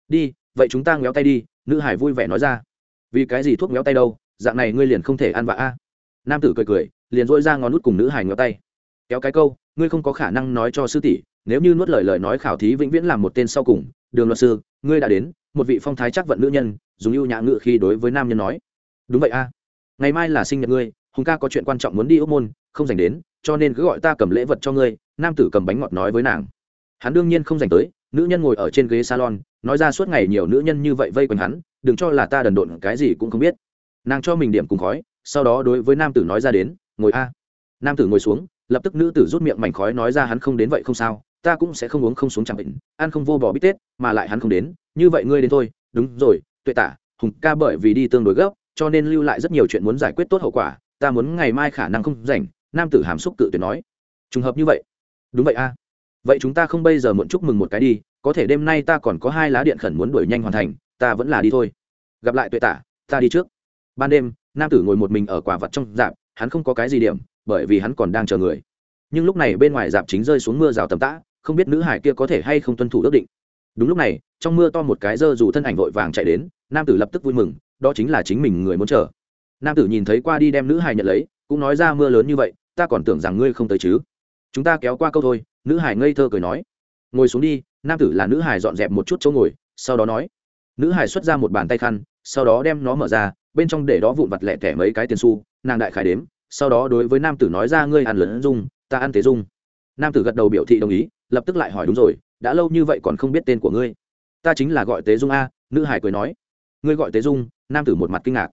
Đi, vậy chúng ta ngéo tay đi, nữ hải vui vẻ nói ra. Vì cái gì thuốc ngéo tay đâu, dạng này ngươi liền không thể ăn vạ a. Nam tử cười cười, liền dỗi ra ngón nút cùng nữ hải ngéo tay kéo cái câu, ngươi không có khả năng nói cho sư tỷ, nếu như nuốt lời lời nói khảo thí vĩnh viễn làm một tên sau cùng, đường luật sư, ngươi đã đến, một vị phong thái chắc vận nữ nhân, dùng ưu nhã ngự khi đối với nam nhân nói. Đúng vậy a. Ngày mai là sinh nhật ngươi, hùng ca có chuyện quan trọng muốn đi ốc môn, không dành đến, cho nên cứ gọi ta cầm lễ vật cho ngươi. Nam tử cầm bánh ngọt nói với nàng. Hắn đương nhiên không dành tới, nữ nhân ngồi ở trên ghế salon, nói ra suốt ngày nhiều nữ nhân như vậy vây quanh hắn, đừng cho là ta đần độn cái gì cũng không biết. Nàng cho mình điểm cùng khói, sau đó đối với nam tử nói ra đến, ngồi a. Nam tử ngồi xuống lập tức nữ tử rút miệng mảnh khói nói ra hắn không đến vậy không sao, ta cũng sẽ không uống không xuống chẳng bệnh, ăn không vô bỏ bít tết, mà lại hắn không đến, như vậy ngươi đến thôi, đúng rồi, tuệ tả, hùng ca bởi vì đi tương đối gấp, cho nên lưu lại rất nhiều chuyện muốn giải quyết tốt hậu quả, ta muốn ngày mai khả năng không rảnh, nam tử hàm xúc cự tuyệt nói. Trùng hợp như vậy. Đúng vậy a. Vậy chúng ta không bây giờ muộn chúc mừng một cái đi, có thể đêm nay ta còn có hai lá điện khẩn muốn đuổi nhanh hoàn thành, ta vẫn là đi thôi. Gặp lại tuệ tả, ta đi trước. Ban đêm, nam tử ngồi một mình ở quả vật trong dạp, hắn không có cái gì điểm bởi vì hắn còn đang chờ người. Nhưng lúc này bên ngoài dạp chính rơi xuống mưa rào tầm tã, không biết nữ hải kia có thể hay không tuân thủ ước định. Đúng lúc này, trong mưa to một cái dơ dù thân ảnh vội vàng chạy đến, nam tử lập tức vui mừng, đó chính là chính mình người muốn chờ. Nam tử nhìn thấy qua đi đem nữ hải nhận lấy, cũng nói ra mưa lớn như vậy, ta còn tưởng rằng ngươi không tới chứ. Chúng ta kéo qua câu thôi, nữ hải ngây thơ cười nói. Ngồi xuống đi, nam tử là nữ hải dọn dẹp một chút chỗ ngồi, sau đó nói. Nữ hải xuất ra một bàn tay khăn, sau đó đem nó mở ra, bên trong để đó vụn vặt lẻ tẻ mấy cái tiền xu, nàng đại khải đếm sau đó đối với nam tử nói ra, ngươi ăn lớn dung, ta ăn tế dung. Nam tử gật đầu biểu thị đồng ý, lập tức lại hỏi, đúng rồi, đã lâu như vậy còn không biết tên của ngươi. Ta chính là gọi tế dung a, nữ hải cười nói. Ngươi gọi tế dung? Nam tử một mặt kinh ngạc.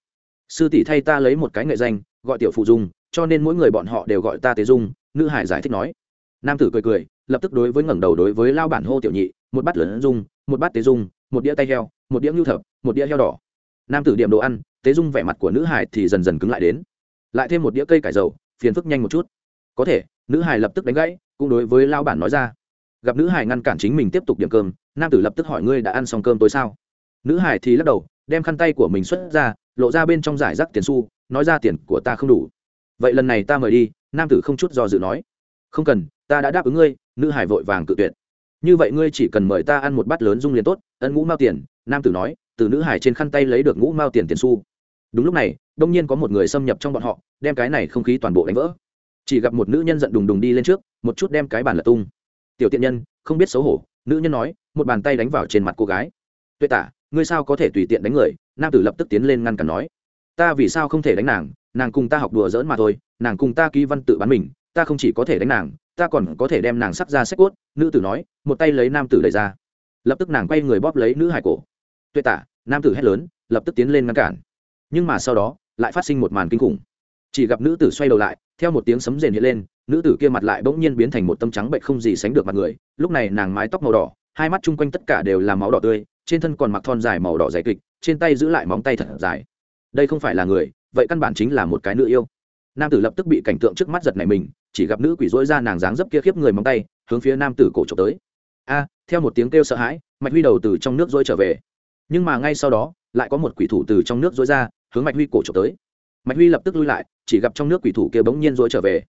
Sư tỷ thay ta lấy một cái nghệ danh, gọi tiểu phụ dung, cho nên mỗi người bọn họ đều gọi ta tế dung, nữ hải giải thích nói. Nam tử cười cười, lập tức đối với ngẩng đầu đối với lao bản hô tiểu nhị, một bát lớn dung, một bát tế dung, một đĩa tay heo, một đĩa ngưu thập, một đĩa heo đỏ. Nam tử điểm đồ ăn, tế dung vẻ mặt của nữ hải thì dần dần cứng lại đến lại thêm một đĩa cây cải dầu, phiền phức nhanh một chút. Có thể, nữ hải lập tức đánh gãy, cũng đối với lao bản nói ra. Gặp nữ hải ngăn cản chính mình tiếp tục điểm cơm, nam tử lập tức hỏi ngươi đã ăn xong cơm tối sao? Nữ hải thì lắc đầu, đem khăn tay của mình xuất ra, lộ ra bên trong giải rác tiền xu, nói ra tiền của ta không đủ. Vậy lần này ta mời đi, nam tử không chút do dự nói. Không cần, ta đã đáp ứng ngươi, nữ hải vội vàng cự tuyệt. Như vậy ngươi chỉ cần mời ta ăn một bát lớn dung liền tốt, ân ngũ mao tiền, nam tử nói, từ nữ hải trên khăn tay lấy được ngũ mao tiền tiền xu đúng lúc này, đông nhiên có một người xâm nhập trong bọn họ, đem cái này không khí toàn bộ đánh vỡ. Chỉ gặp một nữ nhân giận đùng đùng đi lên trước, một chút đem cái bàn lật tung. Tiểu tiện nhân, không biết xấu hổ, nữ nhân nói, một bàn tay đánh vào trên mặt cô gái. Tuệ tả, ngươi sao có thể tùy tiện đánh người? Nam tử lập tức tiến lên ngăn cản nói. Ta vì sao không thể đánh nàng nàng cùng ta học đùa dỡn mà thôi, nàng cùng ta ký văn tự bán mình, ta không chỉ có thể đánh nàng, ta còn có thể đem nàng sắc ra sách cốt, nữ tử nói, một tay lấy nam tử đẩy ra. Lập tức nàng quay người bóp lấy nữ hải cổ. Tuệ tả, nam tử hét lớn, lập tức tiến lên ngăn cản nhưng mà sau đó, lại phát sinh một màn kinh khủng. Chỉ gặp nữ tử xoay đầu lại, theo một tiếng sấm rền hiện lên, nữ tử kia mặt lại bỗng nhiên biến thành một tâm trắng bệnh không gì sánh được mặt người. Lúc này nàng mái tóc màu đỏ, hai mắt chung quanh tất cả đều là máu đỏ tươi, trên thân còn mặc thon dài màu đỏ dày kịch, trên tay giữ lại móng tay thật dài. Đây không phải là người, vậy căn bản chính là một cái nữ yêu. Nam tử lập tức bị cảnh tượng trước mắt giật này mình, chỉ gặp nữ quỷ dối ra nàng dáng dấp kia khiếp người móng tay, hướng phía nam tử cổ trộm tới. A, theo một tiếng kêu sợ hãi, mạch huy đầu từ trong nước dối trở về. Nhưng mà ngay sau đó, lại có một quỷ thủ từ trong nước dối ra hướng mạch huy cổ trộm tới. Mạch huy lập tức lui lại chỉ gặp trong nước quỷ thủ kia bỗng nhiên dỗi trở về.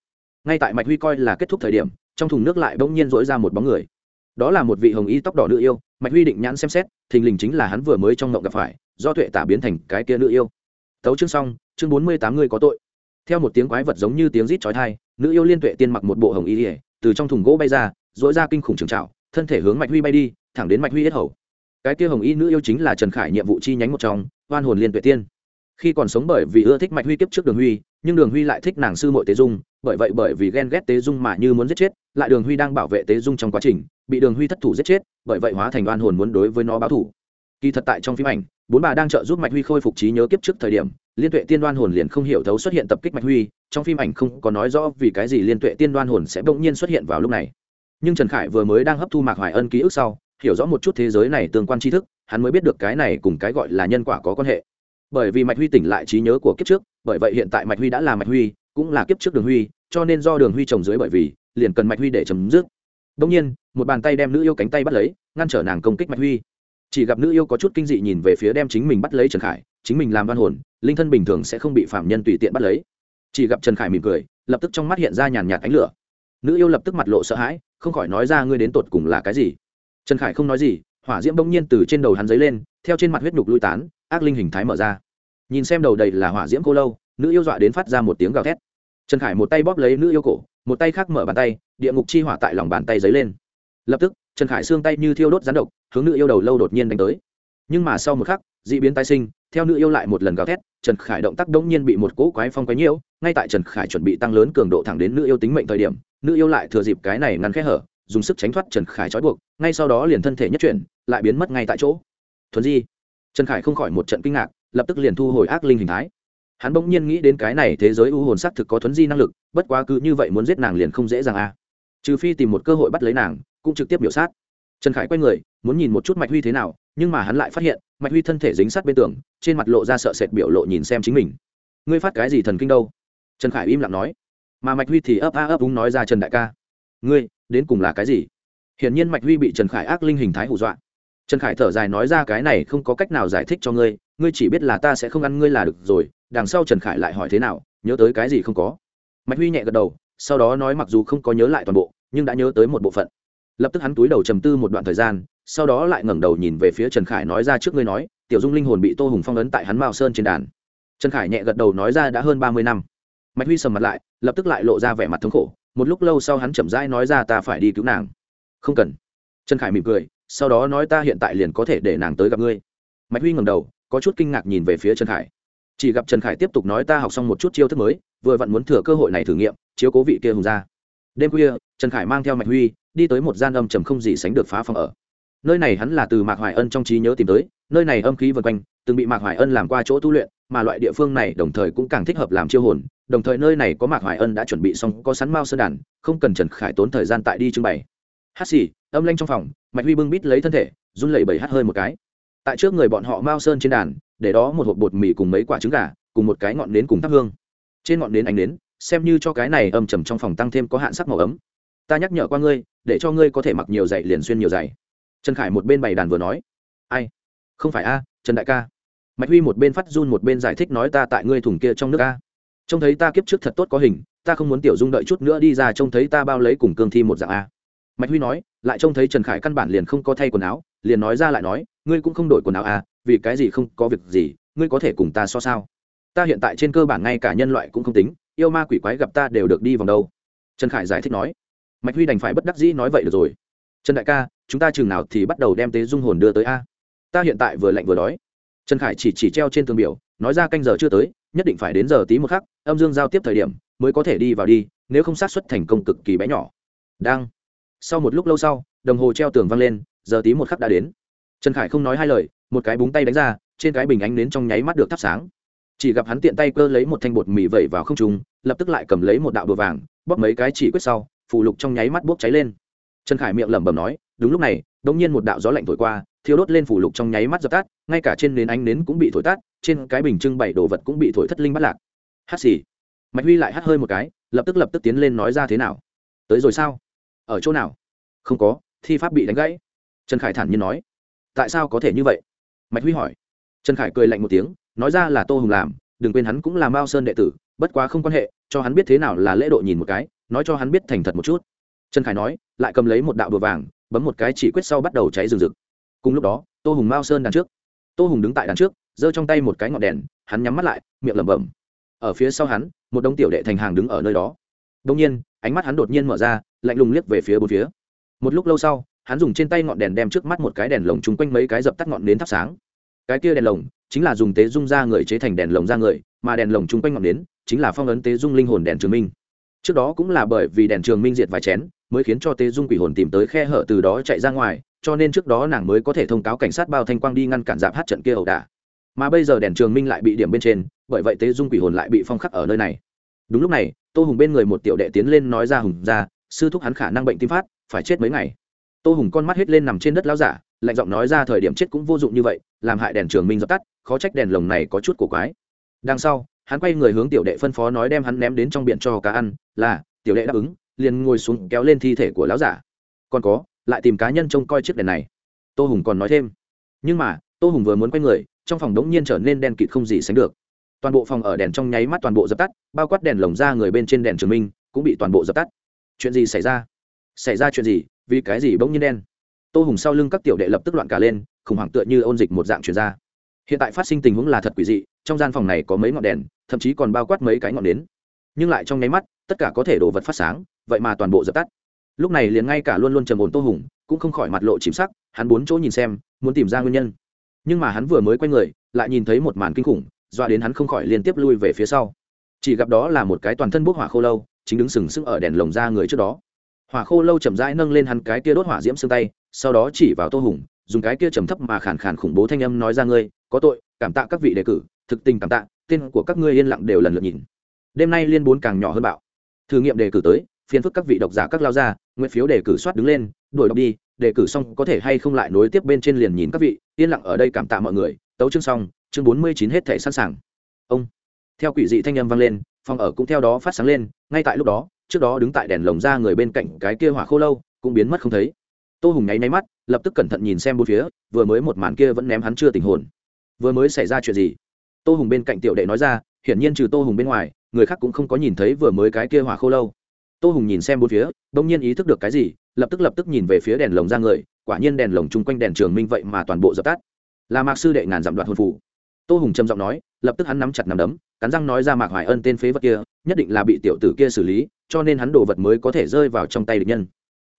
Ngay tại mạch huy coi là kết thúc thời điểm trong thùng nước lại bỗng nhiên dỗi ra một bóng người. Đó là một vị hồng y tóc đỏ nữ yêu mạch huy định nhãn xem xét thình lình chính là hắn vừa mới trong ngộng gặp phải do tuệ tả biến thành cái kia nữ yêu. Tấu chương xong chương bốn mươi tám người có tội. Theo một tiếng quái vật giống như tiếng rít chói thai nữ yêu liên tuệ tiên mặc một bộ hồng y ỉa từ trong thùng gỗ bay ra dỗi ra kinh khủng trường trạo, thân thể hướng mạch huy bay đi thẳng đến mạch huy yết hầu. Cái kia hồng y nữ yêu chính là trần khải nhiệm vụ chi nhánh một trong oan hồn liên tuệ tiên khi còn sống bởi vì ưa thích mạch huy kiếp trước đường huy, nhưng đường huy lại thích nàng sư mội tế dung, bởi vậy bởi vì ghen ghét tế dung mà như muốn giết chết, lại đường huy đang bảo vệ tế dung trong quá trình, bị đường huy thất thủ giết chết, bởi vậy hóa thành oan hồn muốn đối với nó báo thủ kỳ thật tại trong phim ảnh, bốn bà đang trợ giúp mạch huy khôi phục trí nhớ kiếp trước thời điểm, liên tuệ tiên đoan hồn liền không hiểu thấu xuất hiện tập kích mạch huy, trong phim ảnh không có nói rõ vì cái gì liên tuệ tiên đoan hồn sẽ bỗng nhiên xuất hiện vào lúc này. Nhưng trần khải vừa mới đang hấp thu mạc hoài ân ký ức sau, hiểu rõ một chút thế giới này tương quan tri thức, hắn mới biết được cái này cùng cái gọi là nhân quả có quan hệ bởi vì mạch huy tỉnh lại trí nhớ của kiếp trước, bởi vậy hiện tại mạch huy đã là mạch huy, cũng là kiếp trước đường huy, cho nên do đường huy trồng dưới bởi vì, liền cần mạch huy để chấm dứt. Đông nhiên, một bàn tay đem nữ yêu cánh tay bắt lấy, ngăn trở nàng công kích mạch huy. Chỉ gặp nữ yêu có chút kinh dị nhìn về phía đem chính mình bắt lấy trần khải, chính mình làm văn hồn, linh thân bình thường sẽ không bị phạm nhân tùy tiện bắt lấy. Chỉ gặp trần khải mỉm cười, lập tức trong mắt hiện ra nhàn nhạt ánh lửa. Nữ yêu lập tức mặt lộ sợ hãi, không khỏi nói ra ngươi đến tột cùng là cái gì. Trần khải không nói gì, hỏa diễm bỗng nhiên từ trên đầu hắn dấy lên theo trên mặt huyết nhục lui tán, ác linh hình thái mở ra. Nhìn xem đầu đầy là hỏa diễm cô lâu, nữ yêu dọa đến phát ra một tiếng gào thét. Trần khải một tay bóp lấy nữ yêu cổ, một tay khác mở bàn tay, địa ngục chi hỏa tại lòng bàn tay dấy lên. Lập tức, trần khải xương tay như thiêu đốt rán độc, hướng nữ yêu đầu lâu đột nhiên đánh tới. Nhưng mà sau một khắc d ị biến tái sinh, theo nữ yêu lại một lần gào thét, trần khải động tác đ ỗ n g nhiên bị một cỗ quái phong quái nhiễu, ngay tại trần khải chuẩn bị tăng lớn cường độ thẳng đến nữ yêu tính mệnh thời điểm, nữ yêu lại thừa dịp cái này ngăn khẽ hở, dùng sức tránh thoát trần khải trói buộc, ngay sau đó liền thân thể nhất chuyển, lại biến mất ngay tại chỗ thuần di. Trần khải không khỏi một trận kinh ngạc, lập tức liền thu hồi ác linh hình thái. Hắn bỗng nhiên nghĩ đến cái này thế giới u hồn xác thực có thuấn di năng lực, bất quá cứ như vậy muốn giết nàng liền không dễ dàng a à. trừ phi tìm một cơ hội bắt lấy nàng, cũng trực tiếp biểu sát. Trần khải quay người, muốn nhìn một chút mạch huy thế nào, nhưng mà hắn lại phát hiện, mạch huy thân thể dính sát bên tường, trên mặt lộ ra sợ sệt biểu lộ nhìn xem chính mình. Ngươi phát cái gì thần kinh đâu? Trần khải im lặng nói. Mà mạch huy thì ấp a ấp úng nói ra trần đại ca. Ngươi, đến cùng là cái gì? Hiển nhiên mạch huy bị trần khải ác linh hình thái hù dọa trần khải thở dài nói ra cái này không có cách nào giải thích cho ngươi ngươi chỉ biết là ta sẽ không ăn ngươi là được rồi, đằng sau trần khải lại hỏi thế nào, nhớ tới cái gì không có. Mạch huy nhẹ gật đầu, sau đó nói mặc dù không có nhớ lại toàn bộ, nhưng đã nhớ tới một bộ phận. Lập tức hắn túi đầu trầm tư một đoạn thời gian, sau đó lại ngẩng đầu nhìn về phía trần khải nói ra trước ngươi nói, tiểu dung linh hồn bị tô hùng phong ấn tại hắn mao sơn trên đàn. Trần khải nhẹ gật đầu nói ra, đã hơn ba mươi năm. Mạch huy sầm mặt lại, lập tức lại lộ ra vẻ mặt thống khổ, một lúc lâu sau hắn chậm rãi nói ra, ta phải đi cứu nàng. Không cần. Trần khải mỉm cười sau đó nói ta hiện tại liền có thể để nàng tới gặp ngươi. Mạch huy ngẩng đầu, có chút kinh ngạc nhìn về phía trần khải. Chỉ gặp trần khải tiếp tục nói ta học xong một chút chiêu thức mới, vừa vặn muốn thừa cơ hội này thử nghiệm, chiếu cố vị kia hùng ra đêm khuya, trần khải mang theo mạch huy, đi tới một gian âm trầm không gì sánh được phá phòng ở. Nơi này hắn là từ mạc hoài ân trong trí nhớ tìm tới, nơi này âm khí vân quanh, từng bị mạc hoài ân làm qua chỗ tu luyện, mà loại địa phương này đồng thời cũng càng thích hợp làm chiêu hồn, đồng thời nơi này có mạc hoài ân đã chuẩn bị xong, có sắn mao sơn đàn, không cần trần khải tốn thời gian tại đi trưng bày hát xì, âm lanh trong phòng, mạch huy bưng bít lấy thân thể, run lẩy bẩy hát hơi một cái. Tại trước người bọn họ mao sơn trên đàn, để đó một hộp bột mì cùng mấy quả trứng gà, cùng một cái ngọn nến cùng thắp hương. Trên ngọn nến ánh nến, xem như cho cái này âm trầm trong phòng tăng thêm có hạn sắc màu ấm. Ta nhắc nhở qua ngươi, để cho ngươi có thể mặc nhiều giày liền xuyên nhiều giày trần khải một bên bày đàn vừa nói. Ai? Không phải a, trần đại ca. Mạch huy một bên phát run một bên giải thích nói ta tại ngươi thùng kia trong nước a. Trông thấy ta kiếp trước thật tốt có hình, ta không muốn tiểu dung đợi chút nữa đi ra trông thấy ta bao lấy cùng cương thi một dạng a mạch huy nói, lại trông thấy trần khải căn bản liền không có thay quần áo, liền nói ra lại nói, ngươi cũng không đổi quần áo a vì cái gì không có việc gì, ngươi có thể cùng ta so sao? Ta hiện tại trên cơ bản ngay cả nhân loại cũng không tính, yêu ma quỷ quái gặp ta đều được đi vòng đâu. Trần khải giải thích nói. Mạch huy đành phải bất đắc dĩ nói vậy được rồi. Trần đại ca, chúng ta chừng nào thì bắt đầu đem tế dung hồn đưa tới a? Ta hiện tại vừa lạnh vừa đói. Trần khải chỉ chỉ treo trên tường biểu, nói ra canh giờ chưa tới, nhất định phải đến giờ tí một khắc, âm dương giao tiếp thời điểm mới có thể đi vào đi, nếu không sát xuất thành công cực kỳ bé nhỏ. Đang sau một lúc lâu sau, đồng hồ treo tường văng lên, giờ tí một khắc đã đến. Trần khải không nói hai lời, một cái búng tay đánh ra, trên cái bình ánh nến trong nháy mắt được thắp sáng. Chỉ gặp hắn tiện tay cơ lấy một thanh bột mì vẩy vào không trùng lập tức lại cầm lấy một đạo đồ vàng, bóp mấy cái chỉ quyết sau, phù lục trong nháy mắt bốc cháy lên. Trần khải miệng lẩm bẩm nói, đúng lúc này đ ỗ n g nhiên một đạo gió lạnh thổi qua thiếu đốt lên phù lục trong nháy mắt dập tắt, ngay cả trên nến ánh nến cũng bị thổi tắt, trên cái bình trưng bày đồ vật cũng bị thổi thất linh bắt lạc. Hát xì. Mạch huy lại hắt hơi một cái, lập tức lập tức tiến lên nói ra thế nào. Tới rồi sao? Ở chỗ nào? Không có, thi pháp bị đánh gãy. Trần khải thản nhiên nói. Tại sao có thể như vậy? Mạch huy hỏi. Trần khải cười lạnh một tiếng, nói ra là tô hùng làm, đừng quên hắn cũng là mao sơn đệ tử, bất quá không quan hệ, cho hắn biết thế nào là lễ độ nhìn một cái, nói cho hắn biết thành thật một chút. Trần khải nói, lại cầm lấy một đạo đùa vàng, bấm một cái chỉ quyết sau bắt đầu cháy rừng rực. Cùng lúc đó, tô hùng mao sơn đằng trước. Tô hùng đứng tại đằng trước, giơ trong tay một cái ngọn đèn, hắn nhắm mắt lại, miệng lẩm bẩm. Ở phía sau hắn, một đống tiểu đệ thành hàng đứng ở nơi đó. Đông nhiên ánh mắt hắn đột nhiên mở ra, lạnh lùng liếc về phía bốn phía. Một lúc lâu sau, hắn dùng trên tay ngọn đèn đem trước mắt một cái đèn lồng chung quanh mấy cái dập tắt ngọn nến thắp sáng. Cái kia đèn lồng chính là dùng tế dung ra người chế thành đèn lồng ra người, mà đèn lồng chung quanh ngọn nến chính là phong ấn tế dung linh hồn đèn trường minh. Trước đó cũng là bởi vì đèn trường minh diệt vài chén, mới khiến cho tế dung quỷ hồn tìm tới khe hở từ đó chạy ra ngoài, cho nên trước đó nàng mới có thể thông cáo cảnh sát bao thanh quang đi ngăn cản dạp hát trận kia ẩu đả. Mà bây giờ đèn trường minh lại bị điểm bên trên, bởi vậy tế dung quỷ hồn lại bị phong khắc ở nơi này đúng lúc này, tô hùng bên người một tiểu đệ tiến lên nói ra hùng ra, sư thúc hắn khả năng bệnh tim phát, phải chết mấy ngày. Tô hùng con mắt hết lên nằm trên đất lao giả, lạnh giọng nói ra thời điểm chết cũng vô dụng như vậy, làm hại đèn trường minh dập tắt, khó trách đèn lồng này có chút cổ quái. Đằng sau, hắn quay người hướng tiểu đệ phân phó nói đem hắn ném đến trong biển cho cá ăn, là, tiểu đệ đáp ứng, liền ngồi xuống kéo lên thi thể của lão giả. Còn có, lại tìm cá nhân trông coi chiếc đèn này. Tô hùng còn nói thêm. Nhưng mà, tô hùng vừa muốn quay người, trong phòng đống nhiên trở nên đen kịt không gì sánh được toàn bộ phòng ở đèn trong nháy mắt toàn bộ dập tắt, bao quát đèn lồng ra người bên trên đèn trường minh cũng bị toàn bộ dập tắt. Chuyện gì xảy ra? Xảy ra chuyện gì? Vì cái gì bỗng nhiên đen? Tô hùng sau lưng các tiểu đệ lập tức loạn cả lên, khủng hoảng tựa như ôn dịch một dạng chuyển ra. Hiện tại phát sinh tình huống là thật quỷ dị, trong gian phòng này có mấy ngọn đèn, thậm chí còn bao quát mấy cái ngọn nến. Nhưng lại trong nháy mắt, tất cả có thể đồ vật phát sáng, vậy mà toàn bộ dập tắt. Lúc này liền ngay cả luôn luôn trầm ổn tô hùng cũng không khỏi mặt lộ chìm sắc, hắn bốn chỗ nhìn xem, muốn tìm ra nguyên nhân. Nhưng mà hắn vừa mới quay người, lại nhìn thấy một màn kinh khủng Dọa đến hắn không khỏi liên tiếp lui về phía sau. Chỉ gặp đó là một cái toàn thân bốc hỏa khô lâu, chính đứng sừng sững ở đèn lồng ra người trước đó. Hỏa khô lâu chậm rãi nâng lên hắn cái kia đốt hỏa diễm xương tay, sau đó chỉ vào tô hùng, dùng cái kia trầm thấp mà khàn khàn khủng bố thanh âm nói ra ngươi, có tội, cảm tạ các vị đề cử, thực tình cảm tạ, tên của các ngươi yên lặng đều lần lượt nhìn. Đêm nay liên bốn càng nhỏ hơn bạo. Thử nghiệm đề cử tới, phiền phức các vị độc giả các lao ra, nguyện phiếu đề cử soát đứng lên đổi đọc đi, đề cử xong có thể hay không lại nối tiếp bên trên liền nhìn các vị, yên lặng ở đây cảm tạ mọi người, tấu chương xong chương bốn mươi chín hết thể sẵn sàng. Ông, theo quỷ dị thanh âm vang lên, phòng ở cũng theo đó phát sáng lên, ngay tại lúc đó, trước đó đứng tại đèn lồng ra người bên cạnh cái kia hỏa khô lâu, cũng biến mất không thấy. Tô hùng nháy nháy mắt, lập tức cẩn thận nhìn xem bốn phía, vừa mới một màn kia vẫn ném hắn chưa tình hồn. Vừa mới xảy ra chuyện gì? Tô hùng bên cạnh tiểu đệ nói ra, hiển nhiên trừ tô hùng bên ngoài, người khác cũng không có nhìn thấy vừa mới cái kia hỏa khô lâu. Tô hùng nhìn xem bốn phía, bỗng nhiên ý thức được cái gì, lập tức lập tức nhìn về phía đèn lồng ra người, quả nhiên đèn lồng chung quanh đèn trường minh vậy mà toàn bộ dập tắt. Là mạc sư đệ ngàn dặm đoạt hồn phủ tô hùng trầm giọng nói, lập tức hắn nắm chặt nắm đấm, cắn răng nói ra mạc hoài ân tên phế vật kia, nhất định là bị tiểu tử kia xử lý, cho nên hắn đồ vật mới có thể rơi vào trong tay địch nhân.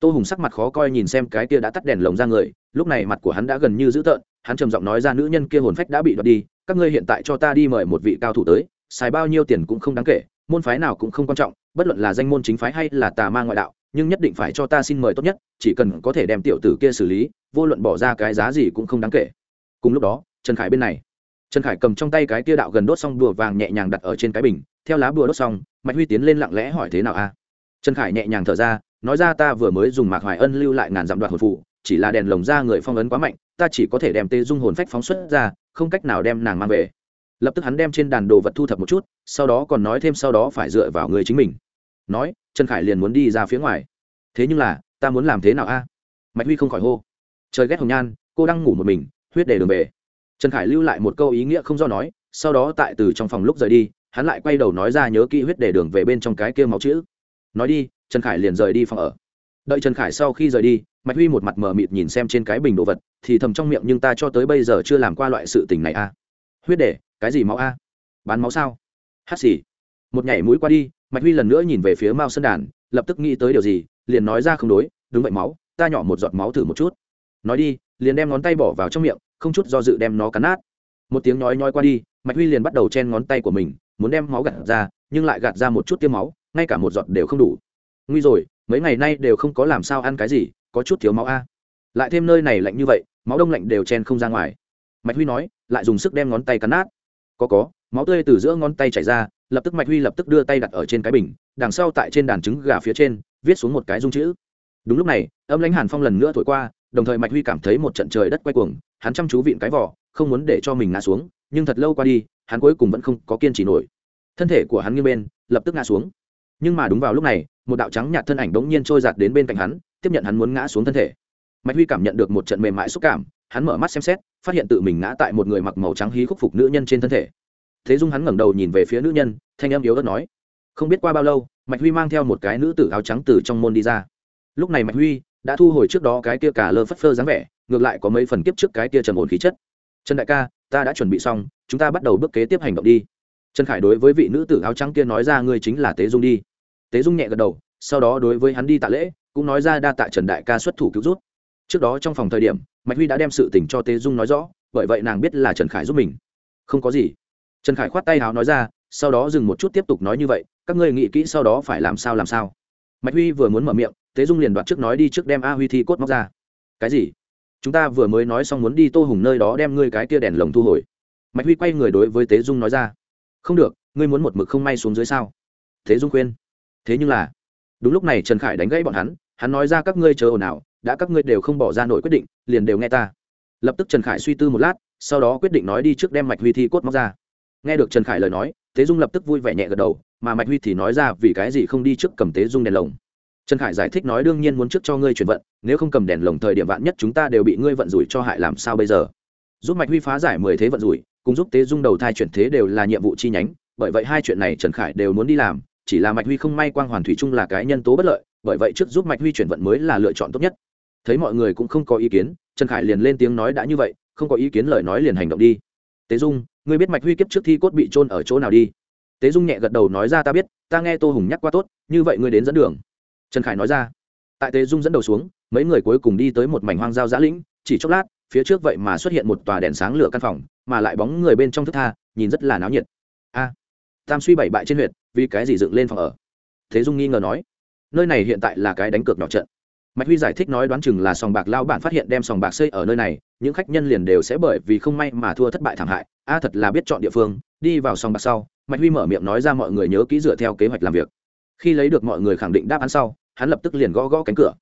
Tô hùng sắc mặt khó coi nhìn xem cái kia đã tắt đèn lồng ra người, lúc này mặt của hắn đã gần như dữ tợn, hắn trầm giọng nói ra nữ nhân kia hồn phách đã bị đoạt đi, các ngươi hiện tại cho ta đi mời một vị cao thủ tới, xài bao nhiêu tiền cũng không đáng kể, môn phái nào cũng không quan trọng, bất luận là danh môn chính phái hay là tà ma ngoại đạo, nhưng nhất định phải cho ta xin mời tốt nhất, chỉ cần có thể đem tiểu tử kia xử lý, vô luận bỏ ra cái giá gì cũng không đáng kể. Cùng lúc đó, trần khải bên này trần khải cầm trong tay cái kia đạo gần đốt xong đùa vàng nhẹ nhàng đặt ở trên cái bình, theo lá bùa đốt xong, mạch huy tiến lên lặng lẽ hỏi thế nào a? Trần khải nhẹ nhàng thở ra, nói ra ta vừa mới dùng mạc hoài ân lưu lại ngàn dặm đoạt hồn phụ chỉ là đèn lồng ra người phong ấn quá mạnh, ta chỉ có thể đem tê dung hồn phách phóng xuất ra, không cách nào đem nàng mang về. Lập tức hắn đem trên đàn đồ vật thu thập một chút, sau đó còn nói thêm sau đó phải dựa vào người chính mình. Nói, trần khải liền muốn đi ra phía ngoài. Thế nhưng là, ta muốn làm thế nào a? Mạch huy không khỏi hô. Trời ghét hồng nhan, cô đang ngủ một mình, huyết để đường về trần khải lưu lại một câu ý nghĩa không do nói, sau đó tại từ trong phòng lúc rời đi, hắn lại quay đầu nói ra nhớ kỹ huyết để đường về bên trong cái kia máu chữ. Nói đi, trần khải liền rời đi phòng ở. Đợi trần khải sau khi rời đi, mạch huy một mặt mờ mịt nhìn xem trên cái bình đồ vật, thì thầm trong miệng, nhưng ta cho tới bây giờ chưa làm qua loại sự tình này a huyết để, cái gì máu a? Bán máu sao? Hát xì. Một nhảy mũi qua đi, mạch huy lần nữa nhìn về phía mao sơn đàn, lập tức nghĩ tới điều gì, liền nói ra không đối, đúng vậy, máu, ta nhỏ một giọt máu thử một chút. Nói đi, liền đem ngón tay bỏ vào trong miệng không chút do dự đem nó cắn nát. Một tiếng nói nhói qua đi, mạch huy liền bắt đầu chen ngón tay của mình, muốn đem máu gạt ra, nhưng lại gạt ra một chút tiêm máu, ngay cả một giọt đều không đủ. Nguy rồi, mấy ngày nay đều không có làm sao ăn cái gì, có chút thiếu máu a. Lại thêm nơi này lạnh như vậy, máu đông lạnh đều chen không ra ngoài. Mạch huy nói, lại dùng sức đem ngón tay cắn nát. Có có, máu tươi từ giữa ngón tay chảy ra, lập tức mạch huy lập tức đưa tay đặt ở trên cái bình, đằng sau tại trên đàn trứng gà phía trên, viết xuống một cái dung chữ. Đúng lúc này, âm lãnh hàn phong lần nữa thổi qua, đồng thời mạch huy cảm thấy một trận trời đất quay cuồng hắn chăm chú vịn cái vỏ, không muốn để cho mình ngã xuống, nhưng thật lâu qua đi, hắn cuối cùng vẫn không có kiên trì nổi. Thân thể của hắn nghiêng bên, lập tức ngã xuống. Nhưng mà đúng vào lúc này, một đạo trắng nhạt thân ảnh bỗng nhiên trôi giạt đến bên cạnh hắn, tiếp nhận hắn muốn ngã xuống thân thể. Mạch huy cảm nhận được một trận mềm mại xúc cảm, hắn mở mắt xem xét, phát hiện tự mình ngã tại một người mặc màu trắng hí khúc phục nữ nhân trên thân thể. Thế dung hắn ngẩng đầu nhìn về phía nữ nhân, thanh âm yếu ớt nói, không biết qua bao lâu, mạch huy mang theo một cái nữ tử áo trắng từ trong môn đi ra. Lúc này mạch huy đã thu hồi trước đó cái kia cả lơ phất phơ dáng vẻ, ngược lại có mấy phần kiếp trước cái kia trầm ổn khí chất. Trần đại ca, ta đã chuẩn bị xong, chúng ta bắt đầu bước kế tiếp hành động đi. Trần khải đối với vị nữ tử áo trắng kia nói ra ngươi chính là tế dung đi. Tế dung nhẹ gật đầu, sau đó đối với hắn đi tạ lễ, cũng nói ra đa tạ trần đại ca xuất thủ cứu rút trước đó trong phòng thời điểm, mạch huy đã đem sự tình cho tế dung nói rõ, bởi vậy nàng biết là trần khải giúp mình. Không có gì. Trần khải khoát tay háo nói ra, sau đó dừng một chút tiếp tục nói như vậy, các ngươi nghĩ kỹ sau đó phải làm sao làm sao. Mạch huy vừa muốn mở miệng tế dung liền đoạt trước nói đi trước đem a huy thi cốt móc ra. Cái gì? Chúng ta vừa mới nói xong muốn đi tô hùng nơi đó đem ngươi cái kia đèn lồng thu hồi. Mạch huy quay người đối với tế dung nói ra. Không được, ngươi muốn một mực không may xuống dưới sao? Thế dung khuyên. Thế nhưng là, đúng lúc này trần khải đánh gãy bọn hắn hắn nói ra các ngươi chờ ồn ào, đã các ngươi đều không bỏ ra nổi quyết định, liền đều nghe ta. Lập tức trần khải suy tư một lát, sau đó quyết định nói đi trước đem mạch huy thi cốt móc ra. Nghe được trần khải lời nói tế dung lập tức vui vẻ nhẹ gật đầu, mà mạch huy thì nói ra vì cái gì không đi trước cầm tế dung đèn lồng trần khải giải thích nói đương nhiên muốn trước cho ngươi chuyển vận, nếu không cầm đèn lồng thời điểm vạn nhất chúng ta đều bị ngươi vận rủi cho hại làm sao bây giờ? Giúp mạch huy phá giải mười thế vận rủi, cùng giúp tế dung đầu thai chuyển thế đều là nhiệm vụ chi nhánh, bởi vậy hai chuyện này trần khải đều muốn đi làm, chỉ là mạch huy không may quang hoàn thủy chung là cái nhân tố bất lợi, bởi vậy trước giúp mạch huy chuyển vận mới là lựa chọn tốt nhất. Thấy mọi người cũng không có ý kiến, trần khải liền lên tiếng nói đã như vậy, không có ý kiến lời nói liền hành động đi. Tế dung, ngươi biết mạch huy kiếp trước thi cốt bị trôn ở chỗ nào đi? Tế dung nhẹ gật đầu nói ra ta biết, ta nghe tô hùng nhắc qua tốt, như vậy ngươi đến dẫn đường trần khải nói ra. Tại tế dung dẫn đầu xuống, mấy người cuối cùng đi tới một mảnh hoang giao giã lĩnh, chỉ chốc lát, phía trước vậy mà xuất hiện một tòa đèn sáng lửa căn phòng, mà lại bóng người bên trong thức tha, nhìn rất là náo nhiệt. A, tam suy bảy bại trên huyện vì cái gì dựng lên phòng ở? Thế dung nghi ngờ nói. Nơi này hiện tại là cái đánh cược nhỏ trận. Mạch huy giải thích nói đoán chừng là sòng bạc lao bản phát hiện đem sòng bạc xây ở nơi này, những khách nhân liền đều sẽ bởi vì không may mà thua thất bại thảm hại. A, thật là biết chọn địa phương, đi vào sòng bạc sau, mạch huy mở miệng nói ra mọi người nhớ kỹ dựa theo kế hoạch làm việc. Khi lấy được mọi người khẳng định đáp án sau hắn lập tức liền gõ gõ cánh cửa.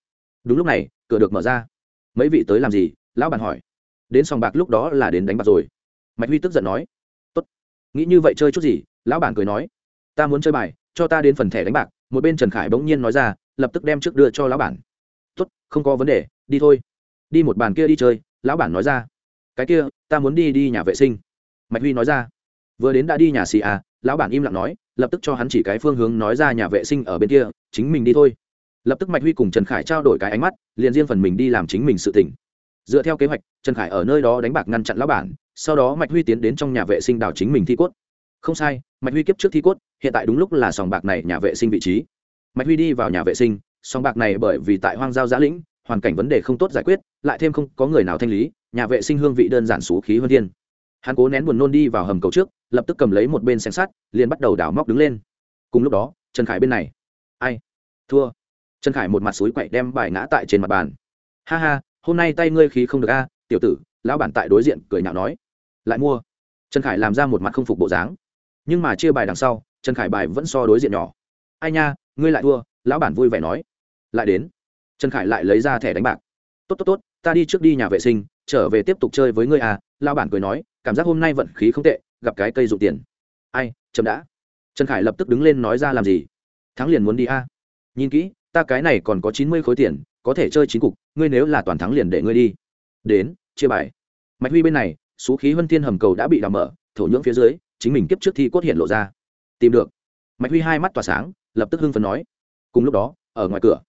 Đúng lúc này, cửa được mở ra. Mấy vị tới làm gì? Lão bản hỏi. Đến sòng bạc lúc đó là đến đánh bạc rồi. Mạch huy tức giận nói. Tốt, nghĩ như vậy chơi chút gì? Lão bản cười nói. Ta muốn chơi bài, cho ta đến phần thẻ đánh bạc. Một bên trần khải bỗng nhiên nói ra, lập tức đem trước đưa cho lão bản. Tốt, không có vấn đề, đi thôi. Đi một bàn kia đi chơi, lão bản nói ra. Cái kia, ta muốn đi đi nhà vệ sinh. Mạch huy nói ra. Vừa đến đã đi nhà xì à? Lão bản im lặng nói, lập tức cho hắn chỉ cái phương hướng nói ra nhà vệ sinh ở bên kia, chính mình đi thôi lập tức mạch huy cùng trần khải trao đổi cái ánh mắt liền riêng phần mình đi làm chính mình sự tỉnh dựa theo kế hoạch trần khải ở nơi đó đánh bạc ngăn chặn lão bản sau đó mạch huy tiến đến trong nhà vệ sinh đào chính mình thi cốt không sai mạch huy kiếp trước thi cốt hiện tại đúng lúc là sòng bạc này nhà vệ sinh vị trí mạch huy đi vào nhà vệ sinh sòng bạc này bởi vì tại hoang giao giã lĩnh hoàn cảnh vấn đề không tốt giải quyết lại thêm không có người nào thanh lý nhà vệ sinh hương vị đơn giản xú khí hơn thiên hắn cố nén buồn nôn đi vào hầm cầu trước lập tức cầm lấy một bên xem sát liền bắt đầu đào móc đứng lên cùng lúc đó trần khải bên này ai thua trần khải một mặt suối quậy đem bài ngã tại trên mặt bàn. Ha ha, hôm nay tay ngươi khí không được a, tiểu tử, lão bản tại đối diện cười nhạo nói. Lại mua. Trần khải làm ra một mặt không phục bộ dáng. Nhưng mà chia bài đằng sau, trần khải bài vẫn so đối diện nhỏ. Ai nha, ngươi lại thua, lão bản vui vẻ nói. Lại đến. Trần khải lại lấy ra thẻ đánh bạc. Tốt tốt tốt, ta đi trước đi nhà vệ sinh, trở về tiếp tục chơi với ngươi à lão bản cười nói, cảm giác hôm nay vận khí không tệ, gặp cái cây dụ tiền. Ai, chậm đã. Trần khải lập tức đứng lên nói ra làm gì. Thắng liền muốn đi a. Nhìn kỹ ta cái này còn có chín mươi khối tiền, có thể chơi chín cục, ngươi nếu là toàn thắng liền để ngươi đi. Đến, chia bài. Mạch huy bên này số khí huân thiên hầm cầu đã bị đào mở, thổ nhưỡng phía dưới, chính mình kiếp trước thi cốt hiện lộ ra. Tìm được. Mạch huy hai mắt tỏa sáng, lập tức hưng phấn nói. Cùng lúc đó, ở ngoài cửa,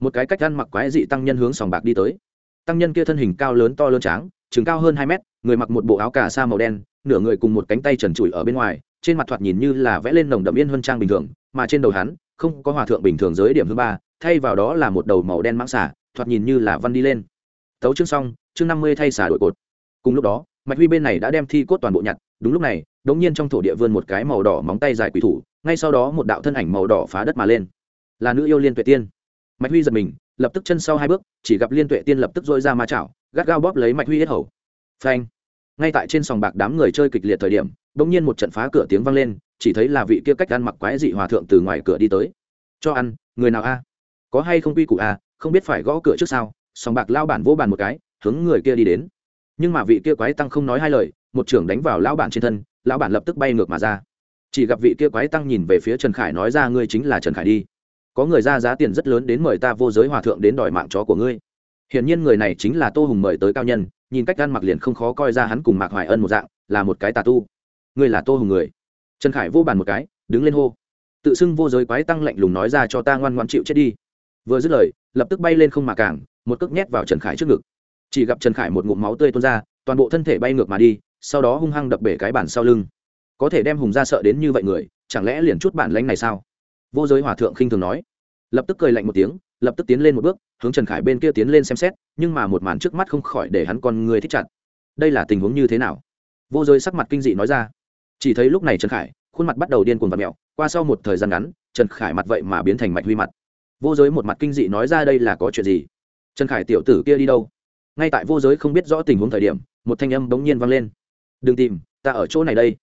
một cái cách ăn mặc quái dị tăng nhân hướng sòng bạc đi tới. Tăng nhân kia thân hình cao lớn to lớn tráng chừng cao hơn hai mét, người mặc một bộ áo cà sa màu đen, nửa người cùng một cánh tay trần trụi ở bên ngoài, trên mặt thoạt nhìn như là vẽ lên nồng đậm yên huân trang bình thường, mà trên đầu hắn, không có hòa thượng bình thường giới điểm thứ ba thay vào đó là một đầu màu đen mãng xả thoạt nhìn như là văn đi lên. Tấu chương xong, chương năm mươi thay xả đổi cột. Cùng lúc đó, mạch huy bên này đã đem thi cốt toàn bộ nhặt, đúng lúc này đ ỗ n g nhiên trong thổ địa vươn một cái màu đỏ móng tay dài quỷ thủ, ngay sau đó một đạo thân ảnh màu đỏ phá đất mà lên. Là nữ yêu liên tuệ tiên. Mạch huy giật mình, lập tức chân sau hai bước, chỉ gặp liên tuệ tiên lập tức dội ra ma chảo, gắt gao bóp lấy mạch huy hết hầu. Phanh. Ngay tại trên sòng bạc đám người chơi kịch liệt thời điểm đ ỗ n g nhiên một trận phá cửa tiếng vang lên, chỉ thấy là vị kia cách ăn mặc quái dị hòa thượng từ ngoài cửa đi tới. Cho ăn, người nào a? Có hay không quy củ a không biết phải gõ cửa trước sao, sòng bạc lao bản vô bàn một cái, hướng người kia đi đến. Nhưng mà vị kia quái tăng không nói hai lời, một trưởng đánh vào lão bản trên thân lão bản lập tức bay ngược mà ra. Chỉ gặp vị kia quái tăng nhìn về phía trần khải nói ra, ngươi chính là trần khải đi. Có người ra giá tiền rất lớn đến mời ta vô giới hòa thượng đến đòi mạng chó của ngươi. Hiển nhiên người này chính là tô hùng mời tới cao nhân, nhìn cách ăn mặc liền không khó coi ra hắn cùng mạc hoài ân một dạng, là một cái tà tu. Ngươi là tô hùng người? Trần khải vô bàn một cái, đứng lên hô. Tự xưng vô giới quái tăng lạnh lùng nói ra, cho ta ngoan ngoan chịu chết đi vừa dứt lời, lập tức bay lên không mà cảng, một cước nhét vào trần khải trước ngực. Chỉ gặp trần khải một ngụm máu tươi tuôn ra, toàn bộ thân thể bay ngược mà đi, sau đó hung hăng đập bể cái bản sau lưng. Có thể đem hùng ra sợ đến như vậy người, chẳng lẽ liền chút bản lãnh này sao? Vô giới hòa thượng khinh thường nói. Lập tức cười lạnh một tiếng, lập tức tiến lên một bước, hướng trần khải bên kia tiến lên xem xét, nhưng mà một màn trước mắt không khỏi để hắn con người thích chặt. Đây là tình huống như thế nào? Vô giới sắc mặt kinh dị nói ra. Chỉ thấy lúc này trần khải, khuôn mặt bắt đầu điên cuồng và mẹo, qua sau một thời gian ngắn, trần khải mặt vậy mà biến thành mạch huy mặt vô giới một mặt kinh dị nói ra đây là có chuyện gì? Trần khải tiểu tử kia đi đâu? Ngay tại vô giới không biết rõ tình huống thời điểm, một thanh âm bỗng nhiên vang lên. Đừng tìm, ta ở chỗ này đây.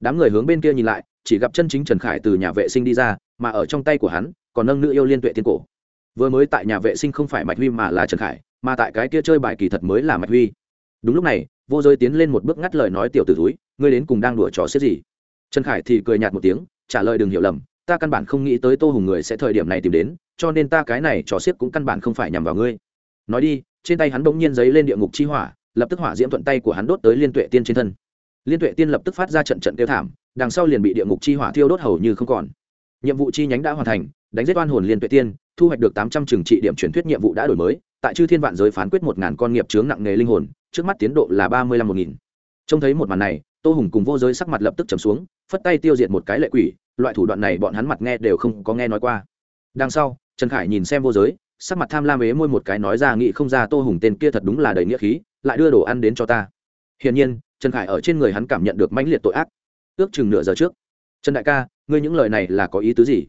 Đám người hướng bên kia nhìn lại, chỉ gặp chân chính trần khải từ nhà vệ sinh đi ra, mà ở trong tay của hắn, còn nâng nữ yêu liên tuệ tiên cổ. Vừa mới tại nhà vệ sinh không phải mạch huy mà là trần khải, mà tại cái kia chơi bài kỳ thật mới là mạch huy. Đúng lúc này, vô giới tiến lên một bước ngắt lời nói tiểu t ử túi ngươi đến cùng đang đùa trò xếp gì? Trần khải thì cười nhạt một tiếng, trả lời đừng hiểu lầm, ta căn bản không nghĩ tới tô hùng người sẽ thời điểm này tìm đến cho nên ta cái này trò xiếc cũng căn bản không phải nhằm vào ngươi. Nói đi, trên tay hắn bỗng nhiên giấy lên địa ngục chi hỏa, lập tức hỏa diễm thuận tay của hắn đốt tới liên tuệ tiên trên thân. Liên tuệ tiên lập tức phát ra trận trận tiêu thảm, đằng sau liền bị địa ngục chi hỏa thiêu đốt hầu như không còn. Nhiệm vụ chi nhánh đã hoàn thành, đánh giết oan hồn liên tuệ tiên, thu hoạch được tám trăm trừng trị điểm truyền thuyết nhiệm vụ đã đổi mới, tại chư thiên vạn giới phán quyết một ngàn con nghiệp chướng nặng nghề linh hồn, trước mắt tiến độ là ba mươi lăm một nghìn. Trông thấy một màn này, tô hùng cùng vô giới sắc mặt lập tức trầm xuống, phất tay tiêu diệt một cái lệ quỷ, loại thủ đoạn này bọn hắn mặt nghe đều không có nghe nói qua đằng sau, trần khải nhìn xem vô giới, sắc mặt tham lam ế môi một cái nói ra nghĩ không ra tô hùng tên kia thật đúng là đầy nghĩa khí, lại đưa đồ ăn đến cho ta. Hiển nhiên, trần khải ở trên người hắn cảm nhận được mãnh liệt tội ác. Ước chừng nửa giờ trước, trần đại ca, ngươi những lời này là có ý tứ gì?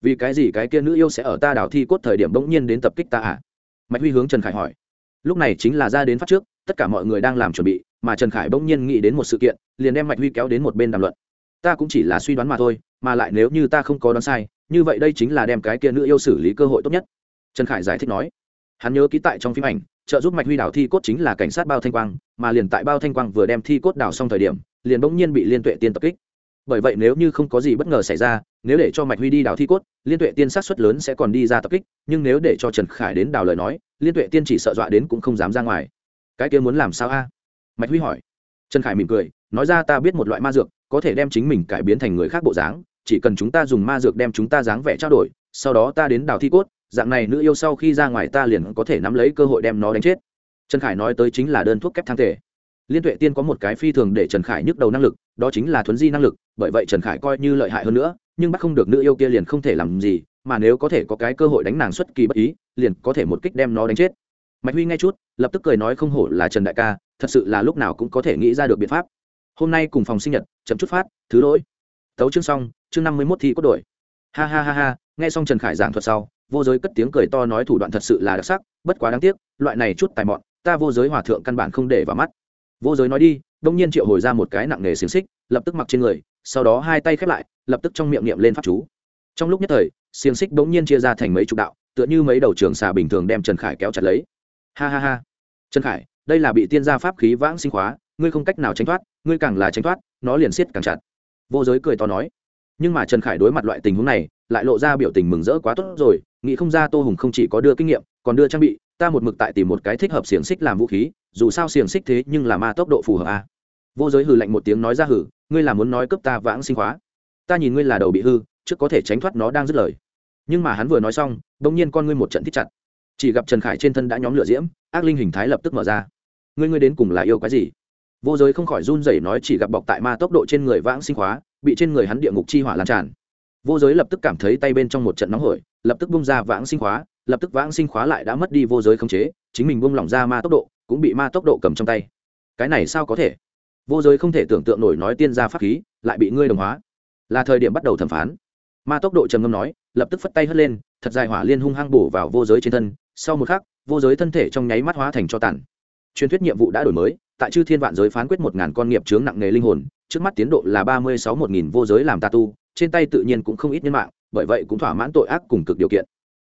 Vì cái gì cái kia nữ yêu sẽ ở ta đảo thi cốt thời điểm bỗng nhiên đến tập kích ta à? Mạch huy hướng trần khải hỏi. Lúc này chính là ra đến phát trước, tất cả mọi người đang làm chuẩn bị, mà trần khải bỗng nhiên nghĩ đến một sự kiện, liền đem mạch huy kéo đến một bên đàm luận. Ta cũng chỉ là suy đoán mà thôi, mà lại nếu như ta không có đoán sai như vậy đây chính là đem cái kia nữ yêu xử lý cơ hội tốt nhất. Trần khải giải thích nói. Hắn nhớ ký tại trong phim ảnh, trợ giúp mạch huy đảo thi cốt chính là cảnh sát bao thanh quang, mà liền tại bao thanh quang vừa đem thi cốt đảo xong thời điểm, liền bỗng nhiên bị liên tuệ tiên tập kích. Bởi vậy nếu như không có gì bất ngờ xảy ra, nếu để cho mạch huy đi đào thi cốt, liên tuệ tiên sát xuất lớn sẽ còn đi ra tập kích, nhưng nếu để cho trần khải đến đào lời nói, liên tuệ tiên chỉ sợ dọa đến cũng không dám ra ngoài. Cái kia muốn làm sao a? Mạch huy hỏi. Trần khải mỉm cười, nói ra ta biết một loại ma dược, có thể đem chính mình cải biến thành người khác bộ dáng chỉ cần chúng ta dùng ma dược đem chúng ta dáng vẻ trao đổi, sau đó ta đến đào thi cốt, dạng này nữ yêu sau khi ra ngoài ta liền có thể nắm lấy cơ hội đem nó đánh chết. Trần khải nói tới chính là đơn thuốc kép thang thể. Liên tuệ tiên có một cái phi thường để trần khải nhức đầu năng lực, đó chính là thuấn di năng lực, bởi vậy trần khải coi như lợi hại hơn nữa, nhưng bắt không được nữ yêu kia liền không thể làm gì, mà nếu có thể có cái cơ hội đánh nàng xuất kỳ bất ý, liền có thể một kích đem nó đánh chết. Mạch huy nghe chút, lập tức cười nói không hổ là trần đại ca, thật sự là lúc nào cũng có thể nghĩ ra được biện pháp. Hôm nay cùng phòng sinh nhật chấm chút phát, thứ lỗi tấu chương xong, chương năm mươi mốt thi cốt đổi. Ha ha ha ha, nghe xong trần khải giảng thuật sau, vô giới cất tiếng cười to nói thủ đoạn thật sự là đặc sắc, bất quá đáng tiếc, loại này chút tài mọn, ta vô giới hòa thượng căn bản không để vào mắt. Vô giới nói đi, đông nhiên triệu hồi ra một cái nặng nề xiềng xích, lập tức mặc trên người, sau đó hai tay khép lại, lập tức trong miệng niệm lên pháp chú. Trong lúc nhất thời, xiềng xích bỗng nhiên chia ra thành mấy chục đạo, tựa như mấy đầu trường xà bình thường đem trần khải kéo chặt lấy. Ha ha ha. Trần khải, đây là bị tiên gia pháp khí vãng sinh khóa ngươi không cách nào tránh thoát, ngươi càng là tránh thoát, nó liền siết càng chặt vô giới cười to nói. Nhưng mà trần khải đối mặt loại tình huống này, lại lộ ra biểu tình mừng rỡ quá tốt rồi, nghĩ không ra tô hùng không chỉ có đưa kinh nghiệm, còn đưa trang bị, ta một mực tại tìm một cái thích hợp xiềng xích làm vũ khí, dù sao xiềng xích thế nhưng là ma tốc độ phù hợp a vô giới hừ lạnh một tiếng nói ra hử ngươi là muốn nói cấp ta vãng sinh hóa? ta nhìn ngươi là đầu bị hư, trước có thể tránh thoát nó đang dứt lời. Nhưng mà hắn vừa nói xong đ ỗ n g nhiên con ngươi một trận thích chặt. Chỉ gặp trần khải trên thân đã nhóm lửa diễm, ác linh hình thái lập tức mở ra. Ngươi ngươi đến cùng là yêu cái gì? Vô giới không khỏi run rẩy nói chỉ gặp bọc tại ma tốc độ trên người vãng sinh hóa bị trên người hắn địa ngục chi hỏa lan tràn. Vô giới lập tức cảm thấy tay bên trong một trận nóng hổi lập tức bung ra vãng sinh hóa, lập tức vãng sinh khóa lại đã mất đi vô giới khống chế chính mình bung lỏng ra ma tốc độ cũng bị ma tốc độ cầm trong tay. Cái này sao có thể? Vô giới không thể tưởng tượng nổi nói tiên gia pháp khí lại bị ngươi đồng hóa. Là thời điểm bắt đầu thẩm phán. Ma tốc độ trầm ngâm nói lập tức phất tay hất lên thật dài hỏa liên hung hăng bổ vào vô giới trên thân. Sau một khắc vô giới thân thể trong nháy mắt hóa thành cho tàn. Truyền thuyết nhiệm vụ đã đổi mới tại chư thiên vạn giới phán quyết một ngàn con nghiệp chướng nặng nghề linh hồn, trước mắt tiến độ là ba mươi sáu một nghìn vô giới làm ta tu, trên tay tự nhiên cũng không ít nhân mạng, bởi vậy cũng thỏa mãn tội ác cùng cực điều kiện.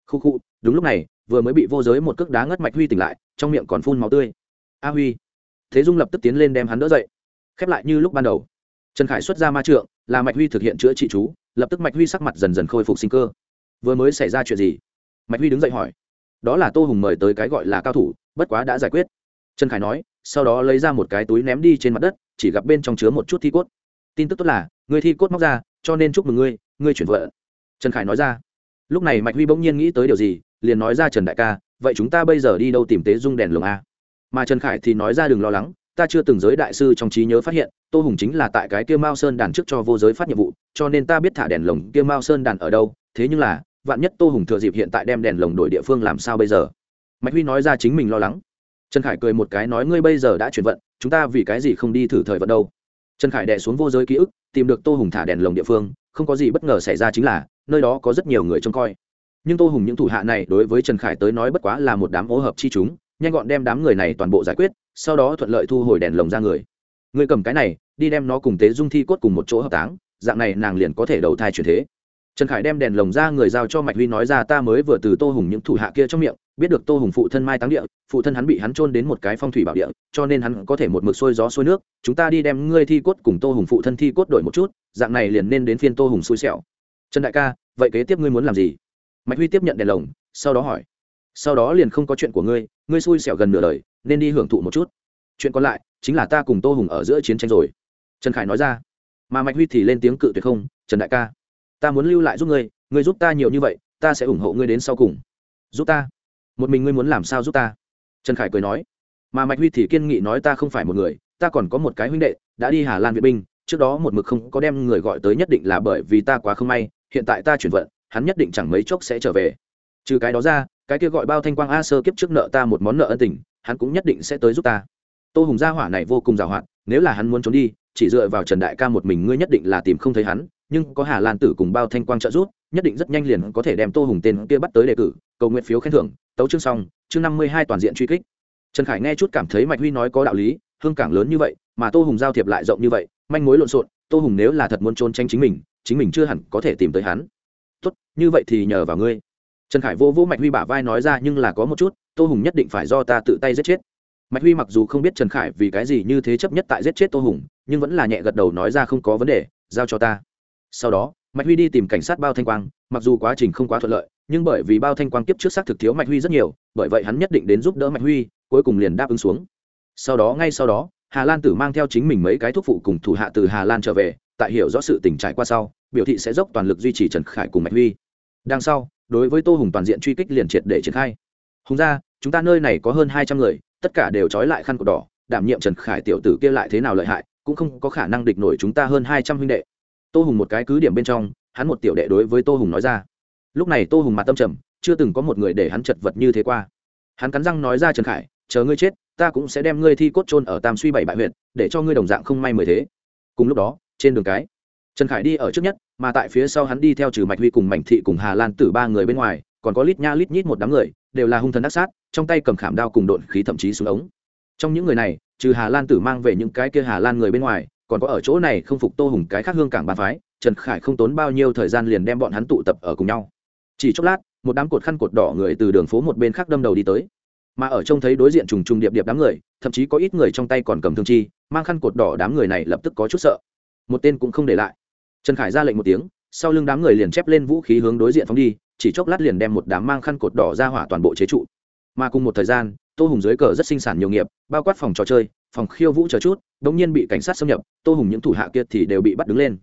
Khu khu, đúng lúc này, vừa mới bị vô giới một cước đá ngất mạch huy tỉnh lại, trong miệng còn phun máu tươi. A huy. Thế dung lập tức tiến lên đem hắn đỡ dậy. Khép lại như lúc ban đầu. Trần khải xuất ra ma trượng, là mạch huy thực hiện chữa trị chú, lập tức mạch huy sắc mặt dần dần khôi phục sinh cơ. Vừa mới xảy ra chuyện gì? Mạch huy đứng dậy hỏi. Đó là tô hùng mời tới cái gọi là cao thủ, bất quá đã giải quyết. Trần khải nói sau đó lấy ra một cái túi ném đi trên mặt đất, chỉ gặp bên trong chứa một chút thi cốt. Tin tức tốt là, người thi cốt móc ra, cho nên chúc mừng ngươi ngươi chuyển vợ trần khải nói ra. Lúc này mạch huy bỗng nhiên nghĩ tới điều gì, liền nói ra trần đại ca, vậy chúng ta bây giờ đi đâu tìm tế dung đèn lồng a? Mà trần khải thì nói ra đừng lo lắng, ta chưa từng giới đại sư trong trí nhớ phát hiện, tô hùng chính là tại cái kia mao sơn đàn trước cho vô giới phát nhiệm vụ, cho nên ta biết thả đèn lồng kia mao sơn đàn ở đâu, thế nhưng là, vạn nhất tô hùng thừa dịp hiện tại đem đèn lồng đổi địa phương làm sao bây giờ? Mạch huy nói ra chính mình lo lắng trần khải cười một cái nói, ngươi bây giờ đã chuyển vận, chúng ta vì cái gì không đi thử thời vận đâu? Trần khải đẻ xuống vô giới ký ức, tìm được tô hùng thả đèn lồng địa phương, không có gì bất ngờ xảy ra chính là, nơi đó có rất nhiều người trông coi. Nhưng tô hùng những thủ hạ này đối với trần khải tới nói bất quá là một đám ô hợp chi chúng, nhanh gọn đem đám người này toàn bộ giải quyết, sau đó thuận lợi thu hồi đèn lồng ra người. Người cầm cái này, đi đem nó cùng tế dung thi cốt cùng một chỗ hợp táng, dạng này nàng liền có thể đầu thai chuyển thế. Trần khải đem đèn lồng ra người giao cho mạch huy nói ra, ta mới vừa từ tô hùng những thủ hạ kia trong miệng biết được tô hùng phụ thân mai táng địa, phụ thân hắn bị hắn trôn đến một cái phong thủy bảo địa, cho nên hắn có thể một mực sôi gió sôi nước. Chúng ta đi đem ngươi thi cốt cùng tô hùng phụ thân thi cốt đổi một chút, dạng này liền nên đến phiên tô hùng xui xẻo. Trần đại ca, vậy kế tiếp ngươi muốn làm gì? Mạch huy tiếp nhận đèn lồng, sau đó hỏi. Sau đó liền không có chuyện của ngươi ngươi xui xẻo gần nửa đời, nên đi hưởng thụ một chút. Chuyện còn lại, chính là ta cùng tô hùng ở giữa chiến tranh rồi. Trần khải nói ra. Mà mạch huy thì lên tiếng cự tuyệt không, trần đại ca, ta muốn lưu lại giúp ngươi ngươi giúp ta nhiều như vậy, ta sẽ ủng hộ ngươi đến sau cùng. Giúp ta? Một mình ngươi muốn làm sao giúp ta? Trần khải cười nói. Mà mạch huy thì kiên nghị nói ta không phải một người, ta còn có một cái huynh đệ, đã đi hà lan viện binh, trước đó một mực không có đem người gọi tới nhất định là bởi vì ta quá không may, hiện tại ta chuyển vận, hắn nhất định chẳng mấy chốc sẽ trở về. Trừ cái đó ra, cái kia gọi bao thanh quang a sơ kiếp trước nợ ta một món nợ ân tình, hắn cũng nhất định sẽ tới giúp ta. Tô hùng gia hỏa này vô cùng giàu hạn, nếu là hắn muốn trốn đi, chỉ dựa vào trần đại ca một mình ngươi nhất định là tìm không thấy hắn, nhưng có hà lan tử cùng bao thanh quang trợ giúp, nhất định rất nhanh liền có thể đem tô hùng tên kia bắt tới đề cử, cầu nguyện phiếu khen thưởng tấu chương xong, chương năm mươi hai toàn diện truy kích. Trần khải nghe chút cảm thấy mạch huy nói có đạo lý, hương cảng lớn như vậy, mà tô hùng giao thiệp lại rộng như vậy, manh mối lộn xộn, tô hùng nếu là thật muốn trốn tranh chính mình chính mình chưa hẳn có thể tìm tới hắn. Tốt, như vậy thì nhờ vào ngươi. Trần khải vô vô mạch huy bả vai nói ra, nhưng là có một chút, tô hùng nhất định phải do ta tự tay giết chết. Mạch huy mặc dù không biết trần khải vì cái gì như thế chấp nhất tại giết chết tô hùng, nhưng vẫn là nhẹ gật đầu nói ra không có vấn đề, giao cho ta. Sau đó, mạch huy đi tìm cảnh sát bao thanh quang, mặc dù quá trình không quá thuận lợi nhưng bởi vì bao thanh quang kiếp trước xác thực thiếu mạch huy rất nhiều, bởi vậy hắn nhất định đến giúp đỡ mạch huy, cuối cùng liền đáp ứng xuống. Sau đó, ngay sau đó, hà lan tử mang theo chính mình mấy cái thuốc phụ cùng thủ hạ từ hà lan trở về, tại hiểu rõ sự tình trải qua sau, biểu thị sẽ dốc toàn lực duy trì trần khải cùng mạch huy. Đằng sau, đối với tô hùng toàn diện truy kích liền triệt để triển khai. Hùng ra, chúng ta nơi này có hơn hai trăm người, tất cả đều trói lại khăn cột đỏ, đảm nhiệm trần khải tiểu tử kia lại thế nào lợi hại, cũng không có khả năng địch nổi chúng ta hơn hai trăm huynh đệ. Tô hùng một cái cứ điểm bên trong, hắn một tiểu đệ đối với tô hùng nói ra lúc này tô hùng mặt tâm trầm, chưa từng có một người để hắn chật vật như thế qua. Hắn cắn răng nói ra trần khải, chờ ngươi chết, ta cũng sẽ đem ngươi thi cốt trôn ở tam suy bảy bại huyện, để cho ngươi đồng dạng không may mười thế. Cùng lúc đó, trên đường cái, trần khải đi ở trước nhất, mà tại phía sau hắn đi theo trừ mạch huy cùng mảnh thị cùng hà lan tử ba người bên ngoài, còn có lít nha lít nhít một đám người, đều là hung thần đắc sát, trong tay cầm khảm đao cùng độn khí thậm chí xuống ống. Trong những người này, trừ hà lan tử mang về những cái kia hà lan người bên ngoài, còn có ở chỗ này không phục tô hùng cái khác hương cảng ba phái, trần khải không tốn bao nhiêu thời gian liền đem bọn hắn tụ tập ở cùng nhau chỉ chốc lát, một đám cột khăn cột đỏ người từ đường phố một bên khác đâm đầu đi tới. Mà ở trông thấy đối diện trùng trùng điệp điệp đám người, thậm chí có ít người trong tay còn cầm thương chi, mang khăn cột đỏ đám người này lập tức có chút sợ. Một tên cũng không để lại. Trần khải ra lệnh một tiếng, sau lưng đám người liền chép lên vũ khí hướng đối diện phóng đi, chỉ chốc lát liền đem một đám mang khăn cột đỏ ra hỏa toàn bộ chế trụ. Mà cùng một thời gian, tô hùng dưới cờ rất sinh sản nhiều nghiệp, bao quát phòng trò chơi, phòng khiêu vũ chờ chút đ ỗ n g nhiên bị cảnh sát xâm nhập, tô hùng những thủ hạ kia thì đều bị bắt đứng lên.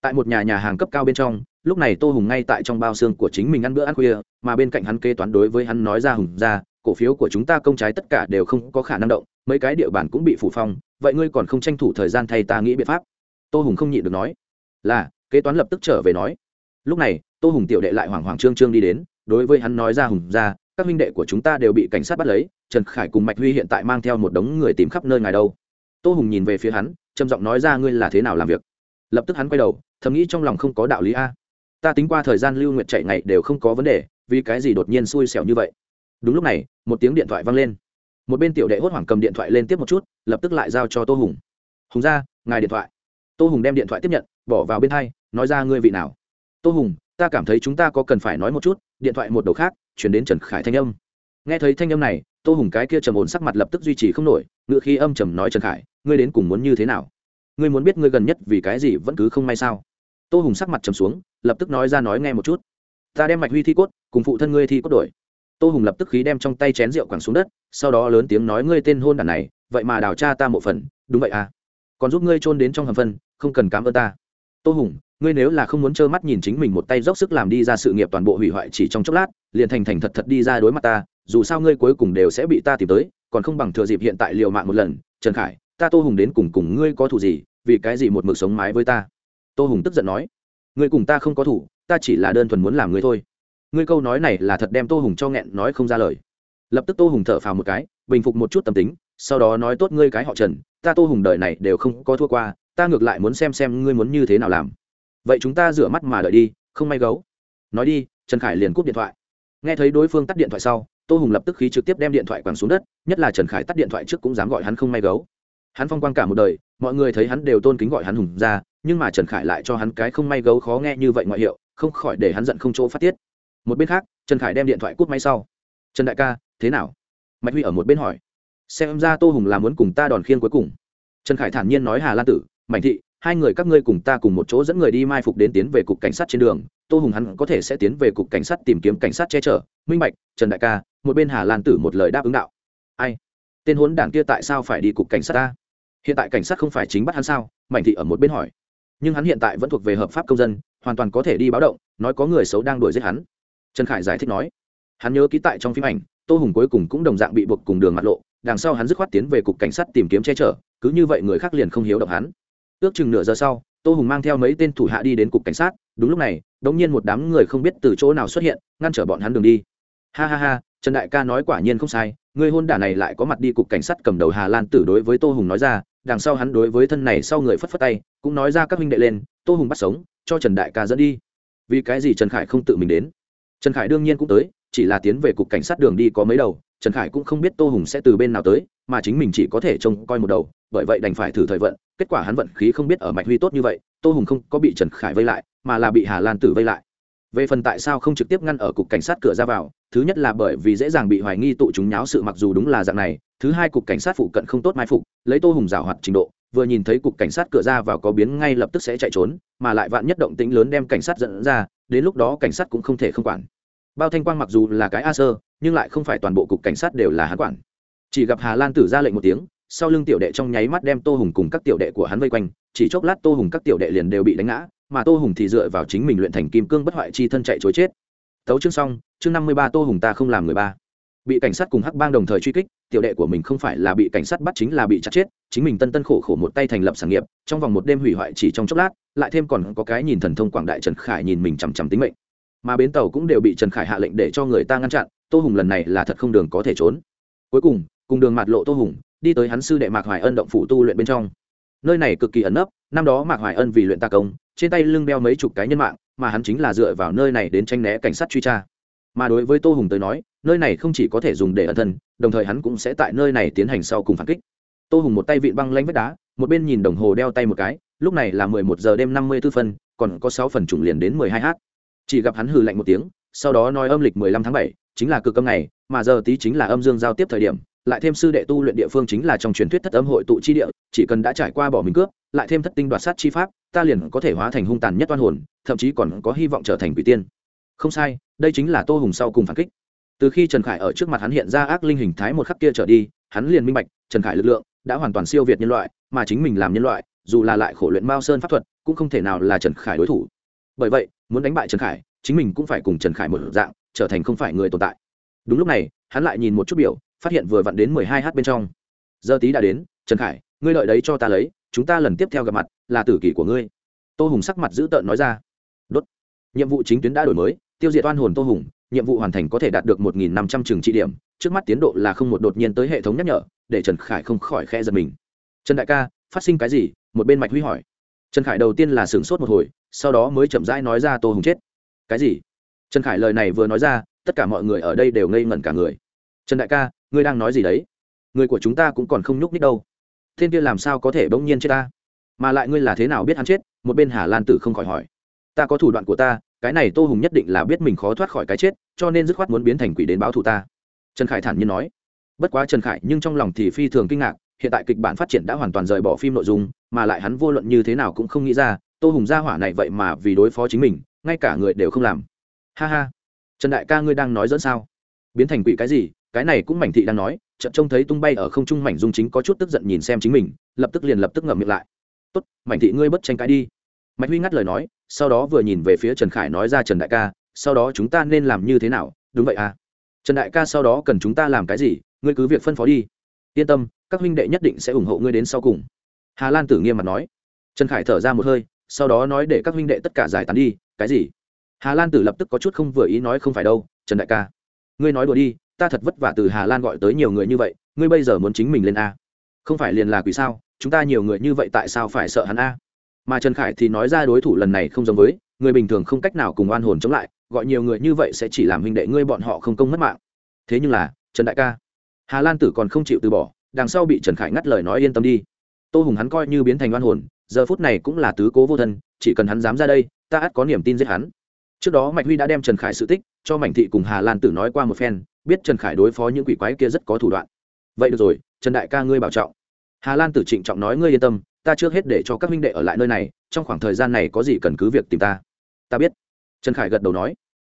Tại một nhà nhà hàng cấp cao bên trong lúc này tô hùng ngay tại trong bao xương của chính mình ăn bữa ăn khuya, mà bên cạnh hắn kê toán đối với hắn nói ra hùng ra, cổ phiếu của chúng ta công trái tất cả đều không có khả năng động, mấy cái địa bàn cũng bị phủ phong, vậy ngươi còn không tranh thủ thời gian thay ta nghĩ biện pháp? Tô hùng không nhịn được nói. Là, kế toán lập tức trở về nói. Lúc này, tô hùng tiểu đệ lại hoảng hoảng trương trương đi đến, đối với hắn nói ra hùng ra, các huynh đệ của chúng ta đều bị cảnh sát bắt lấy, trần khải cùng mạch huy hiện tại mang theo một đống người tìm khắp nơi ngài đâu. Tô hùng nhìn về phía hắn, trầm giọng nói ra ngươi là thế nào làm việc? Lập tức hắn quay đầu, thầm nghĩ trong lòng không có đạo lý a ta tính qua thời gian lưu nguyệt chạy ngày đều không có vấn đề, vì cái gì đột nhiên xui xẻo như vậy? Đúng lúc này, một tiếng điện thoại vang lên. Một bên tiểu đệ hốt hoảng cầm điện thoại lên tiếp một chút, lập tức lại giao cho tô hùng. Hùng ra, ngài điện thoại. Tô hùng đem điện thoại tiếp nhận, bỏ vào bên hai, nói ra, ngươi vị nào? Tô hùng, ta cảm thấy chúng ta có cần phải nói một chút. Điện thoại một đầu khác, chuyển đến trần khải thanh âm. Nghe thấy thanh âm này, tô hùng cái kia trầm ổn sắc mặt lập tức duy trì không nổi ngự khi âm trầm nói, trần khải, ngươi đến cùng muốn như thế nào? Ngươi muốn biết ngươi gần nhất vì cái gì vẫn cứ không may sao? Tô hùng sắc mặt trầm xuống lập tức nói ra nói nghe một chút. Ta đem mạch huy thi cốt, cùng phụ thân ngươi thi cốt đổi. Tô hùng lập tức khí đem trong tay chén rượu quẳng xuống đất, sau đó lớn tiếng nói ngươi tên hôn đàn này, vậy mà đào cha ta một phần, đúng vậy à? Còn giúp ngươi trôn đến trong hầm phân, không cần cám ơn ta. Tô hùng, ngươi nếu là không muốn trơ mắt nhìn chính mình một tay dốc sức làm đi ra sự nghiệp toàn bộ hủy hoại chỉ trong chốc lát, liền thành thành thật thật đi ra đối mặt ta, dù sao ngươi cuối cùng đều sẽ bị ta tìm tới, còn không bằng thừa dịp hiện tại liều mạng một lần, trần khải, ta tô hùng đến cùng cùng ngươi có thù gì, vì cái gì một mực sống mái với ta? Tô hùng tức giận nói ngươi cùng ta không có thủ, ta chỉ là đơn thuần muốn làm ngươi thôi. Ngươi câu nói này là thật đem tô hùng cho nghẹn nói không ra lời. Lập tức tô hùng thở phào một cái, bình phục một chút tâm tính, sau đó nói tốt ngươi cái họ trần, ta tô hùng đời này đều không có thua qua, ta ngược lại muốn xem xem ngươi muốn như thế nào làm. Vậy chúng ta rửa mắt mà đợi đi, không may gấu. Nói đi, trần khải liền cúp điện thoại. Nghe thấy đối phương tắt điện thoại sau, tô hùng lập tức khí trực tiếp đem điện thoại quẳng xuống đất, nhất là trần khải tắt điện thoại trước cũng dám gọi hắn không may gấu. Hắn phong quang cả một đời, mọi người thấy hắn đều tôn kính gọi hắn hùng ra nhưng mà trần khải lại cho hắn cái không may gấu khó nghe như vậy ngoại hiệu, không khỏi để hắn giận không chỗ phát tiết. Một bên khác, trần khải đem điện thoại cút máy sau. Trần đại ca, thế nào? Mạch huy ở một bên hỏi. Xem ra tô hùng là muốn cùng ta đòn khiên cuối cùng. Trần khải thản nhiên nói hà lan tử mạnh thị, hai người các ngươi cùng ta cùng một chỗ dẫn người đi mai phục đến tiến về cục cảnh sát trên đường. Tô hùng hắn có thể sẽ tiến về cục cảnh sát tìm kiếm cảnh sát che chở. Minh bạch, trần đại ca, một bên hà lan tử một lời đáp ứng đạo. Ai? Tên hốn đảng kia tại sao phải đi cục cảnh sát ta? Hiện tại cảnh sát không phải chính bắt hắn sao? Mạnh thị ở một bên hỏi nhưng hắn hiện tại vẫn thuộc về hợp pháp công dân, hoàn toàn có thể đi báo động, nói có người xấu đang đuổi giết hắn. Trần khải giải thích nói. Hắn nhớ ký tại trong phim ảnh, tô hùng cuối cùng cũng đồng dạng bị buộc cùng đường mặt lộ, đằng sau hắn dứt khoát tiến về cục cảnh sát tìm kiếm che chở, cứ như vậy người khác liền không hiếu động hắn. Ước chừng nửa giờ sau, tô hùng mang theo mấy tên thủ hạ đi đến cục cảnh sát, đúng lúc này đ ỗ n g nhiên một đám người không biết từ chỗ nào xuất hiện, ngăn trở bọn hắn đường đi. Ha ha ha trần đại ca nói quả nhiên không sai, người hôn đả này lại có mặt đi cục cảnh sát cầm đầu hà lan tử đối với tô hùng nói ra, đằng sau hắn đối với thân này sau người phất phất tay, cũng nói ra các huynh đệ lên, tô hùng bắt sống, cho trần đại ca dẫn đi. Vì cái gì trần khải không tự mình đến? Trần khải đương nhiên cũng tới, chỉ là tiến về cục cảnh sát đường đi có mấy đầu, trần khải cũng không biết tô hùng sẽ từ bên nào tới, mà chính mình chỉ có thể trông coi một đầu, bởi vậy đành phải thử thời vận, kết quả hắn vận khí không biết ở mạch huy tốt như vậy, tô hùng không có bị trần khải vây lại, mà là bị hà lan tử vây lại về phần tại sao không trực tiếp ngăn ở cục cảnh sát cửa ra vào, thứ nhất là bởi vì dễ dàng bị hoài nghi tụ chúng nháo sự mặc dù đúng là dạng này, thứ hai cục cảnh sát phụ cận không tốt mai phục, lấy tô hùng rào hoạt trình độ, vừa nhìn thấy cục cảnh sát cửa ra vào có biến ngay lập tức sẽ chạy trốn, mà lại vạn nhất động tính lớn đem cảnh sát dẫn ra, đến lúc đó cảnh sát cũng không thể không quản. Bao thanh quang mặc dù là cái a sơ, nhưng lại không phải toàn bộ cục cảnh sát đều là hắn quản. Chỉ gặp hà lan tử ra lệnh một tiếng, sau lưng tiểu đệ trong nháy mắt đem tô hùng cùng các tiểu đệ của hắn vây quanh, chỉ chốc lát tô hùng các tiểu đệ liền đều bị đánh ngã mà tô hùng thì dựa vào chính mình luyện thành kim cương bất hoại chi thân chạy chối chết. Tấu chương xong, chương năm mươi ba tô hùng ta không làm người ba. Bị cảnh sát cùng hắc bang đồng thời truy kích, tiểu đệ của mình không phải là bị cảnh sát bắt chính là bị chặt chết, chính mình tân tân khổ khổ một tay thành lập sản nghiệp, trong vòng một đêm hủy hoại chỉ trong chốc lát, lại thêm còn có cái nhìn thần thông quảng đại trần khải nhìn mình chằm chằm tính mệnh. Mà bến tàu cũng đều bị trần khải hạ lệnh để cho người ta ngăn chặn, tô hùng lần này là thật không đường có thể trốn. Cuối cùng cùng đường mạt lộ tô hùng, đi tới hắn sư đệ mạc hoài ân động phủ tu luyện bên trong. Nơi này cực kỳ ẩn nấp năm đó mạc hoài ân vì luyện ta công, trên tay lưng đeo mấy chục cái nhân mạng, mà hắn chính là dựa vào nơi này đến tranh né cảnh sát truy tra. Mà đối với tô hùng tới nói, nơi này không chỉ có thể dùng để ẩn thân, đồng thời hắn cũng sẽ tại nơi này tiến hành sau cùng phản kích. Tô hùng một tay vịn băng lanh vách đá, một bên nhìn đồng hồ đeo tay một cái, lúc này là mười một giờ đêm năm mươi b ố phân, còn có sáu phần trùng liền đến mười hai h chỉ gặp hắn hừ lạnh một tiếng, sau đó nói âm lịch mười lăm tháng bảy, chính là cực âm ngày, mà giờ tí chính là âm dương giao tiếp thời điểm lại thêm sư đệ tu luyện địa phương chính là trong truyền thuyết thất âm hội tụ chi địa, chỉ cần đã trải qua bỏ mình cướp, lại thêm thất tinh đoạt sát chi pháp, ta liền có thể hóa thành hung tàn nhất oan hồn, thậm chí còn có hy vọng trở thành quỷ tiên. Không sai, đây chính là tô hùng sau cùng phản kích. Từ khi trần khải ở trước mặt hắn hiện ra ác linh hình thái một khắc kia trở đi, hắn liền minh bạch, trần khải lực lượng đã hoàn toàn siêu việt nhân loại, mà chính mình làm nhân loại, dù là lại khổ luyện mao sơn pháp thuật, cũng không thể nào là trần khải đối thủ. Bởi vậy, muốn đánh bại trần khải, chính mình cũng phải cùng trần khải một dạng, trở thành không phải người tồn tại. Đúng lúc này, hắn lại nhìn một chút biểu phát hiện vừa vặn đến mười hai h bên trong. Giờ tí đã đến, trần khải, ngươi lợi đấy cho ta lấy, chúng ta lần tiếp theo gặp mặt, là tử kỷ của ngươi. Tô hùng sắc mặt dữ tợn nói ra. Đốt. Nhiệm vụ chính tuyến đã đổi mới, tiêu diệt oan hồn tô hùng, nhiệm vụ hoàn thành có thể đạt được một nghìn năm trăm trường trị điểm, trước mắt tiến độ là không một đột nhiên tới hệ thống nhắc nhở, để trần khải không khỏi khe giật mình. Trần đại ca, phát sinh cái gì? Một bên mạch huy hỏi. Trần khải đầu tiên là sửng sốt một hồi, sau đó mới chậm rãi nói ra tô hùng chết. Cái gì? Trần khải lời này vừa nói ra, tất cả mọi người ở đây đều ngây ngẩn cả người. Trần đại ca ngươi đang nói gì đấy? Người của chúng ta cũng còn không nhúc nhích đâu. Thiên kia làm sao có thể bỗng nhiên chết ta? Mà lại ngươi là thế nào biết hắn chết? Một bên hà lan tử không khỏi hỏi. Ta có thủ đoạn của ta, cái này tô hùng nhất định là biết mình khó thoát khỏi cái chết, cho nên dứt khoát muốn biến thành quỷ đến báo thù ta. Trần khải thản nhiên nói. Bất quá trần khải nhưng trong lòng thì phi thường kinh ngạc, hiện tại kịch bản phát triển đã hoàn toàn rời bỏ phim nội dung, mà lại hắn vô luận như thế nào cũng không nghĩ ra, tô hùng gia hỏa này vậy mà vì đối phó chính mình, ngay cả người đều không làm. Ha ha. Trần đại ca ngươi đang nói dẫn sao? Biến thành quỷ cái gì? Cái này cũng mảnh thị đang nói, chợt trông thấy tung bay ở không trung mảnh dung chính có chút tức giận nhìn xem chính mình, lập tức liền lập tức ngậm miệng lại. Tốt, mảnh thị ngươi bất tranh cãi đi. Mạch huy ngắt lời nói, sau đó vừa nhìn về phía trần khải nói ra trần đại ca, sau đó chúng ta nên làm như thế nào? Đúng vậy à. Trần đại ca, sau đó cần chúng ta làm cái gì? Ngươi cứ việc phân phó đi. Yên tâm, các huynh đệ nhất định sẽ ủng hộ ngươi đến sau cùng. Hà lan tử nghiêm mặt nói. Trần khải thở ra một hơi, sau đó nói để các huynh đệ tất cả giải tán đi, cái gì? Hà lan tử lập tức có chút không vừa ý nói không phải đâu, trần đại ca, ngươi nói đùa đi ta thật vất vả từ hà lan gọi tới nhiều người như vậy, ngươi bây giờ muốn chính mình lên a. Không phải liền là quỷ sao, chúng ta nhiều người như vậy tại sao phải sợ hắn a? Mà trần khải thì nói ra đối thủ lần này không giống với, người bình thường không cách nào cùng oan hồn chống lại, gọi nhiều người như vậy sẽ chỉ làm huynh đệ ngươi bọn họ không công mất mạng. Thế nhưng là, trần đại ca, hà lan tử còn không chịu từ bỏ, đằng sau bị trần khải ngắt lời nói yên tâm đi. Tô hùng hắn coi như biến thành oan hồn, giờ phút này cũng là tứ cố vô thân, chỉ cần hắn dám ra đây, ta ắt có niềm tin giết hắn. Trước đó mạch huy đã đem trần khải sự tích cho mảnh thị cùng hà lan tử nói qua một phen biết trần khải đối phó những quỷ quái kia rất có thủ đoạn. Vậy được rồi, trần đại ca ngươi bảo trọng. Hà lan tử trịnh trọng nói ngươi yên tâm, ta trước hết để cho các minh đệ ở lại nơi này, trong khoảng thời gian này có gì cần cứ việc tìm ta. Ta biết. Trần khải gật đầu nói.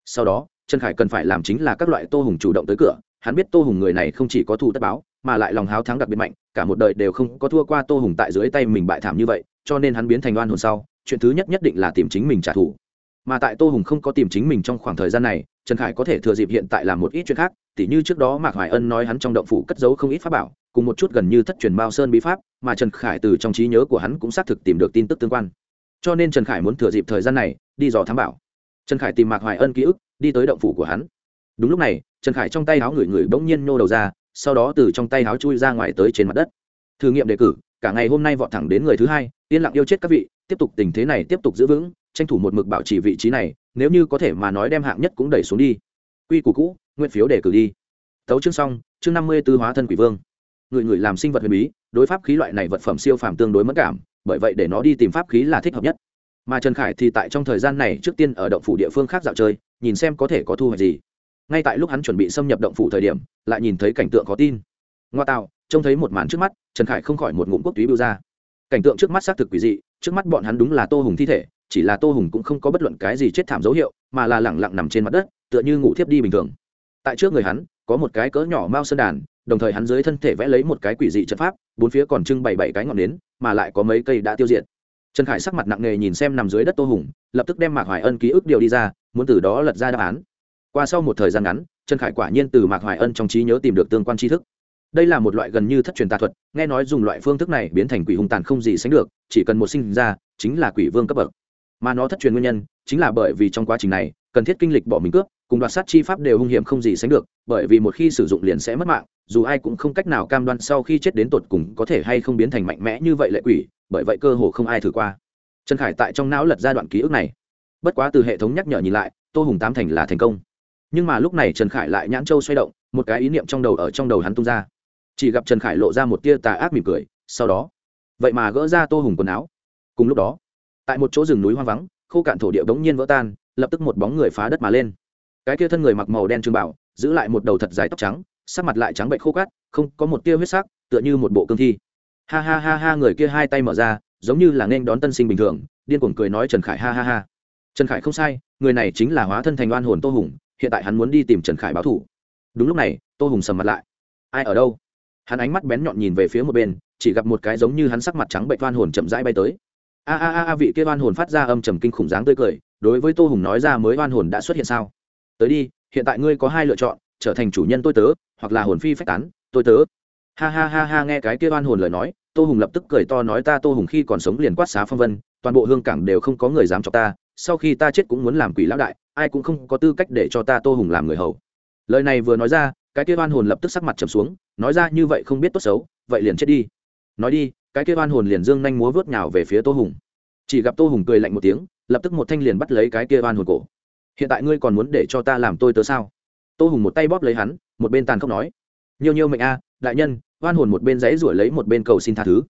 Sau đó, trần khải cần phải làm chính là các loại tô hùng chủ động tới cửa, hắn biết tô hùng người này không chỉ có thù tất báo, mà lại lòng háo thắng đặc biệt mạnh, cả một đời đều không có thua qua tô hùng tại dưới tay mình bại thảm như vậy, cho nên hắn biến thành oan hồn sau, chuyện thứ nhất nhất định là tìm chính mình trả thù mà tại tô hùng không có tìm chính mình trong khoảng thời gian này, trần khải có thể thừa dịp hiện tại làm một ít chuyện khác, tỉ như trước đó mạc hoài ân nói hắn trong động phủ cất giấu không ít pháp bảo, cùng một chút gần như thất truyền bao sơn bí pháp, mà trần khải từ trong trí nhớ của hắn cũng xác thực tìm được tin tức tương quan. Cho nên trần khải muốn thừa dịp thời gian này, đi dò thám bảo. Trần khải tìm mạc hoài ân ký ức, đi tới động phủ của hắn. Đúng lúc này, trần khải trong tay áo người người bỗng nhiên nhô đầu ra, sau đó từ trong tay áo chui ra ngoài tới trên mặt đất. Thử nghiệm đề cử, cả ngày hôm nay vọt thẳng đến người thứ hai, yên lặng yêu chết các vị, tiếp tục tình thế này tiếp tục giữ vững tranh thủ một mực bảo trì vị trí này, nếu như có thể mà nói đem hạng nhất cũng đẩy xuống đi. Quy củ cũ, nguyện phiếu để cử đi. Tấu chương xong, chương năm mươi tư hóa thân quỷ vương. Người người làm sinh vật huyền bí, đối pháp khí loại này vật phẩm siêu phàm tương đối mất cảm, bởi vậy để nó đi tìm pháp khí là thích hợp nhất. Mà trần khải thì tại trong thời gian này trước tiên ở động phủ địa phương khác dạo chơi, nhìn xem có thể có thu hoạch gì. Ngay tại lúc hắn chuẩn bị xâm nhập động phủ thời điểm, lại nhìn thấy cảnh tượng khó tin. Ngoa tạo, trông thấy một màn trước mắt, trần khải không khỏi một ngụm quốc túy bưu ra. Cảnh tượng trước mắt xác thực quỷ dị, trước mắt bọn hắn đúng là tô hùng thi thể chỉ là tô hùng cũng không có bất luận cái gì chết thảm dấu hiệu, mà là lẳng lặng nằm trên mặt đất, tựa như ngủ thiếp đi bình thường. Tại trước người hắn, có một cái cỡ nhỏ mao sơn đàn, đồng thời hắn dưới thân thể vẽ lấy một cái quỷ dị trận pháp, bốn phía còn trưng bày bảy cái ngọn nến, mà lại có mấy cây đã tiêu diệt. Trần khải sắc mặt nặng nề nhìn xem nằm dưới đất tô hùng, lập tức đem mạc hoài ân ký ức điều đi ra, muốn từ đó lật ra đáp án. Qua sau một thời gian ngắn, trần khải quả nhiên từ mạc hoài ân trong trí nhớ tìm được tương quan tri thức. Đây là một loại gần như thất truyền tà thuật, nghe nói dùng loại phương thức này biến thành quỷ hung tàn không gì sánh được, chỉ cần một sinh ra, chính là quỷ vương cấp bậc mà nó thất truyền nguyên nhân chính là bởi vì trong quá trình này, cần thiết kinh lịch bỏ mình cướp, cùng đoạt sát chi pháp đều hung hiểm không gì sánh được, bởi vì một khi sử dụng liền sẽ mất mạng, dù ai cũng không cách nào cam đoan sau khi chết đến tột cùng có thể hay không biến thành mạnh mẽ như vậy lệ quỷ, bởi vậy cơ hồ không ai thử qua. Trần khải tại trong não lật ra đoạn ký ức này. Bất quá từ hệ thống nhắc nhở nhìn lại, tô hùng tám thành là thành công. Nhưng mà lúc này trần khải lại nhãn châu xoay động, một cái ý niệm trong đầu ở trong đầu hắn tung ra. Chỉ gặp trần khải lộ ra một tia tà ác mỉm cười, sau đó, vậy mà gỡ ra tô hùng quần áo. Cùng lúc đó tại một chỗ rừng núi hoang vắng, khô cạn thổ địa bỗng nhiên vỡ tan, lập tức một bóng người phá đất mà lên. Cái kia thân người mặc màu đen trường bảo, giữ lại một đầu thật dài tóc trắng, sắc mặt lại trắng bệnh khô cát, không có một tia huyết sắc, tựa như một bộ cương thi. Ha ha ha ha, người kia hai tay mở ra, giống như là nên đón tân sinh bình thường, điên cuồng cười nói trần khải ha ha ha. Trần khải không sai, người này chính là hóa thân thành oan hồn tô hùng, hiện tại hắn muốn đi tìm trần khải báo thủ đúng lúc này, tô hùng sầm mặt lại. Ai ở đâu? Hắn ánh mắt bén nhọn nhìn về phía một bên, chỉ gặp một cái giống như hắn sắc mặt trắng bệnh oan hồn chậm rãi bay tới a a a vị kia oan hồn phát ra âm trầm kinh khủng dáng tươi cười, đối với tô hùng nói ra mới oan hồn đã xuất hiện sao? Tới đi, hiện tại ngươi có hai lựa chọn, trở thành chủ nhân tôi tớ, hoặc là hồn phi phách tán, tôi tớ. Ha ha ha ha, nghe cái kia oan hồn lời nói, tô hùng lập tức cười to nói ta tô hùng khi còn sống liền quát xá phong vân, toàn bộ hương cảng đều không có người dám cho ta, sau khi ta chết cũng muốn làm quỷ lão đại, ai cũng không có tư cách để cho ta tô hùng làm người hầu. Lời này vừa nói ra, cái kia oan hồn lập tức sắc mặt trầm xuống, nói ra như vậy không biết tốt xấu, vậy liền chết đi. Nói đi cái kia oan hồn liền dương nhanh múa vớt nhào về phía tô hùng. Chỉ gặp tô hùng cười lạnh một tiếng, lập tức một thanh liền bắt lấy cái kia oan hồn cổ. Hiện tại ngươi còn muốn để cho ta làm tôi tớ sao? Tô hùng một tay bóp lấy hắn, một bên tàn khốc nói. Nhiều nhiều mệnh a, đại nhân, oan hồn một bên dãy rủi lấy một bên cầu xin tha thứ.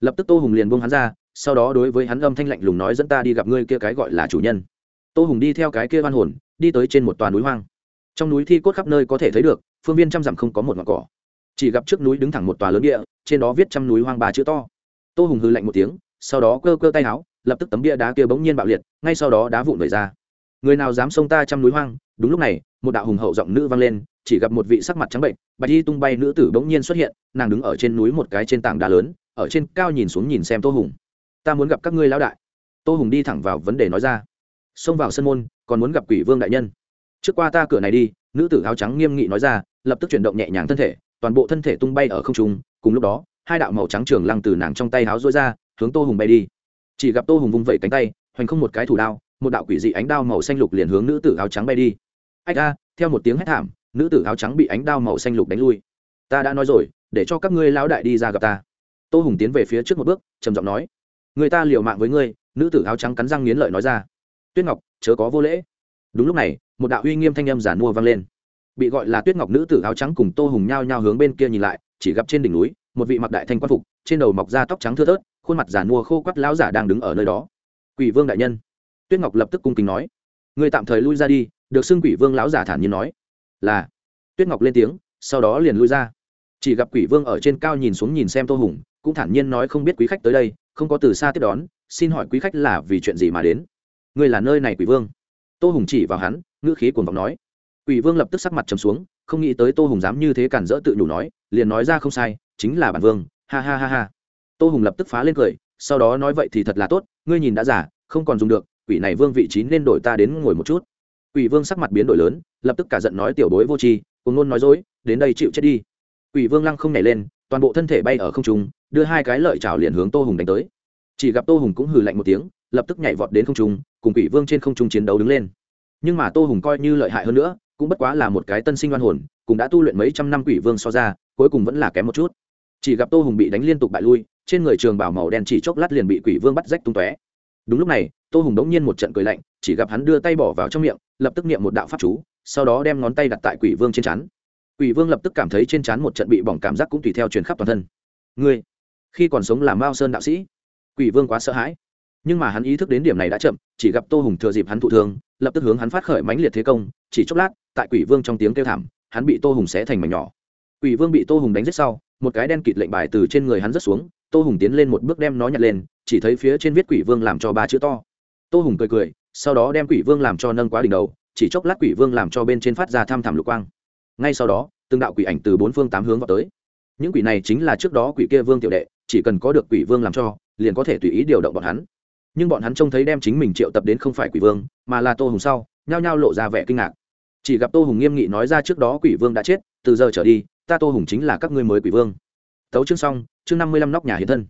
Lập tức tô hùng liền buông hắn ra, sau đó đối với hắn âm thanh lạnh lùng nói dẫn ta đi gặp ngươi kia cái gọi là chủ nhân. Tô hùng đi theo cái kia oan hồn, đi tới trên một toàn núi hoang. Trong núi thi cốt khắp nơi có thể thấy được, phương viên trăm dặm không có một ngọn cỏ. Chỉ gặp trước núi đứng thẳng một tòa lớn địa trên đó viết trăm núi hoang ba chữ to. Tô hùng hư lạnh một tiếng, sau đó cơ cơ tay áo, lập tức tấm bia đá kia bỗng nhiên bạo liệt, ngay sau đó đá vụn vẩy ra. Người nào dám xông ta trăm núi hoang? Đúng lúc này, một đạo hùng hậu giọng nữ vang lên, chỉ gặp một vị sắc mặt trắng bệnh, bạch y tung bay nữ tử bỗng nhiên xuất hiện, nàng đứng ở trên núi một cái trên tảng đá lớn, ở trên cao nhìn xuống nhìn xem tô hùng. Ta muốn gặp các ngươi lão đại. Tô hùng đi thẳng vào vấn đề nói ra. Xông vào sân môn, còn muốn gặp quỷ vương đại nhân. Trước qua ta cửa này đi, nữ tử áo trắng nghiêm nghị nói ra, lập tức chuyển động nhẹ nhàng thân thể, toàn bộ thân thể tung bay ở không trung cùng lúc đó, hai đạo màu trắng trường lăng từ nàng trong tay áo rối ra, hướng tô hùng bay đi. Chỉ gặp tô hùng vung vẩy cánh tay, hoành không một cái thủ đao, một đạo quỷ dị ánh đao màu xanh lục liền hướng nữ tử áo trắng bay đi. Ách a, theo một tiếng hét thảm, nữ tử áo trắng bị ánh đao màu xanh lục đánh lui. Ta đã nói rồi, để cho các ngươi lão đại đi ra gặp ta. Tô hùng tiến về phía trước một bước, trầm giọng nói, người ta liều mạng với ngươi, nữ tử áo trắng cắn răng nghiến lợi nói ra. Tuyết ngọc, chớ có vô lễ. Đúng lúc này, một đạo uy nghiêm thanh âm giản mua vang lên. Bị gọi là tuyết ngọc nữ tử áo trắng cùng tô hùng nhao nhao hướng bên kia nhìn lại chỉ gặp trên đỉnh núi, một vị mặc đại thanh quan phục, trên đầu mọc da tóc trắng thưa thớt, khuôn mặt giàn mua khô quắt lão giả đang đứng ở nơi đó. Quỷ vương đại nhân. Tuyết ngọc lập tức cung kính nói. Người tạm thời lui ra đi, được xưng quỷ vương lão giả thản nhiên nói. Là. Tuyết ngọc lên tiếng, sau đó liền lui ra. Chỉ gặp quỷ vương ở trên cao nhìn xuống nhìn xem tô hùng, cũng thản nhiên nói không biết quý khách tới đây, không có từ xa tiếp đón, xin hỏi quý khách là vì chuyện gì mà đến? Ngươi là nơi này quỷ vương? Tô hùng chỉ vào hắn, ngữ khí cuồng vọng nói. Quỷ vương lập tức sắc mặt trầm xuống không nghĩ tới tô hùng dám như thế cản rỡ tự nhủ nói, liền nói ra không sai, chính là bản vương, ha ha ha ha. Tô hùng lập tức phá lên cười, sau đó nói vậy thì thật là tốt, ngươi nhìn đã giả không còn dùng được, quỷ này vương vị trí nên đổi ta đến ngồi một chút. Quỷ vương sắc mặt biến đổi lớn, lập tức cả giận nói tiểu bối vô tri, cùng luôn nói dối, đến đây chịu chết đi. Quỷ vương lăng không nhảy lên, toàn bộ thân thể bay ở không trung, đưa hai cái lợi chảo liền hướng tô hùng đánh tới. Chỉ gặp tô hùng cũng hừ lạnh một tiếng, lập tức nhảy vọt đến không trung, cùng quỷ vương trên không trung chiến đấu đứng lên. Nhưng mà tô hùng coi như lợi hại hơn nữa cũng bất quá là một cái tân sinh đoan hồn cũng đã tu luyện mấy trăm năm quỷ vương so ra, cuối cùng vẫn là kém một chút. Chỉ gặp tô hùng bị đánh liên tục bại lui, trên người trường bảo màu đen chỉ chốc lát liền bị quỷ vương bắt rách tung tóe. Đúng lúc này, tô hùng đống nhiên một trận cười lạnh, chỉ gặp hắn đưa tay bỏ vào trong miệng, lập tức niệm một đạo pháp chú, sau đó đem ngón tay đặt tại quỷ vương trên chắn quỷ vương lập tức cảm thấy trên chắn một trận bị bỏng cảm giác cũng tùy theo truyền khắp toàn thân. Ngươi, khi còn sống là mao sơn đạo sĩ. Quỷ vương quá sợ hãi. Nhưng mà hắn ý thức đến điểm này đã chậm, chỉ gặp tô hùng thừa dịp hắn thụ thương, lập tức hướng hắn phát khởi mãnh liệt thế công, chỉ chốc lát tại quỷ vương trong tiếng kêu thảm, hắn bị tô hùng xé thành mảnh nhỏ. Quỷ vương bị tô hùng đánh giết sau, một cái đen kịt lệnh bài từ trên người hắn rớt xuống, tô hùng tiến lên một bước đem nó nhặt lên, chỉ thấy phía trên viết quỷ vương làm cho ba chữ to. Tô hùng cười cười, sau đó đem quỷ vương làm cho nâng quá đỉnh đầu, chỉ chốc lát quỷ vương làm cho bên trên phát ra tham thảm lục quang. Ngay sau đó, từng đạo quỷ ảnh từ bốn phương tám hướng vào tới. Những quỷ này chính là trước đó quỷ kia vương tiểu đệ, chỉ cần có được quỷ vương làm cho, liền có thể tùy ý điều động bọn hắn. Nhưng bọn hắn trông thấy đem chính mình triệu tập đến không phải quỷ vương, mà là tô hùng sau, nhao nhao lộ ra vẻ kinh ngạc chỉ gặp tô hùng nghiêm nghị nói ra trước đó quỷ vương đã chết, từ giờ trở đi, ta tô hùng chính là các ngươi mới quỷ vương. Tấu chương xong, chương năm mươi lăm nóc nhà hiện thân.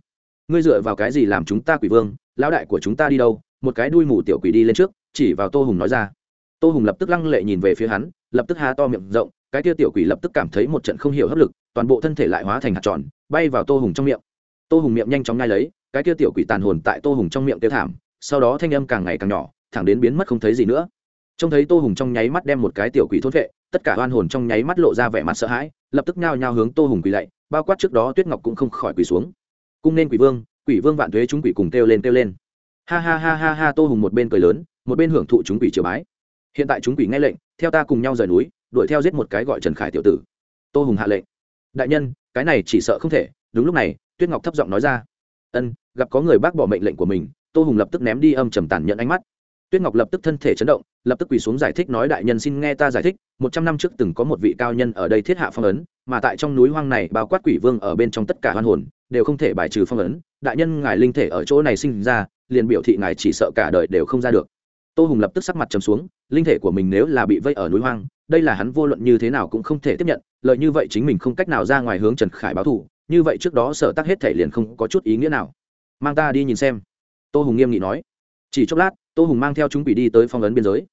Ngươi dựa vào cái gì làm chúng ta quỷ vương? Lão đại của chúng ta đi đâu? Một cái đuôi mù tiểu quỷ đi lên trước, chỉ vào tô hùng nói ra. Tô hùng lập tức lăng lệ nhìn về phía hắn, lập tức há to miệng rộng, cái tia tiểu quỷ lập tức cảm thấy một trận không hiểu hấp lực, toàn bộ thân thể lại hóa thành hạt tròn, bay vào tô hùng trong miệng. Tô hùng miệng nhanh chóng ngay lấy, cái tia tiểu quỷ tàn hồn tại tô hùng trong miệng tiêu thảm, sau đó thanh âm càng ngày càng nhỏ, thẳng đến biến mất không thấy gì nữa trông thấy tô hùng trong nháy mắt đem một cái tiểu quỷ thốt vệ, tất cả oan hồn trong nháy mắt lộ ra vẻ mặt sợ hãi, lập tức nhao nhao hướng tô hùng quỳ lạy, bao quát trước đó tuyết ngọc cũng không khỏi quỳ xuống. Cung nên quỷ vương quỷ vương vạn thuế chúng quỷ cùng kêu lên kêu lên. Ha ha ha ha ha, tô hùng một bên cười lớn, một bên hưởng thụ chúng quỷ triều bái. Hiện tại chúng quỷ nghe lệnh, theo ta cùng nhau rời núi, đuổi theo giết một cái gọi trần khải tiểu tử. Tô hùng hạ lệnh. Đại nhân, cái này chỉ sợ không thể. Đúng lúc này, tuyết ngọc thấp giọng nói ra. Ân, gặp có người bác bỏ mệnh lệnh của mình, tô hùng lập tức ném đi âm trầm tàn nhận ánh mắt tuyết ngọc lập tức thân thể chấn động, lập tức quỳ xuống giải thích nói, đại nhân xin nghe ta giải thích, một trăm năm trước từng có một vị cao nhân ở đây thiết hạ phong ấn, mà tại trong núi hoang này bao quát quỷ vương ở bên trong tất cả hoan hồn, đều không thể bài trừ phong ấn. Đại nhân ngài linh thể ở chỗ này sinh ra, liền biểu thị ngài chỉ sợ cả đời đều không ra được. Tô hùng lập tức sắc mặt trầm xuống, linh thể của mình nếu là bị vây ở núi hoang, đây là hắn vô luận như thế nào cũng không thể tiếp nhận lợi như vậy chính mình không cách nào ra ngoài hướng trần khải báo thù, như vậy trước đó sở tác hết thể liền không có chút ý nghĩa nào. Mang ta đi nhìn xem. Tô hùng nghiêm nghị nói. Chỉ chốc lát tô hùng mang theo chúng quỷ đi tới phong ấn biên giới.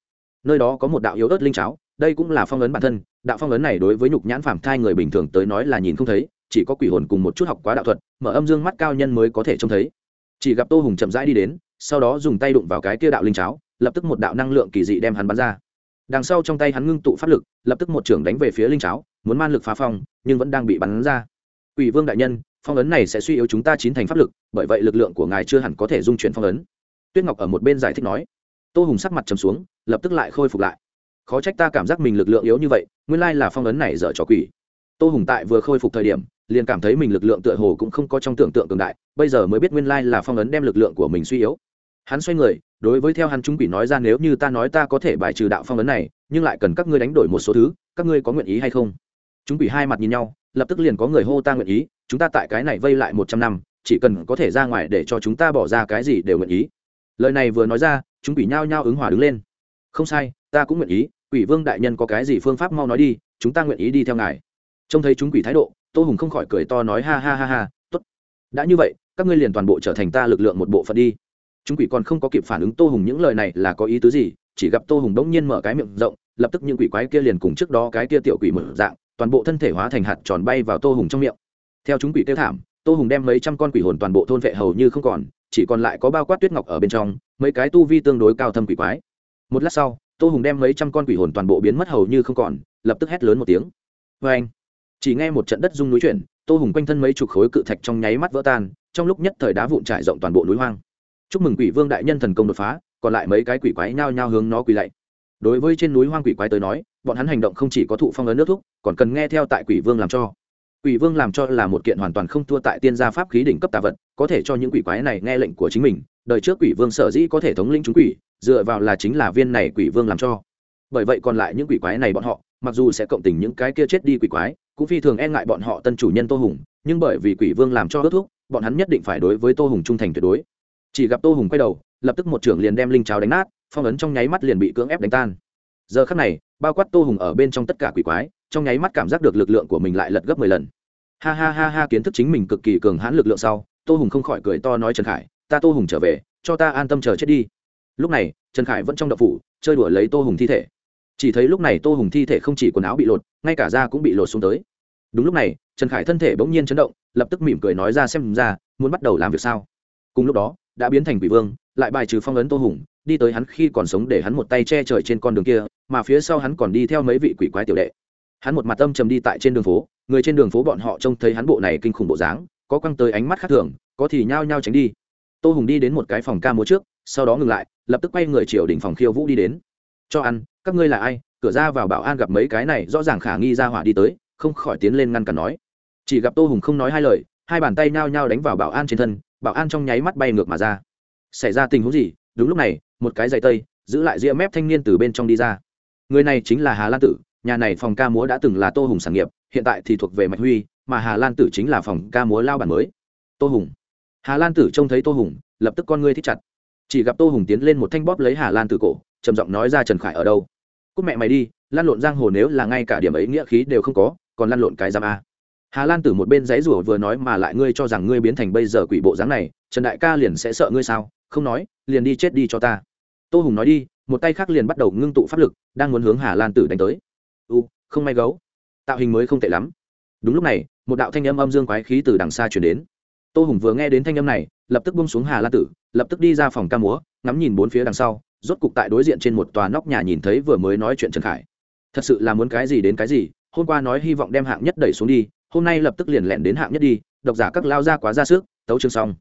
Nơi đó có một đạo yếu ớt linh cháo, đây cũng là phong ấn bản thân, đạo phong ấn này đối với nhục nhãn phạm thai người bình thường tới nói là nhìn không thấy, chỉ có quỷ hồn cùng một chút học quá đạo thuật, mở âm dương mắt cao nhân mới có thể trông thấy. Chỉ gặp tô hùng chậm rãi đi đến, sau đó dùng tay đụng vào cái kia đạo linh cháo, lập tức một đạo năng lượng kỳ dị đem hắn bắn ra. Đằng sau trong tay hắn ngưng tụ pháp lực, lập tức một trưởng đánh về phía linh cháo, muốn man lực phá phong, nhưng vẫn đang bị bắn ra. Quỷ vương đại nhân, phong ấn này sẽ suy yếu chúng ta chín thành pháp lực, bởi vậy lực lượng của ngài chưa hẳn có thể dung chuyển phong ấn tuyết ngọc ở một bên giải thích nói. Tô hùng sắc mặt trầm xuống, lập tức lại khôi phục lại. Khó trách ta cảm giác mình lực lượng yếu như vậy, nguyên lai là phong ấn này dở trò quỷ. Tô hùng tại vừa khôi phục thời điểm, liền cảm thấy mình lực lượng tựa hồ cũng không có trong tưởng tượng cường đại, bây giờ mới biết nguyên lai là phong ấn đem lực lượng của mình suy yếu. Hắn xoay người, đối với theo hắn chúng quỷ nói ra nếu như ta nói ta có thể bài trừ đạo phong ấn này, nhưng lại cần các ngươi đánh đổi một số thứ, các ngươi có nguyện ý hay không? Chúng quỷ hai mặt nhìn nhau, lập tức liền có người hô ta nguyện ý, chúng ta tại cái này vây lại một trăm năm, chỉ cần có thể ra ngoài để cho chúng ta bỏ ra cái gì đều nguyện ý lời này vừa nói ra, chúng quỷ nhao nhao ứng hòa đứng lên. Không sai, ta cũng nguyện ý, quỷ vương đại nhân có cái gì phương pháp mau nói đi, chúng ta nguyện ý đi theo ngài. Trông thấy chúng quỷ thái độ, tô hùng không khỏi cười to nói ha ha ha ha t ố t đã như vậy, các ngươi liền toàn bộ trở thành ta lực lượng một bộ phận đi. Chúng quỷ còn không có kịp phản ứng tô hùng những lời này là có ý tứ gì, chỉ gặp tô hùng đ ỗ n g nhiên mở cái miệng rộng, lập tức những quỷ quái kia liền cùng trước đó cái kia tiểu quỷ mở dạng, toàn bộ thân thể hóa thành hạt tròn bay vào tô hùng trong miệng. Theo chúng quỷ kêu thảm, tô hùng đem mấy trăm con quỷ hồn toàn bộ thôn vệ hầu như không còn chỉ còn lại có bao quát tuyết ngọc ở bên trong, mấy cái tu vi tương đối cao thâm quỷ quái. Một lát sau, tô hùng đem mấy trăm con quỷ hồn toàn bộ biến mất hầu như không còn, lập tức hét lớn một tiếng. Vê anh, chỉ nghe một trận đất rung núi chuyển, tô hùng quanh thân mấy chục khối cự thạch trong nháy mắt vỡ tan, trong lúc nhất thời đá vụn trải rộng toàn bộ núi hoang. Chúc mừng quỷ vương đại nhân thần công đột phá, còn lại mấy cái quỷ quái nhao nhao hướng nó quỳ lạy. Đối với trên núi hoang quỷ quái tới nói, bọn hắn hành động không chỉ có thụ phong ấn nước thúc, còn cần nghe theo tại quỷ vương làm cho. Quỷ vương làm cho là một kiện hoàn toàn không thua tại tiên gia pháp khí đỉnh cấp tà vật có thể cho những quỷ quái này nghe lệnh của chính mình, đời trước quỷ vương sở dĩ có thể thống lĩnh chúng quỷ, dựa vào là chính là viên này quỷ vương làm cho. Bởi vậy còn lại những quỷ quái này bọn họ, mặc dù sẽ cộng tình những cái kia chết đi quỷ quái, cũng phi thường e ngại bọn họ tân chủ nhân tô hùng, nhưng bởi vì quỷ vương làm cho ước thúc, bọn hắn nhất định phải đối với tô hùng trung thành tuyệt đối. Chỉ gặp tô hùng quay đầu, lập tức một trưởng liền đem linh cháo đánh nát, phong ấn trong nháy mắt liền bị cưỡng ép đánh tan. Giờ khắc này, bao quát tô hùng ở bên trong tất cả quỷ quái, trong nháy mắt cảm giác được lực lượng của mình lại lật gấp mười lần. Ha ha ha ha, kiến thức chính mình cực kỳ cường hãn lực lượng sau tô hùng không khỏi cười to nói trần khải, ta tô hùng trở về, cho ta an tâm chờ chết đi. Lúc này, trần khải vẫn trong đậu phủ, chơi đùa lấy tô hùng thi thể. Chỉ thấy lúc này tô hùng thi thể không chỉ quần áo bị lột, ngay cả da cũng bị lột xuống tới. Đúng lúc này, trần khải thân thể bỗng nhiên chấn động, lập tức mỉm cười nói ra xem ra, muốn bắt đầu làm việc sao. Cùng lúc đó, đã biến thành quỷ vương, lại bài trừ phong ấn tô hùng, đi tới hắn khi còn sống để hắn một tay che trời trên con đường kia, mà phía sau hắn còn đi theo mấy vị quỷ quái tiểu đệ. Hắn một mặt âm trầm đi tại trên đường phố, người trên đường phố bọn họ trông thấy hắn bộ này kinh khủng bộ dáng có quăng tới ánh mắt khác thường, có thì nhao nhao tránh đi. Tô hùng đi đến một cái phòng ca múa trước, sau đó ngừng lại, lập tức quay người triều đỉnh phòng khiêu vũ đi đến. Cho ăn, các ngươi là ai? Cửa ra vào bảo an gặp mấy cái này, rõ ràng khả nghi ra hỏa đi tới, không khỏi tiến lên ngăn cản nói. Chỉ gặp tô hùng không nói hai lời, hai bàn tay nhao nhao đánh vào bảo an trên thân, bảo an trong nháy mắt bay ngược mà ra. Xảy ra tình huống gì? Đúng lúc này, một cái giày tây, giữ lại ria mép thanh niên từ bên trong đi ra. Người này chính là hà lan tử, nhà này phòng ca múa đã từng là tô hùng sản nghiệp, hiện tại thì thuộc về mạch huy mà hà lan tử chính là phòng ca múa lao bản mới. Tô hùng. Hà lan tử trông thấy tô hùng, lập tức con ngươi thích chặt. Chỉ gặp tô hùng tiến lên một thanh bóp lấy hà lan tử cổ, trầm giọng nói ra trần khải ở đâu? Cúc mẹ mày đi, Lan lộn giang hồ nếu là ngay cả điểm ấy nghĩa khí đều không có, còn Lan lộn cái giam a. Hà lan tử một bên giấy rủa vừa nói mà lại ngươi cho rằng ngươi biến thành bây giờ quỷ bộ dáng này, trần đại ca liền sẽ sợ ngươi sao? Không nói, liền đi chết đi cho ta. Tô hùng nói đi, một tay khác liền bắt đầu ngưng tụ pháp lực, đang muốn hướng hà lan tử đánh tới. U, không may gấu. Tạo hình mới không tệ lắm đúng lúc này, một đạo thanh âm âm dương quái khí từ đằng xa chuyển đến. Tô hùng vừa nghe đến thanh âm này, lập tức bung xuống hà lan tử, lập tức đi ra phòng ca múa, ngắm nhìn bốn phía đằng sau, rốt cục tại đối diện trên một tòa nóc nhà nhìn thấy vừa mới nói chuyện trần khải. Thật sự là muốn cái gì đến cái gì, hôm qua nói hy vọng đem hạng nhất đẩy xuống đi, hôm nay lập tức liền lẹn đến hạng nhất đi, độc giả các lao ra quá ra sức, tấu chương xong.